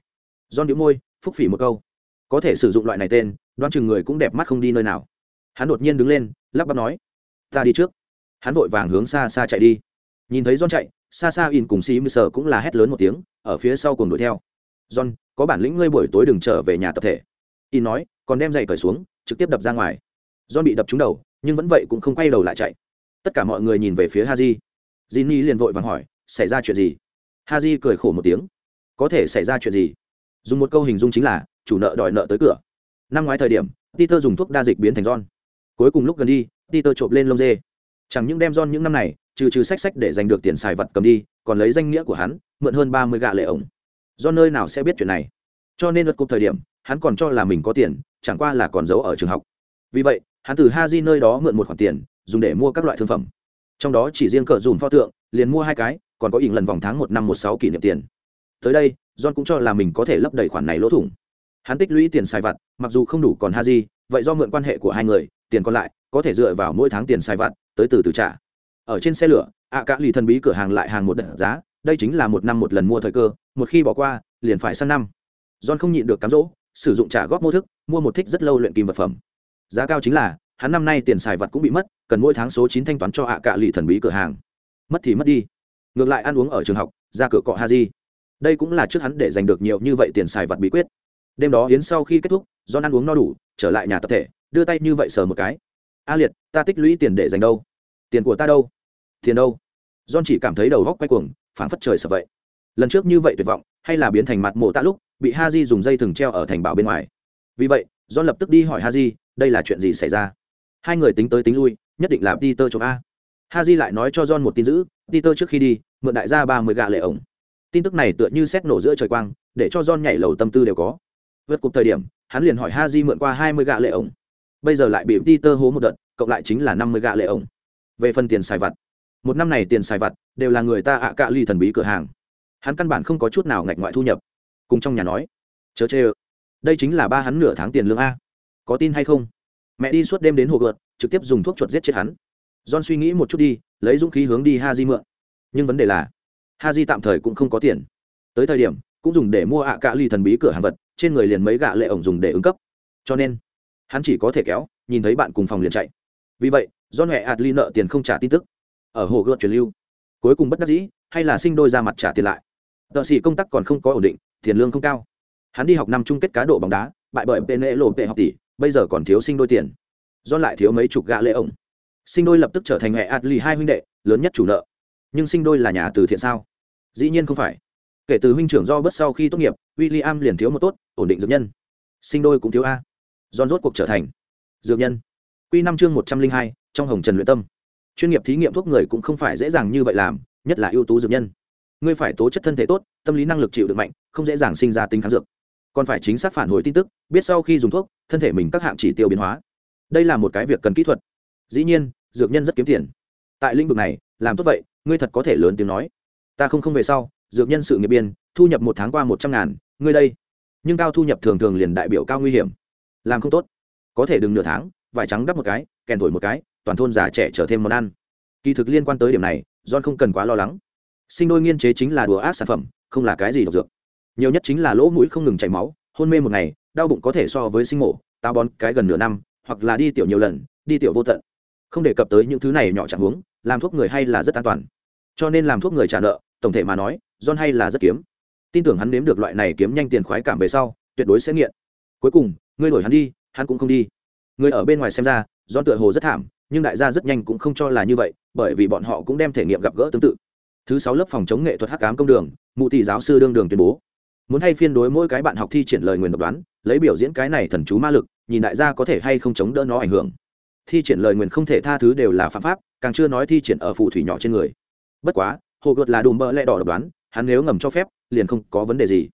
John nhíu môi, phúc phỉ một câu. Có thể sử dụng loại này tên, đoán chừng người cũng đẹp mắt không đi nơi nào. Hắn đột nhiên đứng lên, lắp bắp nói, ta đi trước. Hắn vội vàng hướng xa xa chạy đi. Nhìn thấy John chạy, xa xa in cùng xí sợ cũng là hét lớn một tiếng, ở phía sau cùng đuổi theo. John, có bản lĩnh ngươi buổi tối đừng trở về nhà tập thể. In nói, còn đem giày cởi xuống, trực tiếp đập ra ngoài. John bị đập trúng đầu, nhưng vẫn vậy cũng không quay đầu lại chạy tất cả mọi người nhìn về phía haji y liền vội vàng hỏi xảy ra chuyện gì haji cười khổ một tiếng. Có thể xảy ra chuyện gì? Dùng một câu hình dung chính là, chủ nợ đòi nợ tới cửa. Năm ngoái thời điểm, peter dùng thuốc đa dịch biến thành john. Cuối cùng lúc gần đi, peter trộm lên lông dê. Chẳng những đem john những năm này, trừ trừ sách sách để giành được tiền xài vật cầm đi, còn lấy danh nghĩa của hắn, mượn hơn ba mươi gạ lệ ổng. Do nơi nào sẽ biết chuyện này? Cho nên luật cục thời điểm, hắn còn cho là mình có tiền, chẳng qua là còn giấu ở trường học. Vì vậy, hắn từ ha di nơi đó mượn một khoản tiền, dùng để mua các loại thương phẩm. Trong đó chỉ riêng cờ dùm pho tượng, liền mua hai cái còn có ỉn lần vòng tháng một năm một sáu kỷ niệm tiền. Tới đây, john cũng cho là mình có thể lấp đầy khoản này lỗ thủng. Hắn tích lũy tiền xài vặt, mặc dù không đủ còn ha di, vậy do mượn quan hệ của hai người, tiền còn lại, có thể dựa vào mỗi tháng tiền xài vặt, tới từ từ trả. Ở trên xe lửa, ạ cả lì thần bí cửa hàng lại hàng một đợt giá, đây chính là một năm một lần mua thời cơ, một khi bỏ qua, liền phải sang năm. John không nhịn được cám dỗ, sử dụng trả góp mô thức, mua một thích rất lâu luyện kim vật phẩm. Giá cao chính là, hắn năm nay tiền xài vặt cũng bị mất, cần mỗi tháng số chín thanh toán cho ạ cả lì thần bí cửa hàng. Mất thì mất đi ngược lại ăn uống ở trường học, ra cửa cọ ha di đây cũng là trước hắn để giành được nhiều như vậy tiền xài vật bí quyết. Đêm đó yến sau khi kết thúc, do ăn uống no đủ, trở lại nhà tập thể, đưa tay như vậy sờ một cái. A liệt, ta tích lũy tiền để dành đâu? Tiền của ta đâu? Tiền đâu? John chỉ cảm thấy đầu góc quay cuồng, phảng phất trời sợ vậy. Lần trước như vậy tuyệt vọng, hay là biến thành mặt mộ tạ lúc, bị ha di dùng dây thừng treo ở thành bảo bên ngoài. Vì vậy, john lập tức đi hỏi ha di đây là chuyện gì xảy ra? Hai người tính tới tính lui, nhất định là peter chụp a ha lại nói cho john một tin dữ, peter trước khi đi, mượn đại gia ba mươi gạ lệ ổng. Tin tức này tựa như xét nổ giữa trời quang, để cho john nhảy lầu tâm tư đều có. Vượt cục thời điểm, hắn liền hỏi ha mượn qua hai mươi gạ lệ ổng. Bây giờ lại bị peter hố một đợt, cộng lại chính là năm mươi gạ lệ ổng. Về phần tiền xài vặt, một năm này tiền xài vặt đều là người ta ạ à cạ ly thần bí cửa hàng. Hắn căn bản không có chút nào ngạch ngoại thu nhập. Cùng trong nhà nói, chớ chê ơ, đây chính là ba hắn nửa tháng tiền lương a. Có tin hay không? Mẹ đi suốt đêm đến hồ gợt, trực tiếp dùng thuốc chuột giết chết hắn john suy nghĩ một chút đi, lấy dũng khí hướng đi ha di mượn. Nhưng vấn đề là ha di tạm thời cũng không có tiền. Tới thời điểm, cũng dùng để mua ạ à cạ ly thần bí cửa hàng vật, trên người liền mấy gạ lệ ổng dùng để ứng cấp. Cho nên, hắn chỉ có thể kéo, nhìn thấy bạn cùng phòng liền chạy. Vì vậy do huệ ạt ly nợ tiền không trả tin tức. Ở hồ gợt truyền lưu, cuối cùng bất đắc dĩ, hay là sinh đôi ra mặt trả tiền lại. Tợ sĩ công tác còn không có ổn định, tiền lương không cao. Hắn đi học năm chung kết cá độ bóng đá, bại bởi tên lộ học tỷ bây giờ còn thiếu sinh đôi tiền. Do lại thiếu mấy chục gạ lệ ổng sinh đôi lập tức trở thành hệ adli hai huynh đệ, lớn nhất chủ nợ. Nhưng sinh đôi là nhà từ thiện sao? Dĩ nhiên không phải. Kể từ huynh trưởng do bớt sau khi tốt nghiệp w i l l i am liền thiếu một tốt, ổn định dược nhân. Sinh đôi cũng thiếu a. Don rốt cuộc trở thành dược nhân. Q năm chương một trăm linh hai, trong hồng trần luyện tâm. Chuyên nghiệp thí nghiệm thuốc người cũng không phải dễ dàng như vậy làm, nhất là ưu tú dược nhân. Ngươi phải tố chất thân thể tốt, tâm lý năng lực chịu được mạnh, không dễ dàng sinh ra tính kháng dược. Còn phải chính xác phản hồi tin tức, biết sau khi dùng thuốc, thân thể mình các hạng chỉ tiêu biến hóa. Đây là một cái việc cần kỹ thuật dĩ nhiên, dược nhân rất kiếm tiền. Tại lĩnh vực này, làm tốt vậy, ngươi thật có thể lớn tiếng nói. Ta không không về sau, dược nhân sự nghiệp biên, thu nhập một tháng qua một trăm ngàn, ngươi đây. Nhưng cao thu nhập thường thường liền đại biểu cao nguy hiểm. Làm không tốt. Có thể đừng nửa tháng, vải trắng đắp một cái, kèn thổi một cái, toàn thôn già trẻ trở thêm món ăn. Kỳ thực liên quan tới điểm này, john không cần quá lo lắng. Sinh đôi nghiên chế chính là đùa ác sản phẩm, không là cái gì độc dược. Nhiều nhất chính là lỗ mũi không ngừng chảy máu, hôn mê một ngày, đau bụng có thể so với sinh mổ tao bón cái gần nửa năm, hoặc là đi tiểu nhiều lần, đi tiểu vô tận không đề cập tới những thứ này nhỏ chẳng huống, làm thuốc người hay là rất an toàn. Cho nên làm thuốc người trả nợ, tổng thể mà nói, john hay là rất kiếm. Tin tưởng hắn nếm được loại này kiếm nhanh tiền khoái cảm về sau, tuyệt đối sẽ nghiện. Cuối cùng, ngươi đổi hắn đi, hắn cũng không đi. Người ở bên ngoài xem ra, john tựa hồ rất thảm, nhưng đại gia rất nhanh cũng không cho là như vậy, bởi vì bọn họ cũng đem thể nghiệm gặp gỡ tương tự. Thứ sáu lớp phòng chống nghệ thuật hắc cám công đường, mụ tỷ giáo sư đương đường tuyên bố. Muốn thay phiên đối mỗi cái bạn học thi triển lời nguyền độc đoán, lấy biểu diễn cái này thần chú ma lực, nhìn đại gia có thể hay không chống đỡ nó ảnh hưởng thi triển lời nguyền không thể tha thứ đều là phạm pháp, càng chưa nói thi triển ở phù thủy nhỏ trên người. Bất quá, hồ gợt là đùm bơ lẹ đỏ độc đoán, hắn nếu ngầm cho phép, liền không có vấn đề gì.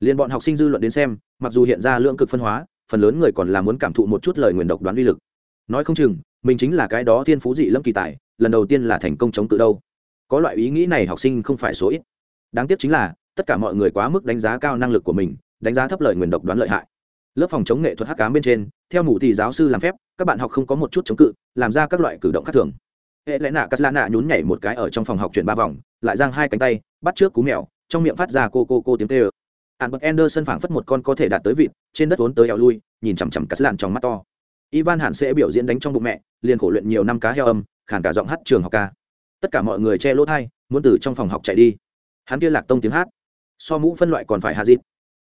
Liền bọn học sinh dư luận đến xem, mặc dù hiện ra lượng cực phân hóa, phần lớn người còn là muốn cảm thụ một chút lời nguyền độc đoán uy lực. Nói không chừng, mình chính là cái đó thiên phú dị lâm kỳ tài, lần đầu tiên là thành công chống cự đâu. Có loại ý nghĩ này học sinh không phải số ít. Đáng tiếc chính là, tất cả mọi người quá mức đánh giá cao năng lực của mình, đánh giá thấp lời nguyền độc đoán lợi hại lớp phòng chống nghệ thuật hắc cám bên trên, theo mù thì giáo sư làm phép, các bạn học không có một chút chống cự, làm ra các loại cử động khác thường. Hệ lẽ nạ cắt lạ nạ nhún nhảy một cái ở trong phòng học chuyển ba vòng, lại giang hai cánh tay, bắt trước cú mèo, trong miệng phát ra cô cô cô tiếng tê ơ. Ạn bậc anderson phảng phất một con có thể đạt tới vịt, trên đất vốn tới eo lui, nhìn chằm chằm cắt lạn trong mắt to. Ivan hẳn sẽ biểu diễn đánh trong bụng mẹ, liền khổ luyện nhiều năm cá heo âm khản cả giọng hát trường học ca. Tất cả mọi người che lỗ thai muốn từ trong phòng học chạy đi. Hắn kia lạc tông tiếng hát. So mũ phân loại còn phải hạ dịp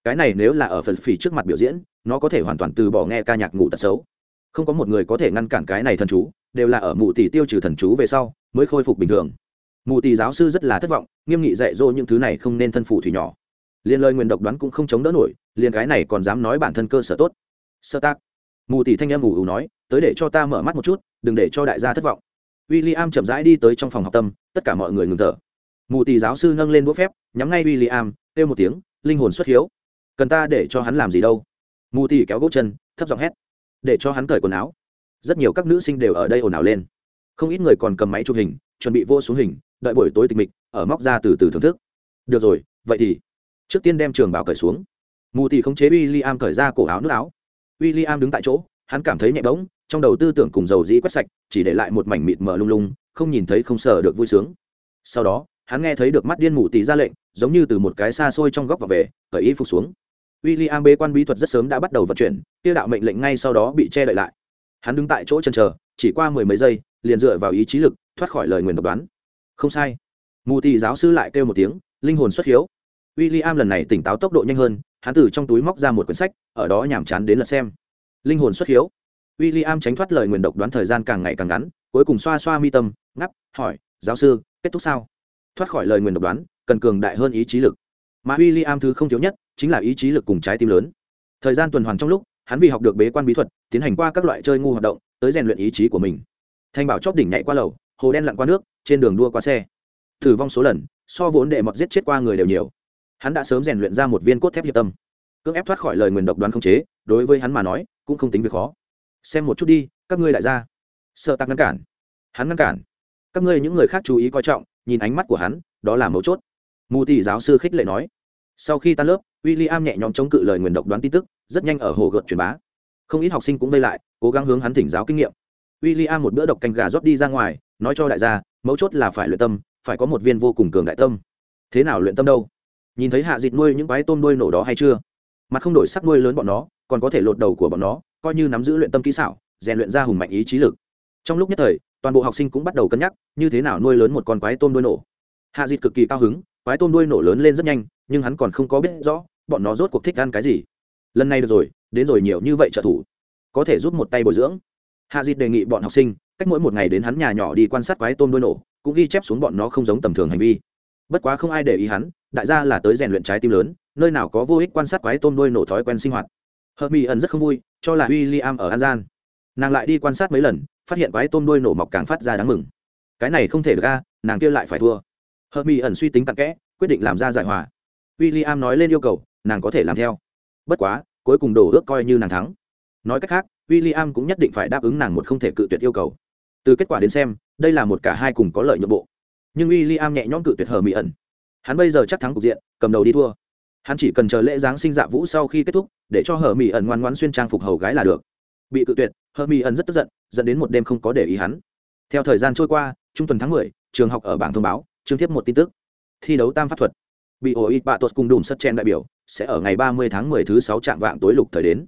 cái này nếu là ở phần phỉ trước mặt biểu diễn, nó có thể hoàn toàn từ bỏ nghe ca nhạc ngủ tật xấu. Không có một người có thể ngăn cản cái này thần chú, đều là ở mù tỷ tiêu trừ thần chú về sau, mới khôi phục bình thường. Mù tỷ giáo sư rất là thất vọng, nghiêm nghị dạy dỗ những thứ này không nên thân phụ thủy nhỏ. Liền lời nguyền độc đoán cũng không chống đỡ nổi, liền cái này còn dám nói bản thân cơ sở tốt. Sơ tác. Mù tỷ thanh em ngủ ù nói, tới để cho ta mở mắt một chút, đừng để cho đại gia thất vọng. W i l l i am chậm rãi đi tới trong phòng học tâm, tất cả mọi người ngừng thở. Mù tỷ giáo sư nâng lên đũa phép, nhắm ngay w i l l i am kêu một tiếng, linh hồn xuất hiếu cần ta để cho hắn làm gì đâu. Mù tỉ kéo gốc chân, thấp giọng hét. Để cho hắn cởi quần áo. Rất nhiều các nữ sinh đều ở đây ồn ào lên. Không ít người còn cầm máy chụp hình, chuẩn bị vô xuống hình, đợi buổi tối tịch mịch, ở móc ra từ từ thưởng thức. Được rồi, vậy thì, trước tiên đem trường bảo cởi xuống. Mù tỉ khống chế w i l l i am cởi ra cổ áo nước áo. W i l l i am đứng tại chỗ, hắn cảm thấy nhẹ bỗng, trong đầu tư tưởng cùng dầu dĩ quét sạch, chỉ để lại một mảnh mịt mờ lung lung, không nhìn thấy không sờ được vui sướng. Sau đó, hắn nghe thấy được mắt điên mù tì ra lệnh, giống như từ một cái xa xôi trong góc và về, cởi y phục xuống w i l l i am bế quan bí thuật rất sớm đã bắt đầu vận chuyển tiêu đạo mệnh lệnh ngay sau đó bị che đậy lại. Hắn đứng tại chỗ chân chờ, chỉ qua mười mấy giây, liền dựa vào ý chí lực, thoát khỏi lời nguyền độc đoán. Không sai. Mù thị giáo sư lại kêu một tiếng, linh hồn xuất hiếu. W i l l i am lần này tỉnh táo tốc độ nhanh hơn, hắn từ trong túi móc ra một quyển sách, ở đó nhàm chán đến lật xem. Linh hồn xuất hiếu. W i l l i am tránh thoát lời nguyền độc đoán thời gian càng ngày càng ngắn, cuối cùng xoa xoa mi tâm ngắp hỏi, giáo sư, kết thúc sao? Thoát khỏi lời nguyền độc đoán, cần cường đại hơn ý chí lực. Mà w i l l i am thứ không thiếu nhất chính là ý chí lực cùng trái tim lớn. Thời gian tuần hoàn trong lúc, hắn vì học được bế quan bí thuật, tiến hành qua các loại chơi ngu hoạt động, tới rèn luyện ý chí của mình. Thanh bảo chóp đỉnh nhảy qua lầu, hồ đen lặn qua nước, trên đường đua qua xe. Thử vong số lần, so vốn đệ mọt giết chết qua người đều nhiều. Hắn đã sớm rèn luyện ra một viên cốt thép hiệp tâm. Cưỡng ép thoát khỏi lời nguyền độc đoán không chế, đối với hắn mà nói, cũng không tính việc khó. Xem một chút đi, các ngươi lại ra sợ tặc ngăn cản. Hắn ngăn cản. Các ngươi những người khác chú ý coi trọng, nhìn ánh mắt của hắn, đó là mấu chốt. Mù tỷ giáo sư khích lệ nói. Sau khi tan lớp w i l l i am nhẹ nhõm chống cự lời nguyền độc đoán tin tức, rất nhanh ở hồ gợt truyền bá. Không ít học sinh cũng vây lại, cố gắng hướng hắn thỉnh giáo kinh nghiệm. W i l l i am một bữa độc canh gà rót đi ra ngoài, nói cho đại gia, mấu chốt là phải luyện tâm, phải có một viên vô cùng cường đại tâm. Thế nào luyện tâm đâu? Nhìn thấy hạ dịt nuôi những quái tôm nuôi nổ đó hay chưa? Mặt không đổi sắc nuôi lớn bọn nó, còn có thể lột đầu của bọn nó, coi như nắm giữ luyện tâm kỹ xảo, rèn luyện ra hùng mạnh ý trí lực. Trong lúc nhất thời, toàn bộ học sinh cũng bắt đầu cân nhắc, như thế nào nuôi lớn một con quái tôm đuôi nổ. Hạ dịt cực kỳ cao hứng, quái tôm đuôi nổ lớn lên rất nhanh, nhưng hắn còn không có biết rõ bọn nó rốt cuộc thích ăn cái gì? Lần này được rồi, đến rồi nhiều như vậy trợ thủ, có thể giúp một tay bồi dưỡng. Hạ dịt đề nghị bọn học sinh, cách mỗi một ngày đến hắn nhà nhỏ đi quan sát quái tôm đuôi nổ, cũng ghi chép xuống bọn nó không giống tầm thường hành vi. Bất quá không ai để ý hắn, đại gia là tới rèn luyện trái tim lớn, nơi nào có vô ích quan sát quái tôm đuôi nổ thói quen sinh hoạt. Hợp mỹ ẩn rất không vui, cho là w i l l i am ở an gian. Nàng lại đi quan sát mấy lần, phát hiện quái tôm đuôi nổ mọc càng phát ra đáng mừng. Cái này không thể được ra nàng kia lại phải thua. Hợp mỹ ẩn suy tính tặng kẽ, quyết định làm ra giải hòa. W i l l i am nói lên yêu cầu nàng có thể làm theo. Bất quá, cuối cùng đổ ước coi như nàng thắng. Nói cách khác w i l l i am cũng nhất định phải đáp ứng nàng một không thể cự tuyệt yêu cầu. Từ kết quả đến xem, đây là một cả hai cùng có lợi nhượng bộ. Nhưng w i l l i am nhẹ nhõm cự tuyệt hờ mỹ ẩn. Hắn bây giờ chắc thắng cục diện, cầm đầu đi thua. Hắn chỉ cần chờ lễ giáng sinh dạ vũ sau khi kết thúc, để cho hờ mỹ ẩn ngoan ngoãn xuyên trang phục hầu gái là được. Bị cự tuyệt, hờ mỹ ẩn rất tức giận, dẫn đến một đêm không có để ý hắn. Theo thời gian trôi qua, trung tuần tháng mười, trường học ở bảng thông báo, chương tiếp một tin tức. Thi đấu tam pháp thuật. Bị ổ ít bạ tuột cùng đùm sất chen đại biểu sẽ ở ngày ba mươi tháng mười thứ sáu trạm vạng tối lục thời đến.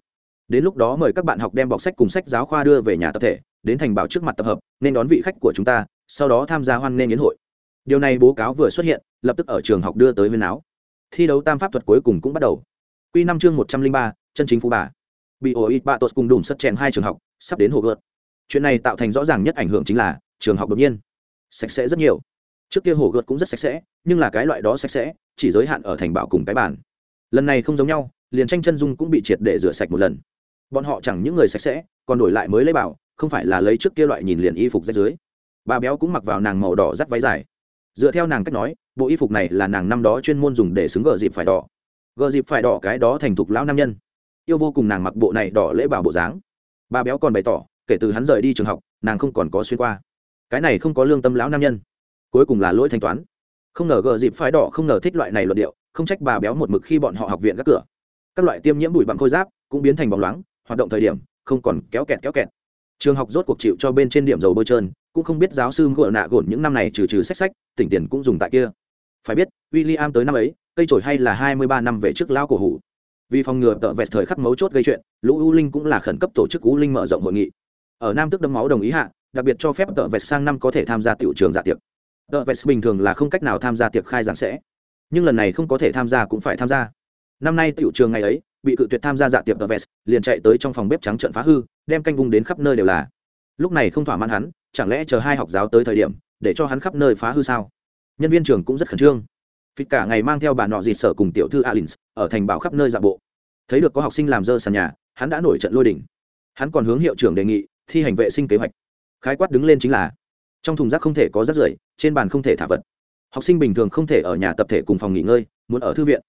Đến lúc đó mời các bạn học đem bọc sách cùng sách giáo khoa đưa về nhà tập thể, đến thành bảo trước mặt tập hợp, nên đón vị khách của chúng ta, sau đó tham gia hoan nghênh yến hội. Điều này bố cáo vừa xuất hiện, lập tức ở trường học đưa tới viên áo. Thi đấu tam pháp thuật cuối cùng cũng bắt đầu. Quy năm chương một trăm linh ba, chân chính phú bà. Bị ổ bạ tuột cùng đùm sắt chèn hai trường học, sắp đến hồ gợt. Chuyện này tạo thành rõ ràng nhất ảnh hưởng chính là, trường học đột nhiên, sạch sẽ rất nhiều. Trước kia hồ gợt cũng rất sạch sẽ, nhưng là cái loại đó sạch sẽ, chỉ giới hạn ở thành bảo cùng cái bản lần này không giống nhau, liền tranh chân dung cũng bị triệt để rửa sạch một lần. Bọn họ chẳng những người sạch sẽ, còn đổi lại mới lấy bảo, không phải là lấy trước kia loại nhìn liền y phục rách dưới bà béo cũng mặc vào nàng màu đỏ rắt váy dài. Dựa theo nàng cách nói, bộ y phục này là nàng năm đó chuyên môn dùng để xứng gờ dịp phải đỏ. Gờ dịp phải đỏ cái đó thành thục lão nam nhân. Yêu vô cùng nàng mặc bộ này đỏ lễ bảo bộ dáng. Bà béo còn bày tỏ, kể từ hắn rời đi trường học, nàng không còn có xuyên qua. Cái này không có lương tâm lão nam nhân. Cuối cùng là lỗi thanh toán không ngờ gờ dịp phái đỏ không ngờ thích loại này luận điệu, không trách bà béo một mực khi bọn họ học viện các cửa. Các loại tiêm nhiễm bụi bặm khôi giáp cũng biến thành bóng loáng, hoạt động thời điểm không còn kéo kẹt kéo kẹt. Trường học rốt cuộc chịu cho bên trên điểm dầu bôi trơn, cũng không biết giáo sư ngựa nạ gồn những năm này trừ trừ sách sách, tỉnh tiền cũng dùng tại kia. Phải biết w i l l i am tới năm ấy, cây trổi hay là hai mươi ba năm về trước lao cổ hủ. Vì phòng ngừa tợ vẹt thời khắc mấu chốt gây chuyện, lũ u linh cũng là khẩn cấp tổ chức u linh mở rộng hội nghị. Ở nam tức đâm máu đồng ý hạ, đặc biệt cho phép tợ vẹt sang năm có thể tham gia tiểu trường dạ tiệc tờ vest bình thường là không cách nào tham gia tiệc khai giảng sẽ. Nhưng lần này không có thể tham gia cũng phải tham gia. Năm nay tiểu trường ngày ấy, bị cự tuyệt tham gia dạ tiệc tờ vest liền chạy tới trong phòng bếp trắng trận phá hư, đem canh vung đến khắp nơi đều là. Lúc này không thỏa mãn hắn, chẳng lẽ chờ hai học giáo tới thời điểm, để cho hắn khắp nơi phá hư sao? Nhân viên trường cũng rất khẩn trương. Phịt cả ngày mang theo bà nọ dịt sở cùng tiểu thư alins, ở thành bảo khắp nơi dạ bộ. Thấy được có học sinh làm dơ sàn nhà, hắn đã nổi trận lôi đỉnh hắn còn hướng hiệu trưởng đề nghị, thi hành vệ sinh kế hoạch. Khái quát đứng lên chính là trong thùng rác không thể có rác rưởi, trên bàn không thể thả vật. Học sinh bình thường không thể ở nhà tập thể cùng phòng nghỉ ngơi, muốn ở thư viện.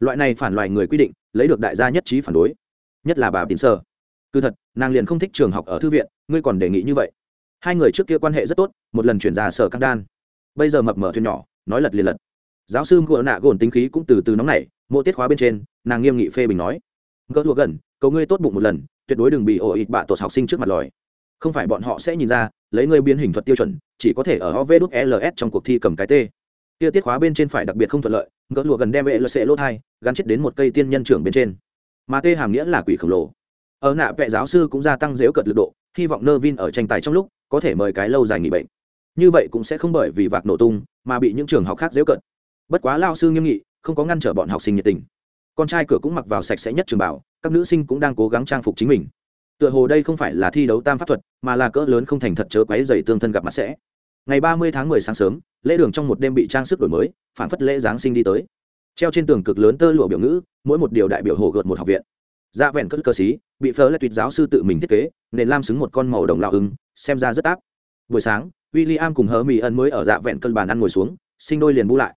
Loại này phản loại người quy định, lấy được đại gia nhất trí phản đối. Nhất là bà tín sơ. Cứ thật, nàng liền không thích trường học ở thư viện, ngươi còn đề nghị như vậy. Hai người trước kia quan hệ rất tốt, một lần chuyển ra sở căng đan. Bây giờ mập mở thuyền nhỏ, nói lật liền lật. Giáo sư ngựa nạ gồn tính khí cũng từ từ nóng nảy mỗi tiết khóa bên trên, nàng nghiêm nghị phê bình nói. Gỡ lụa gần, cầu ngươi tốt bụng một lần, tuyệt đối đừng bị ổ ịt bạ tột học sinh trước mặt lòi không phải bọn họ sẽ nhìn ra, lấy ngươi biến hình thuật tiêu chuẩn, chỉ có thể ở ovls trong cuộc thi cầm cái t. Kia tiết khóa bên trên phải đặc biệt không thuận lợi gỡ lụa gần đem vệ lc lỗ thai, gắn chết đến một cây tiên nhân trưởng bên trên. Mà t hàm nghĩa là quỷ khổng lồ. Ở nạ vệ giáo sư cũng gia tăng dếu cật lực độ, hy vọng nơ vin ở tranh tài trong lúc có thể mời cái lâu dài nghỉ bệnh. Như vậy cũng sẽ không bởi vì vạc nổ tung mà bị những trường học khác dếu cận bất quá lao sư nghiêm nghị, không có ngăn trở bọn học sinh nhiệt tình. Con trai cửa cũng mặc vào sạch sẽ nhất trường bảo, các nữ sinh cũng đang cố gắng trang phục chính mình tựa hồ đây không phải là thi đấu tam pháp thuật, mà là cỡ lớn không thành thật chớ quáy dày tương thân gặp mặt sẽ. Ngày ba mươi tháng mười sáng sớm, lễ đường trong một đêm bị trang sức đổi mới, phản phất lễ giáng sinh đi tới. Treo trên tường cực lớn tơ lụa biểu ngữ, mỗi một điều đại biểu hồ gợt một học viện. Dạ vẹn cất cơ xí, bị phớ lại tuyệt giáo sư tự mình thiết kế nên lam xứng một con màu đồng lạo ứng, xem ra rất áp. Buổi sáng w i l l i am cùng hớ mỹ ân mới ở dạ vẹn cân bàn ăn ngồi xuống, sinh đôi liền bu lại.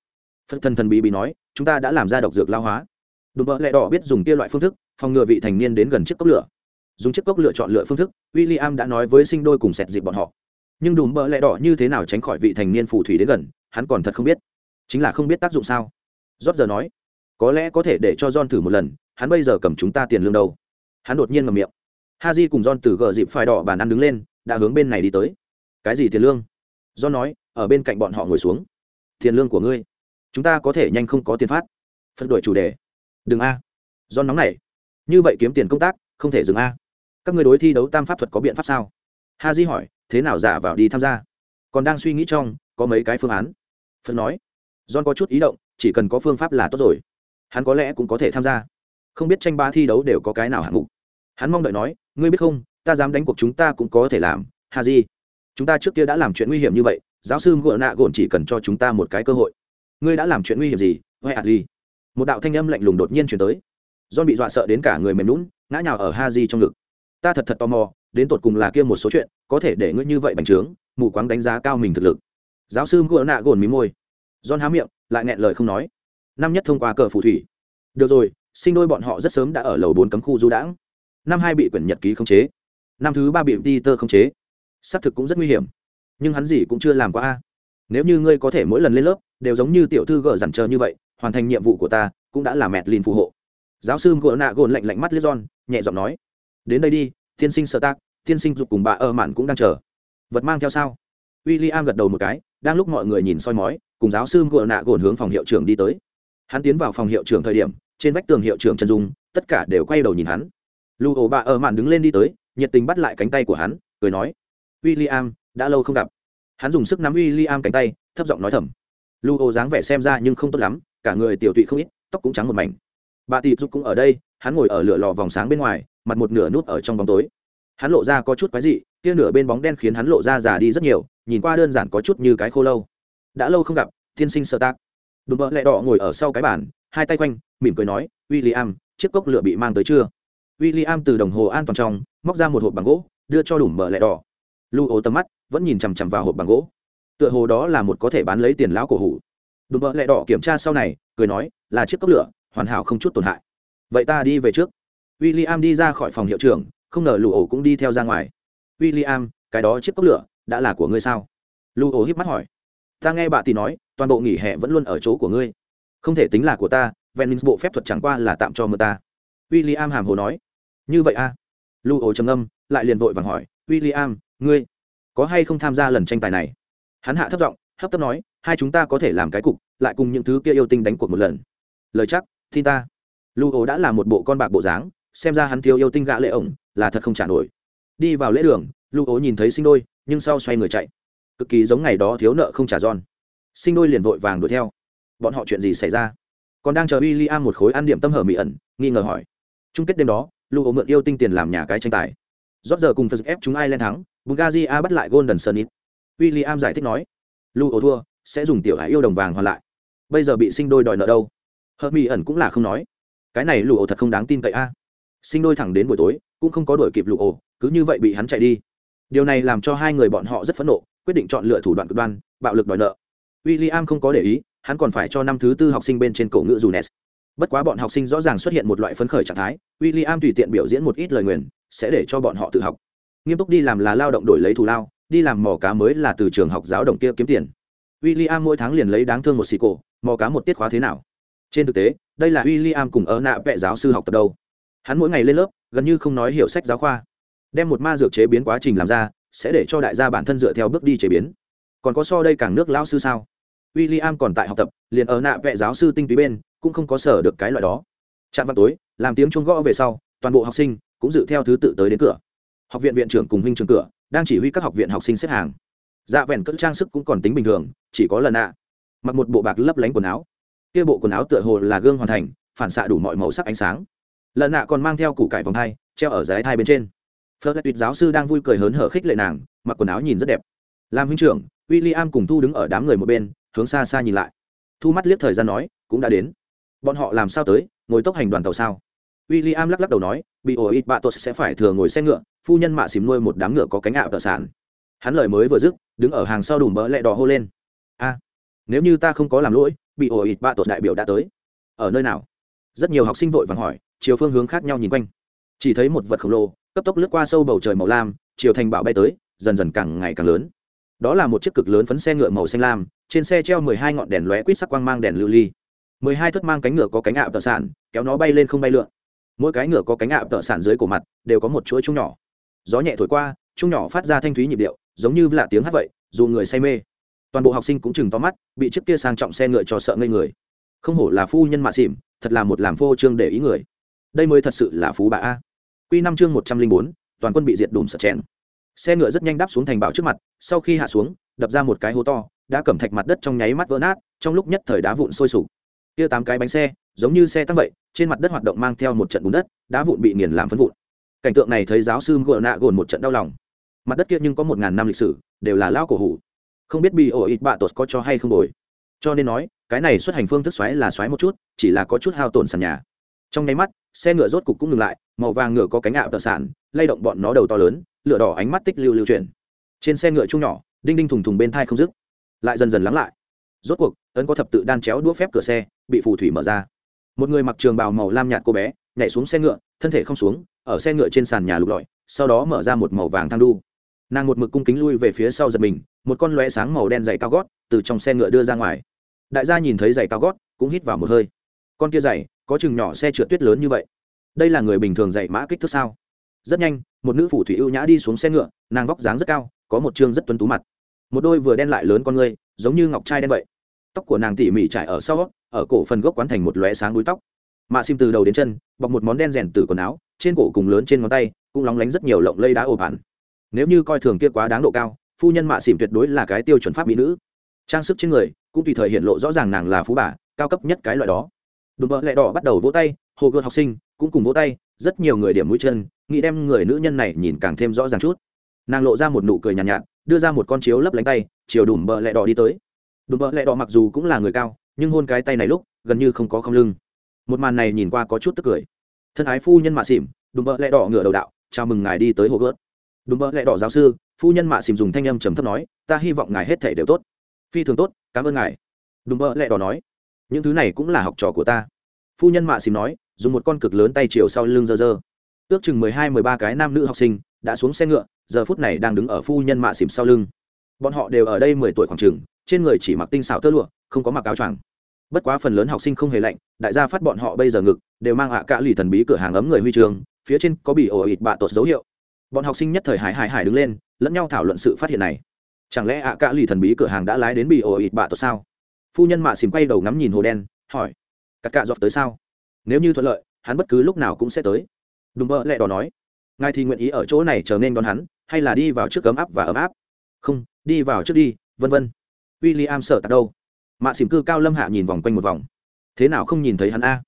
Phật thần thần bí bí nói, chúng ta đã làm ra độc dược lao hóa. Đùm bỡ lẹ đỏ biết dùng kia loại phương thức, phòng ngừa vị thành niên đến gần chiếc cốc lửa dùng chiếc cốc lựa chọn lựa phương thức w i l l i am đã nói với sinh đôi cùng sẹt dịp bọn họ. Nhưng đùm bỡ lẽ đỏ như thế nào tránh khỏi vị thành niên phù thủy đến gần, hắn còn thật không biết. Chính là không biết tác dụng sao? Rót giờ nói, có lẽ có thể để cho john thử một lần, hắn bây giờ cầm chúng ta tiền lương đâu? Hắn đột nhiên ngầm miệng. Ha j cùng john từ gờ dịp phải đỏ bàn ăn đứng lên, đã hướng bên này đi tới. Cái gì tiền lương? John nói, ở bên cạnh bọn họ ngồi xuống. Tiền lương của ngươi. Chúng ta có thể nhanh không có tiền phát. Phân đổi chủ đề. Đừng a. John nóng này như vậy kiếm tiền công tác, không thể dừng a các người đối thi đấu tam pháp thuật có biện pháp sao? Ha di hỏi, thế nào giả vào đi tham gia? Còn đang suy nghĩ trong, có mấy cái phương án. Phật nói, john có chút ý động, chỉ cần có phương pháp là tốt rồi. Hắn có lẽ cũng có thể tham gia. Không biết tranh ba thi đấu đều có cái nào hạng mục. Hắn mong đợi nói, ngươi biết không, ta dám đánh cuộc chúng ta cũng có thể làm. Ha di, chúng ta trước kia đã làm chuyện nguy hiểm như vậy, giáo sư ngựa nạ gộn chỉ cần cho chúng ta một cái cơ hội. Ngươi đã làm chuyện nguy hiểm gì? Huệ ạt ly. Một đạo thanh âm lạnh lùng đột nhiên chuyển tới. John bị dọa sợ đến cả người mềm lún ngã nhào ở ha di trong ngực ta thật thật tò mò, đến tột cùng là kia một số chuyện, có thể để ngươi như vậy bành trướng, mù quáng đánh giá cao mình thực lực. Giáo sư ngựa nạ gồn mí môi. John há miệng, lại nghẹn lời không nói. Năm nhất thông qua cờ phù thủy. Được rồi, sinh đôi bọn họ rất sớm đã ở lầu bốn cấm khu du đãng. Năm hai bị quyển nhật ký khống chế. Năm thứ ba bị peter khống chế. Xác thực cũng rất nguy hiểm. Nhưng hắn gì cũng chưa làm qua a. Nếu như ngươi có thể mỗi lần lên lớp, đều giống như tiểu thư gờ dằn chờ như vậy, hoàn thành nhiệm vụ của ta, cũng đã là mẹt lìn phù hộ. Giáo sư gỡ nạ gồn lạnh lạnh mắt liếc john, nhẹ giọng nói đến đây đi, tiên sinh sợ tác tiên sinh dục cùng bà ơ mạn cũng đang chờ. Vật mang theo sao? W i l l i am gật đầu một cái, đang lúc mọi người nhìn soi mói, cùng giáo sư gỡ nạ gồn hướng phòng hiệu trưởng đi tới. Hắn tiến vào phòng hiệu trưởng thời điểm, trên vách tường hiệu trưởng trần dung, tất cả đều quay đầu nhìn hắn. Lưu ổ bà ơ mạn đứng lên đi tới, nhiệt tình bắt lại cánh tay của hắn, cười nói w i l l i am đã lâu không gặp. Hắn dùng sức nắm w i l l i am cánh tay, thấp giọng nói thầm. Lưu ổ dáng vẻ xem ra nhưng không tốt lắm, cả người tiểu tụy không ít, tóc cũng trắng một mảnh. Bà tị giúp cũng ở đây, hắn ngồi ở lửa lò vòng sáng bên ngoài mặt một nửa nút ở trong bóng tối. Hắn lộ ra có chút quái dị tia nửa bên bóng đen khiến hắn lộ ra già đi rất nhiều, nhìn qua đơn giản có chút như cái khô lâu. Đã lâu không gặp, tiên sinh sơ tác đùm bợ lẹ đỏ ngồi ở sau cái bàn, hai tay quanh, mỉm cười nói w i l l i am chiếc cốc lửa bị mang tới chưa? W i l l i am từ đồng hồ an toàn trong, móc ra một hộp bằng gỗ, đưa cho đùm bợ lẹ đỏ. Lưu ố tầm mắt, vẫn nhìn chằm chằm vào hộp bằng gỗ. Tựa hồ đó là một có thể bán lấy tiền lão cổ hủ. Đùm bợ lẹ đỏ kiểm tra sau này, cười nói, là chiếc cốc lửa, hoàn hảo không chút tổn hại. Vậy ta đi về trước w i l l i am đi ra khỏi phòng hiệu trưởng, không ngờ lụ ổ cũng đi theo ra ngoài. W i l l i am cái đó chiếc cốc lửa, đã là của ngươi sao? Lưu ổ híp mắt hỏi. Ta nghe bà tỷ nói, toàn bộ nghỉ hè vẫn luôn ở chỗ của ngươi. Không thể tính là của ta, venice bộ phép thuật chẳng qua là tạm cho mưa ta. W i l l i am hàm hồ nói. Như vậy a à? lưu ổ trầm âm lại liền vội vàng hỏi. W i l l i am ngươi có hay không tham gia lần tranh tài này? Hắn hạ thấp giọng, hấp tấp nói, hai chúng ta có thể làm cái cục, lại cùng những thứ kia yêu tinh đánh cuộc một lần. Lời chắc, tin ta. Lưu ổ đã là một bộ con bạc bộ dáng xem ra hắn thiếu yêu tinh gã lệ ổng là thật không trả nổi. Đi vào lễ đường lưu ố nhìn thấy sinh đôi, nhưng sau xoay người chạy. Cực kỳ giống ngày đó thiếu nợ không trả giòn. Sinh đôi liền vội vàng đuổi theo. Bọn họ chuyện gì xảy ra? Còn đang chờ w i l l i am một khối ăn điểm tâm hở mỹ ẩn, nghi ngờ hỏi. Chung kết đêm đó lưu ố mượn yêu tinh tiền làm nhà cái tranh tài. Rót giờ cùng phật ép chúng ai lên thắng, bungazi a bắt lại golden sunit w i am giải thích nói lưu ố thua, sẽ dùng tiểu hải yêu đồng vàng hoàn lại. Bây giờ bị sinh đôi đòi nợ đâu? Hở mỹ ẩn cũng là không nói. Cái này lưu ố thật không đáng tin cậy a sinh đôi thẳng đến buổi tối, cũng không có đuổi kịp lụ ổ, cứ như vậy bị hắn chạy đi. Điều này làm cho hai người bọn họ rất phẫn nộ, quyết định chọn lựa thủ đoạn cực đoan, bạo lực đòi nợ. W i l l i am không có để ý, hắn còn phải cho năm thứ tư học sinh bên trên cổ ngữ dù nes bất quá bọn học sinh rõ ràng xuất hiện một loại phấn khởi trạng thái w i l l i am tùy tiện biểu diễn một ít lời nguyền, sẽ để cho bọn họ tự học. Nghiêm túc đi làm là lao động đổi lấy thù lao, đi làm mò cá mới là từ trường học giáo đồng kia kiếm tiền. W i l l i am mỗi tháng liền lấy đáng thương một xì cổ, mò cá một tiết khóa thế nào? Trên thực tế, đây là w i l l i am cùng ở nạ vệ giáo sư học tập đâu hắn mỗi ngày lên lớp, gần như không nói hiểu sách giáo khoa. Đem một ma dược chế biến quá trình làm ra, sẽ để cho đại gia bản thân dựa theo bước đi chế biến. Còn có so đây càng nước lão sư sao? W i l l i am còn tại học tập, liền ở nạ vệ giáo sư tinh túy bên, cũng không có sở được cái loại đó. Chạm vào tối, làm tiếng chuông gõ về sau, toàn bộ học sinh cũng dự theo thứ tự tới đến cửa. Học viện viện trưởng cùng huynh trường cửa, đang chỉ huy các học viện học sinh xếp hàng. Dạ vẹn cỡ trang sức cũng còn tính bình thường, chỉ có lần ạ mặc một bộ bạc lấp lánh quần áo. Kia bộ quần áo tựa hồ là gương hoàn thành, phản xạ đủ mọi màu sắc ánh sáng lần nạ còn mang theo củ cải vòng hai treo ở dưới hai bên trên. Phật tuyệt giáo sư đang vui cười hớn hở khích lệ nàng, mặc quần áo nhìn rất đẹp. Làm huynh trưởng w i l l i am cùng thu đứng ở đám người một bên, hướng xa xa nhìn lại. Thu mắt liếc thời gian nói, cũng đã đến. Bọn họ làm sao tới? Ngồi tốc hành đoàn tàu sao? W i l l i am lắc lắc đầu nói, bị ổ ít bạ tốt sẽ phải thừa ngồi xe ngựa, phu nhân mạ xìm nuôi một đám ngựa có cánh ạo tợ sản hắn lời mới vừa dứt, đứng ở hàng sau đùm bỡ lẹ đỏ hô lên, a, nếu như ta không có làm lỗi, bị ổ ít bạ tốt đại biểu đã tới. Ở nơi nào? Rất nhiều học sinh vội vàng hỏi chiều phương hướng khác nhau nhìn quanh. Chỉ thấy một vật khổng lồ, cấp tốc lướt qua sâu bầu trời màu lam, chiều thành bão bay tới, dần dần càng ngày càng lớn. Đó là một chiếc cực lớn phấn xe ngựa màu xanh lam, trên xe treo mười hai ngọn đèn lóe quýt sắc quang mang đèn lưu ly. Mười hai thất mang cánh ngựa có cánh ạ tợ sản kéo nó bay lên không bay lượn. Mỗi cái ngựa có cánh ạ tợ sản dưới cổ mặt, đều có một chuỗi chung nhỏ. Gió nhẹ thổi qua, chung nhỏ phát ra thanh thúy nhịp điệu, giống như lạ tiếng hát vậy, dù người say mê. Toàn bộ học sinh cũng chừng to mắt, bị chiếc kia sang trọng xe ngựa cho sợ ngây người. Không hổ là phu nhân mạ xỉm, thật là một làm phô trương để ý người đây mới thật sự là phú bà a. Q năm chương một trăm linh bốn, toàn quân bị diệt đùm sợ chèn. Xe ngựa rất nhanh đáp xuống thành bảo trước mặt, sau khi hạ xuống, đập ra một cái hố to, đã cầm thạch mặt đất trong nháy mắt vỡ nát, trong lúc nhất thời đá vụn sôi sục. Kia tám cái bánh xe, giống như xe tăng vậy, trên mặt đất hoạt động mang theo một trận bùn đất, đá vụn bị nghiền làm phân vụn. Cảnh tượng này thấy giáo sư ngựa nạ gồn một trận đau lòng. Mặt đất kia nhưng có một ngàn năm lịch sử, đều là lao cổ hủ. Không biết bị ổ ít bạ tột có cho hay không đổi. Cho nên nói, cái này xuất hành phương thức xoáy là xoáy một chút, chỉ là có chút hao tổn sàn nhà. Trong nháy mắt xe ngựa rốt cục cũng ngừng lại, màu vàng ngựa có cánh ạ tợ sản lay động bọn nó đầu to lớn, lửa đỏ ánh mắt tích lưu lưu chuyển. Trên xe ngựa chung nhỏ, đinh đinh thùng thùng bên thai không dứt, lại dần dần lắng lại. Rốt cuộc, ấn có thập tự đan chéo đũa phép cửa xe, bị phù thủy mở ra. Một người mặc trường bào màu lam nhạt cô bé, nhảy xuống xe ngựa, thân thể không xuống, ở xe ngựa trên sàn nhà lục lọi, sau đó mở ra một màu vàng thang đu. Nàng một mực cung kính lui về phía sau giật mình, một con lóe sáng màu đen dày cao gót, từ trong xe ngựa đưa ra ngoài. Đại gia nhìn thấy giày cao gót, cũng hít vào một hơi. Con kia giày có chừng nhỏ xe trượt tuyết lớn như vậy. Đây là người bình thường dạy mã kích thước sao? Rất nhanh, một nữ phủ thủy ưu nhã đi xuống xe ngựa, nàng vóc dáng rất cao, có một chương rất tuấn tú mặt. Một đôi vừa đen lại lớn con ngươi, giống như ngọc trai đen vậy. Tóc của nàng tỉ mỉ trải ở sau, ở cổ phần gốc quán thành một lóe sáng đuôi tóc. Mạ sim từ đầu đến chân, bọc một món đen rèn từ quần áo, trên cổ cùng lớn trên ngón tay, cũng lóng lánh rất nhiều lộng lây đá ồ bản nếu như coi thường kia quá đáng độ cao, phu nhân mạ xỉm tuyệt đối là cái tiêu chuẩn pháp mỹ nữ. Trang sức trên người, cũng tùy thời hiện lộ rõ ràng nàng là phú bà, cao cấp nhất cái loại đó đùm bợ lẹ đỏ bắt đầu vỗ tay hồ gợt học sinh cũng cùng vỗ tay rất nhiều người điểm mũi chân nghĩ đem người nữ nhân này nhìn càng thêm rõ ràng chút. Nàng lộ ra một nụ cười nhàn nhạt, nhạt đưa ra một con chiếu lấp lánh tay chiều đùm bợ lẹ đỏ đi tới. Đùm bợ lẹ đỏ mặc dù cũng là người cao nhưng hôn cái tay này lúc gần như không có không lưng. Một màn này nhìn qua có chút tức cười. Thân ái phu nhân mạ xỉm đùm bợ lẹ đỏ ngửa đầu đạo chào mừng ngài đi tới hồ gợt đùm bợ lẹ đỏ giáo sư phu nhân mạ xỉm dùng thanh âm trầm thấp nói ta hy vọng ngài hết thể đều tốt. Phi thường tốt cảm ơn ngài. Đùm bợ lẹ đỏ nói những thứ này cũng là học trò của ta. Phu nhân mạ xìm nói, dùng một con cực lớn tay chiều sau lưng dơ dơ. Ước chừng mười hai, mười ba cái nam nữ học sinh đã xuống xe ngựa, giờ phút này đang đứng ở phu nhân mạ xìm sau lưng. Bọn họ đều ở đây mười tuổi khoảng chừng, trên người chỉ mặc tinh xảo tơ lụa, không có mặc áo choàng. Bất quá phần lớn học sinh không hề lạnh, đại gia phát bọn họ bây giờ ngực, đều mang hạ cả lì thần bí cửa hàng ấm người huy trường, phía trên có bị ổ ịt bạ tột dấu hiệu. Bọn học sinh nhất thời hải hải hải đứng lên, lẫn nhau thảo luận sự phát hiện này. Chẳng lẽ ạ cả lì thần bí cửa hàng đã lái đến bị ổ ịt bạ tột sao? Phu nhân mạ xìm quay đầu ngắm nhìn hồ đen, hỏi cắt cạ dọc tới sao? Nếu như thuận lợi, hắn bất cứ lúc nào cũng sẽ tới. Đùm bơ lẹ đỏ nói, ngài thì nguyện ý ở chỗ này trở nên đón hắn, hay là đi vào trước ấm áp và ấm áp? Không, đi vào trước đi, vân vân. W i l l i am sợ tạt đâu. Mạ xỉm cư cao lâm hạ nhìn vòng quanh một vòng. Thế nào không nhìn thấy hắn a?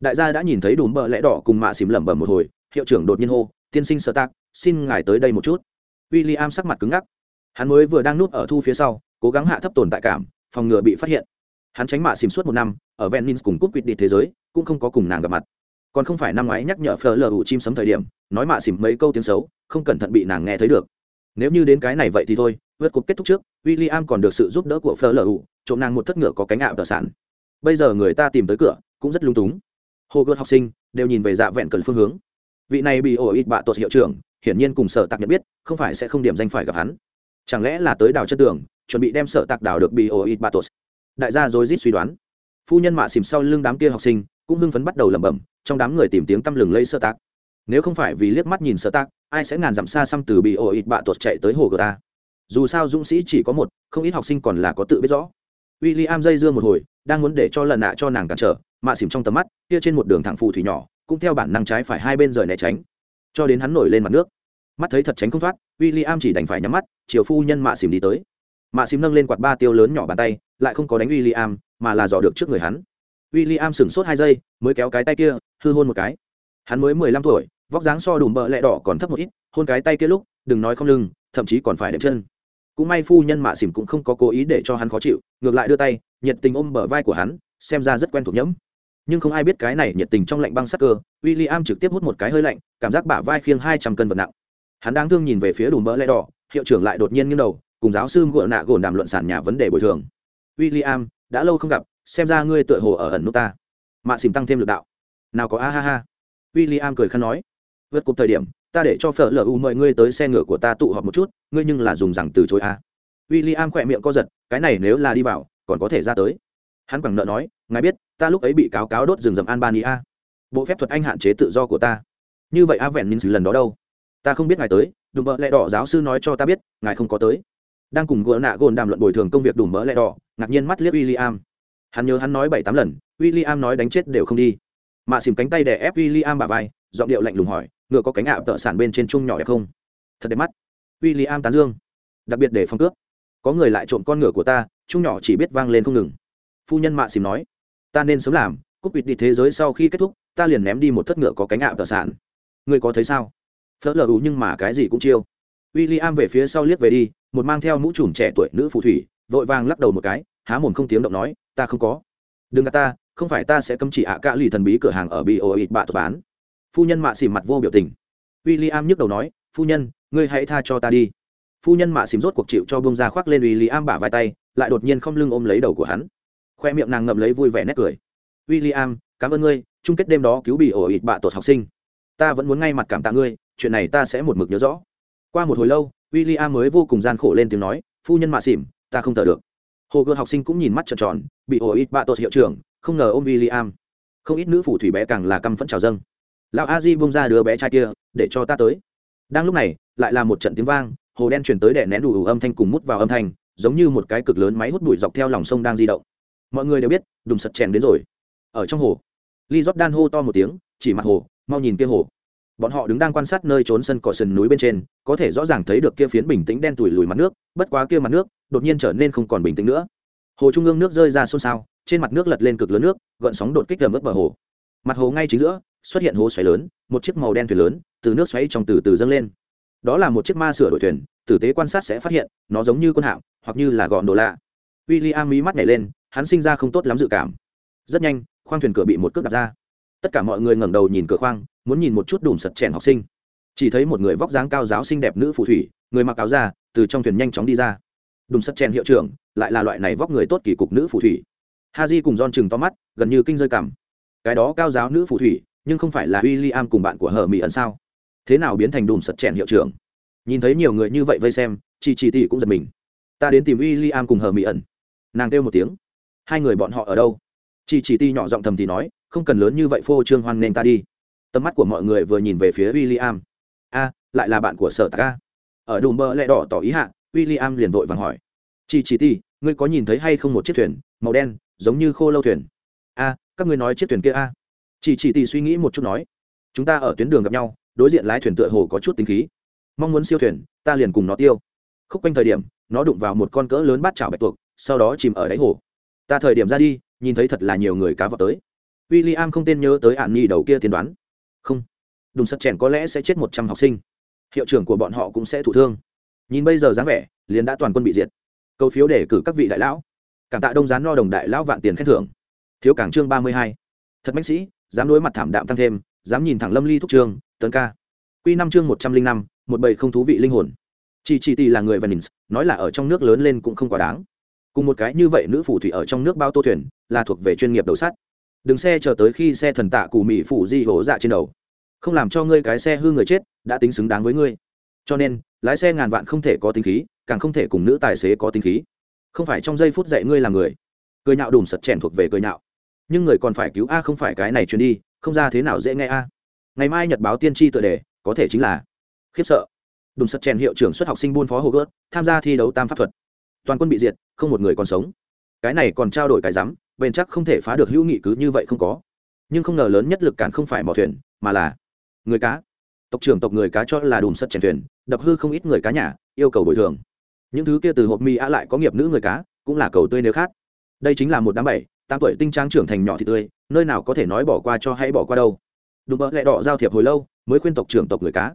Đại gia đã nhìn thấy đùm bợ lẽ đỏ cùng mạ xỉm lẩm bẩm một hồi, hiệu trưởng đột nhiên hô, tiên sinh sợ tạc xin ngài tới đây một chút. W i l l i am sắc mặt cứng ngắc. Hắn mới vừa đang núp ở thu phía sau, cố gắng hạ thấp tồn tại cảm phòng ngừa bị phát hiện. Hắn tránh mạ xìm suốt một năm, ở venice cùng cúp quýt đi thế giới, cũng không có cùng nàng gặp mặt. Còn không phải năm ngoái nhắc nhở phờ lờ ủ chim sấm thời điểm, nói mạ xìm mấy câu tiếng xấu, không cẩn thận bị nàng nghe thấy được. Nếu như đến cái này vậy thì thôi, vượt cục kết thúc trước w i l l i am còn được sự giúp đỡ của phờ lờ ủ trộm nàng một thất ngựa có cánh ạo tờ sản bây giờ người ta tìm tới cửa, cũng rất lung túng. Hồ gợt học sinh, đều nhìn về dạ vẹn cần phương hướng. Vị này bị ổ ít bạ tột hiệu trưởng, hiển nhiên cùng sở tạc nhận biết, không phải sẽ không điểm danh phải gặp hắn. Chẳng lẽ là tới đào chất tường chuẩn bị đem sở tạc đảo được bị ổ ít đại gia rồi rít suy đoán. Phu nhân mạ xìm sau lưng đám kia học sinh cũng hưng phấn bắt đầu lẩm bẩm, trong đám người tìm tiếng tăm lừng lây sơ tạc. Nếu không phải vì liếc mắt nhìn sơ tạc, ai sẽ ngàn dặm xa xăm từ bị ổ ịt bạ tuột chạy tới hồ gờ ta? Dù sao dũng sĩ chỉ có một, không ít học sinh còn là có tự biết rõ. W i l l i am dây dưa một hồi, đang muốn để cho lần nạ cho nàng cản trở, mạ xìm trong tầm mắt, kia trên một đường thẳng phù thủy nhỏ, cũng theo bản năng trái phải hai bên rời né tránh. Cho đến hắn nổi lên mặt nước. Mắt thấy thật tránh không thoát w i l l i am chỉ đành phải nhắm mắt, chiều phu nhân mạ xìm đi tới mạ xím nâng lên quạt ba tiêu lớn nhỏ bàn tay, lại không có đánh w i l l i am mà là dò được trước người hắn. W i l l i am sửng sốt hai giây, mới kéo cái tay kia, hư hôn một cái. Hắn mới mười lăm tuổi, vóc dáng so đùm bợ lẹ đỏ còn thấp một ít, hôn cái tay kia lúc, đừng nói không lưng, thậm chí còn phải đệm chân. Cũng may phu nhân mạ xỉm cũng không có cố ý để cho hắn khó chịu, ngược lại đưa tay, nhiệt tình ôm bờ vai của hắn, xem ra rất quen thuộc nhẫm. Nhưng không ai biết cái này nhiệt tình trong lạnh băng sắc cơ w i l l i am trực tiếp hút một cái hơi lạnh, cảm giác bả vai khiêng hai trăm cân vật nặng. Hắn đang thương nhìn về phía đùm bỡ lẽ đỏ, hiệu trưởng lại đột nhiên nghiêng đầu cùng giáo sư gội nạ gồn đàm luận sàn nhà vấn đề bồi thường. William, đã lâu không gặp, xem ra ngươi tựa hồ ở ẩn nút ta. Mạ xỉm tăng thêm lực đạo. Nào có a ha ha. William cười khăn nói. Vượt cục thời điểm, ta để cho phở lu mời ngươi tới xe ngựa của ta tụ họp một chút, ngươi nhưng là dùng rằng từ chối a. William i khỏe miệng co giật, cái này nếu là đi vào, còn có thể ra tới. Hắn quẳng nợ nói, ngài biết, ta lúc ấy bị cáo cáo đốt rừng rậm albania. Bộ phép thuật anh hạn chế tự do của ta. Như vậy a vẹn minh lần đó đâu? Ta không biết ngài tới, đừng bợ lẹ đỏ giáo sư nói cho ta biết, ngài không có tới đang cùng gỡ nạ gồn đàm luận bồi thường công việc đủ mỡ lẹ đỏ, ngạc nhiên mắt liếc w i l l i am hắn nhớ hắn nói bảy tám lần w i l l i am nói đánh chết đều không đi. Mạ xìm cánh tay đè ép w i l l i am bà vai, giọng điệu lạnh lùng hỏi, ngựa có cánh ạ tợ sản bên trên chung nhỏ đẹp không? Thật đẹp mắt. W i l l i am tán dương. Đặc biệt để phong cướp. Có người lại trộm con ngựa của ta, chung nhỏ chỉ biết vang lên không ngừng. Phu nhân mạ xìm nói, ta nên sớm làm, cúp bịt đi thế giới sau khi kết thúc, ta liền ném đi một thất ngựa có cánh ạ tợ sản. Ngươi có thấy sao? Phớt lờ ú nhưng mà cái gì cũng chiêu. W i l l i am về phía sau liếc về đi một mang theo mũ trùm trẻ tuổi nữ phù thủy, vội vàng lắc đầu một cái, há mồm không tiếng động nói, ta không có. Đừng gạt ta, không phải ta sẽ cấm chỉ ạ à cả lì thần bí cửa hàng ở bị ô ịt bạ thuật bán. Phu nhân mạ xìm mặt vô biểu tình. W i l l i am nhức đầu nói, phu nhân, ngươi hãy tha cho ta đi. Phu nhân mạ xìm rốt cuộc chịu cho bông ra khoác lên w i l l i am bả vai tay, lại đột nhiên không lưng ôm lấy đầu của hắn. Khoe miệng nàng ngậm lấy vui vẻ nét cười. W i l l i am cảm ơn ngươi, chung kết đêm đó cứu bị ổ ịt bạ tột học sinh. Ta vẫn muốn ngay mặt cảm tạ ngươi, chuyện này ta sẽ một mực nhớ rõ. Qua một hồi lâu w i l l i mới vô cùng gian khổ lên tiếng nói, phu nhân mạ xỉm, ta không thở được. Hồ gươm học sinh cũng nhìn mắt trợn tròn, bị ổ ít bạ tột hiệu trưởng, không ngờ ôm w i l l i am không ít nữ phủ thủy bé càng là căm phẫn trào dâng. Lão a di ra đứa bé trai kia, để cho ta tới. Đang lúc này, lại là một trận tiếng vang, hồ đen chuyển tới đè nén đủ âm thanh cùng mút vào âm thanh, giống như một cái cực lớn máy hút bụi dọc theo lòng sông đang di động. Mọi người đều biết, đùng sật chèn đến rồi. Ở trong hồ, lee jordan hô to một tiếng, chỉ mặt hồ, mau nhìn kia hồ bọn họ đứng đang quan sát nơi trốn sân cỏ sườn núi bên trên, có thể rõ ràng thấy được kia phiến bình tĩnh đen tủi lùi mặt nước, bất quá kia mặt nước, đột nhiên trở nên không còn bình tĩnh nữa. Hồ trung ương nước rơi ra xôn xao, trên mặt nước lật lên cực lớn nước, gợn sóng đột kích gầm ướt bờ hồ. Mặt hồ ngay chính giữa, xuất hiện hố xoáy lớn, một chiếc màu đen thuyền lớn, từ nước xoáy trong từ từ dâng lên. Đó là một chiếc ma sửa đội thuyền, tử tế quan sát sẽ phát hiện, nó giống như con hạm, hoặc như là gọn đồ lạ. W i l l i am mí mắt nhảy lên, hắn sinh ra không tốt lắm dự cảm. Rất nhanh, khoang thuyền cửa bị một cước đặt ra tất cả mọi người ngẩng đầu nhìn cửa khoang, muốn nhìn một chút đùm sật chèn học sinh. Chỉ thấy một người vóc dáng cao giáo xinh đẹp nữ phù thủy, người mặc áo ra từ trong thuyền nhanh chóng đi ra. Đùm sật chèn hiệu trưởng, lại là loại này vóc người tốt kỳ cục nữ phù thủy. Ha di cùng don chừng to mắt, gần như kinh rơi cảm. Cái đó cao giáo nữ phù thủy, nhưng không phải là w i l l i am cùng bạn của hờ mỹ ẩn sao? Thế nào biến thành đùm sật chèn hiệu trưởng? Nhìn thấy nhiều người như vậy vây xem chị chị tỷ cũng giật mình. Ta đến tìm w i l l i am cùng hờ mỹ ẩn. Nàng kêu một tiếng. Hai người bọn họ ở đâu? Chị chị ti nhỏ giọng thầm thì nói không cần lớn như vậy phô trương hoan nên ta đi. Tầm mắt của mọi người vừa nhìn về phía w i l l i am a, lại là bạn của sở tạc ở đùm bơ lẹ đỏ tỏ ý hạ w i l l i am liền vội vàng hỏi. Chị chị ti ngươi có nhìn thấy hay không một chiếc thuyền, màu đen, giống như khô lâu thuyền? A, các ngươi nói chiếc thuyền kia a. Chị chị ti suy nghĩ một chút nói. Chúng ta ở tuyến đường gặp nhau, đối diện lái thuyền tựa hồ có chút tính khí. Mong muốn siêu thuyền, ta liền cùng nó tiêu. Khúc quanh thời điểm, nó đụng vào một con cỡ lớn bát chảo bạch tuộc, sau đó chìm ở đáy hồ. Ta thời điểm ra đi, nhìn thấy thật là nhiều người cá vào tới w i l l i am không tên nhớ tới ạn nhi đầu kia tiên đoán. Không. Đùng sật chèn có lẽ sẽ chết một trăm học sinh. Hiệu trưởng của bọn họ cũng sẽ thụ thương. Nhìn bây giờ dáng vẻ, liền đã toàn quân bị diệt. Câu phiếu để cử các vị đại lão. Cảm tạ đông gián no đồng đại lão vạn tiền khen thưởng. Thiếu cảng chương ba mươi hai. Thật bác sĩ, dám đối mặt thảm đạm tăng thêm, dám nhìn thẳng lâm ly thúc trường, tấn ca. Q năm chương một trăm linh năm, một bầy không thú vị linh hồn. Chỉ chỉ tỷ là người venice, nói là ở trong nước lớn lên cũng không quá đáng. Cùng một cái như vậy nữ phù thủy ở trong nước bao tô thuyền, là thuộc về chuyên nghiệp đầu sắt đừng xe chờ tới khi xe thần tạ cụ mỹ phủ di hổ dạ trên đầu. Không làm cho ngươi cái xe hư người chết, đã tính xứng đáng với ngươi. Cho nên, lái xe ngàn vạn không thể có tính khí, càng không thể cùng nữ tài xế có tính khí. Không phải trong giây phút dạy ngươi làm người. Cười nhạo đùm sật chèn thuộc về cười nhạo. Nhưng người còn phải cứu a không phải cái này truyền đi, không ra thế nào dễ nghe a. Ngày mai nhật báo tiên tri tựa đề, có thể chính là khiếp sợ. Đùm sật chèn hiệu trưởng xuất học sinh buôn phó hồ gớt, tham gia thi đấu tam pháp thuật. Toàn quân bị diệt, không một người còn sống. Cái này còn trao đổi cái rắm bền chắc không thể phá được hữu nghị cứ như vậy không có. Nhưng không ngờ lớn nhất lực cản không phải mỏ thuyền, mà là người cá. Tộc trưởng tộc người cá cho là đùm sật chèn thuyền, đập hư không ít người cá nhà, yêu cầu bồi thường. Những thứ kia từ hộp mì á lại có nghiệp nữ người cá, cũng là cầu tươi nếu khác đây chính là một đám bảy, tám tuổi tinh trang trưởng thành nhỏ thì tươi, nơi nào có thể nói bỏ qua cho hay bỏ qua đâu. Đùm bỡ lẹ đỏ giao thiệp hồi lâu, mới khuyên tộc trưởng tộc người cá.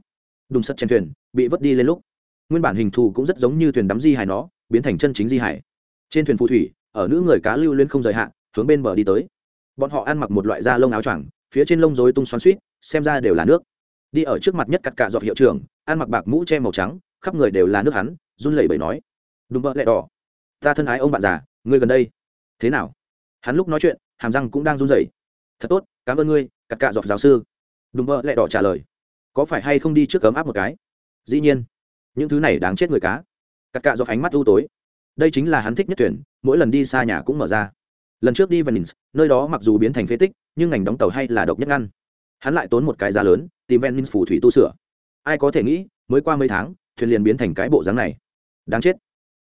Đùm sắt trên thuyền, bị vớt đi lên lúc. Nguyên bản hình thù cũng rất giống như thuyền đắm di hải nó, biến thành chân chính di hải. Trên thuyền phù thủy ở nữ người cá lưu lên không rời hạn hướng bên bờ đi tới. Bọn họ ăn mặc một loại da lông áo choàng, phía trên lông dối tung xoắn suýt xem ra đều là nước. Đi ở trước mặt nhất cắt cả dọc hiệu trưởng, ăn mặc bạc mũ che màu trắng, khắp người đều là nước hắn, run lẩy bẩy nói. Đùm bỡ lẹ đỏ. Ta thân ái ông bạn già, ngươi gần đây. Thế nào? Hắn lúc nói chuyện, hàm răng cũng đang run rẩy. Thật tốt, cảm ơn ngươi, cắt cả dọc giáo sư. Đùm bỡ lẹ đỏ trả lời. Có phải hay không đi trước cấm áp một cái? Dĩ nhiên. Những thứ này đáng chết người cá. Cắt cả dọc ánh mắt u tối đây chính là hắn thích nhất tuyển mỗi lần đi xa nhà cũng mở ra. Lần trước đi venice, nơi đó mặc dù biến thành phế tích, nhưng ngành đóng tàu hay là độc nhất ngăn. Hắn lại tốn một cái giá lớn, tìm venice phủ thủy tu sửa. Ai có thể nghĩ, mới qua mấy tháng, thuyền liền biến thành cái bộ dáng này. Đáng chết.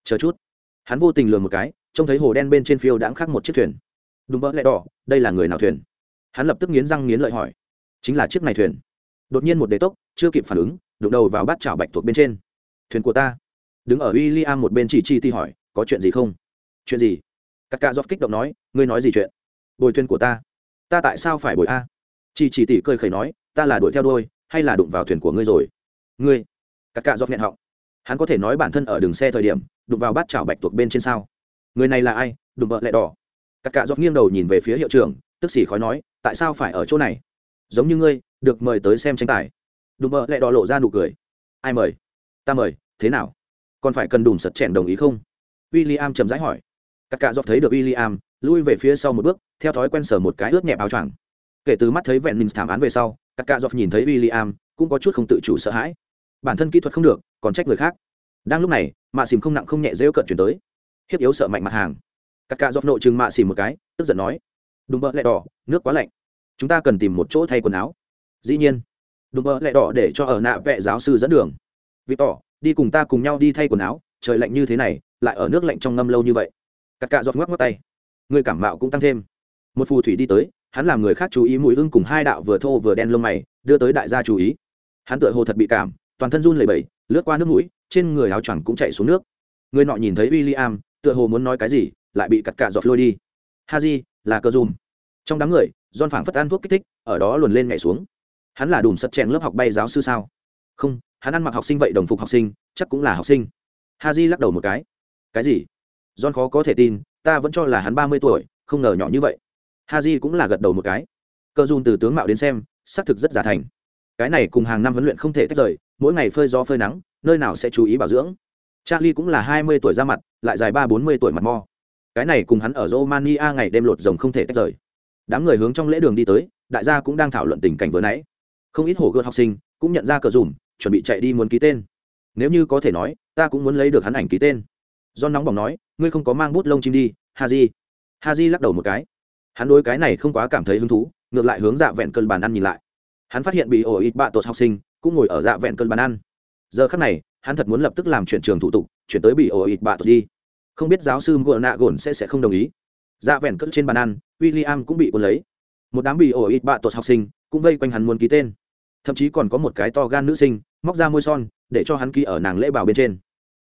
Chờ chút. Hắn vô tình lường một cái, trông thấy hồ đen bên trên phiêu đãng khắc một chiếc thuyền. Đúng bỡ lẽ đỏ, đây là người nào thuyền? Hắn lập tức nghiến răng nghiến lợi hỏi. Chính là chiếc này thuyền. Đột nhiên một đề tốc, chưa kịp phản ứng, đụng đầu vào bát chảo bạch thuộc bên trên. Thuyền của ta. Đứng ở w i l l i am một bên chỉ chi ti hỏi có chuyện gì không? Chuyện gì? Các ca dóp kích động nói, ngươi nói gì chuyện? Bồi thuyền của ta. Ta tại sao phải bồi a? Chỉ chỉ tỷ cười khẩy nói, ta là đuổi theo đôi hay là đụng vào thuyền của ngươi rồi? Ngươi. Các ca dóp nghẹn họng. Hắn có thể nói bản thân ở đường xe thời điểm, đụng vào bát chảo bạch tuộc bên trên sao? Người này là ai? Đụng vợ lẹ đỏ. Các cạ dọc nghiêng đầu nhìn về phía hiệu trưởng, tức xỉ khói nói, tại sao phải ở chỗ này? Giống như ngươi, được mời tới xem tranh tài. Đùm vợ lại đỏ lộ ra nụ cười. Ai mời? Ta mời. Thế nào? Còn phải cần đùm sật chèn đồng ý không? W i l l i am chậm rãi hỏi. Các cạ dọc thấy được w i l l i am lui về phía sau một bước, theo thói quen sở một cái ướt nhẹp áo choàng. Kể từ mắt thấy vẹn mình thảm án về sau các cạ dọc nhìn thấy w i l l i am cũng có chút không tự chủ sợ hãi. Bản thân kỹ thuật không được, còn trách người khác. Đang lúc này, mạ xìm không nặng không nhẹ rêu cận chuyển tới. Hiếp yếu sợ mạnh mặt hàng. Các cạ dọc nội chừng mạ xìm một cái, tức giận nói. Đúng bợ lẹ đỏ, nước quá lạnh. Chúng ta cần tìm một chỗ thay quần áo. Dĩ nhiên. Đùm bợ lẹ đỏ để cho ở nạ vệ giáo sư dẫn đường. Vì tỏ đi cùng ta cùng nhau đi thay quần áo, trời lạnh như thế này lại ở nước lạnh trong ngâm lâu như vậy. Cắt cạ giọt ngoắc ngoắc tay. Người cảm mạo cũng tăng thêm. Một phù thủy đi tới, hắn làm người khác chú ý mùi hưng cùng hai đạo vừa thô vừa đen lông mày, đưa tới đại gia chú ý. Hắn tựa hồ thật bị cảm, toàn thân run lẩy bẩy, lướt qua nước mũi, trên người áo choàng cũng chạy xuống nước. Người nọ nhìn thấy w i l l i am tựa hồ muốn nói cái gì, lại bị cắt cạ giọt lôi đi. Ha di là cơ dùm. Trong đám người don phảng phất ăn thuốc kích thích, ở đó luồn lên nhảy xuống. Hắn là đùm sật chèn lớp học bay giáo sư sao? Không, hắn ăn mặc học sinh vậy đồng phục học sinh, chắc cũng là học sinh. Ha di lắc đầu một cái cái gì? John khó có thể tin, ta vẫn cho là hắn ba mươi tuổi, không ngờ nhỏ như vậy. Ha cũng là gật đầu một cái. Cơ dùn từ tướng mạo đến xem, xác thực rất giả thành. Cái này cùng hàng năm huấn luyện không thể tách rời, mỗi ngày phơi gió phơi nắng, nơi nào sẽ chú ý bảo dưỡng. Charlie cũng là hai mươi tuổi ra mặt, lại dài ba bốn mươi tuổi mặt mo. Cái này cùng hắn ở romania ngày đêm lột rồng không thể tách rời. Đám người hướng trong lễ đường đi tới, đại gia cũng đang thảo luận tình cảnh vừa nãy. Không ít hổ gợt học sinh cũng nhận ra cờ dùm chuẩn bị chạy đi muốn ký tên. Nếu như có thể nói, ta cũng muốn lấy được hắn ảnh ký tên do nóng bỏng nói, ngươi không có mang bút lông chim đi ha di ha di lắc đầu một cái. Hắn đối cái này không quá cảm thấy hứng thú, ngược lại hướng dạ vẹn cơn bàn ăn nhìn lại. Hắn phát hiện bị ổ ít bạ tột học sinh, cũng ngồi ở dạ vẹn cơn bàn ăn. Giờ khắc này, hắn thật muốn lập tức làm chuyển trường thủ tục, chuyển tới bị ổ ít bạ tột đi. Không biết giáo sư ngựa nạ gồn sẽ sẽ không đồng ý. Dạ vẹn cất trên bàn ăn w i l l i am cũng bị cuốn lấy. Một đám bị ổ ít bạ tột học sinh, cũng vây quanh hắn muốn ký tên. Thậm chí còn có một cái to gan nữ sinh, móc ra môi son, để cho hắn ký ở nàng lễ bảo bên trên.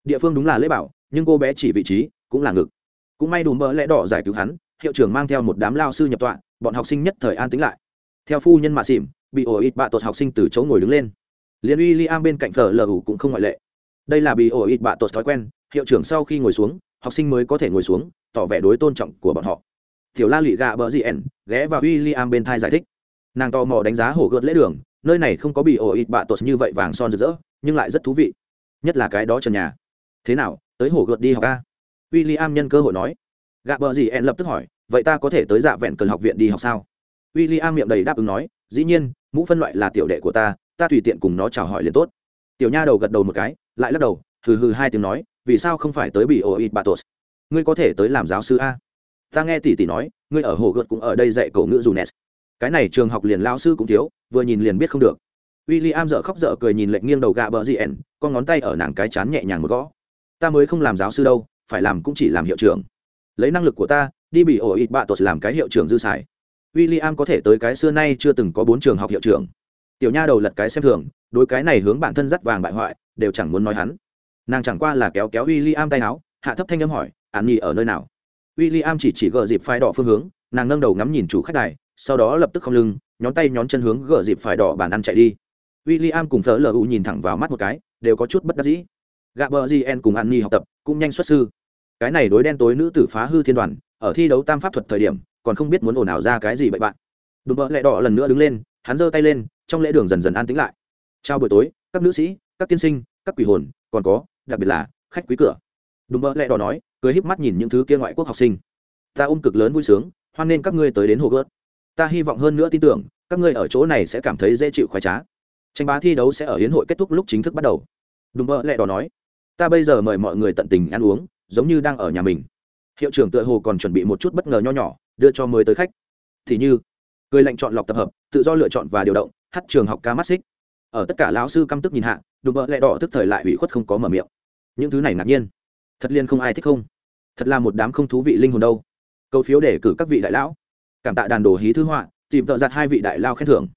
Địa phương đúng là lễ bảo nhưng cô bé chỉ vị trí cũng là ngực. Cũng may đùm mỡ lẽ đỏ giải cứu hắn, hiệu trưởng mang theo một đám lao sư nhập tọa, bọn học sinh nhất thời an tính lại. Theo phu nhân mạ xỉm bị ổ ít bạ tột học sinh từ chỗ ngồi đứng lên. Liền uy li am bên cạnh thờ lờ hủ cũng không ngoại lệ. Đây là bị ổ ít bạ tột thói quen, hiệu trưởng sau khi ngồi xuống, học sinh mới có thể ngồi xuống, tỏ vẻ đối tôn trọng của bọn họ. Tiểu la lị gạ bờ dị ẻn, ghé vào uy i am bên thai giải thích. Nàng tò mò đánh giá hồ gợt lễ đường, nơi này không có bị ổ ít bạ tột như vậy vàng son rực rỡ, nhưng lại rất thú vị. Nhất là cái đó trần nhà. Thế nào tới hồ gợt đi học a. W i l l i am nhân cơ hội nói. Gạ bờ gì ẹn lập tức hỏi, vậy ta có thể tới dạ vẹn cần học viện đi học sao? W i l l i am miệng đầy đáp ứng nói, dĩ nhiên, mũ phân loại là tiểu đệ của ta ta tùy tiện cùng nó chào hỏi liền tốt. Tiểu nha đầu gật đầu một cái, lại lắc đầu, hừ hừ hai tiếng nói, vì sao không phải tới bị ổ ít bà tos? Ngươi có thể tới làm giáo sư a. Ta nghe tỷ tỷ nói, ngươi ở hồ gợt cũng ở đây dạy cậu ngữ dù nes cái này trường học liền lao sư cũng thiếu, vừa nhìn liền biết không được. W i l l i am dợ khóc dợ cười nhìn lệnh nghiêng đầu gạ bờ gì ẻn con ngón tay ở nàng cái chán nhẹ nhàng một gõ ta mới không làm giáo sư đâu, phải làm cũng chỉ làm hiệu trưởng. Lấy năng lực của ta, đi bị ổ ít bạ tuột làm cái hiệu trưởng dư xài. W i l l i am có thể tới cái xưa nay chưa từng có bốn trường học hiệu trưởng. Tiểu nha đầu lật cái xem thường, đối cái này hướng bản thân dắt vàng bại hoại, đều chẳng muốn nói hắn. Nàng chẳng qua là kéo kéo w i l l i am tay áo, hạ thấp thanh âm hỏi, an nhi ở nơi nào? W i l l i am chỉ chỉ gờ dịp phai đỏ phương hướng, nàng nâng đầu ngắm nhìn chủ khách đài, sau đó lập tức không lưng, nhón tay nhón chân hướng gờ dịp phai đỏ bàn ăn chạy đi. W i l l i am cùng thờ lờ u nhìn thẳng vào mắt một cái, đều có chút bất đắc dĩ gạ bờ gn cùng an ni học tập, cũng nhanh xuất sư. Cái này đối đen tối nữ tử phá hư thiên đoàn, ở thi đấu tam pháp thuật thời điểm, còn không biết muốn ồn ào ra cái gì bậy bạn. Đùm bợ lẹ đỏ lần nữa đứng lên, hắn giơ tay lên, trong lễ đường dần dần an tĩnh lại. Chào buổi tối, các nữ sĩ, các tiên sinh, các quỷ hồn, còn có, đặc biệt là, khách quý cửa. Đùm bợ lẹ đỏ nói, cười híp mắt nhìn những thứ kia ngoại quốc học sinh. Ta ôm cực lớn vui sướng, hoan nên các ngươi tới đến hồ gớt ta hy vọng hơn nữa tin tưởng, các ngươi ở chỗ này sẽ cảm thấy dễ chịu khoái trá. Tranh bá thi đấu sẽ ở hiến hội kết thúc lúc chính thức bắt đầu. Đùm bợ lẹ đỏ nói ta bây giờ mời mọi người tận tình ăn uống, giống như đang ở nhà mình. Hiệu trưởng tựa hồ còn chuẩn bị một chút bất ngờ nho nhỏ, đưa cho mới tới khách. Thì như người lệnh chọn lọc tập hợp, tự do lựa chọn và điều động, hát trường học ca mắt xích ở tất cả lão sư căm tức nhìn hạ, đùm bợ lẹ đỏ tức thời lại ủy khuất không có mở miệng. Những thứ này ngạc nhiên. Thật liên không ai thích không? Thật là một đám không thú vị linh hồn đâu. Câu phiếu để cử các vị đại lão. Cảm tạ đàn đồ hí thư họa, tìm tợ giặt hai vị đại lao khen thưởng.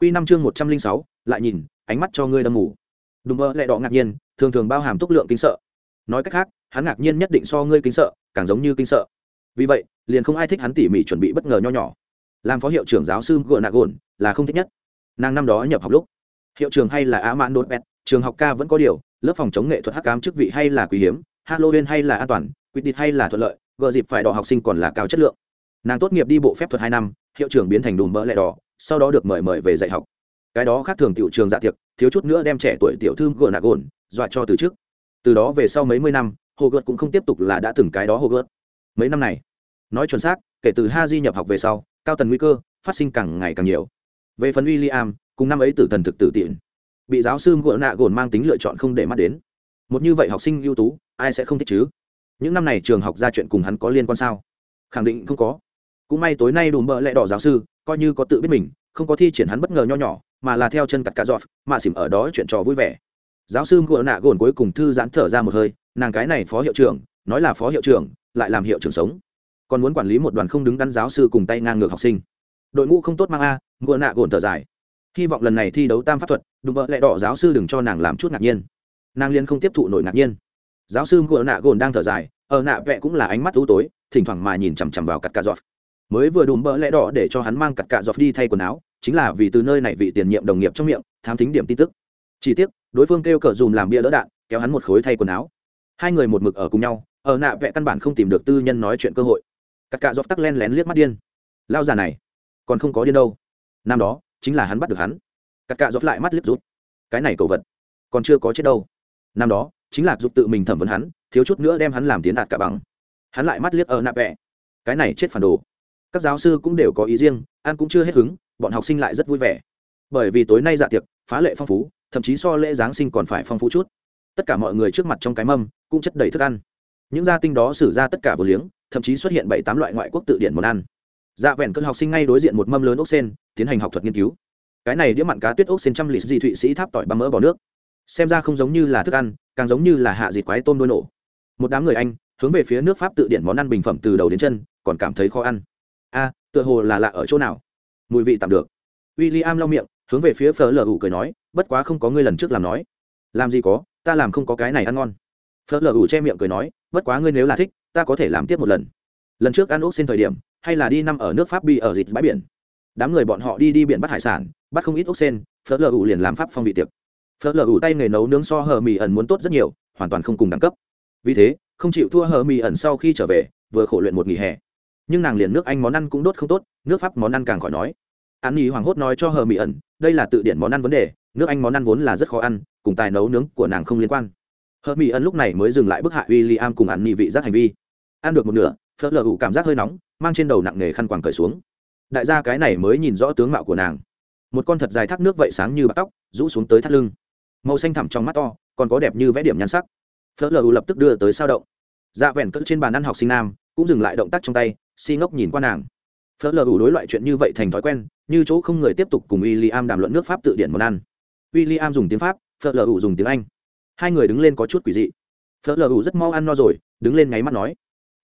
Q năm chương một trăm linh sáu, lại nhìn, ánh mắt cho ngươi đâm ngủ đùm bợ lẹ đỏ ngạc nhiên thường thường bao hàm túc lượng kinh sợ. Nói cách khác, hắn ngạc nhiên nhất định so ngươi kinh sợ, càng giống như kinh sợ. Vì vậy, liền không ai thích hắn tỉ mỉ chuẩn bị bất ngờ nho nhỏ. Làm phó hiệu trưởng giáo sư gợ nạ gồn là không thích nhất. Nàng năm đó nhập học lúc, hiệu trường hay là á mãn đốt bét trường học ca vẫn có điều, lớp phòng chống nghệ thuật hắc cám chức vị hay là quý hiếm, halloween hay là an toàn quyết định hay là thuận lợi gợ dịp phải đỏ học sinh còn là cao chất lượng. Nàng tốt nghiệp đi bộ phép thuật hai năm, hiệu trưởng biến thành đùm mỡ lẻ đỏ, sau đó được mời mời về dạy học. Cái đó khác thường tiểu trường dạ tiệc, thiếu chút nữa đem trẻ tuổi tiểu thư gợ nạ gồn dọa cho từ trước. Từ đó về sau mấy mươi năm hồ gợt cũng không tiếp tục là đã từng cái đó hồ gợt mấy năm này, nói chuẩn xác, kể từ ha di nhập học về sau, cao tần nguy cơ phát sinh càng ngày càng nhiều. Về phần w i l l i am cùng năm ấy tử thần thực tử tiện, bị giáo sư gỗ nạ gồn mang tính lựa chọn không để mắt đến. Một như vậy học sinh ưu tú, ai sẽ không thích chứ? Những năm này trường học ra chuyện cùng hắn có liên quan sao? Khẳng định không có. Cũng may tối nay đùm bợ lẽ đỏ giáo sư, coi như có tự biết mình, không có thi triển hắn bất ngờ nho nhỏ, mà là theo chân cặt cá giọt, mà xỉm ở đó chuyện trò vui vẻ giáo sư ngựa nạ gồn cuối cùng thư giãn thở ra một hơi, nàng cái này phó hiệu trưởng, nói là phó hiệu trưởng, lại làm hiệu trưởng sống. Còn muốn quản lý một đoàn không đứng đắn giáo sư cùng tay ngang ngược học sinh. Đội ngũ không tốt mang a ngựa nạ gồn thở dài. Hy vọng lần này thi đấu tam pháp thuật, đụng vợ lẹ đỏ giáo sư đừng cho nàng làm chút ngạc nhiên. Nàng liên không tiếp thụ nổi ngạc nhiên. Giáo sư ngựa nạ gồn đang thở dài, ở nạ vẹ cũng là ánh mắt u tối, thỉnh thoảng mà nhìn chằm chằm vào cặt cà giọt. Mới vừa đùm bỡ lẽ đỏ để cho hắn mang cặt cà giọt đi thay quần áo, chính là vì từ nơi này vị tiền nhiệm đồng nghiệp trong miệng, thám thính điểm tin tức. Chi tiết đối phương kêu cờ dùm làm bia đỡ đạn, kéo hắn một khối thay quần áo. Hai người một mực ở cùng nhau, ở nạ vẽ căn bản không tìm được tư nhân nói chuyện cơ hội. Các cạ dọc tắc len lén liếc mắt điên. Lao già này, còn không có điên đâu. Năm đó, chính là hắn bắt được hắn. Các cạ dọc lại mắt liếc rút cái này cầu vật, còn chưa có chết đâu. Năm đó, chính là giúp tự mình thẩm vấn hắn, thiếu chút nữa đem hắn làm tiến đạt cả bằng. Hắn lại mắt liếc ở nạ vẽ cái này chết phản đồ. Các giáo sư cũng đều có ý riêng an cũng chưa hết hứng, bọn học sinh lại rất vui vẻ. Bởi vì tối nay dạ tiệc, phá lệ phong phú thậm chí so lễ giáng sinh còn phải phong phú chút. Tất cả mọi người trước mặt trong cái mâm cũng chất đầy thức ăn. Những gia tinh đó xử ra tất cả vừa liếng, thậm chí xuất hiện bảy tám loại ngoại quốc tự điển món ăn. Dạ vẹn cơn học sinh ngay đối diện một mâm lớn ốc sen, tiến hành học thuật nghiên cứu. Cái này đĩa mặn cá tuyết ốc sen trăm lít gì thụy sĩ tháp tỏi băm mỡ bỏ nước. Xem ra không giống như là thức ăn, càng giống như là hạ dịt quái tôm đôi nổ. Một đám người anh, hướng về phía nước pháp tự điển món ăn bình phẩm từ đầu đến chân, còn cảm thấy khó ăn. A, tựa hồ là lạ ở chỗ nào? Mùi vị tạm được. W i l l i am lau miệng, hướng về phía phở lờ hủ cười nói bất quá không có ngươi lần trước làm nói. Làm gì có, ta làm không có cái này ăn ngon. Phớt lờ ủ che miệng cười nói, bất quá ngươi nếu là thích, ta có thể làm tiếp một lần. Lần trước ăn ốc xin thời điểm, hay là đi năm ở nước pháp bi ở dịch bãi biển. Đám người bọn họ đi đi biển bắt hải sản, bắt không ít ốc sen phớt lờ ủ liền làm pháp phong vị tiệc. Phớt lờ ủ tay nghề nấu nướng so hờ mì ẩn muốn tốt rất nhiều, hoàn toàn không cùng đẳng cấp. Vì thế, không chịu thua hờ mì ẩn sau khi trở về, vừa khổ luyện một nghỉ hè. Nhưng nàng liền nước anh món ăn cũng đốt không tốt, nước pháp món ăn càng khỏi nói. An nhi hoàng hốt nói cho hờ mì ẩn, đây là tự điển món ăn vấn đề nước anh món ăn vốn là rất khó ăn, cùng tài nấu nướng của nàng không liên quan. Hớt mỹ ân lúc này mới dừng lại bức hạ w i l l i am cùng ăn nhị vị giác hành vi. Ăn được một nửa, phớt lờ ủ cảm giác hơi nóng, mang trên đầu nặng nề khăn quàng cởi xuống. Đại gia cái này mới nhìn rõ tướng mạo của nàng. Một con thật dài thác nước vậy sáng như bạc tóc, rũ xuống tới thắt lưng. Màu xanh thẳm trong mắt to, còn có đẹp như vẽ điểm nhan sắc. Phớt lờ ủ lập tức đưa tới sao động. Dạ vẹn cỡ trên bàn ăn học sinh nam, cũng dừng lại động tác trong tay, si ngốc nhìn qua nàng. Phớt lờ ủ đối loại chuyện như vậy thành thói quen, như chỗ không người tiếp tục cùng w i i am đàm luận nước pháp tự điển món ăn w i l l i am dùng tiếng pháp Fleur lờ dùng tiếng anh. Hai người đứng lên có chút quỷ dị. Fleur lờ rất mau ăn no rồi, đứng lên ngáy mắt nói,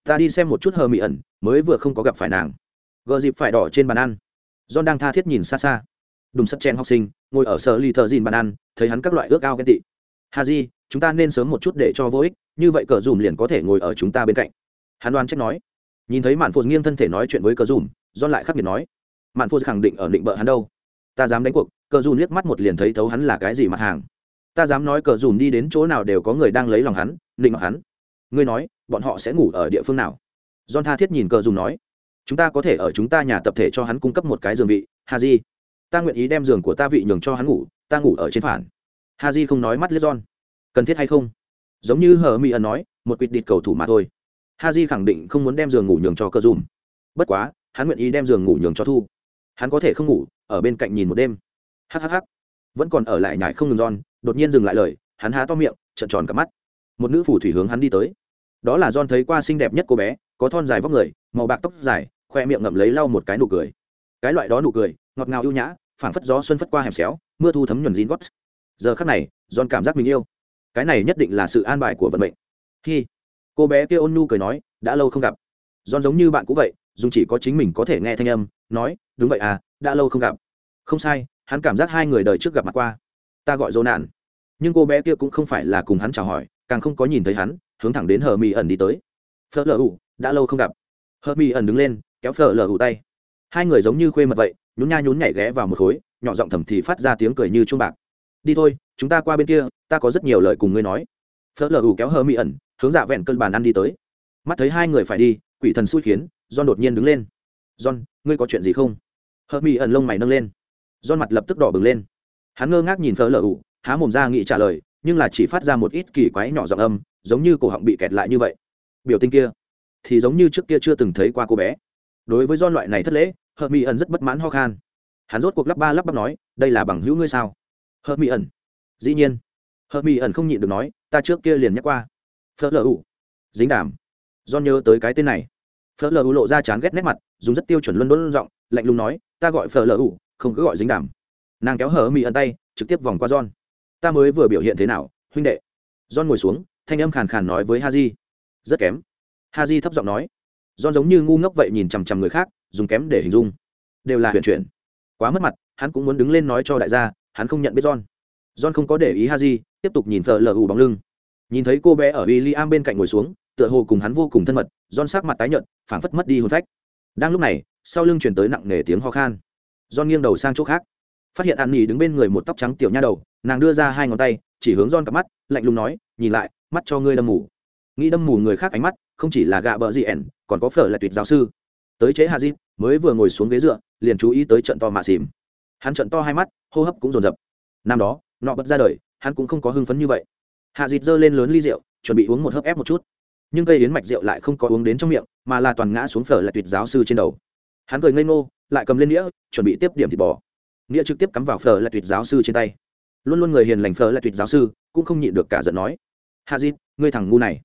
ta đi xem một chút hờ mị ẩn, mới vừa không có gặp phải nàng. Gờ dịp phải đỏ trên bàn ăn. John đang tha thiết nhìn xa xa. Đùng sắt chen học sinh, ngồi ở sở lì thờ dìn bàn ăn, thấy hắn các loại ước ao ghen tị. Hà di, chúng ta nên sớm một chút để cho vô ích, như vậy cờ dùm liền có thể ngồi ở chúng ta bên cạnh. Hắn đoán trách nói. Nhìn thấy mạn phô nghiêng thân thể nói chuyện với cờ dùm, john lại khắc nghiệt nói, mạn phô khẳng định ở định bợ hắn đâu. Ta dám đánh cuộc cờ dùn liếc mắt một liền thấy thấu hắn là cái gì mặt hàng. Ta dám nói cờ dùn đi đến chỗ nào đều có người đang lấy lòng hắn định mặc hắn. Ngươi nói, bọn họ sẽ ngủ ở địa phương nào? John tha thiết nhìn cờ dùn nói. Chúng ta có thể ở chúng ta nhà tập thể cho hắn cung cấp một cái giường vị. Ha di ta nguyện ý đem giường của ta vị nhường cho hắn ngủ, ta ngủ ở trên phản. Ha di không nói mắt liếc john. Cần thiết hay không? Giống như hờ mỹ ẩn nói, một quỵt địt cầu thủ mà thôi. Ha di khẳng định không muốn đem giường ngủ nhường cho Cờ dùm bất quá, hắn nguyện ý đem giường ngủ nhường cho thu. Hắn có thể không ngủ, ở bên cạnh nhìn một đêm hhh vẫn còn ở lại nhải không ngừng giòn đột nhiên dừng lại lời hắn há to miệng trận tròn cả mắt một nữ phủ thủy hướng hắn đi tới đó là giòn thấy qua xinh đẹp nhất cô bé, có thon dài vóc người, màu bạc tóc dài, khoe miệng ngậm lấy lau một cái nụ cười. Cái loại đó nụ cười, ngọt ngào ưu nhã, phảng phất gió xuân phất qua hẻm xéo, mưa thu thấm nhuần dín gót. Giờ khắc này, giòn cảm giác mình yêu. Cái này nhất định là sự an bài của vận mệnh. khi Cô bé kia ôn nhu cười nói, đã lâu không gặp. Giòn giống như bạn cũng vậy, dùng chỉ có chính mình có thể nghe thanh âm, nói, đúng vậy à, đã lâu không gặp. Không sai, hắn cảm giác hai người đời trước gặp mặt qua. Ta gọi Dỗ nạn. Nhưng cô bé kia cũng không phải là cùng hắn chào hỏi, càng không có nhìn thấy hắn, hướng thẳng đến hờ mỹ ẩn đi tới. Phở lờ ủ đã lâu không gặp. Hờ mỹ ẩn đứng lên kéo phở lờ ủ tay. Hai người giống như khuê mật vậy nhún nha nhún nhảy ghé vào một khối nhỏ giọng thầm thì phát ra tiếng cười như chuông bạc. Đi thôi chúng ta qua bên kia ta có rất nhiều lời cùng ngươi nói. Phở lờ ủ kéo hờ mỹ ẩn hướng dạ vẹn cân bàn ăn đi tới. Mắt thấy hai người phải đi quỷ thần xui khiến john đột nhiên đứng lên. John ngươi có chuyện gì không? Hờ mỹ ẩn lông mày nâng lên john mặt lập tức đỏ bừng lên. Hắn ngơ ngác nhìn phở lờ ủ, há mồm ra nghị trả lời, nhưng là chỉ phát ra một ít kỳ quái nhỏ giọng âm, giống như cổ họng bị kẹt lại như vậy. Biểu tình kia, thì giống như trước kia chưa từng thấy qua cô bé. Đối với don loại này thất lễ, hợp mỹ ẩn rất bất mãn ho khan. Hắn rốt cuộc lắp ba lắp bắp nói, đây là bằng hữu ngươi sao? Hợp mỹ ẩn, dĩ nhiên. Hợp mỹ ẩn không nhịn được nói, ta trước kia liền nhắc qua. Phở lờ ủ, dính đàm. Don nhớ tới cái tên này. Phở lờ ủ lộ ra chán ghét nét mặt, dùng rất tiêu chuẩn luân đốn giọng, lạnh lùng nói, ta gọi phở lờ ủ không cứ gọi dính đàm. Nàng kéo hở mỹ ẩn tay, trực tiếp vòng qua john. Ta mới vừa biểu hiện thế nào, huynh đệ? John ngồi xuống, thanh âm khàn khàn nói với haji. Rất kém. Haji thấp giọng nói. John giống như ngu ngốc vậy nhìn chằm chằm người khác, dùng kém để hình dung. Đều là huyền chuyển. Quá mất mặt, hắn cũng muốn đứng lên nói cho đại gia, hắn không nhận biết john. John không có để ý haji, tiếp tục nhìn thợ lờ ù bóng lưng. Nhìn thấy cô bé ở w i l l i am bên cạnh ngồi xuống, tựa hồ cùng hắn vô cùng thân mật, john sắc mặt tái nhợt, phảng phất mất đi hồn phách. Đang lúc này, sau lưng chuyển tới nặng nề tiếng ho khan john nghiêng đầu sang chỗ khác. Phát hiện an nhi đứng bên người một tóc trắng tiểu nha đầu, nàng đưa ra hai ngón tay, chỉ hướng John cặp mắt, lạnh lùng nói, nhìn lại, mắt cho ngươi đâm mù. Nghĩ đâm mù người khác ánh mắt, không chỉ là gạ bờ gì ẻn, còn có phở là tuyệt giáo sư. Tới chế hà mới vừa ngồi xuống ghế dựa, liền chú ý tới trận to mạ xìm hắn trận to hai mắt, hô hấp cũng dồn dập. Năm đó, nọ bật ra đời, hắn cũng không có hưng phấn như vậy. Hạ dịt giơ lên lớn ly rượu, chuẩn bị uống một hớp ép một chút. Nhưng cây yến mạch rượu lại không có uống đến trong miệng, mà là toàn ngã xuống phở là tuyệt giáo sư trên đầu. Hắn cười ngây ngô lại cầm lên nghĩa chuẩn bị tiếp điểm thịt bò. Nghĩa trực tiếp cắm vào phở là tuyệt giáo sư trên tay. Luôn luôn người hiền lành phở là tuyệt giáo sư cũng không nhịn được cả giận nói hạ dịt ngươi thằng ngu này.